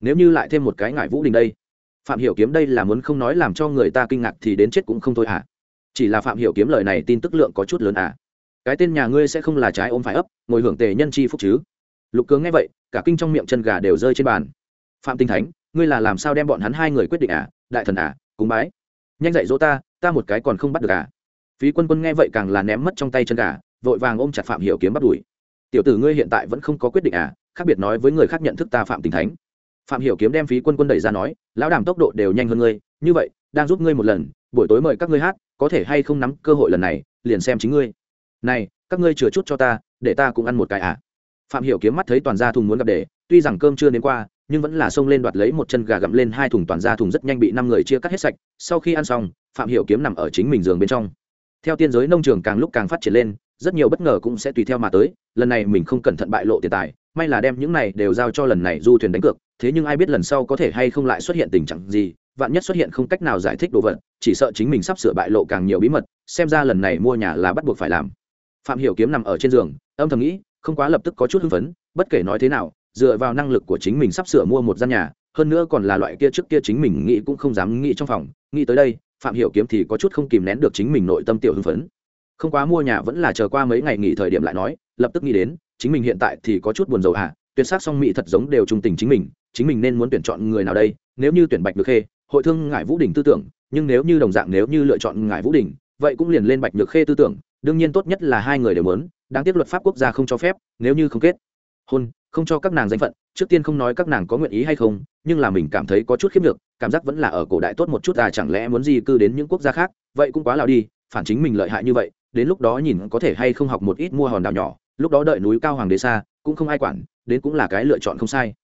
Nếu như lại thêm một cái ngải vũ đình đây, phạm hiểu kiếm đây là muốn không nói làm cho người ta kinh ngạc thì đến chết cũng không thôi à chỉ là phạm hiểu kiếm lời này tin tức lượng có chút lớn à? Cái tên nhà ngươi sẽ không là trái ôm phải ấp, ngồi hưởng tề nhân chi phúc chứ? Lục cường nghe vậy, cả kinh trong miệng chân gà đều rơi trên bàn. Phạm tinh thánh, ngươi là làm sao đem bọn hắn hai người quyết định à? Đại thần à cúng bái. Nhanh dạy dỗ ta ta một cái còn không bắt được à? Phí quân quân nghe vậy càng là ném mất trong tay chân gà vội vàng ôm chặt phạm hiểu kiếm bắt đuổi. Tiểu tử ngươi hiện tại vẫn không có quyết định à khác biệt nói với người khác nhận thức ta phạm tình thánh. Phạm hiểu kiếm đem phí quân quân đẩy ra nói, lão đàm tốc độ đều nhanh hơn ngươi, như vậy, đang giúp ngươi một lần, buổi tối mời các ngươi hát, có thể hay không nắm cơ hội lần này, liền xem chính ngươi. Này, các ngươi chừa chút cho ta, để ta cũng ăn một cái à. Phạm hiểu kiếm mắt thấy toàn gia thùng muốn gặp để, tuy rằng cơm chưa đến qua, nhưng vẫn là xông lên đoạt lấy một chân gà gặm lên hai thùng toàn gia thùng rất nhanh bị năm người chia cắt hết sạch. Sau khi ăn xong, phạm hiểu kiếm nằm ở chính mình giường bên trong. Theo tiên giới nông trường càng lúc càng phát triển lên rất nhiều bất ngờ cũng sẽ tùy theo mà tới, lần này mình không cẩn thận bại lộ tiền tài, may là đem những này đều giao cho lần này du thuyền đánh cược, thế nhưng ai biết lần sau có thể hay không lại xuất hiện tình trạng gì, vạn nhất xuất hiện không cách nào giải thích đồ vật, chỉ sợ chính mình sắp sửa bại lộ càng nhiều bí mật, xem ra lần này mua nhà là bắt buộc phải làm. Phạm hiểu kiếm nằm ở trên giường, âm thầm nghĩ, không quá lập tức có chút hưng phấn, bất kể nói thế nào, dựa vào năng lực của chính mình sắp sửa mua một gian nhà, hơn nữa còn là loại kia trước kia chính mình nghĩ cũng không dám nghĩ trong phòng, nghĩ tới đây, phạm hiểu kiếm thì có chút không kìm nén được chính mình nội tâm tiểu hưng phấn không quá mua nhà vẫn là chờ qua mấy ngày nghỉ thời điểm lại nói, lập tức nghĩ đến, chính mình hiện tại thì có chút buồn rầu à tuyệt sắc song mỹ thật giống đều trung tình chính mình chính mình nên muốn tuyển chọn người nào đây? Nếu như tuyển bạch được khê, hội thương ngải vũ đình tư tưởng, nhưng nếu như đồng dạng nếu như lựa chọn ngải vũ đình, vậy cũng liền lên bạch nhược khê tư tưởng, đương nhiên tốt nhất là hai người đều muốn, đáng tiếc luật pháp quốc gia không cho phép, nếu như không kết hôn, không cho các nàng danh phận, trước tiên không nói các nàng có nguyện ý hay không, nhưng là mình cảm thấy có chút khiếp được cảm giác vẫn là ở cổ đại tốt một chút à chẳng lẽ muốn di cư đến những quốc gia khác, vậy cũng quá lào đi phản chính mình lợi hại như vậy, đến lúc đó nhìn có thể hay không học một ít mua hòn đảo nhỏ, lúc đó đợi núi cao hoàng đế xa, cũng không ai quản, đến cũng là cái lựa chọn không sai.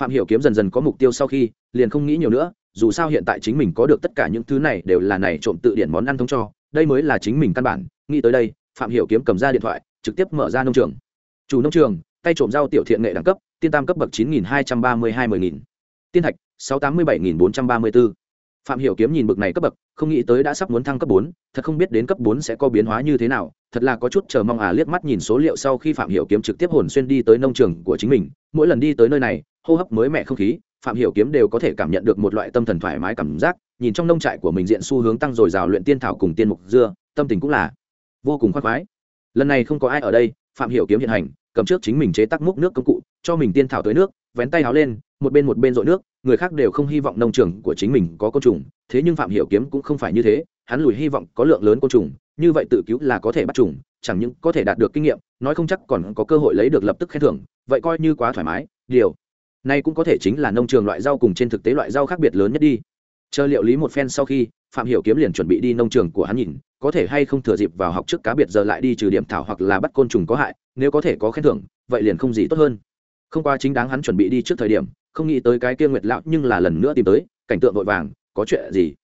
Phạm hiểu kiếm dần dần có mục tiêu sau khi, liền không nghĩ nhiều nữa, dù sao hiện tại chính mình có được tất cả những thứ này đều là này trộm tự điển món ăn thông cho, đây mới là chính mình căn bản, nghĩ tới đây, phạm hiểu kiếm cầm ra điện thoại, trực tiếp mở ra nông trường. Chủ nông trường, tay trộm rau tiểu thiện nghệ đẳng cấp, tiên tam cấp bậc chín nghìn hai trăm ba mươi hai mươi nghìn. Tiên thạch, sáu tám mươi bảy nghìn bốn trăm ba mươi bốn phạm hiểu kiếm nhìn bậc này cấp bậc, không nghĩ tới đã sắp muốn thăng cấp bốn, thật không biết đến cấp bốn sẽ có biến hóa như thế nào, thật là có chút chờ mong à liếc mắt nhìn số liệu sau khi phạm hiểu kiếm trực tiếp hồn xuyên đi tới nông trường của chính mình, mỗi lần đi tới nơi này, hô hấp mới mẻ không khí, phạm hiểu kiếm đều có thể cảm nhận được một loại tâm thần thoải mái cảm giác, nhìn trong nông trại của mình diện xu hướng tăng rồi rào luyện tiên thảo cùng tiên mục dưa, tâm tình cũng là vô cùng khoan khoái. Lần này không có ai ở đây, phạm hiểu kiếm hiện hành, cầm trước chính mình chế tác múc nước công cụ, cho mình tiên thảo tới nước, vén tay háo lên một bên một bên dội nước, người khác đều không hy vọng nông trường của chính mình có côn trùng, thế nhưng phạm hiểu kiếm cũng không phải như thế, hắn lùi hy vọng có lượng lớn côn trùng, như vậy tự cứu là có thể bắt trùng, chẳng những có thể đạt được kinh nghiệm, nói không chắc còn có cơ hội lấy được lập tức khen thưởng, vậy coi như quá thoải mái, điều này cũng có thể chính là nông trường loại rau cùng trên thực tế loại rau khác biệt lớn nhất đi. Chờ liệu lý một phen sau khi, phạm hiểu kiếm liền chuẩn bị đi nông trường của hắn nhìn, có thể hay không thừa dịp vào học trước cá biệt giờ lại đi trừ điểm thảo hoặc là bắt côn trùng có hại, nếu có thể có khen thưởng, vậy liền không gì tốt hơn. Không qua chính đáng hắn chuẩn bị đi trước thời điểm không nghĩ tới cái kia nguyệt lão nhưng là lần nữa tìm tới, cảnh tượng vội vàng, có chuyện gì?